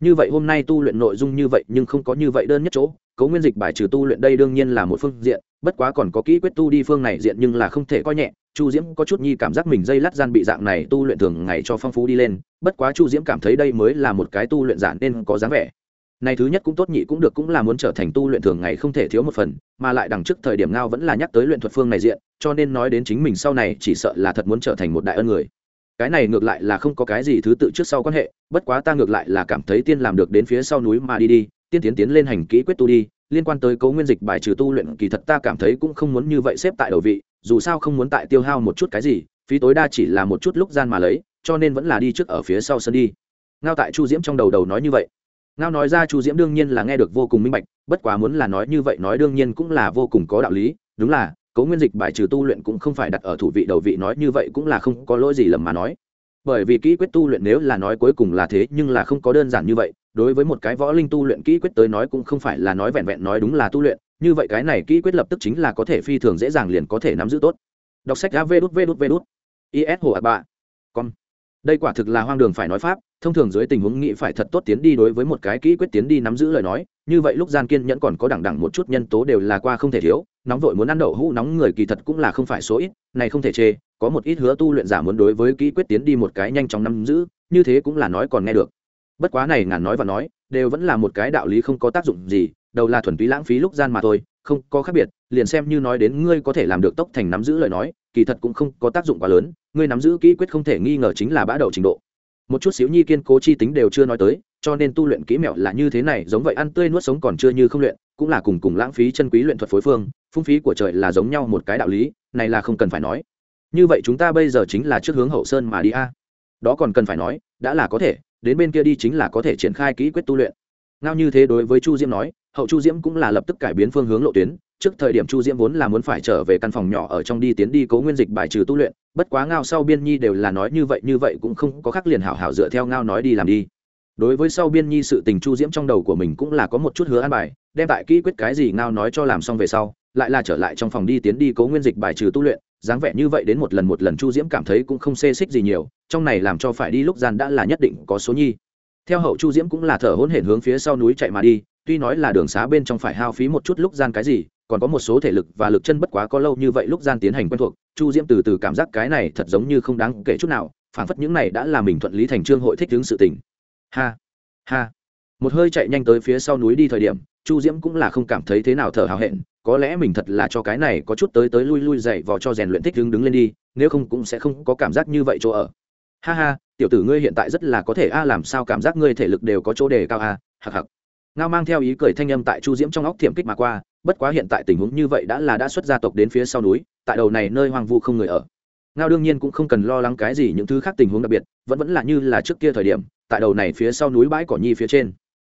Như vậy hôm nay tu luyện nội dung như vậy nhưng không có như vậy đơn nhất chỗ cấu nguyên dịch bài trừ tu luyện đây đương nhiên là một phương diện, bất quá còn có kỹ quyết tu đi phương này diện nhưng là không thể coi nhẹ chu diễm có chút nhi cảm giác mình dây lắt gian bị dạng này tu luyện thường ngày cho phong phú đi lên, bất quá chu diễm cảm thấy đây mới là một cái tu luyện giản nên có dáng vẻ. Này thứ nhất cũng tốt, nhị cũng được, cũng là muốn trở thành tu luyện thường ngày không thể thiếu một phần, mà lại đằng trước thời điểm ngao vẫn là nhắc tới luyện thuật phương này diện, cho nên nói đến chính mình sau này chỉ sợ là thật muốn trở thành một đại ân người. Cái này ngược lại là không có cái gì thứ tự trước sau quan hệ, bất quá ta ngược lại là cảm thấy tiên làm được đến phía sau núi mà đi đi tiên tiến tiến lên hành kỹ quyết tu đi, liên quan tới cấu nguyên dịch bài trừ tu luyện, kỳ thật ta cảm thấy cũng không muốn như vậy xếp tại đầu vị, dù sao không muốn tại tiêu hao một chút cái gì, phí tối đa chỉ là một chút lúc gian mà lấy, cho nên vẫn là đi trước ở phía sau sân đi. Ngao tại chu diễm trong đầu đầu nói như vậy. Ngao nói ra chu diễm đương nhiên là nghe được vô cùng minh bạch, bất quá muốn là nói như vậy nói đương nhiên cũng là vô cùng có đạo lý, đúng là, cấu nguyên dịch bài trừ tu luyện cũng không phải đặt ở thủ vị đầu vị nói như vậy cũng là không có lỗi gì lầm mà nói bởi vì kỹ quyết tu luyện nếu là nói cuối cùng là thế, nhưng là không có đơn giản như vậy. Đối với một cái võ linh tu luyện kỹ quyết tới nói cũng không phải là nói vẹn vẹn nói đúng là tu luyện. Như vậy cái này kỹ quyết lập tức chính là có thể phi thường dễ dàng liền có thể nắm giữ tốt. Đọc sách đã vê đút vê đút vê đút. Is hồ ạ bạ. Con đây quả thực là hoang đường phải nói pháp. Thông thường dưới tình huống nghĩ phải thật tốt tiến đi đối với một cái kỹ quyết tiến đi nắm giữ lời nói, như vậy lúc gian kiên nhẫn còn có đẳng đẳng một chút nhân tố đều là qua không thể thiếu. Nóng vội muốn ăn đậu hũ nóng người kỳ thật cũng là không phải số ít, này không thể chê có một ít hứa tu luyện giả muốn đối với kỹ quyết tiến đi một cái nhanh chóng nắm giữ, như thế cũng là nói còn nghe được. Bất quá này ngàn nói và nói, đều vẫn là một cái đạo lý không có tác dụng gì, đầu là thuần túy lãng phí lúc gian mà thôi, không có khác biệt, liền xem như nói đến ngươi có thể làm được tốc thành nắm giữ lời nói, kỳ thật cũng không có tác dụng quá lớn, ngươi nắm giữ kỹ quyết không thể nghi ngờ chính là bã đậu trình độ. Một chút xíu nhi kiên cố chi tính đều chưa nói tới, cho nên tu luyện kỹ mẹo là như thế này, giống vậy ăn tươi nuốt sống còn chưa như không luyện, cũng là cùng cùng lãng phí chân quý luyện thuật phối phương, phung phí của trời là giống nhau một cái đạo lý, này là không cần phải nói như vậy chúng ta bây giờ chính là trước hướng hậu sơn mà đi a. Đó còn cần phải nói, đã là có thể, đến bên kia đi chính là có thể triển khai kỹ quyết tu luyện. Ngao như thế đối với chu diễm nói, hậu chu diễm cũng là lập tức cải biến phương hướng lộ tuyến. Trước thời điểm chu diễm vốn là muốn phải trở về căn phòng nhỏ ở trong đi tiến đi cố nguyên dịch bài trừ tu luyện, bất quá ngao sau biên nhi đều là nói như vậy như vậy cũng không có khắc liền hảo hảo dựa theo ngao nói đi làm đi. Đối với sau biên nhi sự tình chu diễm trong đầu của mình cũng là có một chút hứa an bài, đem tại kỹ quyết cái gì ngao nói cho làm xong về sau, lại là trở lại trong phòng đi tiến đi cố nguyên dịch bài trừ tu luyện dáng vẻ như vậy đến một lần một lần chu diễm cảm thấy cũng không xê xích gì nhiều, trong này làm cho phải đi lúc gian đã là nhất định có số nhi. Theo hậu chu diễm cũng là thở hôn hển hướng phía sau núi chạy mà đi, tuy nói là đường xá bên trong phải hao phí một chút lúc gian cái gì, còn có một số thể lực và lực chân bất quá có lâu như vậy lúc gian tiến hành quen thuộc, chu diễm từ từ cảm giác cái này thật giống như không đáng kể chút nào phản phất những này đã là mình thuận lý thành trương hội thích hướng sự tình. Ha ha. Một hơi chạy nhanh tới phía sau núi đi thời điểm chu diễm cũng là không cảm thấy thế nào thở hào hẹn, có lẽ mình thật là cho cái này có chút tới tới lui lui dậy vò cho rèn luyện thích đứng đứng lên đi, nếu không cũng sẽ không có cảm giác như vậy chỗ ở. Ha ha, tiểu tử ngươi hiện tại rất là có thể a, làm sao cảm giác ngươi thể lực đều có chỗ đề cao a, hặc hặc. Ngao mang theo ý cười thanh âm tại chu diễm trong óc thiểm kích mà qua, bất quá hiện tại tình huống như vậy đã là đã xuất gia tộc đến phía sau núi, tại đầu này nơi hoang vu không người ở. Ngao đương nhiên cũng không cần lo lắng cái gì những thứ khác tình huống đặc biệt, vẫn vẫn là như là trước kia thời điểm, tại đầu này phía sau núi bãi cỏ nhi phía trên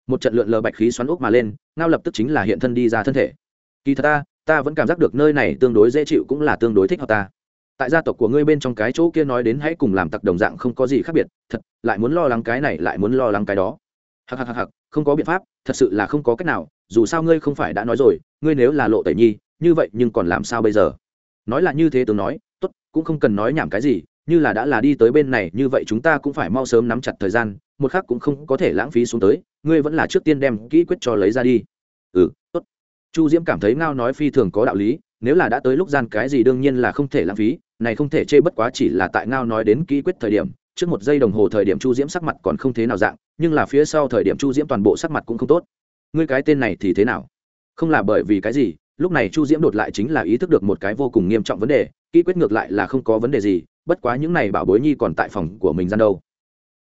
một trận lượn lờ bạch khí xoắn ốc mà lên, ngao lập tức chính là hiện thân đi ra thân thể. Kỳ thật ta ta vẫn cảm giác được nơi này tương đối dễ chịu cũng là tương đối thích hợp ta. Tại gia tộc của ngươi bên trong cái chỗ kia nói đến hãy cùng làm tặc đồng dạng không có gì khác biệt, thật, lại muốn lo lắng cái này, lại muốn lo lắng cái đó. Hặc hặc hặc hặc không có biện pháp, thật sự là không có cách nào, dù sao ngươi không phải đã nói rồi, ngươi nếu là lộ tẩy nhi, như vậy nhưng còn làm sao bây giờ? Nói là như thế tướng nói, tốt, cũng không cần nói nhảm cái gì, như là đã là đi tới bên này, như vậy chúng ta cũng phải mau sớm nắm chặt thời gian, một khác cũng không có thể lãng phí xuống tới ngươi vẫn là trước tiên đem kỹ quyết cho lấy ra đi. Ừ tốt. Chu diễm cảm thấy ngao nói phi thường có đạo lý, nếu là đã tới lúc gian cái gì đương nhiên là không thể lãng phí, này không thể chê bất quá chỉ là tại ngao nói đến kỹ quyết thời điểm, trước một giây đồng hồ thời điểm chu diễm sắc mặt còn không thế nào dạng, nhưng là phía sau thời điểm chu diễm toàn bộ sắc mặt cũng không tốt. Ngươi cái tên này thì thế nào? Không là bởi vì cái gì, lúc này chu diễm đột lại chính là ý thức được một cái vô cùng nghiêm trọng vấn đề, kỹ quyết ngược lại là không có vấn đề gì, bất quá những này bảo bối nhi còn tại phòng của mình gian đâu.